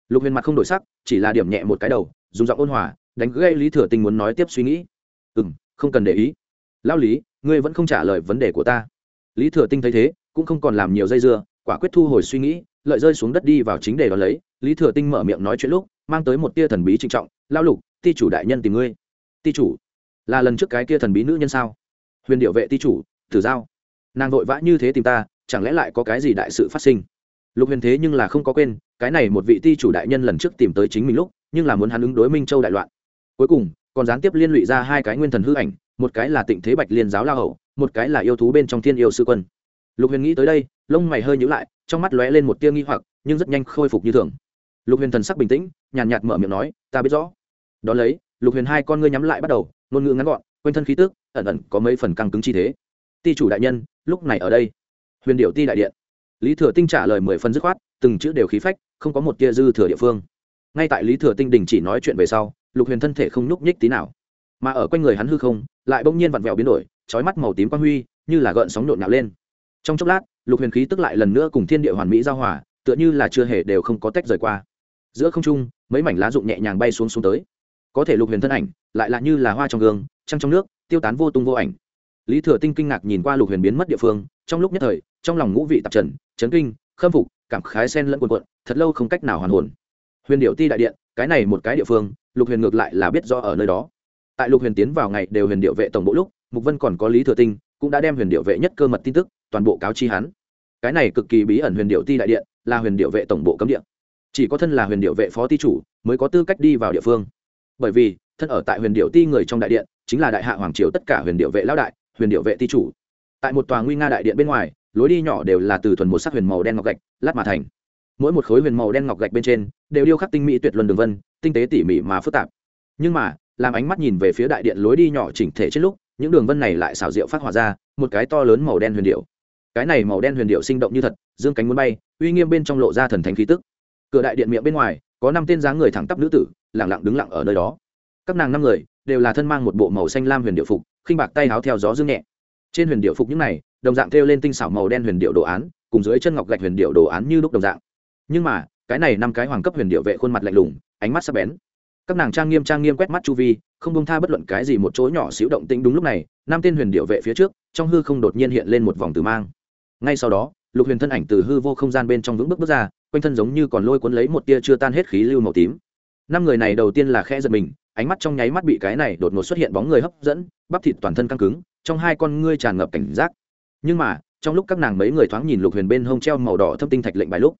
Lục huyền mặt không đổi sắc, chỉ là điểm nhẹ một cái đầu, dùng giọng ôn hòa, đánh gây lý thừa tinh muốn nói tiếp suy nghĩ. Ừ m không cần để ý. Lao lý, ngươi vẫn không trả lời vấn đề của ta. Lý thừa tinh thấy thế, cũng không còn làm nhiều dây dưa, quả quyết thu hồi suy nghĩ lợi rơi xuống đất đi vào chính đề đó lấy, lý thừa tinh mở miệng nói chuyện lúc, mang tới một tia thần bí trịnh trọng lao lục, ti chủ đại nhân tìm ngươi. Ti chủ? Là lần trước cái kia thần bí nữ nhân sao? Huyền điệu vệ ti chủ tử giao. Nàng vội vã như thế tìm ta, chẳng lẽ lại có cái gì đại sự phát sinh? Lục huyền thế nhưng là không có quên, cái này một vị ti chủ đại nhân lần trước tìm tới chính mình lúc, nhưng là muốn hắn ứng đối minh châu đại loạn. Cuối cùng, còn gián tiếp liên lụy ra hai cái nguyên thần hư ảnh, một cái là tịnh thế bạch liên giáo la hậu một cái là yêu thú bên trong thiên yêu sư quân lục huyền nghĩ tới đây, lông mày hơi nhữ lại, trong mắt lóe lên một tia nghi hoặc, nhưng rất nhanh khôi phục như thường. Lục huyền thần sắc bình tĩnh, nhàn nhạt mở miệng nói, ta biết rõ. Đón lấy, lục huyền hai con ngươi nhắm lại bắt đầu, ngôn ngữ ngắn gọn, quanh thân khí tức, ẩn ẩn có mấy phần căng cứng chi thế. Ti chủ đại nhân, lúc này ở đây. Huyền điệu ti đại điện. Lý thừa tinh trả lời mười phần dứt khoát, từng chữ đều khí phách, không có một tia dư thừa địa phương. Ngay tại lý thừa tinh đình chỉ nói chuyện về sau, lục huyền thân thể không nhúc nhích tí nào. Mà ở quanh người hắn hư không, lại bỗng nhiên vặn vẹo biến đổi trói mắt màu tím quang huy, như là gợn sóng nhộn nhạo lên trong chốc lát, lục huyền khí tức lại lần nữa cùng thiên địa hoàn mỹ giao hòa, tựa như là chưa hề đều không có tách rời qua. Giữa không trung, mấy mảnh lá rụng nhẹ nhàng bay xuống xuống tới. Có thể lục huyền thân ảnh, lại là như là hoa trong gương, trăng trong nước, tiêu tán vô tung vô ảnh. Lý thừa tinh kinh ngạc nhìn qua lục huyền biến mất địa phương, trong lúc nhất thời, trong lòng ngũ vị tạp trần, chấn kinh, khâm phục, cảm khái sen lẫn quần quận thật lâu không cách nào hoàn hồn. Huyền điệu ti đại điện, cái này một cái địa phương, lục huyền ngược lại là biết do ở nơi đó. Tại lục huyền tiến vào ngày đều huyền điệu vệ tổng bộ lúc, mục vân còn có lý thừa tinh cũng đã đem huyền điệu vệ nhất cơ mật tin tức toàn bộ cáo chi hắn. Cái này cực kỳ bí ẩn huyền điệu ti đại điện là huyền điệu vệ tổng bộ cấm điện chỉ có thân là huyền điệu vệ phó ti chủ mới có tư cách đi vào địa phương. Bởi vì, thân ở tại huyền điệu ti người trong đại điện chính là đại hạ hoàng triều tất cả huyền điệu vệ lão đại, huyền điệu vệ ti chủ. Tại một tòa nguy nga đại điện bên ngoài, lối đi nhỏ đều là từ thuần một sắc huyền màu đen ngọc gạch, lát mà thành. Mỗi một khối huyền màu đen ngọc gạch bên trên đều điêu khắc tinh mỹ tuyệt luân đường vân, tinh tế tỉ mỉ mà phức tạp. Nhưng mà, làm ánh mắt nhìn về phía đại điện lối đi nhỏ chỉnh thể trên lúc những đường vân này lại xảo diệu phát hỏa ra, một cái to lớn màu đen huyền điệu. Cái này màu đen huyền điệu sinh động như thật, dương cánh muốn bay, uy nghiêm bên trong lộ ra thần thánh khí tức. Cửa đại điện miệng bên ngoài, có năm tên dáng người thẳng tắp nữ tử lẳng lặng đứng lặng ở nơi đó. Các nàng năm người, đều là thân mang một bộ màu xanh lam huyền điệu phục, khinh bạc tay háo theo gió dương nhẹ. Trên huyền điệu phục những này, đồng dạng thêu lên tinh xảo màu đen huyền điệu đồ án, cùng dưới chân ngọc gạch huyền điệu đồ án như lúc đồng dạng. Nhưng mà, cái này năm cái hoàng cấp huyền điệu vệ khuôn mặt lạnh lùng, ánh mắt sắc bén. Các nàng trang nghiêm trang nghiêm quét mắt chu vi không bông tha bất luận cái gì một chỗ nhỏ xíu động tĩnh đúng lúc này, năm tên huyền điệu vệ phía trước, trong hư không đột nhiên hiện lên một vòng từ mang. Ngay sau đó, lục huyền thân ảnh từ hư vô không gian bên trong vững bước bước ra, quanh thân giống như còn lôi cuốn lấy một tia chưa tan hết khí lưu màu tím. Năm người này đầu tiên là khe giật mình, ánh mắt trong nháy mắt bị cái này đột ngột xuất hiện bóng người hấp dẫn, bắp thịt toàn thân căng cứng, trong hai con ngươi tràn ngập cảnh giác. Nhưng mà, trong lúc các nàng mấy người thoáng nhìn lục huyền bên hông treo màu đỏ thâm tinh thạch lệnh bài lúc,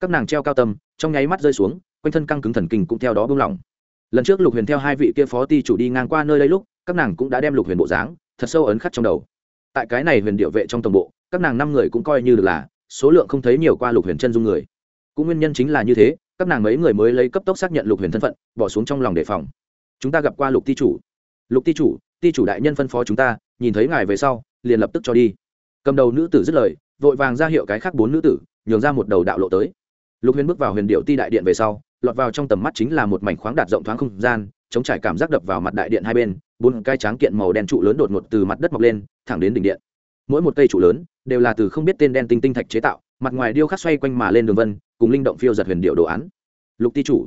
các nàng treo cao tâm trong nháy mắt rơi xuống, quanh thân căng cứng thần kinh cũng theo đó buông lỏng lần trước lục huyền theo hai vị kia phó ti chủ đi ngang qua nơi đây lúc, các nàng cũng đã đem lục huyền bộ dáng thật sâu ấn khắc trong đầu. Tại cái này huyền điệu vệ trong tổng bộ, các nàng năm người cũng coi như được là số lượng không thấy nhiều qua lục huyền chân dung người. Cũng nguyên nhân chính là như thế, các nàng mấy người mới lấy cấp tốc xác nhận lục huyền thân phận, bỏ xuống trong lòng đề phòng. Chúng ta gặp qua lục ti chủ. Lục ti chủ ti chủ đại nhân phân phó chúng ta, nhìn thấy ngài về sau, liền lập tức cho đi. Cầm đầu nữ tử dứt lời, vội vàng ra hiệu cái khác bốn nữ tử, nhường ra một đầu đạo lộ tới. Lục huyền bước vào huyền điệu ti đại điện về sau lọt vào trong tầm mắt chính là một mảnh khoáng đạt rộng thoáng không gian, chống trải cảm giác đập vào mặt đại điện hai bên, bốn cái tráng kiện màu đen trụ lớn đột ngột từ mặt đất mọc lên, thẳng đến đỉnh điện. Mỗi một cây trụ lớn đều là từ không biết tên đen tinh tinh thạch chế tạo, mặt ngoài điêu khắc xoay quanh mà lên đường vân, cùng linh động phiêu giật huyền điệu đồ án. Lục ti chủ.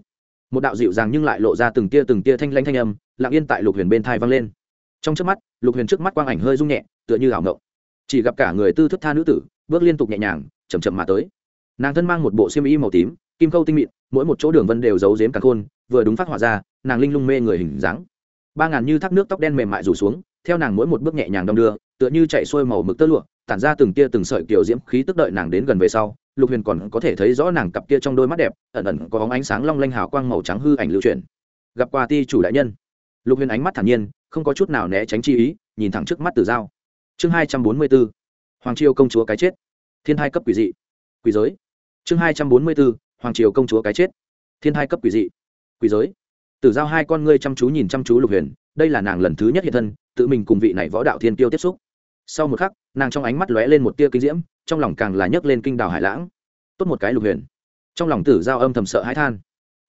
Một đạo dịu dàng nhưng lại lộ ra từng tia từng tia thanh lanh thanh âm, lặng yên tại lục huyền bên thai vang lên. Trong trước mắt, lục huyền trước mắt quang ảnh hơi rung nhẹ, tựa như ảo ngộng chỉ gặp cả người tư thức tha nữ tử, bước liên tục nhẹ nhàng chầm chậm mà tới. Nàng thân mang một bộ xiêm y màu tím, kim khâu tinh mịn mỗi một chỗ đường vân đều giấu giếm càng khôn, vừa đúng phát họa ra, nàng linh lung mê người hình dáng. Ba ngàn như thác nước tóc đen mềm mại rủ xuống, theo nàng mỗi một bước nhẹ nhàng đong đưa, tựa như chạy xuôi màu mực tơ lụa, tản ra từng tia từng sợi kiểu diễm khí tức đợi nàng đến gần về sau, lục huyền còn có thể thấy rõ nàng cặp kia trong đôi mắt đẹp, ẩn ẩn có bóng ánh sáng long lanh hào quang màu trắng hư ảnh lưu truyền gặp qua ti chủ đại nhân. Lục huyền ánh mắt thản nhiên, không có chút nào né tránh chi ý, nhìn thẳng trước mắt từ dao chương hai trăm bốn mươi b ố hoàng triều công chúa cái chết. Thiên hai cấp quỷ dị. Quỷ giới. Chương hai trăm bốn mươi b ố hoàng triều công chúa cái chết. Thiên hai cấp quỷ dị, quỷ giới. Tử giao hai con ngươi chăm chú nhìn chăm chú lục huyền, đây là nàng lần thứ nhất hiện thân, tự mình cùng vị này võ đạo thiên tiêu tiếp xúc. Sau một khắc, nàng trong ánh mắt lóe lên một tia kinh diễm, trong lòng càng là nhấc lên kinh đào hải lãng. Tốt một cái lục huyền. Trong lòng tử giao âm thầm sợ hãi than.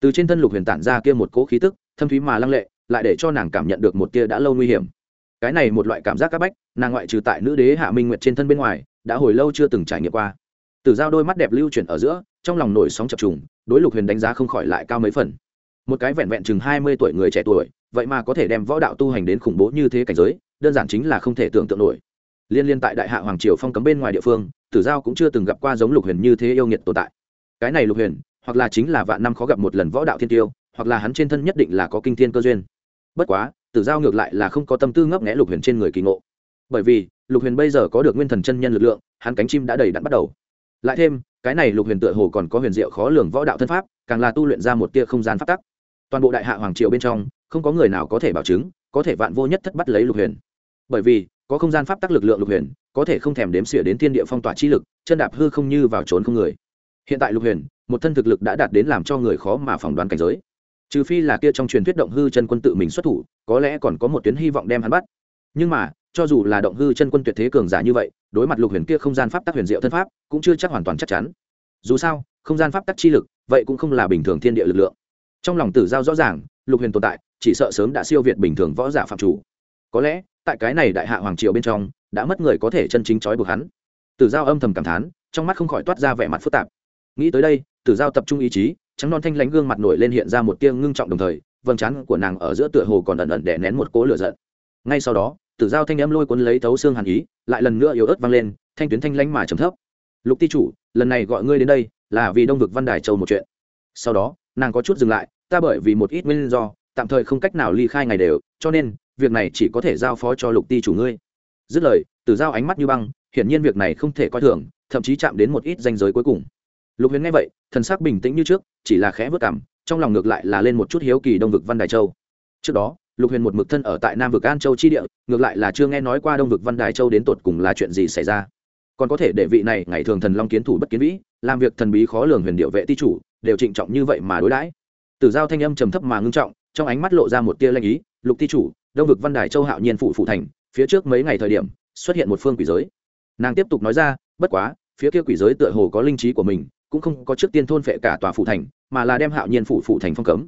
Từ trên thân lục huyền tản ra kia một cỗ khí tức, thâm thúy mà lăng lệ, lại để cho nàng cảm nhận được một tia đã lâu nguy hiểm. Cái này một loại cảm giác c áp bách, nàng ngoại trừ tại nữ đế hạ minh nguyệt trên thân bên ngoài, đã hồi lâu chưa từng trải nghiệm qua tử giao đôi mắt đẹp lưu chuyển ở giữa, trong lòng nổi sóng chập trùng, đối lục huyền đánh giá không khỏi lại cao mấy phần. Một cái vẹn vẹn chừng hai mươi tuổi người trẻ tuổi, vậy mà có thể đem võ đạo tu hành đến khủng bố như thế cảnh giới, đơn giản chính là không thể tưởng tượng nổi. Liên liên tại đại hạ hoàng triều phong cấm bên ngoài địa phương, tử giao cũng chưa từng gặp qua giống lục huyền như thế yêu nghiệt tồn tại. Cái này lục huyền, hoặc là chính là vạn năm khó gặp một lần võ đạo thiên tiêu, hoặc là hắn trên thân nhất định là có kinh thiên cơ duyên. Bất quá, tử giao ngược lại là không có tâm tư ngấp nghé lục huyền trên người kỳ ngộ. Bởi vì, lục huyền bây giờ có được nguyên thần chân nhân lực lượng, hắn cánh chim đã đầy đặn bắt đầu lại thêm, cái này lục huyền tựa hồ còn có huyền diệu khó lường võ đạo thân pháp, càng là tu luyện ra một tia không gian phát tắc. Toàn bộ đại hạ hoàng triều bên trong, không có người nào có thể bảo chứng, có thể vạn vô nhất thất bắt lấy lục huyền. Bởi vì, có không gian pháp tắc lực lượng lục huyền, có thể không thèm đếm xỉa đến thiên địa phong tỏa chi lực, chân đạp hư không như vào trốn không người. Hiện tại lục huyền, một thân thực lực đã đạt đến làm cho người khó mà phỏng đoán cảnh giới. Trừ phi là kia trong truyền thuyết động hư chân quân tự mình xuất thủ, có lẽ còn có một tuyến hy vọng đem hắn bắt. Nhưng mà cho dù là động hư chân quân tuyệt thế cường giả như vậy, đối mặt lục huyền kia không gian pháp tắc huyền diệu thân pháp, cũng chưa chắc hoàn toàn chắc chắn. Dù sao, không gian pháp tắc chi lực, vậy cũng không là bình thường thiên địa lực lượng. Trong lòng tử giao rõ ràng, lục huyền tồn tại, chỉ sợ sớm đã siêu việt bình thường võ giả phạm chủ. Có lẽ, tại cái này đại hạ hoàng triều bên trong, đã mất người có thể chân chính trói buộc hắn. Tử giao âm thầm cảm thán, trong mắt không khỏi toát ra vẻ mặt phức tạp. Nghĩ tới đây, tử giao tập trung ý chí, trắng non thanh lãnh gương mặt nổi lên hiện ra một tia ngưng trọng đồng thời, vầng trán của nàng ở giữa tựa hồ còn ẩn ẩn đè nén một cỗ lửa giận. Ngay sau đó tử giao thanh âm lôi cuốn lấy thấu xương hàn ý, lại lần nữa yếu ớt vang lên, thanh tuyến thanh lãnh mà trầm thấp. Lục ti chủ, lần này gọi ngươi đến đây là vì đông vực văn đài châu một chuyện. Sau đó, nàng có chút dừng lại, ta bởi vì một ít nguyên do, tạm thời không cách nào ly khai ngày đều, cho nên, việc này chỉ có thể giao phó cho lục ti chủ ngươi. Dứt lời, tử giao ánh mắt như băng, hiển nhiên việc này không thể coi thường, thậm chí chạm đến một ít danh giới cuối cùng. Lục huyền nghe vậy, thần sắc bình tĩnh như trước, chỉ là khẽ vất cảm trong lòng ngược lại là lên một chút hiếu kỳ đông vực văn đài châu. Trước đó lục huyền một mực thân ở tại nam vực an châu chi địa, ngược lại là chưa nghe nói qua đông vực văn đài châu đến tột cùng là chuyện gì xảy ra. Còn có thể để vị này ngày thường thần long kiến thủ bất kiến vĩ, làm việc thần bí khó lường huyền điệu vệ ti chủ, đều trịnh trọng như vậy mà đối đãi. Tử giao thanh âm trầm thấp mà ngưng trọng, trong ánh mắt lộ ra một tia lanh ý, lục ti chủ, đông vực văn đài châu hạo nhiên phụ phụ thành, phía trước mấy ngày thời điểm, xuất hiện một phương quỷ giới. Nàng tiếp tục nói ra, bất quá, phía kia quỷ giới tựa hồ có linh trí của mình, cũng không có trước tiên thôn phệ cả tòa phụ thành, mà là đem hạo nhiên phụ phụ thành phong cấm.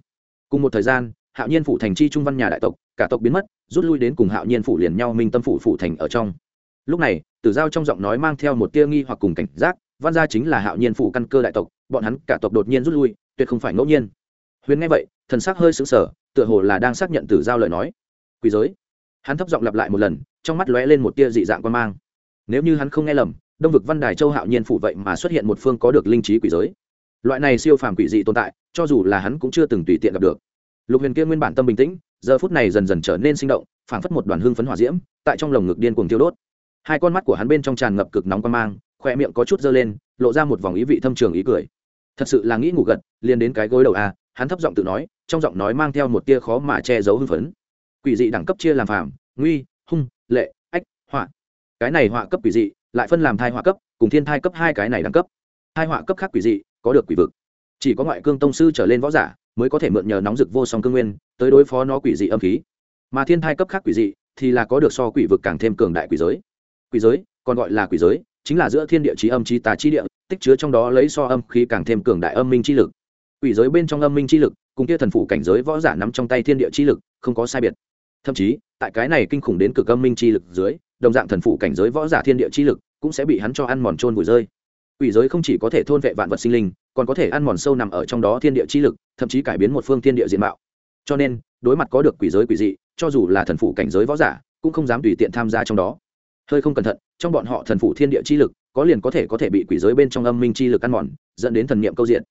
Cùng một thời gian hạo nhiên Phủ thành chi trung văn nhà đại tộc, cả tộc biến mất, rút lui đến cùng hạo nhiên Phủ liền nhau minh tâm Phủ phủ thành ở trong. Lúc này, tử giao trong giọng nói mang theo một tia nghi hoặc cùng cảnh giác, văn gia chính là hạo nhiên Phủ căn cơ đại tộc, bọn hắn cả tộc đột nhiên rút lui, tuyệt không phải ngẫu nhiên. Huyền nghe vậy, thần sắc hơi sững sờ, tựa hồ là đang xác nhận tử giao lời nói. Quỷ giới. Hắn thấp giọng lặp lại một lần, trong mắt lóe lên một tia dị dạng quan mang. Nếu như hắn không nghe lầm, đông vực văn đài châu hạo nhiên Phủ vậy mà xuất hiện một phương có được linh trí quỷ giới. Loại này siêu phàm quỷ dị tồn tại, cho dù là hắn cũng chưa từng tùy tiện gặp được lục huyền kia nguyên bản tâm bình tĩnh, giờ phút này dần dần trở nên sinh động, phảng phất một đoàn hương phấn hỏa diễm, tại trong lồng ngực điên cuồng tiêu đốt. Hai con mắt của hắn bên trong tràn ngập cực nóng quan mang khoe miệng có chút dơ lên, lộ ra một vòng ý vị thâm trường ý cười. Thật sự là nghĩ ngủ gật, liền đến cái gối đầu a, hắn thấp giọng tự nói, trong giọng nói mang theo một tia khó mà che giấu hưng phấn. Quỷ dị đẳng cấp chia làm phàm, nguy, hung, lệ, ách, họa. Cái này họa cấp quỷ dị, lại phân làm thai họa cấp, cùng thiên thai cấp hai cái này đẳng cấp. Hai họa cấp khác quỷ dị, có được quỷ vực. Chỉ có ngoại cương tông sư trở lên võ giả mới có thể mượn nhờ nóng rực vô song cương nguyên tới đối phó nó quỷ dị âm khí. Mà thiên thai cấp khác quỷ dị thì là có được so quỷ vực càng thêm cường đại quỷ giới. Quỷ giới, còn gọi là quỷ giới, chính là giữa thiên địa trí âm trí tà trí địa, tích chứa trong đó lấy so âm khí càng thêm cường đại âm minh chi lực. Quỷ giới bên trong âm minh chi lực, cùng kia thần phủ cảnh giới võ giả nắm trong tay thiên địa chi lực, không có sai biệt. Thậm chí, tại cái này kinh khủng đến cực âm minh chi lực dưới, đồng dạng thần phủ cảnh giới võ giả thiên địa chi lực cũng sẽ bị hắn cho ăn mòn trôn vùi rơi. Quỷ giới không chỉ có thể thôn vệ vạn vật sinh linh còn có thể ăn mòn sâu nằm ở trong đó thiên địa chi lực, thậm chí cải biến một phương thiên địa diện mạo. Cho nên, đối mặt có được quỷ giới quỷ dị, cho dù là thần phủ cảnh giới võ giả, cũng không dám tùy tiện tham gia trong đó. Hơi không cẩn thận, trong bọn họ thần phủ thiên địa chi lực, có liền có thể có thể bị quỷ giới bên trong âm minh chi lực ăn mòn, dẫn đến thần niệm câu diện.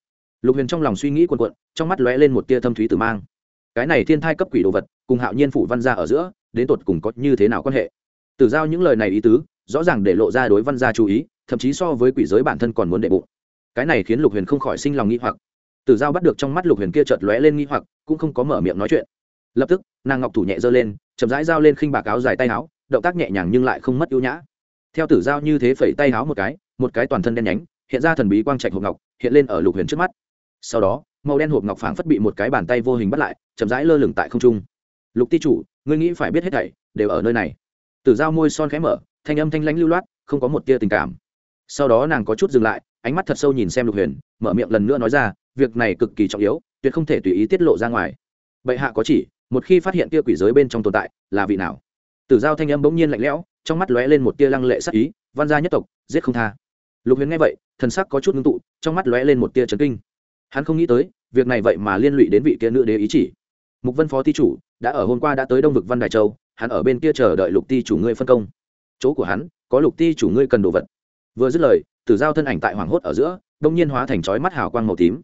Lục huyền trong lòng suy nghĩ quần quận trong mắt lóe lên một tia thâm thúy tử mang. Cái này thiên thai cấp quỷ đồ vật, cùng hạo nhiên phủ văn gia ở giữa, đến tột cùng có như thế nào quan hệ? Từ giao những lời này ý tứ, rõ ràng để lộ ra đối văn gia chú ý, thậm chí so với quỷ giới bản thân còn muốn đệ bụng cái này khiến lục huyền không khỏi sinh lòng nghi hoặc tử giao bắt được trong mắt lục huyền kia chợt lóe lên nghi hoặc cũng không có mở miệng nói chuyện lập tức nàng ngọc thủ nhẹ giơ lên chậm rãi giao lên khinh bạc áo dài tay áo động tác nhẹ nhàng nhưng lại không mất ưu nhã theo tử giao như thế phẩy tay áo một cái một cái toàn thân đen nhánh hiện ra thần bí quang trạch hộp ngọc hiện lên ở lục huyền trước mắt sau đó màu đen hộp ngọc phảng phất bị một cái bàn tay vô hình bắt lại chậm rãi lơ lửng tại không trung lục ti chủ ngươi nghĩ phải biết hết thảy đều ở nơi này tử giao môi son khẽ mở thanh âm thanh lãnh lưu loát không có một tia tình cảm sau đó nàng có chút dừng lại ánh mắt thật sâu nhìn xem lục huyền, mở miệng lần nữa nói ra, việc này cực kỳ trọng yếu, tuyệt không thể tùy ý tiết lộ ra ngoài. Bệ hạ có chỉ, một khi phát hiện tia quỷ giới bên trong tồn tại, là vị nào? Tử giao thanh âm bỗng nhiên lạnh lẽo, trong mắt lóe lên một tia lăng lệ sắc ý, văn gia nhất tộc, giết không tha. Lục huyền nghe vậy, thần sắc có chút ngưng tụ, trong mắt lóe lên một tia trấn kinh. Hắn không nghĩ tới, việc này vậy mà liên lụy đến vị kia nữ đế ý chỉ. Mục vân phó ti chủ, đã ở hôm qua đã tới đông vực văn đài châu, hắn ở bên kia chờ đợi lục ti chủ ngươi phân công. Chỗ của hắn, có lục ti chủ ngươi cần đồ vật. Vừa dứt lời tử giao thân ảnh tại hoàng hốt ở giữa đông nhiên hóa thành chói mắt hào quang màu tím.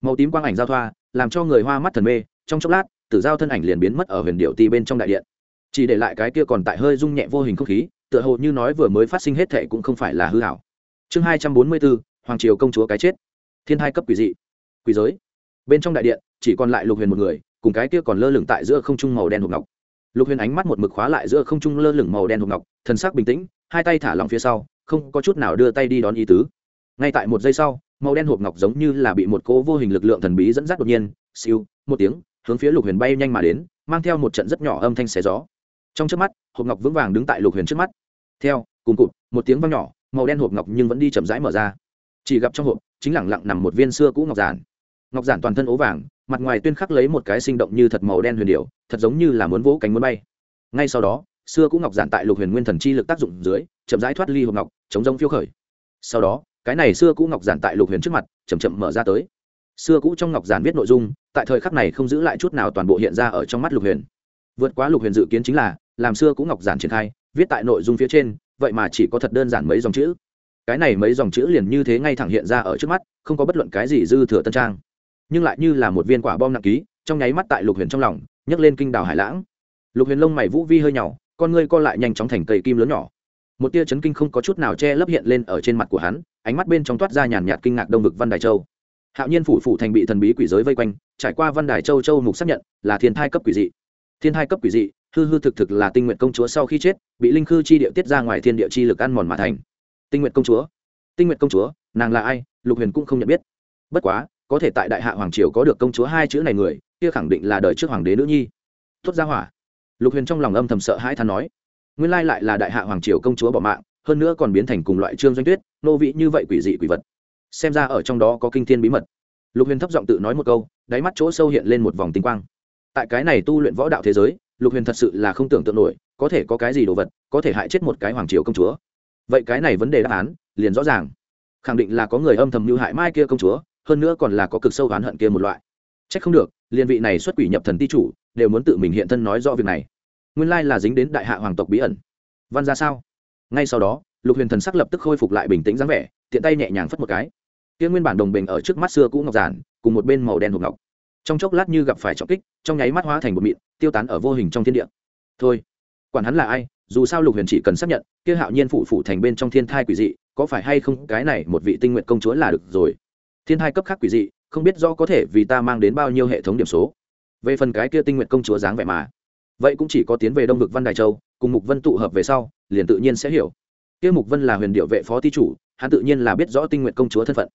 Màu tím quang ảnh giao thoa, làm cho người hoa mắt thần mê, trong chốc lát, tử giao thân ảnh liền biến mất ở huyền điệu ti bên trong đại điện. Chỉ để lại cái kia còn tại hơi rung nhẹ vô hình không khí, tựa hồ như nói vừa mới phát sinh hết thệ cũng không phải là hư hảo chương hai trăm bốn mươi bốn, hoàng triều công chúa cái chết. Thiên hai cấp quỷ dị. Quỷ giới. Bên trong đại điện, chỉ còn lại lục huyền một người, cùng cái kia còn lơ lửng tại giữa không trung màu đen hộp ngọc. Lục huyền ánh mắt một mực khóa lại giữa không trung lơ lửng màu đen hộp ngọc, thần sắc bình tĩnh, hai tay thả lỏng phía sau không có chút nào đưa tay đi đón ý tứ. Ngay tại một giây sau, màu đen hộp ngọc giống như là bị một cỗ vô hình lực lượng thần bí dẫn dắt đột nhiên, siêu, một tiếng, hướng phía lục huyền bay nhanh mà đến, mang theo một trận rất nhỏ âm thanh xé gió. Trong trước mắt, hộp ngọc vững vàng đứng tại lục huyền trước mắt. Theo, cùng cụt, một tiếng vang nhỏ, màu đen hộp ngọc nhưng vẫn đi chậm rãi mở ra. Chỉ gặp trong hộp, chính lẳng lặng nằm một viên xưa cũ ngọc giản. Ngọc giản toàn thân ố vàng, mặt ngoài tuyên khắc lấy một cái sinh động như thật màu đen huyền điệu thật giống như là muốn vỗ cánh muốn bay. Ngay sau đó xưa cũ ngọc giản tại lục huyền nguyên thần chi lực tác dụng dưới, chậm rãi thoát ly hộp ngọc, chống giống phiêu khởi. Sau đó, cái này xưa cũ ngọc giản tại lục huyền trước mặt chầm chậm mở ra tới. Xưa cũ trong ngọc giản viết nội dung, tại thời khắc này không giữ lại chút nào toàn bộ hiện ra ở trong mắt lục huyền. Vượt quá lục huyền dự kiến chính là, làm xưa cũ ngọc giản triển khai, viết tại nội dung phía trên, vậy mà chỉ có thật đơn giản mấy dòng chữ. Cái này mấy dòng chữ liền như thế ngay thẳng hiện ra ở trước mắt, không có bất luận cái gì dư thừa tân trang. Nhưng lại như là một viên quả bom nặng ký, trong nháy mắt tại lục huyền trong lòng, nhấc lên kinh đảo hải lãng. Lục huyền lông mày vũ vi hơi nhỏ con ngươi co lại nhanh chóng thành cây kim lớn nhỏ. Một tia chấn kinh không có chút nào che lấp hiện lên ở trên mặt của hắn, ánh mắt bên trong toát ra nhàn nhạt kinh ngạc đông vực văn đài châu. Hạo nhiên phủ phủ thành bị thần bí quỷ giới vây quanh, trải qua văn đài châu châu mục xác nhận, là thiên thai cấp quỷ dị. Thiên thai cấp quỷ dị, hư hư thực thực là tinh nguyện công chúa sau khi chết, bị linh khư chi địa tiết ra ngoài thiên địa chi lực ăn mòn mà thành. Tinh nguyện công chúa? Tinh nguyện công chúa, nàng là ai? Lục huyền cũng không nhận biết. Bất quá, có thể tại đại hạ hoàng triều có được công chúa hai chữ này người, kia khẳng định là đời trước hoàng đế nữ nhi. Tuất ra hỏa lục huyền trong lòng âm thầm sợ hãi than nói, nguyên lai lại là đại hạ hoàng triều công chúa bỏ mạng, hơn nữa còn biến thành cùng loại trương doanh tuyết, nô vị như vậy quỷ dị quỷ vật. Xem ra ở trong đó có kinh thiên bí mật. Lục huyền thấp giọng tự nói một câu, đáy mắt chỗ sâu hiện lên một vòng tinh quang. Tại cái này tu luyện võ đạo thế giới, lục huyền thật sự là không tưởng tượng nổi, có thể có cái gì đồ vật có thể hại chết một cái hoàng triều công chúa. Vậy cái này vấn đề đáp án, liền rõ ràng. Khẳng định là có người âm thầm mưu hại mai kia công chúa, hơn nữa còn là có cực sâu oán hận kia một loại. C h ắ c không được, liên vị này xuất quỷ nhập thần ti chủ, đều muốn tự mình hiện thân nói rõ việc này nguyên lai là dính đến đại hạ hoàng tộc bí ẩn. Văn ra sao? Ngay sau đó, lục huyền thần sắc lập tức khôi phục lại bình tĩnh dáng vẻ, tiện tay nhẹ nhàng phất một cái. Kia nguyên bản đồng bình ở trước mắt xưa cũ ngọc giản, cùng một bên màu đen hộp ngọc. Trong chốc lát như gặp phải trọng kích, trong nháy mắt hóa thành một mịn, tiêu tán ở vô hình trong thiên địa. Thôi, quản hắn là ai, dù sao lục huyền chỉ cần xác nhận, kia hạo nhiên phụ phụ thành bên trong thiên thai quỷ dị, có phải hay không cái này một vị tinh nguyện công chúa là được rồi? Thiên thai cấp khác quỷ dị, không biết do có thể vì ta mang đến bao nhiêu hệ thống điểm số. Về phần cái kia tinh nguyện công chúa dáng vẻ mà vậy cũng chỉ có tiến về đông vực văn đài châu, cùng mục vân tụ hợp về sau, liền tự nhiên sẽ hiểu. Kia mục vân là huyền điệu vệ phó ti chủ, hắn tự nhiên là biết rõ tinh nguyện công chúa thân phận.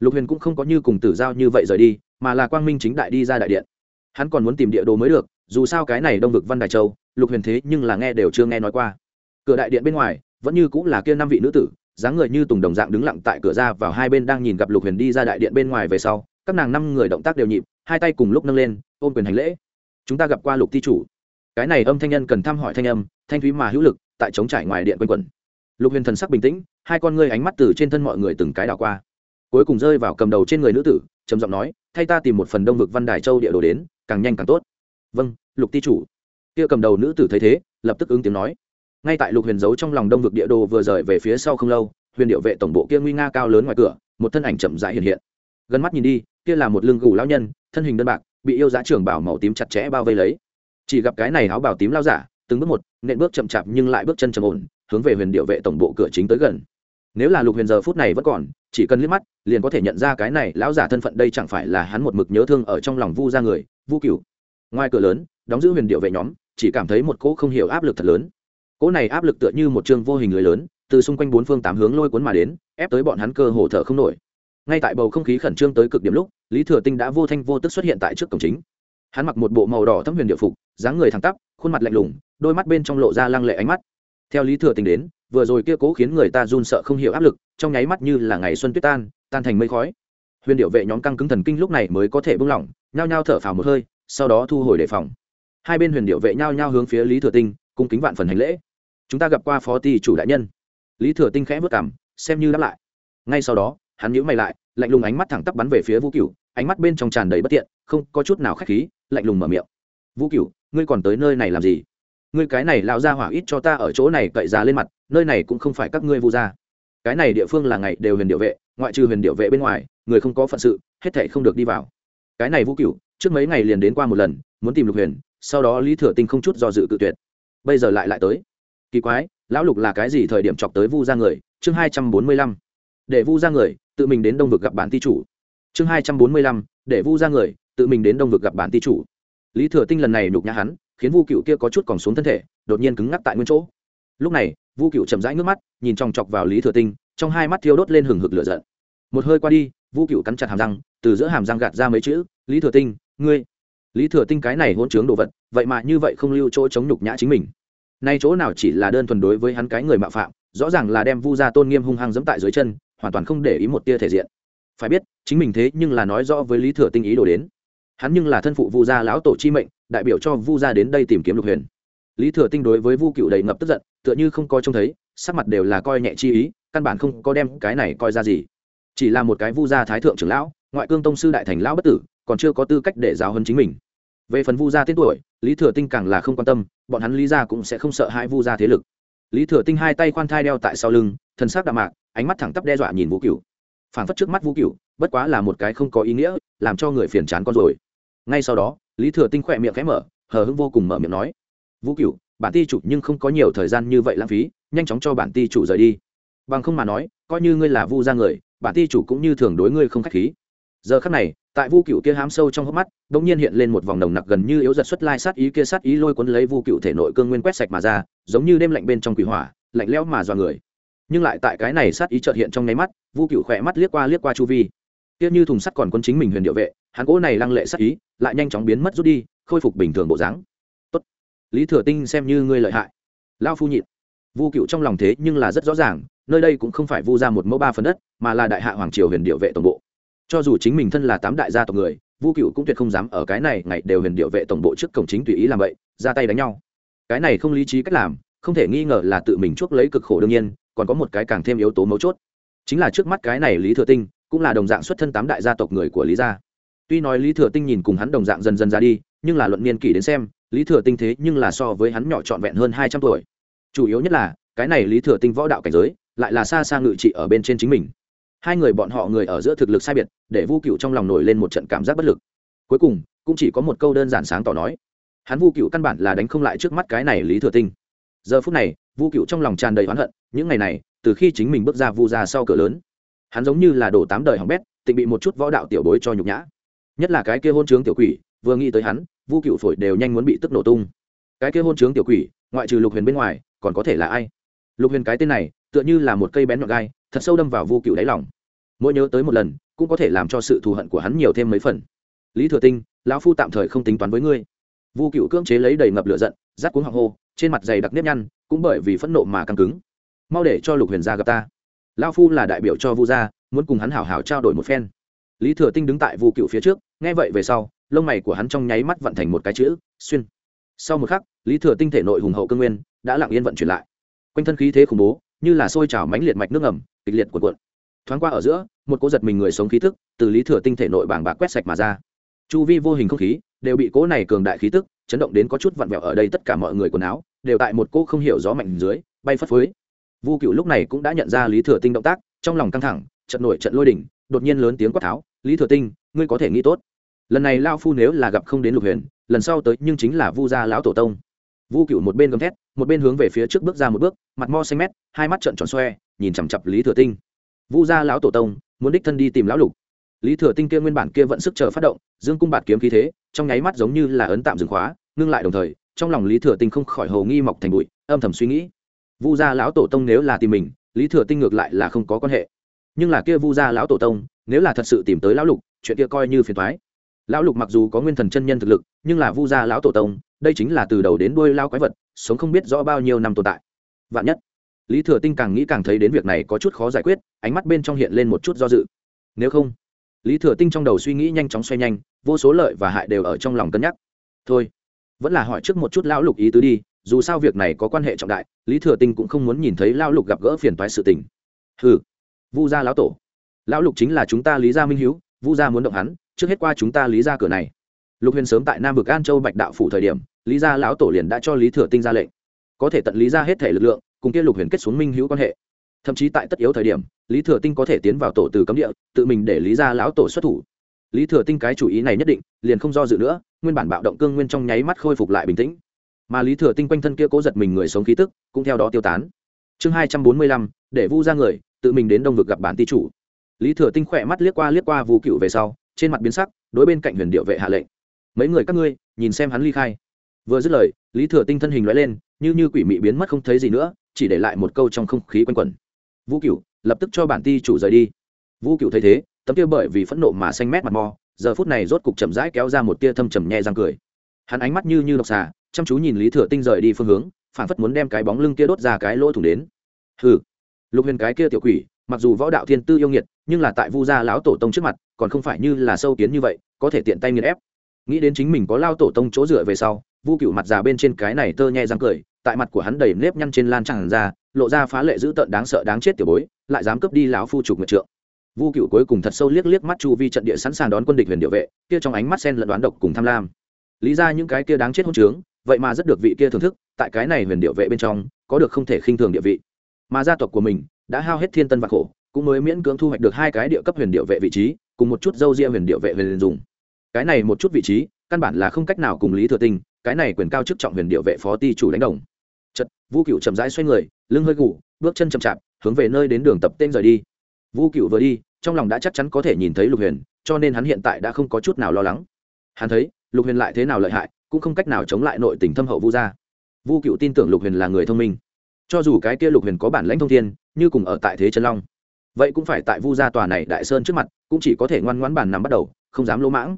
Lục huyền cũng không có như cùng tử giao như vậy rời đi, mà là quang minh chính đại đi ra đại điện. Hắn còn muốn tìm địa đồ mới được, dù sao cái này đông vực văn đài châu, lục huyền thế nhưng là nghe đều chưa nghe nói qua. Cửa đại điện bên ngoài, vẫn như cũng là kia năm vị nữ tử, dáng người như tùng đồng dạng đứng lặng tại cửa ra vào hai bên đang nhìn gặp lục huyền đi ra đại điện bên ngoài về sau, các nàng năm người động tác đều nhịp, hai tay cùng lúc nâng lên, ôm quyền hành lễ. Chúng ta gặp qua lục ti chủ cái này âm thanh nhân cần thăm hỏi thanh âm, thanh thúy mà hữu lực, tại chống trải ngoài điện quanh quẩn. Lục huyền thần sắc bình tĩnh, hai con ngươi ánh mắt từ trên thân mọi người từng cái đảo qua. Cuối cùng rơi vào cầm đầu trên người nữ tử, trầm giọng nói, thay ta tìm một phần đông vực văn đài châu địa đồ đến, càng nhanh càng tốt. Vâng lục ti chủ. Kia cầm đầu nữ tử thấy thế, lập tức ứng tiếng nói. Ngay tại lục huyền giấu trong lòng đông vực địa đồ vừa rời về phía sau không lâu, huyền điệu vệ tổng bộ kia nguy nga cao lớn ngoài cửa, một thân ảnh chậm rãi hiện hiện. Gần mắt nhìn đi, kia là một lưng gù lão nhân, thân hình đơn bạc, bị yêu giá trưởng bảo màu tím chặt chẽ bao vây lấy chỉ gặp cái này áo bào tím lao giả, từng bước một, nện bước chậm chạp nhưng lại bước chân trầm ổn, hướng về huyền điệu vệ tổng bộ cửa chính tới gần. Nếu là lục huyền giờ phút này vẫn còn, chỉ cần liếc mắt, liền có thể nhận ra cái này lão giả thân phận đây chẳng phải là hắn một mực nhớ thương ở trong lòng vu ra người, vu cửu. Ngoài cửa lớn, đóng giữ huyền điệu vệ nhóm, chỉ cảm thấy một cỗ không hiểu áp lực thật lớn. Cỗ này áp lực tựa như một chương vô hình người lớn, từ xung quanh bốn phương tám hướng lôi cuốn mà đến, ép tới bọn hắn cơ hồ thở không nổi. Ngay tại bầu không khí khẩn trương tới cực điểm lúc, lý thừa tinh đã vô thanh vô tức xuất hiện tại trước cổng chính hắn mặc một bộ màu đỏ thâm huyền địa phục, dáng người thẳng tắp, khuôn mặt lạnh lùng, đôi mắt bên trong lộ ra lăng lệ ánh mắt. Theo lý thừa tình đến, vừa rồi kia cố khiến người ta run sợ không hiểu áp lực, trong nháy mắt như là ngày xuân tuyết tan tan thành mây khói. Huyền điệu vệ nhóm căng cứng thần kinh lúc này mới có thể buông lỏng, nhao nhao thở phào một hơi, sau đó thu hồi đề phòng. Hai bên huyền điệu vệ nhao nhao hướng phía lý thừa tinh cung kính vạn phần hành lễ. Chúng ta gặp qua phó ty chủ đại nhân. Lý thừa tinh khẽ vất cảm xem như đáp lại. Ngay sau đó, hắn nhíu mày lại, lạnh lùng ánh mắt thẳng tắp bắn về phía vũ cửu ánh mắt bên trong tràn đầy bất tiện, không có chút nào khách khí, lạnh lùng mở miệng. Vũ cửu, ngươi còn tới nơi này làm gì? Ngươi cái này lão ra hỏa ít cho ta ở chỗ này cậy ra lên mặt, nơi này cũng không phải các ngươi vu gia. Cái này địa phương là ngày đều huyền điệu vệ, ngoại trừ huyền điệu vệ bên ngoài, người không có phận sự, hết thảy không được đi vào. Cái này vũ cửu, trước mấy ngày liền đến qua một lần, muốn tìm lục huyền, sau đó lý thừa tinh không chút do dự cự tuyệt. Bây giờ lại lại tới. Kỳ quái, lão lục là cái gì thời điểm chọc tới vu gia người? Chương hai trăm bốn mươi lăm. Để vu gia người, tự mình đến đông vực gặp bản ti chủ chương hai trăm bốn mươi lăm, để vu ra người, tự mình đến đông vực gặp bản ti chủ. Lý thừa tinh lần này nhục nhã hắn, khiến vu cựu kia có chút còn xuống thân thể, đột nhiên cứng ngắc tại nguyên chỗ. Lúc này, vu cựu chậm rãi nước mắt, nhìn chòng chọc vào lý thừa tinh, trong hai mắt thiêu đốt lên hừng hực lửa giận. Một hơi qua đi, vu cựu cắn chặt hàm răng, từ giữa hàm răng gạt ra mấy chữ, lý thừa tinh, ngươi. Lý thừa tinh cái này hôn chướng đồ vật, vậy mà như vậy không lưu chỗ chống nhục nhã chính mình. Nay chỗ nào chỉ là đơn thuần đối với hắn cái người mạo phạm, rõ ràng là đem vu gia tôn nghiêm hung hăng dẫm tại dưới chân, hoàn toàn không để ý một tia thể diện phải biết, chính mình thế nhưng là nói rõ với lý thừa tinh ý đồ đến. Hắn nhưng là thân phụ vu gia lão tổ chi mệnh, đại biểu cho vu gia đến đây tìm kiếm lục huyền. Lý thừa tinh đối với vu cựu đầy ngập tức giận, tựa như không coi trông thấy, sắc mặt đều là coi nhẹ chi ý, căn bản không có đem cái này coi ra gì. Chỉ là một cái vu gia thái thượng trưởng lão, ngoại cương tông sư đại thành lão bất tử, còn chưa có tư cách để giáo hơn chính mình. Về phần vu gia tên tuổi, lý thừa tinh càng là không quan tâm, bọn hắn lý gia cũng sẽ không sợ hai vu gia thế lực. Lý thừa tinh hai tay khoan thai đeo tại sau lưng thân xác đạm mạc, ánh mắt thẳng tắp đe dọa nhìn vũ cựu phản phất trước mắt vũ cựu bất quá là một cái không có ý nghĩa, làm cho người phiền chán con rồi. Ngay sau đó, lý thừa tinh khỏe miệng khẽ mở, hờ hững vô cùng mở miệng nói, vũ cựu bản ti chủ nhưng không có nhiều thời gian như vậy lãng phí, nhanh chóng cho bản ti chủ rời đi. Bằng không mà nói, coi như ngươi là vu gia người, bản ti chủ cũng như thường đối ngươi không k h á c h khí. Giờ khắc này, tại vu cựu kia hám sâu trong hốc mắt đ ỗ n g nhiên hiện lên một vòng nồng nặc gần như yếu giật xuất lai sát ý kia sát ý lôi cuốn lấy vu cựu thể nội cương nguyên quét sạch mà ra, giống như đêm lạnh bên trong quỷ hỏa, lạnh lẽo mà dọa người nhưng lại tại cái này sát ý trợt hiện trong nháy mắt, vu cựu khỏe mắt liếc qua liếc qua chu vi. Kia như thùng sắt còn quân chính mình huyền điệu vệ, hắn cỗ này lăng lệ sát ý, lại nhanh chóng biến mất rút đi, khôi phục bình thường bộ dáng. Tốt, lý thừa tinh xem như ngươi lợi hại. Lao phu nhịn. Vu cựu trong lòng thế nhưng là rất rõ ràng, nơi đây cũng không phải vu ra một mẫu ba phần đất, mà là đại hạ hoàng triều huyền điệu vệ tổng bộ. Cho dù chính mình thân là tám đại gia tộc người, vu cựu cũng tuyệt không dám ở cái này ngày đều huyền điệu vệ tổng bộ trước cổng chính tùy ý làm vậy, ra tay đánh nhau. Cái này không lý trí cách làm, không thể nghi ngờ là tự mình chuốc lấy cực khổ đương nhiên còn có một cái càng thêm yếu tố mấu chốt. Chính là trước mắt cái này lý thừa tinh, cũng là đồng dạng xuất thân tám đại gia tộc người của lý gia. Tuy nói lý thừa tinh nhìn cùng hắn đồng dạng dần dần ra đi, nhưng là luận niên kỷ đến xem, lý thừa tinh thế nhưng là so với hắn nhỏ trọn vẹn hơn hai trăm tuổi. Chủ yếu nhất là, cái này lý thừa tinh võ đạo cảnh giới, lại là xa xa ngự trị ở bên trên chính mình. Hai người bọn họ người ở giữa thực lực sai biệt, để vu cựu trong lòng nổi lên một trận cảm giác bất lực. Cuối cùng, cũng chỉ có một câu đơn giản sáng tỏ nói. Hắn vu cựu căn bản là đánh không lại trước mắt cái này lý thừa tinh. Giờ phút này, vu cựu trong lòng tràn đầy oán hận những ngày này, từ khi chính mình bước ra vu ra sau cửa lớn, hắn giống như là đổ tám đời hỏng bét, tịnh bị một chút võ đạo tiểu bối cho nhục nhã. Nhất là cái kia hôn trướng tiểu quỷ, vừa nghĩ tới hắn, vu cựu phổi đều nhanh muốn bị tức nổ tung. Cái kia hôn trướng tiểu quỷ, ngoại trừ lục huyền bên ngoài, còn có thể là ai? Lục huyền cái tên này, tựa như là một cây bén nhọn gai, thật sâu đâm vào vu cựu đáy lòng. Mỗi nhớ tới một lần, cũng có thể làm cho sự thù hận của hắn nhiều thêm mấy phần. Lý thừa tinh, lão phu tạm thời không tính toán với ngươi. Vu cựu cưỡng chế lấy đầy ngập lửa giận, rát cuống hoàng hô, trên mặt dày đặc nếp nhăn, cũng bởi vì phẫn nộ mà căng cứng mau để cho lục huyền gia gặp ta. Lão phu là đại biểu cho vu gia, muốn cùng hắn hảo hảo trao đổi một phen. Lý thừa tinh đứng tại vu cựu phía trước, nghe vậy về sau, lông mày của hắn trong nháy mắt vận thành một cái chữ, xuyên. Sau một khắc, lý thừa tinh thể nội hùng hậu cương nguyên đã lặng yên vận chuyển lại. Quanh thân khí thế khủng bố, như là sôi trào mánh liệt mạch nước ngầm, kịch liệt cuộn cuộn. Thoáng qua ở giữa, một cô giật mình người sống khí thức từ lý thừa tinh thể nội bảng bạc quét sạch mà ra. Chu vi vô hình không khí đều bị cỗ này cường đại khí tức chấn động đến có chút vặn vẹo ở đây tất cả mọi người quần áo, đều tại một cỗ không hiểu gió mạnh dưới, bay phất phới vu cựu lúc này cũng đã nhận ra lý thừa tinh động tác, trong lòng căng thẳng, trận nổi trận lôi đỉnh, đột nhiên lớn tiếng quát tháo, lý thừa tinh, ngươi có thể nghĩ tốt. Lần này lao phu nếu là gặp không đến lục huyền, lần sau tới nhưng chính là vu gia lão tổ tông. Vu cựu một bên gầm thét, một bên hướng về phía trước bước ra một bước, mặt mo xanh mét, hai mắt trợn tròn xoe, nhìn chằm chặp lý thừa tinh. Vu gia lão tổ tông, muốn đích thân đi tìm lão lục. Lý thừa tinh kia nguyên bản kia vẫn sức chờ phát động, dương cung bạt kiếm khí thế, trong nháy mắt giống như là ấn tạm dừng khóa, ngưng lại đồng thời, trong lòng lý thừa tinh không khỏi hầu nghi mọc thành bụi, âm thầm suy nghĩ vu gia lão tổ tông nếu là tìm mình, lý thừa tinh ngược lại là không có quan hệ. Nhưng là kia vu gia lão tổ tông, nếu là thật sự tìm tới lão lục, chuyện kia coi như phiền thoái lão lục mặc dù có nguyên thần chân nhân thực lực, nhưng là vu gia lão tổ tông, đây chính là từ đầu đến đuôi lao quái vật, sống không biết rõ bao nhiêu năm tồn tại. Vạn nhất, lý thừa tinh càng nghĩ càng thấy đến việc này có chút khó giải quyết, ánh mắt bên trong hiện lên một chút do dự. Nếu không, lý thừa tinh trong đầu suy nghĩ nhanh chóng xoay nhanh, vô số lợi và hại đều ở trong lòng cân nhắc. Thôi vẫn là hỏi trước một chút lão lục ý tứ đi, dù sao việc này có quan hệ trọng đại, lý thừa tinh cũng không muốn nhìn thấy lão lục gặp gỡ phiền toái sự tình. Ừ vu gia lão tổ, lão lục chính là chúng ta lý gia minh hiếu, vu gia muốn động hắn, trước hết qua chúng ta lý gia cửa này. Lục huyền sớm tại nam vực an châu bạch đạo phủ thời điểm, lý gia lão tổ liền đã cho lý thừa tinh ra lệnh. Có thể tận lý ra hết thể lực lượng, cùng kia lục huyền kết xuống minh hữu quan hệ. Thậm chí tại tất yếu thời điểm, lý thừa tinh có thể tiến vào tổ từ cấm địa, tự mình để lý gia lão tổ xuất thủ. Lý thừa tinh cái chủ ý này nhất định, liền không do dự nữa nguyên bản bạo động cương nguyên trong nháy mắt khôi phục lại bình tĩnh. Mà lý thừa tinh quanh thân kia cố giật mình người sống khí tức, cũng theo đó tiêu tán. Chương hai trăm bốn mươi lăm, để vu ra người, tự mình đến đông vực gặp bản ti chủ. Lý thừa tinh khỏe mắt liếc qua liếc qua vu cựu về sau, trên mặt biến sắc, đối bên cạnh huyền điệu vệ hạ lệnh. Mấy người các ngươi, nhìn xem hắn ly khai. Vừa dứt lời, lý thừa tinh thân hình loại lên, như như quỷ mị biến mất không thấy gì nữa, chỉ để lại một câu trong không khí quanh quẩn. Vũ cựu lập tức cho bản ti chủ rời đi. Vũ cựu thấy thế, tấm kia bởi vì phẫn nộ mà xanh mét mặt mò giờ phút này rốt cục chậm rãi kéo ra một tia thâm trầm nhẹ răng cười. Hắn ánh mắt như như độc xà, chăm chú nhìn lý thừa tinh rời đi phương hướng, phản phất muốn đem cái bóng lưng kia đốt ra cái lỗ thủng đến. Hừ. Lục huyền cái kia tiểu quỷ, mặc dù võ đạo thiên tư yêu nghiệt, nhưng là tại vu gia lão tổ tông trước mặt, còn không phải như là sâu kiến như vậy, có thể tiện tay nghiền ép. Nghĩ đến chính mình có lao tổ tông chỗ dựa về sau, vu cựu mặt già bên trên cái này tơ nhẹ răng cười, tại mặt của hắn đầy nếp nhăn trên lan tràn ra, lộ ra phá lệ dữ tợn đáng sợ đáng chết tiểu bối, lại dám cướp đi lão phu trục nguyệt trượng vu cựu cuối cùng thật sâu liếc liếc mắt chu vi trận địa sẵn sàng đón quân địch huyền địa vệ, kia trong ánh mắt sen lẫn đoán độc cùng tham lam. Lý ra những cái kia đáng chết hôn trướng, vậy mà rất được vị kia thưởng thức, tại cái này huyền địa vệ bên trong, có được không thể khinh thường địa vị. Mà gia tộc của mình đã hao hết thiên tân và khổ, cũng mới miễn cưỡng thu hoạch được hai cái địa cấp huyền địa vệ vị trí, cùng một chút dâu ria huyền địa vệ huyền dùng. Cái này một chút vị trí, căn bản là không cách nào cùng lý thừa tinh, cái này quyền cao chức trọng huyền địa vệ phó ty chủ đánh đồng. Chật vu cựu chậm rãi xoay người, lưng hơi gù, bước chân chậm chạp, hướng về nơi đến đường tập tên rời đi vu cựu vừa đi, trong lòng đã chắc chắn có thể nhìn thấy lục huyền, cho nên hắn hiện tại đã không có chút nào lo lắng. Hắn thấy, lục huyền lại thế nào lợi hại, cũng không cách nào chống lại nội tình thâm hậu vu gia. Vu cựu tin tưởng lục huyền là người thông minh. Cho dù cái kia lục huyền có bản lãnh thông thiên, như cùng ở tại thế chân long, vậy cũng phải tại vu gia tòa này đại sơn trước mặt, cũng chỉ có thể ngoan ngoãn bàn nằm bắt đầu, không dám lỗ mãng.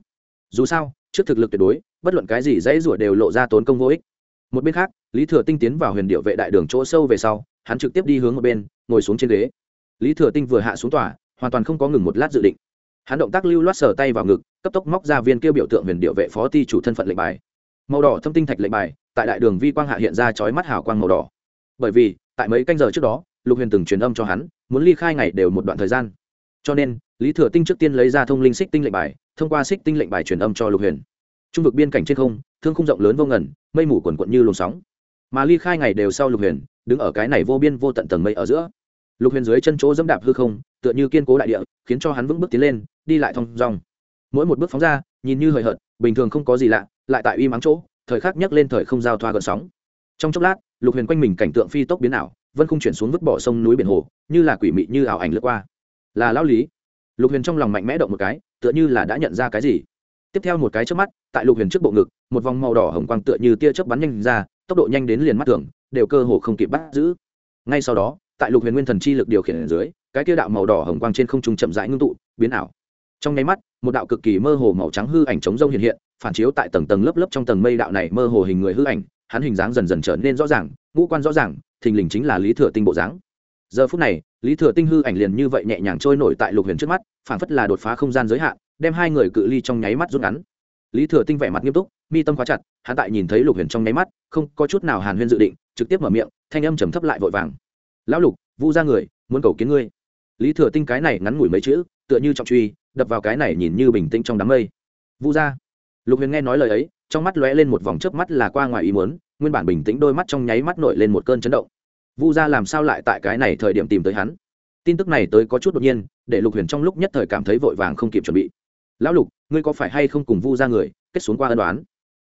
Dù sao, trước thực lực tuyệt đối, bất luận cái gì dãy rủa đều lộ ra tốn công vô ích. Một bên khác, lý thừa tinh tiến vào huyền điệu vệ đại đường chỗ sâu về sau, hắn trực tiếp đi hướng một bên, ngồi xuống trên ghế lý thừa tinh vừa hạ xuống tòa, hoàn toàn không có ngừng một lát dự định. Hắn động tác lưu loát sờ tay vào ngực, cấp tốc móc ra viên kêu biểu tượng huyền điệu vệ phó ti chủ thân phận lệnh bài. Màu đỏ thâm tinh thạch lệnh bài, tại đại đường vi quang hạ hiện ra chói mắt hào quang màu đỏ. Bởi vì, tại mấy canh giờ trước đó, lục huyền từng truyền âm cho hắn, muốn ly khai ngày đều một đoạn thời gian. Cho nên, lý thừa tinh trước tiên lấy ra thông linh xích tinh lệnh bài, thông qua xích tinh lệnh bài truyền âm cho lục huyền. Trung vực biên cảnh trên không, thương khung rộng lớn vô ngần, mây mù quần quận như luồng sóng. Mà ly khai ngày đều sau lục huyền, đứng ở cái này vô biên vô tận tầng mây ở giữa lục huyền dưới chân chỗ dẫm đạp hư không, tựa như kiên cố đại địa, khiến cho hắn vững bước tiến lên, đi lại thong dong. Mỗi một bước phóng ra, nhìn như hời hợt, bình thường không có gì lạ, lại tại uy mắng chỗ, thời khắc nhấc lên thời không giao thoa gợn sóng. Trong chốc lát, lục huyền quanh mình cảnh tượng phi tốc biến ảo, vân không chuyển xuống vứt bỏ sông núi biển hồ, như là quỷ mị như ảo ảnh lướt qua. Là lao lý. Lục huyền trong lòng mạnh mẽ động một cái, tựa như là đã nhận ra cái gì. Tiếp theo một cái trước mắt, tại lục huyền trước bộ ngực, một vòng màu đỏ hồng quang tựa như tia chớp bắn nhanh ra, tốc độ nhanh đến liền mắt thường, đều cơ hồ không kịp bắt giữ. Ngay sau đó tại lục huyền nguyên thần chi lực điều khiển ở dưới, cái tia đạo màu đỏ hồng quang trên không trung chậm rãi ngưng tụ, biến ảo. Trong nháy mắt, một đạo cực kỳ mơ hồ màu trắng hư ảnh chống rông hiện hiện, phản chiếu tại tầng tầng lớp lớp trong tầng mây đạo này mơ hồ hình người hư ảnh, hắn hình dáng dần dần trở nên rõ ràng, ngũ quan rõ ràng, thình lình chính là lý thừa tinh bộ dáng. Giờ phút này, lý thừa tinh hư ảnh liền như vậy nhẹ nhàng trôi nổi tại lục huyền trước mắt, phản phất là đột phá không gian giới hạn, đem hai người cự ly trong nháy mắt rút ngắn. Lý thừa tinh vẻ mặt nghiêm túc, mi tâm khóa chặt, hắn tại nhìn thấy lục huyền trong nháy mắt, không có chút nào hàn huyên dự định, trực tiếp mở miệng, thanh âm trầm thấp lại vội vàng lão lục, vu ra người, muốn cầu kiến ngươi. Lý thừa tinh cái này ngắn ngủi mấy chữ, tựa như trọng truy, đập vào cái này nhìn như bình tĩnh trong đám mây. Vu ra lục huyền nghe nói lời ấy, trong mắt lóe lên một vòng chớp mắt là qua ngoài ý muốn, nguyên bản bình tĩnh đôi mắt trong nháy mắt nổi lên một cơn chấn động. Vu ra làm sao lại tại cái này thời điểm tìm tới hắn? Tin tức này tới có chút đột nhiên, để lục huyền trong lúc nhất thời cảm thấy vội vàng không kịp chuẩn bị. Lão lục, ngươi có phải hay không cùng vu ra người, kết xuống qua ân đoán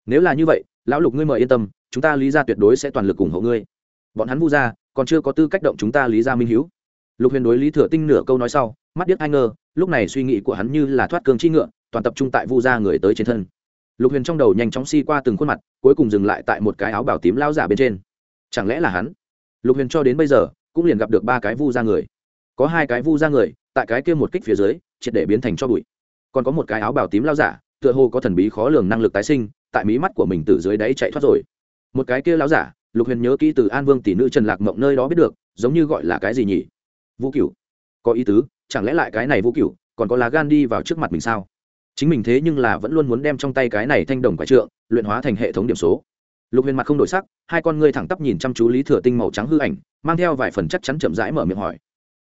nếu là như vậy, lão lục ngươi mời yên tâm, chúng ta lý ra tuyệt đối sẽ toàn lực ủng hộ ngươi. Bọn hắn vu ra còn chưa có tư cách động chúng ta lý ra minh hữu lục huyền đối lý thừa tinh nửa câu nói sau, mắt điếc ai ngơ lúc này suy nghĩ của hắn như là thoát cương chi ngựa, toàn tập trung tại vu gia người tới trên thân. Lục huyền trong đầu nhanh chóng si qua từng khuôn mặt, cuối cùng dừng lại tại một cái áo bảo tím lao giả bên trên. Chẳng lẽ là hắn? Lục huyền cho đến bây giờ, cũng liền gặp được ba cái vu ra người. Có hai cái vu ra người, tại cái kia một kích phía dưới, triệt để biến thành cho bụi. Còn có một cái áo bảo tím lao giả, tựa hồ có thần bí khó lường năng lực tái sinh, tại mí mắt của mình từ dưới đáy chạy thoát rồi. Một cái kia lao giả lục huyền nhớ kỹ từ an vương tỷ nữ trần lạc mộng nơi đó biết được, giống như gọi là cái gì nhỉ? Vũ cửu. Có ý tứ, chẳng lẽ lại cái này vũ cửu, còn có lá gan đi vào trước mặt mình sao? Chính mình thế nhưng là vẫn luôn muốn đem trong tay cái này thanh đồng quái trượng, luyện hóa thành hệ thống điểm số. Lục huyền mặt không đổi sắc, hai con ngươi thẳng tắp nhìn chăm chú lý thừa tinh màu trắng hư ảnh, mang theo vài phần chắc chắn chậm rãi mở miệng hỏi.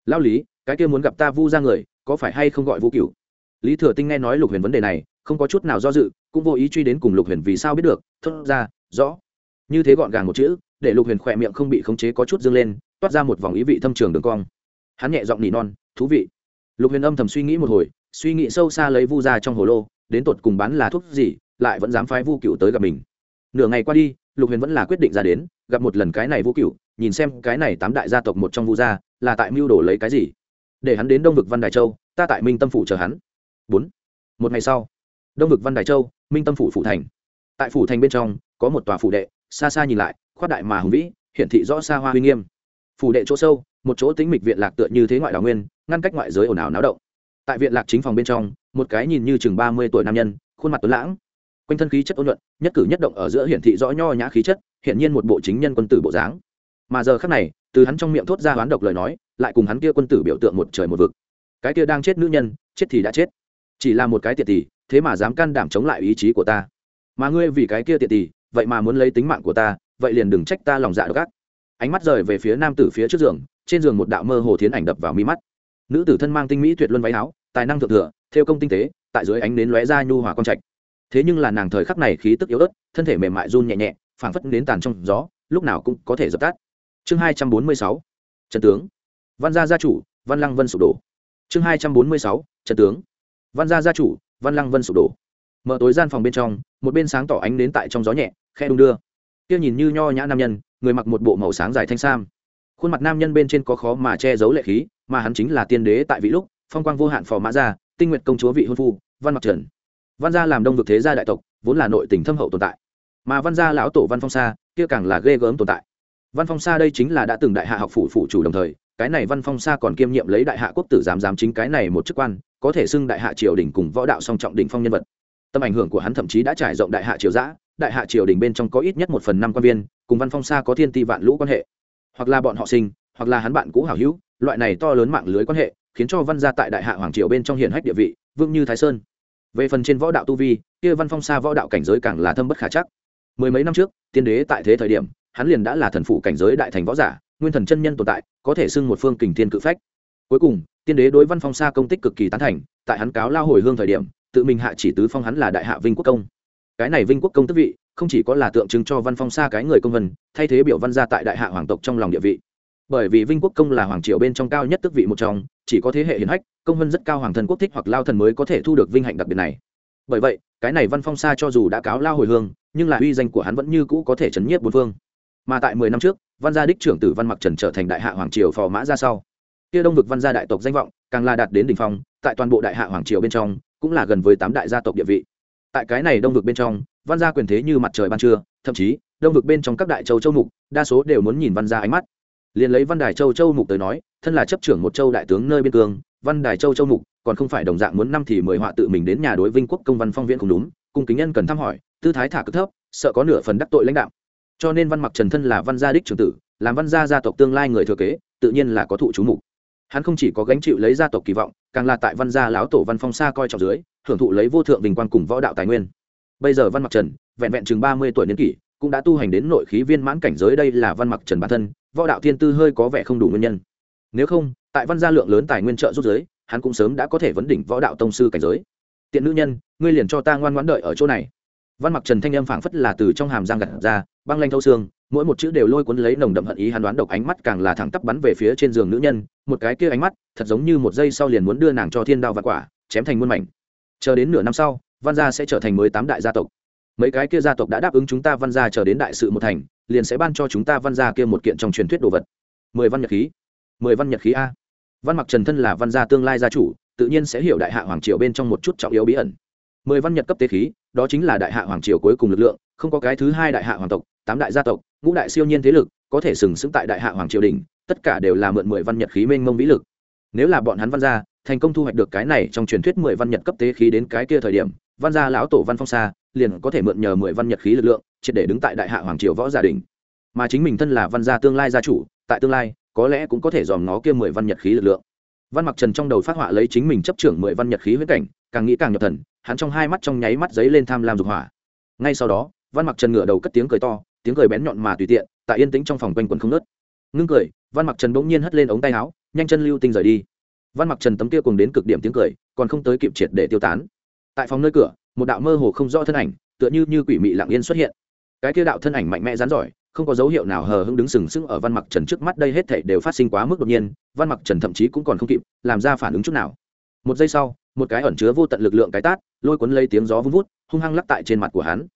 Lao lý, cái kia muốn gặp ta vu ra người, có phải hay không gọi vũ cửu? Lý thừa tinh nghe nói lục huyền vấn đề này, không có chút nào do dự, cũng vô ý truy đến cùng lục huyền vì sao biết được. Thốt ra, rõ như thế gọn gàng một chữ, để lục huyền khỏe miệng không bị khống chế có chút dâng lên, toát ra một vòng ý vị thâm trường đường cong. Hắn nhẹ giọng nỉ non, thú vị. Lục huyền âm thầm suy nghĩ một hồi, suy nghĩ sâu xa lấy vu ra trong hồ lô, đến tột cùng bán là thuốc gì, lại vẫn dám phái vu cựu tới gặp mình. Nửa ngày qua đi, lục huyền vẫn là quyết định ra đến, gặp một lần cái này vu cựu nhìn xem cái này tám đại gia tộc một trong vu gia là tại mưu đồ lấy cái gì. Để hắn đến đông vực văn đài châu, ta tại minh tâm phủ chờ hắn. Bốn. Một ngày sau, đông vực văn đài châu, minh tâm phủ phủ thành. Tại phủ thành bên trong, có một tòa phủ đệ xa xa nhìn lại khoát đại mà hùng vĩ, hiển thị rõ xa hoa uy nghiêm. Phủ đệ chỗ sâu, một chỗ tính mịch viện lạc tựa như thế ngoại đào nguyên, ngăn cách ngoại giới ồn ào náo động. Tại viện lạc chính phòng bên trong, một cái nhìn như chừng ba mươi tuổi nam nhân, khuôn mặt tuấn lãng. Quanh thân khí chất ôn nhuận, nhất cử nhất động ở giữa hiển thị rõ nho nhã khí chất hiện nhiên một bộ chính nhân quân tử bộ dáng. Mà giờ khác này, từ hắn trong miệng thốt ra hoán độc lời nói, lại cùng hắn kia quân tử biểu tượng một trời một vực. Cái kia đang chết nữ nhân, chết thì đã chết. Chỉ là một cái tiệt tỷ, thế mà dám can đảm chống lại ý chí của ta. Mà ngươi vì cái kia tiệt tỷ vậy mà muốn lấy tính mạng của ta, vậy liền đừng trách ta lòng dạ độc ác. Ánh mắt rời về phía nam tử phía trước giường, trên giường một đạo mơ hồ thiến ảnh đập vào mi mắt. Nữ tử thân mang tinh mỹ tuyệt luân váy áo, tài năng thượng thừa, theo công tinh tế, tại dưới ánh nến lóe ra nhu hòa con trạch. Thế nhưng là nàng thời khắc này khí tức yếu ớt, thân thể mềm mại run nhẹ nhẹ, phảng phất đến tàn trong gió, lúc nào cũng có thể dập tắt. Chương hai trăm bốn mươi sáu trần tướng. Văn gia gia chủ, văn lăng vân sụp đổ. Chương hai trăm bốn mươi sáu trần tướng. Văn gia gia chủ, văn lăng vân sụp đổ mở tối gian phòng bên trong, một bên sáng tỏ ánh đến tại trong gió nhẹ, khe đung đưa. Kia nhìn như nho nhã nam nhân, người mặc một bộ màu sáng dài thanh sam. Khuôn mặt nam nhân bên trên có khó mà che giấu lệ khí, mà hắn chính là tiên đế tại vị lúc, phong quang vô hạn phò mã gia tinh nguyện công chúa vị hôn phu, văn mặc trần. Văn gia làm đông vực thế gia đại tộc, vốn là nội tình thâm hậu tồn tại. Mà văn gia lão tổ văn phong sa, kia càng là ghê gớm tồn tại. Văn phong sa đây chính là đã từng đại hạ học phủ phủ chủ đồng thời, cái này văn phong sa còn kiêm nhiệm lấy đại hạ quốc tử giám giám chính cái này một chức quan, có thể xưng đại hạ triều đình cùng võ đạo song trọng đỉnh phong nhân vật tầm ảnh hưởng của hắn thậm chí đã trải rộng đại hạ triều giã, đại hạ triều đình bên trong có ít nhất một phần năm quan viên, cùng văn phong sa có thiên ti vạn lũ quan hệ. Hoặc là bọn họ sinh, hoặc là hắn bạn cũ hảo hữu, loại này to lớn mạng lưới quan hệ, khiến cho văn gia tại đại hạ hoàng triều bên trong hiển hách địa vị vương như thái sơn. Về phần trên võ đạo tu vi, kia văn phong sa võ đạo cảnh giới càng là thâm bất khả chắc. Mười mấy năm trước, tiên đế tại thế thời điểm, hắn liền đã là thần phụ cảnh giới đại thành võ giả, nguyên thần chân nhân tồn tại, có thể xưng một phương kình thiên cự phách. Cuối cùng, tiên đế đối văn phong sa công tích cực kỳ tán thành, tại hắn cáo lao hồi hương thời điểm tự mình hạ chỉ tứ phong hắn là đại hạ vinh quốc công. Cái này vinh quốc công tức vị, không chỉ có là tượng trưng cho văn phong xa cái người công vân, thay thế biểu văn gia tại đại hạ hoàng tộc trong lòng địa vị. Bởi vì vinh quốc công là hoàng triều bên trong cao nhất tức vị một trong, chỉ có thế hệ hiển hách, công vân rất cao hoàng thần quốc thích hoặc lao thần mới có thể thu được vinh hạnh đặc biệt này. Bởi vậy, cái này văn phong xa cho dù đã cáo lao hồi hương, nhưng là uy danh của hắn vẫn như cũ có thể chấn nhiếp bốn phương. Mà tại mười năm trước, văn gia đích trưởng tử văn mặc trần trở thành đại hạ hoàng triều phò mã ra sau. Kia đông vực văn gia đại tộc danh vọng, càng là đạt đến đỉnh phong, tại toàn bộ đại hạ hoàng triều bên trong cũng là gần với tám đại gia tộc địa vị. Tại cái này đông vực bên trong, văn gia quyền thế như mặt trời ban trưa, thậm chí, đông vực bên trong các đại châu châu mục, đa số đều muốn nhìn văn gia ánh mắt. Liền lấy văn đài châu châu mục tới nói, thân là chấp trưởng một châu đại tướng nơi biên cương, văn đài châu châu mục, còn không phải đồng dạng muốn năm thì mời họa tự mình đến nhà đối vinh quốc công văn phong viễn không đúng cung kính nhân cần thăm hỏi, tư thái thả cực thấp, sợ có nửa phần đắc tội lãnh đạo. Cho nên văn mặc trần thân là văn gia đích trưởng tử, làm văn gia gia tộc tương lai người thừa kế, tự nhiên là có thụ chú mục hắn không chỉ có gánh chịu lấy gia tộc kỳ vọng, càng là tại văn gia lão tổ văn phong xa coi trọng dưới, hưởng thụ lấy vô thượng bình quan cùng võ đạo tài nguyên. Bây giờ văn mặc trần, vẹn vẹn chừng ba mươi tuổi niên kỷ, cũng đã tu hành đến nội khí viên mãn cảnh giới đây là văn mặc trần bản thân, võ đạo thiên tư hơi có vẻ không đủ nguyên nhân. Nếu không, tại văn gia lượng lớn tài nguyên trợ rút giới hắn cũng sớm đã có thể vấn đỉnh võ đạo tông sư cảnh giới. Tiện nữ nhân, ngươi liền cho ta ngoan ngoãn đợi ở chỗ này. Văn mặc trần thanh âm phảng phất là từ trong hàm giang gặt ra, băng lanh thâu xương mỗi một chữ đều lôi cuốn lấy nồng đậm hận ý, hắn đoán độc ánh mắt càng là thẳng tắp bắn về phía trên giường nữ nhân. Một cái kia ánh mắt, thật giống như một giây sau liền muốn đưa nàng cho thiên đao và quả, chém thành muôn mảnh. Chờ đến nửa năm sau, văn gia sẽ trở thành mới tám đại gia tộc. Mấy cái kia gia tộc đã đáp ứng chúng ta văn gia chờ đến đại sự một thành, liền sẽ ban cho chúng ta văn gia kia một kiện trong truyền thuyết đồ vật. Mười văn nhật khí. Mười văn nhật khí a. Văn mặc trần thân là văn gia tương lai gia chủ, tự nhiên sẽ hiểu đại hạ hoàng triều bên trong một chút trọng yếu bí ẩn. Mười văn nhật cấp tế khí, đó chính là đại hạ hoàng triều cuối cùng lực lượng, không có cái thứ hai đại hạ hoàng tộc, tám đại gia tộc ngũ đại siêu nhiên thế lực, có thể sừng sững tại đại hạ hoàng triều đình tất cả đều là mượn mười văn nhật khí mênh mông vĩ lực. Nếu là bọn hắn văn gia, thành công thu hoạch được cái này trong truyền thuyết mười văn nhật cấp tế khí đến cái kia thời điểm, văn gia lão tổ văn phong xa liền có thể mượn nhờ mười văn nhật khí lực lượng, triệt để đứng tại đại hạ hoàng triều võ gia đình mà chính mình thân là văn gia tương lai gia chủ, tại tương lai, có lẽ cũng có thể dòm ngó kia mười văn nhật khí lực lượng. Văn mặc trần trong đầu phát họa lấy chính mình chấp trưởng mười văn nhật khí huyết cảnh, càng nghĩ càng nhập thần, hắn trong hai mắt trong nháy mắt giấy lên tham lam dục hỏa. Ngay sau đó, văn mặc trần ngửa đầu cất tiếng cười to tiếng cười bén nhọn mà tùy tiện, tại yên tĩnh trong phòng quanh quần không nớt ngưng cười, văn mặc trần bỗng nhiên hất lên ống tay áo, nhanh chân lưu tinh rời đi. Văn mặc trần tấm kia cùng đến cực điểm tiếng cười, còn không tới kịp triệt để tiêu tán. Tại phòng nơi cửa, một đạo mơ hồ không rõ thân ảnh, tựa như như quỷ mị lặng yên xuất hiện. Cái kia đạo thân ảnh mạnh mẽ rán giỏi, không có dấu hiệu nào hờ hững đứng sừng sững ở văn mặc trần trước mắt, đây hết thảy đều phát sinh quá mức đột nhiên, văn mặc trần thậm chí cũng còn không kịp làm ra phản ứng chút nào. Một giây sau, một cái ẩn chứa vô tận lực lượng cái tát, lôi cuốn lấy tiếng gió vun vút, hung hăng lắc tại trên mặt của hắn.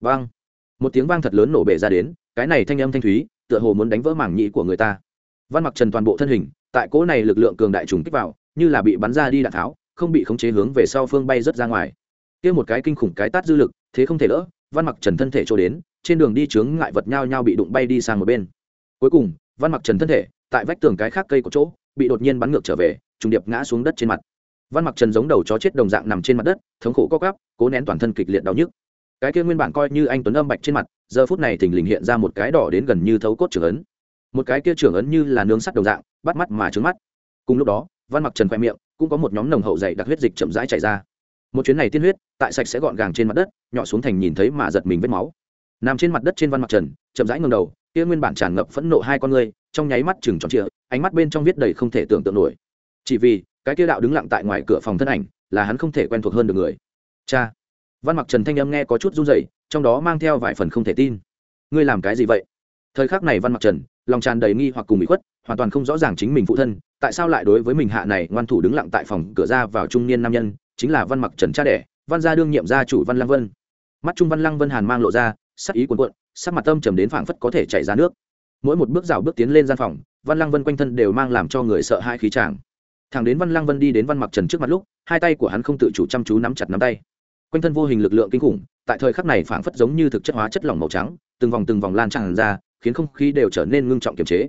Vang một tiếng vang thật lớn nổ bể ra đến, cái này thanh âm thanh thúy, tựa hồ muốn đánh vỡ mảng nhĩ của người ta. Văn mặc trần toàn bộ thân hình, tại cỗ này lực lượng cường đại trùng kích vào, như là bị bắn ra đi đạn tháo, không bị khống chế hướng về sau phương bay rất ra ngoài. Kia một cái kinh khủng cái tát dư lực, thế không thể lỡ, văn mặc trần thân thể trôi đến, trên đường đi chướng ngại vật nhau nhau bị đụng bay đi sang một bên. Cuối cùng, văn mặc trần thân thể, tại vách tường cái khác cây có chỗ, bị đột nhiên bắn ngược trở về, trùng điệp ngã xuống đất trên mặt. Văn mặc trần giống đầu chó chết đồng dạng nằm trên mặt đất, thống khổ co cắp cố nén toàn thân kịch liệt đau nhức cái kia nguyên bản coi như anh tuấn âm bạch trên mặt, giờ phút này thình lình hiện ra một cái đỏ đến gần như thấu cốt trưởng ấn. Một cái kia trưởng ấn như là nướng sắt đồng dạng, bắt mắt mà trứng mắt. Cùng lúc đó, văn mặc trần khoe miệng, cũng có một nhóm nồng hậu dày đặc huyết dịch chậm rãi chảy ra. Một chuyến này tiên huyết, tại sạch sẽ gọn gàng trên mặt đất, nhỏ xuống thành nhìn thấy mà giật mình vết máu. Nằm trên mặt đất trên văn mặc trần, chậm rãi ngầm đầu, kia nguyên bản tràn ngập phẫn nộ hai con ngươi trong nháy mắt chừng tròn trịa, ánh mắt bên trong viết đầy không thể tưởng tượng nổi. Chỉ vì, cái kia đạo đứng lặng tại ngoài cửa phòng thân ảnh, là hắn không thể quen thuộc hơn được người. Cha! Văn mặc trần thanh âm nghe có chút run rẩy, trong đó mang theo vài phần không thể tin. Ngươi làm cái gì vậy? Thời khắc này văn mặc trần, lòng tràn đầy nghi hoặc cùng bị khuất, hoàn toàn không rõ ràng chính mình phụ thân, tại sao lại đối với mình hạ này ngoan thủ đứng lặng tại phòng cửa ra vào trung niên nam nhân, chính là văn mặc trần cha đẻ, văn gia đương nhiệm gia chủ văn lăng vân. Mắt trung văn lăng vân hàn mang lộ ra, sắc ý cuồn cuộn, sắc mặt tâm trầm đến phảng phất có thể chảy ra nước. Mỗi một bước rào bước tiến lên gian phòng, văn lăng vân quanh thân đều mang làm cho người sợ hai khí tràng. Thằng đến văn lăng vân đi đến văn mặc trần trước mặt lúc, hai tay của hắn không tự chủ chăm chú nắm chặt nắm tay quanh thân vô hình lực lượng kinh khủng, tại thời khắc này phảng phất giống như thực chất hóa chất lỏng màu trắng, từng vòng từng vòng lan tràn ra, khiến không khí đều trở nên ngưng trọng kiềm chế.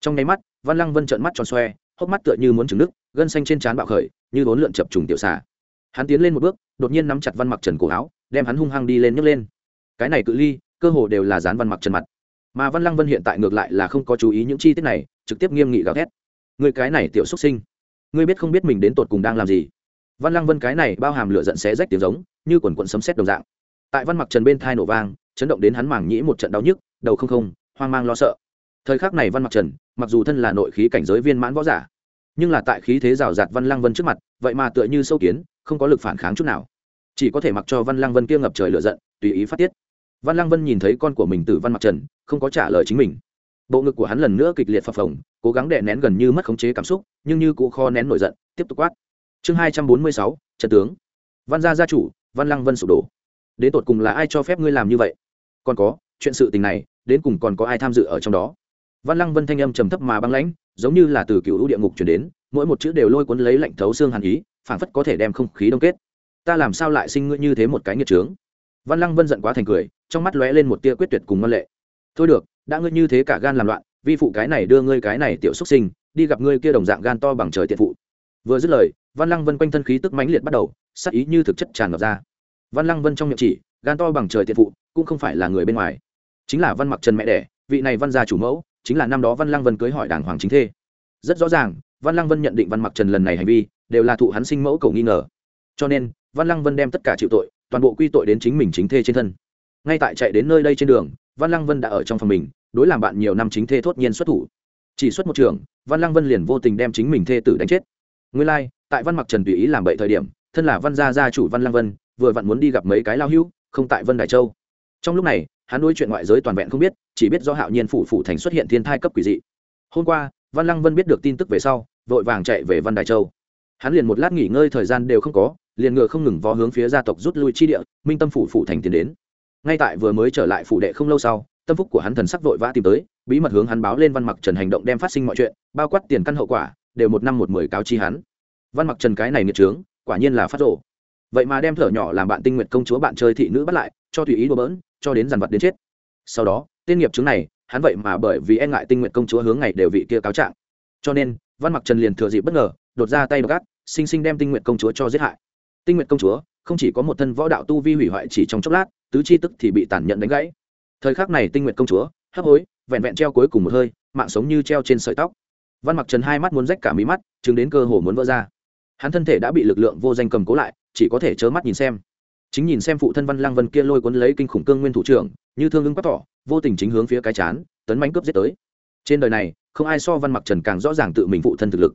Trong nháy mắt, văn lăng vân trợn mắt tròn xoe, hốc mắt tựa như muốn trứng nước gân xanh trên trán bạo khởi, như bốn lượn chập trùng tiểu xà. Hắn tiến lên một bước, đột nhiên nắm chặt văn mặc trần cổ áo, đem hắn hung hăng đi lên nhấc lên. Cái này cự ly, cơ hồ đều là dán văn mặc trần mặt. Mà văn lăng vân hiện tại ngược lại là không có chú ý những chi tiết này, trực tiếp nghiêm nghị gào thét. Người cái này tiểu xuất sinh, ngươi biết không biết mình đến tột cùng đang làm gì? Văn lăng vân cái này bao hàm lửa giận xé rách tiếng giống, như quần quận sấm xét đồng dạng. Tại văn mặc trần bên thai nổ vang, chấn động đến hắn mảng nhĩ một trận đau nhức, đầu không không, hoang mang lo sợ. Thời khắc này văn mặc trần, mặc dù thân là nội khí cảnh giới viên mãn võ giả, nhưng là tại khí thế rào rạt văn lăng vân trước mặt, vậy mà tựa như sâu kiến, không có lực phản kháng chút nào. Chỉ có thể mặc cho văn lăng vân kia ngập trời lửa giận, tùy ý phát tiết. Văn lăng vân nhìn thấy con của mình từ văn mặc trần, không có trả lời chính mình. Bộ ngực của hắn lần nữa kịch liệt phập phồng, cố gắng đè nén gần như mất khống chế cảm xúc, nhưng như cụ kho nén nổi giận, tiếp tục quát chương hai trăm bốn mươi sáu trần tướng. Văn gia gia chủ, văn lăng vân sụp đổ. Đến tột cùng là ai cho phép ngươi làm như vậy? Còn có, chuyện sự tình này, đến cùng còn có ai tham dự ở trong đó? Văn lăng vân thanh âm trầm thấp mà băng lãnh, giống như là từ cựu lũ địa ngục chuyển đến, mỗi một chữ đều lôi cuốn lấy lạnh thấu xương hàn ý, phảng phất có thể đem không khí đông kết. Ta làm sao lại sinh ngươi như thế một cái nghiệt trướng văn lăng vân giận quá thành cười, trong mắt lóe lên một tia quyết tuyệt cùng ngân lệ. Thôi được, đã ngươi như thế cả gan làm loạn, vi phụ cái này đưa ngươi cái này tiểu xuất sinh, đi gặp ngươi kia đồng dạng gan to bằng trời tiện phụ. Vừa dứt lời văn lăng vân quanh thân khí tức mãnh liệt bắt đầu, sắc ý như thực chất tràn ngập ra. Văn lăng vân trong miệng chỉ, gan to bằng trời tiện phụ, cũng không phải là người bên ngoài. Chính là văn mặc trần mẹ đẻ, vị này văn gia chủ mẫu, chính là năm đó văn lăng vân cưới hỏi đảng hoàng chính thê. Rất rõ ràng, văn lăng vân nhận định văn mặc trần lần này hành vi, đều là thụ hắn sinh mẫu cầu nghi ngờ. Cho nên, văn lăng vân đem tất cả chịu tội, toàn bộ quy tội đến chính mình chính thê trên thân. Ngay tại chạy đến nơi đây trên đường, văn lăng vân đã ở trong phòng mình, đối làm bạn nhiều năm chính thê thốt nhiên xuất thủ. Chỉ xuất một trường, văn lăng vân liền vô tình đem chính mình thê tử đánh chết. Nguyên lai tại văn mặc trần tùy ý làm bậy thời điểm, thân là văn gia gia chủ văn lăng vân, vừa vặn muốn đi gặp mấy cái lao hưu, không tại vân đại châu. Trong lúc này, hắn đối chuyện ngoại giới toàn vẹn không biết, chỉ biết do hạo nhiên phủ phủ thành xuất hiện thiên thai cấp quỷ dị. Hôm qua, văn lăng vân biết được tin tức về sau, vội vàng chạy về văn đại châu. Hắn liền một lát nghỉ ngơi thời gian đều không có, liền ngựa không ngừng vó hướng phía gia tộc rút lui chi địa, minh tâm phủ phủ thành tiến đến. Ngay tại vừa mới trở lại phủ đệ không lâu sau, tâm phúc của hắn thần sắc vội vã tìm tới, bí mật hướng hắn báo lên văn mặc trần hành động đem phát sinh mọi chuyện, bao quát tiền căn hậu quả, đều một năm một mười cáo chi hắn văn mặc trần cái này nghiệt trướng, quả nhiên là phát rộ vậy mà đem thở nhỏ làm bạn tinh nguyện công chúa bạn chơi thị nữ bắt lại, cho tùy ý đùa bỡn, cho đến dàn vật đến chết. Sau đó, tên nghiệp chứng này, hắn vậy mà bởi vì e ngại tinh nguyện công chúa hướng ngày đều vị kia cáo trạng. Cho nên, văn mặc trần liền thừa dịp bất ngờ, đột ra tay gắt sinh sinh đem tinh nguyện công chúa cho giết hại. Tinh nguyện công chúa, không chỉ có một thân võ đạo tu vi hủy hoại chỉ trong chốc lát, tứ chi tức thì bị tàn nhẫn đánh gãy. Thời khắc này tinh nguyện công chúa, hấp hối, vẹn vẹn treo cuối cùng một hơi, mạng sống như treo trên sợi tóc. Văn mặc trần hai mắt muốn rách cả mí mắt, chứng đến cơ hồ muốn vỡ ra hắn thân thể đã bị lực lượng vô danh cầm cố lại, chỉ có thể chớ mắt nhìn xem. Chính nhìn xem phụ thân văn lăng vân kia lôi cuốn lấy kinh khủng cương nguyên thủ trưởng, như thương ưng bắt tỏ, vô tình chính hướng phía cái chán, tấn mánh cướp giết tới. Trên đời này, không ai so văn mặc trần càng rõ ràng tự mình phụ thân thực lực.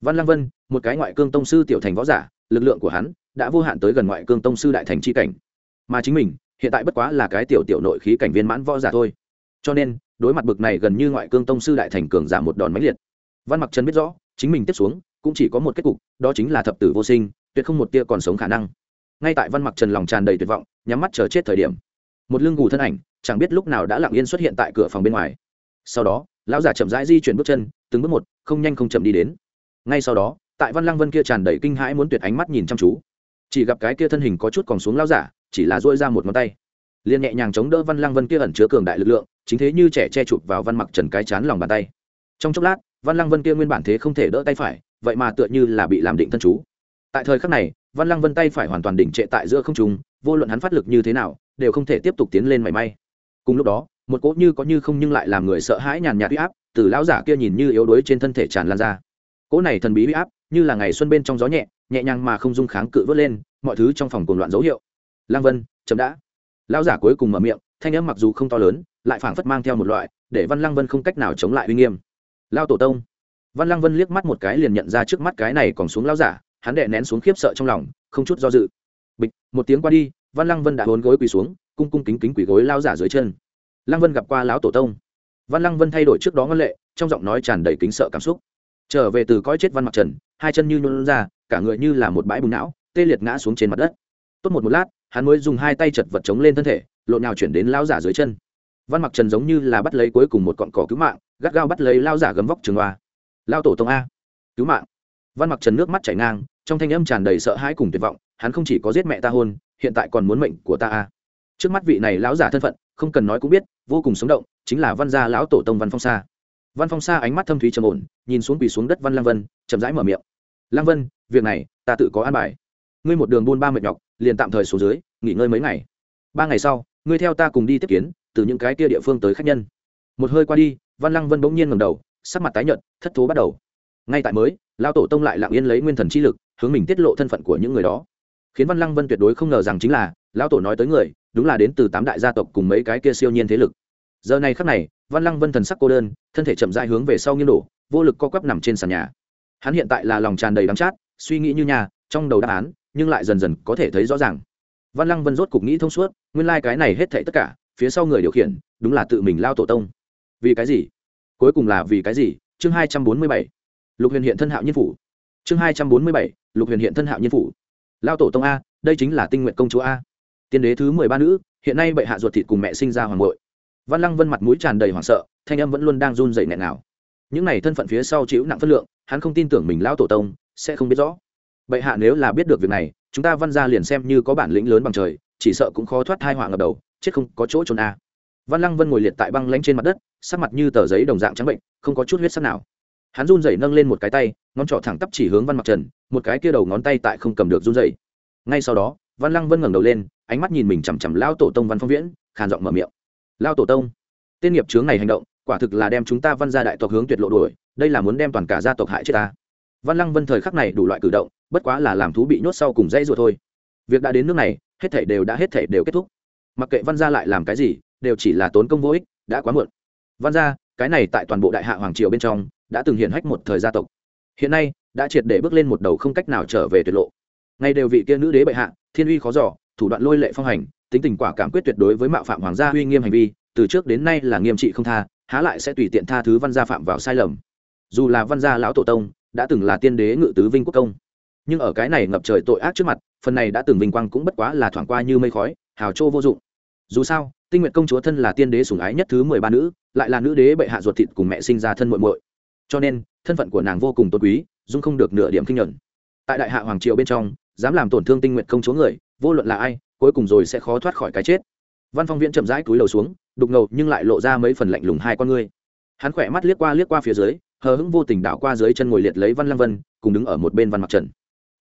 Văn lăng vân, một cái ngoại cương tông sư tiểu thành võ giả, lực lượng của hắn đã vô hạn tới gần ngoại cương tông sư đại thành c h i cảnh. Mà chính mình, hiện tại bất quá là cái tiểu tiểu nội khí cảnh viên mãn võ giả thôi. Cho nên, đối mặt bực này gần như ngoại cương tông sư đại thành cường giả một đòn máy liệt. Văn mặc trần biết rõ, chính mình tiếp xuống cũng chỉ có một kết cục, đó chính là thập tử vô sinh, tuyệt không một tia còn sống khả năng. Ngay tại văn mặc trần lòng tràn đầy tuyệt vọng, nhắm mắt chờ chết thời điểm, một lưng gù thân ảnh, chẳng biết lúc nào đã lặng yên xuất hiện tại cửa phòng bên ngoài. Sau đó, lão giả chậm rãi di chuyển bước chân, từng bước một, không nhanh không chậm đi đến. Ngay sau đó, tại văn lăng vân kia tràn đầy kinh hãi muốn tuyệt ánh mắt nhìn chăm chú. Chỉ gặp cái kia thân hình có chút còn xuống lão giả chỉ là dỗi ra một ngón tay. Liền nhẹ nhàng chống đỡ văn lăng vân kia ẩn chứa cường đại lực lượng, chính thế như trẻ che chụp vào văn mặc trần cái chán lòng bàn tay. Trong chốc lát, văn lăng vân kia nguyên bản thế không thể đỡ tay phải vậy mà tựa như là bị làm định thân chú. Tại thời khắc này, văn lăng vân tay phải hoàn toàn đỉnh trệ tại giữa không trung, vô luận hắn phát lực như thế nào, đều không thể tiếp tục tiến lên mảy may. Cùng lúc đó, một cỗ như có như không nhưng lại làm người sợ hãi nhàn nhạt huy áp từ lão giả kia nhìn như yếu đuối trên thân thể tràn lan ra. Cỗ này thần bí huy áp, như là ngày xuân bên trong gió nhẹ nhẹ nhàng mà không dung kháng cự vớt lên, mọi thứ trong phòng cuồng loạn dấu hiệu. Lăng vân, chậm đã. Lão giả cuối cùng mở miệng, thanh âm mặc dù không to lớn, lại phảng phất mang theo một loại, để văn lăng vân không cách nào chống lại uy nghiêm. Lao tổ tông văn lăng vân liếc mắt một cái liền nhận ra trước mắt cái này còn xuống lão giả, hắn đệ nén xuống khiếp sợ trong lòng, không chút do dự. Bịch, một tiếng qua đi, văn lăng vân đã hốn gối quỳ xuống, cung cung kính kính quỳ gối lao giả dưới chân. Lăng vân gặp qua lão tổ tông. Văn lăng vân thay đổi trước đó ngân lệ, trong giọng nói tràn đầy kính sợ cảm xúc. Trở về từ cõi chết văn mặc trần, hai chân như nhuôn ra, cả người như là một bãi bùn não, tê liệt ngã xuống trên mặt đất. Tốt một một lát, hắn mới dùng hai tay chật vật chống lên thân thể, lộn nào chuyển đến lao giả dưới chân. Văn mặc trần giống như là bắt lấy cuối cùng một cọn cỏ cứu mạng, gắt gao bắt lấy lao giả gấm vóc trường hoa lao tổ tông a, cứu mạng. Văn mặc trần nước mắt chảy ngang, trong thanh âm tràn đầy sợ hãi cùng tuyệt vọng, hắn không chỉ có giết mẹ ta hôn, hiện tại còn muốn mệnh của ta a. Trước mắt vị này lão giả thân phận, không cần nói cũng biết, vô cùng sống động, chính là văn gia lão tổ tông văn phong sa. Văn phong sa ánh mắt thâm thúy trầm ổn, nhìn xuống quỳ xuống đất văn lăng vân, chậm rãi mở miệng. Lăng vân, việc này, ta tự có an bài. Ngươi một đường buôn ba mệt nhọc, liền tạm thời xuống dưới, nghỉ ngơi mấy ngày. Ba ngày sau, ngươi theo ta cùng đi tiếp kiến, từ những cái kia địa phương tới khách nhân. Một hơi qua đi, văn lăng vân bỗng nhiên ngầm đầu sắc mặt tái nhợt, thất thố bắt đầu. Ngay tại mới lao tổ tông lại lặng yên lấy nguyên thần chi lực, hướng mình tiết lộ thân phận của những người đó. Khiến văn lăng vân tuyệt đối không ngờ rằng chính là, lão tổ nói tới người, đúng là đến từ tám đại gia tộc cùng mấy cái kia siêu nhiên thế lực. Giờ này khắc này, văn lăng vân thần sắc cô đơn, thân thể chậm dại hướng về sau nghiêng đổ, vô lực co quắp nằm trên sàn nhà. Hắn hiện tại là lòng tràn đầy đắng chát, suy nghĩ như nhà, trong đầu đáp án, nhưng lại dần dần có thể thấy rõ ràng. Văn lăng vân rốt cục nghĩ thông suốt, nguyên lai、like、cái này hết thảy tất cả, phía sau người điều khiển, đúng là tự mình lao tổ tông. Vì cái gì? Cuối cùng là vì cái gì? Chương hai trăm bốn mươi bảy, lục huyền hiện thân hạo nhiên phủ. Chương hai trăm bốn mươi bảy, lục huyền hiện thân hạo nhiên phủ. Lao tổ tông a, đây chính là tinh nguyện công chúa a. Tiên đế thứ mười ba nữ, hiện nay bệ hạ ruột thịt cùng mẹ sinh ra hoàng bội văn lăng vân mặt mũi tràn đầy hoảng sợ, thanh âm vẫn luôn đang run dậy nghẹn nào những này thân phận phía sau chịu nặng phân lượng, hắn không tin tưởng mình lao tổ tông sẽ không biết rõ. Bệ hạ nếu là biết được việc này, chúng ta văn ra liền xem như có bản lĩnh lớn bằng trời, chỉ sợ cũng khó thoát hai họa ngập đầu, chết không có chỗ trốn a. Văn lăng vân ngồi liệt tại băng lanh trên mặt đất sắc mặt như tờ giấy đồng dạng trắng bệnh, không có chút huyết sắc nào. Hắn run rẩy nâng lên một cái tay, ngón trỏ thẳng tắp chỉ hướng văn mặc trần, một cái kia đầu ngón tay tại không cầm được run rẩy. Ngay sau đó, văn lăng vân ngẩng đầu lên, ánh mắt nhìn mình chằm chằm lao tổ tông văn phong viễn, khàn giọng mở miệng. Lao tổ tông, tên nghiệp chướng này hành động, quả thực là đem chúng ta văn gia đại tộc hướng tuyệt lộ đuổi, đây là muốn đem toàn cả gia tộc hại chết ta. Văn lăng vân thời khắc này đủ loại cử động, bất quá là làm thú bị nhốt sau cùng dãy ruột thôi. Việc đã đến nước này, hết thảy đều đã hết thảy đều kết thúc. Mặc kệ văn gia lại làm cái gì, đều chỉ là tốn công vô ích, đã quá muộn văn gia, cái này tại toàn bộ đại hạ hoàng triều bên trong, đã từng hiện hách một thời gia tộc. Hiện nay, đã triệt để bước lên một đầu không cách nào trở về tuyệt lộ. Ngay đều vị kia nữ đế bệ hạ, thiên uy khó giỏ thủ đoạn lôi lệ phong hành, tính tình quả cảm quyết tuyệt đối với mạo phạm hoàng gia uy nghiêm hành vi, từ trước đến nay là nghiêm trị không tha, há lại sẽ tùy tiện tha thứ văn gia phạm vào sai lầm. Dù là văn gia lão tổ tông, đã từng là tiên đế ngự tứ vinh quốc công. Nhưng ở cái này ngập trời tội ác trước mặt, phần này đã từng vinh quang cũng bất quá là thoảng qua như mây khói, hào trô vô dụng dù sao, tinh nguyện công chúa thân là tiên đế sủng ái nhất thứ mười ba nữ, lại là nữ đế bệ hạ ruột thịt cùng mẹ sinh ra thân muội muội. Cho nên, thân phận của nàng vô cùng tôn quý, dung không được nửa điểm kinh nhuận. Tại đại hạ hoàng triều bên trong, dám làm tổn thương tinh nguyện công chúa người, vô luận là ai, cuối cùng rồi sẽ khó thoát khỏi cái chết. Văn phong viễn chậm rãi túi đầu xuống, đục ngầu nhưng lại lộ ra mấy phần lạnh lùng hai con ngươi. Hắn khỏe mắt liếc qua liếc qua phía dưới, hờ hững vô tình đảo qua dưới chân ngồi liệt lấy văn lăng vân, cùng đứng ở một bên văn mặc trần.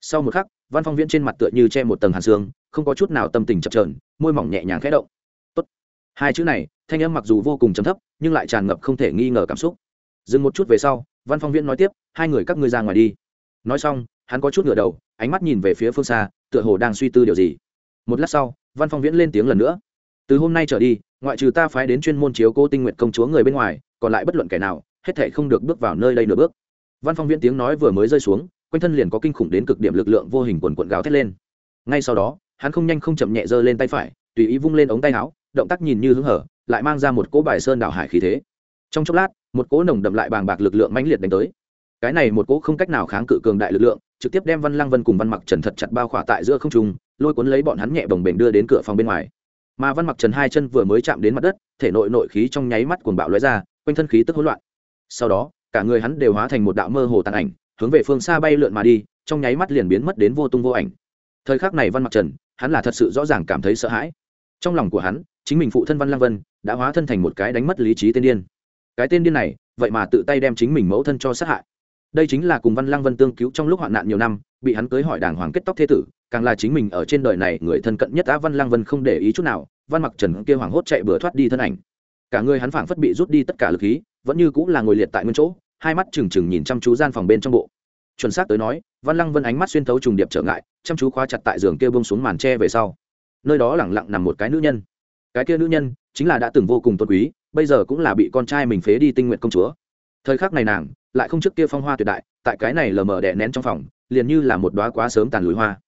Sau một khắc, văn phong viễn trên mặt tựa như che một tầng hàn xương, không có chút nào tâm tình chập trờn môi mỏng nhẹ nhàng khẽ động hai chữ này, thanh âm mặc dù vô cùng trầm thấp, nhưng lại tràn ngập không thể nghi ngờ cảm xúc. Dừng một chút về sau, văn phong viễn nói tiếp, hai người các ngươi ra ngoài đi. Nói xong, hắn có chút ngửa đầu, ánh mắt nhìn về phía phương xa, tựa hồ đang suy tư điều gì. Một lát sau, văn phong viễn lên tiếng lần nữa. Từ hôm nay trở đi, ngoại trừ ta phái đến chuyên môn chiếu cô tinh nguyện công chúa người bên ngoài, còn lại bất luận kẻ nào, hết thể không được bước vào nơi đây nửa bước. Văn phong viễn tiếng nói vừa mới rơi xuống, quanh thân liền có kinh khủng đến cực điểm lực lượng vô hình quần quận gáo thét lên. Ngay sau đó, hắn không nhanh không chậm nhẹ giơ lên tay phải, tùy ý vung lên ống tay áo động tác nhìn như hứng hở, lại mang ra một cỗ bài sơn đảo hải khí thế. Trong chốc lát, một cỗ nồng đậm lại bàng bạc lực lượng mãnh liệt đánh tới. Cái này một cỗ không cách nào kháng cự cường đại lực lượng, trực tiếp đem văn lăng vân cùng văn mặc trần thật chặt bao khỏa tại giữa không trung, lôi cuốn lấy bọn hắn nhẹ bồng bềnh đưa đến cửa phòng bên ngoài. Mà văn mặc trần hai chân vừa mới chạm đến mặt đất, thể nội nội khí trong nháy mắt cuồng bạo lóe ra, quanh thân khí tức hỗn loạn. Sau đó, cả người hắn đều hóa thành một đạo mơ hồ tàn ảnh, hướng về phương xa bay lượn mà đi, trong nháy mắt liền biến mất đến vô tung vô ảnh. Thời khắc này văn mặc trần, hắn là thật sự rõ ràng cảm thấy sợ hãi. Trong lòng của hắn chính mình phụ thân văn lăng vân đã hóa thân thành một cái đánh mất lý trí tên điên. Cái tên điên này, vậy mà tự tay đem chính mình mẫu thân cho sát hại. Đây chính là cùng văn lăng vân tương cứu trong lúc hoạn nạn nhiều năm, bị hắn cưới hỏi đàng hoàng kết tóc thế tử, càng là chính mình ở trên đời này người thân cận nhất á văn lăng vân không để ý chút nào, văn mặc trần kia hoảng hốt chạy bừa thoát đi thân ảnh. Cả người hắn phảng phất bị rút đi tất cả lực khí, vẫn như cũng là ngồi liệt tại nguyên chỗ, hai mắt trừng trừng nhìn chăm chú gian phòng bên trong bộ. Chuẩn xác tới nói, văn lăng vân ánh mắt xuyên thấu trùng điệp trở ngại, chăm chú khóa chặt tại giường kia bông xuống màn tre về sau. Nơi đó lẳng lặng nằm một cái nữ nhân cái kia nữ nhân chính là đã từng vô cùng tôn quý, bây giờ cũng là bị con trai mình phế đi tinh nguyện công chúa. Thời khắc này nàng lại không trước kia phong hoa tuyệt đại, tại cái này lờ mờ đè nén trong phòng, liền như là một đoá quá sớm tàn lùi hoa.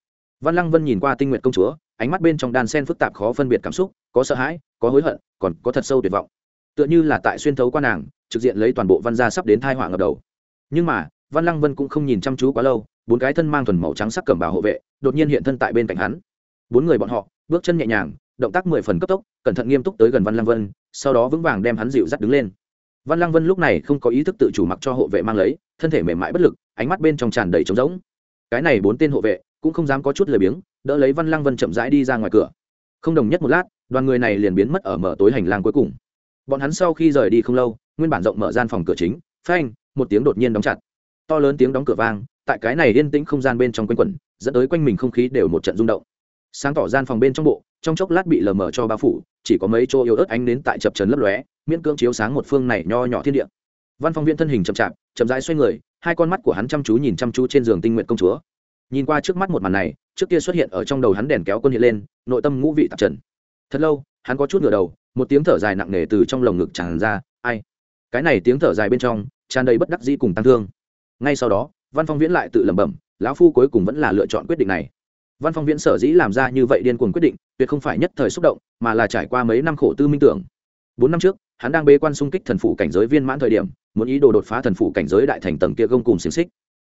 Văn lăng vân nhìn qua tinh nguyện công chúa, ánh mắt bên trong đan sen phức tạp khó phân biệt cảm xúc, có sợ hãi, có hối hận, còn có thật sâu tuyệt vọng. Tựa như là tại xuyên thấu qua nàng, trực diện lấy toàn bộ văn gia sắp đến thai họa ngập đầu. Nhưng mà, văn lăng vân cũng không nhìn chăm chú quá lâu, bốn cái thân mang thuần màu trắng sắc cẩm bào hộ vệ, đột nhiên hiện thân tại bên cạnh hắn. Bốn người bọn họ, bước chân nhẹ nhàng, động tác mười phần cấp tốc cẩn thận nghiêm túc tới gần văn lăng vân, sau đó vững vàng đem hắn dịu dắt đứng lên. Văn lăng vân lúc này không có ý thức tự chủ mặc cho hộ vệ mang lấy, thân thể mềm mại bất lực, ánh mắt bên trong tràn đầy trống rỗng. Cái này bốn tên hộ vệ cũng không dám có chút lười biếng, đỡ lấy văn lăng vân chậm rãi đi ra ngoài cửa. Không đồng nhất một lát, đoàn người này liền biến mất ở mở tối hành lang cuối cùng. Bọn hắn sau khi rời đi không lâu, nguyên bản rộng mở gian phòng cửa chính, phanh, một tiếng đột nhiên đóng chặt. To lớn tiếng đóng cửa vang, tại cái này yên tĩnh không gian bên trong quanh quẩn, dẫn tới quanh mình không khí đều một trận rung động sáng tỏ gian phòng bên trong bộ, trong chốc lát bị lờ mờ cho bao phủ, chỉ có mấy chỗ yếu ớt ánh đến tại chập trần lấp lóe, miễn cưỡng chiếu sáng một phương này nho nhỏ thiên địa. Văn phòng viên thân hình chậm chạp, chậm rãi xoay người, hai con mắt của hắn chăm chú nhìn chăm chú trên giường tinh nguyện công chúa. Nhìn qua trước mắt một màn này, trước kia xuất hiện ở trong đầu hắn đèn kéo quân hiện lên, nội tâm ngũ vị tạp trần. Thật lâu, hắn có chút ngửa đầu, một tiếng thở dài nặng nề từ trong lồng ngực tràn ra, ai? Cái này tiếng thở dài bên trong, tràn đầy bất đắc dĩ cùng tăng thương. Ngay sau đó, văn phong viễn lại tự lẩm bẩm, lão phu cuối cùng vẫn là lựa chọn quyết định này văn phong viễn sở dĩ làm ra như vậy điên cuồng quyết định, tuyệt không phải nhất thời xúc động, mà là trải qua mấy năm khổ tư minh tưởng. Bốn năm trước, hắn đang bế quan xung kích thần phủ cảnh giới viên mãn thời điểm, muốn ý đồ đột phá thần phủ cảnh giới đại thành tầng kia gông cùng xiềng xích.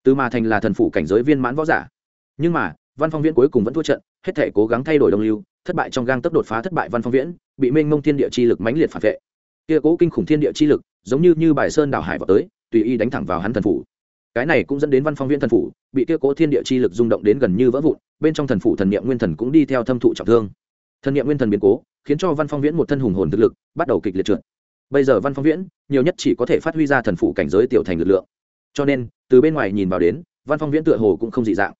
Từ mà thành là thần phủ cảnh giới viên mãn võ giả. Nhưng mà, văn phong viễn cuối cùng vẫn thua trận, hết thể cố gắng thay đổi đồng lưu, thất bại trong gang tấp đột phá thất bại văn phong viễn, bị mênh mông thiên địa chi lực mãnh liệt phản vệ. Kia cố kinh khủng thiên địa chi lực, giống như như bài sơn đảo hải vào tới, tùy y đánh thẳng vào hắn thần phủ cái này cũng dẫn đến văn phong viễn thần phủ, bị kia cố thiên địa chi lực rung động đến gần như vỡ vụn, bên trong thần phủ thần niệm nguyên thần cũng đi theo thâm thụ trọng thương. Thần niệm nguyên thần biến cố, khiến cho văn phong viễn một thân hùng hồn thực lực bắt đầu kịch liệt trượt. Bây giờ văn phong viễn, nhiều nhất chỉ có thể phát huy ra thần phủ cảnh giới tiểu thành lực lượng. Cho nên, từ bên ngoài nhìn vào đến, văn phong viễn tựa hồ cũng không dị dạng.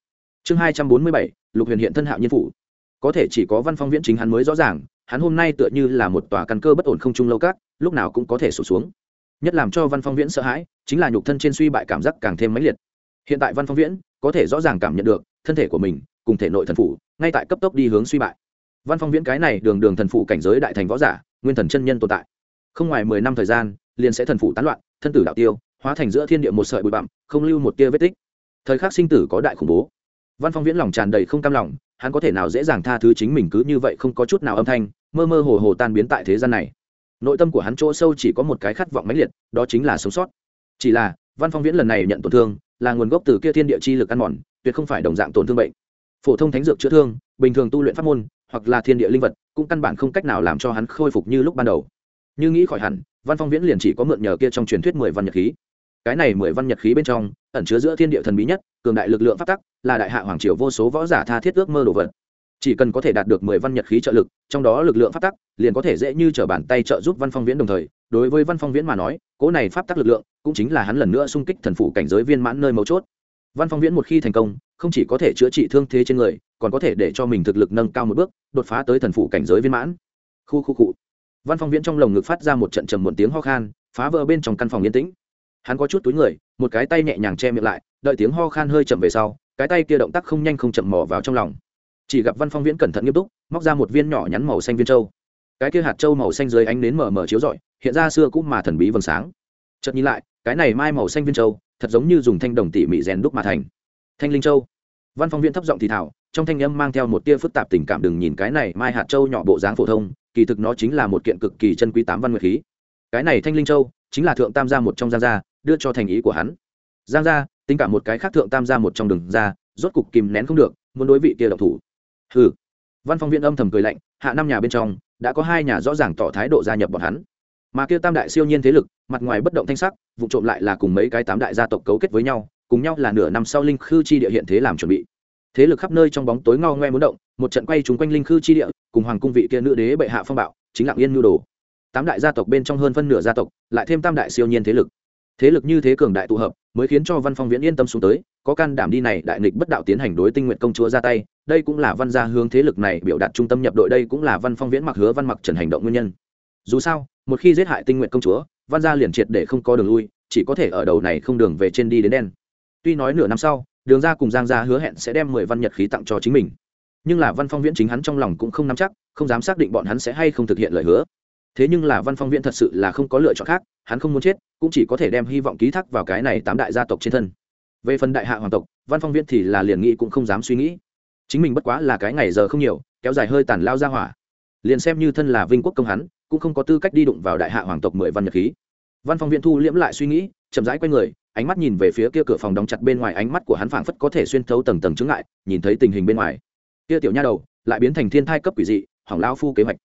Chương hai trăm bốn mươi bảy, lục huyền hiện thân hạo nhiên phủ. Có thể chỉ có văn phong viễn chính hắn mới rõ ràng, hắn hôm nay tựa như là một tòa căn cơ bất ổn không trung lâu cát, lúc nào cũng có thể sụt xuống nhất làm cho văn phong viễn sợ hãi, chính là nhục thân trên suy bại cảm giác càng thêm mãnh liệt. Hiện tại văn phong viễn có thể rõ ràng cảm nhận được thân thể của mình cùng thể nội thần phủ ngay tại cấp tốc đi hướng suy bại. Văn phong viễn cái này đường đường thần phủ cảnh giới đại thành võ giả, nguyên thần chân nhân tồn tại. Không ngoài mười năm thời gian, liền sẽ thần phủ tán loạn, thân tử đạo tiêu, hóa thành giữa thiên địa một sợi bụi bặm, không lưu một tia vết tích. Thời khắc sinh tử có đại khủng bố. Văn phong viễn lòng tràn đầy không cam lòng, hắn có thể nào dễ dàng tha thứ chính mình cứ như vậy không có chút nào âm thanh, mơ mơ hồ hồ tan biến tại thế gian này nội tâm của hắn chỗ sâu chỉ có một cái khát vọng mãnh liệt, đó chính là sống sót. Chỉ là, văn phong viễn lần này nhận tổn thương, là nguồn gốc từ kia thiên địa chi lực ăn mòn, tuyệt không phải đồng dạng tổn thương bệnh. Phổ thông thánh dược chữa thương, bình thường tu luyện pháp môn, hoặc là thiên địa linh vật, cũng căn bản không cách nào làm cho hắn khôi phục như lúc ban đầu. Như nghĩ khỏi hẳn, văn phong viễn liền chỉ có mượn nhờ kia trong truyền thuyết mười văn nhật khí. Cái này mười văn nhật khí bên trong, ẩn chứa giữa thiên địa thần bí nhất, cường đại lực lượng phát tắc, là đại hạ hoàng triều vô số võ giả tha thiết ước mơ đồ vật chỉ cần có thể đạt được mười văn nhật khí trợ lực, trong đó lực lượng pháp tắc liền có thể dễ như t r ở bàn tay trợ giúp văn phong viễn đồng thời, đối với văn phong viễn mà nói, cỗ này pháp tắc lực lượng cũng chính là hắn lần nữa xung kích thần phủ cảnh giới viên mãn nơi mấu chốt. Văn phong viễn một khi thành công, không chỉ có thể chữa trị thương thế trên người, còn có thể để cho mình thực lực nâng cao một bước, đột phá tới thần phủ cảnh giới viên mãn. Khu khu cụ văn phong viễn trong lồng ngực phát ra một trận trầm một tiếng ho khan, phá vỡ bên trong căn phòng yên tĩnh. Hắn có chút túi người, một cái tay nhẹ nhàng che miệng lại, đợi tiếng ho khan hơi chậm về sau, cái tay kia động tác không nhanh không chậm mò vào trong lòng chỉ gặp văn phong viễn cẩn thận nghiêm túc, móc ra một viên nhỏ nhắn màu xanh viên trâu. Cái kia hạt trâu màu xanh dưới ánh nến mờ mờ chiếu rọi, hiện ra xưa cũng mà thần bí vầng sáng. Chợt nhìn lại, cái này mai màu xanh viên trâu, thật giống như dùng thanh đồng tỉ mị rèn đúc mà thành. Thanh linh châu văn phong viễn thấp giọng thì thảo trong thanh âm mang theo một tia phức tạp tình cảm đừng nhìn cái này mai hạt châu nhỏ bộ dáng phổ thông, kỳ thực nó chính là một kiện cực kỳ chân quý tám văn nguyệt khí. Cái này thanh linh châu chính là thượng tam gia một trong giang gia, đưa cho thành ý của hắn. Giang gia, tính cả một cái khác thượng tam gia một trong đường gia, rốt cục kìm nén không được, muốn đối vị kia độc thủ hừ. Văn phòng viện âm thầm cười lạnh, hạ năm nhà bên trong, đã có hai nhà rõ ràng tỏ thái độ gia nhập bọn hắn. Mà kia tam đại siêu nhiên thế lực, mặt ngoài bất động thanh sắc, vụ trộm lại là cùng mấy cái tám đại gia tộc cấu kết với nhau, cùng nhau là nửa năm sau linh khư chi địa hiện thế làm chuẩn bị. Thế lực khắp nơi trong bóng tối ngao ngoe muốn động, một trận quay chúng quanh linh khư chi địa, cùng hoàng cung vị kia nữ đế bệ hạ phong bạo, chính lặng yên nhu đồ. Tám đại gia tộc bên trong hơn phân nửa gia tộc, lại thêm tam đại siêu nhiên thế lực. Thế lực như thế cường đại tụ hợp, mới khiến cho văn phong viễn yên tâm xuống tới, có can đảm đi này đại nghịch bất đạo tiến hành đối tinh nguyện công chúa ra tay đây cũng là văn gia hướng thế lực này biểu đạt trung tâm nhập đội, đây cũng là văn phong viễn mặc hứa văn mặc trần hành động nguyên nhân. Dù sao, một khi giết hại tinh nguyện công chúa, văn gia liền triệt để không có đường lui, chỉ có thể ở đầu này không đường về trên đi đến đen. Tuy nói nửa năm sau, đường gia cùng giang gia hứa hẹn sẽ đem mười văn nhật khí tặng cho chính mình. Nhưng là văn phong viễn chính hắn trong lòng cũng không nắm chắc, không dám xác định bọn hắn sẽ hay không thực hiện lời hứa. Thế nhưng là văn phong viễn thật sự là không có lựa chọn khác, hắn không muốn chết, cũng chỉ có thể đem hy vọng ký thác vào cái này tám đại gia tộc trên thân. Về phần đại hạ hoàng tộc, văn phong viễn thì là liền nghĩ cũng không dám suy nghĩ chính mình bất quá là cái ngày giờ không nhiều kéo dài hơi tàn lao ra hỏa. Liền xem như thân là vinh quốc công hắn cũng không có tư cách đi đụng vào đại hạ hoàng tộc mười văn nhật khí. Văn phong viễn thu liễm lại suy nghĩ chậm rãi q u a y người ánh mắt nhìn về phía kia cửa phòng đóng chặt bên ngoài ánh mắt của hắn phảng phất có thể xuyên thấu tầng tầng chướng ngại nhìn thấy tình hình bên ngoài. Kia tiểu nha đầu lại biến thành thiên thai cấp quỷ dị hỏng lao phu kế hoạch.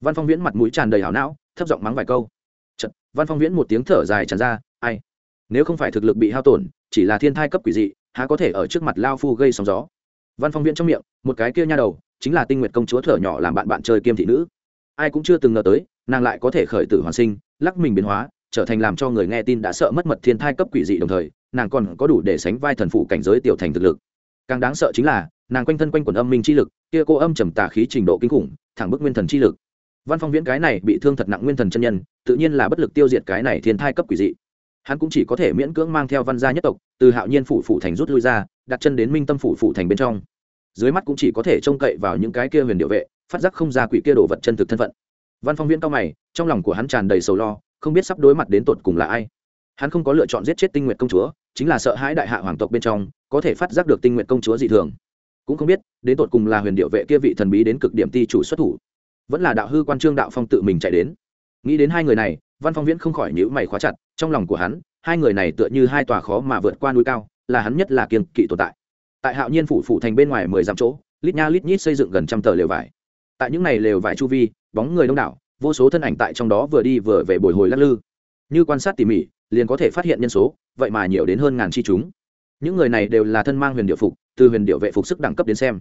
Văn phong viễn mặt mũi tràn đầy hảo não thấp giọng mắng vài câu. Chật, văn phong viễn một tiếng thở dài tràn ra ai? Nếu không phải thực lực bị hao tổn chỉ là thiên thai cấp quỷ dị há có thể ở trước mặt lao phu gây sóng gió? Văn phong viện trong miệng, một cái kia nha đầu, chính là tinh nguyệt công chúa thở nhỏ làm bạn bạn chơi kiêm thị nữ. Ai cũng chưa từng ngờ tới, nàng lại có thể khởi tử hoàn sinh, lắc mình biến hóa, trở thành làm cho người nghe tin đã sợ mất mật thiên thai cấp quỷ dị đồng thời, nàng còn có đủ để sánh vai thần phụ cảnh giới tiểu thành thực lực. Càng đáng sợ chính là, nàng quanh thân quanh quần âm minh chi lực, kia cô âm trầm tà khí trình độ kinh khủng, thẳng bức nguyên thần chi lực. Văn phong viễn cái này bị thương thật nặng nguyên thần chân nhân, tự nhiên là bất lực tiêu diệt cái này thiên thai cấp quỷ dị hắn cũng chỉ có thể miễn cưỡng mang theo văn gia nhất tộc, từ hạo nhiên phủ phủ thành rút lui ra, đặt chân đến minh tâm phủ phủ thành bên trong. Dưới mắt cũng chỉ có thể trông cậy vào những cái kia huyền điệu vệ, phát giác không ra quỷ kia đồ vật chân thực thân phận. Văn phong viễn cao mày, trong lòng của hắn tràn đầy sầu lo, không biết sắp đối mặt đến tột cùng là ai. Hắn không có lựa chọn giết chết tinh nguyện công chúa, chính là sợ hãi đại hạ hoàng tộc bên trong, có thể phát giác được tinh nguyện công chúa dị thường. Cũng không biết, đến tột cùng là huyền điệu vệ kia vị thần bí đến cực điểm ti chủ xuất thủ. Vẫn là đạo hư quan trương đạo phong tự mình chạy đến. Nghĩ đến hai người này, văn phong viễn không khỏi nhữ mày khóa chặt trong lòng của hắn, hai người này tựa như hai tòa khó mà vượt qua núi cao, là hắn nhất là kiên kỵ tồn tại. Tại hạo nhiên phủ phủ thành bên ngoài mười dặm chỗ, lít nha lít nhít xây dựng gần trăm tờ lều vải. Tại những này lều vải chu vi, bóng người đông đảo, vô số thân ảnh tại trong đó vừa đi vừa về bồi hồi lắc lư. Như quan sát tỉ mỉ, liền có thể phát hiện nhân số, vậy mà nhiều đến hơn ngàn chi chúng. Những người này đều là thân mang huyền điệu phục, từ huyền điệu vệ phục sức đẳng cấp đến xem.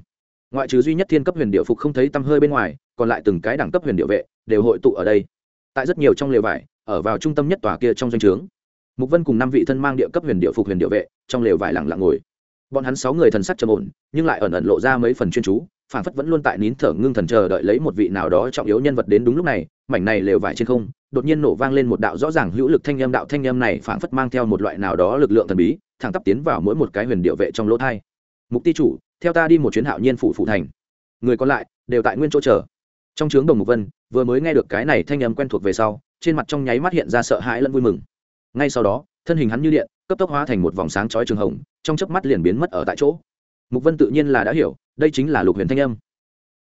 Ngoại trừ duy nhất thiên cấp huyền điệu phục không thấy tăm hơi bên ngoài, còn lại từng cái đẳng cấp huyền điệu vệ đều hội tụ ở đây. Tại rất nhiều trong lều vải ở vào trung tâm nhất tòa kia trong doanh trướng. Mục vân cùng năm vị thân mang địa cấp huyền điệu phục huyền điệu vệ, trong lều vải lặng lặng ngồi. Bọn hắn sáu người thần sắc trầm ổn, nhưng lại ẩn ẩn lộ ra mấy phần chuyên chú phản phất vẫn luôn tại nín thở ngưng thần chờ đợi lấy một vị nào đó trọng yếu nhân vật đến đúng lúc này, mảnh này lều vải trên không, đột nhiên nổ vang lên một đạo rõ ràng hữu lực thanh âm, đạo thanh âm này phản phất mang theo một loại nào đó lực lượng thần bí, thẳng tắp tiến vào mỗi một cái huyền điệu vệ trong lỗ thai. Mục ti chủ, theo ta đi một chuyến hạo nhiên phủ phụ thành. Người còn lại, đều tại nguyên chỗ chờ. Trong trướng đồng mục vân, vừa mới nghe được cái này thanh âm quen thuộc về sau trên mặt trong nháy mắt hiện ra sợ hãi lẫn vui mừng. Ngay sau đó, thân hình hắn như điện, cấp tốc hóa thành một vòng sáng chói trường hồng, trong chớp mắt liền biến mất ở tại chỗ. Mục vân tự nhiên là đã hiểu, đây chính là lục huyền thanh âm.